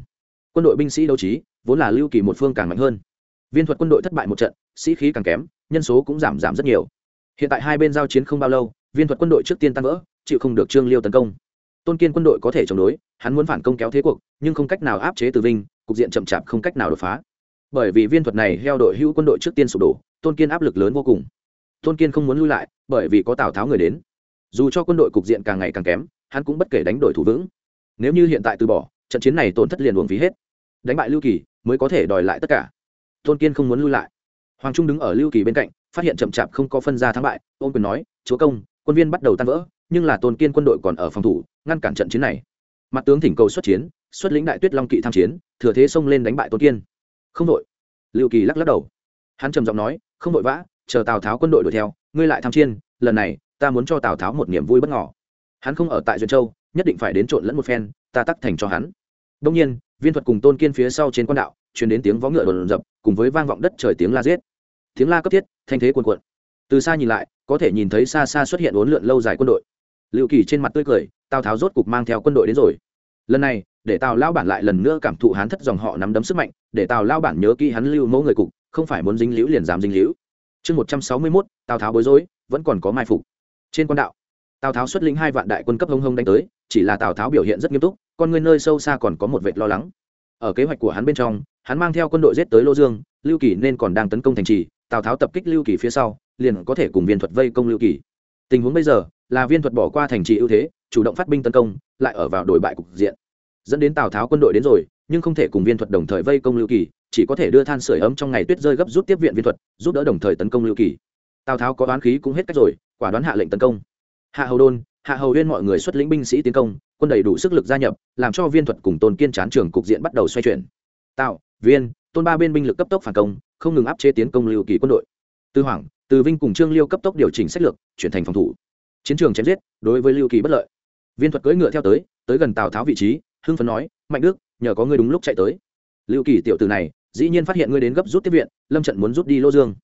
Quân đội binh sĩ đấu trí, vốn là lưu kỳ một phương càng mạnh hơn. Viên thuật quân đội thất bại một trận, sĩ khí càng kém, nhân số cũng giảm giảm rất nhiều. Hiện tại hai bên giao chiến không bao lâu, viên thuật quân đội trước tiên tan vỡ, chịu không được trương liêu tấn công tôn kiên quân đội có thể chống đối, hắn muốn phản công kéo thế cuộc, nhưng không cách nào áp chế từ vinh, cục diện chậm chạp không cách nào đột phá. Bởi vì viên thuật này heo đội hữu quân đội trước tiên sụp đổ, tôn kiên áp lực lớn vô cùng. Tôn kiên không muốn lui lại, bởi vì có tào tháo người đến. Dù cho quân đội cục diện càng ngày càng kém, hắn cũng bất kể đánh đổi thủ vững. Nếu như hiện tại từ bỏ, trận chiến này tổn thất liền uổng phí hết. Đánh bại lưu kỳ, mới có thể đòi lại tất cả. Tôn kiên không muốn lui lại. Hoàng trung đứng ở lưu kỳ bên cạnh, phát hiện chậm chạp không có phân ra thắng bại ôm quyền nói, chúa công, quân viên bắt đầu tan vỡ nhưng là tôn kiên quân đội còn ở phòng thủ, ngăn cản trận chiến này. Mặt tướng thỉnh cầu xuất chiến, xuất lĩnh đại tuyết long kỵ tham chiến, thừa thế xông lên đánh bại tôn kiên. Không đội. Lưu kỳ lắc lắc đầu. Hắn trầm giọng nói, không vội vã, chờ tào tháo quân đội đuổi theo, ngươi lại tham chiến, lần này, ta muốn cho tào tháo một niềm vui bất ngỏ hắn không ở tại duyên châu, nhất định phải đến trộn lẫn một phen, ta tắc thành cho hắn. Đông nhiên, viên thuật cùng tôn kiên phía sau trên quan đạo chuyển đến tiếng vó ngựa đồn dập, cùng với vang vọng đất trời tiếng la giết. Tiếng la cấp thiết, thanh thế cuồn cuộn. Từ xa nhìn lại, có thể nhìn thấy xa xa xuất hiện uốn lượn lâu dài quân đội liệu kỳ trên mặt tươi cười, tào tháo rốt cục mang theo quân đội đến rồi. Lần này, để tào lao bản lại lần nữa cảm thụ hán thất dòng họ nắm đấm sức mạnh, để tào lao bản nhớ kỹ hắn lưu mẫu người cục, không phải muốn dính liễu liền dám dính liễu chương một trăm sáu mươi mốt, tào tháo bối rối, vẫn còn có mai phục. Trên quan đạo, tào tháo xuất lĩnh hai vạn đại quân cấp hông hông đánh tới, chỉ là tào tháo biểu hiện rất nghiêm túc, con người nơi sâu xa còn có một vệt lo lắng. Ở kế hoạch của hắn bên trong, hắn mang theo quân đội giết tới lô dương, lưu kỳ nên còn đang tấn công thành trì, tào tháo tập kích lưu kỳ phía sau, liền có thể cùng viên thuật vây công lưu kỳ. Tình huống bây giờ là viên thuật bỏ qua thành trì ưu thế, chủ động phát binh tấn công, lại ở vào đội bại cục diện. Dẫn đến tào tháo quân đội đến rồi, nhưng không thể cùng viên thuật đồng thời vây công lưu kỳ, chỉ có thể đưa than sửa ấm trong ngày tuyết rơi gấp rút tiếp viện viên thuật, giúp đỡ đồng thời tấn công lưu kỳ. Tào tháo có đoán khí cũng hết cách rồi, quả đoán hạ lệnh tấn công. Hạ hầu đôn, hạ hầu huyên mọi người xuất lĩnh binh sĩ tiến công, quân đầy đủ sức lực gia nhập, làm cho viên thuật cùng tôn kiên chán trường cục diện bắt đầu xoay chuyển. Tạo viên, tôn ba bên binh lực cấp tốc phản công, không ngừng áp chế tiến công lưu kỳ quân đội. Tư hoàng từ vinh cùng trương liêu cấp tốc điều chỉnh sách lược, chuyển thành phòng thủ chiến trường chém giết, đối với lưu kỳ bất lợi. Viên thuật cưỡi ngựa theo tới tới gần tào tháo vị trí, hưng phấn nói, mạnh đức, nhờ có ngươi đúng lúc chạy tới. Lưu kỳ tiểu từ này, dĩ nhiên phát hiện ngươi đến gấp rút tiếp viện, lâm trận muốn rút đi lô dương.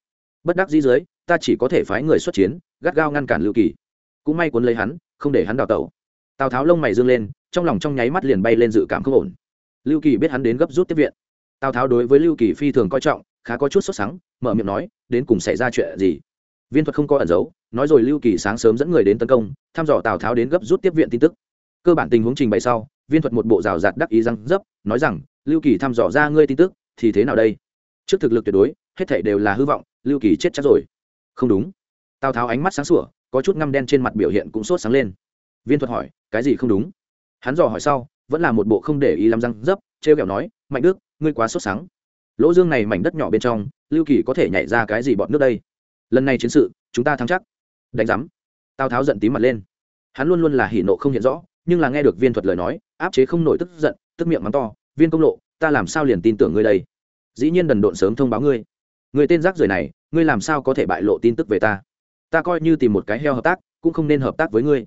Bất đắc dĩ dưới, ta chỉ có thể phái người xuất chiến, gắt gao ngăn cản lưu kỳ. Cũng may cuốn lấy hắn, không để hắn đào tẩu. Tào tháo lông mày dương lên, trong lòng trong nháy mắt liền bay lên dự cảm không ổn. Lưu kỳ biết hắn đến gấp rút tiếp viện. Tào tháo đối với lưu kỳ phi thường coi trọng, khá có chút sốt sắng, mở miệng nói, đến cùng xảy ra chuyện gì? Viên thuật không có ẩn giấu, nói rồi lưu kỳ sáng sớm dẫn người đến tấn công, thăm dò tào tháo đến gấp rút tiếp viện tin tức. Cơ bản tình huống trình bày sau, viên thuật một bộ rào rạt đắc ý răng dấp, nói rằng, lưu kỳ thăm dò ra ngươi tin tức, thì thế nào đây? Trước thực lực tuyệt đối, hết thể đều là hư vọng, lưu kỳ chết chắc rồi. Không đúng. Tào tháo ánh mắt sáng sủa, có chút ngăm đen trên mặt biểu hiện cũng sốt sáng lên. Viên thuật hỏi, cái gì không đúng? Hắn dò hỏi sau, vẫn là một bộ không để ý làm răng dấp, trêu kẹo nói, mạnh đức, ngươi quá sốt sáng. Lỗ dương này mảnh đất nhỏ bên trong, lưu kỳ có thể nhảy ra cái gì bọn nước đây? Lần này chiến sự, chúng ta thắng chắc. Đánh giám. Tào tháo giận tím mặt lên. Hắn luôn luôn là hỉ nộ không hiện rõ, nhưng là nghe được viên thuật lời nói, áp chế không nổi tức giận, tức miệng mắng to, viên công lộ, ta làm sao liền tin tưởng ngươi đây? Dĩ nhiên đần độn sớm thông báo ngươi. Người tên rác rưởi này, ngươi làm sao có thể bại lộ tin tức về ta? Ta coi như tìm một cái heo hợp tác, cũng không nên hợp tác với ngươi.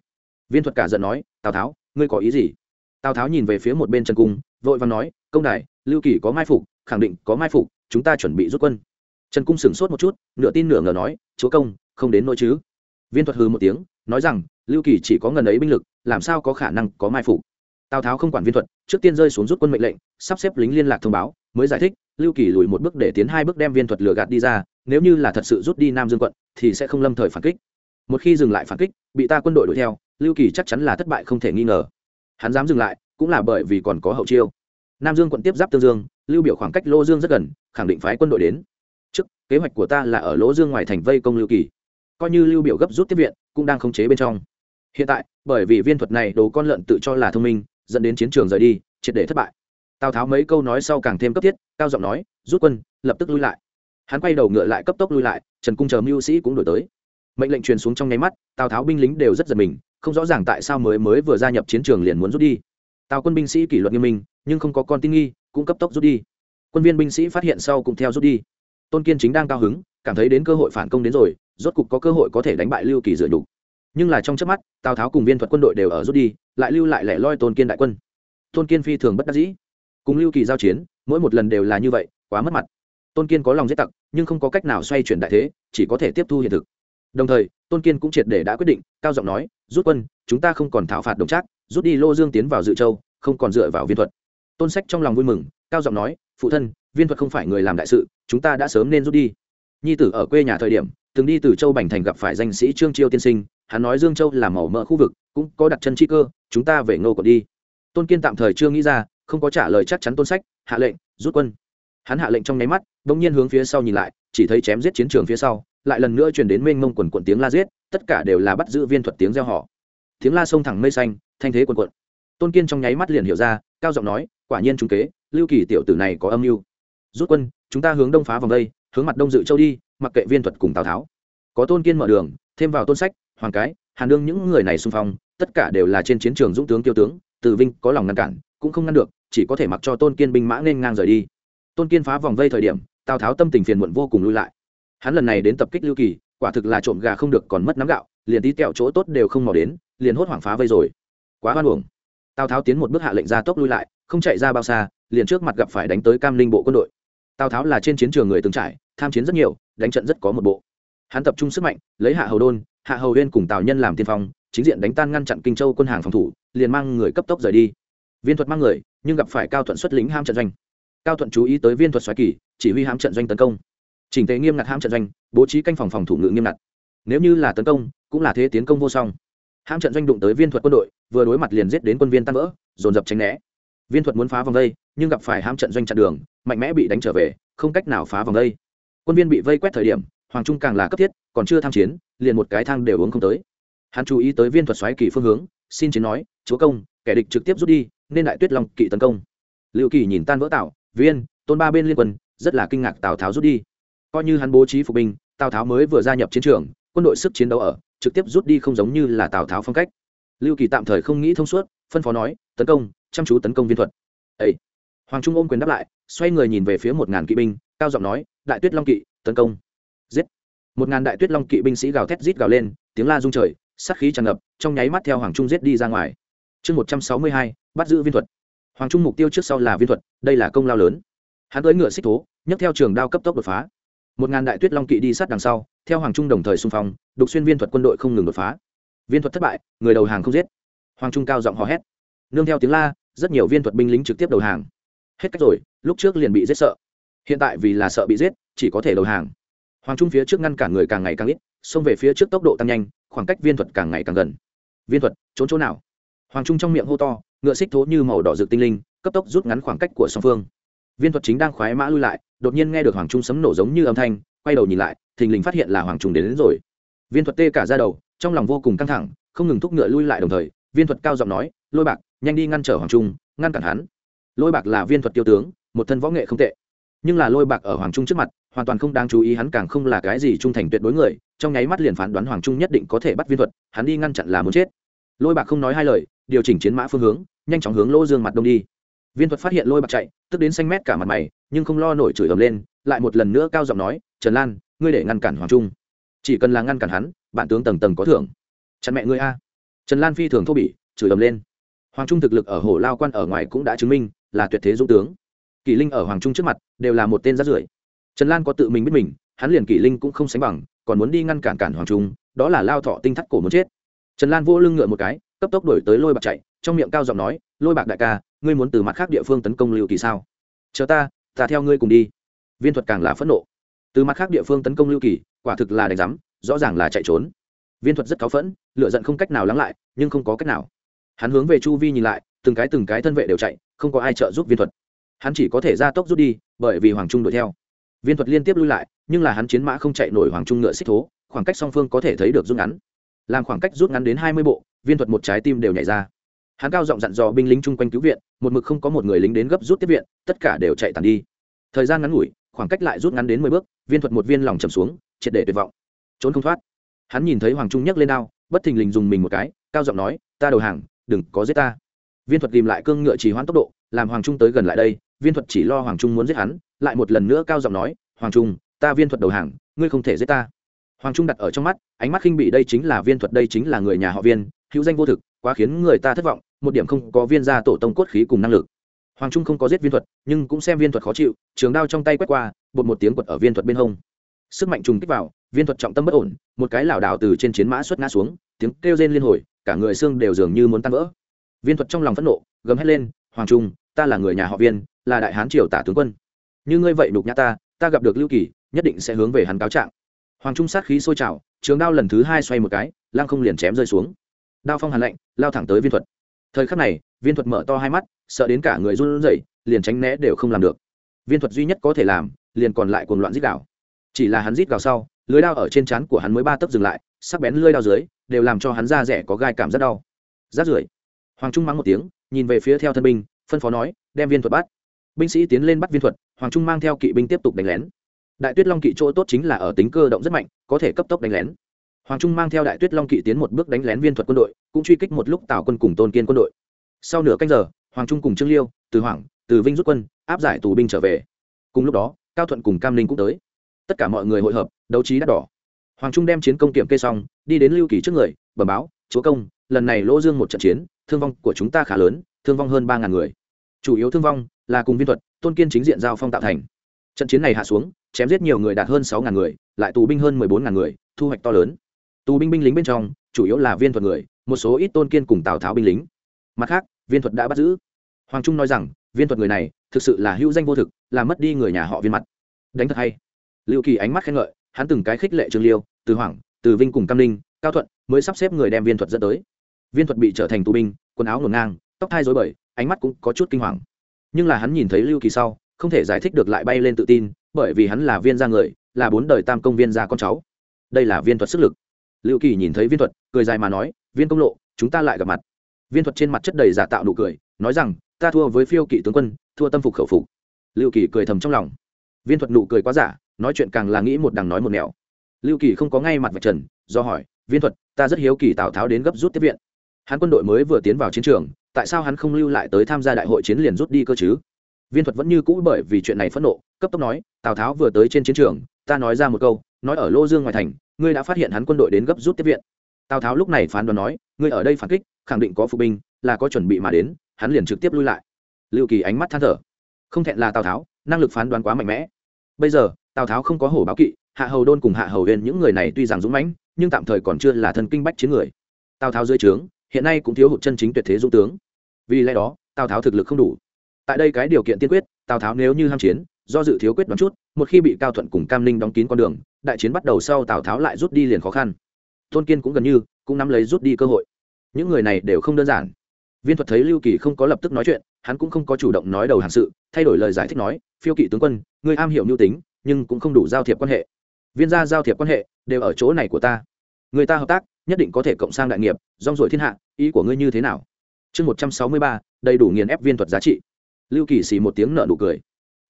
Viên thuật cả giận nói, tào tháo, ngươi có ý gì? Tào tháo nhìn về phía một bên trần cung, vội và nói, công đài, lưu kỳ có mai phục, khẳng định có mai phục, chúng ta chuẩn bị rút quân trần cung sửng sốt một chút, nửa tin nửa ngờ nói, chúa công, không đến nỗi chứ? Viên thuật hư một tiếng, nói rằng, lưu kỳ chỉ có ngần ấy binh lực, làm sao có khả năng có mai phục? Tào tháo không quản viên thuật, trước tiên rơi xuống rút quân mệnh lệnh, sắp xếp lính liên lạc thông báo, mới giải thích, lưu kỳ lùi một bước để tiến hai bước đem viên thuật lừa gạt đi ra, nếu như là thật sự rút đi nam dương quận, thì sẽ không lâm thời phản kích. Một khi dừng lại phản kích, bị ta quân đội đuổi theo, lưu kỳ chắc chắn là thất bại không thể nghi ngờ. Hắn dám dừng lại, cũng là bởi vì còn có hậu chiêu. Nam dương quận tiếp giáp tương dương, lưu biểu khoảng cách lô dương rất gần, khẳng định phái quân đội đến kế hoạch của ta là ở lỗ dương ngoài thành vây công lưu kỳ. Coi như lưu biểu gấp rút tiếp viện, cũng đang khống chế bên trong. Hiện tại, bởi vì viên thuật này đồ con lợn tự cho là thông minh, dẫn đến chiến trường rời đi, triệt để thất bại. Tào tháo mấy câu nói sau càng thêm cấp thiết, cao giọng nói, rút quân, lập tức lui lại. Hắn quay đầu ngựa lại cấp tốc lui lại, trần cung chờ mưu sĩ cũng đổi tới. Mệnh lệnh truyền xuống trong nháy mắt, tào tháo binh lính đều rất giật mình, không rõ ràng tại sao mới mới vừa gia nhập chiến trường liền muốn rút đi. Tào quân binh sĩ kỷ luật nghiêm minh, nhưng không có con tin nghi, cũng cấp tốc rút đi. Quân viên binh sĩ phát hiện sau cũng theo rút đi tôn kiên chính đang cao hứng, cảm thấy đến cơ hội phản công đến rồi, rốt cục có cơ hội có thể đánh bại lưu kỳ dựa đủ nhưng là trong chớp mắt, tào tháo cùng viên thuật quân đội đều ở rút đi, lại lưu lại lẻ loi tôn kiên đại quân. Tôn kiên phi thường bất đắc dĩ. Cùng lưu kỳ giao chiến, mỗi một lần đều là như vậy, quá mất mặt. Tôn kiên có lòng giết tặc, nhưng không có cách nào xoay chuyển đại thế, chỉ có thể tiếp thu hiện thực. Đồng thời, tôn kiên cũng triệt để đã quyết định, cao giọng nói, rút quân, chúng ta không còn thảo phạt đồng trác, rút đi lô dương tiến vào dự châu, không còn dựa vào viên thuật. Tôn sách trong lòng vui mừng, cao giọng nói phụ thân, viên thuật không phải người làm đại sự, chúng ta đã sớm nên rút đi. Nhi tử ở quê nhà thời điểm, từng đi từ châu bành thành gặp phải danh sĩ trương chiêu tiên sinh, hắn nói dương châu là màu mỡ khu vực, cũng có đặt chân chi cơ, chúng ta về ngô còn đi. Tôn kiên tạm thời chưa nghĩ ra, không có trả lời chắc chắn tôn sách, hạ lệnh, rút quân. Hắn hạ lệnh trong nháy mắt đ ỗ n g nhiên hướng phía sau nhìn lại, chỉ thấy chém giết chiến trường phía sau, lại lần nữa chuyển đến mênh mông quần quận tiếng la giết, tất cả đều là bắt giữ viên thuật tiếng gieo họ tiếng la sông thẳng mây xanh, thanh thế quần quận. Tôn kiên trong nháy mắt liền hiểu ra, cao giọng nói, quả nhiên trung kế lưu kỳ tiểu tử này có âm mưu. Rút quân, chúng ta hướng đông phá vòng đây, hướng mặt đông dự châu đi, mặc kệ viên thuật cùng tào tháo. Có tôn kiên mở đường, thêm vào tôn sách, hoàng cái, hàn đương những người này xung phong, tất cả đều là trên chiến trường dũng tướng tiêu tướng, từ vinh có lòng ngăn cản, cũng không ngăn được, chỉ có thể mặc cho tôn kiên binh mã nên ngang rời đi. Tôn kiên phá vòng vây thời điểm, tào tháo tâm tình phiền muộn vô cùng lui lại. Hắn lần này đến tập kích lưu kỳ, quả thực là trộm gà không được còn mất nắm gạo, liền tí kẹo chỗ tốt đều không mò đến, liền hốt hoảng phá vây rồi. Quá hoan uổng. Tào tháo tiến một bước hạ lệnh ra tốc lui lại, không chạy ra bao xa liền trước mặt gặp phải đánh tới cam linh bộ quân đội. Tào tháo là trên chiến trường người từng trải, tham chiến rất nhiều, đánh trận rất có một bộ. Hắn tập trung sức mạnh, lấy hạ hầu đôn, hạ hầu huyên cùng tào nhân làm tiên phong, chính diện đánh tan ngăn chặn kinh châu quân hàng phòng thủ, liền mang người cấp tốc rời đi. Viên thuật mang người, nhưng gặp phải cao thuận xuất lính ham trận doanh. Cao thuận chú ý tới viên thuật xoáy kỳ, chỉ huy hãm trận doanh tấn công. Chỉnh tế nghiêm ngặt hãm trận doanh, bố trí canh phòng phòng thủ ngự nghiêm ngặt. Nếu như là tấn công, cũng là thế tiến công vô song. Hãm trận doanh đụng tới viên thuật quân đội, vừa đối mặt liền giết đến quân viên tan vỡ, dồn dập tránh né. Viên thuật muốn phá vòng đây nhưng gặp phải ham trận doanh chặn đường, mạnh mẽ bị đánh trở về, không cách nào phá vòng đây. Quân viên bị vây quét thời điểm, hoàng trung càng là cấp thiết, còn chưa tham chiến, liền một cái thang đều uống không tới. Hắn chú ý tới viên thuật xoáy kỳ phương hướng, xin chiến nói, chúa công, kẻ địch trực tiếp rút đi, nên đại tuyết long kỵ tấn công. Liệu kỳ nhìn tan vỡ tạo, viên, tôn ba bên liên quân, rất là kinh ngạc tào tháo rút đi. Coi như hắn bố trí phục binh, tào tháo mới vừa gia nhập chiến trường, quân đội sức chiến đấu ở, trực tiếp rút đi không giống như là tào tháo phong cách. Lưu kỳ tạm thời không nghĩ thông suốt, phân phó nói, tấn công, chăm chú tấn công viên thuật. Ấy hoàng trung ôm quyền đáp lại, xoay người nhìn về phía một ngàn kỵ binh, cao giọng nói, đại tuyết long kỵ, tấn công. Giết. Một ngàn đại tuyết long kỵ binh sĩ gào thét rít gào lên, tiếng la rung trời, sát khí tràn ngập, trong nháy mắt theo hoàng trung giết đi ra ngoài. Chương một trăm sáu mươi hai, bắt giữ viên thuật. Hoàng trung mục tiêu trước sau là viên thuật, đây là công lao lớn. Hắn tới ngựa xích thố, nhấc theo trường đao cấp tốc đột phá. Một ngàn đại tuyết long kỵ đi sát đằng sau, theo hoàng trung đồng thời xung phong, đục xuyên viên thuật quân đội không ngừng đột phá. Viên thuật thất bại, người đầu hàng không giết. Hoàng trung cao giọng hò hét. Nương theo tiếng la, rất nhiều viên thuật binh lính trực tiếp đầu hàng hết cách rồi lúc trước liền bị giết sợ. Hiện tại vì là sợ bị giết chỉ có thể đầu hàng. Hoàng trung phía trước ngăn cản người càng ngày càng ít xông về phía trước tốc độ tăng nhanh khoảng cách viên thuật càng ngày càng gần. Viên thuật trốn chỗ nào? Hoàng trung trong miệng hô to ngựa xích thố như màu đỏ rực tinh linh cấp tốc rút ngắn khoảng cách của song phương. Viên thuật chính đang khoái mã lui lại đột nhiên nghe được hoàng trung sấm nổ giống như âm thanh quay đầu nhìn lại thình lình phát hiện là hoàng trung đến, đến rồi. Viên thuật tê cả ra đầu trong lòng vô cùng căng thẳng không ngừng thúc ngựa lui lại đồng thời viên thuật cao giọng nói lôi bạc nhanh đi ngăn trở hoàng trung ngăn cản hắn lôi bạc là viên thuật tiêu tướng, một thân võ nghệ không tệ. Nhưng là lôi bạc ở hoàng trung trước mặt, hoàn toàn không đáng chú ý hắn càng không là cái gì trung thành tuyệt đối người, trong nháy mắt liền phán đoán hoàng trung nhất định có thể bắt viên thuật, hắn đi ngăn chặn là muốn chết. Lôi bạc không nói hai lời, điều chỉnh chiến mã phương hướng, nhanh chóng hướng lô dương mặt đông đi. Viên thuật phát hiện lôi bạc chạy, tức đến xanh mét cả mặt mày, nhưng không lo nổi chửi ầm lên, lại một lần nữa cao giọng nói, trần lan, ngươi để ngăn cản hoàng trung. Chỉ cần là ngăn cản hắn, bạn tướng tầng tầng có thưởng. Chặn mẹ ngươi a. Trần lan phi thường thô bỉ, chửi ầm lên. Hoàng trung thực lực ở hồ lao quan ở ngoài cũng đã chứng minh là tuyệt thế dũng tướng. Kỷ linh ở hoàng trung trước mặt đều là một tên rát rưởi. Trần lan có tự mình biết mình, hắn liền kỷ linh cũng không sánh bằng, còn muốn đi ngăn cản cản hoàng trung, đó là lao thọ tinh thắt cổ muốn chết. Trần lan vô lưng ngựa một cái, cấp tốc đổi tới lôi bạc chạy, trong miệng cao giọng nói, lôi bạc đại ca, ngươi muốn từ mặt khác địa phương tấn công lưu kỳ sao? Chờ ta ta theo ngươi cùng đi. Viên thuật càng là phẫn nộ. Từ mặt khác địa phương tấn công lưu kỳ, quả thực là đánh giám rõ ràng là chạy trốn. Viên thuật rất cáu phẫn lựa giận không cách nào lắng lại, nhưng không có cách nào. Hắn hướng về chu vi nhìn lại, từng cái từng cái thân vệ đều chạy không có ai trợ giúp viên thuật. Hắn chỉ có thể ra tốc rút đi, bởi vì hoàng trung đuổi theo. Viên thuật liên tiếp lui lại, nhưng là hắn chiến mã không chạy nổi hoàng trung ngựa xích thố, khoảng cách song phương có thể thấy được rút ngắn. Làm khoảng cách rút ngắn đến hai mươi bộ, viên thuật một trái tim đều nhảy ra. Hắn cao giọng dặn dò binh lính chung quanh cứu viện, một mực không có một người lính đến gấp rút tiếp viện, tất cả đều chạy tàn đi. Thời gian ngắn ngủi, khoảng cách lại rút ngắn đến mười bước, viên thuật một viên lòng chầm xuống, triệt để tuyệt vọng. Trốn không thoát. Hắn nhìn thấy hoàng trung nhấc lên đao, bất thình lình dùng mình một cái, cao giọng nói, ta đầu hàng, đừng có giết ta viên thuật tìm lại cương ngựa chỉ hoãn tốc độ, làm hoàng trung tới gần lại đây, viên thuật chỉ lo hoàng trung muốn giết hắn, lại một lần nữa cao giọng nói, hoàng trung, ta viên thuật đầu hàng, ngươi không thể giết ta. Hoàng trung đặt ở trong mắt, ánh mắt khinh bị đây chính là viên thuật, đây chính là người nhà họ viên, hữu danh vô thực, quá khiến người ta thất vọng, một điểm không có viên gia tổ tông cốt khí cùng năng lực. Hoàng trung không có giết viên thuật, nhưng cũng xem viên thuật khó chịu, trường đao trong tay quét qua, bột một tiếng quật ở viên thuật bên hông. Sức mạnh trùng kích vào, viên thuật trọng tâm bất ổn, một cái lảo đảo từ trên chiến mã xuất ngã xuống, tiếng kêu rên liên hồi, cả người xương đều dường như muốn tan vỡ viên thuật trong lòng phẫn nộ, gầm hét lên, hoàng trung, ta là người nhà họ viên, là đại hán triều tả tướng quân. Như ngươi vậy đục nhã ta ta gặp được lưu kỳ, nhất định sẽ hướng về hắn cáo trạng. Hoàng trung sát khí sôi trào, trường đao lần thứ hai xoay một cái, lăng không liền chém rơi xuống. Đao phong hàn lạnh, lao thẳng tới viên thuật. Thời khắc này, viên thuật mở to hai mắt, sợ đến cả người run rẩy, liền tránh né đều không làm được. Viên thuật duy nhất có thể làm, liền còn lại cuồng loạn rít gào. Chỉ là hắn rít gào sau, lưới đao ở trên trán của hắn mới ba tấc dừng lại, sắc bén lưới đao dưới, đều làm cho hắn da rẻ có gai cảm rất đau. Rát rưởi hoàng trung mắng một tiếng, nhìn về phía theo thân binh, phân phó nói, đem viên thuật bắt. Binh sĩ tiến lên bắt viên thuật, hoàng trung mang theo kỵ binh tiếp tục đánh lén. Đại tuyết long kỵ chỗ tốt chính là ở tính cơ động rất mạnh, có thể cấp tốc đánh lén. Hoàng trung mang theo đại tuyết long kỵ tiến một bước đánh lén viên thuật quân đội, cũng truy kích một lúc tào quân cùng tôn kiên quân đội. Sau nửa canh giờ, hoàng trung cùng trương liêu, từ hoàng từ vinh rút quân, áp giải tù binh trở về. Cùng lúc đó, cao thuận cùng cam linh cũng tới. Tất cả mọi người hội hợp, đấu trí đắt đỏ. Hoàng trung đem chiến công kiểm kê xong, đi đến lưu kỳ trước người, bẩm báo, chúa công, lần này lỗ dương một trận chiến thương vong của chúng ta khá lớn, thương vong hơn ba ngàn người. Chủ yếu thương vong là cùng viên thuật, tôn kiên chính diện giao phong tạo thành. Trận chiến này hạ xuống, chém giết nhiều người đạt hơn sáu ngàn người, lại tù binh hơn mười bốn ngàn người, thu hoạch to lớn. Tù binh binh lính bên trong, chủ yếu là viên thuật người, một số ít tôn kiên cùng tào tháo binh lính. Mặt khác, viên thuật đã bắt giữ. Hoàng trung nói rằng, viên thuật người này thực sự là hữu danh vô thực, làm mất đi người nhà họ viên mặt. Đánh thật hay. Liệu kỳ ánh mắt khen ngợi, hắn từng cái khích lệ trương liêu, từ hoàng từ vinh cùng cam linh cao thuận mới sắp xếp người đem viên thuật dẫn tới viên thuật bị trở thành tù binh, quần áo ngổn ngang, tóc thai dối bời, ánh mắt cũng có chút kinh hoàng. Nhưng là hắn nhìn thấy lưu kỳ sau, không thể giải thích được lại bay lên tự tin, bởi vì hắn là viên gia người, là bốn đời tam công viên gia con cháu. Đây là viên thuật sức lực. Lưu kỳ nhìn thấy viên thuật, cười dài mà nói, viên công lộ, chúng ta lại gặp mặt. Viên thuật trên mặt chất đầy giả tạo nụ cười, nói rằng, ta thua với phiêu kỵ tướng quân, thua tâm phục khẩu phục. Lưu kỳ cười thầm trong lòng. Viên thuật nụ cười quá giả, nói chuyện càng là nghĩ một đằng nói một nẻo. Lưu kỳ không có ngay mặt vạch trần, do hỏi, viên thuật, ta rất hiếu kỳ tào tháo đến gấp rút tiếp viện hắn quân đội mới vừa tiến vào chiến trường, tại sao hắn không lưu lại tới tham gia đại hội chiến liền rút đi cơ chứ? Viên thuật vẫn như cũ bởi vì chuyện này phẫn nộ, cấp tốc nói, tào tháo vừa tới trên chiến trường, ta nói ra một câu, nói ở lô dương ngoài thành, ngươi đã phát hiện hắn quân đội đến gấp rút tiếp viện. Tào tháo lúc này phán đoán nói, ngươi ở đây phản kích, khẳng định có phụ binh, là có chuẩn bị mà đến, hắn liền trực tiếp lui lại. Lưu kỳ ánh mắt than thở. Không thẹn là tào tháo, năng lực phán đoán quá mạnh mẽ. Bây giờ, tào tháo không có hổ báo kỵ, hạ hầu đôn cùng hạ hầu huyền những người này tuy rằng dũng mãnh, nhưng tạm thời còn chưa là thân kinh bách chiến người. Tào tháo dưới trướng hiện nay cũng thiếu hụt chân chính tuyệt thế dũng tướng. Vì lẽ đó, tào tháo thực lực không đủ. Tại đây cái điều kiện tiên quyết, tào tháo nếu như ham chiến, do dự thiếu quyết đoán chút, một khi bị cao thuận cùng cam ninh đóng kín con đường, đại chiến bắt đầu sau tào tháo lại rút đi liền khó khăn. Tôn kiên cũng gần như, cũng nắm lấy rút đi cơ hội. Những người này đều không đơn giản. Viên thuật thấy lưu kỳ không có lập tức nói chuyện, hắn cũng không có chủ động nói đầu hàng sự, thay đổi lời giải thích nói, phiêu kỵ tướng quân, người am hiểu mưu tính, nhưng cũng không đủ giao thiệp quan hệ. Viên gia giao thiệp quan hệ đều ở chỗ này của ta. Người ta hợp tác nhất định có thể cộng sang đại nghiệp, rong ruổi thiên hạ, ý của ngươi như thế nào? Chương một trăm sáu mươi ba, đầy đủ nghiền ép viên thuật giá trị. Lưu kỳ xì một tiếng nợ nụ cười.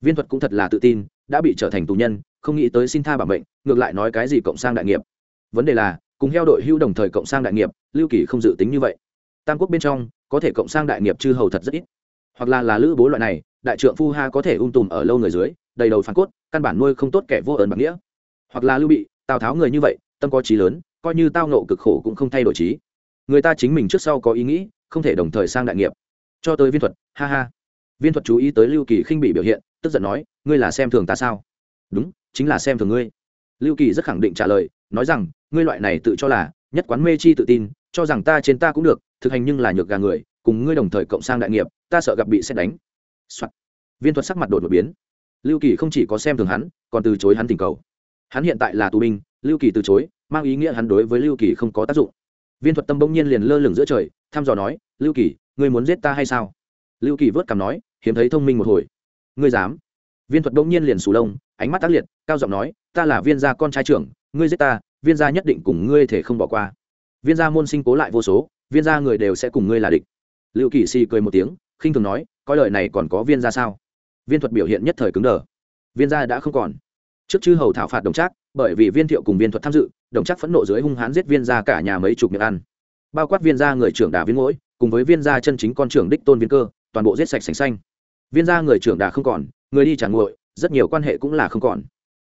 Viên thuật cũng thật là tự tin, đã bị trở thành tù nhân, không nghĩ tới xin tha bảo mệnh, ngược lại nói cái gì cộng sang đại nghiệp. Vấn đề là, cùng heo đội hưu đồng thời cộng sang đại nghiệp, lưu kỳ không dự tính như vậy. Tam quốc bên trong, có thể cộng sang đại nghiệp chư hầu thật rất ít. Hoặc là là lữ bố loại này, đại trượng phu ha có thể ung tùm ở lâu người dưới, đầy đầu phản cốt, căn bản nuôi không tốt kẻ vô ơn bạc nghĩa. Hoặc là lưu bị, tào tháo người như vậy, tâm có trí lớn coi như tao nộ cực khổ cũng không thay đổi trí. Người ta chính mình trước sau có ý nghĩ, không thể đồng thời sang đại nghiệp. Cho tới viên thuật, ha ha. Viên thuật chú ý tới lưu kỳ khinh bị biểu hiện, tức giận nói, ngươi là xem thường ta sao? Đúng, chính là xem thường ngươi. Lưu kỳ rất khẳng định trả lời, nói rằng, ngươi loại này tự cho là, nhất quán mê chi tự tin, cho rằng ta trên ta cũng được, thực hành nhưng là nhược gà người, cùng ngươi đồng thời cộng sang đại nghiệp, ta sợ gặp bị xét đánh、Soạn. viên thuật sắc mặt đột một biến. Lưu kỳ không chỉ có xem thường hắn, còn từ chối hắn tình cầu. Hắn hiện tại là tù binh, lưu kỳ từ chối mang ý nghĩa hắn đối với lưu kỳ không có tác dụng. Viên thuật tâm bỗng nhiên liền lơ lửng giữa trời, thăm dò nói, lưu kỳ, ngươi muốn giết ta hay sao? Lưu kỳ vớt cằm nói, hiếm thấy thông minh một hồi. Ngươi dám? Viên thuật bỗng nhiên liền sù lông, ánh mắt tác liệt, cao giọng nói, ta là viên gia con trai trưởng, ngươi giết ta, viên gia nhất định cùng ngươi thể không bỏ qua. Viên gia môn sinh cố lại vô số, viên gia người đều sẽ cùng ngươi là địch. Lưu kỳ xì cười một tiếng, khinh thường nói coi lời này còn có viên gia sao? Viên thuật biểu hiện nhất thời cứng đờ. Viên gia đã không còn trước chư hầu thảo phạt đồng trác, bởi vì viên thiệu cùng viên thuật tham dự, đồng trác phẫn nộ dưới hung hãn giết viên gia cả nhà mấy chục miệng ăn. Bao quát viên gia người trưởng đà viên mỗi cùng với viên gia chân chính con trưởng đích tôn viên cơ, toàn bộ giết sạch sành xanh. Viên gia người trưởng đà không còn, người đi trả nguội, rất nhiều quan hệ cũng là không còn.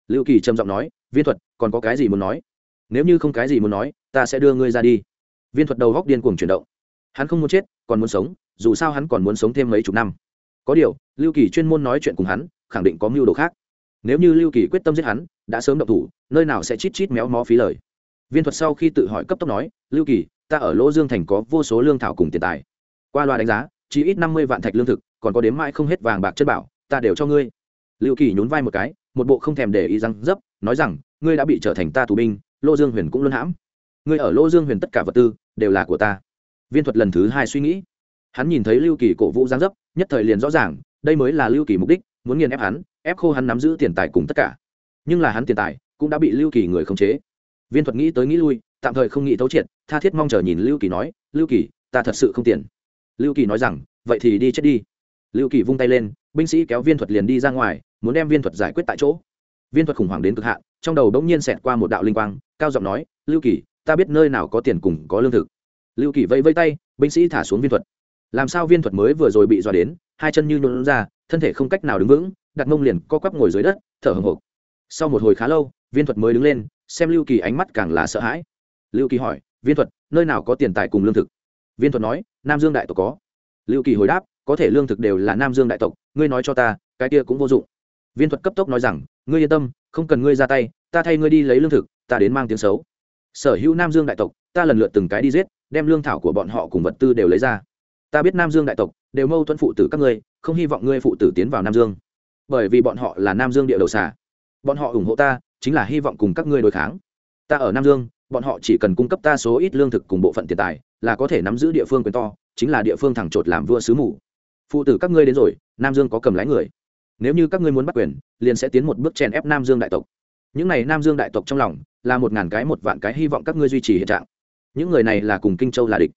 Lưu kỳ trầm giọng nói, viên thuật, còn có cái gì muốn nói? Nếu như không cái gì muốn nói, ta sẽ đưa ngươi ra đi. Viên thuật đầu góc điên cuồng chuyển động. Hắn không muốn chết, còn muốn sống, dù sao hắn còn muốn sống thêm mấy chục năm. Có điều, lưu kỳ chuyên môn nói chuyện cùng hắn, khẳng định có mưu đồ khác nếu như lưu kỳ quyết tâm giết hắn, đã sớm động thủ, nơi nào sẽ chít chít méo mó phí lời? Viên thuật sau khi tự hỏi cấp tốc nói, lưu kỳ, ta ở lỗ dương thành có vô số lương thảo cùng tiền tài. Qua loa đánh giá, chỉ ít năm mươi vạn thạch lương thực, còn có đếm mãi không hết vàng bạc chất bảo, ta đều cho ngươi. Lưu kỳ nhún vai một cái, một bộ không thèm để ý răng dấp, nói rằng, ngươi đã bị trở thành ta tù binh lô dương huyền cũng luân hãm. Ngươi ở lô dương huyền tất cả vật tư, đều là của ta. Viên thuật lần thứ hai suy nghĩ. Hắn nhìn thấy lưu kỳ cổ vũ giáng dấp, nhất thời liền rõ ràng, đây mới là lưu kỳ mục đích muốn nghiền ép hắn, ép khô hắn nắm giữ tiền tài cùng tất cả. Nhưng là hắn tiền tài cũng đã bị lưu kỳ người khống chế. Viên thuật nghĩ tới nghĩ lui, tạm thời không nghĩ thấu triệt, tha thiết mong chờ nhìn lưu kỳ nói, lưu kỳ, ta thật sự không tiền lưu kỳ nói rằng, vậy thì đi chết đi. Lưu kỳ vung tay lên, binh sĩ kéo viên thuật liền đi ra ngoài, muốn đem viên thuật giải quyết tại chỗ. Viên thuật khủng hoảng đến cực hạn, trong đầu đống nhiên xẹt qua một đạo linh quang, cao giọng nói, lưu kỳ, ta biết nơi nào có tiền cùng có lương thực. Lưu kỳ vẫy vẫy tay, binh sĩ thả xuống viên thuật. Làm sao viên thuật mới vừa rồi bị dọa đến, hai chân như nhuộn ra thân thể không cách nào đứng vững, đặt mông liền co quắp ngồi dưới đất, thở hồng hộc. Sau một hồi khá lâu, viên thuật mới đứng lên, xem lưu kỳ ánh mắt càng là sợ hãi. Lưu kỳ hỏi, viên thuật, nơi nào có tiền tài cùng lương thực? Viên thuật nói, nam dương đại tộc có. Lưu kỳ hồi đáp, có thể lương thực đều là nam dương đại tộc, ngươi nói cho ta, cái kia cũng vô dụng. Viên thuật cấp tốc nói rằng, ngươi yên tâm, không cần ngươi ra tay, ta thay ngươi đi lấy lương thực, ta đến mang tiếng xấu. Sở hữu nam dương đại tộc, ta lần lượt từng cái đi giết, đem lương thảo của bọn họ cùng vật tư đều lấy ra ta biết nam dương đại tộc, đều mâu thuẫn phụ tử các ngươi, không hy vọng ngươi phụ tử tiến vào nam dương. Bởi vì bọn họ là nam dương địa đầu xà. Bọn họ ủng hộ ta, chính là hy vọng cùng các ngươi đối kháng. Ta ở nam dương, bọn họ chỉ cần cung cấp ta số ít lương thực cùng bộ phận tiền tài, là có thể nắm giữ địa phương quyền to, chính là địa phương thẳng chột làm vua sứ mù. Phụ tử các ngươi đến rồi, nam dương có cầm lái người. Nếu như các ngươi muốn bắt quyền, liền sẽ tiến một bước chèn ép nam dương đại tộc. Những này nam dương đại tộc trong lòng, là một ngàn cái một vạn cái hy vọng các ngươi duy trì hiện trạng. Những người này là cùng kinh châu là địch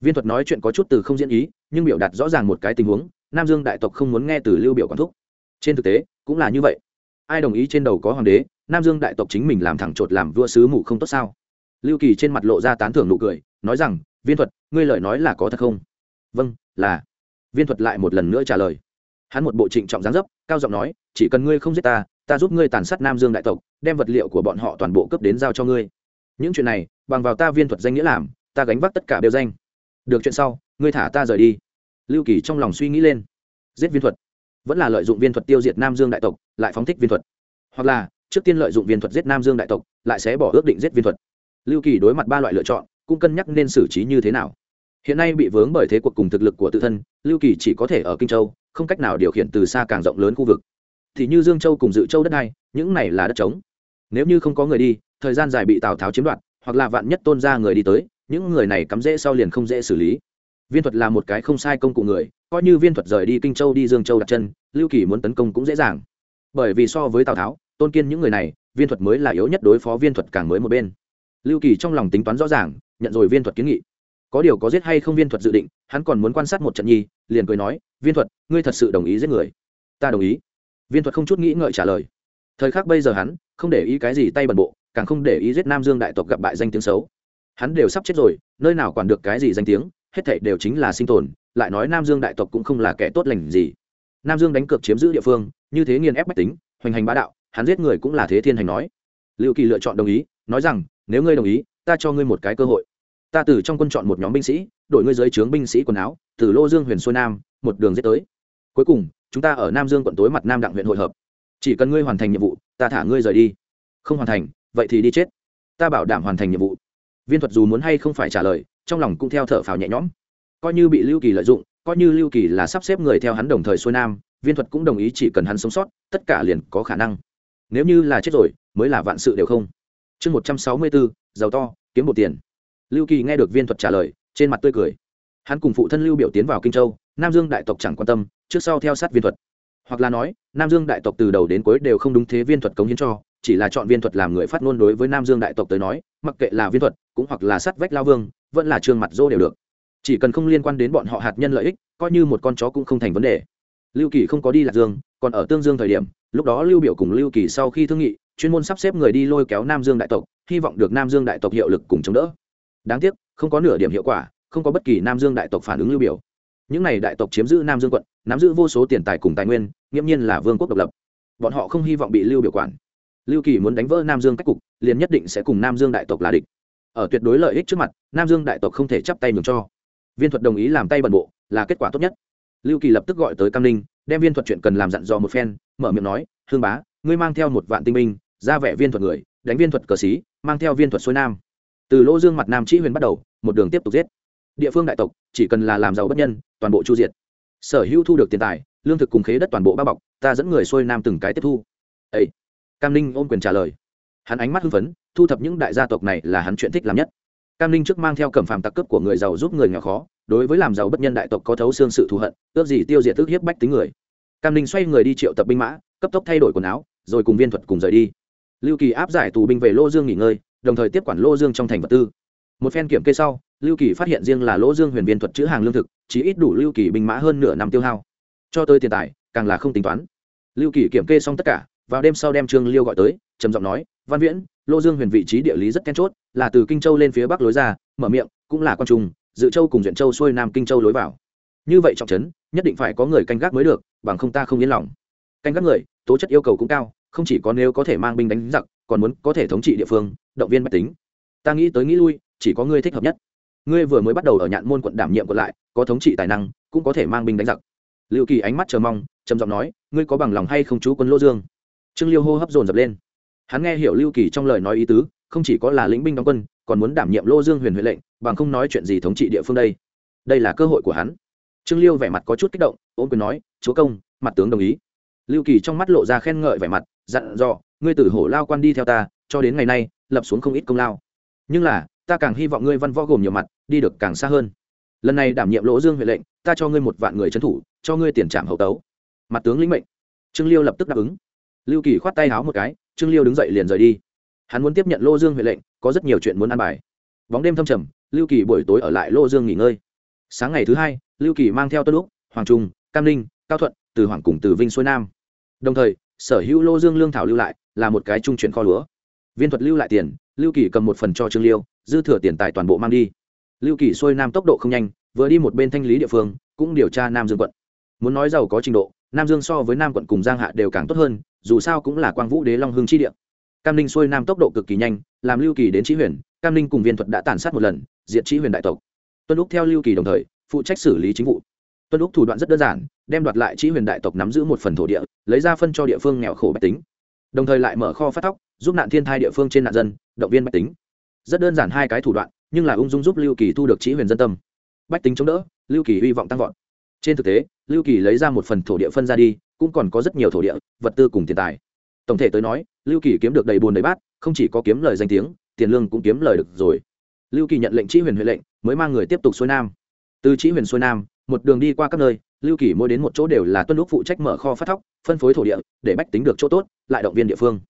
viên thuật nói chuyện có chút từ không diễn ý, nhưng biểu đạt rõ ràng một cái tình huống, nam dương đại tộc không muốn nghe từ lưu biểu quản thúc. Trên thực tế, cũng là như vậy. Ai đồng ý trên đầu có hoàng đế, nam dương đại tộc chính mình làm thẳng chột làm vua sứ mù không tốt sao? Lưu kỳ trên mặt lộ ra tán thưởng nụ cười, nói rằng, viên thuật, ngươi lời nói là có thật không? Vâng là. Viên thuật lại một lần nữa trả lời. Hắn một bộ trịnh trọng giáng dấp, cao giọng nói, chỉ cần ngươi không giết ta ta giúp ngươi tàn sát nam dương đại tộc, đem vật liệu của bọn họ toàn bộ cấp đến giao cho ngươi. Những chuyện này, bằng vào ta viên thuật danh nghĩa làm, ta gánh vác tất cả đều danh được chuyện sau, ngươi thả ta rời đi. Lưu kỳ trong lòng suy nghĩ lên. Giết viên thuật. Vẫn là lợi dụng viên thuật tiêu diệt nam dương đại tộc, lại phóng thích viên thuật. Hoặc là, trước tiên lợi dụng viên thuật giết nam dương đại tộc, lại sẽ bỏ ước định giết viên thuật. Lưu kỳ đối mặt ba loại lựa chọn, cũng cân nhắc nên xử trí như thế nào. Hiện nay bị vướng bởi thế cuộc cùng thực lực của tự thân, lưu kỳ chỉ có thể ở kinh châu, không cách nào điều khiển từ xa càng rộng lớn khu vực. Thì như dương châu cùng dự châu đất này, những này là đất trống. Nếu như không có người đi, thời gian dài bị tào tháo chiếm đoạt, hoặc là vạn nhất tôn ra người đi tới những người này cắm dễ sau liền không dễ xử lý. Viên thuật là một cái không sai công cụ người, coi như viên thuật rời đi kinh châu đi dương châu đặt chân, lưu kỳ muốn tấn công cũng dễ dàng. Bởi vì so với tào tháo, tôn kiên những người này, viên thuật mới là yếu nhất đối phó viên thuật càng mới một bên. Lưu kỳ trong lòng tính toán rõ ràng, nhận rồi viên thuật kiến nghị. Có điều có giết hay không viên thuật dự định, hắn còn muốn quan sát một trận nhi, liền cười nói, viên thuật, ngươi thật sự đồng ý giết người? Ta đồng ý. Viên thuật không chút nghĩ ngợi trả lời. Thời khắc bây giờ hắn, không để ý cái gì tay bẩn bộ, càng không để ý giết nam dương đại tộc gặp bại danh tiếng xấu hắn đều sắp chết rồi, nơi nào quản được cái gì danh tiếng, hết thảy đều chính là sinh tồn, lại nói nam dương đại tộc cũng không là kẻ tốt lành gì. Nam dương đánh cược chiếm giữ địa phương, như thế nghiền ép bách tính, hoành hành bá đạo, hắn giết người cũng là thế thiên hành nói. Liệu kỳ lựa chọn đồng ý, nói rằng, nếu ngươi đồng ý, ta cho ngươi một cái cơ hội. Ta từ trong quân chọn một nhóm binh sĩ, đổi ngươi dưới trướng binh sĩ quần áo, từ lô dương huyền xuôi nam, một đường giết tới. Cuối cùng, chúng ta ở nam dương quận tối mặt nam đặng huyện hội hợp. Chỉ cần ngươi hoàn thành nhiệm vụ, ta thả ngươi rời đi. Không hoàn thành, vậy thì đi chết. Ta bảo đảm hoàn thành nhiệm vụ viên thuật dù muốn hay không phải trả lời, trong lòng cũng theo thở phào nhẹ nhõm. Coi như bị lưu kỳ lợi dụng, coi như lưu kỳ là sắp xếp người theo hắn đồng thời xuôi nam, viên thuật cũng đồng ý chỉ cần hắn sống sót, tất cả liền có khả năng. Nếu như là chết rồi, mới là vạn sự đều không. Chương một trăm sáu mươi bốn, giàu to, kiếm một tiền. Lưu kỳ nghe được viên thuật trả lời, trên mặt tươi cười. Hắn cùng phụ thân lưu biểu tiến vào kinh châu, nam dương đại tộc chẳng quan tâm, trước sau theo sát viên thuật. Hoặc là nói, nam dương đại tộc từ đầu đến cuối đều không đúng thế viên thuật cống hiến cho, chỉ là chọn viên thuật làm người phát ngôn đối với nam dương đại tộc tới nói, mặc kệ là viên thuật cũng hoặc là sắt vách lao vương, vẫn là trương mặt dô đều được. Chỉ cần không liên quan đến bọn họ hạt nhân lợi ích, coi như một con chó cũng không thành vấn đề. Lưu kỳ không có đi lạc dương, còn ở tương dương thời điểm, lúc đó lưu biểu cùng lưu kỳ sau khi thương nghị, chuyên môn sắp xếp người đi lôi kéo nam dương đại tộc, hy vọng được nam dương đại tộc hiệu lực cùng chống đỡ. Đáng tiếc, không có nửa điểm hiệu quả, không có bất kỳ nam dương đại tộc phản ứng lưu biểu. Những này đại tộc chiếm giữ nam dương quận, nắm giữ vô số tiền tài cùng tài nguyên, nghiễm nhiên là vương quốc độc lập. Bọn họ không hy vọng bị lưu biểu quản. Lưu kỳ muốn đánh vỡ nam dương cách cục, liền nhất định sẽ cùng nam dương đại tộc là địch ở tuyệt đối lợi ích trước mặt, nam dương đại tộc không thể chắp tay mừng cho. Viên thuật đồng ý làm tay bẩn bộ, là kết quả tốt nhất. Lưu kỳ lập tức gọi tới cam ninh, đem viên thuật chuyện cần làm dặn dò một phen, mở miệng nói, hương bá, ngươi mang theo một vạn tinh binh, ra vẻ viên thuật người, đánh viên thuật cờ xí mang theo viên thuật xuôi nam. Từ lỗ dương mặt nam chỉ huyền bắt đầu, một đường tiếp tục giết. Địa phương đại tộc, chỉ cần là làm giàu bất nhân, toàn bộ chu diệt. Sở hữu thu được tiền tài, lương thực cùng khế đất toàn bộ bao bọc, ta dẫn người xuôi nam từng cái tiếp thu. Ấy cam ninh ôm quyền trả lời. Hắn ánh mắt hưng phấn thu thập những đại gia tộc này là hắn chuyện thích làm nhất. Cam ninh trước mang theo cẩm phàm tặc cướp của người giàu giúp người nghèo khó, đối với làm giàu bất nhân đại tộc có thấu xương sự thù hận, ước gì tiêu diệt tức hiếp bách tính người. Cam ninh xoay người đi triệu tập binh mã, cấp tốc thay đổi quần áo, rồi cùng viên thuật cùng rời đi. Lưu kỳ áp giải tù binh về lô dương nghỉ ngơi, đồng thời tiếp quản lô dương trong thành vật tư. Một phen kiểm kê sau, lưu kỳ phát hiện riêng là lỗ dương huyền viên thuật chữ hàng lương thực, chỉ ít đủ lưu kỳ binh mã hơn nửa năm tiêu hao. Cho tới tiền tài, càng là không tính toán. Lưu kỳ kiểm kê xong tất cả vào đêm sau đem trương liêu gọi tới, trầm giọng nói, văn viễn, lô dương huyền vị trí địa lý rất then chốt, là từ kinh châu lên phía bắc lối ra, mở miệng, cũng là con trung, dự châu cùng duyện châu xuôi nam kinh châu lối vào. Như vậy trọng trấn, nhất định phải có người canh gác mới được, bằng không ta không yên lòng. Canh gác người, tố chất yêu cầu cũng cao, không chỉ có nếu có thể mang binh đánh giặc, còn muốn có thể thống trị địa phương, động viên bách tính. Ta nghĩ tới nghĩ lui, chỉ có ngươi thích hợp nhất. Ngươi vừa mới bắt đầu ở nhạn môn quận đảm nhiệm quận lại, có thống trị tài năng, cũng có thể mang binh đánh giặc. Liệu kỳ ánh mắt chờ mong, trầm giọng nói, ngươi có bằng lòng hay không chú quân lô dương? Trương liêu hô hấp dồn dập lên. Hắn nghe hiểu lưu kỳ trong lời nói ý tứ, không chỉ có là lĩnh binh đóng quân, còn muốn đảm nhiệm lô dương huyền huệ lệnh, bằng không nói chuyện gì thống trị địa phương đây. Đây là cơ hội của hắn. Trương liêu vẻ mặt có chút kích động ôm quyền nói, chúa công, mặt tướng đồng ý. Lưu kỳ trong mắt lộ ra khen ngợi vẻ mặt, dặn dò, ngươi tử hổ lao quan đi theo ta, cho đến ngày nay, lập xuống không ít công lao. Nhưng là, ta càng hy vọng ngươi văn võ gồm nhiều mặt, đi được càng xa hơn. Lần này đảm nhiệm lỗ dương huệ lệnh, ta cho ngươi một vạn người trấn thủ, cho ngươi tiền trạm hậu tấu. Mặt tướng lĩnh mệnh. Trương liêu lập tức đáp ứng lưu kỳ khoát tay háo một cái, trương liêu đứng dậy liền rời đi. Hắn muốn tiếp nhận lô dương huệ lệnh, có rất nhiều chuyện muốn ăn bài. Bóng đêm thâm trầm, lưu kỳ buổi tối ở lại lô dương nghỉ ngơi. Sáng ngày thứ hai, lưu kỳ mang theo tuân lúc hoàng trung, cam ninh, cao thuận, từ hoàng cùng từ vinh xuôi nam. Đồng thời, sở hữu lô dương lương thảo lưu lại là một cái trung chuyển kho lúa. Viên thuật lưu lại tiền, lưu kỳ cầm một phần cho trương liêu, dư thừa tiền tài toàn bộ mang đi. Lưu kỳ xuôi nam tốc độ không nhanh, vừa đi một bên thanh lý địa phương, cũng điều tra nam dương quận. Muốn nói giàu có trình độ, nam dương so với nam quận cùng giang hạ đều càng tốt hơn dù sao cũng là quang vũ đế long hương chi địa. Cam ninh xuôi nam tốc độ cực kỳ nhanh, làm lưu kỳ đến trí huyền, cam ninh cùng viên thuật đã tàn sát một lần, diệt trí huyền đại tộc. Tuân lúc theo lưu kỳ đồng thời, phụ trách xử lý chính vụ. Tuân lúc thủ đoạn rất đơn giản, đem đoạt lại trí huyền đại tộc nắm giữ một phần thổ địa, lấy ra phân cho địa phương nghèo khổ bách tính. Đồng thời lại mở kho phát thóc, giúp nạn thiên thai địa phương trên nạn dân, động viên bách tính. Rất đơn giản hai cái thủ đoạn, nhưng là ung dung giúp lưu kỳ thu được trí huyền dân tâm. Bách tính chống đỡ, lưu kỳ hy vọng tăng vọt. Trên thực tế, lưu kỳ lấy ra một phần thổ địa phân ra đi cũng còn có rất nhiều thổ địa, vật tư cùng tiền tài. Tổng thể tới nói, lưu kỳ kiếm được đầy bùn đầy bát, không chỉ có kiếm lời danh tiếng, tiền lương cũng kiếm lời được rồi. Lưu kỳ nhận lệnh trí huyền huệ lệnh, mới mang người tiếp tục xuôi nam. Từ trí huyền xuôi nam, một đường đi qua các nơi, lưu kỳ mỗi đến một chỗ đều là tuân lúc phụ trách mở kho phát thóc, phân phối thổ địa, để bách tính được chỗ tốt, lại động viên địa phương.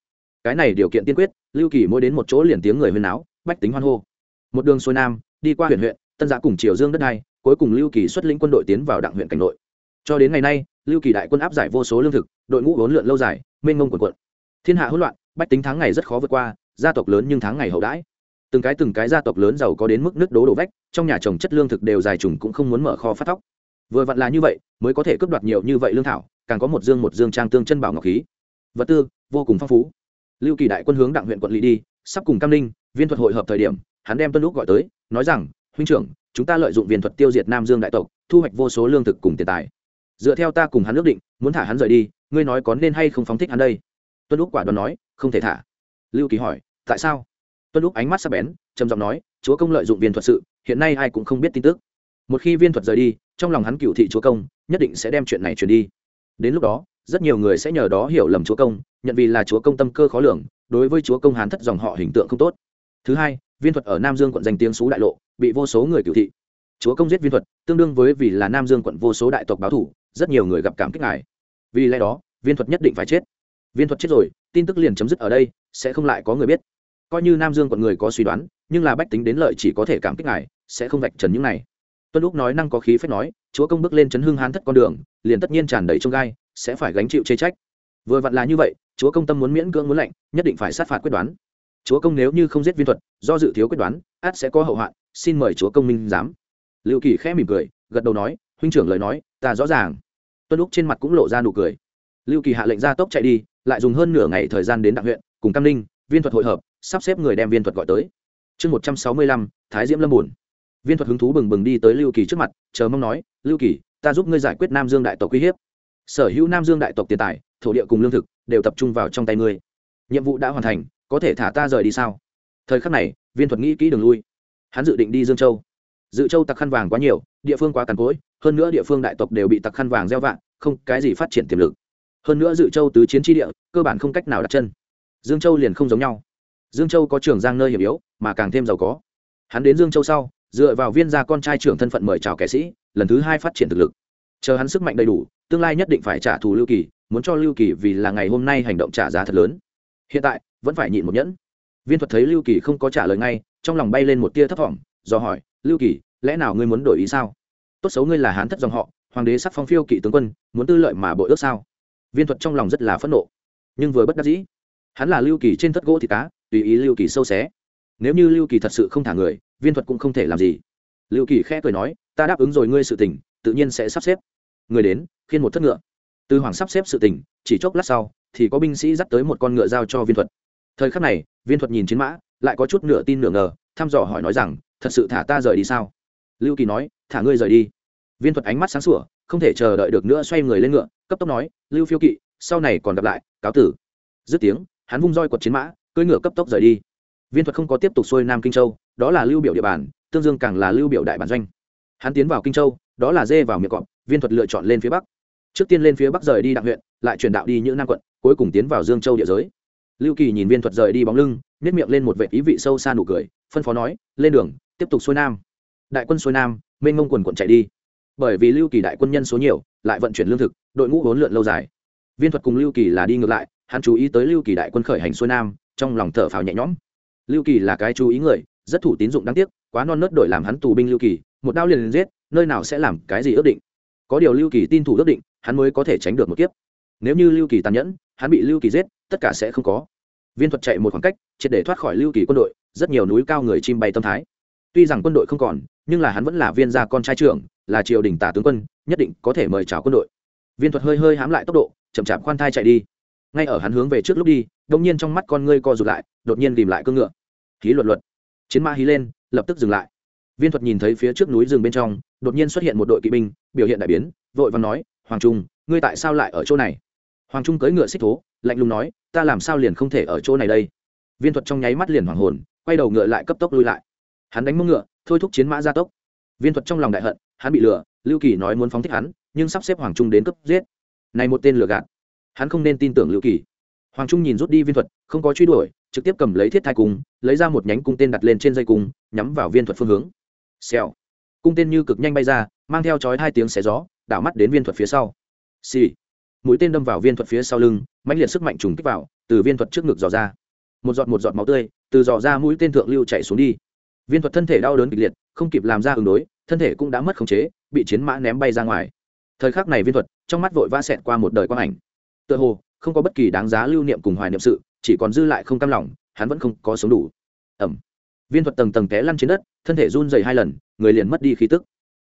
Cái này điều kiện tiên quyết, lưu kỳ mỗi đến một chỗ liền tiếng người huyên náo, bách tính hoan hô. Một đường xuôi nam, đi qua huyện huyện tân giã cùng triều dương đất này, cuối cùng lưu kỳ xuất lĩnh quân đội tiến vào đặng huyện cảnh nội. Cho đến ngày nay lưu kỳ đại quân áp giải vô số lương thực, đội ngũ vốn lượn lâu dài, mênh ngông quần quận thiên hạ hỗn loạn, bách tính tháng ngày rất khó vượt qua, gia tộc lớn nhưng tháng ngày hậu đãi. Từng cái từng cái gia tộc lớn giàu có đến mức nước đố đổ vách, trong nhà trồng chất lương thực đều dài trùng cũng không muốn mở kho phát thóc. Vừa vặn là như vậy, mới có thể cướp đoạt nhiều như vậy lương thảo, càng có một dương một dương trang tương chân bảo ngọc khí. Vật tư, vô cùng phong phú. Lưu kỳ đại quân hướng đặng huyện quận lỵ đi, sắp cùng cam ninh, viên thuật hội hợp thời điểm, hắn đem tuân lúc gọi tới, nói rằng, huynh trưởng, chúng ta lợi dụng viên thuật tiêu diệt nam dương đại tộc, thu hoạch vô số lương thực cùng tiền tài dựa theo ta cùng hắn ước định, muốn thả hắn rời đi, ngươi nói có nên hay không phóng thích hắn đây? Tuân lúc quả đoán nói, không thể thả. Lưu kỳ hỏi, tại sao? Tuân lúc ánh mắt sắc bén, trầm giọng nói, chúa công lợi dụng viên thuật sự, hiện nay ai cũng không biết tin tức. Một khi viên thuật rời đi, trong lòng hắn cựu thị chúa công nhất định sẽ đem chuyện này truyền đi. Đến lúc đó, rất nhiều người sẽ nhờ đó hiểu lầm chúa công, nhận vì là chúa công tâm cơ khó lường, đối với chúa công hán thất dòng họ hình tượng không tốt. Thứ hai, viên thuật ở nam dương quận danh tiếng xú đại lộ, bị vô số người cựu thị. Chúa công giết viên thuật, tương đương với vì là nam dương quận vô số đại tộc báo thủ rất nhiều người gặp cảm kích ngài. Vì lẽ đó, viên thuật nhất định phải chết. Viên thuật chết rồi, tin tức liền chấm dứt ở đây, sẽ không lại có người biết. Coi như nam dương quận người có suy đoán, nhưng là bách tính đến lợi chỉ có thể cảm kích ngài, sẽ không vạch trần những này. Tuân lúc nói năng có khí phép nói, chúa công bước lên chấn hương hán thất con đường, liền tất nhiên tràn đầy trong gai, sẽ phải gánh chịu chê trách. Vừa vặn là như vậy, chúa công tâm muốn miễn cưỡng muốn lệnh, nhất định phải sát phạt quyết đoán. Chúa công nếu như không giết viên thuật, do dự thiếu quyết đoán át sẽ có hậu hoạn, xin mời chúa công minh giám. Liệu kỳ khẽ mỉm cười, gật đầu nói huynh trưởng lời nói, ta rõ ràng. Tuân lúc trên mặt cũng lộ ra nụ cười. Lưu kỳ hạ lệnh ra tốc chạy đi, lại dùng hơn nửa ngày thời gian đến đặng huyện, cùng cam ninh, viên thuật hội hợp, sắp xếp người đem viên thuật gọi tới. Chương một trăm sáu mươi lăm, thái diễm lâm buồn. Viên thuật hứng thú bừng bừng đi tới lưu kỳ trước mặt, chờ mong nói, lưu kỳ, ta giúp ngươi giải quyết nam dương đại tộc uy hiếp. Sở hữu nam dương đại tộc tiền tài, thổ địa cùng lương thực, đều tập trung vào trong tay ngươi. Nhiệm vụ đã hoàn thành, có thể thả ta rời đi sao? Thời khắc này, viên thuật nghĩ kỹ đường lui. Hắn dự định đi dương châu. Dự châu tặc khăn vàng quá nhiều địa phương quá cằn cỗi, hơn nữa địa phương đại tộc đều bị tặc khăn vàng gieo vạn không cái gì phát triển tiềm lực. Hơn nữa dự châu tứ chiến tri địa, cơ bản không cách nào đặt chân. Dương châu liền không giống nhau. Dương châu có trường giang nơi hiểm yếu, mà càng thêm giàu có. Hắn đến dương châu sau, dựa vào viên gia con trai trưởng thân phận mời chào kẻ sĩ, lần thứ hai phát triển thực lực. Chờ hắn sức mạnh đầy đủ, tương lai nhất định phải trả thù lưu kỳ, muốn cho lưu kỳ vì là ngày hôm nay hành động trả giá thật lớn. Hiện tại, vẫn phải nhịn một nhẫn. Viên thuật thấy lưu kỳ không có trả lời ngay, trong lòng bay lên một tia thấp thỏm, do hỏi, lưu kỳ lẽ nào ngươi muốn đổi ý sao? Tốt xấu ngươi là hán thất dòng họ, hoàng đế sắc phong phiêu kỵ tướng quân, muốn tư lợi mà bội ước sao? Viên thuật trong lòng rất là phẫn nộ, nhưng vừa bất đắc dĩ, hắn là lưu kỳ trên thất gỗ thì cá, tùy ý lưu kỳ sâu xé. Nếu như lưu kỳ thật sự không thả người, viên thuật cũng không thể làm gì. Lưu kỳ khẽ cười nói, ta đáp ứng rồi ngươi sự tình, tự nhiên sẽ sắp xếp. Người đến, khiên một thất ngựa. Tư hoàng sắp xếp sự tình, chỉ chốc lát sau, thì có binh sĩ dắt tới một con ngựa giao cho viên thuật. Thời khắc này, viên thuật nhìn chiến mã, lại có chút nửa tin nửa ngờ, thăm dò hỏi nói rằng, thật sự thả ta rời đi sao? Lưu kỳ nói, thả ngươi rời đi. Viên thuật ánh mắt sáng sủa, không thể chờ đợi được nữa xoay người lên ngựa, cấp tốc nói, lưu phiêu kỵ, sau này còn gặp lại, cáo tử. Dứt tiếng, hắn vung roi quật chiến mã, cưỡi ngựa cấp tốc rời đi. Viên thuật không có tiếp tục xuôi nam kinh châu, đó là lưu biểu địa bàn, tương dương càng là lưu biểu đại bản doanh. Hắn tiến vào kinh châu, đó là dê vào miệng cọp, viên thuật lựa chọn lên phía bắc. Trước tiên lên phía bắc rời đi đặng huyện, lại chuyển đạo đi những nam quận, cuối cùng tiến vào dương châu địa giới. Lưu kỳ nhìn viên thuật rời đi bóng lưng nếp miệng lên một vệ ý vị sâu xa nụ cười, phân phó nói, lên đường, tiếp tục xuôi nam đại quân xuôi nam, mênh ngông quần quận chạy đi. Bởi vì lưu kỳ đại quân nhân số nhiều, lại vận chuyển lương thực, đội ngũ vốn lượn lâu dài. Viên thuật cùng lưu kỳ là đi ngược lại, hắn chú ý tới lưu kỳ đại quân khởi hành xuôi nam, trong lòng thở phào nhẹ nhõm. Lưu kỳ là cái chú ý người, rất thủ tín dụng đáng tiếc, quá non nớt đổi làm hắn tù binh lưu kỳ, một đao liền liền giết, nơi nào sẽ làm cái gì ước định. Có điều lưu kỳ tin thủ ước định, hắn mới có thể tránh được một kiếp. Nếu như lưu kỳ tàn nhẫn, hắn bị lưu kỳ giết, tất cả sẽ không có. Viên thuật chạy một khoảng cách, triệt để thoát khỏi lưu kỳ quân đội, rất nhiều núi cao người chim bay tâm thái. Tuy rằng quân đội không còn nhưng là hắn vẫn là viên gia con trai trưởng, là triều đình tả tướng quân, nhất định có thể mời chào quân đội. Viên thuật hơi hơi hám lại tốc độ, chậm chạp khoan thai chạy đi. Ngay ở hắn hướng về trước lúc đi, đông nhiên trong mắt con ngươi co rụt lại, đột nhiên tìm lại cương ngựa. Hí luật luật. Chiến mã hí lên, lập tức dừng lại. Viên thuật nhìn thấy phía trước núi rừng bên trong, đột nhiên xuất hiện một đội kỵ binh, biểu hiện đại biến, vội và nói, hoàng trung, ngươi tại sao lại ở chỗ này? Hoàng trung cưỡi ngựa xích thố, lạnh lùng nói, ta làm sao liền không thể ở chỗ này đây? Viên thuật trong nháy mắt liền hoàng hồn, quay đầu ngựa lại cấp tốc lui lại. Hắn đánh mông ngựa thôi thúc chiến mã ra tốc. Viên thuật trong lòng đại hận, hắn bị lừa, lưu kỳ nói muốn phóng thích hắn, nhưng sắp xếp hoàng trung đến cấp giết. Này một tên lừa gạt, hắn không nên tin tưởng lưu kỳ. Hoàng trung nhìn rút đi viên thuật, không có truy đuổi, trực tiếp cầm lấy thiết thai cung, lấy ra một nhánh cung tên đặt lên trên dây cung, nhắm vào viên thuật phương hướng. Xèo. Cung tên như cực nhanh bay ra, mang theo chói hai tiếng xé gió, đảo mắt đến viên thuật phía sau. Xì、sì. mũi tên đâm vào viên thuật phía sau lưng, mãnh liệt sức mạnh trùng kích vào, từ viên thuật trước ngực dò ra. Một giọt một giọt máu tươi, từ dò ra mũi tên thượng lưu chạy xuống đi viên thuật thân thể đau đớn kịch liệt, không kịp làm ra ứng đối, thân thể cũng đã mất khống chế, bị chiến mã ném bay ra ngoài. Thời khắc này viên thuật, trong mắt vội vã xẹt qua một đời quang ảnh. Tựa hồ, không có bất kỳ đáng giá lưu niệm cùng hoài niệm sự, chỉ còn dư lại không cam lòng, hắn vẫn không có sống đủ. Ẩm viên thuật tầng tầng té lăn trên đất, thân thể run dày hai lần, người liền mất đi khí tức.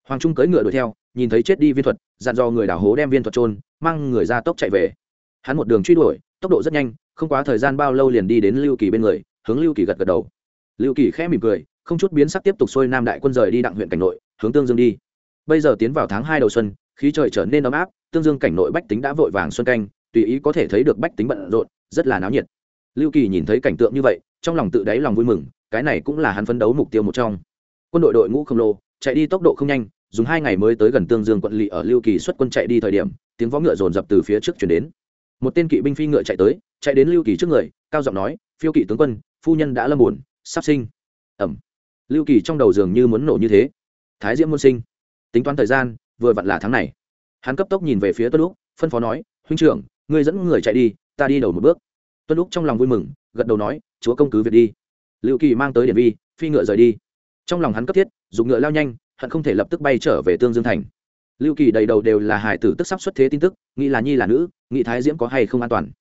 Hoàng trung cưỡi ngựa đuổi theo, nhìn thấy chết đi viên thuật, dặn dò người đảo hố đem viên thuật trôn mang người ra tốc chạy về. Hắn một đường truy đuổi, tốc độ rất nhanh, không quá thời gian bao lâu liền đi đến lưu kỳ bên người, hướng lưu kỳ gật gật đầu lưu kỳ khẽ mỉm cười, không chút biến sắc tiếp tục xuôi nam đại quân rời đi đặng huyện cảnh nội, hướng tương dương đi. Bây giờ tiến vào tháng hai đầu xuân, khí trời trở nên ấm áp, tương dương cảnh nội bách tính đã vội vàng xuân canh, tùy ý có thể thấy được bách tính bận rộn, rất là náo nhiệt. Lưu kỳ nhìn thấy cảnh tượng như vậy, trong lòng tự đáy lòng vui mừng, cái này cũng là hắn phấn đấu mục tiêu một trong. Quân đội đội ngũ khổng lồ, chạy đi tốc độ không nhanh, dùng hai ngày mới tới gần tương dương quận lỵ ở lưu kỳ xuất quân chạy đi thời điểm, tiếng võ ngựa dồn dập từ phía trước chuyển đến. Một tên kỵ binh phi ngựa chạy tới, chạy đến lưu kỳ trước người, cao giọng nói, phiêu kỵ tướng quân, phu nhân đã lâm buồn sắp sinh. Ẩm. Lưu kỳ trong đầu dường như muốn nổ như thế. Thái diễm muôn sinh. Tính toán thời gian, vừa vặn là tháng này. Hắn cấp tốc nhìn về phía tuân lúc phân phó nói, huynh trưởng, ngươi dẫn người chạy đi, ta đi đầu một bước. Tuân lúc trong lòng vui mừng, gật đầu nói, chúa công cứ việc đi. Lưu kỳ mang tới điện vi, phi ngựa rời đi. Trong lòng hắn cấp thiết, dùng ngựa lao nhanh hắn không thể lập tức bay trở về tương dương thành. Lưu kỳ đầy đầu đều là hải tử tức sắp xuất thế tin tức, nghĩ là nhi là nữ, nghĩ thái diễm có hay không an toàn.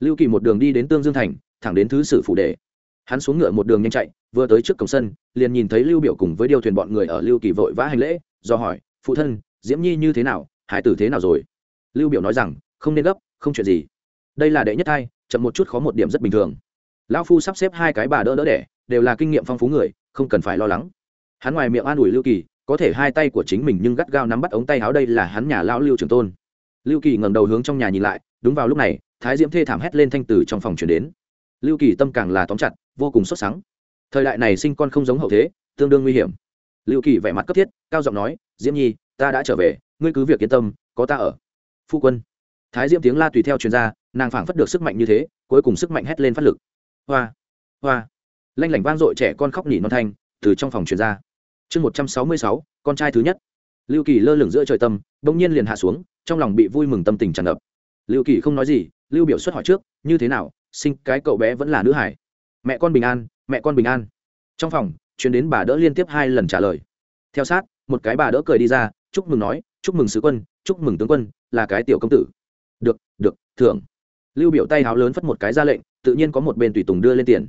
Lưu kỳ một đường đi đến tương dương thành, thẳng đến thứ sử phủ đề hắn xuống ngựa một đường nhanh chạy, vừa tới trước cổng sân, liền nhìn thấy lưu biểu cùng với điều thuyền bọn người ở lưu kỳ vội vã hành lễ, do hỏi, phụ thân, diễm nhi như thế nào? Hải tử thế nào rồi? Lưu biểu nói rằng, không nên gấp, không chuyện gì. Đây là đệ nhất thai, chậm một chút khó một điểm rất bình thường. Lão phu sắp xếp hai cái bà đỡ đỡ đẻ, đều là kinh nghiệm phong phú người, không cần phải lo lắng. Hắn ngoài miệng an ủi lưu kỳ, có thể hai tay của chính mình nhưng gắt gao nắm bắt ống tay áo đây là hắn nhà lão lưu trường tôn. Lưu kỳ ngẩng đầu hướng trong nhà nhìn lại, đúng vào lúc này, thái diễm thê thảm hét lên thanh từ trong phòng chuyển đến. Lưu kỳ tâm càng là tóm chặt vô cùng sốt sắng. Thời đại này sinh con không giống hậu thế, tương đương nguy hiểm. Lưu kỳ vẻ mặt cấp thiết, cao giọng nói, diễm nhi, ta đã trở về, ngươi cứ việc yên tâm, có ta ở. Phu quân. Thái diễm tiếng la tùy theo chuyên gia nàng phảng phất được sức mạnh như thế, cuối cùng sức mạnh hét lên phát lực. Hoa hoa. Lanh lảnh vang dội trẻ con khóc nỉ non thanh, từ trong phòng truyền ra. Chương một trăm sáu mươi sáu, con trai thứ nhất. Lưu kỳ lơ lửng giữa trời tâm, bỗng nhiên liền hạ xuống, trong lòng bị vui mừng tâm tình tràn ngập. Lưu kỳ không nói gì, lưu biểu xuất hỏi trước, như thế nào? Sinh cái cậu bé vẫn là nữ hải? Mẹ con bình an, mẹ con bình an. Trong phòng, chuyến đến bà đỡ liên tiếp hai lần trả lời. Theo sát, một cái bà đỡ cười đi ra, chúc mừng nói, chúc mừng sứ quân, chúc mừng tướng quân, là cái tiểu công tử. Được được, thưởng. Lưu biểu tay háo lớn phất một cái ra lệnh, tự nhiên có một bên tùy tùng đưa lên tiền.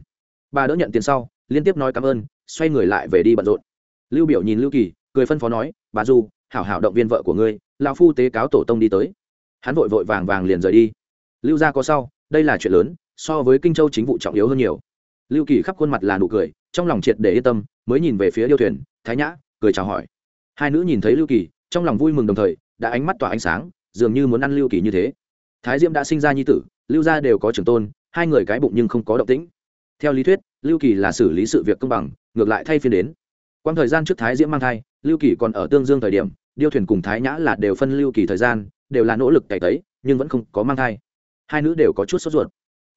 Bà đỡ nhận tiền sau, liên tiếp nói cảm ơn, xoay người lại về đi bận rộn. Lưu biểu nhìn lưu kỳ, cười phân phó nói, bà du, hảo hảo động viên vợ của ngươi, lão phu tế cáo tổ tông đi tới. Hắn vội vội vàng vàng liền rời đi. Lưu gia có sau, đây là chuyện lớn, so với kinh châu chính vụ trọng yếu hơn nhiều lưu kỳ khắp khuôn mặt là nụ cười, trong lòng triệt để yên tâm, mới nhìn về phía điêu thuyền, thái nhã, cười chào hỏi. Hai nữ nhìn thấy lưu kỳ, trong lòng vui mừng đồng thời, đã ánh mắt tỏa ánh sáng, dường như muốn ăn lưu kỳ như thế. Thái diễm đã sinh ra nhi tử, lưu gia đều có trưởng tôn, hai người cái bụng nhưng không có động tĩnh. Theo lý thuyết, lưu kỳ là xử lý sự việc công bằng, ngược lại thay phiên đến. Quang thời gian trước thái diễm mang thai, lưu kỳ còn ở tương dương thời điểm, điêu thuyền cùng thái nhã là đều phân lưu kỳ thời gian, đều là nỗ lực cày tấy, nhưng vẫn không có mang thai. Hai nữ đều có chút sốt ruột,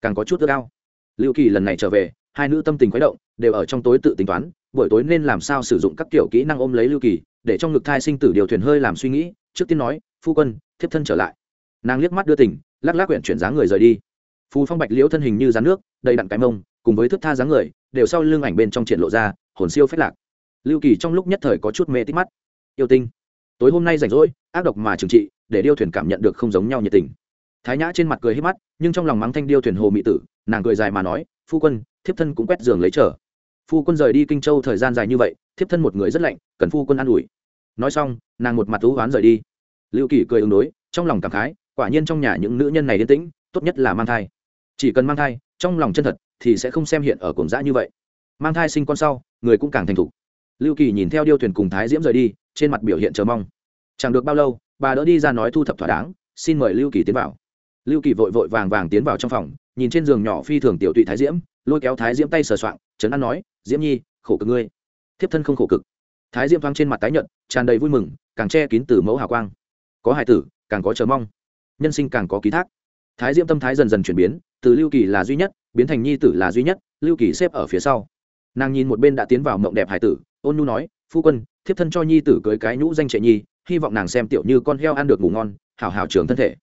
càng có chút ước ao. Lưu kỳ lần này trở về hai nữ tâm tình khuấy động, đều ở trong tối tự tính toán, buổi tối nên làm sao sử dụng các kiểu kỹ năng ôm lấy lưu kỳ, để trong ngực thai sinh tử điều thuyền hơi làm suy nghĩ, trước tiên nói, phu quân, thiếp thân trở lại. Nàng liếc mắt đưa tỉnh lắc lắc quyển chuyển dáng người rời đi. Phù phong bạch liễu thân hình như rán nước, đầy đặn cái mông, cùng với thức tha dáng người, đều sau lưng ảnh bên trong triển lộ ra, hồn siêu phách lạc. Lưu kỳ trong lúc nhất thời có chút mê tích mắt. Yêu tinh, tối hôm nay rảnh rỗi, ác độc mà trừng trị, để điêu thuyền cảm nhận được không giống nhau nhiệt tình. Thái nhã trên mặt cười hết mắt, nhưng trong lòng mắng thanh điêu thuyền hồ mị tử, nàng cười dài mà nói phu quân, thiếp thân cũng quét giường lấy trở phu quân rời đi kinh châu thời gian dài như vậy, thiếp thân một người rất lạnh, cần phu quân an ủi. Nói xong, nàng một mặt thú oán rời đi. Lưu kỳ cười ứng đối, trong lòng cảm khái, quả nhiên trong nhà những nữ nhân này yên tĩnh, tốt nhất là mang thai. Chỉ cần mang thai, trong lòng chân thật thì sẽ không xem hiện ở cổng dã như vậy. Mang thai sinh con sau, người cũng càng thành thục. Lưu kỳ nhìn theo điêu thuyền cùng thái diễm rời đi, trên mặt biểu hiện chờ mong. Chẳng được bao lâu, bà đỡ đi ra nói thu thập thỏa đáng, xin mời lưu kỳ tiến vào. Lưu kỳ vội vội vàng vàng tiến vào trong phòng nhìn trên giường nhỏ phi thường tiểu tụy thái diễm, lôi kéo thái diễm tay sờ soạng, trấn an nói, diễm nhi, khổ cực ngươi. Thiếp thân không khổ cực. Thái diễm thoáng trên mặt tái nhợt, tràn đầy vui mừng, càng che kín từ mẫu hào quang. Có hải tử, càng có chờ mong. Nhân sinh càng có ký thác. Thái diễm tâm thái dần dần chuyển biến, từ lưu kỳ là duy nhất, biến thành nhi tử là duy nhất, lưu kỳ xếp ở phía sau. Nàng nhìn một bên đã tiến vào mộng đẹp hải tử, ôn nhu nói, phu quân, thiếp thân cho nhi tử cưới cái nhũ danh trệ nhi, hy vọng nàng xem tiểu như con heo ăn được ngủ ngon hào hào trường thân thể.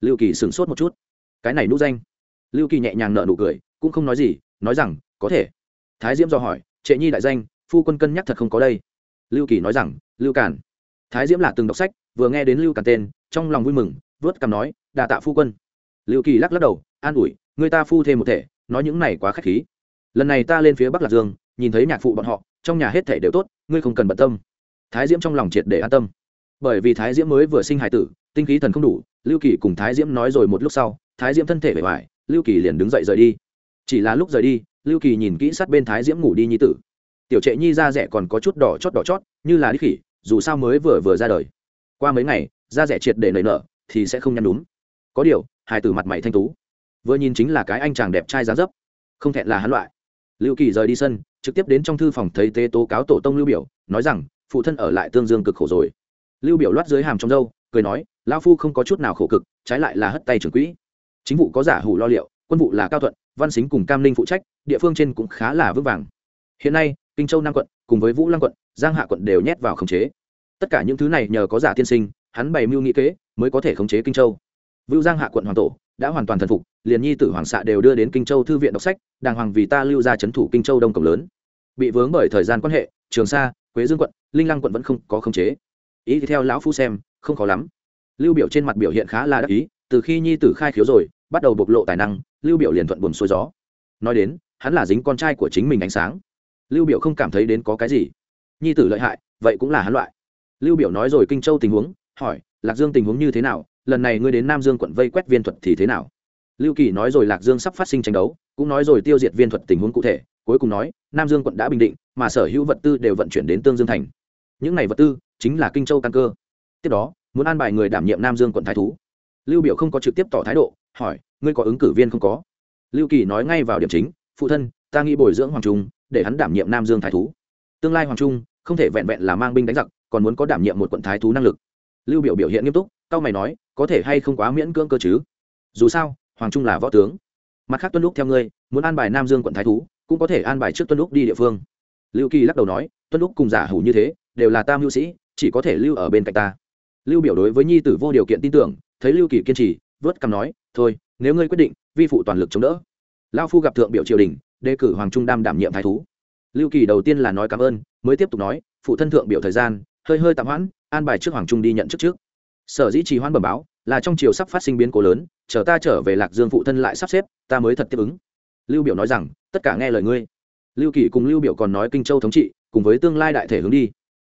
Lưu kỳ sửng sốt một chút. Cái này nhũ danh? Lưu kỳ nhẹ nhàng nợ nụ cười, cũng không nói gì, nói rằng, có thể. Thái diễm do hỏi, trệ nhi đại danh, phu quân cân nhắc thật không có đây? Lưu kỳ nói rằng, lưu cản. Thái diễm là từng đọc sách, vừa nghe đến lưu cản tên, trong lòng vui mừng, vớt cằm nói đà tạ phu quân. Lưu kỳ lắc lắc đầu, an ủi, người ta phu thêm một thể, nói những này quá k h á c h khí. Lần này ta lên phía bắc lạc dương, nhìn thấy nhạc phụ bọn họ, trong nhà hết thể đều tốt, ngươi không cần bận tâm. Thái diễm trong lòng triệt để an tâm. Bởi vì thái diễm mới vừa sinh hải tử, tinh khí thần không đủ, lưu kỳ cùng thái diễm nói rồi một lúc sau, thái diễm thân thể bề ngoài lưu kỳ liền đứng dậy rời đi. Chỉ là lúc rời đi, lưu kỳ nhìn kỹ sát bên thái diễm ngủ đi nhi tử. Tiểu trệ nhi da rẻ còn có chút đỏ chót đỏ chót, như là đi khỉ, dù sao mới vừa vừa ra đời. Qua mấy ngày, da rẻ triệt để nảy nở, thì sẽ không nhăn đúng có điều, hai từ mặt mày thanh tú. Vừa nhìn chính là cái anh chàng đẹp trai giá dấp, không thẹn là hắn loại. Lưu kỳ rời đi sân, trực tiếp đến trong thư phòng thấy tế tố cáo tổ tông lưu biểu, nói rằng, phụ thân ở lại tương dương cực khổ rồi. Lưu biểu loát dưới hàm trong dâu cười nói lao phu không có chút nào khổ cực, trái lại là hất tay trưởng quỹ chính vụ có giả hủ lo liệu, quân vụ là cao thuận, văn xính cùng cam linh phụ trách, địa phương trên cũng khá là vững vàng. Hiện nay, kinh châu nam quận cùng với vũ lăng quận, giang hạ quận đều nhét vào khống chế. Tất cả những thứ này nhờ có giả tiên sinh, hắn bày mưu nghĩ kế mới có thể khống chế kinh châu. Vưu giang hạ quận hoàng tổ đã hoàn toàn thần phục, liền nhi tử hoàng xạ đều đưa đến kinh châu thư viện đọc sách, đàng hoàng vì ta lưu ra c h ấ n thủ kinh châu đông cổng lớn. Bị vướng bởi thời gian quan hệ, trường sa, quế dương quận, linh lăng quận vẫn không có khống chế. Ý thì theo lão phu xem, không khó lắm. Lưu biểu trên mặt biểu hiện khá là đắc ý, từ khi nhi tử khai khiếu rồi bắt đầu bộc lộ tài năng, lưu biểu liền thuận buồn xuôi gió. Nói đến, hắn là dính con trai của chính mình ánh sáng. Lưu biểu không cảm thấy đến có cái gì. Nhi tử lợi hại, vậy cũng là hắn loại. Lưu biểu nói rồi kinh châu tình huống, hỏi, lạc dương tình huống như thế nào? Lần này ngươi đến nam dương quận vây quét viên thuật thì thế nào? Lưu kỳ nói rồi lạc dương sắp phát sinh tranh đấu, cũng nói rồi tiêu diệt viên thuật tình huống cụ thể, cuối cùng nói, nam dương quận đã bình định, mà sở hữu vật tư đều vận chuyển đến tương dương thành. Những này vật tư chính là kinh châu căn cơ. Tiếp đó, muốn an bài người đảm nhiệm nam dương quận thái thú lưu biểu không có trực tiếp tỏ thái độ, hỏi, ngươi có ứng cử viên không có? Lưu kỳ nói ngay vào điểm chính, phụ thân, ta nghĩ bồi dưỡng hoàng trung, để hắn đảm nhiệm nam dương thái thú. Tương lai hoàng trung không thể vẹn vẹn là mang binh đánh giặc, còn muốn có đảm nhiệm một quận thái thú năng lực. Lưu biểu biểu hiện nghiêm túc cao mày nói, có thể hay không quá miễn cưỡng cơ chứ? Dù sao, hoàng trung là võ tướng. Mặt khác tuân lúc theo ngươi, muốn an bài nam dương quận thái thú, cũng có thể an bài trước tuân lúc đi địa phương. Lưu kỳ lắc đầu nói, tuân lúc cùng giả hủ như thế, đều là tam hữu sĩ, chỉ có thể lưu ở bên cạnh ta. Lưu biểu đối với nhi tử vô điều kiện tin tưởng thấy lưu kỳ kiên trì, vớt cằm nói, thôi, nếu ngươi quyết định, vi phụ toàn lực chống đỡ. Lao phu gặp thượng biểu triều đình, đề cử hoàng trung đam đảm nhiệm thái thú. Lưu kỳ đầu tiên là nói cảm ơn, mới tiếp tục nói, phụ thân thượng biểu thời gian, hơi hơi tạm hoãn, an bài trước hoàng trung đi nhận chức trước. Sở dĩ trì hoãn bẩm báo, là trong chiều sắp phát sinh biến cố lớn, chờ ta trở về lạc dương phụ thân lại sắp xếp, ta mới thật tiếp ứng. Lưu biểu nói rằng, tất cả nghe lời ngươi. Lưu kỳ cùng lưu biểu còn nói kinh châu thống trị, cùng với tương lai đại thể hướng đi.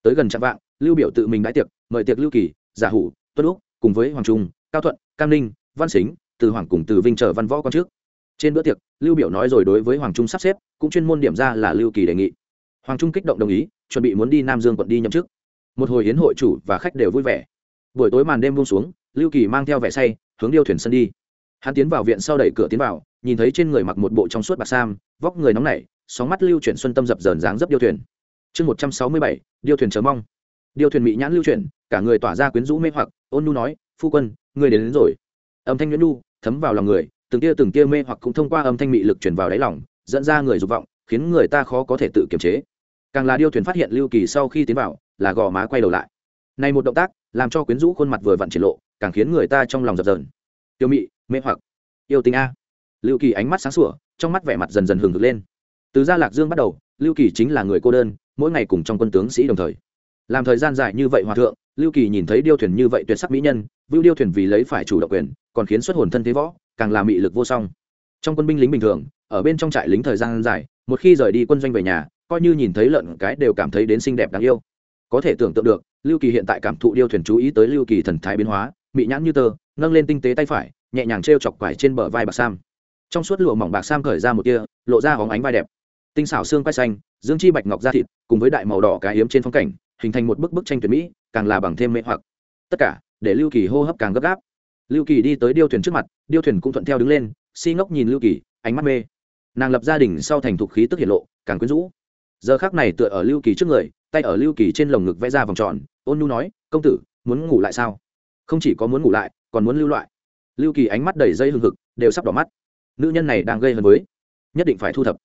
Tới gần trạm vạng, lưu biểu tự mình đãi tiệc, mời tiệc lưu kỳ, giả hủ tuất úc cùng với hoàng trung, cao thuận, cam ninh, văn xính, từ hoàng cùng từ vinh trở văn võ quan trước. Trên bữa tiệc, lưu biểu nói rồi đối với hoàng trung sắp xếp, cũng chuyên môn điểm ra là lưu kỳ đề nghị. Hoàng trung kích động đồng ý, chuẩn bị muốn đi nam dương quận đi nhậm chức. Một hồi hiến hội chủ và khách đều vui vẻ. Buổi tối màn đêm buông xuống, lưu kỳ mang theo vẻ say, hướng điêu thuyền sân đi. Hắn tiến vào viện sau đẩy cửa tiến vào, nhìn thấy trên người mặc một bộ trong suốt bạc sam, vóc người nóng nảy, sóng mắt lưu chuyển xuân tâm dập dờn dáng dấp điêu thuyền. Chương một trăm sáu mươi bảy, điêu thuyền chờ mong. Điêu thuyền mỹ nhãn lưu chuyển cả người tỏa ra quyến rũ mê hoặc ôn nu nói phu quân người đến, đến rồi. Âm thanh nhuyễn nu thấm vào lòng người từng tia từng tia mê hoặc cũng thông qua âm thanh mị lực chuyển vào đáy lòng dẫn ra người dục vọng khiến người ta khó có thể tự kiềm chế. Càng là điêu thuyền phát hiện lưu kỳ sau khi tiến vào là gò má quay đầu lại. Này một động tác làm cho quyến rũ khuôn mặt vừa vặn triển lộ càng khiến người ta trong lòng dập dờn. Tiêu mị mê hoặc. Yêu tình a. Lưu kỳ ánh mắt sáng sủa trong mắt vẻ mặt dần dần hừng hực lên. Từ gia lạc dương bắt đầu lưu kỳ chính là người cô đơn mỗi ngày cùng trong quân tướng sĩ đồng thời. Làm thời gian dài như vậy hòa thượng lưu kỳ nhìn thấy điêu thuyền như vậy tuyệt sắc mỹ nhân, vưu điêu thuyền vì lấy phải chủ động quyền, còn khiến xuất hồn thân thế võ, càng làm mị lực vô song. Trong quân binh lính bình thường, ở bên trong trại lính thời gian dài, một khi rời đi quân doanh về nhà, coi như nhìn thấy lợn cái đều cảm thấy đến xinh đẹp đáng yêu. Có thể tưởng tượng được, lưu kỳ hiện tại cảm thụ điêu thuyền chú ý tới lưu kỳ thần thái biến hóa, mị nhãn như tơ, nâng lên tinh tế tay phải, nhẹ nhàng t r e o chọc quải trên bờ vai bạc sam. Trong suốt lụa mỏng bạc sam khởi ra một tia, lộ ra hóng ánh vai đẹp. Tinh xảo xương quay xanh, dương chi bạch ngọc da thịt, cùng với đại màu đỏ cái hiếm trên phong cảnh hình thành một bức bức tranh tuyệt mỹ, càng là bằng thêm mê hoặc. Tất cả, để lưu kỳ hô hấp càng gấp gáp. Lưu kỳ đi tới điêu thuyền trước mặt, điêu thuyền cũng thuận theo đứng lên, si ngốc nhìn lưu kỳ, ánh mắt mê. Nàng lập gia đình sau thành thục khí tức hiện lộ, càng quyến rũ. Giờ khác này tựa ở lưu kỳ trước người, tay ở lưu kỳ trên lồng ngực vẽ ra vòng tròn, ôn nhu nói, công tử, muốn ngủ lại sao? Không chỉ có muốn ngủ lại, còn muốn lưu loại. Lưu kỳ ánh mắt đầy dây hưng hực, đều sắp đỏ mắt. Nữ nhân này đang gây hấn với, nhất định phải thu thập.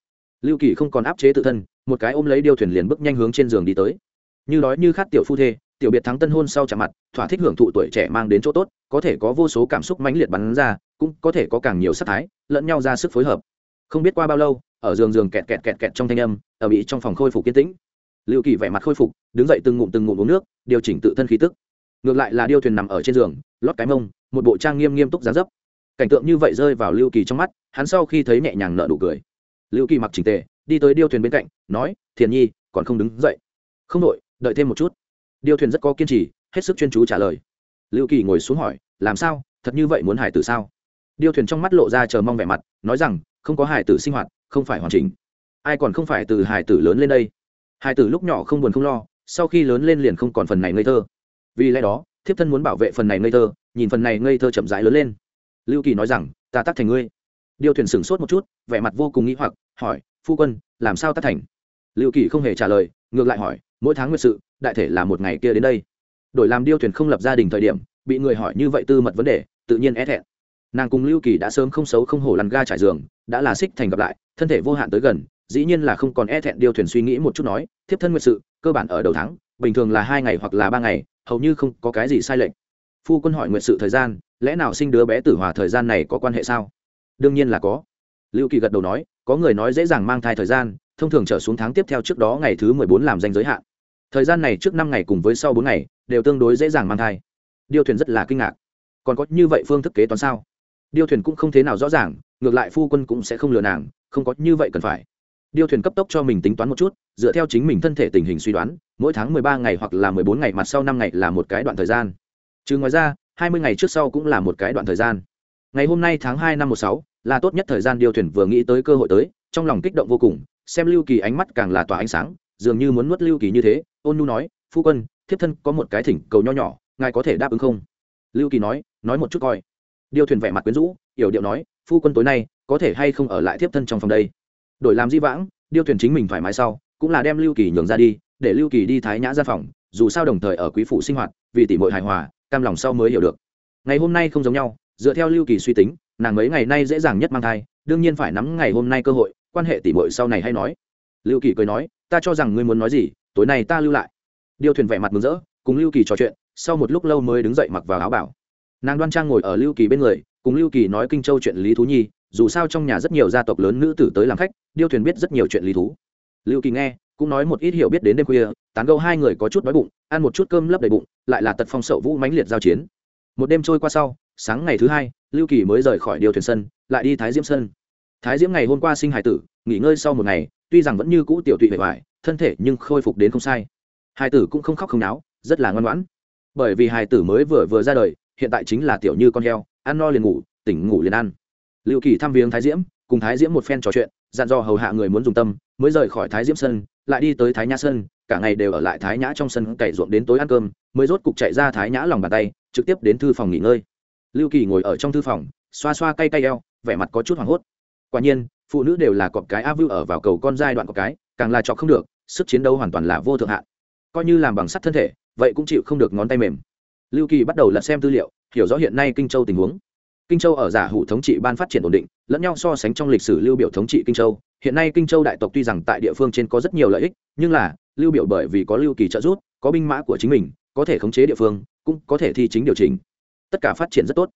Lưu kỳ không còn áp chế tự thân, một cái ôm lấy điêu thuyền liền bước nhanh hướng trên giường đi tới như đói như khát tiểu phu thê, tiểu biệt thắng tân hôn sau chạm mặt, thỏa thích hưởng thụ tuổi trẻ mang đến chỗ tốt, có thể có vô số cảm xúc mãnh liệt bắn ra, cũng có thể có càng nhiều sắc thái, lẫn nhau ra sức phối hợp. Không biết qua bao lâu, ở giường giường kẹt kẹt kẹt kẹt trong thanh âm, ở bị trong phòng khôi phục kiên tĩnh. Lưu kỳ vẻ mặt khôi phục, đứng dậy từng ngụm từng ngụm uống nước, điều chỉnh tự thân khí tức. Ngược lại là điêu thuyền nằm ở trên giường, lót cái mông, một bộ trang nghiêm nghiêm túc giá dấp. Cảnh tượng như vậy rơi vào lưu kỳ trong mắt, hắn sau khi thấy nhẹ nhàng nợ đủ cười. Lưu kỳ mặc trình tề, đi tới điêu thuyền bên cạnh, nói, thiền nhi, còn không đứng dậy? Không đội đợi thêm một chút. Điêu thuyền rất có kiên trì, hết sức chuyên chú trả lời. Lưu kỳ ngồi xuống hỏi, làm sao? Thật như vậy muốn hải tử sao? Điêu thuyền trong mắt lộ ra chờ mong vẻ mặt, nói rằng, không có hải tử sinh hoạt, không phải hoàn chỉnh. Ai còn không phải từ hải tử lớn lên đây? Hải tử lúc nhỏ không buồn không lo, sau khi lớn lên liền không còn phần này ngây thơ. Vì lẽ đó, thiếp thân muốn bảo vệ phần này ngây thơ, nhìn phần này ngây thơ chậm rãi lớn lên. Lưu kỳ nói rằng, ta tắt thành ngươi. Điêu thuyền sửng sốt một chút, vẻ mặt vô cùng nghĩ hoặc, hỏi, phu quân, làm sao tắt thành? Lưu kỳ không hề trả lời, ngược lại hỏi mỗi tháng nguyệt sự, đại thể là một ngày kia đến đây. Đổi làm điêu thuyền không lập gia đình thời điểm, bị người hỏi như vậy tư mật vấn đề, tự nhiên é thẹn. Nàng cùng lưu kỳ đã sớm không xấu không hổ lăn ga trải giường, đã là xích thành gặp lại, thân thể vô hạn tới gần, dĩ nhiên là không còn e thẹn điêu thuyền suy nghĩ một chút nói, thiếp thân nguyệt sự, cơ bản ở đầu tháng, bình thường là hai ngày hoặc là ba ngày, hầu như không có cái gì sai lệch. Phu quân hỏi nguyệt sự thời gian, lẽ nào sinh đứa bé tử hòa thời gian này có quan hệ sao? Đương nhiên là có. Lưu kỳ gật đầu nói, có người nói dễ dàng mang thai thời gian thông thường trở xuống tháng tiếp theo trước đó ngày thứ mười bốn làm danh giới hạn. Thời gian này trước năm ngày cùng với sau bốn ngày, đều tương đối dễ dàng mang thai. Điêu thuyền rất là kinh ngạc. Còn có như vậy phương thức kế toán sao? Điêu thuyền cũng không thế nào rõ ràng, ngược lại phu quân cũng sẽ không lừa nàng, không có như vậy cần phải. Điêu thuyền cấp tốc cho mình tính toán một chút, dựa theo chính mình thân thể tình hình suy đoán, mỗi tháng mười ba ngày hoặc là mười bốn ngày mặt sau năm ngày là một cái đoạn thời gian. Chứ ngoài ra, hai mươi ngày trước sau cũng là một cái đoạn thời gian. Ngày hôm nay tháng hai năm một sáu là tốt nhất thời gian điêu thuyền vừa nghĩ tới cơ hội tới, trong lòng kích động vô cùng xem lưu kỳ ánh mắt càng là tỏa ánh sáng, dường như muốn nuốt lưu kỳ như thế, ôn nu nói, phu quân, thiếp thân có một cái thỉnh cầu nho nhỏ, ngài có thể đáp ứng không? Lưu kỳ nói nói một chút coi. Điêu thuyền vẻ mặt quyến rũ, yểu điệu nói, phu quân tối nay có thể hay không ở lại thiếp thân trong phòng đây? Đổi làm di vãng, điêu thuyền chính mình thoải mái sau, cũng là đem lưu kỳ nhường ra đi, để lưu kỳ đi thái nhã ra phòng, dù sao đồng thời ở quý phủ sinh hoạt, vì tỷ mội hài hòa, cam lòng sau mới hiểu được. Ngày hôm nay không giống nhau, dựa theo lưu kỳ suy tính, nàng mấy ngày nay dễ dàng nhất mang thai, đương nhiên phải nắm ngày hôm nay cơ hội quan hệ tỷ mội sau này hay nói. Lưu kỳ cười nói, ta cho rằng ngươi muốn nói gì, tối nay ta lưu lại. Điêu thuyền vẻ mặt mừng rỡ, cùng lưu kỳ trò chuyện, sau một lúc lâu mới đứng dậy mặc vào áo bảo. Nàng đoan trang ngồi ở lưu kỳ bên người, cùng lưu kỳ nói kinh châu chuyện lý thú nhi, dù sao trong nhà rất nhiều gia tộc lớn nữ tử tới làm khách, điêu thuyền biết rất nhiều chuyện lý thú. Lưu kỳ nghe, cũng nói một ít hiểu biết đến đêm khuya, tán gâu hai người có chút đói bụng, ăn một chút cơm lấp đầy bụng, lại là tật phong sậu vũ mãnh liệt giao chiến. Một đêm trôi qua sau, sáng ngày thứ hai, lưu kỳ mới rời khỏi điều thuyền sân, lại đi thái diễm sân thái diễm ngày hôm qua sinh hải tử, nghỉ ngơi sau một ngày, tuy rằng vẫn như cũ tiểu tụy vẻ vải thân thể nhưng khôi phục đến không sai. Hải tử cũng không khóc không náo, rất là ngoan ngoãn. Bởi vì hải tử mới vừa vừa ra đời, hiện tại chính là tiểu như con heo, ăn no liền ngủ, tỉnh ngủ liền ăn. Lưu kỳ thăm viếng thái diễm, cùng thái diễm một phen trò chuyện, dặn dò hầu hạ người muốn dùng tâm, mới rời khỏi thái diễm sân, lại đi tới thái nhã sân, cả ngày đều ở lại thái nhã trong sân cày ruộng đến tối ăn cơm, mới rốt cục chạy ra thái nhã lòng bàn tay, trực tiếp đến thư phòng nghỉ ngơi. Lưu kỳ ngồi ở trong thư phòng, xoa xoa cay cay eo, vẻ mặt có chút hoảng hốt quả nhiên, phụ nữ đều là cọp cái a vưu ở vào cầu con giai đoạn cọp cái, càng là chọc không được, sức chiến đấu hoàn toàn là vô thượng hạn. Coi như làm bằng sắt thân thể, vậy cũng chịu không được ngón tay mềm. Lưu kỳ bắt đầu lật xem tư liệu, hiểu rõ hiện nay kinh châu tình huống. Kinh châu ở giả hủ thống trị ban phát triển ổn định, lẫn nhau so sánh trong lịch sử lưu biểu thống trị kinh châu. Hiện nay kinh châu đại tộc tuy rằng tại địa phương trên có rất nhiều lợi ích, nhưng là, lưu biểu bởi vì có lưu kỳ trợ giúp, có binh mã của chính mình, có thể khống chế địa phương, cũng có thể thi chính điều chỉnh. Tất cả phát triển rất tốt.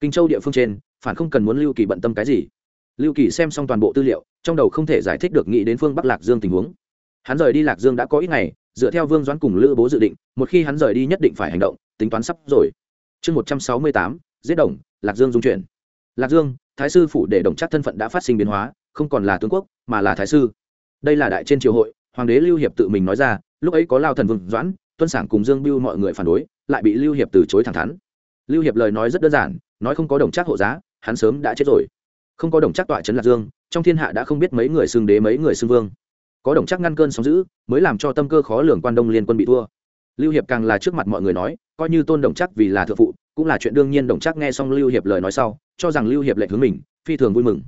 Kinh châu địa phương trên, phản không cần muốn lưu kỳ bận tâm cái gì lưu kỳ xem xong toàn bộ tư liệu, trong đầu không thể giải thích được nghĩ đến phương bắc lạc dương tình huống. Hắn rời đi lạc dương đã có ít ngày, dựa theo vương doãn cùng lữ bố dự định, một khi hắn rời đi nhất định phải hành động, tính toán sắp rồi. Chương một trăm sáu mươi tám, giết đồng, lạc dương dung chuyển. Lạc dương, thái sư phủ để đồng chắc thân phận đã phát sinh biến hóa, không còn là tướng quốc, mà là thái sư. Đây là đại trên triều hội, hoàng đế lưu hiệp tự mình nói ra, lúc ấy có lao thần vương doãn, tuân sản cùng dương biêu mọi người phản đối, lại bị lưu hiệp từ chối thẳng thắn. Lưu hiệp lời nói rất đơn giản, nói không có đồng chắc hộ giá, hắn sớm đã chết rồi không có đồng chắc tọa trấn lạc dương, trong thiên hạ đã không biết mấy người xưng đế, mấy người xưng vương. Có đồng chắc ngăn cơn sóng giữ mới làm cho tâm cơ khó lường quan đông liên quân bị thua. Lưu hiệp càng là trước mặt mọi người nói, coi như tôn đồng chắc vì là thượng phụ, cũng là chuyện đương nhiên đồng chắc nghe xong lưu hiệp lời nói sau, cho rằng lưu hiệp lệnh hướng mình, phi thường vui mừng.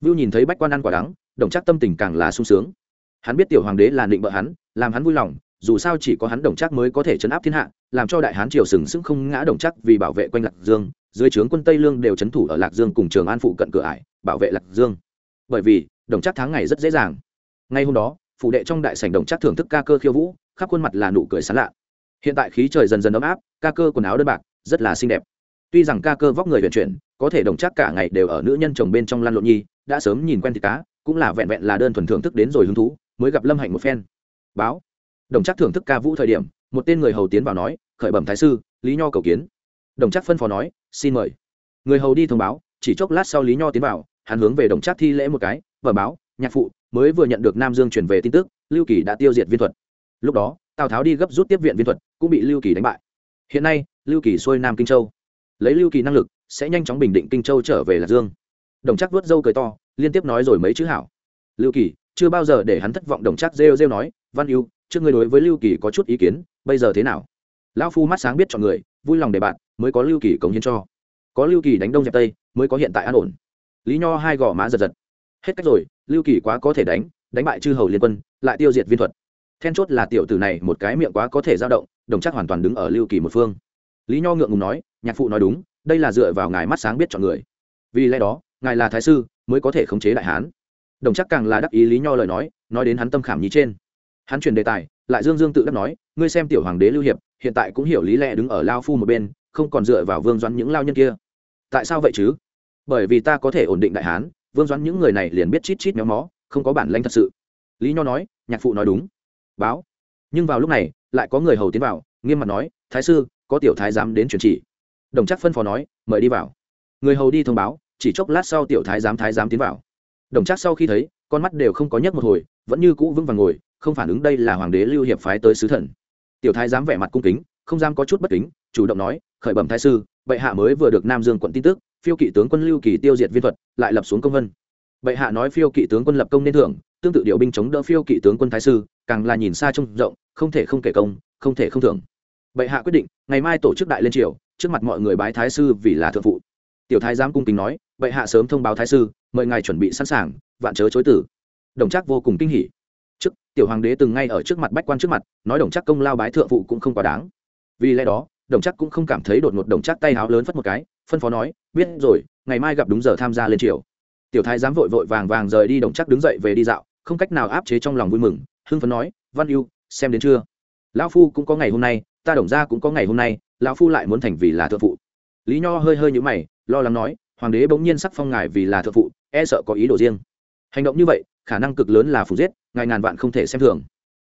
Vưu nhìn thấy bách quan ăn quả đắng, đồng chắc tâm tình càng là sung sướng. Hắn biết tiểu hoàng đế là định bợ hắn, làm hắn vui lòng dù sao chỉ có hắn đồng chắc mới có thể chấn áp thiên hạ, làm cho đại hán triều sừng sững không ngã đồng chắc vì bảo vệ quanh lạc dương, dưới trướng quân tây lương đều trấn thủ ở lạc dương cùng trường an phụ cận cửa ải, bảo vệ lạc dương. Bởi vì, đồng chắc tháng ngày rất dễ dàng. Ngay hôm đó phụ đệ trong đại sảnh đồng chắc thưởng thức ca cơ khiêu vũ, khắp khuôn mặt là nụ cười sán lạ. Hiện tại khí trời dần dần ấm áp, ca cơ quần áo đơn bạc, rất là xinh đẹp. Tuy rằng ca cơ vóc người vận chuyển, có thể đồng chắc cả ngày đều ở nữ nhân chồng bên trong lăn lộn nhi, đã sớm nhìn quen thịt cá, cũng là vẹn vẹn là đơn thuần thưởng thức đến rồi hứng thú, mới gặp lâm hạnh một phen. Báo đồng chắc thưởng thức ca vũ thời điểm, một tên người hầu tiến vào nói, khởi bẩm thái sư, lý nho cầu kiến. Đồng chắc phân phó nói, xin mời. Người hầu đi thông báo, chỉ chốc lát sau lý nho tiến vào, hắn hướng về đồng chắc thi lễ một cái vở báo, nhạc phụ, mới vừa nhận được nam dương chuyển về tin tức, lưu kỳ đã tiêu diệt viên thuật. Lúc đó, tào tháo đi gấp rút tiếp viện viên thuật, cũng bị lưu kỳ đánh bại. Hiện nay, lưu kỳ xuôi nam kinh châu. Lấy lưu kỳ năng lực, sẽ nhanh chóng bình định kinh châu trở về lạc dương. Đồng chắc vớt râu cười to, liên tiếp nói rồi mấy chữ hảo. Lưu kỳ, chưa bao giờ để hắn thất vọng, đồng chắc rêu rêu nói, văn yêu trước ngươi đối với lưu kỳ có chút ý kiến, bây giờ thế nào? Lão phu mắt sáng biết chọn người, vui lòng để bạn mới có lưu kỳ cống hiến cho. Có lưu kỳ đánh đông dẹp tây, mới có hiện tại an ổn. Lý nho hai gò má giật giật. Hết cách rồi, lưu kỳ quá có thể đánh đánh bại chư hầu liên quân, lại tiêu diệt viên thuật. Then chốt là tiểu tử này một cái miệng quá có thể dao động, đồng chắc hoàn toàn đứng ở lưu kỳ một phương. Lý nho ngượng ngùng nói, nhạc phụ nói đúng, đây là dựa vào ngài mắt sáng biết chọn người. Vì lẽ đó, ngài là thái sư, mới có thể khống chế đại hán. Đồng chắc càng là đắc ý lý nho lời nói nói đến hắn tâm khảm nhí trên hắn chuyển đề tài, lại dương dương tự đắc nói, ngươi xem tiểu hoàng đế lưu hiệp, hiện tại cũng hiểu lý lẽ đứng ở lao phu một bên, không còn dựa vào vương doãn những lao nhân kia. Tại sao vậy chứ? Bởi vì ta có thể ổn định đại hán, vương doãn những người này liền biết chít chít méo mó, không có bản lanh thật sự. Lý nho nói, nhạc phụ nói đúng. Báo. Nhưng vào lúc này, lại có người hầu tiến vào, nghiêm mặt nói, thái sư, có tiểu thái giám đến truyền chỉ. Đồng chắc phân phó nói, mời đi vào. Người hầu đi thông báo, chỉ chốc lát sau tiểu thái giám thái giám tiến vào. Đồng chắc sau khi thấy, con mắt đều không có nhấc một hồi, vẫn như cũ vững vàng ngồi không phản ứng đây là hoàng đế lưu hiệp phái tới sứ thần. Tiểu thái giám vẻ mặt cung kính, không dám có chút bất kính, chủ động nói, khởi bẩm thái sư, bệ hạ mới vừa được nam dương quận tin tức, phiêu kỵ tướng quân lưu kỳ tiêu diệt viên thuật, lại lập xuống công vân. Bệ hạ nói phiêu kỵ tướng quân lập công nên thưởng, tương tự điều binh chống đỡ phiêu kỵ tướng quân thái sư, càng là nhìn xa trông rộng, không thể không kể công, không thể không thưởng. Bệ hạ quyết định, ngày mai tổ chức đại lên triều, trước mặt mọi người bái thái sư vì là thượng phụ. Tiểu thái giám cung kính nói, bệ hạ sớm thông báo thái sư, mời ngài chuẩn bị sẵn sàng, vạn chớ chối tử. Đồng trác vô cùng kinh hỉ tiểu hoàng đế từng ngay ở trước mặt bách quan trước mặt, nói đồng chắc công lao bái thượng phụ cũng không quá đáng. Vì lẽ đó, đồng chắc cũng không cảm thấy đột ngột đồng chắc tay háo lớn phất một cái, phân phó nói, biết rồi, ngày mai gặp đúng giờ tham gia lên triều. Tiểu thái dám vội vội vàng vàng rời đi đồng chắc đứng dậy về đi dạo, không cách nào áp chế trong lòng vui mừng, hưng phấn nói, văn yêu xem đến chưa? Lão phu cũng có ngày hôm nay, ta đồng ra cũng có ngày hôm nay, lão phu lại muốn thành vì là thượng phụ. Lý nho hơi hơi nhũ mày, lo lắng nói, hoàng đế bỗng nhiên sắc phong ngài vì là thượng phụ e sợ có ý đồ riêng. Hành động như vậy, khả năng cực lớn là phủ giết ngài ngàn vạn không thể xem thường.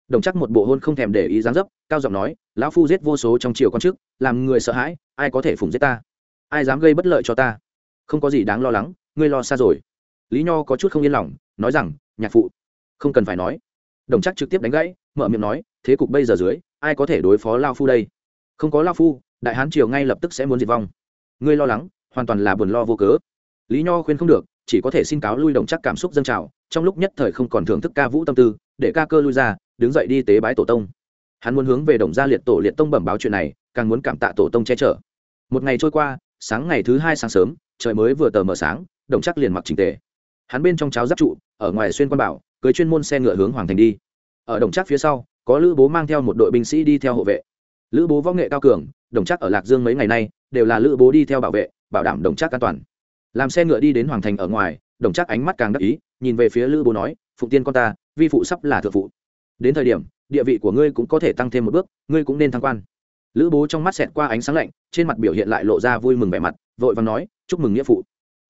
Đồng chắc một bộ hôn không thèm để ý dáng dấp, cao giọng nói, lão phu giết vô số trong triều con chức, làm người sợ hãi, ai có thể phủng giết ta? Ai dám gây bất lợi cho ta? Không có gì đáng lo lắng, ngươi lo xa rồi. Lý nho có chút không yên lòng, nói rằng, nhạc phụ, không cần phải nói. Đồng chắc trực tiếp đánh gãy, mở miệng nói, thế cục bây giờ dưới, ai có thể đối phó lao phu đây? Không có lao phu, đại hán triều ngay lập tức sẽ muốn diệt vong. Ngươi lo lắng, hoàn toàn là buồn lo vô cớ. Lý nho khuyên không được chỉ có thể xin cáo lui đồng chắc cảm xúc dâng trào, trong lúc nhất thời không còn thưởng thức ca vũ tâm tư, để ca cơ lui ra, đứng dậy đi tế bái tổ tông. Hắn muốn hướng về đồng gia liệt tổ liệt tông bẩm báo chuyện này, càng muốn cảm tạ tổ tông che chở. Một ngày trôi qua, sáng ngày thứ hai sáng sớm, trời mới vừa tờ mờ sáng, đồng chắc liền mặc trình tề. Hắn bên trong cháo giáp trụ, ở ngoài xuyên quan bảo, cưới chuyên môn xe ngựa hướng hoàng thành đi. Ở đồng chắc phía sau, có lữ bố mang theo một đội binh sĩ đi theo hộ vệ. Lữ bố võ nghệ cao cường, đồng chắc ở lạc dương mấy ngày nay, đều là lữ bố đi theo bảo vệ, bảo đảm đồng chắc an toàn làm xe ngựa đi đến hoàng thành ở ngoài, đồng chắc ánh mắt càng đắc ý, nhìn về phía lữ bố nói phụ tiên con ta, vi phụ sắp là thượng phụ. Đến thời điểm, địa vị của ngươi cũng có thể tăng thêm một bước, ngươi cũng nên thăng quan. Lữ bố trong mắt xẹt qua ánh sáng lạnh, trên mặt biểu hiện lại lộ ra vui mừng vẻ mặt, vội và nói, chúc mừng nghĩa phụ.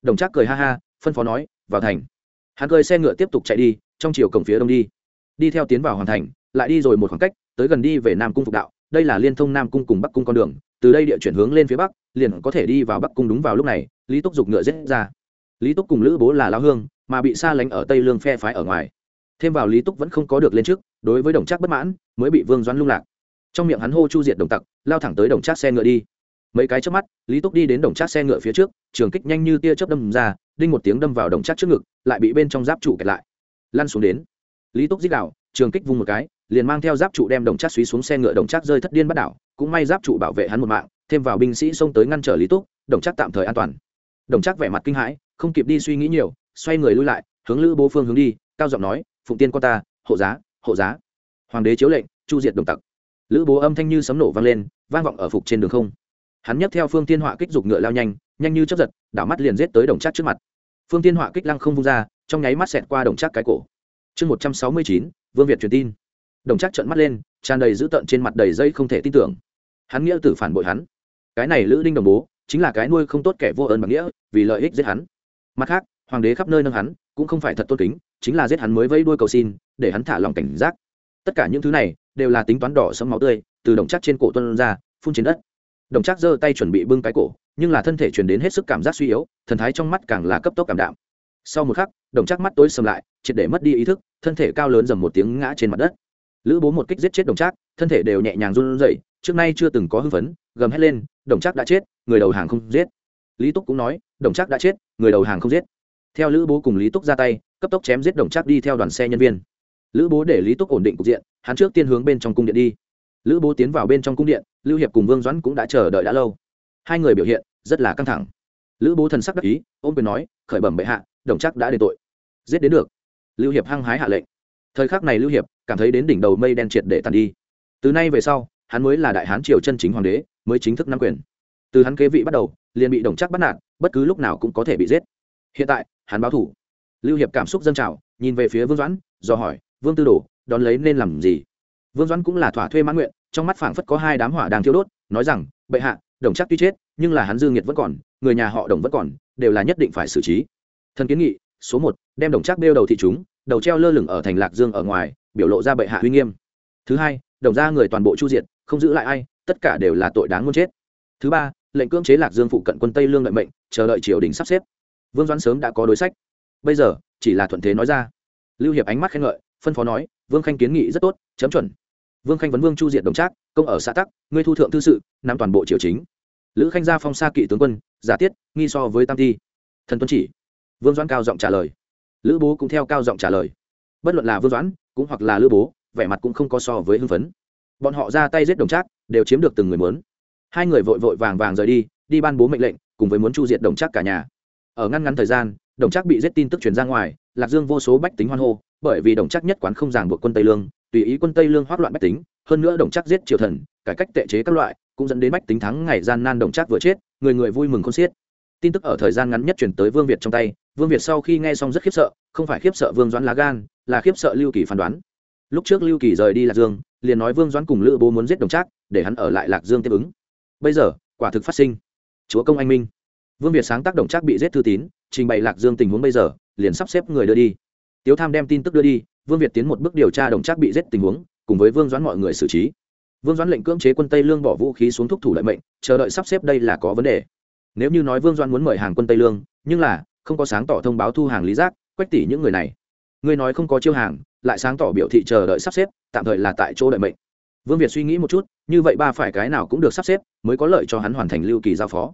Đồng trác cười ha ha, phân phó nói, vào thành. Hắn cười xe ngựa tiếp tục chạy đi, trong chiều cổng phía đông đi. Đi theo tiến vào hoàn thành, lại đi rồi một khoảng cách, tới gần đi về nam cung phục đạo. Đây là liên thông nam cung cùng bắc cung con đường từ đây địa chuyển hướng lên phía bắc, liền có thể đi vào bắc cung đúng vào lúc này, lý túc giục ngựa rết ra. Lý túc cùng lữ bố là lao hương, mà bị xa lánh ở tây lương phe phái ở ngoài. Thêm vào lý túc vẫn không có được lên trước, đối với đồng trác bất mãn, mới bị vương doãn lung lạc. Trong miệng hắn hô chu diệt đồng tặc, lao thẳng tới đồng trác xe ngựa đi. Mấy cái trước mắt, lý túc đi đến đồng trác xe ngựa phía trước, trường kích nhanh như tia chớp đâm ra, đinh một tiếng đâm vào đồng trác trước ngực, lại bị bên trong giáp trụ kẹt lại. Lăn xuống đến. Lý túc dích đạo, trường kích vung một cái, liền mang theo giáp trụ đem đồng trác suý xuống xe ngựa đồng trác rơi thất điên bắt đảo cũng may giáp trụ bảo vệ hắn một mạng, thêm vào binh sĩ xông tới ngăn trở lý túc, đồng chắc tạm thời an toàn. Đồng chắc vẻ mặt kinh hãi, không kịp đi suy nghĩ nhiều, xoay người lui lại, hướng lữ bố phương hướng đi, cao giọng nói, phụng tiên con ta, hộ giá hộ giá. Hoàng đế chiếu lệnh, chu diệt đồng tặc. Lữ bố âm thanh như sấm nổ vang lên, vang vọng ở phục trên đường không. Hắn nhấc theo phương tiên họa kích dục ngựa lao nhanh nhanh như chấp giật, đảo mắt liền giết tới đồng chắc trước mặt. Phương tiên họa kích lăng không vung ra, trong nháy mắt xẹt qua đồng chắc cái cổ. Chương một trăm sáu mươi chín, vương việt truyền tin. Đồng chắc trợn mắt lên, tràn đầy dữ tợn trên mặt đầy dây không thể tin tưởng hắn nghĩa tử phản bội hắn. Cái này lữ đinh đồng bố, chính là cái nuôi không tốt kẻ vô ơn bằng nghĩa, vì lợi ích giết hắn. Mặt khác, hoàng đế khắp nơi nâng hắn, cũng không phải thật tôn kính, chính là giết hắn mới vây đuôi cầu xin, để hắn thả lòng cảnh giác. Tất cả những thứ này, đều là tính toán đỏ sẫm máu tươi, từ đồng chắc trên cổ tuân ra, phun trên đất. Đồng chắc giơ tay chuẩn bị bưng cái cổ, nhưng là thân thể chuyển đến hết sức cảm giác suy yếu, thần thái trong mắt càng là cấp tốc cảm đạm. Sau một khắc, đồng chắc mắt tối sầm lại, triệt để mất đi ý thức, thân thể cao lớn dầm một tiếng ngã trên mặt đất. Lữ bố một kích giết chết đồng trác thân thể đều nhẹ nhàng run rẩy, trước nay chưa từng có hưng phấn, gầm hét lên, đồng trác đã chết, người đầu hàng không giết. Lý túc cũng nói, đồng trác đã chết, người đầu hàng không giết. Theo lữ bố cùng lý túc ra tay, cấp tốc chém giết đồng trác đi theo đoàn xe nhân viên. Lữ bố để lý túc ổn định cục diện, hắn trước tiên hướng bên trong cung điện đi. Lữ bố tiến vào bên trong cung điện, lưu hiệp cùng vương doãn cũng đã chờ đợi đã lâu. Hai người biểu hiện rất là căng thẳng. Lữ bố thần sắc đắc ý, ôm quyền nói, khởi bẩm bệ hạ, đồng chắc đã đền tội. Giết đến được. Lưu hiệp hăng hái hạ lệnh. Thời khắc này lưu hiệp cảm thấy đến đỉnh đầu mây đen triệt để tàn đi từ nay về sau, hắn mới là đại hán triều chân chính hoàng đế, mới chính thức nắm quyền. Từ hắn kế vị bắt đầu, liền bị đồng chắc bắt nạt, bất cứ lúc nào cũng có thể bị giết. Hiện tại, hắn báo thủ. Lưu hiệp cảm xúc dâng trào, nhìn về phía vương doãn, do hỏi, vương tư đồ, đón lấy nên làm gì? Vương doãn cũng là thỏa thuê mãn nguyện, trong mắt phảng phất có hai đám hỏa đang thiêu đốt, nói rằng, bệ hạ, đồng chắc tuy chết, nhưng là hắn dư nghiệt vẫn còn, người nhà họ đồng vẫn còn, đều là nhất định phải xử trí. Thần kiến nghị, số một, đem đồng chắc đeo đầu thị chúng, đầu treo lơ lửng ở thành lạc dương ở ngoài, biểu lộ ra bệ hạ uy nghiêm. Thứ hai đồng ra người toàn bộ chu diệt, không giữ lại ai, tất cả đều là tội đáng muốn chết. Thứ ba, lệnh cưỡng chế lạc dương phụ cận quân tây lương lợi mệnh, chờ đợi triều đình sắp xếp. Vương doãn sớm đã có đối sách. Bây giờ, chỉ là thuận thế nói ra. Lưu hiệp ánh mắt khen ngợi, phân phó nói, vương khanh kiến nghị rất tốt, chấm chuẩn. Vương khanh vấn vương chu diệt đồng trác, công ở xã tắc, ngươi thu thượng thư sự nằm toàn bộ triều chính. Lữ khanh gia phong xa kỵ tướng quân, giả tiết, nghi so với tam thi thần tuân chỉ. Vương doãn cao giọng trả lời. Lữ bố cũng theo cao giọng trả lời. Bất luận là vương doãn, cũng hoặc là lữ bố vẻ mặt cũng không có so với hưng phấn. Bọn họ ra tay giết đồng trác, đều chiếm được từng người muốn. Hai người vội vội vàng vàng rời đi đi ban bố mệnh lệnh, cùng với muốn chu diệt đồng trác cả nhà. Ở ngăn ngắn thời gian, đồng trác bị giết tin tức truyền ra ngoài, lạc dương vô số bách tính hoan hô, bởi vì đồng trác nhất quán không ràng buộc quân tây lương, tùy ý quân tây lương hoác loạn bách tính, hơn nữa đồng trác giết triều thần, cải cách tệ chế các loại, cũng dẫn đến bách tính thắng ngày gian nan đồng trác vừa chết, người người vui mừng không xiết. Tin tức ở thời gian ngắn nhất chuyển tới vương việt trong tay, vương việt sau khi nghe xong rất khiếp sợ, không phải khiếp sợ vương doãn lá gan, là khiếp sợ lưu kỳ phán đoán lúc trước lưu kỳ rời đi lạc dương, liền nói vương doãn cùng lữ bố muốn giết đồng trác, để hắn ở lại lạc dương tiếp ứng. Bây giờ, quả thực phát sinh. Chúa công anh minh. Vương việt sáng tác đồng trác bị giết thư tín, trình bày lạc dương tình huống bây giờ, liền sắp xếp người đưa đi. Tiếu tham đem tin tức đưa đi, vương việt tiến một bước điều tra đồng trác bị giết tình huống, cùng với vương doãn mọi người xử trí. Vương doãn lệnh cưỡng chế quân tây lương bỏ vũ khí xuống thúc thủ lợi mệnh, chờ đợi sắp xếp đây là có vấn đề. Nếu như nói vương doãn muốn mời hàng quân tây lương, nhưng là, không có sáng tỏ thông báo thu hàng lý giác, quách tỷ những người này. Ngươi nói không có chiêu hàng lại sáng tỏ biểu thị chờ đợi sắp xếp, tạm thời là tại chỗ đợi mệnh. Vương việt suy nghĩ một chút, như vậy ba phải cái nào cũng được sắp xếp, mới có lợi cho hắn hoàn thành lưu kỳ giao phó.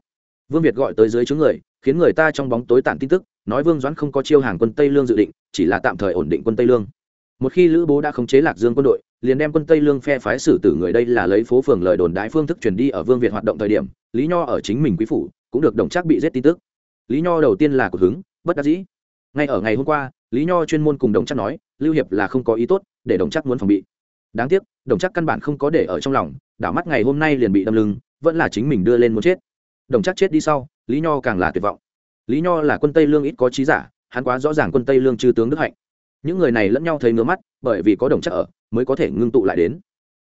Vương việt gọi tới dưới chướng người, khiến người ta trong bóng tối tản tin tức, nói vương doãn không có chiêu hàng quân tây lương dự định, chỉ là tạm thời ổn định quân tây lương. Một khi lữ bố đã khống chế lạc dương quân đội, liền đem quân tây lương phe phái xử tử người đây là lấy phố phường lời đồn đái phương thức truyền đi ở vương việt hoạt động thời điểm, lý nho ở chính mình quý phủ cũng được đồng chắc bị giết tin tức. Lý nho đầu tiên là cuộc hứng, bất đắc dĩ. Ngay ở ngày hôm qua, lý nho chuyên môn cùng đồng chắc nói lưu hiệp là không có ý tốt, để đồng chắc muốn phòng bị. Đáng tiếc, đồng chắc căn bản không có để ở trong lòng, đảo mắt ngày hôm nay liền bị đâm lưng, vẫn là chính mình đưa lên muốn chết. Đồng chắc chết đi sau, lý nho càng là tuyệt vọng. Lý nho là quân tây lương ít có trí giả, hắn quá rõ ràng quân tây lương chư tướng đức hạnh. Những người này lẫn nhau thấy ngứa mắt, bởi vì có đồng chắc ở, mới có thể ngưng tụ lại đến.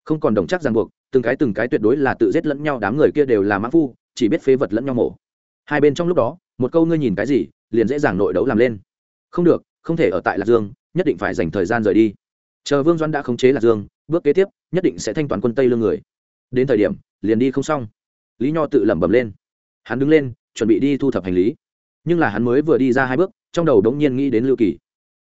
Không còn đồng chắc ràng buộc, từng cái từng cái tuyệt đối là tự giết lẫn nhau, đám người kia đều là mã phu, chỉ biết phế vật lẫn nhau mổ. Hai bên trong lúc đó, một câu ngươi nhìn cái gì, liền dễ dàng nội đấu làm lên. Không được, không thể ở tại lạc dương nhất định phải dành thời gian rời đi. Chờ vương Doan đã khống chế lạc dương, bước kế tiếp, nhất định sẽ thanh toán quân tây lương người. Đến thời điểm, liền đi không xong. Lý nho tự lẩm bẩm lên. Hắn đứng lên, chuẩn bị đi thu thập hành lý. Nhưng là hắn mới vừa đi ra hai bước, trong đầu đống nhiên nghĩ đến lưu kỳ.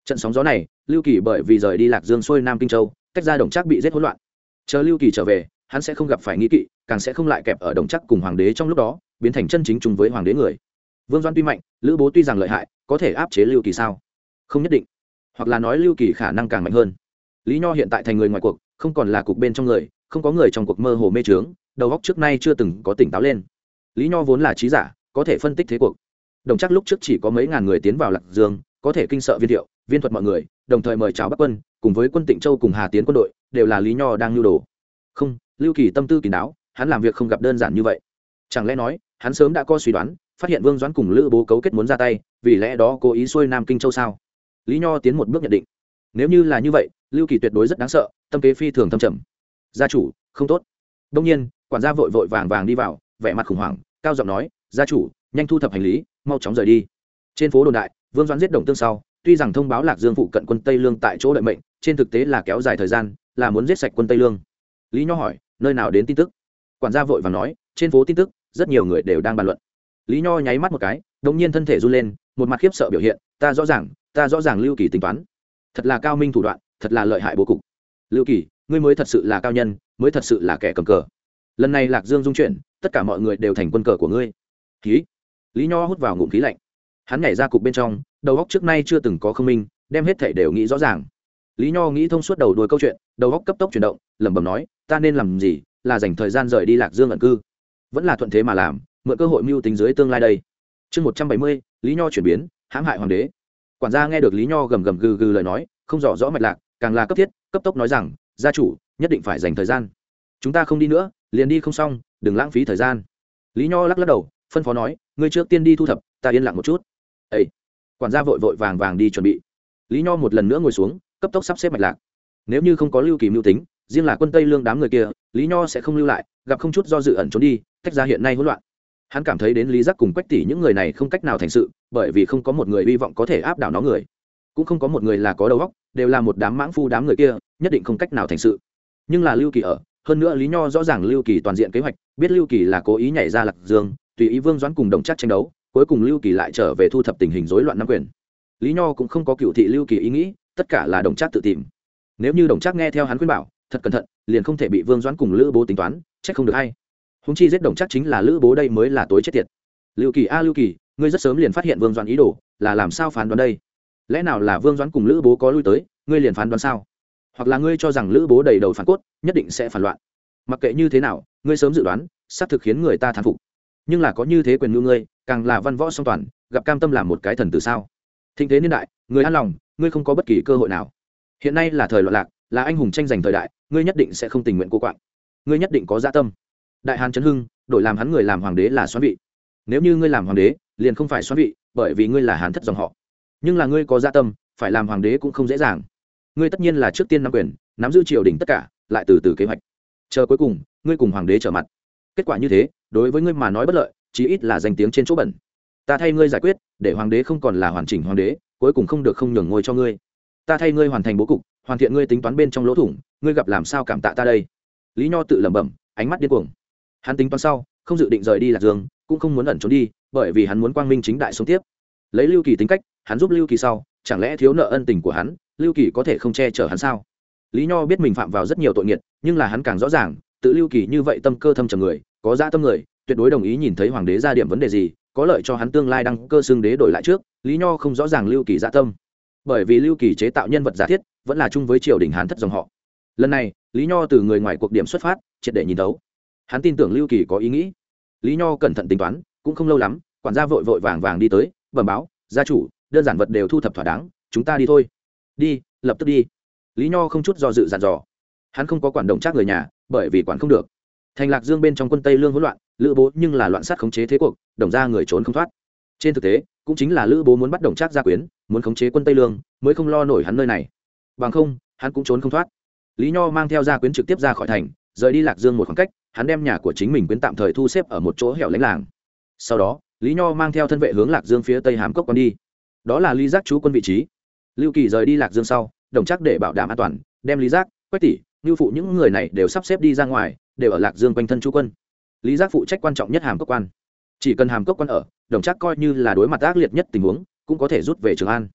Trận sóng gió này, lưu kỳ bởi vì rời đi lạc dương xuôi nam kinh châu, tách ra đồng chắc bị giết hỗn loạn. Chờ lưu kỳ trở về, hắn sẽ không gặp phải nghi kỵ, càng sẽ không lại kẹp ở đồng chắc cùng hoàng đế trong lúc đó, biến thành chân chính chung với hoàng đế người. Vương doan tuy mạnh, lữ bố tuy rằng lợi hại, có thể áp chế lưu kỳ sao? Không nhất định hoặc là nói lưu kỳ khả năng càng mạnh hơn. Lý nho hiện tại thành người ngoài cuộc, không còn là cục bên trong người, không có người trong cuộc mơ hồ mê trướng đầu góc trước nay chưa từng có tỉnh táo lên. Lý nho vốn là trí giả, có thể phân tích thế cuộc. Đồng chắc lúc trước chỉ có mấy ngàn người tiến vào lạc dương, có thể kinh sợ viên thiệu, viên thuật mọi người, đồng thời mời chào bắc quân, cùng với quân tịnh châu cùng hà tiến quân đội, đều là lý nho đang nhu đồ. Không, lưu kỳ tâm tư kỳ đáo, hắn làm việc không gặp đơn giản như vậy. Chẳng lẽ nói, hắn sớm đã có suy đoán, phát hiện vương doãn cùng lữ bố cấu kết muốn ra tay, vì lẽ đó cố ý xuôi nam kinh châu sao? Lý nho tiến một bước nhận định. Nếu như là như vậy, lưu kỳ tuyệt đối rất đáng sợ, tâm kế phi thường thâm trầm. Gia chủ, không tốt. Đông nhiên, quản gia vội vội vàng vàng đi vào, vẻ mặt khủng hoảng, cao giọng nói, gia chủ, nhanh thu thập hành lý, mau chóng rời đi. Trên phố đồn đại, vương doãn giết đồng tương sau, tuy rằng thông báo lạc dương phụ cận quân tây lương tại chỗ đợi mệnh, trên thực tế là kéo dài thời gian, là muốn giết sạch quân tây lương. Lý nho hỏi, nơi nào đến tin tức? Quản gia vội vàng nói, trên phố tin tức, rất nhiều người đều đang bàn luận. Lý nho nháy mắt một cái Đông nhiên thân thể run lên, một mặt khiếp sợ biểu hiện, ta rõ ràng ta rõ ràng lưu kỳ tính toán. Thật là cao minh thủ đoạn, thật là lợi hại bố cục. Lưu kỳ, ngươi mới thật sự là cao nhân, mới thật sự là kẻ cầm cờ. Lần này lạc dương dung chuyển, tất cả mọi người đều thành quân cờ của ngươi. Khí lý nho hút vào ngụm khí lạnh. Hắn nhảy ra cục bên trong, đầu góc trước nay chưa từng có không minh, đem hết thể đều nghĩ rõ ràng. Lý nho nghĩ thông suốt đầu đuôi câu chuyện, đầu góc cấp tốc chuyển động, lẩm bẩm nói, ta nên làm gì? Là dành thời gian rời đi lạc dương ẩn cư. Vẫn là thuận thế mà làm, mượn cơ hội mưu tính dưới tương lai đây. Chương một trăm bảy mươi, lý nho chuyển biến, hãm hại hoàng đế quản gia nghe được lý nho gầm gầm gừ gừ lời nói, không rõ rõ mạch lạc, càng là cấp thiết, cấp tốc nói rằng, gia chủ, nhất định phải dành thời gian. Chúng ta không đi nữa, liền đi không xong, đừng lãng phí thời gian. Lý nho lắc lắc đầu, phân phó nói, ngươi trước tiên đi thu thập, ta yên lặng một chút. Ây quản gia vội vội vàng vàng đi chuẩn bị. Lý nho một lần nữa ngồi xuống, cấp tốc sắp xếp mạch lạc. Nếu như không có lưu kỳ mưu tính, riêng là quân tây lương đám người kia, lý nho sẽ không lưu lại, gặp không chút do dự ẩn trốn đi, tách ra hiện nay hỗn loạn hắn cảm thấy đến lý giác cùng quách tỷ những người này không cách nào thành sự, bởi vì không có một người hy vọng có thể áp đảo nó người. Cũng không có một người là có đầu óc, đều là một đám mãng phu đám người kia, nhất định không cách nào thành sự. Nhưng là lưu kỳ ở, hơn nữa lý nho rõ ràng lưu kỳ toàn diện kế hoạch, biết lưu kỳ là cố ý nhảy ra lạc dương, tùy ý vương doãn cùng đồng chắc tranh đấu, cuối cùng lưu kỳ lại trở về thu thập tình hình rối loạn nam quyền. Lý nho cũng không có cựu thị lưu kỳ ý nghĩ, tất cả là đồng chắc tự tìm. Nếu như đồng chắc nghe theo hắn khuyên bảo, thật cẩn thận, liền không thể bị vương doãn cùng lữ bố tính toán trách không được hay húng chi giết đồng chắc chính là lữ bố đây mới là tối chết tiệt. Lưu kỳ, a lưu kỳ, ngươi rất sớm liền phát hiện vương doãn ý đồ, là làm sao phán đoán đây? Lẽ nào là vương doãn cùng lữ bố có lui tới, ngươi liền phán đoán sao? Hoặc là ngươi cho rằng lữ bố đầy đầu phản cốt, nhất định sẽ phản loạn. Mặc kệ như thế nào, ngươi sớm dự đoán, xác thực khiến người ta thán phục. Nhưng là có như thế quyền ngữ ngươi, càng là văn võ song toàn, gặp cam tâm làm một cái thần từ sao? Thịnh thế niên đại, người an lòng, ngươi không có bất kỳ cơ hội nào. Hiện nay là thời loạn lạc, là anh hùng tranh giành thời đại, ngươi nhất định sẽ không tình nguyện cô quạng. Ngươi nhất định có dạ tâm đại hàn trấn hưng, đổi làm hắn người làm hoàng đế là xoắn vị. Nếu như ngươi làm hoàng đế, liền không phải xoắn vị, bởi vì ngươi là hàn thất dòng họ. Nhưng là ngươi có gia tâm, phải làm hoàng đế cũng không dễ dàng. Ngươi tất nhiên là trước tiên nắm quyền, nắm giữ triều đình tất cả, lại từ từ kế hoạch. Chờ cuối cùng, ngươi cùng hoàng đế trở mặt. Kết quả như thế, đối với ngươi mà nói bất lợi, chí ít là danh tiếng trên chỗ bẩn. Ta thay ngươi giải quyết, để hoàng đế không còn là hoàn chỉnh hoàng đế, cuối cùng không được không nhường ngôi cho ngươi. Ta thay ngươi hoàn thành bố cục, hoàn thiện ngươi tính toán bên trong lỗ thủng, ngươi gặp làm sao cảm tạ ta đây? Lý nho tự lẩm bẩm, ánh mắt điên cuồng hắn tính toán sau, không dự định rời đi lạc dương, cũng không muốn ẩn trốn đi, bởi vì hắn muốn quang minh chính đại sống tiếp. Lấy lưu kỳ tính cách, hắn giúp lưu kỳ sau, chẳng lẽ thiếu nợ ân tình của hắn, lưu kỳ có thể không che chở hắn sao? Lý nho biết mình phạm vào rất nhiều tội nghiệt, nhưng là hắn càng rõ ràng, tự lưu kỳ như vậy tâm cơ thâm trầm người, có gia tâm người, tuyệt đối đồng ý nhìn thấy hoàng đế ra điểm vấn đề gì, có lợi cho hắn tương lai đăng cơ xương đế đổi lại trước, lý nho không rõ ràng lưu kỳ gia tâm. Bởi vì lưu kỳ chế tạo nhân vật giả thiết, vẫn là chung với triều đình hán thất dòng họ. Lần này, lý nho từ người ngoài cuộc điểm xuất phát, triệt để nhìn đấu hắn tin tưởng lưu kỳ có ý nghĩ. Lý nho cẩn thận tính toán, cũng không lâu lắm, quản gia vội vội vàng vàng đi tới, bẩm báo, gia chủ, đơn giản vật đều thu thập thỏa đáng, chúng ta đi thôi. Đi, lập tức đi. Lý nho không chút do dự dàn dò. Hắn không có quản động trác người nhà, bởi vì quản không được. Thành lạc dương bên trong quân tây lương hỗn loạn, lữ bố nhưng là loạn sát khống chế thế cuộc, đồng ra người trốn không thoát. Trên thực tế, cũng chính là lữ bố muốn bắt đồng trác gia quyến, muốn khống chế quân tây lương, mới không lo nổi hắn nơi này. Bằng không, hắn cũng trốn không thoát. Lý nho mang theo gia quyến trực tiếp ra khỏi thành rời đi lạc dương một khoảng cách, hắn đem nhà của chính mình quyến tạm thời thu xếp ở một chỗ hẻo lánh làng. Sau đó, lý nho mang theo thân vệ hướng lạc dương phía tây hàm cốc con đi. Đó là lý giác chú quân vị trí. Lưu kỳ rời đi lạc dương sau, đồng chắc để bảo đảm an toàn, đem lý giác, quách tỷ như phụ những người này đều sắp xếp đi ra ngoài, đều ở lạc dương quanh thân chú quân. Lý giác phụ trách quan trọng nhất hàm cốc quan. Chỉ cần hàm cốc quan ở, đồng chắc coi như là đối mặt ác liệt nhất tình huống, cũng có thể rút về trường an.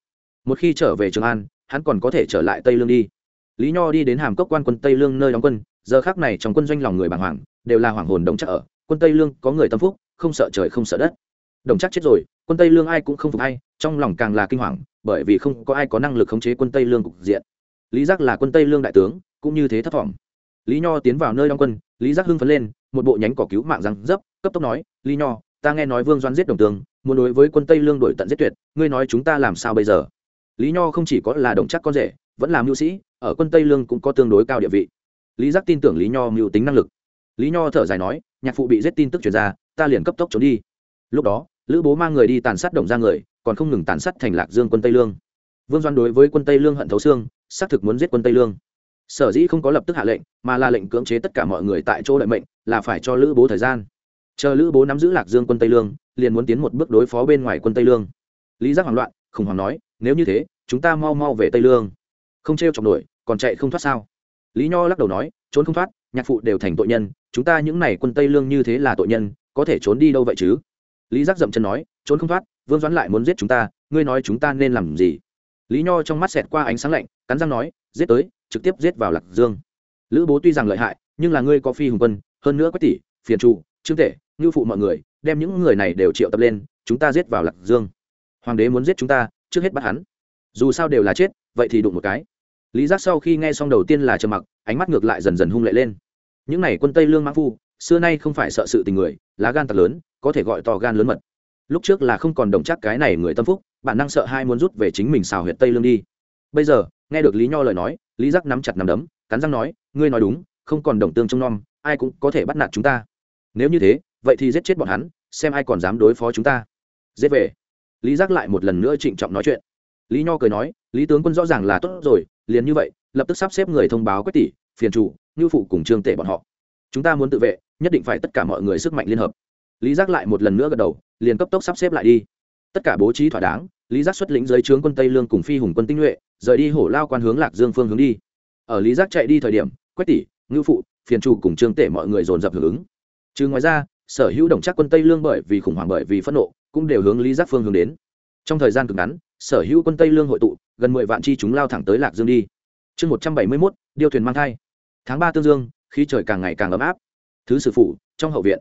Một khi trở về trường an, hắn còn có thể trở lại tây lương đi. Lý nho đi đến hàm cốc quan quân tây lương nơi đóng quân giờ khác này trong quân doanh lòng người bàng hoàng, đều là hoàng hồn đồng chắc ở, quân tây lương có người tâm phúc, không sợ trời không sợ đất. Đồng chắc chết rồi, quân tây lương ai cũng không phục ai, trong lòng càng là kinh hoàng, bởi vì không có ai có năng lực khống chế quân tây lương cục diện. Lý giác là quân tây lương đại tướng, cũng như thế thất vọng lý nho tiến vào nơi đóng quân, lý giác hưng phấn lên, một bộ nhánh cỏ cứu mạng răng dấp, cấp tốc nói, lý nho, ta nghe nói vương doan giết đồng tướng, muốn đối với quân tây lương đổi tận giết tuyệt, ngươi nói chúng ta làm sao bây giờ? Lý nho không chỉ có là đồng chắc con rể, vẫn là mưu sĩ, ở quân tây lương cũng có tương đối cao địa vị lý giác tin tưởng lý nho mưu tính năng lực. Lý nho thở dài nói, nhạc phụ bị giết tin tức truyền ra, ta liền cấp tốc trốn đi. Lúc đó, lữ bố mang người đi tàn sát đồng ra người, còn không ngừng tàn sát thành lạc dương quân tây lương. Vương doan đối với quân tây lương hận thấu xương, xác thực muốn giết quân tây lương. Sở dĩ không có lập tức hạ lệnh, mà là lệnh cưỡng chế tất cả mọi người tại chỗ lợi mệnh, là phải cho lữ bố thời gian. Chờ lữ bố nắm giữ lạc dương quân tây lương, liền muốn tiến một bước đối phó bên ngoài quân tây lương. Lý giác hoảng loạn, khủng hoảng nói, nếu như thế, chúng ta mau mau về tây lương. Không t r e o chọc nổi, còn chạy không thoát sao? Lý nho lắc đầu nói, trốn không thoát, nhạc phụ đều thành tội nhân, chúng ta những n à y quân tây lương như thế là tội nhân, có thể trốn đi đâu vậy chứ? Lý giác dậm chân nói, trốn không thoát, vương doãn lại muốn giết chúng ta, ngươi nói chúng ta nên làm gì? Lý nho trong mắt xẹt qua ánh sáng lạnh, cắn răng nói, giết tới, trực tiếp giết vào lạc dương. Lữ bố tuy rằng lợi hại, nhưng là ngươi có phi hùng quân, hơn nữa quách tỷ, phiền trụ, trương tể ngư phụ mọi người, đem những người này đều triệu tập lên, chúng ta giết vào lạc dương. Hoàng đế muốn giết chúng ta, trước hết bắt hắn. Dù sao đều là chết, vậy thì đụng một cái lý giác sau khi nghe xong đầu tiên là trầm mặc, ánh mắt ngược lại dần dần hung lệ lên. Những n à y quân tây lương mã phu, xưa nay không phải sợ sự tình người, lá gan tật lớn, có thể gọi to gan lớn mật. Lúc trước là không còn đồng chắc cái này người tâm phúc, bản năng sợ hai muốn rút về chính mình xào huyện tây lương đi. Bây giờ, nghe được lý nho lời nói, lý giác nắm chặt nắm đấm, cắn răng nói, ngươi nói đúng, không còn đồng tương trông nom, ai cũng có thể bắt nạt chúng ta. Nếu như thế, vậy thì giết chết bọn hắn, xem ai còn dám đối phó chúng ta. Giết về. Lý giác lại một lần nữa trịnh trọng nói chuyện. Lý nho cười nói, lý tướng quân rõ ràng là tốt rồi liền như vậy, lập tức sắp xếp người thông báo quách tỷ, phiền chủ ngư phụ cùng trương tể bọn họ. Chúng ta muốn tự vệ, nhất định phải tất cả mọi người sức mạnh liên hợp. Lý giác lại một lần nữa gật đầu, liền cấp tốc sắp xếp lại đi. Tất cả bố trí thỏa đáng, lý giác xuất lĩnh dưới trướng quân tây lương cùng phi hùng quân tinh nhuệ, rời đi hổ lao quan hướng lạc dương phương hướng đi. Ở lý giác chạy đi thời điểm, quách tỷ ngư phụ, phiền chủ cùng trương tể mọi người dồn dập hưởng ứng. Chứ ngoài ra, sở hữu đồng chắc quân tây lương bởi vì khủng hoảng bởi vì phẫn nộ, cũng đều hướng lý giác phương hướng đến trong thời gian cực ngắn, sở hữu quân tây lương hội tụ, gần mười vạn chi chúng lao thẳng tới lạc dương đi. Chương một trăm bảy mươi mốt, điêu thuyền mang thai. Tháng ba tương dương khi trời càng ngày càng ấm áp. Thứ sử phụ trong hậu viện.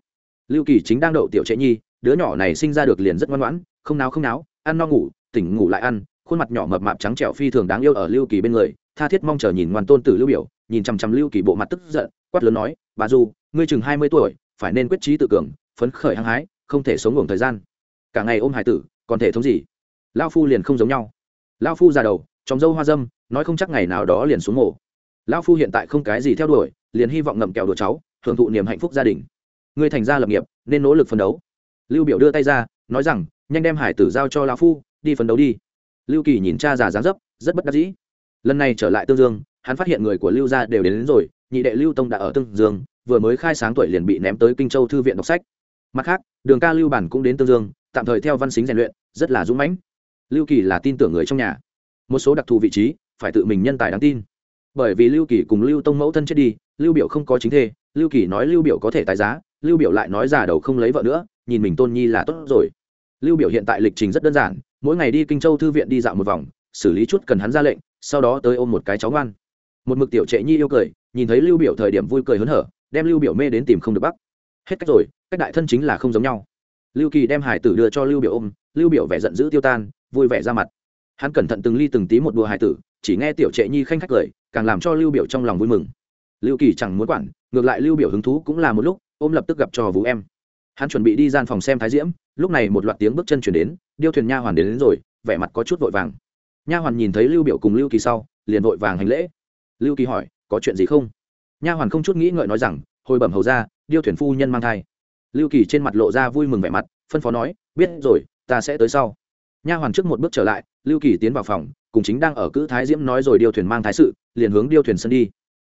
Lưu kỳ chính đang đậu tiểu trệ nhi, đứa nhỏ này sinh ra được liền rất ngoan ngoãn, không náo không náo, ăn no ngủ, tỉnh ngủ lại ăn, khuôn mặt nhỏ mập mạp trắng trẻo phi thường đáng yêu ở lưu kỳ bên người, tha thiết mong chờ nhìn ngoan tôn tử lưu biểu, nhìn chằm chằm lưu kỳ bộ mặt tức giận, quát lớn nói, bà du, ngươi chừng hai mươi tuổi, phải nên quyết trí tự cường, phấn khởi hăng hái, không thể sống ngủ thời gian. Cả ngày ôm hải tử, còn thể thống gì? Lao phu liền không giống nhau. Lao phu già đầu trong dâu hoa dâm nói không chắc ngày nào đó liền xuống mổ lao phu hiện tại không cái gì theo đuổi liền hy vọng ngậm kẹo đùa cháu hưởng thụ niềm hạnh phúc gia đình. Người thành gia lập nghiệp nên nỗ lực phấn đấu. Lưu biểu đưa tay ra nói rằng nhanh đem hải tử giao cho lao phu đi phấn đấu đi. Lưu kỳ nhìn cha già dáng dấp rất bất đắc dĩ. Lần này trở lại tương dương hắn phát hiện người của lưu gia đều đến, đến rồi nhị đệ lưu tông đã ở tương dương vừa mới khai sáng tuổi liền bị ném tới kinh châu thư viện đọc sách. Mặt khác đường ca lưu bản cũng đến tương dương tạm thời theo văn xính rèn luyện rất là dũng mãnh lưu kỳ là tin tưởng người trong nhà. Một số đặc thù vị trí, phải tự mình nhân tài đáng tin. Bởi vì lưu kỳ cùng lưu tông mẫu thân chết đi, lưu biểu không có chính thê, lưu kỳ nói lưu biểu có thể tái giá, lưu biểu lại nói già đầu không lấy vợ nữa, nhìn mình tôn nhi là tốt rồi. Lưu biểu hiện tại lịch trình rất đơn giản, mỗi ngày đi kinh châu thư viện đi dạo một vòng, xử lý chút cần hắn ra lệnh, sau đó tới ôm một cái cháu ngoan. Một mực tiểu trệ nhi yêu cười, nhìn thấy lưu biểu thời điểm vui cười hớn hở, đem lưu biểu mê đến tìm không được bắc. Hết cách rồi, cách đại thân chính là không giống nhau. Lưu kỳ đem hải tử đưa cho lưu biểu ôm, lưu biểu vẻ giận dữ tiêu tan vui vẻ ra mặt. Hắn cẩn thận từng ly từng tí một đùa hải tử chỉ nghe tiểu trệ nhi khanh khách cười càng làm cho lưu biểu trong lòng vui mừng. Lưu kỳ chẳng muốn quản ngược lại lưu biểu hứng thú cũng là một lúc ôm lập tức gặp trò vũ em. Hắn chuẩn bị đi gian phòng xem thái diễm lúc này một loạt tiếng bước chân chuyển đến điêu thuyền nha hoàn đến, đến rồi vẻ mặt có chút vội vàng. Nha hoàn nhìn thấy lưu biểu cùng lưu kỳ sau liền vội vàng hành lễ. Lưu kỳ hỏi có chuyện gì không? Nha hoàn không chút nghĩ ngợi nói rằng hồi bẩm hầu ra điêu thuyền phu nhân mang thai. Lưu kỳ trên mặt lộ ra vui mừng vẻ mặt phân phó nói biết rồi ta sẽ tới sau nha hoàn trước một bước trở lại, lưu kỳ tiến vào phòng, cùng chính đang ở cữ thái diễm nói rồi điêu thuyền mang thái sự, liền hướng điêu thuyền sân đi.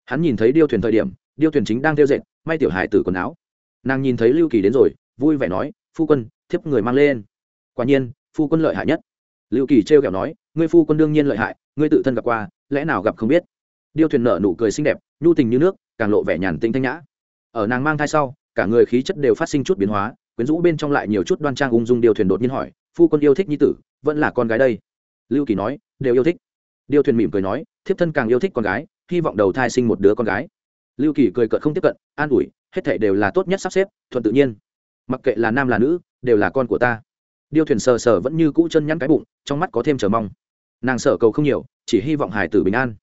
Hắn nhìn thấy điêu thuyền thời điểm, điêu thuyền chính đang theo dệt, may tiểu hải tử quần áo. Nàng nhìn thấy lưu kỳ đến rồi, vui vẻ nói, phu quân, thiếp người mang lên. Quả nhiên, phu quân lợi hại nhất. Lưu kỳ trêu kẹo nói, ngươi phu quân đương nhiên lợi hại, ngươi tự thân gặp qua, lẽ nào gặp không biết? Điêu thuyền nở nụ cười xinh đẹp, nhu tình như nước, càng lộ vẻ nhàn tinh thanh nhã. Ở nàng mang thai sau, cả người khí chất đều phát sinh chút biến hóa, quyến rũ bên trong lại nhiều chút đoan trang ung dung điêu thuyền đột nhiên hỏi phu quân yêu thích nhi tử, vẫn là con gái đây. Lưu kỳ nói, đều yêu thích. Điêu thuyền mỉm cười nói, thiếp thân càng yêu thích con gái, hy vọng đầu thai sinh một đứa con gái. Lưu kỳ cười cợt không tiếp cận, an ủi, hết thể đều là tốt nhất sắp xếp, thuận tự nhiên. Mặc kệ là nam là nữ, đều là con của ta. Điêu thuyền sờ sờ vẫn như cũ chân nhăn cái bụng, trong mắt có thêm chờ mong. Nàng sợ cầu không nhiều, chỉ hy vọng hải tử bình an.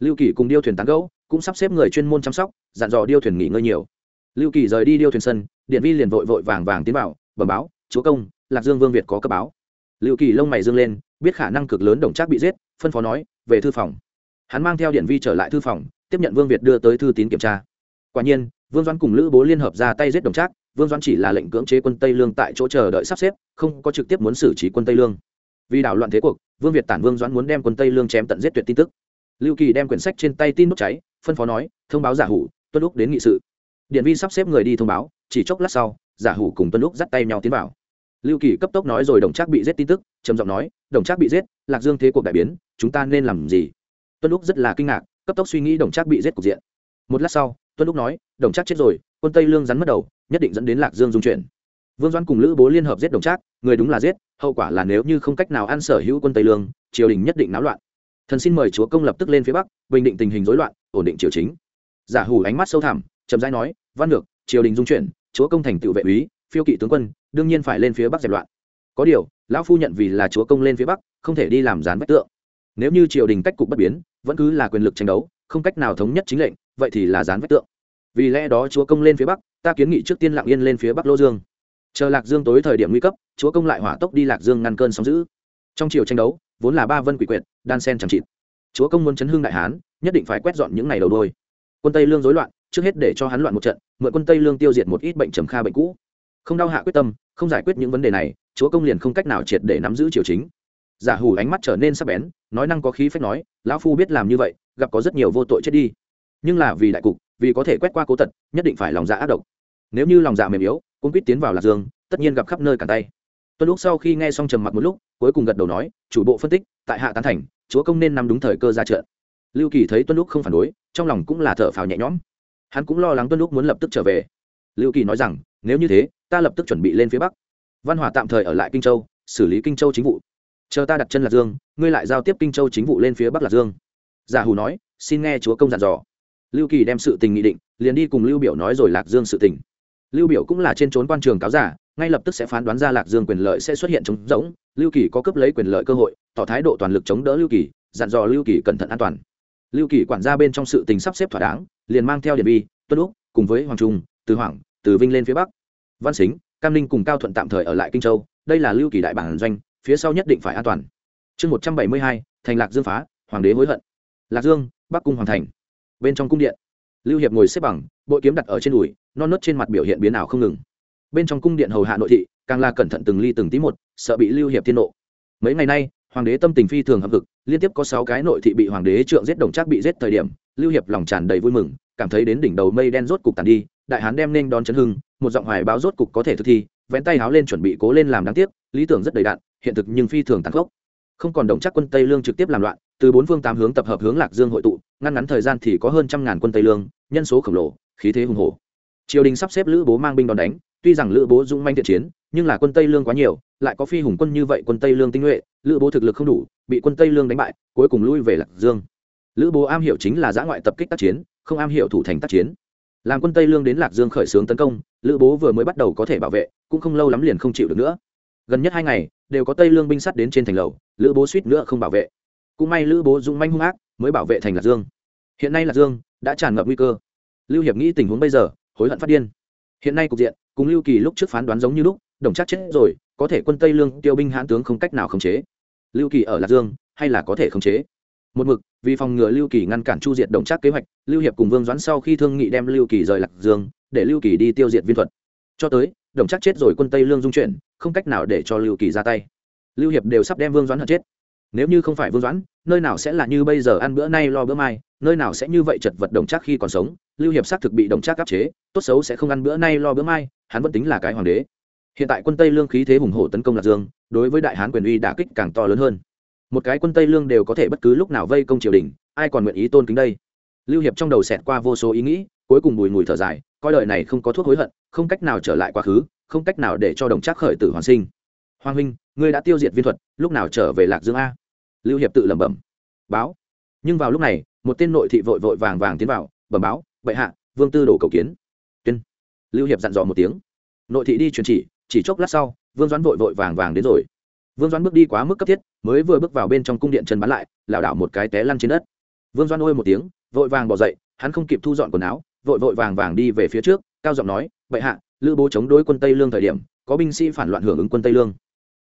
Lưu kỳ cùng điêu thuyền tán gẫu, cũng sắp xếp người chuyên môn chăm sóc, dặn dò điêu thuyền nghỉ ngơi nhiều. Lưu kỳ rời đi điêu thuyền sân, điện vi liền vội vội vàng vàng tiến vào, bẩm báo, chúa công lạc dương vương việt có cấp báo. Lưu kỳ lông mày dương lên, biết khả năng cực lớn đồng trác bị giết, phân phó nói, về thư phòng. Hắn mang theo điện vi trở lại thư phòng, tiếp nhận vương việt đưa tới thư tín kiểm tra. Quả nhiên, vương doãn cùng lữ bố liên hợp ra tay giết đồng trác, vương doãn chỉ là lệnh cưỡng chế quân tây lương tại chỗ chờ đợi sắp xếp, không có trực tiếp muốn xử trí quân tây lương. Vì đảo loạn thế cuộc, vương việt tản vương doãn muốn đem quân tây lương chém tận giết tuyệt tin tức. Lưu kỳ đem quyển sách trên tay tin đốt cháy, phân phó nói, thông báo giả hủ, tuân lúc đến nghị sự. Điện vi sắp xếp người đi thông báo, chỉ chốc lát sau, giả hủ cùng tuân lúc dắt tay nhau tiến vào lưu kỳ cấp tốc nói rồi đồng trác bị giết tin tức trầm giọng nói đồng trác bị giết lạc dương thế cuộc đại biến chúng ta nên làm gì? Tuân lúc rất là kinh ngạc cấp tốc suy nghĩ đồng trác bị giết cục diện. Một lát sau tuân lúc nói đồng trác chết rồi quân tây lương rắn mất đầu nhất định dẫn đến lạc dương dung chuyển. Vương doãn cùng lữ bố liên hợp giết đồng trác người đúng là giết hậu quả là nếu như không cách nào ăn sở hữu quân tây lương triều đình nhất định náo loạn. Thần xin mời chúa công lập tức lên phía bắc bình định tình hình rối loạn ổn định triều chính. Giả hủ ánh mắt sâu thẳm chậm rãi nói văn được, triều đình dung chuyển chúa công thành tựu vệ úy phiêu kỵ tướng quân, đương nhiên phải lên phía bắc dẹp loạn. Có điều, lão phu nhận vì là chúa công lên phía bắc, không thể đi làm gián vách tượng. Nếu như triều đình cách cục bất biến, vẫn cứ là quyền lực tranh đấu, không cách nào thống nhất chính lệnh, vậy thì là gián vách tượng. Vì lẽ đó chúa công lên phía bắc, ta kiến nghị trước tiên lặng yên lên phía bắc lô dương. Chờ lạc dương tối thời điểm nguy cấp, chúa công lại hỏa tốc đi lạc dương ngăn cơn sóng giữ trong triều tranh đấu, vốn là ba vân quỷ quyệt, đan sen chẳng chịt. Chúa công muốn chấn hương đại hán, nhất định phải quét dọn những ngày đầu đôi. Quân tây lương rối loạn, trước hết để cho hắn loạn một trận, mượn quân tây lương tiêu diệt một ít bệnh trầm kha bệnh cũ không đau hạ quyết tâm, không giải quyết những vấn đề này, chúa công liền không cách nào triệt để nắm giữ triều chính. Giả hủ ánh mắt trở nên sắc bén, nói năng có khí phách nói, lão phu biết làm như vậy, gặp có rất nhiều vô tội chết đi. Nhưng là vì đại cục, vì có thể quét qua cố tật, nhất định phải lòng dạ ác độc. Nếu như lòng dạ mềm yếu cũng quyết tiến vào lạc dương, tất nhiên gặp khắp nơi cả tay. Tuân lúc sau khi nghe xong trầm mặc một lúc, cuối cùng gật đầu nói, chủ bộ phân tích, tại hạ tán thành, chúa công nên nắm đúng thời cơ ra trận. Lưu kỳ thấy tuân lúc không phản đối, trong lòng cũng là thở phào nhẹ nhõm. Hắn cũng lo lắng tuân lúc muốn lập tức trở về lưu kỳ nói rằng, nếu như thế, ta lập tức chuẩn bị lên phía bắc. Văn hòa tạm thời ở lại kinh châu, xử lý kinh châu chính vụ. Chờ ta đặt chân lạc dương, ngươi lại giao tiếp kinh châu chính vụ lên phía bắc lạc dương. Giả hù nói, xin nghe chúa công dặn dò. Lưu kỳ đem sự tình nghị định, liền đi cùng lưu biểu nói rồi lạc dương sự tình. Lưu biểu cũng là trên trốn quan trường cáo giả, ngay lập tức sẽ phán đoán ra lạc dương quyền lợi sẽ xuất hiện trống rỗng. Lưu kỳ có cấp lấy quyền lợi cơ hội, tỏ thái độ toàn lực chống đỡ lưu kỳ, dặn dò lưu kỳ cẩn thận an toàn. Lưu kỳ quản gia bên trong sự tình sắp xếp thỏa đáng, liền mang theo điện vi tuân úc cùng với hoàng trung, từ hoàng từ vinh lên phía bắc. Văn xính, cam ninh cùng cao thuận tạm thời ở lại kinh châu, đây là lưu kỳ đại bản doanh, phía sau nhất định phải an toàn. Chương một trăm bảy mươi hai, thành lạc dương phá, hoàng đế hối hận. Lạc dương, bắc cung hoàng thành. Bên trong cung điện, lưu hiệp ngồi xếp bằng, bội kiếm đặt ở trên đùi, non nớt trên mặt biểu hiện biến ảo không ngừng. Bên trong cung điện hầu hạ nội thị, càng là cẩn thận từng ly từng tí một, sợ bị lưu hiệp thiên nộ. Mấy ngày nay, hoàng đế tâm tình phi thường hậm hực, liên tiếp có sáu cái nội thị bị hoàng đế trượng giết đồng trác bị giết thời điểm, lưu hiệp lòng tràn đầy vui mừng, cảm thấy đến đỉnh đầu mây đen rốt cục tàn đi đại hán đem nên đón chấn hưng, một giọng hoài báo rốt cục có thể thực thi, vén tay háo lên chuẩn bị cố lên làm đáng tiếc, lý tưởng rất đầy đạn hiện thực nhưng phi thường tàn khốc. Không còn đồng chắc quân tây lương trực tiếp làm loạn, từ bốn phương tám hướng tập hợp hướng lạc dương hội tụ, ngăn ngắn thời gian thì có hơn trăm ngàn quân tây lương, nhân số khổng lồ, khí thế hùng hồ triều đình sắp xếp lữ bố mang binh đòn đánh, tuy rằng lữ bố dũng manh thiện chiến, nhưng là quân tây lương quá nhiều, lại có phi hùng quân như vậy quân tây lương tinh nhuệ, lữ bố thực lực không đủ, bị quân tây lương đánh bại, cuối cùng lui về lạc dương. Lữ bố am hiểu chính là giã ngoại tập kích tác chiến, không am hiểu thủ thành tác chiến làm quân tây lương đến lạc dương khởi xướng tấn công, lữ bố vừa mới bắt đầu có thể bảo vệ, cũng không lâu lắm liền không chịu được nữa. Gần nhất hai ngày, đều có tây lương binh sắt đến trên thành lầu, lữ bố suýt nữa không bảo vệ. Cũng may lữ bố dũng manh hung ác, mới bảo vệ thành lạc dương. Hiện nay lạc dương đã tràn ngập nguy cơ. Lưu hiệp nghĩ tình huống bây giờ, hối hận phát điên. Hiện nay cục diện, cùng lưu kỳ lúc trước phán đoán giống như lúc, đồng chắc chết rồi, có thể quân tây lương tiêu binh hãn tướng không cách nào khống chế. Lưu kỳ ở lạc dương, hay là có thể khống chế? Một mực vì phòng ngừa lưu kỳ ngăn cản chu diệt đồng trác kế hoạch, lưu hiệp cùng vương doãn sau khi thương nghị đem lưu kỳ rời lạc dương, để lưu kỳ đi tiêu diệt viên thuật. Cho tới, đồng Trác chết rồi quân tây lương dung chuyển, không cách nào để cho lưu kỳ ra tay. Lưu hiệp đều sắp đem vương doãn hận chết. Nếu như không phải vương doãn, nơi nào sẽ là như bây giờ ăn bữa nay lo bữa mai, nơi nào sẽ như vậy chật vật đồng trác khi còn sống, lưu hiệp xác thực bị đồng trác áp chế, tốt xấu sẽ không ăn bữa nay lo bữa mai, hắn vẫn tính là cái hoàng đế. Hiện tại quân tây lương khí thế hùng hổ tấn công lạc dương, đối với đại hán quyền uy đả kích càng to lớn hơn một cái quân tây lương đều có thể bất cứ lúc nào vây công triều đình, ai còn nguyện ý tôn kính đây? Lưu hiệp trong đầu xẹt qua vô số ý nghĩ, cuối cùng bùi ngùi thở dài, coi đời này không có thuốc hối hận, không cách nào trở lại quá khứ, không cách nào để cho đồng trác khởi tử hoàn sinh. Hoàng huynh, ngươi đã tiêu diệt viên thuật, lúc nào trở về lạc dương a? Lưu hiệp tự lẩm bẩm. Báo. Nhưng vào lúc này, một tên nội thị vội vội vàng vàng tiến vào, bẩm báo, bệ hạ, vương tư đổ cầu kiến. Tuyên. Lưu hiệp dặn dò một tiếng. Nội thị đi truyền chỉ chỉ chốc lát sau, vương doãn vội vội vàng vàng đến rồi vương Doan bước đi quá mức cấp thiết, mới vừa bước vào bên trong cung điện chân bắn lại, lảo đảo một cái té lăn trên đất. Vương Doan ôi một tiếng, vội vàng bỏ dậy, hắn không kịp thu dọn quần áo, vội vội vàng vàng đi về phía trước, cao giọng nói vậy hạ, lữ bố chống đối quân tây lương thời điểm, có binh sĩ phản loạn hưởng ứng quân tây lương.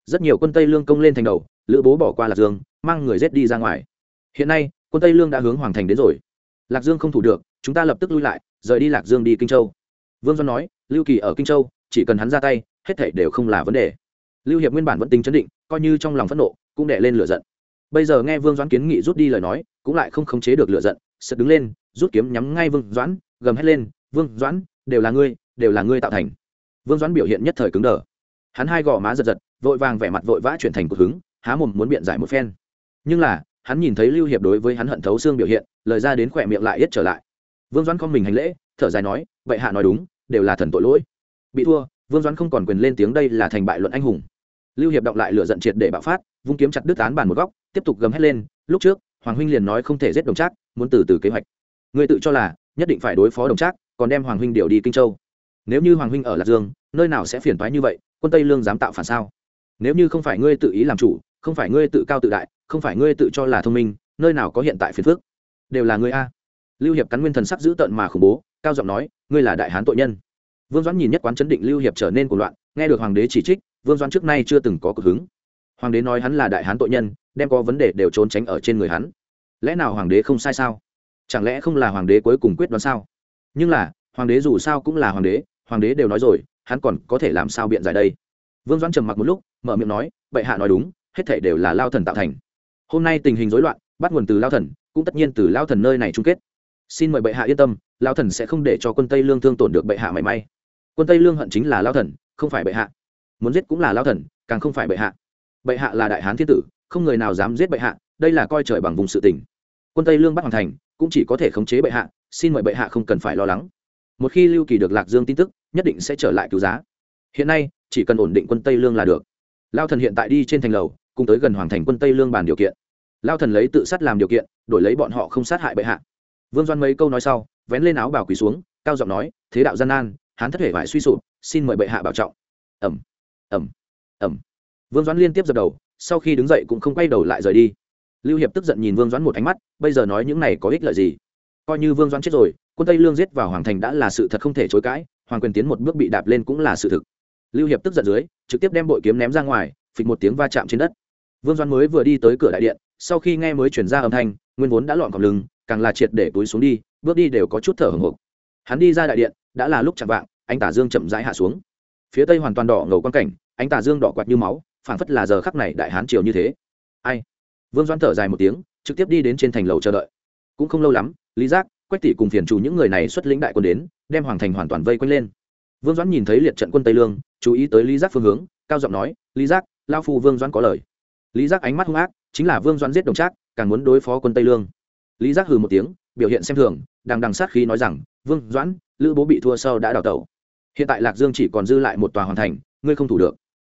Rất nhiều quân tây lương công lên thành đầu, lữ bố bỏ qua lạc dương, mang người rết đi ra ngoài. Hiện nay, quân tây lương đã hướng hoàng thành đến rồi. Lạc dương không thủ được, chúng ta lập tức lui lại, rời đi lạc dương đi kinh châu. Vương doan nói, lưu kỳ ở kinh châu, chỉ cần hắn ra tay, hết thảy đều không là vấn đề lưu hiệp nguyên bản vẫn tính chấn định, coi như trong lòng phẫn nộ, cũng đẻ lên lửa giận. Bây giờ nghe vương doãn kiến nghị rút đi lời nói, cũng lại không khống chế được lửa giận sật đứng lên, rút kiếm nhắm ngay vương doãn, gầm hét lên, vương doãn, đều là ngươi, đều là ngươi tạo thành. Vương doãn biểu hiện nhất thời cứng đờ. Hắn hai gò má giật giật, vội vàng vẻ mặt vội vã chuyển thành cuộc hứng, há mồm muốn biện giải một phen. Nhưng là, hắn nhìn thấy lưu hiệp đối với hắn hận thấu xương biểu hiện, lời ra đến khỏe miệng lại yết trở lại. Vương doãn không mình hành lễ, thở dài nói vậy hạ nói đúng, đều là thần tội lỗi. Bị thua, vương doãn không còn quyền lên tiếng đây là thành bại luận anh hùng lưu hiệp động lại lửa giận triệt để bạo phát, vung kiếm chặt đứt án bàn một góc, tiếp tục gầm hét lên, lúc trước, hoàng huynh liền nói không thể giết đồng trác, muốn từ từ kế hoạch. Người tự cho là, nhất định phải đối phó đồng trác, còn đem hoàng huynh điều đi kinh châu. Nếu như hoàng huynh ở lạc dương, nơi nào sẽ phiền toái như vậy, quân tây lương dám tạo phản sao? Nếu như không phải ngươi tự ý làm chủ, không phải ngươi tự cao tự đại, không phải ngươi tự cho là thông minh, nơi nào có hiện tại phiền phước đều là ngươi a. Lưu hiệp cắn nguyên thần sắc dữ tợn mà khủng bố, cao giọng nói, ngươi là đại hán tội nhân. Vương doãn nhìn nhất quán chấn định lưu hiệp trở nên cuồng loạn, nghe được hoàng đế chỉ trích vương doãn trước nay chưa từng có cực hứng. Hoàng đế nói hắn là đại hán tội nhân, đem có vấn đề đều trốn tránh ở trên người hắn. Lẽ nào hoàng đế không sai sao? Chẳng lẽ không là hoàng đế cuối cùng quyết đoán sao? Nhưng là, hoàng đế dù sao cũng là hoàng đế hoàng đế đều nói rồi, hắn còn có thể làm sao biện giải đây? Vương doãn trầm mặc một lúc, mở miệng nói, bệ hạ nói đúng, hết thảy đều là lao thần tạo thành. Hôm nay tình hình rối loạn, bắt nguồn từ lao thần, cũng tất nhiên từ lao thần nơi này chung kết. Xin mời bệ hạ yên tâm, lao thần sẽ không để cho quân tây lương thương tổn được bệ hạ mảy may. Quân tây lương hận chính là lao thần, không phải bệ hạ muốn giết cũng là lao thần, càng không phải bệ hạ. Bệ hạ là đại hán thiên tử, không người nào dám giết bệ hạ, đây là coi trời bằng vùng sự tình. Quân tây lương bắt Hoàng thành, cũng chỉ có thể khống chế bệ hạ, xin mời bệ hạ không cần phải lo lắng. Một khi lưu kỳ được lạc dương tin tức, nhất định sẽ trở lại cứu giá. Hiện nay, chỉ cần ổn định quân tây lương là được. Lao thần hiện tại đi trên thành lầu, cùng tới gần hoàng thành quân tây lương bàn điều kiện. Lao thần lấy tự sát làm điều kiện, đổi lấy bọn họ không sát hại bệ hạ. Vương doan mấy câu nói sau, vén lên áo bảo quỳ xuống, cao giọng nói, thế đạo gian nan, hán thất thể phải suy sụp, xin mời bệ hạ bảo trọng. Ẩm ẩm ẩm. Vương doãn liên tiếp dập đầu, sau khi đứng dậy cũng không quay đầu lại rời đi. Lưu hiệp tức giận nhìn vương doãn một ánh mắt, bây giờ nói những này có ích lợi gì? Coi như vương doãn chết rồi, quân tây lương giết vào hoàng thành đã là sự thật không thể chối cãi, hoàng quyền tiến một bước bị đạp lên cũng là sự thực. Lưu hiệp tức giận dưới, trực tiếp đem bội kiếm ném ra ngoài, phịch một tiếng va chạm trên đất. Vương doãn mới vừa đi tới cửa đại điện, sau khi nghe mới chuyển ra âm thanh, nguyên vốn đã lọn cọc lưng, càng là triệt để túi xuống đi, bước đi đều có chút thở hồng hộc. Hắn đi ra đại điện, đã là lúc chạm vạng anh tả dương chậm rãi hạ xuống. Phía tây hoàn toàn đỏ ngầu quan cảnh ánh tà dương đỏ quạt như máu, phảng phất là giờ khắc này đại hán triều như thế. Ai? Vương doãn thở dài một tiếng, trực tiếp đi đến trên thành lầu chờ đợi. Cũng không lâu lắm, lý giác, quách tỷ cùng phiền chủ những người này xuất lĩnh đại quân đến, đem hoàng thành hoàn toàn vây quanh lên. Vương doãn nhìn thấy liệt trận quân tây lương, chú ý tới lý giác phương hướng, cao giọng nói, lý giác lao phu vương doãn có lời. Lý giác ánh mắt hung ác, chính là vương doãn giết đồng trác, càng muốn đối phó quân tây lương. Lý giác hừ một tiếng, biểu hiện xem thường, đằng đằng sát khí nói rằng, vương doãn, lữ bố bị thua sau đã đào tẩu. Hiện tại lạc dương chỉ còn dư lại một tòa hoàn thành, ngươi không thủ được.